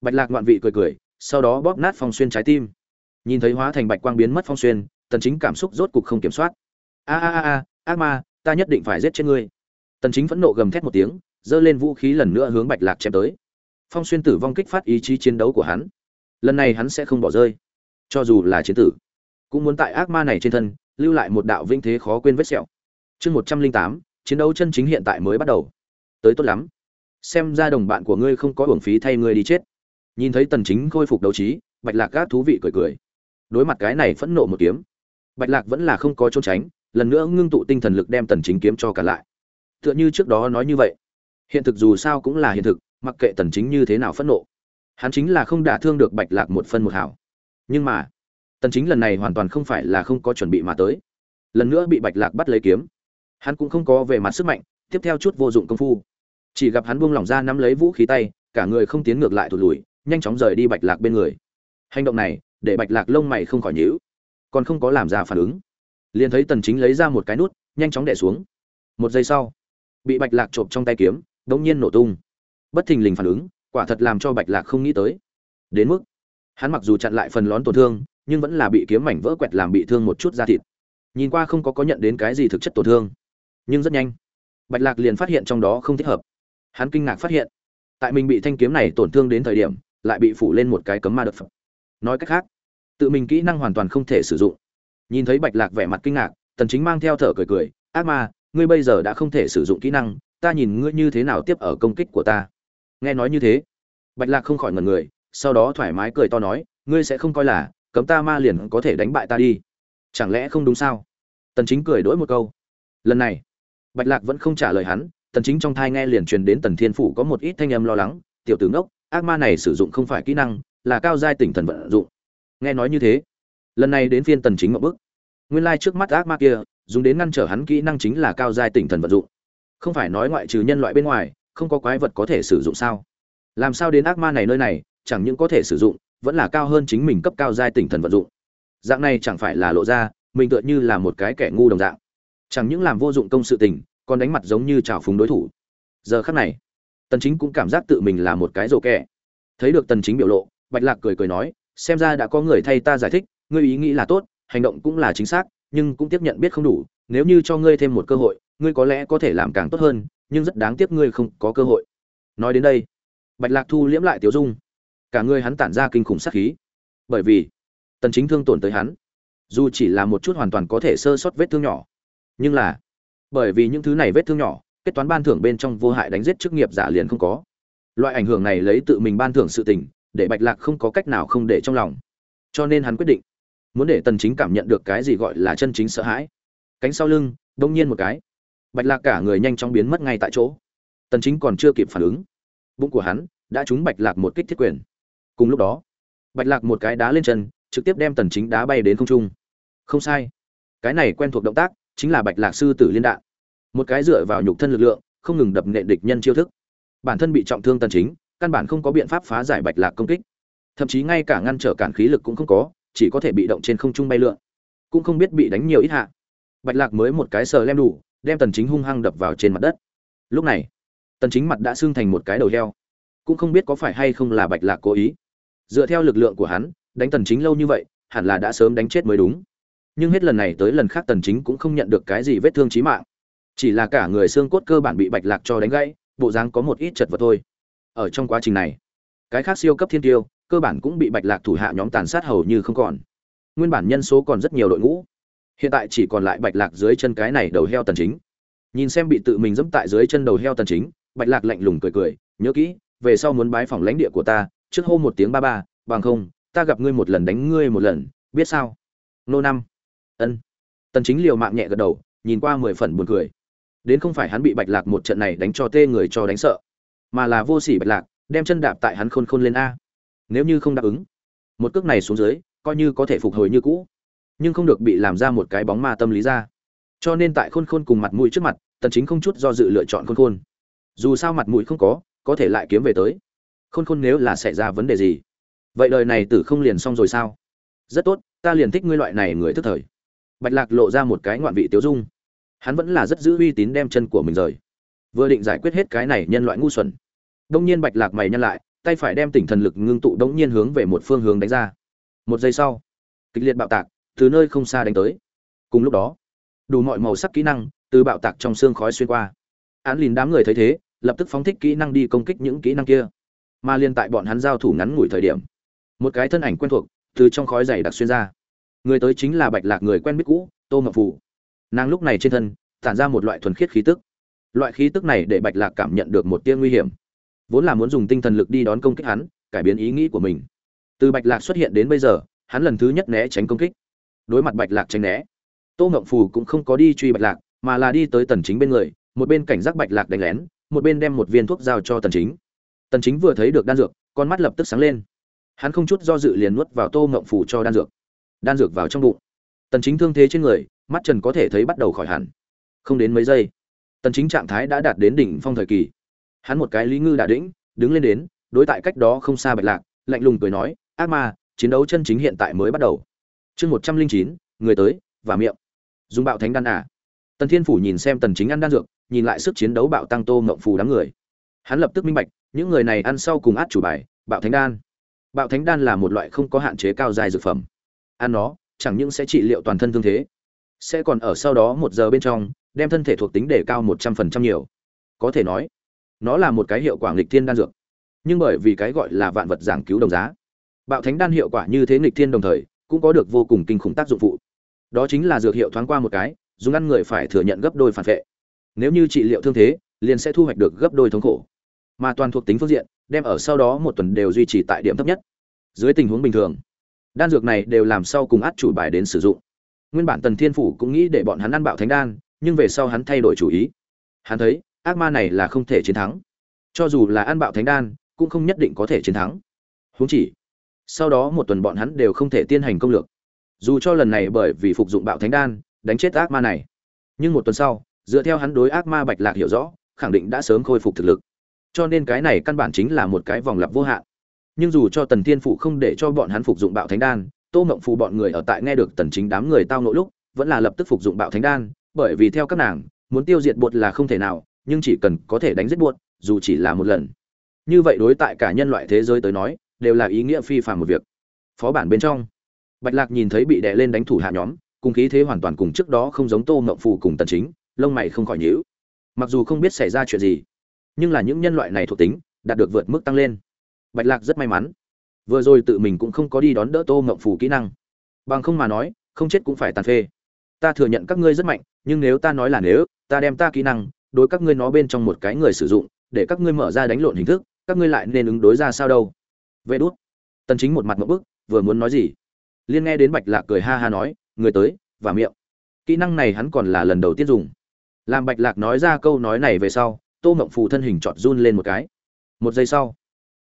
Bạch lạc ngoạn vị cười cười, sau đó bóp nát phong xuyên trái tim. Nhìn thấy hóa thành bạch quang biến mất phong xuyên, tần chính cảm xúc rốt cục không kiểm soát. A a a a, ác ma, ta nhất định phải giết chết ngươi. Tần chính phẫn nộ gầm thét một tiếng, giơ lên vũ khí lần nữa hướng bạch lạc chém tới. Phong xuyên tử vong kích phát ý chí chiến đấu của hắn. Lần này hắn sẽ không bỏ rơi, cho dù là chiến tử cũng muốn tại ác ma này trên thân, lưu lại một đạo vinh thế khó quên vết sẹo. Chương một trăm linh tám, chiến đấu chân chính hiện tại mới bắt đầu. Tới tốt lắm. Xem ra đồng bạn của ngươi không có hưởng phí thay ngươi đi chết. Nhìn thấy tần chính khôi phục đấu trí, bạch lạc gác thú vị cười cười. Đối mặt cái này phẫn nộ một kiếm, bạch lạc vẫn là không có trốn tránh, lần nữa ngưng tụ tinh thần lực đem tần chính kiếm cho cả lại. Tựa như trước đó nói như vậy. Hiện thực dù sao cũng là hiện thực, mặc kệ tần chính như thế nào phẫn nộ, hắn chính là không đả thương được bạch lạc một phân một hảo. Nhưng mà tần chính lần này hoàn toàn không phải là không có chuẩn bị mà tới. Lần nữa bị bạch lạc bắt lấy kiếm. Hắn cũng không có về mặt sức mạnh, tiếp theo chút vô dụng công phu. Chỉ gặp hắn buông lỏng ra nắm lấy vũ khí tay, cả người không tiến ngược lại thụt lùi, nhanh chóng rời đi bạch lạc bên người. Hành động này, để bạch lạc lông mày không khỏi nhíu. Còn không có làm ra phản ứng. Liền thấy tần chính lấy ra một cái nút, nhanh chóng đè xuống. Một giây sau, bị bạch lạc trộm trong tay kiếm đống nhiên nổ tung. Bất thình lình phản ứng, quả thật làm cho bạch lạc không nghĩ tới. Đến mức hắn mặc dù chặn lại phần lón tổn thương, nhưng vẫn là bị kiếm mảnh vỡ quẹt làm bị thương một chút da thịt. Nhìn qua không có có nhận đến cái gì thực chất tổn thương, nhưng rất nhanh, bạch lạc liền phát hiện trong đó không thích hợp. Hắn kinh ngạc phát hiện, tại mình bị thanh kiếm này tổn thương đến thời điểm, lại bị phủ lên một cái cấm ma đập phật nói cách khác, tự mình kỹ năng hoàn toàn không thể sử dụng. Nhìn thấy bạch lạc vẻ mặt kinh ngạc, tần chính mang theo thở cười cười, ác ma, ngươi bây giờ đã không thể sử dụng kỹ năng, ta nhìn ngươi như thế nào tiếp ở công kích của ta. Nghe nói như thế, bạch lạc không khỏi ngần người sau đó thoải mái cười to nói, ngươi sẽ không coi là, cấm ta ma liền có thể đánh bại ta đi. Chẳng lẽ không đúng sao? Tần chính cười đỗi một câu. Lần này, bạch lạc vẫn không trả lời hắn, tần chính trong thai nghe liền truyền đến tần thiên phủ có một ít thanh âm lo lắng, tiểu tử ngốc, ác ma này sử dụng không phải kỹ năng, là cao giai tỉnh thần vận dụng. Nghe nói như thế, lần này đến phiên tần chính một bước nguyên lai like trước mắt ác ma kia, dùng đến ngăn trở hắn kỹ năng chính là cao giai tỉnh thần vận dụng. Không phải nói ngoại trừ nhân loại bên ngoài, không có quái vật có thể sử dụng sao? Làm sao đến ác ma này nơi này chẳng những có thể sử dụng, vẫn là cao hơn chính mình cấp cao giai tỉnh thần vận dụng. Dạng này chẳng phải là lộ ra, mình tựa như là một cái kẻ ngu đồng dạng. Chẳng những làm vô dụng công sự tình, còn đánh mặt giống như trào phúng đối thủ. Giờ khắc này, tần chính cũng cảm giác tự mình là một cái rồ kẻ. Thấy được tần chính biểu lộ, bạch lạc cười cười nói, xem ra đã có người thay ta giải thích, ngươi ý nghĩ là tốt, hành động cũng là chính xác, nhưng cũng tiếp nhận biết không đủ, nếu như cho ngươi thêm một cơ hội, ngươi có lẽ có thể làm càng tốt hơn, nhưng rất đáng tiếc ngươi không có cơ hội. Nói đến đây, bạch lạc thu liễm lại tiểu dung cả người hắn tản ra kinh khủng sát khí. Bởi vì, tần chính thương tổn tới hắn. Dù chỉ là một chút hoàn toàn có thể sơ sót vết thương nhỏ. Nhưng là, bởi vì những thứ này vết thương nhỏ, kết toán ban thưởng bên trong vô hại đánh giết chức nghiệp giả liền không có. Loại ảnh hưởng này lấy tự mình ban thưởng sự tình, để bạch lạc không có cách nào không để trong lòng. Cho nên hắn quyết định, muốn để tần chính cảm nhận được cái gì gọi là chân chính sợ hãi. Cánh sau lưng, đông nhiên một cái. Bạch lạc cả người nhanh chóng biến mất ngay tại chỗ. Tần chính còn chưa kịp phản ứng. Bụng của hắn đã trúng bạch lạc một kích thiết quyền cùng lúc đó, bạch lạc một cái đá lên chân, trực tiếp đem tần chính đá bay đến không trung. Không sai. Cái này quen thuộc động tác chính là bạch lạc sư tử liên đạn. Một cái dựa vào nhục thân lực lượng, không ngừng đập nệ địch nhân chiêu thức. Bản thân bị trọng thương tần chính, căn bản không có biện pháp phá giải bạch lạc công kích. Thậm chí ngay cả ngăn trở cản khí lực cũng không có, chỉ có thể bị động trên không trung bay lượn. Cũng không biết bị đánh nhiều ít hạ. Bạch lạc mới một cái sờ lem đủ, đem tần chính hung hăng đập vào trên mặt đất. Lúc này, tần chính mặt đã sưng thành một cái đầu heo. Cũng không biết có phải hay không là bạch lạc cố ý dựa theo lực lượng của hắn, đánh tần chính lâu như vậy, hẳn là đã sớm đánh chết mới đúng. Nhưng hết lần này tới lần khác tần chính cũng không nhận được cái gì vết thương chí mạng. Chỉ là cả người xương cốt cơ bản bị bạch lạc cho đánh gãy, bộ dáng có một ít chật vật thôi. Ở trong quá trình này, cái khác siêu cấp thiên tiêu, cơ bản cũng bị bạch lạc thủ hạ nhóm tàn sát hầu như không còn. Nguyên bản nhân số còn rất nhiều đội ngũ. Hiện tại chỉ còn lại bạch lạc dưới chân cái này đầu heo tần chính. Nhìn xem bị tự mình dẫm tại dưới chân đầu heo tần chính, bạch lạc lạnh lùng cười cười, nhớ kỹ, về sau muốn bái phòng lãnh địa của ta trước hô một tiếng ba ba, bằng không, ta gặp ngươi một lần đánh ngươi một lần, biết sao? Nô năm. Ân. Tần chính liều mạng nhẹ gật đầu, nhìn qua mười phần buồn cười. Đến không phải hắn bị bạch lạc một trận này đánh cho tê người cho đánh sợ, mà là vô sỉ bạch lạc, đem chân đạp tại hắn khôn khôn lên a. Nếu như không đáp ứng, một cước này xuống dưới, coi như có thể phục hồi như cũ, nhưng không được bị làm ra một cái bóng ma tâm lý ra. Cho nên tại khôn khôn cùng mặt mũi trước mặt, tần chính không chút do dự lựa chọn khôn khôn. Dù sao mặt mũi không có có thể lại kiếm về tới khôn khôn nếu là xảy ra vấn đề gì? Vậy đời này tử không liền xong rồi sao? Rất tốt, ta liền thích ngươi loại này người thức thời. Bạch lạc lộ ra một cái ngoạn vị tiếu dung. Hắn vẫn là rất giữ uy tín đem chân của mình rời. Vừa định giải quyết hết cái này nhân loại ngu xuẩn đông nhiên bạch lạc mày nhăn lại, tay phải đem tỉnh thần lực ngưng tụ đống nhiên hướng về một phương hướng đánh ra. Một giây sau, kịch liệt bạo tạc từ nơi không xa đánh tới. Cùng lúc đó, đủ mọi màu sắc kỹ năng từ bạo tạc trong xương khói xuyên qua. Án lìn đám người thấy thế, lập tức phóng thích kỹ năng đi công kích những kỹ năng kia mà liên tại bọn hắn giao thủ ngắn ngủi thời điểm, một cái thân ảnh quen thuộc từ trong khói dày đặc xuyên ra. Người tới chính là bạch lạc người quen biết cũ, tô ngọc phù. nàng lúc này trên thân, tản ra một loại thuần khiết khí tức. Loại khí tức này để bạch lạc cảm nhận được một tia nguy hiểm. Vốn là muốn dùng tinh thần lực đi đón công kích hắn, cải biến ý nghĩ của mình. Từ bạch lạc xuất hiện đến bây giờ, hắn lần thứ nhất né tránh công kích. Đối mặt bạch lạc tránh né, tô ngộng phù cũng không có đi truy bạch lạc, mà là đi tới tần chính bên người, một bên cảnh giác bạch lạc đánh lén, một bên đem một viên thuốc giao cho tần chính tần chính vừa thấy được đan dược con mắt lập tức sáng lên. Hắn không chút do dự liền nuốt vào tô ngậm phủ cho đan dược. Đan dược vào trong bụng. Tần chính thương thế trên người mắt trần có thể thấy bắt đầu khỏi hẳn. Không đến mấy giây tần chính trạng thái đã đạt đến đỉnh phong thời kỳ. Hắn một cái lý ngư đả đỉnh đứng lên đến đối tại cách đó không xa bạch lạc lạnh lùng cười nói ác ma chiến đấu chân chính hiện tại mới bắt đầu. Chương 109, người tới và miệng. Dùng bạo thánh đan à? Tần thiên phủ nhìn xem tần chính ăn đan dược nhìn lại sức chiến đấu bạo tăng tô ngậm phù đám người. Hắn lập tức minh bạch những người này ăn sau cùng át chủ bài, bạo thánh đan. Bạo thánh đan là một loại không có hạn chế cao dài dược phẩm. Ăn nó, chẳng những sẽ trị liệu toàn thân thương thế, sẽ còn ở sau đó một giờ bên trong, đem thân thể thuộc tính để cao một trăm phần trăm nhiều. Có thể nói, nó là một cái hiệu quả nghịch thiên đan dược, nhưng bởi vì cái gọi là vạn vật giảng cứu đồng giá, bạo thánh đan hiệu quả như thế nghịch thiên đồng thời, cũng có được vô cùng kinh khủng tác dụng phụ. Đó chính là dược hiệu thoáng qua một cái, dùng ăn người phải thừa nhận gấp đôi phản vệ. Nếu như trị liệu thương thế, liền sẽ thu hoạch được gấp đôi thống khổ mà toàn thuộc tính phương diện, đem ở sau đó một tuần đều duy trì tại điểm thấp nhất. Dưới tình huống bình thường, đan dược này đều làm sau cùng át chủ bài đến sử dụng. Nguyên bản tần thiên phủ cũng nghĩ để bọn hắn ăn bạo thánh đan, nhưng về sau hắn thay đổi chủ ý. Hắn thấy, ác ma này là không thể chiến thắng. Cho dù là ăn bạo thánh đan, cũng không nhất định có thể chiến thắng. Huống chỉ, sau đó một tuần bọn hắn đều không thể tiến hành công lược. Dù cho lần này bởi vì phục dụng bạo thánh đan, đánh chết ác ma này, nhưng một tuần sau, dựa theo hắn đối ác ma bạch lạc hiểu rõ, khẳng định đã sớm khôi phục thực lực cho nên cái này căn bản chính là một cái vòng lặp vô hạn. Nhưng dù cho tần thiên phụ không để cho bọn hắn phục dụng bạo thánh đan, tô mộng phù bọn người ở tại nghe được tần chính đám người tao nộ lúc, vẫn là lập tức phục dụng bạo thánh đan, bởi vì theo các nàng, muốn tiêu diệt bột là không thể nào, nhưng chỉ cần có thể đánh giết bột dù chỉ là một lần. Như vậy đối tại cả nhân loại thế giới tới nói, đều là ý nghĩa phi phàm một việc. Phó bản bên trong, bạch lạc nhìn thấy bị đè lên đánh thủ hạ nhóm, cùng khí thế hoàn toàn cùng trước đó không giống tô mộng phù cùng tần chính, lông mày không khỏi nhíu. Mặc dù không biết xảy ra chuyện gì nhưng là những nhân loại này thuộc tính đạt được vượt mức tăng lên. Bạch lạc rất may mắn. Vừa rồi tự mình cũng không có đi đón đỡ tô mộng phù kỹ năng. Bằng không mà nói, không chết cũng phải tàn phê. Ta thừa nhận các ngươi rất mạnh, nhưng nếu ta nói là nếu, ta đem ta kỹ năng đối các ngươi nó bên trong một cái người sử dụng, để các ngươi mở ra đánh lộn hình thức, các ngươi lại nên ứng đối ra sao đâu. Vê đốt tần chính một mặt một bức, vừa muốn nói gì? Liên nghe đến bạch lạc cười ha ha nói, người tới, và miệng. Kỹ năng này hắn còn là lần đầu tiên dùng. Làm bạch lạc nói ra câu nói này về sau tô mộng phù thân hình trọt run lên một cái. Một giây sau,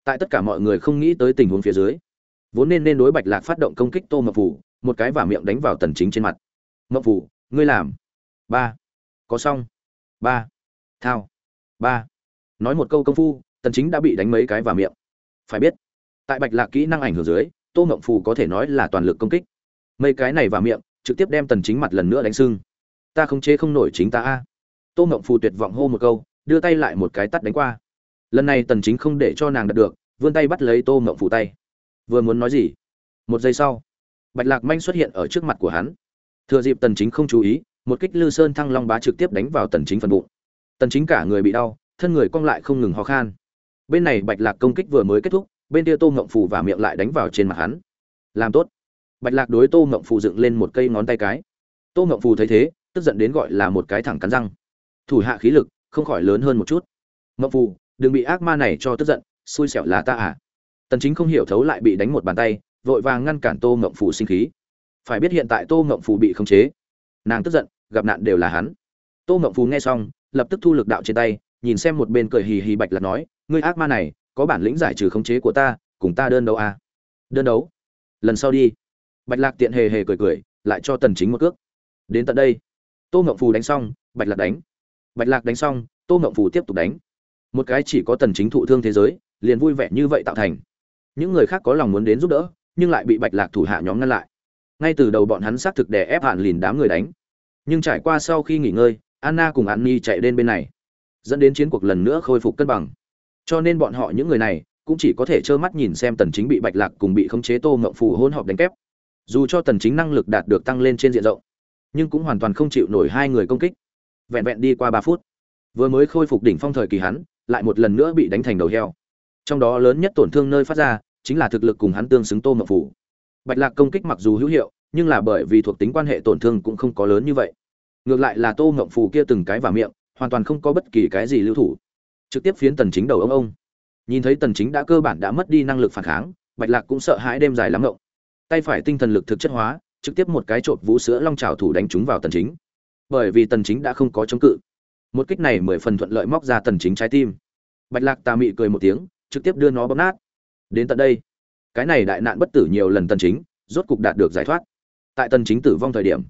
tại tất cả mọi người không nghĩ tới tình huống phía dưới, vốn nên nên đối bạch lạc phát động công kích tô mộng phù, một cái vả miệng đánh vào tần chính trên mặt. Mộng phù, ngươi làm. Ba. Có xong. Ba. Thao. Ba. Nói một câu công phu, tần chính đã bị đánh mấy cái vả miệng. Phải biết, tại bạch lạc kỹ năng ảnh hưởng dưới, tô mộng phù có thể nói là toàn lực công kích. Mấy cái này vả miệng, trực tiếp đem tần chính mặt lần nữa đánh sưng. Ta không chế không nổi chính ta a. Tô mộng phù tuyệt vọng hô một câu đưa tay lại một cái tắt đánh qua. Lần này tần chính không để cho nàng đạt được, vươn tay bắt lấy tô mộng phủ tay. Vừa muốn nói gì? Một giây sau, bạch lạc manh xuất hiện ở trước mặt của hắn. Thừa dịp tần chính không chú ý, một kích lư sơn thăng long bá trực tiếp đánh vào tần chính phần bụng. Tần chính cả người bị đau, thân người cong lại không ngừng ho khan. Bên này bạch lạc công kích vừa mới kết thúc, bên kia tô ngậm phù và miệng lại đánh vào trên mặt hắn. Làm tốt. Bạch lạc đối tô ngậm phù dựng lên một cây ngón tay cái. Tô ngậm phù thấy thế, tức giận đến gọi là một cái thẳng cắn răng. Thủ hạ khí lực không khỏi lớn hơn một chút. Ngộng phù, đừng bị ác ma này cho tức giận, xui xẻo là ta à? Tần chính không hiểu thấu lại bị đánh một bàn tay, vội vàng ngăn cản tô ngộng phù sinh khí. Phải biết hiện tại tô ngộng phù bị khống chế. Nàng tức giận, gặp nạn đều là hắn. Tô ngộng phù nghe xong, lập tức thu lực đạo trên tay, nhìn xem một bên cười hì hì bạch lạc nói, ngươi ác ma này, có bản lĩnh giải trừ khống chế của ta, cùng ta đơn đấu à? đơn đấu? Lần sau đi. Bạch lạc tiện hề hề cười cười, lại cho tần chính một cước. Đến tận đây. Tô ngộng phù đánh xong, bạch lạc đánh bạch lạc đánh xong, tô mộng phù tiếp tục đánh. Một cái chỉ có tần chính thụ thương thế giới, liền vui vẻ như vậy tạo thành. Những người khác có lòng muốn đến giúp đỡ, nhưng lại bị bạch lạc thủ hạ nhóm ngăn lại. Ngay từ đầu bọn hắn xác thực đè ép hạn lìn đám người đánh. Nhưng trải qua sau khi nghỉ ngơi, anna cùng an ni chạy đến bên này, dẫn đến chiến cuộc lần nữa khôi phục cân bằng. Cho nên bọn họ những người này cũng chỉ có thể trơ mắt nhìn xem tần chính bị bạch lạc cùng bị khống chế tô ngậm phù hỗn hợp đánh kép. Dù cho tần chính năng lực đạt được tăng lên trên diện rộng, nhưng cũng hoàn toàn không chịu nổi hai người công kích vẹn vẹn đi qua 3 phút. Vừa mới khôi phục đỉnh phong thời kỳ hắn, lại một lần nữa bị đánh thành đầu heo. Trong đó lớn nhất tổn thương nơi phát ra, chính là thực lực cùng hắn tương xứng tô mộng phủ. Bạch lạc công kích mặc dù hữu hiệu, nhưng là bởi vì thuộc tính quan hệ tổn thương cũng không có lớn như vậy. Ngược lại là tô mộng phủ kia từng cái vào miệng, hoàn toàn không có bất kỳ cái gì lưu thủ. Trực tiếp phiến tần chính đầu ông ông. Nhìn thấy tần chính đã cơ bản đã mất đi năng lực phản kháng, bạch lạc cũng sợ hãi đêm dài lắm ngộng. Tay phải tinh thần lực thực chất hóa, trực tiếp một cái trộn vũ sữa long trào thủ đánh trúng vào tần chính bởi vì tần chính đã không có chống cự. Một kích này mười phần thuận lợi móc ra tần chính trái tim. Bạch lạc tà mị cười một tiếng, trực tiếp đưa nó bóp nát. Đến tận đây, cái này đại nạn bất tử nhiều lần tần chính, rốt cục đạt được giải thoát. Tại tần chính tử vong thời điểm,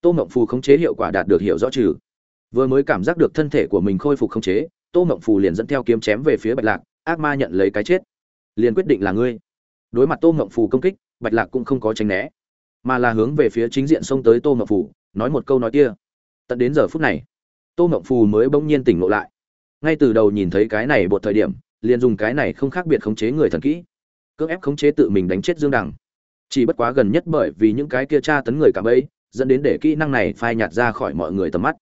tô ngậm phù khống chế hiệu quả đạt được hiệu rõ trừ. Vừa mới cảm giác được thân thể của mình khôi phục khống chế, tô ngậm phù liền dẫn theo kiếm chém về phía bạch lạc, ác ma nhận lấy cái chết. Liền quyết định là ngươi. Đối mặt tô ngậm phù công kích, bạch lạc cũng không có tránh né, mà là hướng về phía chính diện xông tới tô ngậm phù, nói một câu nói kia tận đến giờ phút này, tô mộng phù mới bỗng nhiên tỉnh ngộ lại. Ngay từ đầu nhìn thấy cái này một thời điểm, liền dùng cái này không khác biệt khống chế người thần kỹ, cưỡng ép khống chế tự mình đánh chết dương đằng. Chỉ bất quá gần nhất bởi vì những cái kia tra tấn người cảm ấy dẫn đến để kỹ năng này phai nhạt ra khỏi mọi người tầm mắt.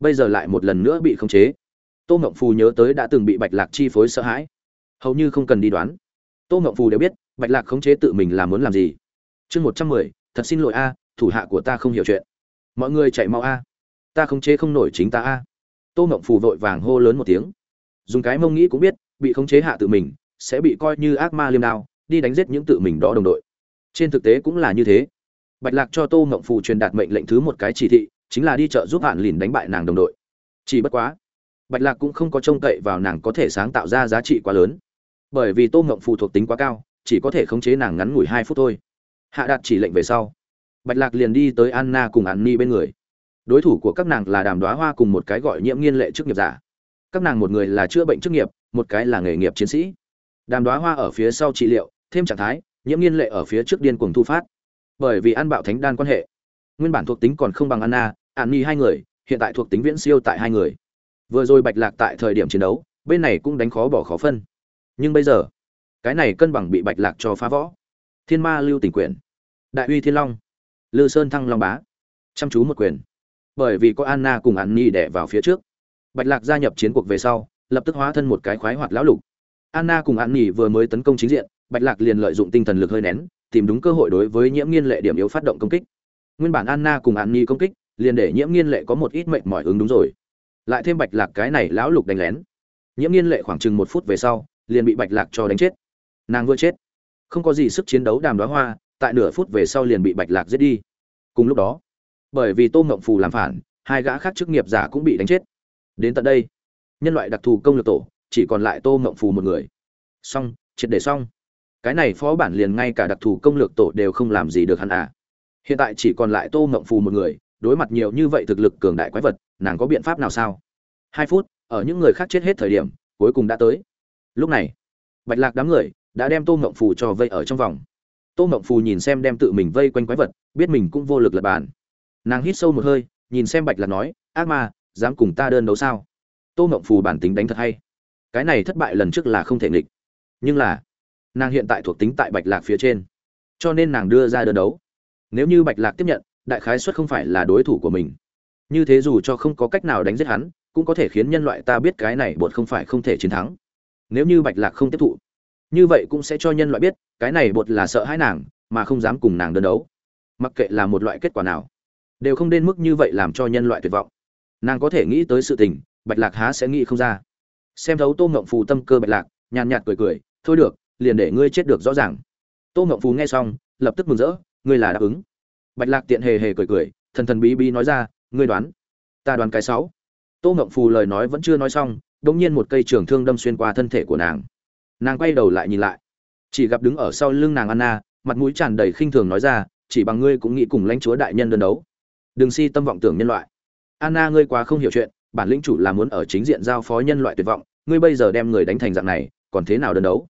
Bây giờ lại một lần nữa bị khống chế. Tô mộng phù nhớ tới đã từng bị bạch lạc chi phối sợ hãi. Hầu như không cần đi đoán. Tô mộng phù đều biết, bạch lạc khống chế tự mình là muốn làm gì. Chương một trăm mười, thật xin lỗi a, thủ hạ của ta không hiểu chuyện. Mọi người chạy mau a ta không chế không nổi chính ta a. Tô mộng phù vội vàng hô lớn một tiếng. Dùng cái mông nghĩ cũng biết, bị khống chế hạ tự mình, sẽ bị coi như ác ma liêm đao, đi đánh giết những tự mình đó đồng đội. Trên thực tế cũng là như thế. Bạch lạc cho tô mộng phù truyền đạt mệnh lệnh thứ một cái chỉ thị, chính là đi chợ giúp hạn lìn đánh bại nàng đồng đội. Chỉ bất quá, bạch lạc cũng không có trông cậy vào nàng có thể sáng tạo ra giá trị quá lớn. Bởi vì tô mộng phù thuộc tính quá cao, chỉ có thể khống chế nàng ngắn ngủi hai phút thôi. Hạ đạt chỉ lệnh về sau, bạch lạc liền đi tới anna cùng an ni bên người đối thủ của các nàng là đàm đoá hoa cùng một cái gọi nhiễm nghiên lệ chức nghiệp giả. Các nàng một người là chữa bệnh chức nghiệp, một cái là nghề nghiệp chiến sĩ. Đàm đoá hoa ở phía sau trị liệu, thêm trạng thái, nhiễm nghiên lệ ở phía trước điên cuồng thu phát. Bởi vì ăn bạo thánh đan quan hệ. Nguyên bản thuộc tính còn không bằng anna, an ni hai người, hiện tại thuộc tính viễn siêu tại hai người. Vừa rồi bạch lạc tại thời điểm chiến đấu, bên này cũng đánh khó bỏ khó phân. Nhưng bây giờ, cái này cân bằng bị bạch lạc cho phá võ thiên ma lưu tỉnh quyền. Đại uy thiên long. Lư sơn thăng long bá. Chăm chú một quyền bởi vì có anna cùng an Nhi đẻ vào phía trước. Bạch lạc gia nhập chiến cuộc về sau, lập tức hóa thân một cái khoái hoạt lão lục. Anna cùng an Nhi vừa mới tấn công chính diện, bạch lạc liền lợi dụng tinh thần lực hơi nén, tìm đúng cơ hội đối với nhiễm nghiên lệ điểm yếu phát động công kích. Nguyên bản anna cùng an Nhi công kích, liền để nhiễm nghiên lệ có một ít mệt mỏi ứng đúng rồi. Lại thêm bạch lạc cái này lão lục đánh lén. Nhiễm nghiên lệ khoảng chừng một phút về sau, liền bị bạch lạc cho đánh chết. Nàng vừa chết, không có gì sức chiến đấu đàm đóa hoa, tại nửa phút về sau liền bị bạch lạc giết đi. Cùng lúc đó bởi vì tô mộng phù làm phản, hai gã khác chức nghiệp giả cũng bị đánh chết. Đến tận đây, nhân loại đặc thù công lược tổ, chỉ còn lại tô mộng phù một người. Xong, triệt để xong. Cái này phó bản liền ngay cả đặc thù công lược tổ đều không làm gì được hắn à. Hiện tại chỉ còn lại tô mộng phù một người, đối mặt nhiều như vậy thực lực cường đại quái vật, nàng có biện pháp nào sao? Hai phút, ở những người khác chết hết thời điểm, cuối cùng đã tới. Lúc này, bạch lạc đám người đã đem tô mộng phù cho vây ở trong vòng. Tô mộng phù nhìn xem đem tự mình vây quanh quái vật, biết mình cũng vô lực lập bàn nàng hít sâu một hơi, nhìn xem bạch lạc nói, ác ma, dám cùng ta đơn đấu sao? Tô mộng phù bản tính đánh thật hay. Cái này thất bại lần trước là không thể nghịch. Nhưng là, nàng hiện tại thuộc tính tại bạch lạc phía trên. Cho nên nàng đưa ra đơn đấu. Nếu như bạch lạc tiếp nhận, đại khái suất không phải là đối thủ của mình. Như thế dù cho không có cách nào đánh giết hắn, cũng có thể khiến nhân loại ta biết cái này bột không phải không thể chiến thắng. Nếu như bạch lạc không tiếp thụ, như vậy cũng sẽ cho nhân loại biết, cái này bột là sợ hãi nàng, mà không dám cùng nàng đơn đấu. Mặc kệ là một loại kết quả nào đều không đến mức như vậy làm cho nhân loại tuyệt vọng. Nàng có thể nghĩ tới sự tình, bạch lạc há sẽ nghĩ không ra. Xem thấu tô ngộng phù tâm cơ bạch lạc, nhàn nhạt cười cười, thôi được, liền để ngươi chết được rõ ràng. Tô ngộng phù nghe xong, lập tức mừng rỡ, ngươi là đáp ứng. Bạch lạc tiện hề hề cười cười, thần thần bí bí nói ra, ngươi đoán, ta đoán cái sáu. Tô ngộng phù lời nói vẫn chưa nói xong đống nhiên một cây trường thương đâm xuyên qua thân thể của nàng. Nàng quay đầu lại nhìn lại. Chỉ gặp đứng ở sau lưng nàng anna, mặt mũi tràn đầy khinh thường nói ra, chỉ bằng ngươi cũng nghĩ cùng lãnh chúa đại nhân đơn đấu đừng si tâm vọng tưởng nhân loại. Anna ngươi quá không hiểu chuyện bản lĩnh chủ là muốn ở chính diện giao phó nhân loại tuyệt vọng ngươi bây giờ đem người đánh thành dạng này còn thế nào đơn đấu?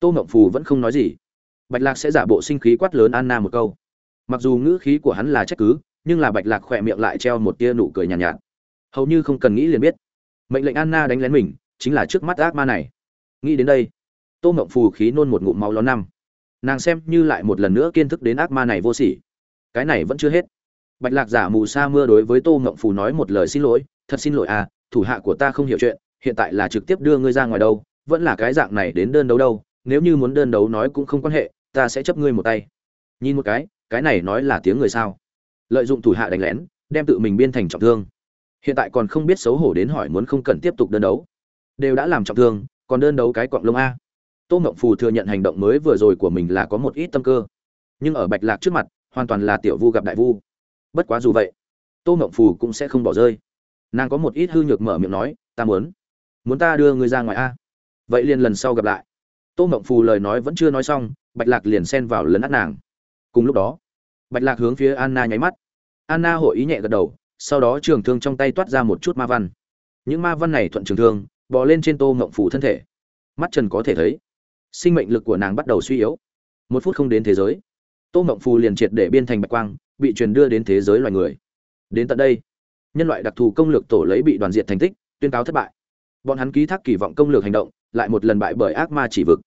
Tô mộng phù vẫn không nói gì. Bạch lạc sẽ giả bộ sinh khí quát lớn anna một câu. Mặc dù ngữ khí của hắn là trách cứ nhưng là bạch lạc khỏe miệng lại treo một tia nụ cười nhàn nhạt, nhạt. Hầu như không cần nghĩ liền biết. Mệnh lệnh anna đánh lén mình chính là trước mắt ác ma này. Nghĩ đến đây tô mộng phù khí nôn một ngụm máu ló năm. Nàng xem như lại một lần nữa kiên thức đến ác ma này vô sỉ. Cái này vẫn chưa hết bạch lạc giả mù sa mưa đối với tô ngộng phù nói một lời xin lỗi, thật xin lỗi à thủ hạ của ta không hiểu chuyện, hiện tại là trực tiếp đưa ngươi ra ngoài đâu, vẫn là cái dạng này đến đơn đấu đâu, nếu như muốn đơn đấu nói cũng không quan hệ, ta sẽ chấp ngươi một tay. Nhìn một cái cái này nói là tiếng người sao? Lợi dụng thủ hạ đánh lén, đem tự mình biên thành trọng thương. Hiện tại còn không biết xấu hổ đến hỏi muốn không cần tiếp tục đơn đấu. Đều đã làm trọng thương, còn đơn đấu cái quạng lông a. Tô mộng phù thừa nhận hành động mới vừa rồi của mình là có một ít tâm cơ. Nhưng ở bạch lạc trước mặt, hoàn toàn là tiểu vu gặp đại vu bất quá dù vậy, tô mộng phù cũng sẽ không bỏ rơi. Nàng có một ít hư nhược mở miệng nói, ta muốn muốn ta đưa ngươi ra ngoài a. Vậy liền lần sau gặp lại. Tô mộng phù lời nói vẫn chưa nói xong, bạch lạc liền xen vào lấn át nàng. Cùng lúc đó, bạch lạc hướng phía anna nháy mắt. Anna hội ý nhẹ gật đầu, sau đó trường thương trong tay toát ra một chút ma văn. Những ma văn này thuận trường thương, bò lên trên tô mộng phù thân thể. Mắt trần có thể thấy, sinh mệnh lực của nàng bắt đầu suy yếu. Một phút không đến thế giới, tô mộng phù liền triệt để biên thành bạch quang bị truyền đưa đến thế giới loài người. Đến tận đây, nhân loại đặc thù công lược tổ lấy bị đoàn diện thành tích, tuyên cáo thất bại. Bọn hắn ký thác kỳ vọng công lược hành động, lại một lần bại bởi ác ma chỉ vực.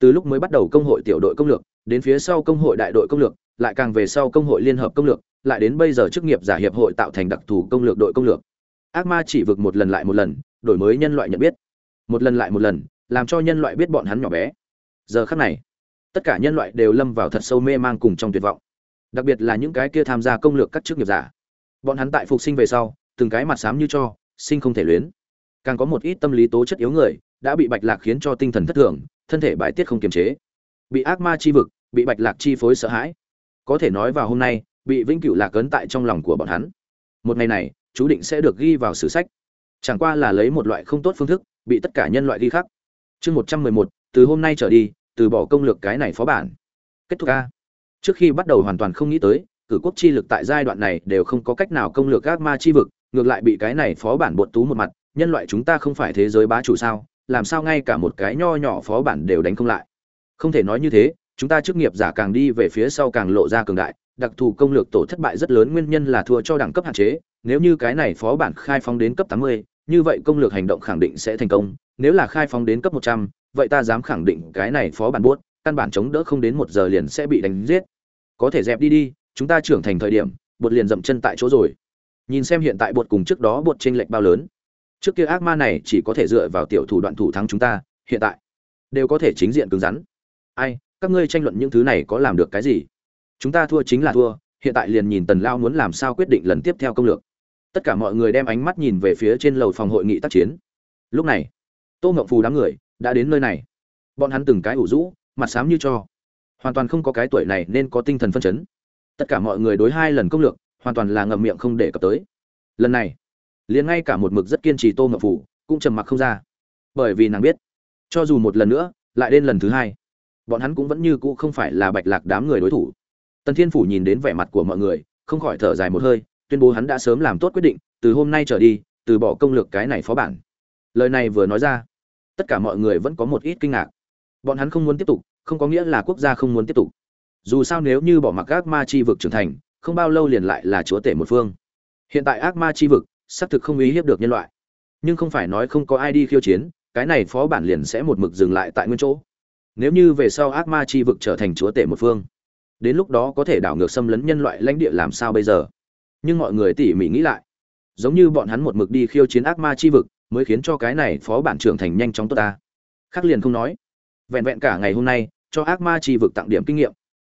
Từ lúc mới bắt đầu công hội tiểu đội công lược, đến phía sau công hội đại đội công lược, lại càng về sau công hội liên hợp công lược, lại đến bây giờ chức nghiệp giả hiệp hội tạo thành đặc thù công lược đội công lược. Ác ma chỉ vực một lần lại một lần, đổi mới nhân loại nhận biết. Một lần lại một lần, làm cho nhân loại biết bọn hắn nhỏ bé. Giờ khắc này, tất cả nhân loại đều lâm vào thật sâu mê mang cùng trong tuyệt vọng đặc biệt là những cái kia tham gia công lược các chức nghiệp giả. Bọn hắn tại phục sinh về sau, từng cái mặt xám như cho, sinh không thể luyến. Càng có một ít tâm lý tố chất yếu người, đã bị bạch lạc khiến cho tinh thần thất thường, thân thể bài tiết không kiềm chế. Bị ác ma chi vực, bị bạch lạc chi phối sợ hãi. Có thể nói vào hôm nay, bị vĩnh cửu lạc ấn tại trong lòng của bọn hắn. Một ngày này, chú định sẽ được ghi vào sử sách. Chẳng qua là lấy một loại không tốt phương thức, bị tất cả nhân loại ghi khắc. Chương một trăm mười một, từ hôm nay trở đi, từ bỏ công lược cái này phó bản. Kết thúc a trước khi bắt đầu hoàn toàn không nghĩ tới cử quốc chi lực tại giai đoạn này đều không có cách nào công lược ác ma chi vực ngược lại bị cái này phó bản bột tú một mặt nhân loại chúng ta không phải thế giới bá chủ sao làm sao ngay cả một cái nho nhỏ phó bản đều đánh không lại. Không thể nói như thế chúng ta chức nghiệp giả càng đi về phía sau càng lộ ra cường đại đặc thù công lược tổ thất bại rất lớn nguyên nhân là thua cho đẳng cấp hạn chế nếu như cái này phó bản khai phóng đến cấp 80, như vậy công lược hành động khẳng định sẽ thành công nếu là khai phóng đến cấp 100, vậy ta dám khẳng định cái này phó bản buốt căn bản chống đỡ không đến một giờ liền sẽ bị đánh giết có thể dẹp đi đi, chúng ta trưởng thành thời điểm, bột liền dậm chân tại chỗ rồi. Nhìn xem hiện tại bột cùng trước đó bột chênh lệch bao lớn. Trước kia ác ma này chỉ có thể dựa vào tiểu thủ đoạn thủ thắng chúng ta, hiện tại đều có thể chính diện cứng rắn. Ai, các ngươi tranh luận những thứ này có làm được cái gì? Chúng ta thua chính là thua, hiện tại liền nhìn tần lao muốn làm sao quyết định lần tiếp theo công lược. Tất cả mọi người đem ánh mắt nhìn về phía trên lầu phòng hội nghị tác chiến. Lúc này, tô ngậm phù đám người đã đến nơi này. Bọn hắn từng cái ủ rũ, mặt xám như cho hoàn toàn không có cái tuổi này nên có tinh thần phân chấn. Tất cả mọi người đối hai lần công lược, hoàn toàn là ngậm miệng không để cập tới. Lần này, liền ngay cả một mực rất kiên trì tô ngọc phủ cũng trầm mặc không ra. Bởi vì nàng biết, cho dù một lần nữa, lại đến lần thứ hai, bọn hắn cũng vẫn như cũ không phải là bạch lạc đám người đối thủ. Tần thiên phủ nhìn đến vẻ mặt của mọi người, không khỏi thở dài một hơi, tuyên bố hắn đã sớm làm tốt quyết định, từ hôm nay trở đi, từ bỏ công lược cái này phó bản. Lời này vừa nói ra, tất cả mọi người vẫn có một ít kinh ngạc. Bọn hắn không muốn tiếp tục không có nghĩa là quốc gia không muốn tiếp tục. Dù sao nếu như bỏ mặc ác ma chi vực trưởng thành, không bao lâu liền lại là chúa tể một phương. Hiện tại ác ma chi vực, xác thực không ý hiếp được nhân loại. Nhưng không phải nói không có ai đi khiêu chiến, cái này phó bản liền sẽ một mực dừng lại tại nguyên chỗ. Nếu như về sau ác ma chi vực trở thành chúa tể một phương, đến lúc đó có thể đảo ngược xâm lấn nhân loại lãnh địa làm sao bây giờ? Nhưng mọi người tỉ mỉ nghĩ lại. Giống như bọn hắn một mực đi khiêu chiến ác ma chi vực, mới khiến cho cái này phó bản trưởng thành nhanh chóng tốt ta. Khác liền không nói vẹn vẹn cả ngày hôm nay, cho ác ma chi vực tặng điểm kinh nghiệm.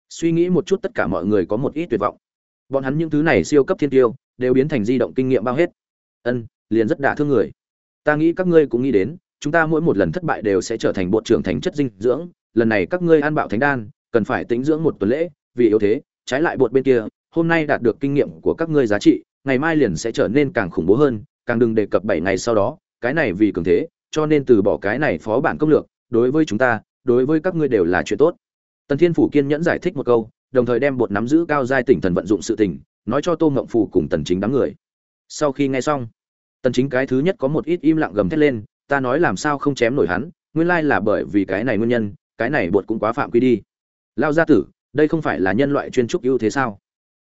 Suy nghĩ một chút tất cả mọi người có một ít tuyệt vọng. Bọn hắn những thứ này siêu cấp thiên tiêu, đều biến thành di động kinh nghiệm bao hết. Ân, liền rất đả thương người. Ta nghĩ các ngươi cũng nghĩ đến, chúng ta mỗi một lần thất bại đều sẽ trở thành bộ trưởng thành chất dinh dưỡng, lần này các ngươi ăn bạo thánh đan, cần phải tính dưỡng một tuần lễ, vì yếu thế, trái lại bột bên kia, hôm nay đạt được kinh nghiệm của các ngươi giá trị, ngày mai liền sẽ trở nên càng khủng bố hơn, càng đừng đề cập bảy ngày sau đó, cái này vì cường thế, cho nên từ bỏ cái này phó bản công lược đối với chúng ta, đối với các ngươi đều là chuyện tốt. Tần thiên phủ kiên nhẫn giải thích một câu, đồng thời đem bột nắm giữ cao giai tỉnh thần vận dụng sự tình, nói cho tô ngộng phủ cùng tần chính đám người. Sau khi nghe xong, tần chính cái thứ nhất có một ít im lặng gầm thét lên, ta nói làm sao không chém nổi hắn, nguyên lai là bởi vì cái này nguyên nhân, cái này bột cũng quá phạm quy đi. Lao gia tử, đây không phải là nhân loại chuyên trúc ưu thế sao?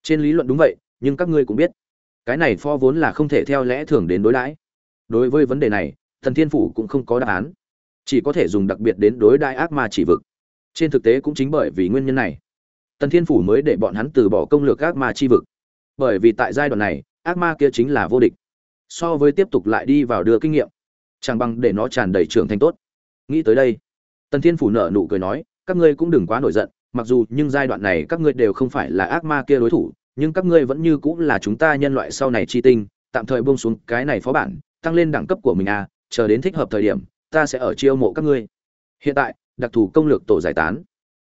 Trên lý luận đúng vậy, nhưng các ngươi cũng biết, cái này pho vốn là không thể theo lẽ thường đến đối đãi. Đối với vấn đề này thần thiên phủ cũng không có đáp án chỉ có thể dùng đặc biệt đến đối đại ác ma chỉ vực. Trên thực tế cũng chính bởi vì nguyên nhân này, tần thiên phủ mới để bọn hắn từ bỏ công lược ác ma chi vực. Bởi vì tại giai đoạn này, ác ma kia chính là vô địch. So với tiếp tục lại đi vào đưa kinh nghiệm, chẳng bằng để nó tràn đầy trưởng thành tốt. Nghĩ tới đây, tần thiên phủ nở nụ cười nói, các ngươi cũng đừng quá nổi giận, mặc dù nhưng giai đoạn này các ngươi đều không phải là ác ma kia đối thủ, nhưng các ngươi vẫn như cũng là chúng ta nhân loại sau này chi tinh, tạm thời buông xuống cái này phó bản, tăng lên đẳng cấp của mình à chờ đến thích hợp thời điểm ta sẽ ở chiêu mộ các ngươi. Hiện tại, đặc thù công lược tổ giải tán.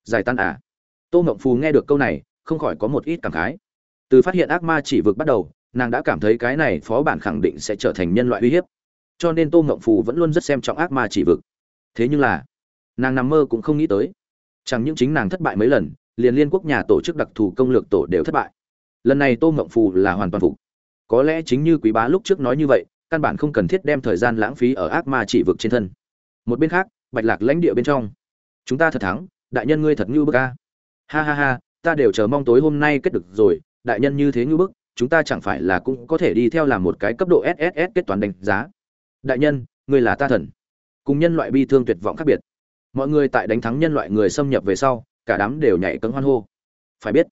Giải tán à? Tô ngộng phù nghe được câu này, không khỏi có một ít cảm khái. Từ phát hiện ác ma chỉ vực bắt đầu, nàng đã cảm thấy cái này phó bản khẳng định sẽ trở thành nhân loại uy hiếp. Cho nên tô ngộng phù vẫn luôn rất xem trọng ác ma chỉ vực. Thế nhưng là, nàng nằm mơ cũng không nghĩ tới. Chẳng những chính nàng thất bại mấy lần, liền liên quốc nhà tổ chức đặc thù công lược tổ đều thất bại. Lần này tô ngộng phù là hoàn toàn phục. Có lẽ chính như quý bá lúc trước nói như vậy căn bản không cần thiết đem thời gian lãng phí ở ác ma chỉ vực trên thân. Một bên khác, bạch lạc lãnh địa bên trong. Chúng ta thật thắng, đại nhân ngươi thật như bức a. Ha ha ha, ta đều chờ mong tối hôm nay kết được rồi, đại nhân như thế như bức, chúng ta chẳng phải là cũng có thể đi theo làm một cái cấp độ sss kết toán đánh giá. Đại nhân, ngươi là ta thần. Cùng nhân loại bi thương tuyệt vọng khác biệt. Mọi người tại đánh thắng nhân loại người xâm nhập về sau, cả đám đều nhảy cấm hoan hô. Phải biết,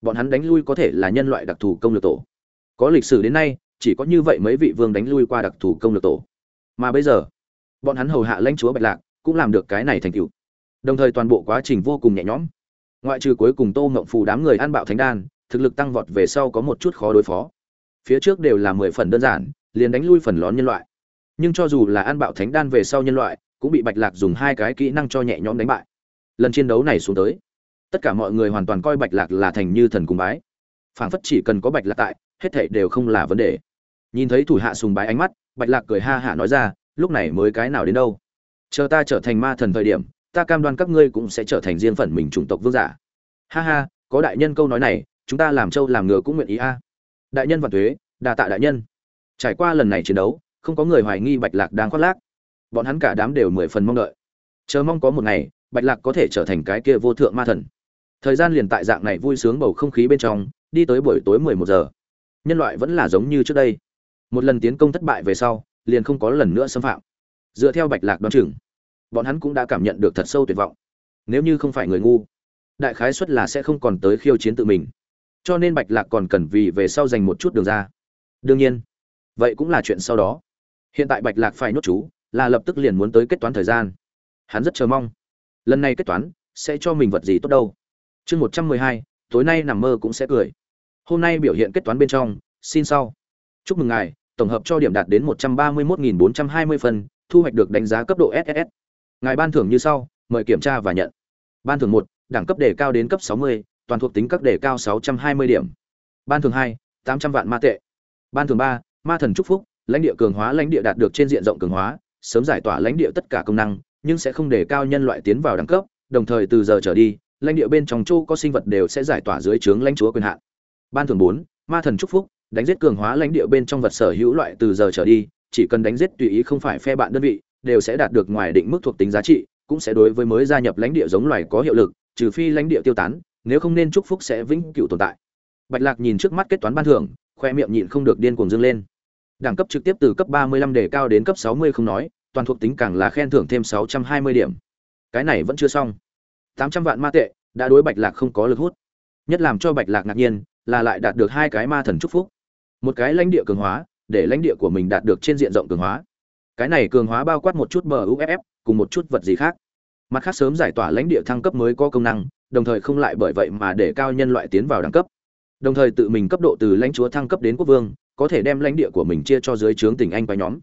bọn hắn đánh lui có thể là nhân loại đặc thù công lược tổ. Có lịch sử đến nay chỉ có như vậy mấy vị vương đánh lui qua đặc thù công lược tổ. Mà bây giờ, bọn hắn hầu hạ lãnh chúa bạch lạc, cũng làm được cái này thành tựu. Đồng thời toàn bộ quá trình vô cùng nhẹ nhõm. Ngoại trừ cuối cùng tô mộng phù đám người ăn bạo thánh đan, thực lực tăng vọt về sau có một chút khó đối phó. Phía trước đều là mười phần đơn giản, liền đánh lui phần lón nhân loại. Nhưng cho dù là ăn bạo thánh đan về sau nhân loại, cũng bị bạch lạc dùng hai cái kỹ năng cho nhẹ nhõm đánh bại. Lần chiến đấu này xuống tới, tất cả mọi người hoàn toàn coi bạch lạc là thành như thần cung bái. Phảng phất chỉ cần có bạch lạc tại, hết thảy đều không là vấn đề nhìn thấy thủ hạ sùng bái ánh mắt, bạch lạc cười ha hả nói ra, lúc này mới cái nào đến đâu? Chờ ta trở thành ma thần thời điểm, ta cam đoan các ngươi cũng sẽ trở thành riêng phần mình chủng tộc vương giả. Ha ha, có đại nhân câu nói này, chúng ta làm trâu làm ngựa cũng nguyện ý a. Đại nhân vạn thuế, đa tạ đại nhân. Trải qua lần này chiến đấu, không có người hoài nghi bạch lạc đang khoác lác. Bọn hắn cả đám đều mười phần mong đợi. Chờ mong có một ngày, bạch lạc có thể trở thành cái kia vô thượng ma thần. Thời gian liền tại dạng này vui sướng bầu không khí bên trong, đi tới buổi tối mười một giờ. Nhân loại vẫn là giống như trước đây một lần tiến công thất bại về sau, liền không có lần nữa xâm phạm. Dựa theo bạch lạc đoán chừng, bọn hắn cũng đã cảm nhận được thật sâu tuyệt vọng. Nếu như không phải người ngu, đại khái suất là sẽ không còn tới khiêu chiến tự mình. Cho nên bạch lạc còn cần vì về sau dành một chút đường ra. Đương nhiên, vậy cũng là chuyện sau đó. Hiện tại bạch lạc phải nhốt chú, là lập tức liền muốn tới kết toán thời gian. Hắn rất chờ mong, lần này kết toán sẽ cho mình vật gì tốt đâu. Chương một trăm mười hai, tối nay nằm mơ cũng sẽ cười. Hôm nay biểu hiện kết toán bên trong, xin sau chúc mừng ngài, tổng hợp cho điểm đạt đến một trăm ba mươi một bốn trăm hai mươi phần, thu hoạch được đánh giá cấp độ ss ngài ban thưởng như sau, mời kiểm tra và nhận. Ban thưởng một, đẳng cấp đề cao đến cấp sáu mươi, toàn thuộc tính các đề cao sáu trăm hai mươi điểm. Ban thưởng hai, tám trăm vạn ma tệ. Ban thưởng ba, ma thần chúc phúc, lãnh địa cường hóa, lãnh địa đạt được trên diện rộng cường hóa, sớm giải tỏa lãnh địa tất cả công năng, nhưng sẽ không để cao nhân loại tiến vào đẳng cấp, đồng thời từ giờ trở đi, lãnh địa bên trong châu có sinh vật đều sẽ giải tỏa dưới trướng lãnh chúa quyền hạn. Ban thường bốn, ma thần chúc phúc đánh giết cường hóa lãnh địa bên trong vật sở hữu loại từ giờ trở đi, chỉ cần đánh giết tùy ý không phải phe bạn đơn vị, đều sẽ đạt được ngoài định mức thuộc tính giá trị, cũng sẽ đối với mới gia nhập lãnh địa giống loài có hiệu lực, trừ phi lãnh địa tiêu tán, nếu không nên chúc phúc sẽ vĩnh cửu tồn tại. Bạch lạc nhìn trước mắt kết toán ban thưởng, khoe miệng nhịn không được điên cuồng dâng lên. Đẳng cấp trực tiếp từ cấp 35 đề cao đến cấp 60 không nói, toàn thuộc tính càng là khen thưởng thêm 620 điểm. Cái này vẫn chưa xong. 800 vạn ma tệ đã đối bạch lạc không có lực hút. Nhất làm cho bạch lạc ngạc nhiên là lại đạt được hai cái ma thần chúc phúc một cái lãnh địa cường hóa, để lãnh địa của mình đạt được trên diện rộng cường hóa. Cái này cường hóa bao quát một chút bờ uff cùng một chút vật gì khác. Mặt khác sớm giải tỏa lãnh địa thăng cấp mới có công năng, đồng thời không lại bởi vậy mà để cao nhân loại tiến vào đẳng cấp. Đồng thời tự mình cấp độ từ lãnh chúa thăng cấp đến quốc vương, có thể đem lãnh địa của mình chia cho dưới trướng tỉnh anh và nhóm.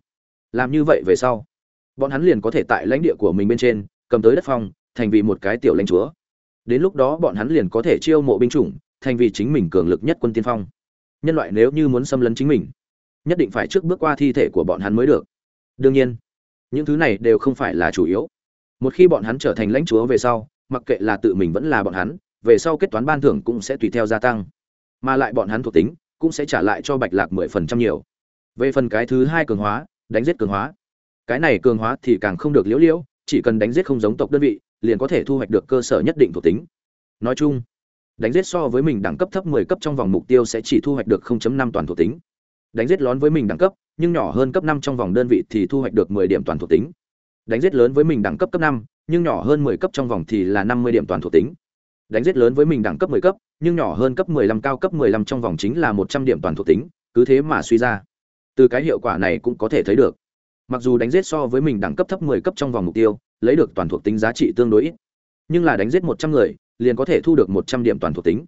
Làm như vậy về sau, bọn hắn liền có thể tại lãnh địa của mình bên trên, cầm tới đất phong, thành vì một cái tiểu lãnh chúa. Đến lúc đó bọn hắn liền có thể chiêu mộ binh chủng, thành vì chính mình cường lực nhất quân tiên phong nhân loại nếu như muốn xâm lấn chính mình, nhất định phải trước bước qua thi thể của bọn hắn mới được. Đương nhiên, những thứ này đều không phải là chủ yếu. Một khi bọn hắn trở thành lãnh chúa về sau, mặc kệ là tự mình vẫn là bọn hắn, về sau kết toán ban thưởng cũng sẽ tùy theo gia tăng. Mà lại bọn hắn thuộc tính cũng sẽ trả lại cho bạch lạc mười phần trăm nhiều. Về phần cái thứ hai cường hóa, đánh giết cường hóa. Cái này cường hóa thì càng không được liễu liễu, chỉ cần đánh giết không giống tộc đơn vị, liền có thể thu hoạch được cơ sở nhất định thuộc tính. Nói chung đánh giết so với mình đẳng cấp thấp 10 cấp trong vòng mục tiêu sẽ chỉ thu hoạch được 0.5 toàn thuộc tính. Đánh giết lớn với mình đẳng cấp nhưng nhỏ hơn cấp 5 trong vòng đơn vị thì thu hoạch được 10 điểm toàn thuộc tính. Đánh giết lớn với mình đẳng cấp cấp 5, nhưng nhỏ hơn 10 cấp trong vòng thì là 50 điểm toàn thuộc tính. Đánh giết lớn với mình đẳng cấp 10 cấp nhưng nhỏ hơn cấp 15 cao cấp 15 trong vòng chính là 100 điểm toàn thuộc tính cứ thế mà suy ra. Từ cái hiệu quả này cũng có thể thấy được. Mặc dù đánh giết so với mình đẳng cấp thấp 10 cấp trong vòng mục tiêu lấy được toàn thuộc tính giá trị tương đối ít nhưng là đánh giết 100 người liền có thể thu được 100 điểm toàn thuộc tính.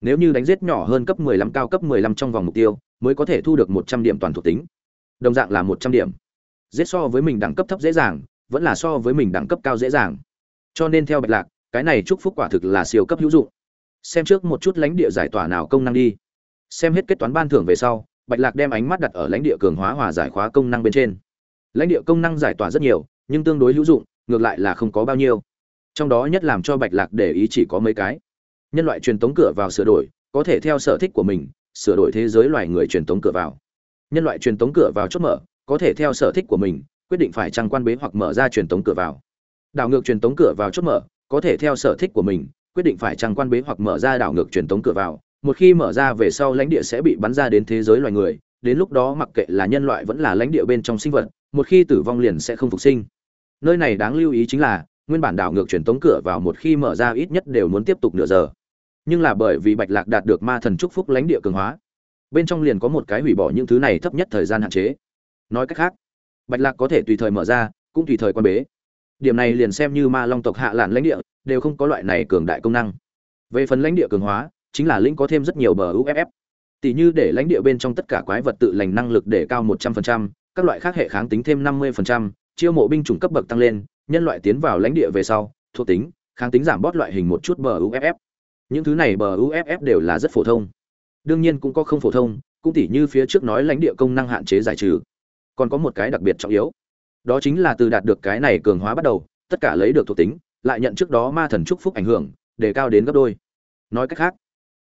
Nếu như đánh giết nhỏ hơn cấp 15 cao cấp 15 trong vòng mục tiêu, mới có thể thu được 100 điểm toàn thuộc tính. Đồng dạng là 100 điểm. Giết so với mình đẳng cấp thấp dễ dàng, vẫn là so với mình đẳng cấp cao dễ dàng. Cho nên theo bạch lạc, cái này chúc phúc quả thực là siêu cấp hữu dụng. Xem trước một chút lãnh địa giải tỏa nào công năng đi. Xem hết kết toán ban thưởng về sau, bạch lạc đem ánh mắt đặt ở lãnh địa cường hóa hòa giải khóa công năng bên trên. Lãnh địa công năng giải tỏa rất nhiều, nhưng tương đối hữu dụng, ngược lại là không có bao nhiêu trong đó nhất làm cho bạch lạc để ý chỉ có mấy cái. Nhân loại truyền tống cửa vào sửa đổi, có thể theo sở thích của mình, sửa đổi thế giới loài người truyền tống cửa vào. Nhân loại truyền tống cửa vào chốt mở, có thể theo sở thích của mình, quyết định phải trăng quan bế hoặc mở ra truyền tống cửa vào. Đảo ngược truyền tống cửa vào chốt mở, có thể theo sở thích của mình, quyết định phải trăng quan bế hoặc mở ra đảo ngược truyền tống cửa vào. Một khi mở ra về sau lãnh địa sẽ bị bắn ra đến thế giới loài người, đến lúc đó mặc kệ là nhân loại vẫn là lãnh địa bên trong sinh vật, một khi tử vong liền sẽ không phục sinh. Nơi này đáng lưu ý chính là nguyên bản đảo ngược truyền tống cửa vào một khi mở ra ít nhất đều muốn tiếp tục nửa giờ. Nhưng là bởi vì bạch lạc đạt được ma thần chúc phúc lãnh địa cường hóa bên trong liền có một cái hủy bỏ những thứ này thấp nhất thời gian hạn chế. Nói cách khác bạch lạc có thể tùy thời mở ra cũng tùy thời quan bế. Điểm này liền xem như ma long tộc hạ lạn lãnh địa đều không có loại này cường đại công năng. Về phần lãnh địa cường hóa chính là lĩnh có thêm rất nhiều bờ uff tỷ như để lãnh địa bên trong tất cả quái vật tự lành năng lực để cao 100%, các loại khác hệ kháng tính thêm 50%, chiêu mộ binh chủng cấp bậc tăng lên nhân loại tiến vào lãnh địa về sau thuộc tính kháng tính giảm bót loại hình một chút bờ uff những thứ này bờ uff đều là rất phổ thông. Đương nhiên cũng có không phổ thông cũng tỉ như phía trước nói lãnh địa công năng hạn chế giải trừ. Còn có một cái đặc biệt trọng yếu. Đó chính là từ đạt được cái này cường hóa bắt đầu tất cả lấy được thuộc tính lại nhận trước đó ma thần chúc phúc ảnh hưởng để cao đến gấp đôi. Nói cách khác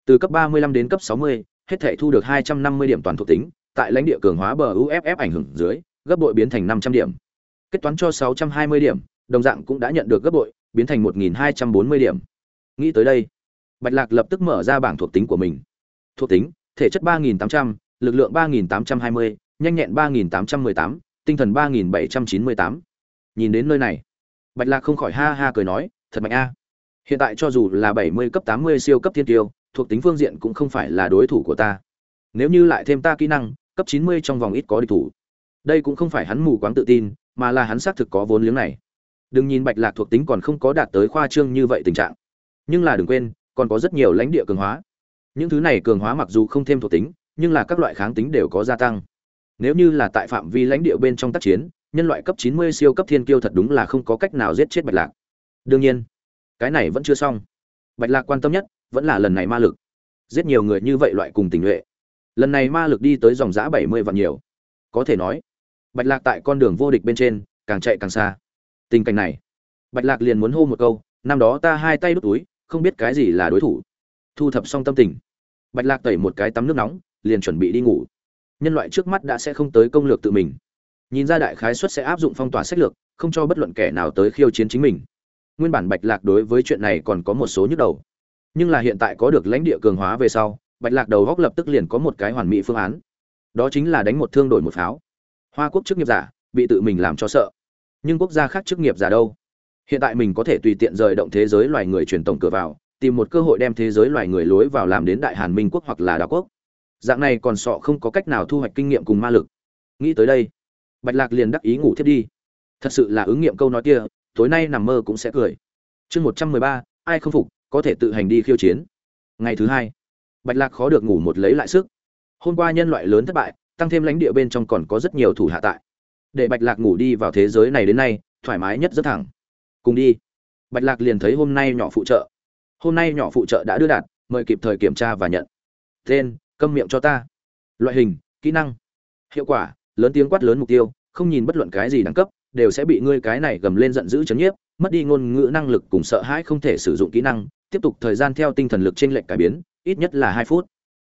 từ cấp 35 đến cấp 60, hết thể thu được 250 điểm toàn thuộc tính tại lãnh địa cường hóa bờ uff ảnh hưởng dưới gấp bội biến thành 500 điểm. Kết toán cho 620 điểm đồng dạng cũng đã nhận được gấp bội biến thành 1.240 điểm. Nghĩ tới đây bạch lạc lập tức mở ra bảng thuộc tính của mình. Thuộc tính thể chất 3.800, lực lượng 3.820, nhanh nhẹn 3.818, tinh thần 3.798. nhìn đến nơi này bạch lạc không khỏi ha ha cười nói thật mạnh a. Hiện tại cho dù là 70 cấp 80 siêu cấp thiên tiêu thuộc tính phương diện cũng không phải là đối thủ của ta. Nếu như lại thêm ta kỹ năng cấp 90 trong vòng ít có địch thủ. Đây cũng không phải hắn mù quáng tự tin mà là hắn xác thực có vốn liếng này đừng nhìn bạch lạc thuộc tính còn không có đạt tới khoa trương như vậy tình trạng. Nhưng là đừng quên, còn có rất nhiều lãnh địa cường hóa. Những thứ này cường hóa mặc dù không thêm thuộc tính, nhưng là các loại kháng tính đều có gia tăng. Nếu như là tại phạm vi lãnh địa bên trong tác chiến, nhân loại cấp 90 siêu cấp thiên kiêu thật đúng là không có cách nào giết chết bạch lạc. Đương nhiên, cái này vẫn chưa xong. Bạch lạc quan tâm nhất vẫn là lần này ma lực. Giết nhiều người như vậy loại cùng tình nguyện lần này ma lực đi tới dòng giã 70 vạn nhiều. Có thể nói, bạch lạc tại con đường vô địch bên trên, càng chạy càng xa tình cảnh này. Bạch lạc liền muốn hô một câu, năm đó ta hai tay đút túi, không biết cái gì là đối thủ. Thu thập xong tâm tình. Bạch lạc tẩy một cái tắm nước nóng, liền chuẩn bị đi ngủ. Nhân loại trước mắt đã sẽ không tới công lược tự mình. Nhìn ra đại khái suất sẽ áp dụng phong tỏa sách lược, không cho bất luận kẻ nào tới khiêu chiến chính mình. Nguyên bản bạch lạc đối với chuyện này còn có một số nhức đầu. Nhưng là hiện tại có được lãnh địa cường hóa về sau, bạch lạc đầu góc lập tức liền có một cái hoàn mỹ phương án. Đó chính là đánh một thương đổi một pháo. Hoa quốc chức nghiệp giả, bị tự mình làm cho sợ nhưng quốc gia khác chức nghiệp giả đâu? Hiện tại mình có thể tùy tiện rời động thế giới loài người truyền tổng cửa vào, tìm một cơ hội đem thế giới loài người lối vào làm đến đại hàn minh quốc hoặc là đảo quốc. Dạng này còn sọ không có cách nào thu hoạch kinh nghiệm cùng ma lực. Nghĩ tới đây, bạch lạc liền đắc ý ngủ thiết đi. Thật sự là ứng nghiệm câu nói kia, tối nay nằm mơ cũng sẽ cười. Chương một trăm mười ba, ai không phục, có thể tự hành đi khiêu chiến. Ngày thứ hai, bạch lạc khó được ngủ một lấy lại sức. Hôm qua nhân loại lớn thất bại, tăng thêm lãnh địa bên trong còn có rất nhiều thủ hạ tại để bạch lạc ngủ đi vào thế giới này đến nay, thoải mái nhất rất thẳng. Cùng đi. Bạch lạc liền thấy hôm nay nhỏ phụ trợ. Hôm nay nhỏ phụ trợ đã đưa đạt, mời kịp thời kiểm tra và nhận. Tên, câm miệng cho ta. Loại hình, kỹ năng. Hiệu quả, lớn tiếng quát lớn mục tiêu, không nhìn bất luận cái gì đẳng cấp, đều sẽ bị ngươi cái này gầm lên giận dữ chấn nhiếp, mất đi ngôn ngữ năng lực cùng sợ hãi không thể sử dụng kỹ năng, tiếp tục thời gian theo tinh thần lực trên lệnh cải biến, ít nhất là hai phút.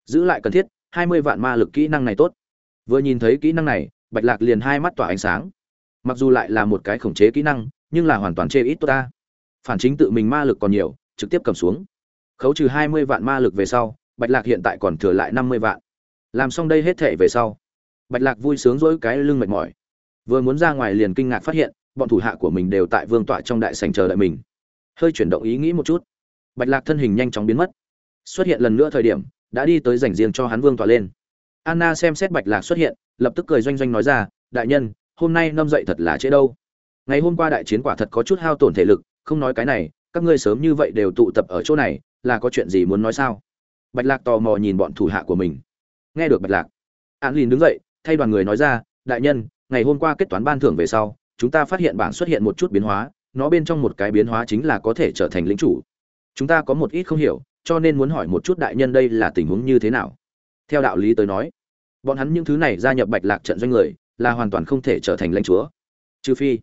Giữ lại cần thiết, hai mươi vạn ma lực kỹ năng này tốt. Vừa nhìn thấy kỹ năng này bạch lạc liền hai mắt tỏa ánh sáng. Mặc dù lại là một cái khống chế kỹ năng, nhưng là hoàn toàn chê ít tốt ta. Phản chính tự mình ma lực còn nhiều, trực tiếp cầm xuống. Khấu trừ hai mươi vạn ma lực về sau, bạch lạc hiện tại còn thừa lại năm mươi vạn. Làm xong đây hết thể về sau, bạch lạc vui sướng dỗi cái lưng mệt mỏi. Vừa muốn ra ngoài liền kinh ngạc phát hiện, bọn thủ hạ của mình đều tại vương tọa trong đại sành chờ đợi mình. Hơi chuyển động ý nghĩ một chút, bạch lạc thân hình nhanh chóng biến mất. Xuất hiện lần nữa thời điểm, đã đi tới dành riêng cho hắn vương tọa lên anna xem xét bạch lạc xuất hiện, lập tức cười doanh doanh nói ra, đại nhân, hôm nay nâm dậy thật là trễ đâu. Ngày hôm qua đại chiến quả thật có chút hao tổn thể lực, không nói cái này, các ngươi sớm như vậy đều tụ tập ở chỗ này, là có chuyện gì muốn nói sao? Bạch lạc tò mò nhìn bọn thủ hạ của mình. Nghe được bạch lạc, an lìn đứng dậy, thay đoàn người nói ra, đại nhân, ngày hôm qua kết toán ban thưởng về sau, chúng ta phát hiện bảng xuất hiện một chút biến hóa, nó bên trong một cái biến hóa chính là có thể trở thành lĩnh chủ. Chúng ta có một ít không hiểu, cho nên muốn hỏi một chút đại nhân đây là tình huống như thế nào? Theo đạo lý tới nói, bọn hắn những thứ này gia nhập bạch lạc trận doanh người, là hoàn toàn không thể trở thành lãnh chúa. Trừ phi,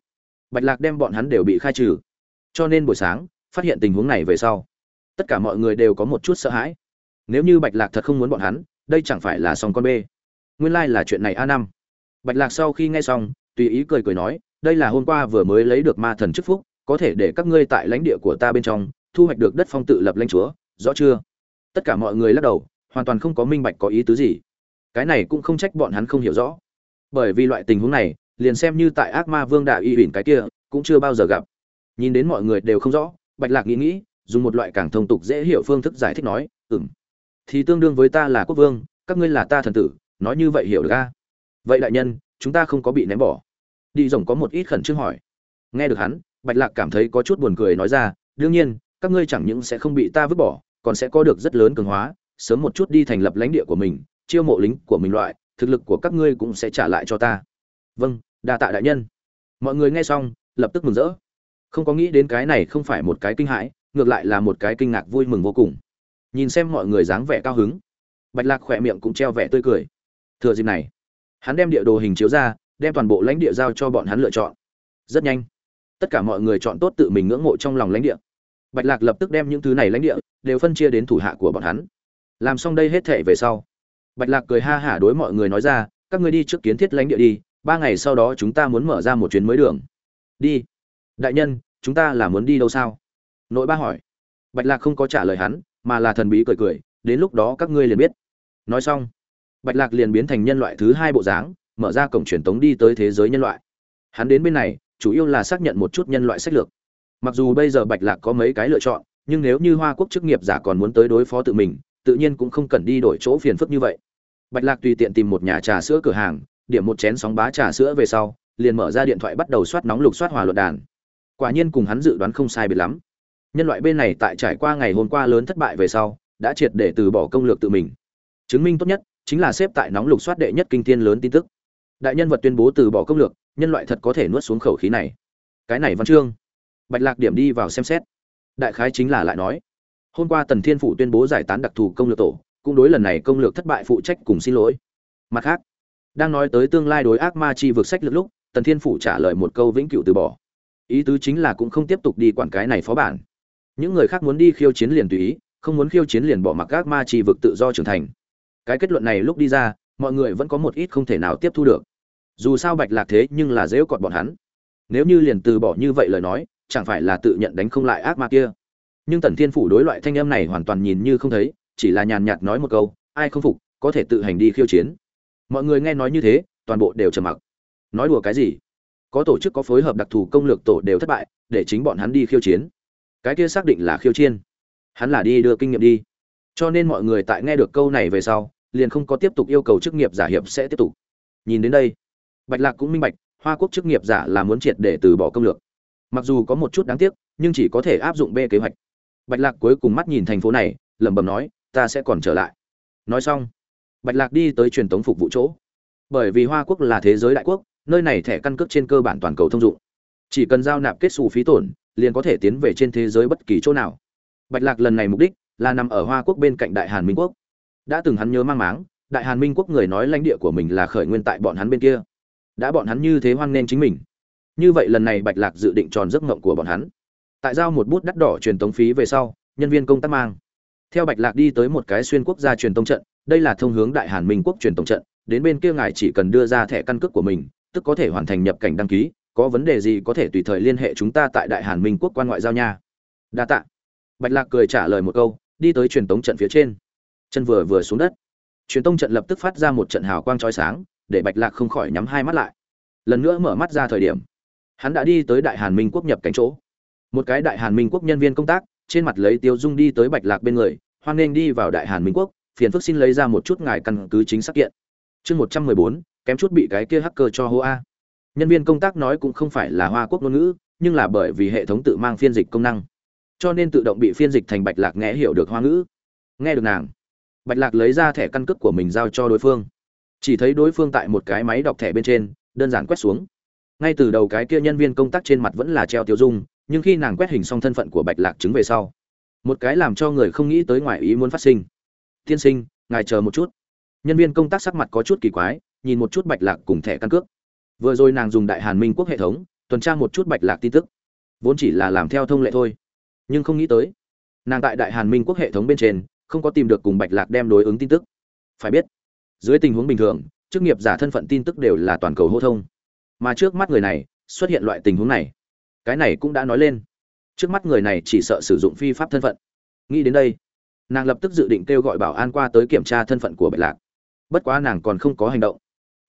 bạch lạc đem bọn hắn đều bị khai trừ. Cho nên buổi sáng, phát hiện tình huống này về sau, tất cả mọi người đều có một chút sợ hãi. Nếu như bạch lạc thật không muốn bọn hắn, đây chẳng phải là sòng con bê. Nguyên lai、like、là chuyện này a năm. Bạch lạc sau khi nghe xong, tùy ý cười cười nói, đây là hôm qua vừa mới lấy được ma thần chức phúc, có thể để các ngươi tại lãnh địa của ta bên trong, thu hoạch được đất phong tự lập lãnh chúa, rõ chưa? Tất cả mọi người lắc đầu hoàn toàn không có minh bạch có ý tứ gì. Cái này cũng không trách bọn hắn không hiểu rõ. Bởi vì loại tình huống này, liền xem như tại ác ma vương đạo y huỳnh cái kia, cũng chưa bao giờ gặp. Nhìn đến mọi người đều không rõ, bạch lạc nghĩ nghĩ, dùng một loại càng thông tục dễ hiểu phương thức giải thích nói, ừm, thì tương đương với ta là quốc vương, các ngươi là ta thần tử, nói như vậy hiểu được a vậy đại nhân, chúng ta không có bị ném bỏ. Đi rồng có một ít khẩn trương hỏi. Nghe được hắn, bạch lạc cảm thấy có chút buồn cười nói ra, đương nhiên, các ngươi chẳng những sẽ không bị ta vứt bỏ, còn sẽ có được rất lớn cường hóa sớm một chút đi thành lập lãnh địa của mình, chiêu mộ lính của mình loại, thực lực của các ngươi cũng sẽ trả lại cho ta. Vâng đa tạ đại nhân. Mọi người nghe xong, lập tức mừng rỡ. Không có nghĩ đến cái này không phải một cái kinh hãi, ngược lại là một cái kinh ngạc vui mừng vô cùng. Nhìn xem mọi người dáng vẻ cao hứng, bạch lạc khỏe miệng cũng treo vẻ tươi cười. Thừa dịp này, hắn đem địa đồ hình chiếu ra, đem toàn bộ lãnh địa giao cho bọn hắn lựa chọn. Rất nhanh, tất cả mọi người chọn tốt tự mình ngưỡng mộ trong lòng lãnh địa. Bạch lạc lập tức đem những thứ này lãnh địa đều phân chia đến thủ hạ của bọn hắn làm xong đây hết thệ về sau, bạch lạc cười ha hả đối mọi người nói ra, các ngươi đi trước kiến thiết lãnh địa đi, ba ngày sau đó chúng ta muốn mở ra một chuyến mới đường. Đi? Đại nhân, chúng ta là muốn đi đâu sao? Nội ba hỏi. Bạch lạc không có trả lời hắn, mà là thần bí cười cười, đến lúc đó các ngươi liền biết. Nói xong, bạch lạc liền biến thành nhân loại thứ hai bộ dáng, mở ra cổng truyền tống đi tới thế giới nhân loại. Hắn đến bên này, chủ yếu là xác nhận một chút nhân loại sách lược. Mặc dù bây giờ bạch lạc có mấy cái lựa chọn, nhưng nếu như hoa quốc chức nghiệp giả còn muốn tới đối phó tự mình tự nhiên cũng không cần đi đổi chỗ phiền phức như vậy. Bạch lạc tùy tiện tìm một nhà trà sữa cửa hàng, điểm một chén sóng bá trà sữa về sau, liền mở ra điện thoại bắt đầu soát nóng lục soát hòa luận đàn. Quả nhiên cùng hắn dự đoán không sai biệt lắm. Nhân loại bên này tại trải qua ngày hôm qua lớn thất bại về sau, đã triệt để từ bỏ công lược tự mình. Chứng minh tốt nhất chính là xếp tại nóng lục soát đệ nhất kinh thiên lớn tin tức. Đại nhân vật tuyên bố từ bỏ công lược, nhân loại thật có thể nuốt xuống khẩu khí này. Cái này văn chương. Bạch lạc điểm đi vào xem xét. Đại khái chính là lại nói hôm qua tần thiên phủ tuyên bố giải tán đặc thù công lược tổ, cũng đối lần này công lược thất bại phụ trách cùng xin lỗi. Mặt khác, đang nói tới tương lai đối ác ma chi vực sách lược lúc, tần thiên phủ trả lời một câu vĩnh cửu từ bỏ. Ý tứ chính là cũng không tiếp tục đi quản cái này phó bản. Những người khác muốn đi khiêu chiến liền tùy ý, không muốn khiêu chiến liền bỏ mặc ác ma chi vực tự do trưởng thành. Cái kết luận này lúc đi ra, mọi người vẫn có một ít không thể nào tiếp thu được. Dù sao bạch lạc thế nhưng là dễ cọt bọn hắn. Nếu như liền từ bỏ như vậy lời nói, chẳng phải là tự nhận đánh không lại ác ma kia? Nhưng tần thiên phủ đối loại thanh âm này hoàn toàn nhìn như không thấy, chỉ là nhàn nhạt nói một câu, ai không phục, có thể tự hành đi khiêu chiến. Mọi người nghe nói như thế, toàn bộ đều trầm mặc. Nói đùa cái gì? Có tổ chức có phối hợp đặc thù công lược tổ đều thất bại, để chính bọn hắn đi khiêu chiến. Cái kia xác định là khiêu chiến. Hắn là đi đưa kinh nghiệm đi. Cho nên mọi người tại nghe được câu này về sau, liền không có tiếp tục yêu cầu chức nghiệp giả hiệp sẽ tiếp tục. Nhìn đến đây, bạch lạc cũng minh bạch, hoa quốc chức nghiệp giả là muốn triệt để từ bỏ công lược. Mặc dù có một chút đáng tiếc, nhưng chỉ có thể áp dụng b kế hoạch bạch lạc cuối cùng mắt nhìn thành phố này, lẩm bẩm nói, ta sẽ còn trở lại. Nói xong, bạch lạc đi tới truyền tống phục vụ chỗ. Bởi vì hoa quốc là thế giới đại quốc, nơi này thẻ căn cước trên cơ bản toàn cầu thông dụng. Chỉ cần giao nạp kết xù phí tổn, liền có thể tiến về trên thế giới bất kỳ chỗ nào. Bạch lạc lần này mục đích là nằm ở hoa quốc bên cạnh đại hàn minh quốc. Đã từng hắn nhớ mang máng, đại hàn minh quốc người nói lãnh địa của mình là khởi nguyên tại bọn hắn bên kia. Đã bọn hắn như thế hoan nên chính mình. Như vậy lần này bạch lạc dự định tròn giấc mộng của bọn hắn tại giao một bút đắt đỏ truyền tống phí về sau, nhân viên công tác mang. Theo bạch lạc đi tới một cái xuyên quốc gia truyền tống trận, đây là thông hướng đại hàn minh quốc truyền tống trận, đến bên kia ngài chỉ cần đưa ra thẻ căn cước của mình, tức có thể hoàn thành nhập cảnh đăng ký, có vấn đề gì có thể tùy thời liên hệ chúng ta tại đại hàn minh quốc quan ngoại giao nha. Đa tạ. Bạch lạc cười trả lời một câu, đi tới truyền tống trận phía trên. Chân vừa vừa xuống đất. Truyền tống trận lập tức phát ra một trận hào quang chói sáng, để bạch lạc không khỏi nhắm hai mắt lại. Lần nữa mở mắt ra thời điểm, hắn đã đi tới đại hàn minh quốc nhập cảnh chỗ một cái đại hàn minh quốc nhân viên công tác, trên mặt lấy tiêu dung đi tới bạch lạc bên người, hoan nghênh đi vào đại hàn minh quốc, phiền phức xin lấy ra một chút ngài căn cứ chính xác kiện. Chương một trăm mười bốn, kém chút bị cái kia hacker cho hô a. Nhân viên công tác nói cũng không phải là hoa quốc ngôn ngữ, nhưng là bởi vì hệ thống tự mang phiên dịch công năng, cho nên tự động bị phiên dịch thành bạch lạc nghe hiểu được hoa ngữ. Nghe được nàng, bạch lạc lấy ra thẻ căn cước của mình giao cho đối phương. Chỉ thấy đối phương tại một cái máy đọc thẻ bên trên, đơn giản quét xuống. Ngay từ đầu cái kia nhân viên công tác trên mặt vẫn là treo tiêu dung nhưng khi nàng quét hình xong thân phận của bạch lạc chứng về sau, một cái làm cho người không nghĩ tới ngoài ý muốn phát sinh. Tiên sinh, ngài chờ một chút. Nhân viên công tác sắc mặt có chút kỳ quái, nhìn một chút bạch lạc cùng thẻ căn cước. Vừa rồi nàng dùng đại hàn minh quốc hệ thống, tuần tra một chút bạch lạc tin tức. Vốn chỉ là làm theo thông lệ thôi, nhưng không nghĩ tới, nàng tại đại hàn minh quốc hệ thống bên trên, không có tìm được cùng bạch lạc đem đối ứng tin tức. Phải biết, dưới tình huống bình thường, chức nghiệp giả thân phận tin tức đều là toàn cầu hô thông. Mà trước mắt người này, xuất hiện loại tình huống này cái này cũng đã nói lên. Trước mắt người này chỉ sợ sử dụng phi pháp thân phận. Nghĩ đến đây, nàng lập tức dự định kêu gọi bảo an qua tới kiểm tra thân phận của bạch lạc. Bất quá nàng còn không có hành động.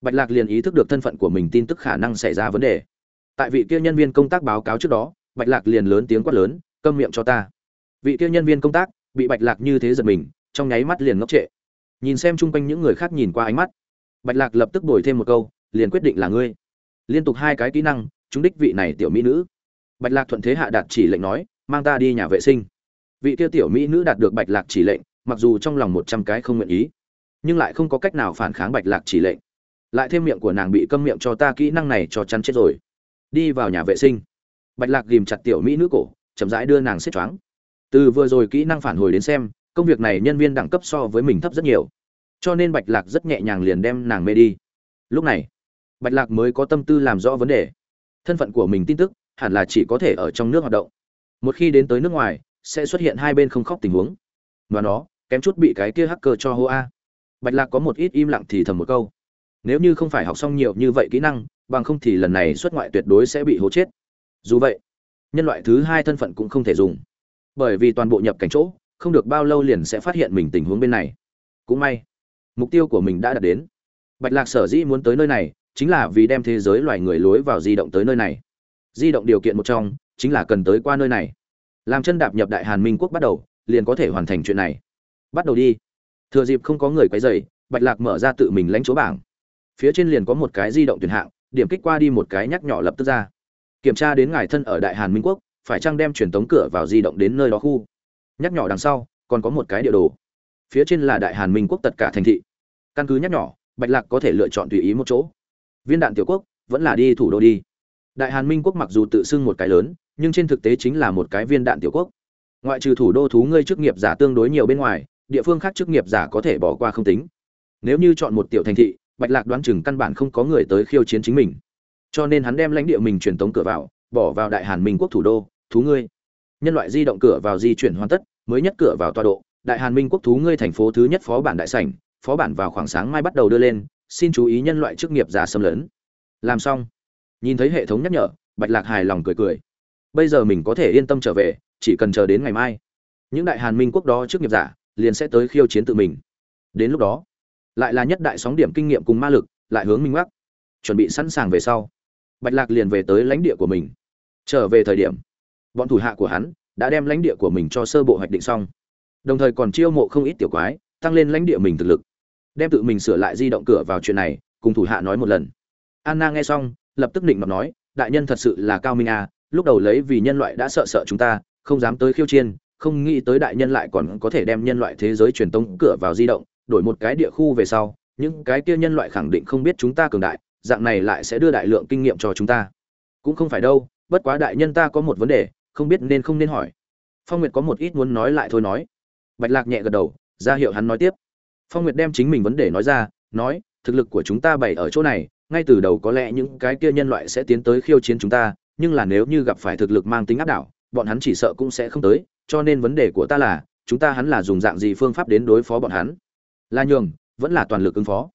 Bạch lạc liền ý thức được thân phận của mình tin tức khả năng xảy ra vấn đề. Tại vị kia nhân viên công tác báo cáo trước đó, bạch lạc liền lớn tiếng quát lớn, câm miệng cho ta. Vị kia nhân viên công tác bị bạch lạc như thế giật mình, trong nháy mắt liền ngốc trệ. Nhìn xem chung quanh những người khác nhìn qua ánh mắt, bạch lạc lập tức đổi thêm một câu, liền quyết định là ngươi. Liên tục hai cái kỹ năng, chúng đích vị này tiểu mỹ nữ bạch lạc thuận thế hạ đạt chỉ lệnh nói, mang ta đi nhà vệ sinh. Vị kia tiểu mỹ nữ đạt được bạch lạc chỉ lệnh, mặc dù trong lòng một trăm cái không nguyện ý, nhưng lại không có cách nào phản kháng bạch lạc chỉ lệnh. Lại thêm miệng của nàng bị câm miệng cho ta kỹ năng này cho chăn chết rồi. Đi vào nhà vệ sinh. Bạch lạc ghìm chặt tiểu mỹ nữ cổ, chậm rãi đưa nàng xếp choáng. Từ vừa rồi kỹ năng phản hồi đến xem, công việc này nhân viên đẳng cấp so với mình thấp rất nhiều. Cho nên bạch lạc rất nhẹ nhàng liền đem nàng mê đi. Lúc này, bạch lạc mới có tâm tư làm rõ vấn đề. Thân phận của mình tin tức hẳn là chỉ có thể ở trong nước hoạt động. Một khi đến tới nước ngoài, sẽ xuất hiện hai bên không khóc tình huống. Và nó, kém chút bị cái kia hacker cho hô a. Bạch lạc có một ít im lặng thì thầm một câu. Nếu như không phải học xong nhiều như vậy kỹ năng, bằng không thì lần này xuất ngoại tuyệt đối sẽ bị hố chết. Dù vậy, nhân loại thứ hai thân phận cũng không thể dùng. Bởi vì toàn bộ nhập cảnh chỗ, không được bao lâu liền sẽ phát hiện mình tình huống bên này. Cũng may, mục tiêu của mình đã đạt đến. Bạch lạc sở dĩ muốn tới nơi này, chính là vì đem thế giới loài người lối vào di động tới nơi này di động điều kiện một trong, chính là cần tới qua nơi này. Làm chân đạp nhập đại hàn minh quốc bắt đầu, liền có thể hoàn thành chuyện này. Bắt đầu đi. Thừa dịp không có người quấy dày bạch lạc mở ra tự mình lãnh chỗ bảng. Phía trên liền có một cái di động tuyển hạng, điểm kích qua đi một cái nhắc nhỏ lập tức ra. Kiểm tra đến ngài thân ở đại hàn minh quốc, phải chăng đem truyền tống cửa vào di động đến nơi đó khu? Nhắc nhỏ đằng sau, còn có một cái địa đồ. Phía trên là đại hàn minh quốc tất cả thành thị. Căn cứ nhắc nhỏ, bạch lạc có thể lựa chọn tùy ý một chỗ. Viên đạn tiểu quốc, vẫn là đi thủ đô đi đại hàn minh quốc mặc dù tự xưng một cái lớn, nhưng trên thực tế chính là một cái viên đạn tiểu quốc. Ngoại trừ thủ đô thú ngươi chức nghiệp giả tương đối nhiều bên ngoài, địa phương khác chức nghiệp giả có thể bỏ qua không tính. Nếu như chọn một tiểu thành thị, bạch lạc đoán chừng căn bản không có người tới khiêu chiến chính mình. Cho nên hắn đem lãnh địa mình truyền tống cửa vào, bỏ vào đại hàn minh quốc thủ đô, thú ngươi. Nhân loại di động cửa vào di chuyển hoàn tất, mới nhất cửa vào tọa độ, đại hàn minh quốc thú ngươi thành phố thứ nhất phó bản đại sảnh, phó bản vào khoảng sáng mai bắt đầu đưa lên, xin chú ý nhân loại chức nghiệp giả xâm lấn. Làm xong nhìn thấy hệ thống nhắc nhở, bạch lạc hài lòng cười cười. Bây giờ mình có thể yên tâm trở về, chỉ cần chờ đến ngày mai. Những đại hàn minh quốc đó trước nghiệp giả, liền sẽ tới khiêu chiến tự mình. Đến lúc đó, lại là nhất đại sóng điểm kinh nghiệm cùng ma lực, lại hướng minh mắc chuẩn bị sẵn sàng về sau, bạch lạc liền về tới lãnh địa của mình. Trở về thời điểm, bọn thủ hạ của hắn đã đem lãnh địa của mình cho sơ bộ hoạch định xong. Đồng thời còn chiêu mộ không ít tiểu quái, tăng lên lãnh địa mình thực lực. Đem tự mình sửa lại di động cửa vào chuyện này, cùng thủ hạ nói một lần. Anna nghe xong lập tức định mà nói, đại nhân thật sự là cao minh a lúc đầu lấy vì nhân loại đã sợ sợ chúng ta, không dám tới khiêu chiên không nghĩ tới đại nhân lại còn có thể đem nhân loại thế giới truyền tống cửa vào di động, đổi một cái địa khu về sau, những cái kia nhân loại khẳng định không biết chúng ta cường đại, dạng này lại sẽ đưa đại lượng kinh nghiệm cho chúng ta. Cũng không phải đâu, bất quá đại nhân ta có một vấn đề, không biết nên không nên hỏi. Phong nguyệt có một ít muốn nói lại thôi nói. Bạch lạc nhẹ gật đầu, ra hiệu hắn nói tiếp. Phong nguyệt đem chính mình vấn đề nói ra, nói, thực lực của chúng ta bày ở chỗ này ngay từ đầu có lẽ những cái kia nhân loại sẽ tiến tới khiêu chiến chúng ta, nhưng là nếu như gặp phải thực lực mang tính áp đảo, bọn hắn chỉ sợ cũng sẽ không tới, cho nên vấn đề của ta là, chúng ta hắn là dùng dạng gì phương pháp đến đối phó bọn hắn? Là nhường, vẫn là toàn lực ứng phó.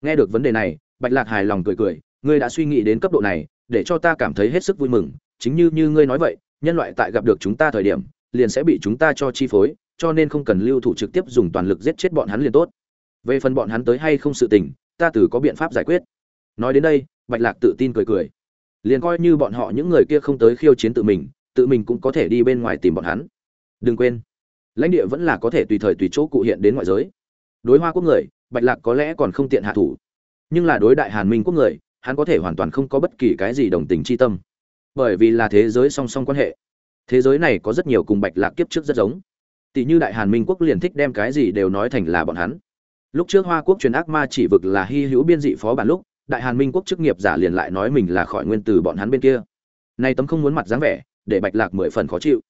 Nghe được vấn đề này, bạch lạc hài lòng cười cười, ngươi đã suy nghĩ đến cấp độ này, để cho ta cảm thấy hết sức vui mừng. Chính như như ngươi nói vậy, nhân loại tại gặp được chúng ta thời điểm, liền sẽ bị chúng ta cho chi phối, cho nên không cần lưu thủ trực tiếp dùng toàn lực giết chết bọn hắn liền tốt. Về phần bọn hắn tới hay không sự tình, ta từ có biện pháp giải quyết nói đến đây, bạch lạc tự tin cười cười. Liền coi như bọn họ những người kia không tới khiêu chiến tự mình tự mình cũng có thể đi bên ngoài tìm bọn hắn. Đừng quên, lãnh địa vẫn là có thể tùy thời tùy chỗ cụ hiện đến ngoại giới. Đối hoa quốc người, bạch lạc có lẽ còn không tiện hạ thủ. Nhưng là đối đại hàn minh quốc người, hắn có thể hoàn toàn không có bất kỳ cái gì đồng tình chi tâm. Bởi vì là thế giới song song quan hệ. Thế giới này có rất nhiều cùng bạch lạc kiếp trước rất giống. Tỷ như đại hàn minh quốc liền thích đem cái gì đều nói thành là bọn hắn. Lúc trước hoa quốc truyền ác ma chỉ vực là hy hữu biên dị phó bản lúc đại hàn minh quốc chức nghiệp giả liền lại nói mình là khỏi nguyên từ bọn hắn bên kia. Nay tấm không muốn mặt dáng vẻ, để bạch lạc mười phần khó chịu.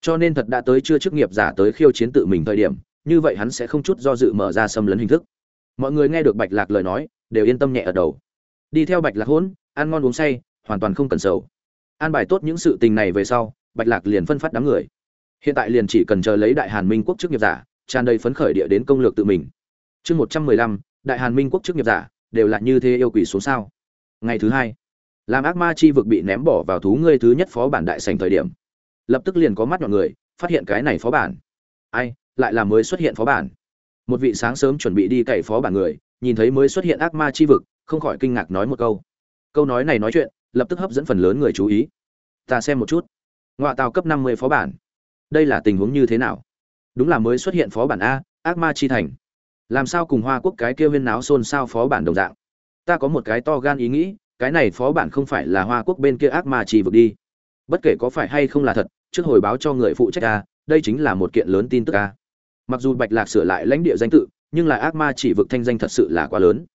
Cho nên thật đã tới chưa chức nghiệp giả tới khiêu chiến tự mình thời điểm, như vậy hắn sẽ không chút do dự mở ra xâm lấn hình thức. Mọi người nghe được bạch lạc lời nói, đều yên tâm nhẹ ở đầu. Đi theo bạch lạc hôn ăn ngon uống say, hoàn toàn không cần sầu. An bài tốt những sự tình này về sau, bạch lạc liền phân phát đám người. Hiện tại liền chỉ cần chờ lấy đại hàn minh quốc chức nghiệp giả, tràn đầy phấn khởi địa đến công lược tự mình. Chương một trăm mười lăm, đại hàn minh quốc chức nghiệp giả đều là như thế yêu quỷ xuống sao? Ngày thứ hai, làm ác ma chi vực bị ném bỏ vào thú ngươi thứ nhất phó bản đại sành thời điểm. Lập tức liền có mắt nhọn người, phát hiện cái này phó bản. Ai, lại là mới xuất hiện phó bản. Một vị sáng sớm chuẩn bị đi cày phó bản người, nhìn thấy mới xuất hiện ác ma chi vực, không khỏi kinh ngạc nói một câu. Câu nói này nói chuyện, lập tức hấp dẫn phần lớn người chú ý. Ta xem một chút. Ngoại tàu cấp năm mươi phó bản. Đây là tình huống như thế nào? Đúng là mới xuất hiện phó bản a, ác ma chi thành làm sao cùng hoa quốc cái kia huyên náo xôn xao phó bản đồng dạng? Ta có một cái to gan ý nghĩ, cái này phó bản không phải là hoa quốc bên kia ác ma chỉ vực đi. Bất kể có phải hay không là thật, trước hồi báo cho người phụ trách a, đây chính là một kiện lớn tin tức a. Mặc dù bạch lạc sửa lại lãnh địa danh tự, nhưng là ác ma chỉ vực thanh danh thật sự là quá lớn.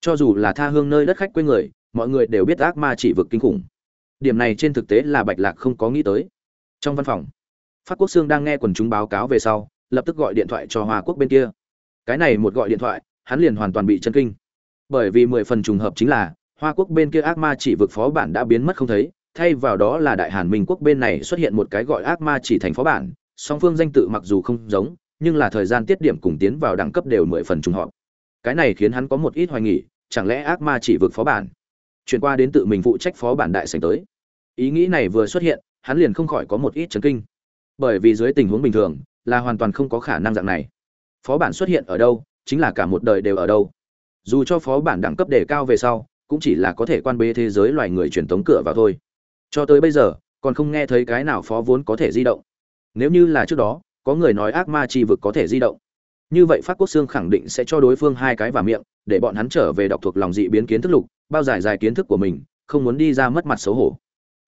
Cho dù là tha hương nơi đất khách quê người, mọi người đều biết ác ma chỉ vực kinh khủng. Điểm này trên thực tế là bạch lạc không có nghĩ tới. Trong văn phòng, phát quốc sương đang nghe quần chúng báo cáo về sau, lập tức gọi điện thoại cho hoa quốc bên kia cái này một gọi điện thoại, hắn liền hoàn toàn bị chân kinh. Bởi vì mười phần trùng hợp chính là, hoa quốc bên kia ác ma chỉ vực phó bản đã biến mất không thấy, thay vào đó là đại hàn minh quốc bên này xuất hiện một cái gọi ác ma chỉ thành phó bản, song phương danh tự mặc dù không giống, nhưng là thời gian tiết điểm cùng tiến vào đẳng cấp đều mười phần trùng hợp. Cái này khiến hắn có một ít hoài nghỉ chẳng lẽ ác ma chỉ vực phó bản chuyển qua đến tự mình phụ trách phó bản đại sành tới? Ý nghĩ này vừa xuất hiện, hắn liền không khỏi có một ít chấn kinh. Bởi vì dưới tình huống bình thường, là hoàn toàn không có khả năng dạng này phó bản xuất hiện ở đâu, chính là cả một đời đều ở đâu. Dù cho phó bản đẳng cấp đề cao về sau, cũng chỉ là có thể quan bế thế giới loài người truyền tống cửa vào thôi. Cho tới bây giờ, còn không nghe thấy cái nào phó vốn có thể di động. Nếu như là trước đó, có người nói ác ma chi vực có thể di động. Như vậy phát quốc xương khẳng định sẽ cho đối phương hai cái vào miệng, để bọn hắn trở về đọc thuộc lòng dị biến kiến thức lục, bao giải dài kiến thức của mình, không muốn đi ra mất mặt xấu hổ.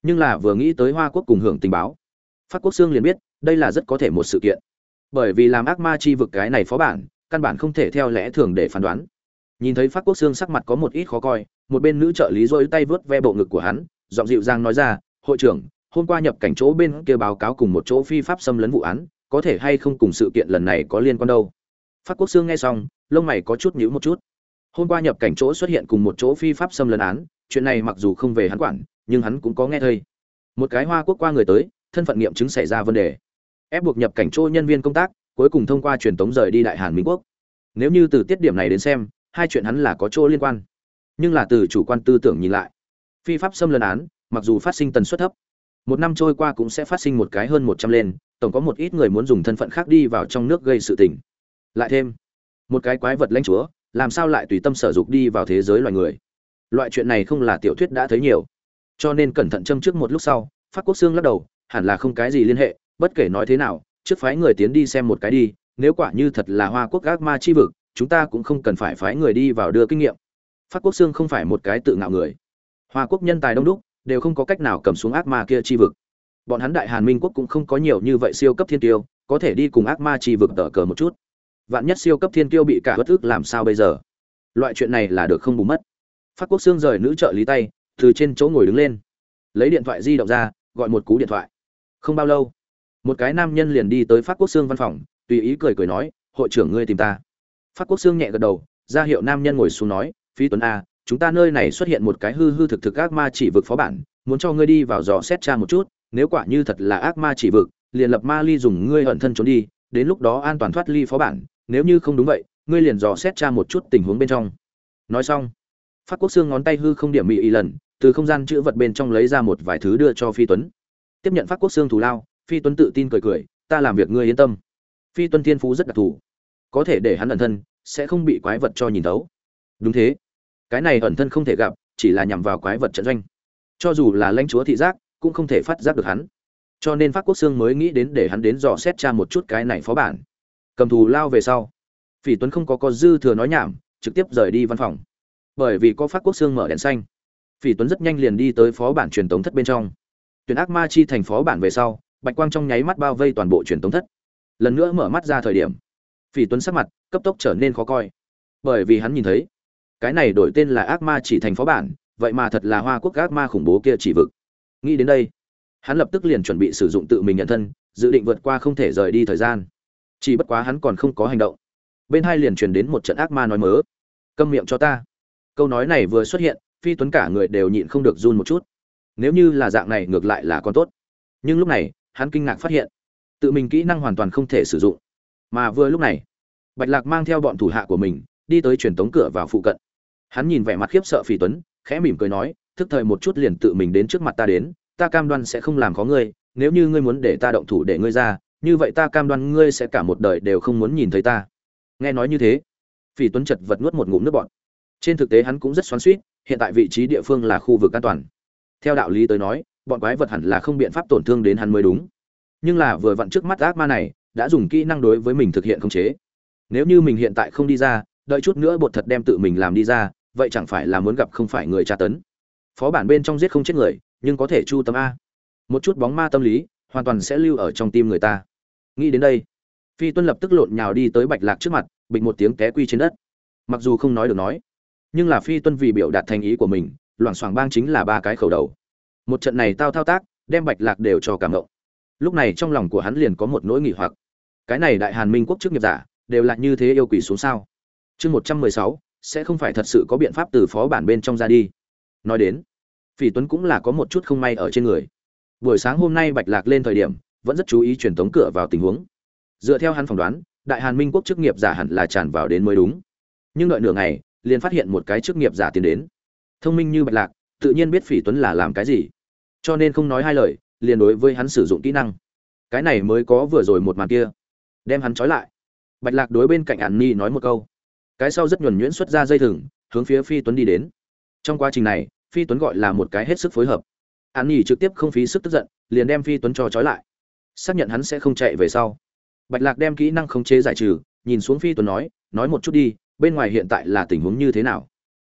Nhưng là vừa nghĩ tới hoa quốc cùng hưởng tình báo phát quốc xương liền biết, đây là rất có thể một sự kiện bởi vì làm ác ma chi vực cái này phó bản, căn bản không thể theo lẽ thường để phán đoán. Nhìn thấy phát quốc xương sắc mặt có một ít khó coi, một bên nữ trợ lý rỗi tay vớt ve bộ ngực của hắn, giọng dịu dàng nói ra, hội trưởng, hôm qua nhập cảnh chỗ bên kia báo cáo cùng một chỗ phi pháp xâm lấn vụ án, có thể hay không cùng sự kiện lần này có liên quan đâu? Phát quốc xương nghe xong, lông mày có chút nhíu một chút. Hôm qua nhập cảnh chỗ xuất hiện cùng một chỗ phi pháp xâm lấn án, chuyện này mặc dù không về hắn quản, nhưng hắn cũng có nghe thấy. Một cái hoa quốc qua người tới, thân phận nghiệm chứng xảy ra vấn đề ép buộc nhập cảnh chỗ nhân viên công tác, cuối cùng thông qua truyền tống rời đi đại hàn minh quốc. Nếu như từ tiết điểm này đến xem, hai chuyện hắn là có chỗ liên quan. Nhưng là từ chủ quan tư tưởng nhìn lại, phi pháp xâm lấn án, mặc dù phát sinh tần suất thấp, một năm trôi qua cũng sẽ phát sinh một cái hơn một trăm lên, tổng có một ít người muốn dùng thân phận khác đi vào trong nước gây sự tình. Lại thêm, một cái quái vật lãnh chúa, làm sao lại tùy tâm sở dục đi vào thế giới loài người? Loại chuyện này không là tiểu thuyết đã thấy nhiều. Cho nên cẩn thận châm trước một lúc sau phát quốc xương lắc đầu, hẳn là không cái gì liên hệ bất kể nói thế nào, trước phái người tiến đi xem một cái đi, nếu quả như thật là hoa quốc ác ma chi vực, chúng ta cũng không cần phải phái người đi vào đưa kinh nghiệm. Phát quốc xương không phải một cái tự ngạo người. Hoa quốc nhân tài đông đúc, đều không có cách nào cầm xuống ác ma kia chi vực. Bọn hắn đại hàn minh quốc cũng không có nhiều như vậy siêu cấp thiên tiêu, có thể đi cùng ác ma chi vực tờ cờ một chút. Vạn nhất siêu cấp thiên tiêu bị cả bất ức làm sao bây giờ? Loại chuyện này là được không bù mất. Phát quốc xương rời nữ trợ lý tay, từ trên chỗ ngồi đứng lên. Lấy điện thoại di động ra, gọi một cú điện thoại. Không bao lâu một cái nam nhân liền đi tới phát quốc xương văn phòng, tùy ý cười cười nói, hội trưởng ngươi tìm ta. Phát quốc xương nhẹ gật đầu, ra hiệu nam nhân ngồi xuống nói phi tuấn a, chúng ta nơi này xuất hiện một cái hư hư thực thực ác ma chỉ vực phó bản, muốn cho ngươi đi vào dò xét tra một chút, nếu quả như thật là ác ma chỉ vực, liền lập ma ly dùng ngươi hận thân trốn đi, đến lúc đó an toàn thoát ly phó bản, nếu như không đúng vậy, ngươi liền dò xét tra một chút tình huống bên trong. Nói xong phát quốc xương ngón tay hư không điểm mị ý lần, từ không gian chữ vật bên trong lấy ra một vài thứ đưa cho phi tuấn. Tiếp nhận phát quốc xương thù lao phi tuấn tự tin cười cười, ta làm việc ngươi yên tâm. Phi tuấn thiên phú rất đặc thù. Có thể để hắn ẩn thân, sẽ không bị quái vật cho nhìn thấu. Đúng thế. Cái này ẩn thân không thể gặp, chỉ là nhằm vào quái vật trận doanh. Cho dù là lãnh chúa thị giác, cũng không thể phát giác được hắn. Cho nên phát quốc Sương mới nghĩ đến để hắn đến dò xét tra một chút cái này phó bản. Cầm thù lao về sau phỉ tuấn không có có dư thừa nói nhảm, trực tiếp rời đi văn phòng. Bởi vì có phát quốc Sương mở đèn xanh phỉ tuấn rất nhanh liền đi tới phó bản truyền tống thất bên trong. Tuyển ác ma chi thành phó bản về sau bạch quang trong nháy mắt bao vây toàn bộ truyền tống thất. Lần nữa mở mắt ra thời điểm, phỉ tuấn sắc mặt cấp tốc trở nên khó coi. Bởi vì hắn nhìn thấy, cái này đổi tên là ác ma chỉ thành phó bản, vậy mà thật là hoa quốc ác ma khủng bố kia chỉ vực. Nghĩ đến đây, hắn lập tức liền chuẩn bị sử dụng tự mình nhận thân, dự định vượt qua không thể rời đi thời gian. Chỉ bất quá hắn còn không có hành động. Bên hai liền truyền đến một trận ác ma nói mớ. Câm miệng cho ta. Câu nói này vừa xuất hiện, phi tuấn cả người đều nhịn không được run một chút. Nếu như là dạng này ngược lại là con tốt. Nhưng lúc này hắn kinh ngạc phát hiện, tự mình kỹ năng hoàn toàn không thể sử dụng. Mà vừa lúc này, bạch lạc mang theo bọn thủ hạ của mình đi tới truyền tống cửa vào phụ cận. Hắn nhìn vẻ mặt khiếp sợ phi tuấn, khẽ mỉm cười nói, thức thời một chút liền tự mình đến trước mặt ta đến, ta cam đoan sẽ không làm khó ngươi, nếu như ngươi muốn để ta động thủ để ngươi ra, như vậy ta cam đoan ngươi sẽ cả một đời đều không muốn nhìn thấy ta. Nghe nói như thế, phỉ tuấn chật vật nuốt một ngụm nước bọt. Trên thực tế hắn cũng rất xoắn suýt hiện tại vị trí địa phương là khu vực an toàn. Theo đạo lý tới nói bọn quái vật hẳn là không biện pháp tổn thương đến hắn mới đúng. Nhưng là vừa vặn trước mắt ác ma này, đã dùng kỹ năng đối với mình thực hiện khống chế. Nếu như mình hiện tại không đi ra, đợi chút nữa bột thật đem tự mình làm đi ra, vậy chẳng phải là muốn gặp không phải người tra tấn. Phó bản bên trong giết không chết người, nhưng có thể chu tâm a. Một chút bóng ma tâm lý, hoàn toàn sẽ lưu ở trong tim người ta. Nghĩ đến đây, phi tuân lập tức lộn nhào đi tới bạch lạc trước mặt bịch một tiếng té quy trên đất. Mặc dù không nói được nói, nhưng là phi tuân vì biểu đạt thành ý của mình, loảng xoảng bang chính là ba cái khẩu đầu một trận này tao thao tác, đem bạch lạc đều cho cảm động. Lúc này trong lòng của hắn liền có một nỗi nghỉ hoặc. Cái này đại hàn minh quốc chức nghiệp giả, đều là như thế yêu quỷ xuống sao? Chương một trăm mười sáu, sẽ không phải thật sự có biện pháp từ phó bản bên trong ra đi. Nói đến, phỉ tuấn cũng là có một chút không may ở trên người. Buổi sáng hôm nay bạch lạc lên thời điểm, vẫn rất chú ý truyền tống cửa vào tình huống. Dựa theo hắn phỏng đoán, đại hàn minh quốc chức nghiệp giả hẳn là tràn vào đến mới đúng. Nhưng đợi nửa ngày, liền phát hiện một cái chức nghiệp giả tiến đến. Thông minh như bạch lạc, tự nhiên biết phỉ tuấn là làm cái gì cho nên không nói hai lời, liền đối với hắn sử dụng kỹ năng. Cái này mới có vừa rồi một màn kia. Đem hắn trói lại. Bạch lạc đối bên cạnh ạn ni nói một câu. Cái sau rất nhuẩn nhuyễn xuất ra dây thừng, hướng phía phi tuấn đi đến. Trong quá trình này, phi tuấn gọi là một cái hết sức phối hợp. Ạn ni trực tiếp không phí sức tức giận, liền đem phi tuấn cho trói lại. Xác nhận hắn sẽ không chạy về sau. Bạch lạc đem kỹ năng khống chế giải trừ, nhìn xuống phi tuấn nói nói một chút đi, bên ngoài hiện tại là tình huống như thế nào?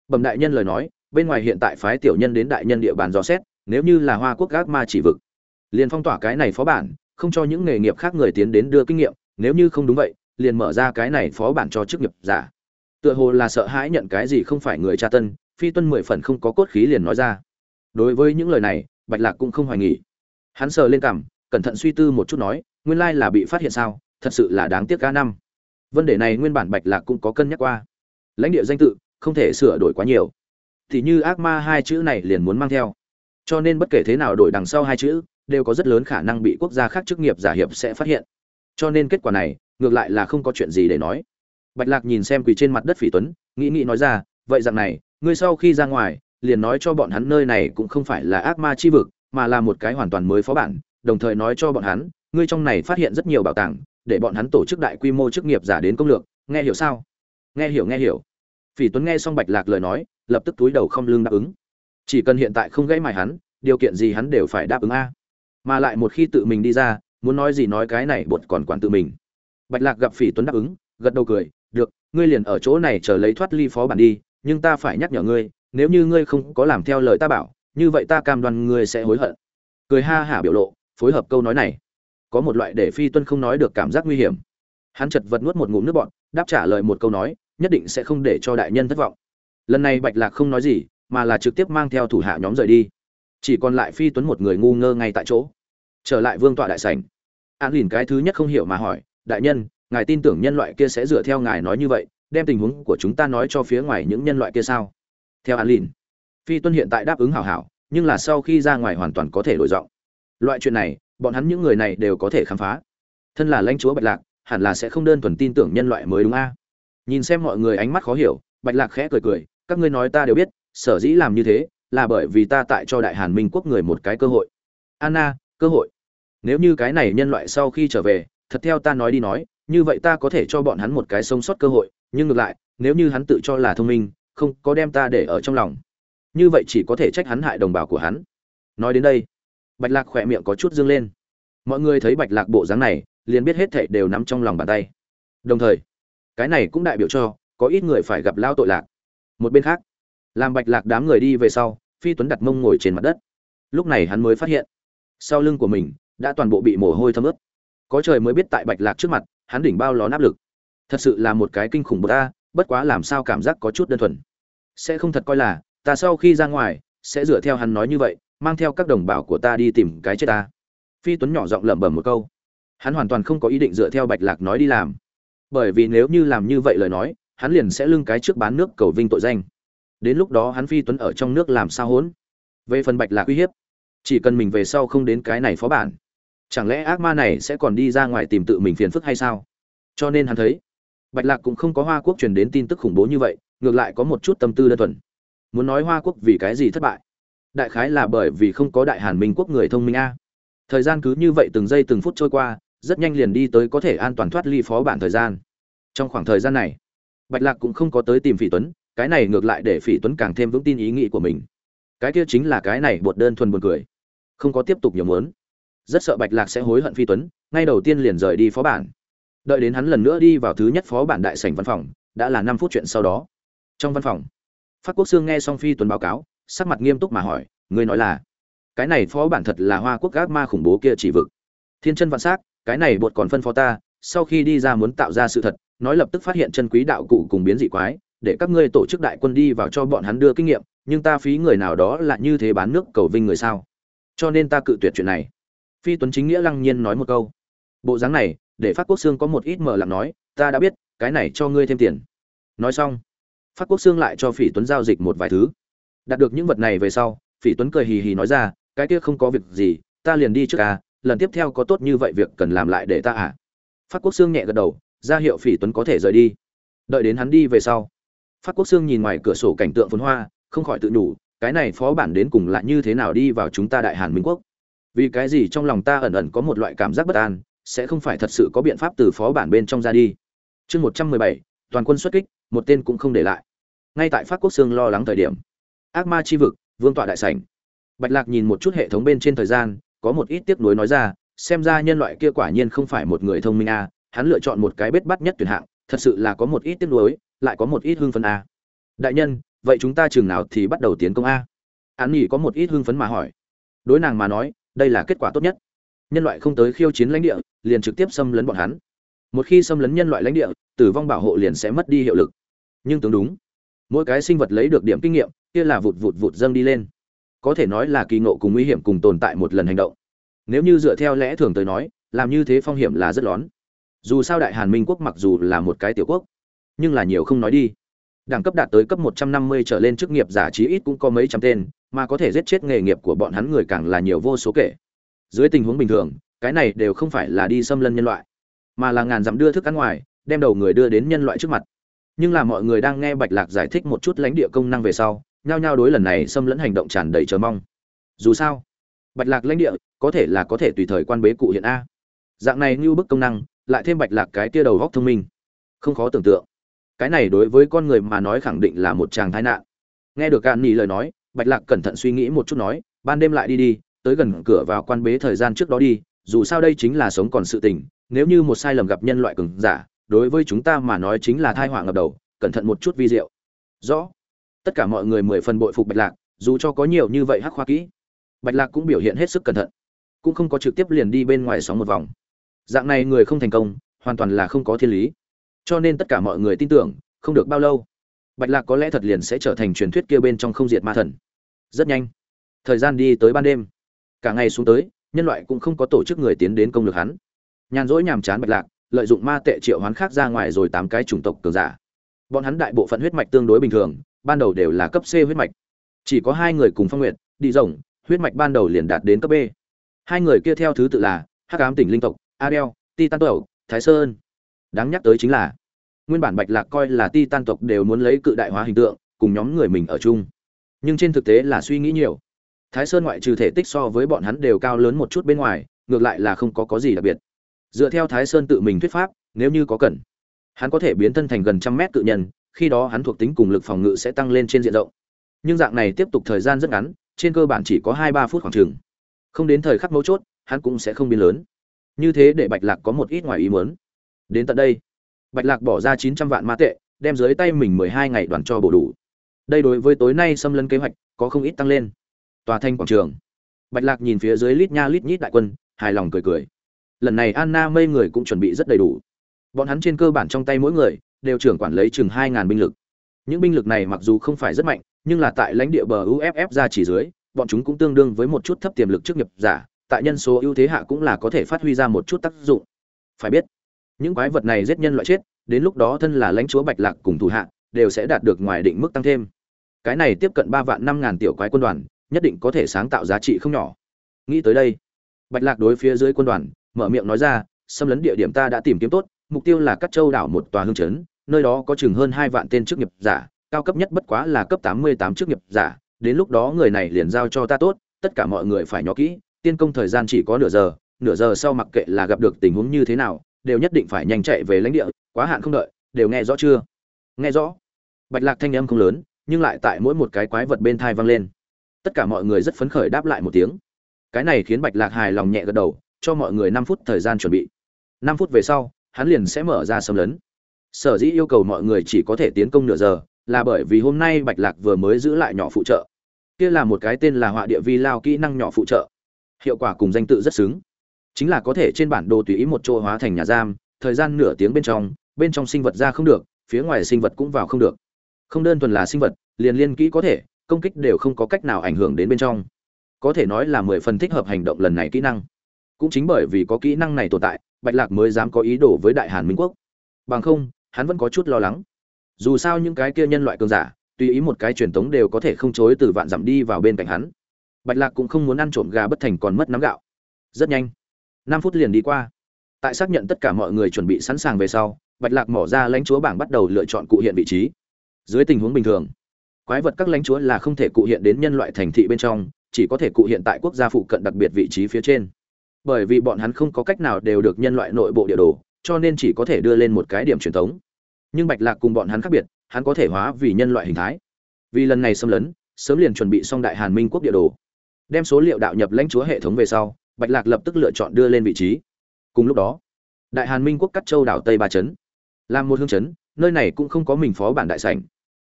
Bẩm đại nhân lời nói, bên ngoài hiện tại phái tiểu nhân đến đại nhân địa bàn dò xét nếu như là hoa quốc gác ma chỉ vực, liền phong tỏa cái này phó bản, không cho những nghề nghiệp khác người tiến đến đưa kinh nghiệm, nếu như không đúng vậy, liền mở ra cái này phó bản cho chức nghiệp giả. Tựa hồ là sợ hãi nhận cái gì không phải người tra tân, phi tuân mười phần không có cốt khí liền nói ra. Đối với những lời này, bạch lạc cũng không hoài nghỉ hắn sờ lên cằm, cẩn thận suy tư một chút nói, nguyên lai là bị phát hiện sao, thật sự là đáng tiếc ca năm. Vấn đề này nguyên bản bạch lạc cũng có cân nhắc qua. Lãnh địa danh tự, không thể sửa đổi quá nhiều. Thì như ác ma hai chữ này liền muốn mang theo cho nên bất kể thế nào đổi đằng sau hai chữ, đều có rất lớn khả năng bị quốc gia khác chức nghiệp giả hiệp sẽ phát hiện. Cho nên kết quả này, ngược lại là không có chuyện gì để nói. Bạch lạc nhìn xem quỳ trên mặt đất phỉ tuấn, nghĩ nghĩ nói ra, vậy rằng này, ngươi sau khi ra ngoài, liền nói cho bọn hắn nơi này cũng không phải là ác ma chi vực, mà là một cái hoàn toàn mới phó bản, đồng thời nói cho bọn hắn, ngươi trong này phát hiện rất nhiều bảo tàng, để bọn hắn tổ chức đại quy mô chức nghiệp giả đến công lược, nghe hiểu sao? Nghe hiểu nghe hiểu. Phỉ tuấn nghe xong bạch lạc lời nói, lập tức túi đầu không lương đáp ứng chỉ cần hiện tại không gãy mài hắn, điều kiện gì hắn đều phải đáp ứng a. Mà lại một khi tự mình đi ra, muốn nói gì nói cái này bột còn quản tự mình. Bạch lạc gặp phỉ tuấn đáp ứng, gật đầu cười, được, ngươi liền ở chỗ này chờ lấy thoát ly phó bản đi, nhưng ta phải nhắc nhở ngươi, nếu như ngươi không có làm theo lời ta bảo, như vậy ta cam đoan ngươi sẽ hối hận. Cười ha hả biểu lộ, phối hợp câu nói này. Có một loại để phi tuân không nói được cảm giác nguy hiểm. Hắn chật vật nuốt một ngụm nước bọn đáp trả lời một câu nói, nhất định sẽ không để cho đại nhân thất vọng. Lần này bạch lạc không nói gì mà là trực tiếp mang theo thủ hạ nhóm rời đi. Chỉ còn lại phi tuấn một người ngu ngơ ngay tại chỗ. Trở lại vương tọa đại sảnh. An lìn cái thứ nhất không hiểu mà hỏi, đại nhân, ngài tin tưởng nhân loại kia sẽ dựa theo ngài nói như vậy, đem tình huống của chúng ta nói cho phía ngoài những nhân loại kia sao? Theo an lìn, phi tuân hiện tại đáp ứng hảo hảo, nhưng là sau khi ra ngoài hoàn toàn có thể đổi giọng. Loại chuyện này, bọn hắn những người này đều có thể khám phá. Thân là lãnh chúa bạch lạc, hẳn là sẽ không đơn thuần tin tưởng nhân loại mới đúng a. Nhìn xem mọi người ánh mắt khó hiểu, bạch lạc khẽ cười cười, các ngươi nói ta đều biết sở dĩ làm như thế là bởi vì ta tại cho đại hàn minh quốc người một cái cơ hội. Anna, cơ hội. Nếu như cái này nhân loại sau khi trở về, thật theo ta nói đi nói, như vậy ta có thể cho bọn hắn một cái sống sót cơ hội, nhưng ngược lại, nếu như hắn tự cho là thông minh, không có đem ta để ở trong lòng, như vậy chỉ có thể trách hắn hại đồng bào của hắn. Nói đến đây, bạch lạc khỏe miệng có chút dương lên. Mọi người thấy bạch lạc bộ dáng này, liền biết hết thảy đều nắm trong lòng bàn tay. Đồng thời, cái này cũng đại biểu cho, có ít người phải gặp lao tội lạc. Một bên khác làm bạch lạc đám người đi về sau, phi tuấn đặt mông ngồi trên mặt đất. Lúc này hắn mới phát hiện, sau lưng của mình đã toàn bộ bị mồ hôi thấm ướt. Có trời mới biết tại bạch lạc trước mặt, hắn đỉnh bao lón áp lực. Thật sự là một cái kinh khủng bột ta bất quá làm sao cảm giác có chút đơn thuần. Sẽ không thật coi là, ta sau khi ra ngoài, sẽ dựa theo hắn nói như vậy, mang theo các đồng bào của ta đi tìm cái chết ta. Phi tuấn nhỏ giọng lẩm bẩm một câu. Hắn hoàn toàn không có ý định dựa theo bạch lạc nói đi làm. Bởi vì nếu như làm như vậy lời nói, hắn liền sẽ lưng cái trước bán nước cầu vinh tội danh đến lúc đó hắn phi tuấn ở trong nước làm sao hỗn về phần bạch lạc uy hiếp, chỉ cần mình về sau không đến cái này phó bản, chẳng lẽ ác ma này sẽ còn đi ra ngoài tìm tự mình phiền phức hay sao? Cho nên hắn thấy, bạch lạc cũng không có hoa quốc truyền đến tin tức khủng bố như vậy, ngược lại có một chút tâm tư đơn thuần. Muốn nói hoa quốc vì cái gì thất bại? Đại khái là bởi vì không có đại hàn minh quốc người thông minh a. Thời gian cứ như vậy từng giây từng phút trôi qua, rất nhanh liền đi tới có thể an toàn thoát ly phó bản thời gian. Trong khoảng thời gian này, bạch lạc cũng không có tới tìm phỉ tuấn cái này ngược lại để phỉ tuấn càng thêm vững tin ý nghĩ của mình. Cái kia chính là cái này bột đơn thuần buồn cười. Không có tiếp tục nhiều muốn. Rất sợ bạch lạc sẽ hối hận phi tuấn, ngay đầu tiên liền rời đi phó bản. Đợi đến hắn lần nữa đi vào thứ nhất phó bản đại sảnh văn phòng, đã là năm phút chuyện sau đó. Trong văn phòng, phát quốc sương nghe xong phi tuấn báo cáo, sắc mặt nghiêm túc mà hỏi, ngươi nói là, cái này phó bản thật là hoa quốc gác ma khủng bố kia chỉ vực. Thiên chân vạn s á c cái này bột còn phân phó ta, sau khi đi ra muốn tạo ra sự thật, nói lập tức phát hiện chân quý đạo cụ cùng biến dị quái để các ngươi tổ chức đại quân đi vào cho bọn hắn đưa kinh nghiệm, nhưng ta phí người nào đó là như thế bán nước cầu vinh người sao? Cho nên ta cự tuyệt chuyện này. Phi tuấn chính nghĩa lăng nhiên nói một câu. Bộ dáng này, để phát quốc xương có một ít mở lặng nói, ta đã biết, cái này cho ngươi thêm tiền. Nói xong, phát quốc xương lại cho phỉ tuấn giao dịch một vài thứ. Đạt được những vật này về sau, phỉ tuấn cười hì hì nói ra, cái kia không có việc gì, ta liền đi trước à lần tiếp theo có tốt như vậy việc cần làm lại để ta à. Phát quốc xương nhẹ gật đầu, ra hiệu phỉ tuấn có thể rời đi. Đợi đến hắn đi về sau phát quốc xương nhìn ngoài cửa sổ cảnh tượng phồn hoa, không khỏi tự nhủ, cái này phó bản đến cùng lại như thế nào đi vào chúng ta đại hàn minh quốc. Vì cái gì trong lòng ta ẩn ẩn có một loại cảm giác bất an, sẽ không phải thật sự có biện pháp từ phó bản bên trong ra đi. Chương một trăm mười bảy, toàn quân xuất kích, một tên cũng không để lại. Ngay tại pháp quốc Xương lo lắng thời điểm, ác ma chi vực, vương tọa đại sảnh. Bạch lạc nhìn một chút hệ thống bên trên thời gian, có một ít tiếc nuối nói ra, xem ra nhân loại kia quả nhiên không phải một người thông minh a hắn lựa chọn một cái bết bắt nhất tuyển hạng, thật sự là có một ít tiếc nuối lại có một ít hưng phấn a. Đại nhân, vậy chúng ta chừng nào thì bắt đầu tiến công a? Án nghỉ có một ít hưng phấn mà hỏi. Đối nàng mà nói, đây là kết quả tốt nhất. Nhân loại không tới khiêu chiến lãnh địa, liền trực tiếp xâm lấn bọn hắn. Một khi xâm lấn nhân loại lãnh địa, tử vong bảo hộ liền sẽ mất đi hiệu lực. Nhưng tướng đúng, mỗi cái sinh vật lấy được điểm kinh nghiệm, kia là vụt vụt vụt dâng đi lên. Có thể nói là kỳ ngộ cùng nguy hiểm cùng tồn tại một lần hành động. Nếu như dựa theo lẽ thường tới nói, làm như thế phong hiểm là rất lớn dù sao đại hàn minh quốc mặc dù là một cái tiểu quốc nhưng là nhiều không nói đi đẳng cấp đạt tới cấp 150 trở lên chức nghiệp giả trí ít cũng có mấy trăm tên, mà có thể giết chết nghề nghiệp của bọn hắn người càng là nhiều vô số kể. Dưới tình huống bình thường, cái này đều không phải là đi xâm lân nhân loại, mà là ngàn dặm đưa thức ăn ngoài, đem đầu người đưa đến nhân loại trước mặt. Nhưng là mọi người đang nghe Bạch Lạc giải thích một chút lãnh địa công năng về sau, nhao nhao đối lần này xâm lấn hành động tràn đầy chờ mong. Dù sao, Bạch Lạc lãnh địa có thể là có thể tùy thời quan bế cụ hiện a. Dạng này như bức công năng, lại thêm Bạch Lạc cái kia đầu góc thông minh, không khó tưởng tượng cái này đối với con người mà nói khẳng định là một chàng tai nạn. Nghe được cạn nỉ lời nói, bạch lạc cẩn thận suy nghĩ một chút nói, ban đêm lại đi đi, tới gần cửa vào quan bế thời gian trước đó đi, dù sao đây chính là sống còn sự tình, nếu như một sai lầm gặp nhân loại cường giả, đối với chúng ta mà nói chính là thai họa ngập đầu, cẩn thận một chút vi diệu. Rõ. Tất cả mọi người mười phần bội phục bạch lạc, dù cho có nhiều như vậy hắc khoa kỹ, bạch lạc cũng biểu hiện hết sức cẩn thận, cũng không có trực tiếp liền đi bên ngoài sóng một vòng. Dạng này người không thành công, hoàn toàn là không có thiên lý cho nên tất cả mọi người tin tưởng, không được bao lâu, bạch lạc có lẽ thật liền sẽ trở thành truyền thuyết kia bên trong không diệt ma thần. Rất nhanh, thời gian đi tới ban đêm. Cả ngày xuống tới, nhân loại cũng không có tổ chức người tiến đến công lược hắn. Nhàn rỗi nhàm chán bạch lạc, lợi dụng ma tệ triệu hoán khác ra ngoài rồi tám cái chủng tộc cường giả. Bọn hắn đại bộ phận huyết mạch tương đối bình thường, ban đầu đều là cấp c huyết mạch. Chỉ có hai người cùng phong nguyệt, đi rồng, huyết mạch ban đầu liền đạt đến cấp b. Hai người kia theo thứ tự là hắc ám tỉnh linh tộc, adel, titan tộc, thái sơn đáng nhắc tới chính là, nguyên bản bạch lạc coi là titan tộc đều muốn lấy cự đại hóa hình tượng, cùng nhóm người mình ở chung. Nhưng trên thực tế là suy nghĩ nhiều. Thái sơn ngoại trừ thể tích so với bọn hắn đều cao lớn một chút bên ngoài, ngược lại là không có có gì đặc biệt. Dựa theo thái sơn tự mình thuyết pháp, nếu như có cần, hắn có thể biến thân thành gần trăm mét tự nhân, khi đó hắn thuộc tính cùng lực phòng ngự sẽ tăng lên trên diện rộng. Nhưng dạng này tiếp tục thời gian rất ngắn, trên cơ bản chỉ có hai ba phút khoảng chừng. Không đến thời khắc mấu chốt, hắn cũng sẽ không biến lớn. Như thế để bạch lạc có một ít ngoài ý muốn đến tận đây. Bạch lạc bỏ ra chín trăm vạn ma tệ, đem dưới tay mình mười hai ngày đoàn cho bổ đủ. Đây đối với tối nay xâm lấn kế hoạch, có không ít tăng lên. Tòa thanh quảng trường. Bạch lạc nhìn phía dưới lít nha lít nhít đại quân, hài lòng cười cười. Lần này anna mây người cũng chuẩn bị rất đầy đủ. Bọn hắn trên cơ bản trong tay mỗi người, đều trưởng quản lấy chừng hai ngàn binh lực. Những binh lực này mặc dù không phải rất mạnh, nhưng là tại lãnh địa bờ uff ra chỉ dưới, bọn chúng cũng tương đương với một chút thấp tiềm lực trước nghiệp giả, tại nhân số ưu thế hạ cũng là có thể phát huy ra một chút tác dụng. Phải biết những quái vật này giết nhân loại chết, đến lúc đó thân là lãnh chúa bạch lạc cùng thủ hạ, đều sẽ đạt được ngoài định mức tăng thêm. Cái này tiếp cận ba vạn năm ngàn tiểu quái quân đoàn, nhất định có thể sáng tạo giá trị không nhỏ. Nghĩ tới đây, bạch lạc đối phía dưới quân đoàn, mở miệng nói ra, xâm lấn địa điểm ta đã tìm kiếm tốt, mục tiêu là cắt châu đảo một tòa hương chấn, nơi đó có chừng hơn hai vạn tên chức nghiệp giả, cao cấp nhất bất quá là cấp tám mươi tám chức nghiệp giả, đến lúc đó người này liền giao cho ta tốt, tất cả mọi người phải nhỏ kỹ, tiên công thời gian chỉ có nửa giờ nửa giờ sau mặc kệ là gặp được tình huống như thế nào đều nhất định phải nhanh chạy về lãnh địa, quá hạn không đợi, đều nghe rõ chưa? Nghe rõ. Bạch lạc thanh âm không lớn, nhưng lại tại mỗi một cái quái vật bên thai vang lên. Tất cả mọi người rất phấn khởi đáp lại một tiếng. Cái này khiến bạch lạc hài lòng nhẹ gật đầu, cho mọi người năm phút thời gian chuẩn bị. Năm phút về sau, hắn liền sẽ mở ra xâm lấn. Sở dĩ yêu cầu mọi người chỉ có thể tiến công nửa giờ, là bởi vì hôm nay bạch lạc vừa mới giữ lại nhỏ phụ trợ. Kia là một cái tên là họa địa vi lao kỹ năng nhỏ phụ trợ. Hiệu quả cùng danh tự rất xứng chính là có thể trên bản đồ tùy ý một chỗ hóa thành nhà giam, thời gian nửa tiếng bên trong bên trong sinh vật ra không được, phía ngoài sinh vật cũng vào không được. Không đơn thuần là sinh vật, liền liên kỹ có thể, công kích đều không có cách nào ảnh hưởng đến bên trong. Có thể nói là mười phần thích hợp hành động lần này kỹ năng. Cũng chính bởi vì có kỹ năng này tồn tại, bạch lạc mới dám có ý đồ với đại hàn minh quốc. Bằng không, hắn vẫn có chút lo lắng. Dù sao những cái kia nhân loại cường giả, tùy ý một cái truyền thống đều có thể không chối từ vạn dặm đi vào bên cạnh hắn. Bạch lạc cũng không muốn ăn trộm gà bất thành còn mất nắm gạo. Rất nhanh năm phút liền đi qua. Tại xác nhận tất cả mọi người chuẩn bị sẵn sàng về sau, bạch lạc mỏ ra lãnh chúa bảng bắt đầu lựa chọn cụ hiện vị trí. Dưới tình huống bình thường, quái vật các lãnh chúa là không thể cụ hiện đến nhân loại thành thị bên trong, chỉ có thể cụ hiện tại quốc gia phụ cận đặc biệt vị trí phía trên. Bởi vì bọn hắn không có cách nào đều được nhân loại nội bộ địa đồ, cho nên chỉ có thể đưa lên một cái điểm truyền thống. Nhưng bạch lạc cùng bọn hắn khác biệt, hắn có thể hóa vì nhân loại hình thái. Vì lần này xâm lấn, sớm liền chuẩn bị xong đại hàn minh quốc địa đồ. Đem số liệu đạo nhập lãnh chúa hệ thống về sau bạch lạc lập tức lựa chọn đưa lên vị trí. Cùng lúc đó đại hàn minh quốc cắt châu đảo tây ba Chấn, làm một hương chấn. nơi này cũng không có mình phó bản đại sảnh.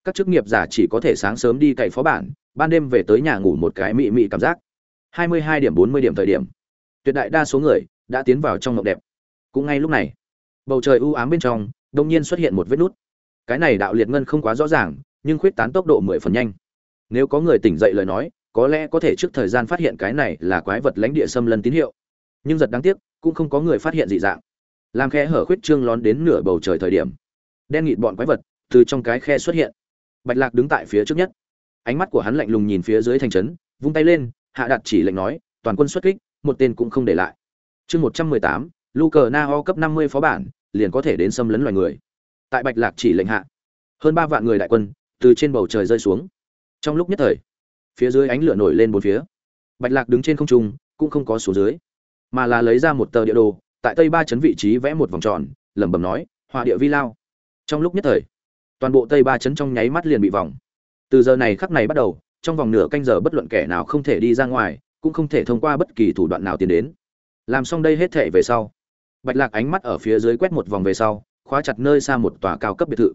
Các chức nghiệp giả chỉ có thể sáng sớm đi cậy phó bản ban đêm về tới nhà ngủ một cái mị mị cảm giác. 22 điểm 40 điểm thời điểm tuyệt đại đa số người đã tiến vào trong mộng đẹp. Cũng ngay lúc này bầu trời u ám bên trong đông nhiên xuất hiện một vết nút. Cái này đạo liệt ngân không quá rõ ràng nhưng khuyết tán tốc độ mười phần nhanh. Nếu có người tỉnh dậy lời nói có lẽ có thể trước thời gian phát hiện cái này là quái vật lãnh địa xâm lấn tín hiệu. Nhưng giật đáng tiếc, cũng không có người phát hiện dị dạng. Làm khe hở khuyết trương lón đến nửa bầu trời thời điểm, đen nghịt bọn quái vật từ trong cái khe xuất hiện. Bạch lạc đứng tại phía trước nhất. Ánh mắt của hắn lạnh lùng nhìn phía dưới thành trấn, vung tay lên, hạ đặt chỉ lệnh nói, toàn quân xuất kích, một tên cũng không để lại. Chương một trăm mười tám, lu cờ na ho cấp năm mươi phó bản, liền có thể đến xâm lấn loài người. Tại bạch lạc chỉ lệnh hạ, hơn ba vạn người đại quân từ trên bầu trời rơi xuống. Trong lúc nhất thời phía dưới ánh lửa nổi lên bốn phía. Bạch lạc đứng trên không trung, cũng không có số dưới, mà là lấy ra một tờ địa đồ, tại tây ba chấn vị trí vẽ một vòng tròn, lẩm bẩm nói hòa địa vi lao. Trong lúc nhất thời, toàn bộ tây ba chấn trong nháy mắt liền bị vòng. Từ giờ này khắc này bắt đầu, trong vòng nửa canh giờ bất luận kẻ nào không thể đi ra ngoài, cũng không thể thông qua bất kỳ thủ đoạn nào tiến đến. Làm xong đây hết thể về sau, bạch lạc ánh mắt ở phía dưới quét một vòng về sau, khóa chặt nơi xa một tòa cao cấp biệt thự.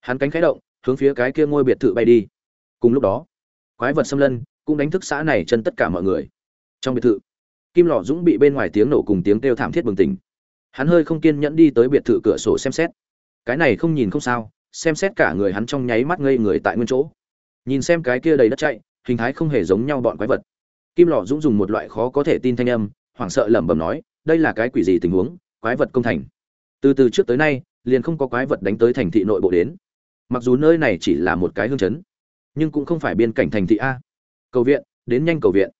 Hắn cánh khẽ động, hướng phía cái kia ngôi biệt thự bay đi. Cùng lúc đó quái vật xâm lân cũng đánh thức xã này chân tất cả mọi người. Trong biệt thự, kim lò dũng bị bên ngoài tiếng nổ cùng tiếng kêu thảm thiết bừng tỉnh. Hắn hơi không kiên nhẫn đi tới biệt thự cửa sổ xem xét. Cái này không nhìn không sao, xem xét cả người hắn trong nháy mắt ngây người tại nguyên chỗ. Nhìn xem cái kia đầy đất chạy, hình thái không hề giống nhau bọn quái vật. Kim lò dũng dùng một loại khó có thể tin thanh âm, hoảng sợ lẩm bẩm nói, đây là cái quỷ gì tình huống? Quái vật công thành. Từ từ trước tới nay, liền không có quái vật đánh tới thành thị nội bộ đến. Mặc dù nơi này chỉ là một cái hương chấn nhưng cũng không phải biên cảnh thành thị a. Cầu viện, đến nhanh cầu viện.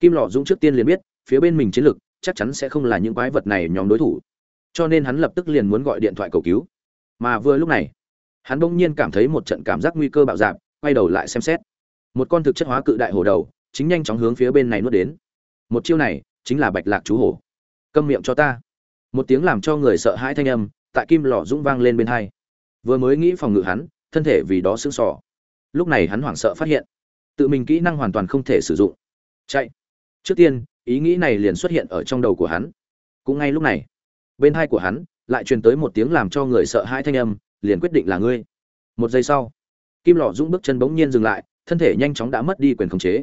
Kim lọ dũng trước tiên liền biết, phía bên mình chiến lược chắc chắn sẽ không là những quái vật này nhóm đối thủ. Cho nên hắn lập tức liền muốn gọi điện thoại cầu cứu. Mà vừa lúc này, hắn bỗng nhiên cảm thấy một trận cảm giác nguy cơ bạo dạp quay đầu lại xem xét. Một con thực chất hóa cự đại hổ đầu, chính nhanh chóng hướng phía bên này nuốt đến. Một chiêu này, chính là bạch lạc chú hổ. Câm miệng cho ta. Một tiếng làm cho người sợ hãi thanh âm, tại kim lò dũng vang lên bên hai. Vừa mới nghĩ phòng ngự hắn, thân thể vì đó sững sỏ lúc này hắn hoảng sợ phát hiện, tự mình kỹ năng hoàn toàn không thể sử dụng. Chạy. Trước tiên, ý nghĩ này liền xuất hiện ở trong đầu của hắn. Cũng ngay lúc này, bên hai của hắn lại truyền tới một tiếng làm cho người sợ hãi thanh âm, liền quyết định là ngươi. Một giây sau, kim lọ dũng bước chân bỗng nhiên dừng lại, thân thể nhanh chóng đã mất đi quyền khống chế.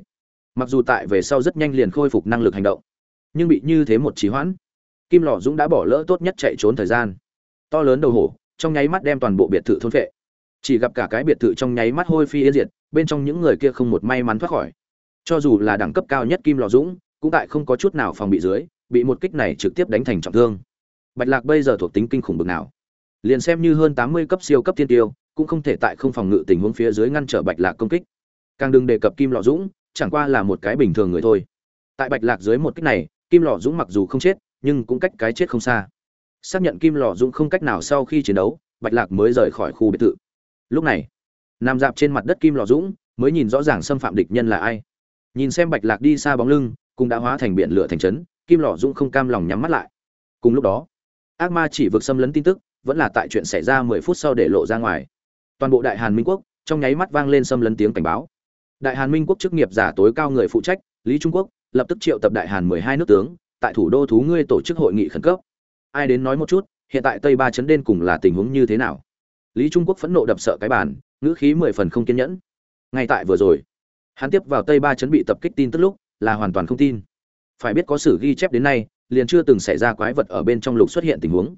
Mặc dù tại về sau rất nhanh liền khôi phục năng lực hành động, nhưng bị như thế một trí hoãn, kim lọ dũng đã bỏ lỡ tốt nhất chạy trốn thời gian. To lớn đầu hổ, trong nháy mắt đem toàn bộ biệt thự thôn vệ chỉ gặp cả cái biệt thự trong nháy mắt hôi phi yên diệt, bên trong những người kia không một may mắn thoát khỏi. Cho dù là đẳng cấp cao nhất kim lò dũng, cũng tại không có chút nào phòng bị dưới, bị một kích này trực tiếp đánh thành trọng thương. Bạch lạc bây giờ thuộc tính kinh khủng bực nào? Liền xem như hơn tám mươi cấp siêu cấp thiên tiêu, cũng không thể tại không phòng ngự tình huống phía dưới ngăn trở bạch lạc công kích. Càng đừng đề cập kim lò dũng, chẳng qua là một cái bình thường người thôi. Tại bạch lạc dưới một kích này, kim lò dũng mặc dù không chết, nhưng cũng cách cái chết không xa. Xác nhận kim lò dũng không cách nào sau khi chiến đấu, bạch lạc mới rời khỏi khu biệt thự lúc này, nằm dạp trên mặt đất kim lò dũng mới nhìn rõ ràng xâm phạm địch nhân là ai. Nhìn xem bạch lạc đi xa bóng lưng, cũng đã hóa thành biển lửa thành trấn, kim lò dũng không cam lòng nhắm mắt lại. Cùng lúc đó, ác ma chỉ vực xâm lấn tin tức, vẫn là tại chuyện xảy ra mười phút sau để lộ ra ngoài. Toàn bộ đại hàn minh quốc, trong nháy mắt vang lên xâm lấn tiếng cảnh báo. Đại hàn minh quốc chức nghiệp giả tối cao người phụ trách, lý trung quốc, lập tức triệu tập đại hàn mười hai nước tướng, tại thủ đô thú ngươi tổ chức hội nghị khẩn cấp. Ai đến nói một chút, hiện tại tây ba chấn đen cùng là tình huống như thế nào? Lý trung quốc phẫn nộ đập sợ cái bàn, ngữ khí mười phần không kiên nhẫn. Ngay tại vừa rồi, hắn tiếp vào tây ba chấn bị tập kích tin tức lúc, là hoàn toàn không tin. Phải biết có sử ghi chép đến nay, liền chưa từng xảy ra quái vật ở bên trong lục xuất hiện tình huống.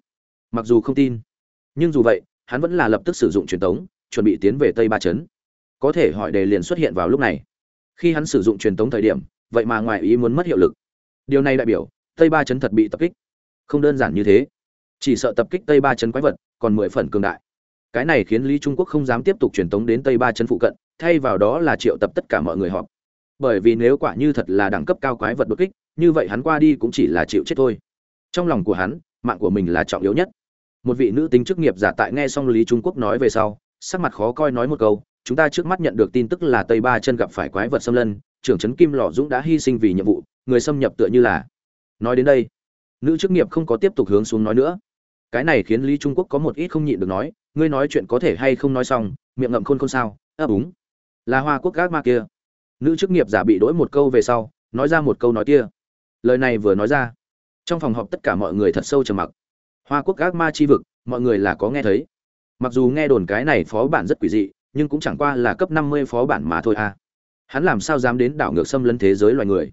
Mặc dù không tin, nhưng dù vậy, hắn vẫn là lập tức sử dụng truyền tống, chuẩn bị tiến về tây ba chấn có thể hỏi đề liền xuất hiện vào lúc này. Khi hắn sử dụng truyền tống thời điểm, vậy mà ngoài ý muốn mất hiệu lực. Điều này đại biểu, tây ba chấn thật bị tập kích. Không đơn giản như thế. Chỉ sợ tập kích tây ba chấn quái vật còn mười phần cường đại cái này khiến lý trung quốc không dám tiếp tục truyền tống đến tây ba chân phụ cận, thay vào đó là triệu tập tất cả mọi người họp. Bởi vì nếu quả như thật là đẳng cấp cao quái vật đột kích, như vậy hắn qua đi cũng chỉ là chịu chết thôi. Trong lòng của hắn, mạng của mình là trọng yếu nhất. Một vị nữ tính chức nghiệp giả tại nghe xong lý trung quốc nói về sau, sắc mặt khó coi nói một câu, chúng ta trước mắt nhận được tin tức là tây ba chân gặp phải quái vật xâm lân, trưởng trấn kim lò dũng đã hy sinh vì nhiệm vụ, người xâm nhập tựa như là nói đến đây, nữ chức nghiệp không có tiếp tục hướng xuống nói nữa cái này khiến lý trung quốc có một ít không nhịn được nói, ngươi nói chuyện có thể hay không nói xong, miệng ngậm khôn khôn sao? Ấp úng. Là hoa quốc gác ma kia. Nữ chức nghiệp giả bị đỗi một câu về sau, nói ra một câu nói kia. Lời này vừa nói ra, trong phòng họp tất cả mọi người thật sâu trầm mặc. Hoa quốc gác ma chi vực, mọi người là có nghe thấy. Mặc dù nghe đồn cái này phó bản rất quỷ dị, nhưng cũng chẳng qua là cấp năm mươi phó bản mà thôi à. Hắn làm sao dám đến đảo ngược xâm lấn thế giới loài người?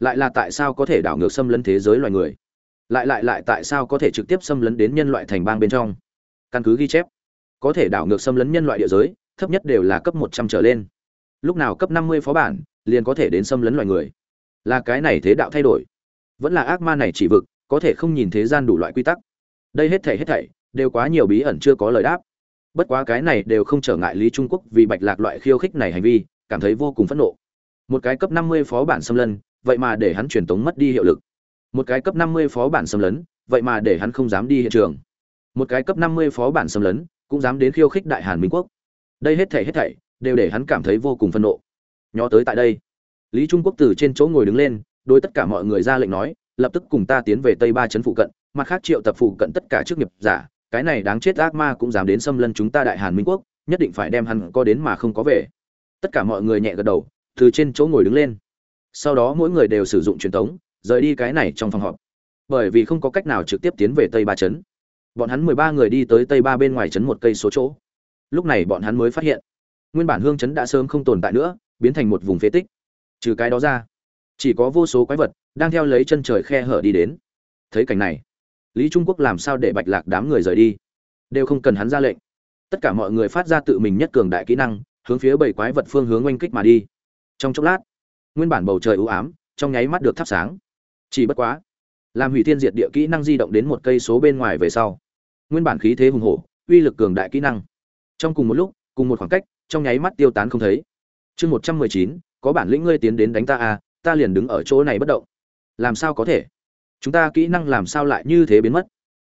Lại là tại sao có thể đảo ngược xâm lấn thế giới loài người? Lại lại lại tại sao có thể trực tiếp xâm lấn đến nhân loại thành bang bên trong? Căn cứ ghi chép, có thể đảo ngược xâm lấn nhân loại địa giới, thấp nhất đều là cấp một trăm trở lên. Lúc nào cấp năm mươi phó bản, liền có thể đến xâm lấn loài người. Là cái này thế đạo thay đổi. Vẫn là ác ma này chỉ vực, có thể không nhìn thế gian đủ loại quy tắc. Đây hết thảy hết thảy, đều quá nhiều bí ẩn chưa có lời đáp. Bất quá cái này đều không trở ngại lý trung quốc vì bạch lạc loại khiêu khích này hành vi, cảm thấy vô cùng phẫn nộ. Một cái cấp năm mươi phó bản xâm lấn, vậy mà để hắn truyền tống mất đi hiệu lực một cái cấp năm mươi phó bản xâm lấn, vậy mà để hắn không dám đi hiện trường. Một cái cấp năm mươi phó bản xâm lấn, cũng dám đến khiêu khích đại hàn minh quốc. Đây hết thảy hết thảy, đều để hắn cảm thấy vô cùng phẫn nộ. Nhó tới tại đây, lý trung quốc từ trên chỗ ngồi đứng lên, đối tất cả mọi người ra lệnh nói, lập tức cùng ta tiến về tây ba trấn phụ cận, mặt khác triệu tập phụ cận tất cả chức nghiệp giả, cái này đáng chết ác ma cũng dám đến xâm lấn chúng ta đại hàn minh quốc, nhất định phải đem hắn có đến mà không có về. Tất cả mọi người nhẹ gật đầu, từ trên chỗ ngồi đứng lên. Sau đó mỗi người đều sử dụng truyền thống rời đi cái này trong phòng họp. Bởi vì không có cách nào trực tiếp tiến về tây ba trấn. Bọn hắn mười ba người đi tới tây ba bên ngoài trấn một cây số chỗ. Lúc này bọn hắn mới phát hiện, nguyên bản hương trấn đã sớm không tồn tại nữa, biến thành một vùng phế tích. Trừ cái đó ra, chỉ có vô số quái vật đang theo lấy chân trời khe hở đi đến. Thấy cảnh này, lý trung quốc làm sao để bạch lạc đám người rời đi? Đều không cần hắn ra lệnh. Tất cả mọi người phát ra tự mình nhất cường đại kỹ năng, hướng phía bảy quái vật phương hướng oanh kích mà đi. Trong chốc lát, nguyên bản bầu trời ưu ám, trong nháy mắt được thắp sáng chỉ bất quá, làm hủy thiên diệt địa kỹ năng di động đến một cây số bên ngoài về sau, nguyên bản khí thế hùng hổ, uy lực cường đại kỹ năng. Trong cùng một lúc, cùng một khoảng cách, trong nháy mắt tiêu tán không thấy. Chương một trăm mười chín, có bản lĩnh ngươi tiến đến đánh ta à ta liền đứng ở chỗ này bất động. Làm sao có thể? Chúng ta kỹ năng làm sao lại như thế biến mất?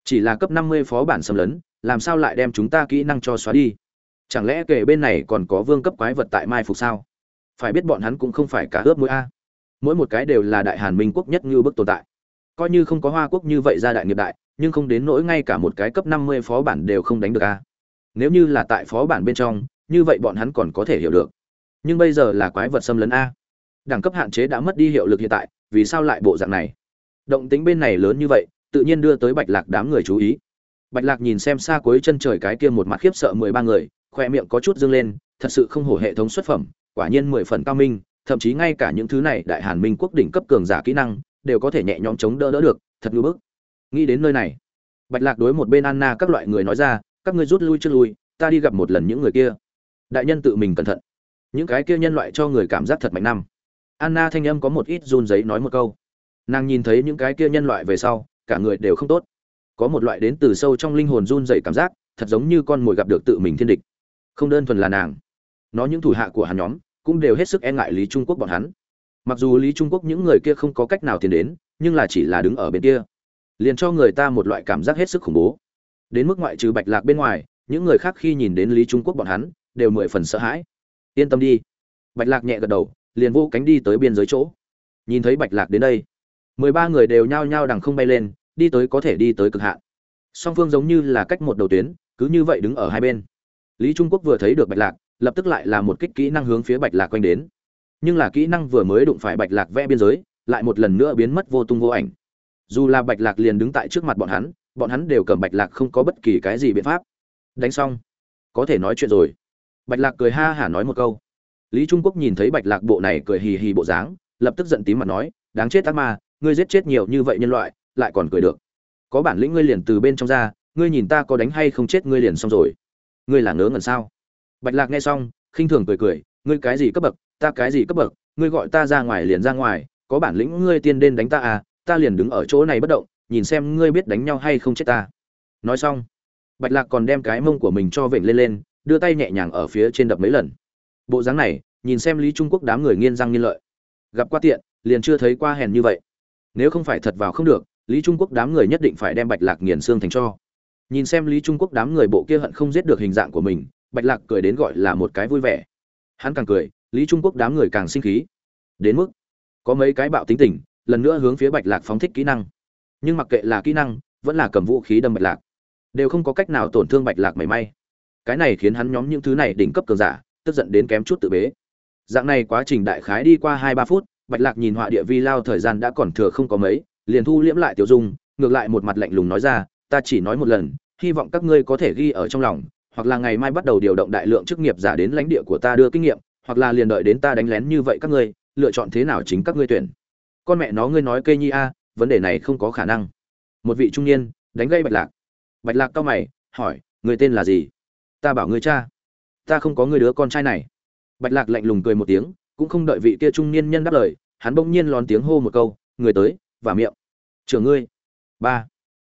Chỉ là cấp năm mươi phó bản xâm lấn, làm sao lại đem chúng ta kỹ năng cho xóa đi? Chẳng lẽ kể bên này còn có vương cấp quái vật tại mai phục sao? Phải biết bọn hắn cũng không phải cả ướp mũi a mỗi một cái đều là đại hàn minh quốc nhất như bức tồn tại. Coi như không có hoa quốc như vậy ra đại nghiệp đại, nhưng không đến nỗi ngay cả một cái cấp năm mươi phó bản đều không đánh được a. Nếu như là tại phó bản bên trong, như vậy bọn hắn còn có thể hiểu được. Nhưng bây giờ là quái vật xâm lấn a. Đẳng cấp hạn chế đã mất đi hiệu lực hiện tại, vì sao lại bộ dạng này? Động tính bên này lớn như vậy, tự nhiên đưa tới bạch lạc đám người chú ý. Bạch lạc nhìn xem xa cuối chân trời cái kia một mặt khiếp sợ mười ba người, khoe miệng có chút dâng lên, thật sự không hổ hệ thống xuất phẩm, quả nhiên mười phần cao minh thậm chí ngay cả những thứ này đại hàn minh quốc đỉnh cấp cường giả kỹ năng đều có thể nhẹ nhõm chống đỡ đỡ được, thật ngưỡng bức. Nghĩ đến nơi này, bạch lạc đối một bên anna các loại người nói ra, các ngươi rút lui trước lui, ta đi gặp một lần những người kia. Đại nhân tự mình cẩn thận. Những cái kia nhân loại cho người cảm giác thật mạnh năm. Anna thanh âm có một ít run giấy nói một câu. Nàng nhìn thấy những cái kia nhân loại về sau, cả người đều không tốt. Có một loại đến từ sâu trong linh hồn run dậy cảm giác, thật giống như con mồi gặp được tự mình thiên địch. Không đơn thuần là nàng, nó những thủ hạ của hắn nhóm cũng đều hết sức e ngại lý trung quốc bọn hắn. Mặc dù lý trung quốc những người kia không có cách nào tiến đến, nhưng là chỉ là đứng ở bên kia, liền cho người ta một loại cảm giác hết sức khủng bố. Đến mức ngoại trừ bạch lạc bên ngoài, những người khác khi nhìn đến lý trung quốc bọn hắn, đều mười phần sợ hãi. Yên tâm đi. Bạch lạc nhẹ gật đầu, liền vô cánh đi tới biên giới chỗ. Nhìn thấy bạch lạc đến đây, mười ba người đều nhao nhao đằng không bay lên, đi tới có thể đi tới cực hạn. Song phương giống như là cách một đầu tuyến, cứ như vậy đứng ở hai bên. Lý trung quốc vừa thấy được bạch lạc lập tức lại là một kích kỹ năng hướng phía bạch lạc quanh đến. Nhưng là kỹ năng vừa mới đụng phải bạch lạc vẽ biên giới, lại một lần nữa biến mất vô tung vô ảnh. Dù là bạch lạc liền đứng tại trước mặt bọn hắn bọn hắn đều cầm bạch lạc không có bất kỳ cái gì biện pháp. Đánh xong, có thể nói chuyện rồi. Bạch lạc cười ha hả nói một câu. Lý trung quốc nhìn thấy bạch lạc bộ này cười hì hì bộ dáng, lập tức giận tím mặt nói, đáng chết ác ma, ngươi giết chết nhiều như vậy nhân loại, lại còn cười được. Có bản lĩnh ngươi liền từ bên trong ra, ngươi nhìn ta có đánh hay không chết ngươi liền xong rồi. Ngươi là ngớ ngẩn sao? Bạch lạc nghe xong, khinh thường cười cười, ngươi cái gì cấp bậc, ta cái gì cấp bậc, ngươi gọi ta ra ngoài liền ra ngoài, có bản lĩnh ngươi tiên đến đánh ta à ta liền đứng ở chỗ này bất động, nhìn xem ngươi biết đánh nhau hay không chết ta. Nói xong, bạch lạc còn đem cái mông của mình cho vểnh lên lên, đưa tay nhẹ nhàng ở phía trên đập mấy lần. Bộ dáng này, nhìn xem lý trung quốc đám người nghiên răng nghiên lợi. Gặp qua tiện, liền chưa thấy qua hèn như vậy. Nếu không phải thật vào không được, lý trung quốc đám người nhất định phải đem bạch lạc nghiền xương thành cho. Nhìn xem lý trung quốc đám người bộ kia hận không giết được hình dạng của mình bạch lạc cười đến gọi là một cái vui vẻ. Hắn càng cười, lý trung quốc đám người càng sinh khí. Đến mức, có mấy cái bạo tính tình, lần nữa hướng phía bạch lạc phóng thích kỹ năng. Nhưng mặc kệ là kỹ năng, vẫn là cầm vũ khí đâm bạch lạc, đều không có cách nào tổn thương bạch lạc mảy may. Cái này khiến hắn nhóm những thứ này đỉnh cấp cường giả, tức giận đến kém chút tự bế. Dạng này quá trình đại khái đi qua hai ba phút, bạch lạc nhìn họa địa vi lao thời gian đã còn thừa không có mấy, liền thu liễm lại tiểu dung, ngược lại một mặt lạnh lùng nói ra, ta chỉ nói một lần, hy vọng các ngươi có thể ghi ở trong lòng hoặc là ngày mai bắt đầu điều động đại lượng chức nghiệp giả đến lãnh địa của ta đưa kinh nghiệm, hoặc là liền đợi đến ta đánh lén như vậy các ngươi, lựa chọn thế nào chính các ngươi tuyển. Con mẹ nó ngươi nói cây nhi a, vấn đề này không có khả năng. Một vị trung niên, đánh gây bạch lạc. Bạch lạc cao mày, hỏi, người tên là gì? Ta bảo ngươi cha. Ta không có người đứa con trai này. Bạch lạc lạnh lùng cười một tiếng, cũng không đợi vị kia trung niên nhân đáp lời, hắn bỗng nhiên lón tiếng hô một câu, người tới và miệng. Trưởng ngươi. Ba.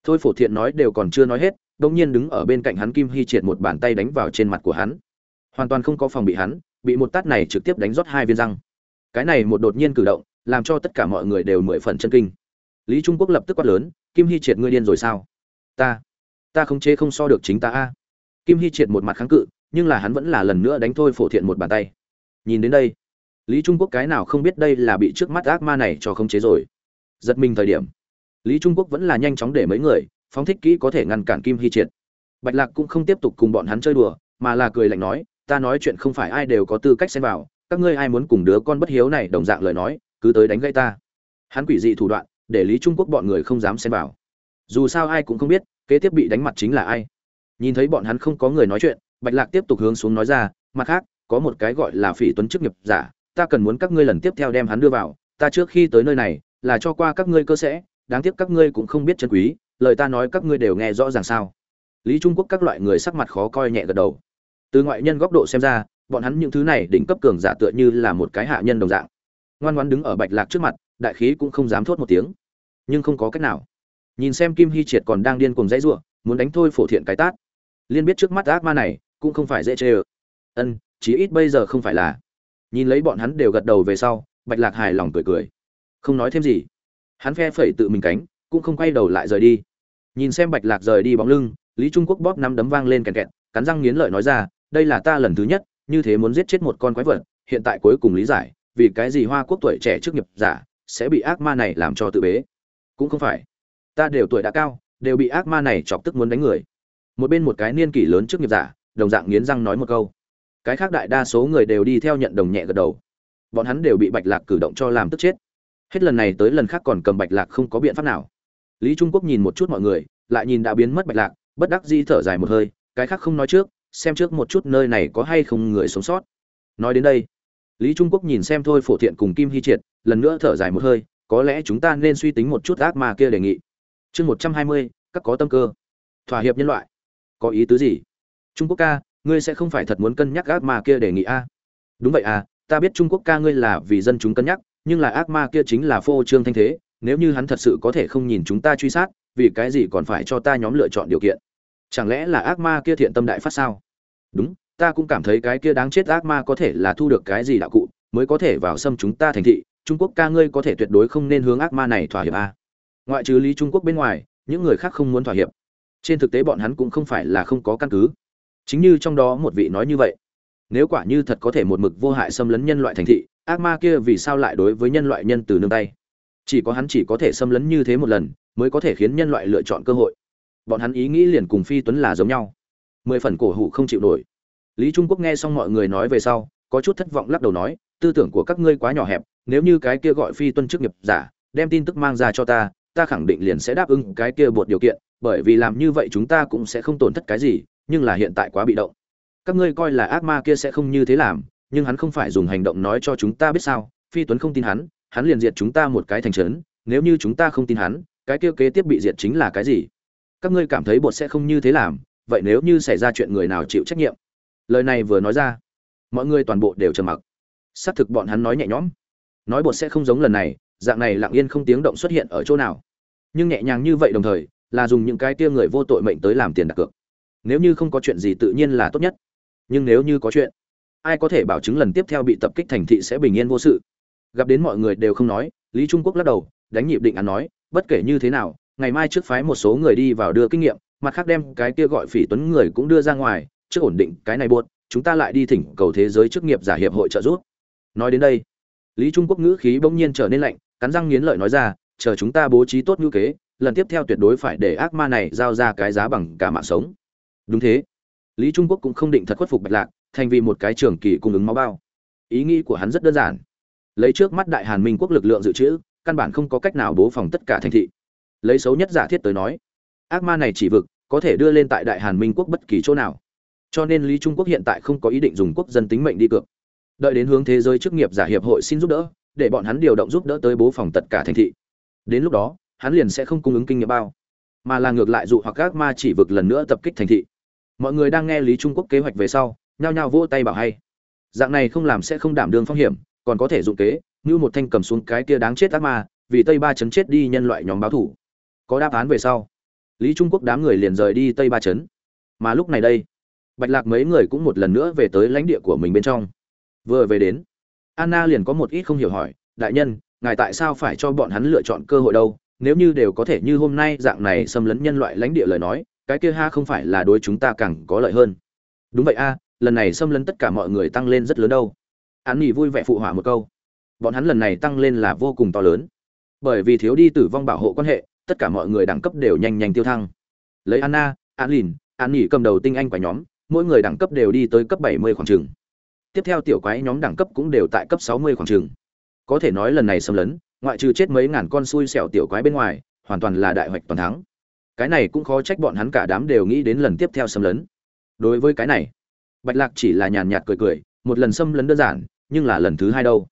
Thôi phổ thiện nói đều còn chưa nói hết đông nhiên đứng ở bên cạnh hắn kim hy triệt một bàn tay đánh vào trên mặt của hắn. Hoàn toàn không có phòng bị hắn, bị một tát này trực tiếp đánh rót hai viên răng. Cái này một đột nhiên cử động, làm cho tất cả mọi người đều mười phần chân kinh. Lý trung quốc lập tức quát lớn, kim hy triệt ngươi điên rồi sao? Ta ta không chế không so được chính ta a. Kim hy triệt một mặt kháng cự, nhưng là hắn vẫn là lần nữa đánh thôi phổ thiện một bàn tay. Nhìn đến đây, lý trung quốc cái nào không biết đây là bị trước mắt ác ma này cho không chế rồi. Giật mình thời điểm, lý trung quốc vẫn là nhanh chóng để mấy người phóng thích kỹ có thể ngăn cản kim hy triệt. Bạch lạc cũng không tiếp tục cùng bọn hắn chơi đùa, mà là cười lạnh nói, ta nói chuyện không phải ai đều có tư cách xen vào, các ngươi ai muốn cùng đứa con bất hiếu này đồng dạng lời nói, cứ tới đánh gây ta. Hắn quỷ dị thủ đoạn, để lý trung quốc bọn người không dám xen vào. Dù sao ai cũng không biết, kế tiếp bị đánh mặt chính là ai. Nhìn thấy bọn hắn không có người nói chuyện, bạch lạc tiếp tục hướng xuống nói ra, mặt khác, có một cái gọi là phỉ tuấn chức nghiệp giả, ta cần muốn các ngươi lần tiếp theo đem hắn đưa vào, ta trước khi tới nơi này, là cho qua các ngươi cơ sẽ, đáng tiếc các ngươi cũng không biết chân quý lời ta nói các ngươi đều nghe rõ ràng sao? Lý trung quốc các loại người sắc mặt khó coi nhẹ gật đầu. Từ ngoại nhân góc độ xem ra, bọn hắn những thứ này đỉnh cấp cường giả tựa như là một cái hạ nhân đồng dạng. Ngoan ngoan đứng ở bạch lạc trước mặt, đại khí cũng không dám thốt một tiếng. Nhưng không có cách nào. Nhìn xem kim hy triệt còn đang điên cuồng dãy giụa muốn đánh thôi phổ thiện cái tát. Liên biết trước mắt ác ma này, cũng không phải dễ chê ơ. Ân, chí ít bây giờ không phải là. Nhìn lấy bọn hắn đều gật đầu về sau, bạch lạc hài lòng cười cười. Không nói thêm gì. Hắn phe phẩy tự mình cánh cũng không quay đầu lại rời đi. Nhìn xem bạch lạc rời đi bóng lưng, lý trung quốc bóp năm đấm vang lên kẹt kẹt, cắn răng nghiến lợi nói ra, đây là ta lần thứ nhất, như thế muốn giết chết một con quái vật, hiện tại cuối cùng lý giải, vì cái gì hoa quốc tuổi trẻ trước nghiệp giả sẽ bị ác ma này làm cho tự bế? Cũng không phải. Ta đều tuổi đã cao, đều bị ác ma này chọc tức muốn đánh người. Một bên một cái niên kỷ lớn trước nghiệp giả, đồng dạng nghiến răng nói một câu. Cái khác đại đa số người đều đi theo nhận đồng nhẹ gật đầu. Bọn hắn đều bị bạch lạc cử động cho làm tức chết. Hết lần này tới lần khác còn cầm bạch lạc không có biện pháp nào lý trung quốc nhìn một chút mọi người, lại nhìn đã biến mất bạch lạc, bất đắc di thở dài một hơi, cái khác không nói trước, xem trước một chút nơi này có hay không người sống sót. Nói đến đây, lý trung quốc nhìn xem thôi phổ thiện cùng kim hy triệt, lần nữa thở dài một hơi, có lẽ chúng ta nên suy tính một chút ác ma kia đề nghị. Chương một trăm hai mươi, các có tâm cơ. Thỏa hiệp nhân loại. Có ý tứ gì? Trung quốc ca, ngươi sẽ không phải thật muốn cân nhắc ác ma kia đề nghị a? Đúng vậy à ta biết trung quốc ca ngươi là vì dân chúng cân nhắc, nhưng là ác ma kia chính là phô trương thanh thế nếu như hắn thật sự có thể không nhìn chúng ta truy sát, vì cái gì còn phải cho ta nhóm lựa chọn điều kiện? Chẳng lẽ là ác ma kia thiện tâm đại phát sao? Đúng, ta cũng cảm thấy cái kia đáng chết ác ma có thể là thu được cái gì đạo cụ mới có thể vào xâm chúng ta thành thị. Trung quốc ca ngươi có thể tuyệt đối không nên hướng ác ma này thỏa hiệp a. Ngoại trừ lý trung quốc bên ngoài, những người khác không muốn thỏa hiệp. Trên thực tế bọn hắn cũng không phải là không có căn cứ. Chính như trong đó một vị nói như vậy, nếu quả như thật có thể một mực vô hại xâm lấn nhân loại thành thị, ác ma kia vì sao lại đối với nhân loại nhân từ nương tay? Chỉ có hắn chỉ có thể xâm lấn như thế một lần, mới có thể khiến nhân loại lựa chọn cơ hội. Bọn hắn ý nghĩ liền cùng phi tuấn là giống nhau. Mười phần cổ hủ không chịu nổi. Lý trung quốc nghe xong mọi người nói về sau, có chút thất vọng lắc đầu nói, tư tưởng của các ngươi quá nhỏ hẹp, nếu như cái kia gọi phi tuân chức nghiệp giả, đem tin tức mang ra cho ta ta khẳng định liền sẽ đáp ứng cái kia buộc điều kiện, bởi vì làm như vậy chúng ta cũng sẽ không tổn thất cái gì, nhưng là hiện tại quá bị động. Các ngươi coi là ác ma kia sẽ không như thế làm, nhưng hắn không phải dùng hành động nói cho chúng ta biết sao, phi tuấn không tin hắn hắn liền diệt chúng ta một cái thành trấn, nếu như chúng ta không tin hắn, cái kia kế tiếp bị diệt chính là cái gì? Các ngươi cảm thấy bột sẽ không như thế làm, vậy nếu như xảy ra chuyện người nào chịu trách nhiệm? Lời này vừa nói ra, mọi người toàn bộ đều trầm mặc. Xác thực bọn hắn nói nhẹ nhõm. Nói bột sẽ không giống lần này, dạng này lặng yên không tiếng động xuất hiện ở chỗ nào. Nhưng nhẹ nhàng như vậy đồng thời, là dùng những cái tia người vô tội mệnh tới làm tiền đặt cược. Nếu như không có chuyện gì tự nhiên là tốt nhất. Nhưng nếu như có chuyện, ai có thể bảo chứng lần tiếp theo bị tập kích thành thị sẽ bình yên vô sự? Gặp đến mọi người đều không nói, lý trung quốc lắc đầu, đánh nhịp định án nói, bất kể như thế nào, ngày mai trước phái một số người đi vào đưa kinh nghiệm, mặt khác đem cái kia gọi phỉ tuấn người cũng đưa ra ngoài, trước ổn định cái này buốt chúng ta lại đi thỉnh cầu thế giới chức nghiệp giả hiệp hội trợ giúp. Nói đến đây, lý trung quốc ngữ khí bỗng nhiên trở nên lạnh, cắn răng nghiến lợi nói ra, chờ chúng ta bố trí tốt ngữ kế, lần tiếp theo tuyệt đối phải để ác ma này giao ra cái giá bằng cả mạng sống. Đúng thế. Lý trung quốc cũng không định thật khuất phục bạch lạc, thành vì một cái trường kỳ cung ứng máu bao. Ý nghĩ của hắn rất đơn giản lấy trước mắt đại hàn minh quốc lực lượng dự trữ, căn bản không có cách nào bố phòng tất cả thành thị. Lấy xấu nhất giả thiết tới nói, ác ma này chỉ vực, có thể đưa lên tại đại hàn minh quốc bất kỳ chỗ nào. Cho nên lý trung quốc hiện tại không có ý định dùng quốc dân tính mệnh đi cược. Đợi đến hướng thế giới chức nghiệp giả hiệp hội xin giúp đỡ, để bọn hắn điều động giúp đỡ tới bố phòng tất cả thành thị. Đến lúc đó, hắn liền sẽ không cung ứng kinh nghiệm bao, mà là ngược lại dụ hoặc các ma chỉ vực lần nữa tập kích thành thị. Mọi người đang nghe lý trung quốc kế hoạch về sau, nhao nhao vỗ tay bảo hay. Dạng này không làm sẽ không đảm đương phong hiểm còn có thể dụng kế, như một thanh cầm xuống cái kia đáng chết ác ma, vì tây ba chấn chết đi nhân loại nhóm báo thủ. Có đáp án về sau, lý trung quốc đám người liền rời đi tây ba chấn. Mà lúc này đây, bạch lạc mấy người cũng một lần nữa về tới lãnh địa của mình bên trong. Vừa về đến, anna liền có một ít không hiểu hỏi, đại nhân, ngài tại sao phải cho bọn hắn lựa chọn cơ hội đâu? Nếu như đều có thể như hôm nay dạng này xâm lấn nhân loại lãnh địa lời nói, cái kia ha không phải là đối chúng ta càng có lợi hơn. Đúng vậy a, lần này xâm lấn tất cả mọi người tăng lên rất lớn đâu hắn nghỉ vui vẻ phụ hỏa một câu. Bọn hắn lần này tăng lên là vô cùng to lớn. Bởi vì thiếu đi tử vong bảo hộ quan hệ, tất cả mọi người đẳng cấp đều nhanh nhanh tiêu thăng. Lấy anna an lìn an nghỉ cầm đầu tinh anh quả nhóm, mỗi người đẳng cấp đều đi tới cấp bảy mươi khoảng trường. Tiếp theo tiểu quái nhóm đẳng cấp cũng đều tại cấp sáu mươi khoảng trường. Có thể nói lần này xâm lấn, ngoại trừ chết mấy ngàn con xui xẻo tiểu quái bên ngoài, hoàn toàn là đại hoạch toàn thắng. Cái này cũng khó trách bọn hắn cả đám đều nghĩ đến lần tiếp theo xâm lấn. Đối với cái này, bạch lạc chỉ là nhàn nhạt cười cười, một lần xâm lấn đơn giản nhưng là lần thứ hai đâu.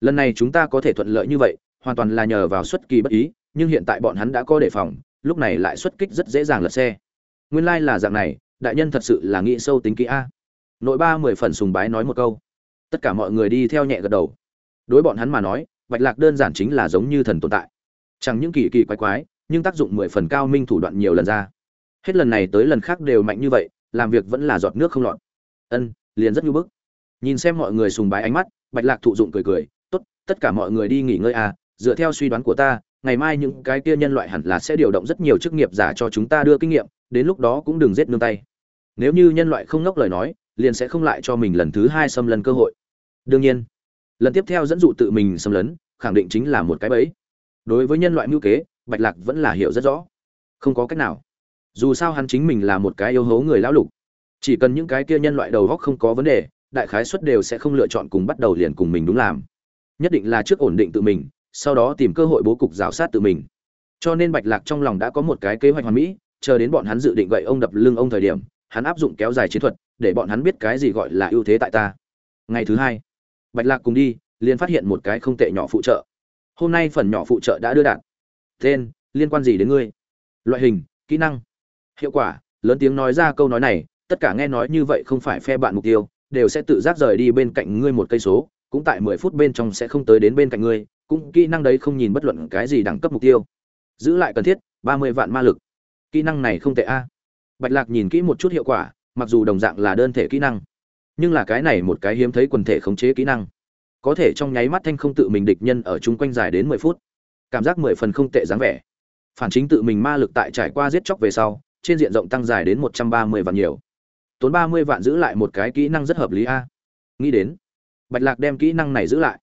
Lần này chúng ta có thể thuận lợi như vậy, hoàn toàn là nhờ vào xuất kỳ bất ý, nhưng hiện tại bọn hắn đã có đề phòng, lúc này lại xuất kích rất dễ dàng lật xe. Nguyên lai là dạng này, đại nhân thật sự là nghĩ sâu tính kỹ a. Nội ba mười phần sùng bái nói một câu. Tất cả mọi người đi theo nhẹ gật đầu. Đối bọn hắn mà nói, bạch lạc đơn giản chính là giống như thần tồn tại. Chẳng những kỳ kỳ quái quái, nhưng tác dụng mười phần cao minh thủ đoạn nhiều lần ra. Hết lần này tới lần khác đều mạnh như vậy, làm việc vẫn là giọt nước không lọt. Ân, liền rất như bức nhìn xem mọi người sùng bái ánh mắt, bạch lạc thụ dụng cười cười, tốt, tất cả mọi người đi nghỉ ngơi à dựa theo suy đoán của ta, ngày mai những cái kia nhân loại hẳn là sẽ điều động rất nhiều chức nghiệp giả cho chúng ta đưa kinh nghiệm, đến lúc đó cũng đừng giết nương tay. Nếu như nhân loại không ngốc lời nói, liền sẽ không lại cho mình lần thứ hai xâm lấn cơ hội. Đương nhiên, lần tiếp theo dẫn dụ tự mình xâm lấn, khẳng định chính là một cái bẫy. Đối với nhân loại mưu kế, bạch lạc vẫn là hiểu rất rõ. Không có cách nào. Dù sao hắn chính mình là một cái yêu hấu người lão lục. Chỉ cần những cái kia nhân loại đầu góc không có vấn đề đại khái suất đều sẽ không lựa chọn cùng bắt đầu liền cùng mình đúng làm. Nhất định là trước ổn định tự mình, sau đó tìm cơ hội bố cục rào sát tự mình. Cho nên bạch lạc trong lòng đã có một cái kế hoạch hoàn mỹ, chờ đến bọn hắn dự định gậy ông đập lưng ông thời điểm, hắn áp dụng kéo dài chiến thuật, để bọn hắn biết cái gì gọi là ưu thế tại ta. Ngày thứ hai, bạch lạc cùng đi, liền phát hiện một cái không tệ nhỏ phụ trợ. Hôm nay phần nhỏ phụ trợ đã đưa đạt. Tên, liên quan gì đến ngươi? Loại hình, kỹ năng. Hiệu quả, lớn tiếng nói ra câu nói này, tất cả nghe nói như vậy không phải phe bạn mục tiêu đều sẽ tự giác rời đi bên cạnh ngươi một cây số, cũng tại mười phút bên trong sẽ không tới đến bên cạnh ngươi, cũng kỹ năng đấy không nhìn bất luận cái gì đẳng cấp mục tiêu. Giữ lại cần thiết, ba mươi vạn ma lực. Kỹ năng này không tệ a. Bạch lạc nhìn kỹ một chút hiệu quả, mặc dù đồng dạng là đơn thể kỹ năng, nhưng là cái này một cái hiếm thấy quần thể khống chế kỹ năng. Có thể trong nháy mắt thanh không tự mình địch nhân ở chung quanh dài đến mười phút. Cảm giác mười phần không tệ dáng vẻ. Phản chính tự mình ma lực tại trải qua giết chóc về sau, trên diện rộng tăng dài đến một trăm ba mươi vạn nhiều tốn ba mươi vạn giữ lại một cái kỹ năng rất hợp lý a. Nghĩ đến, bạch lạc đem kỹ năng này giữ lại.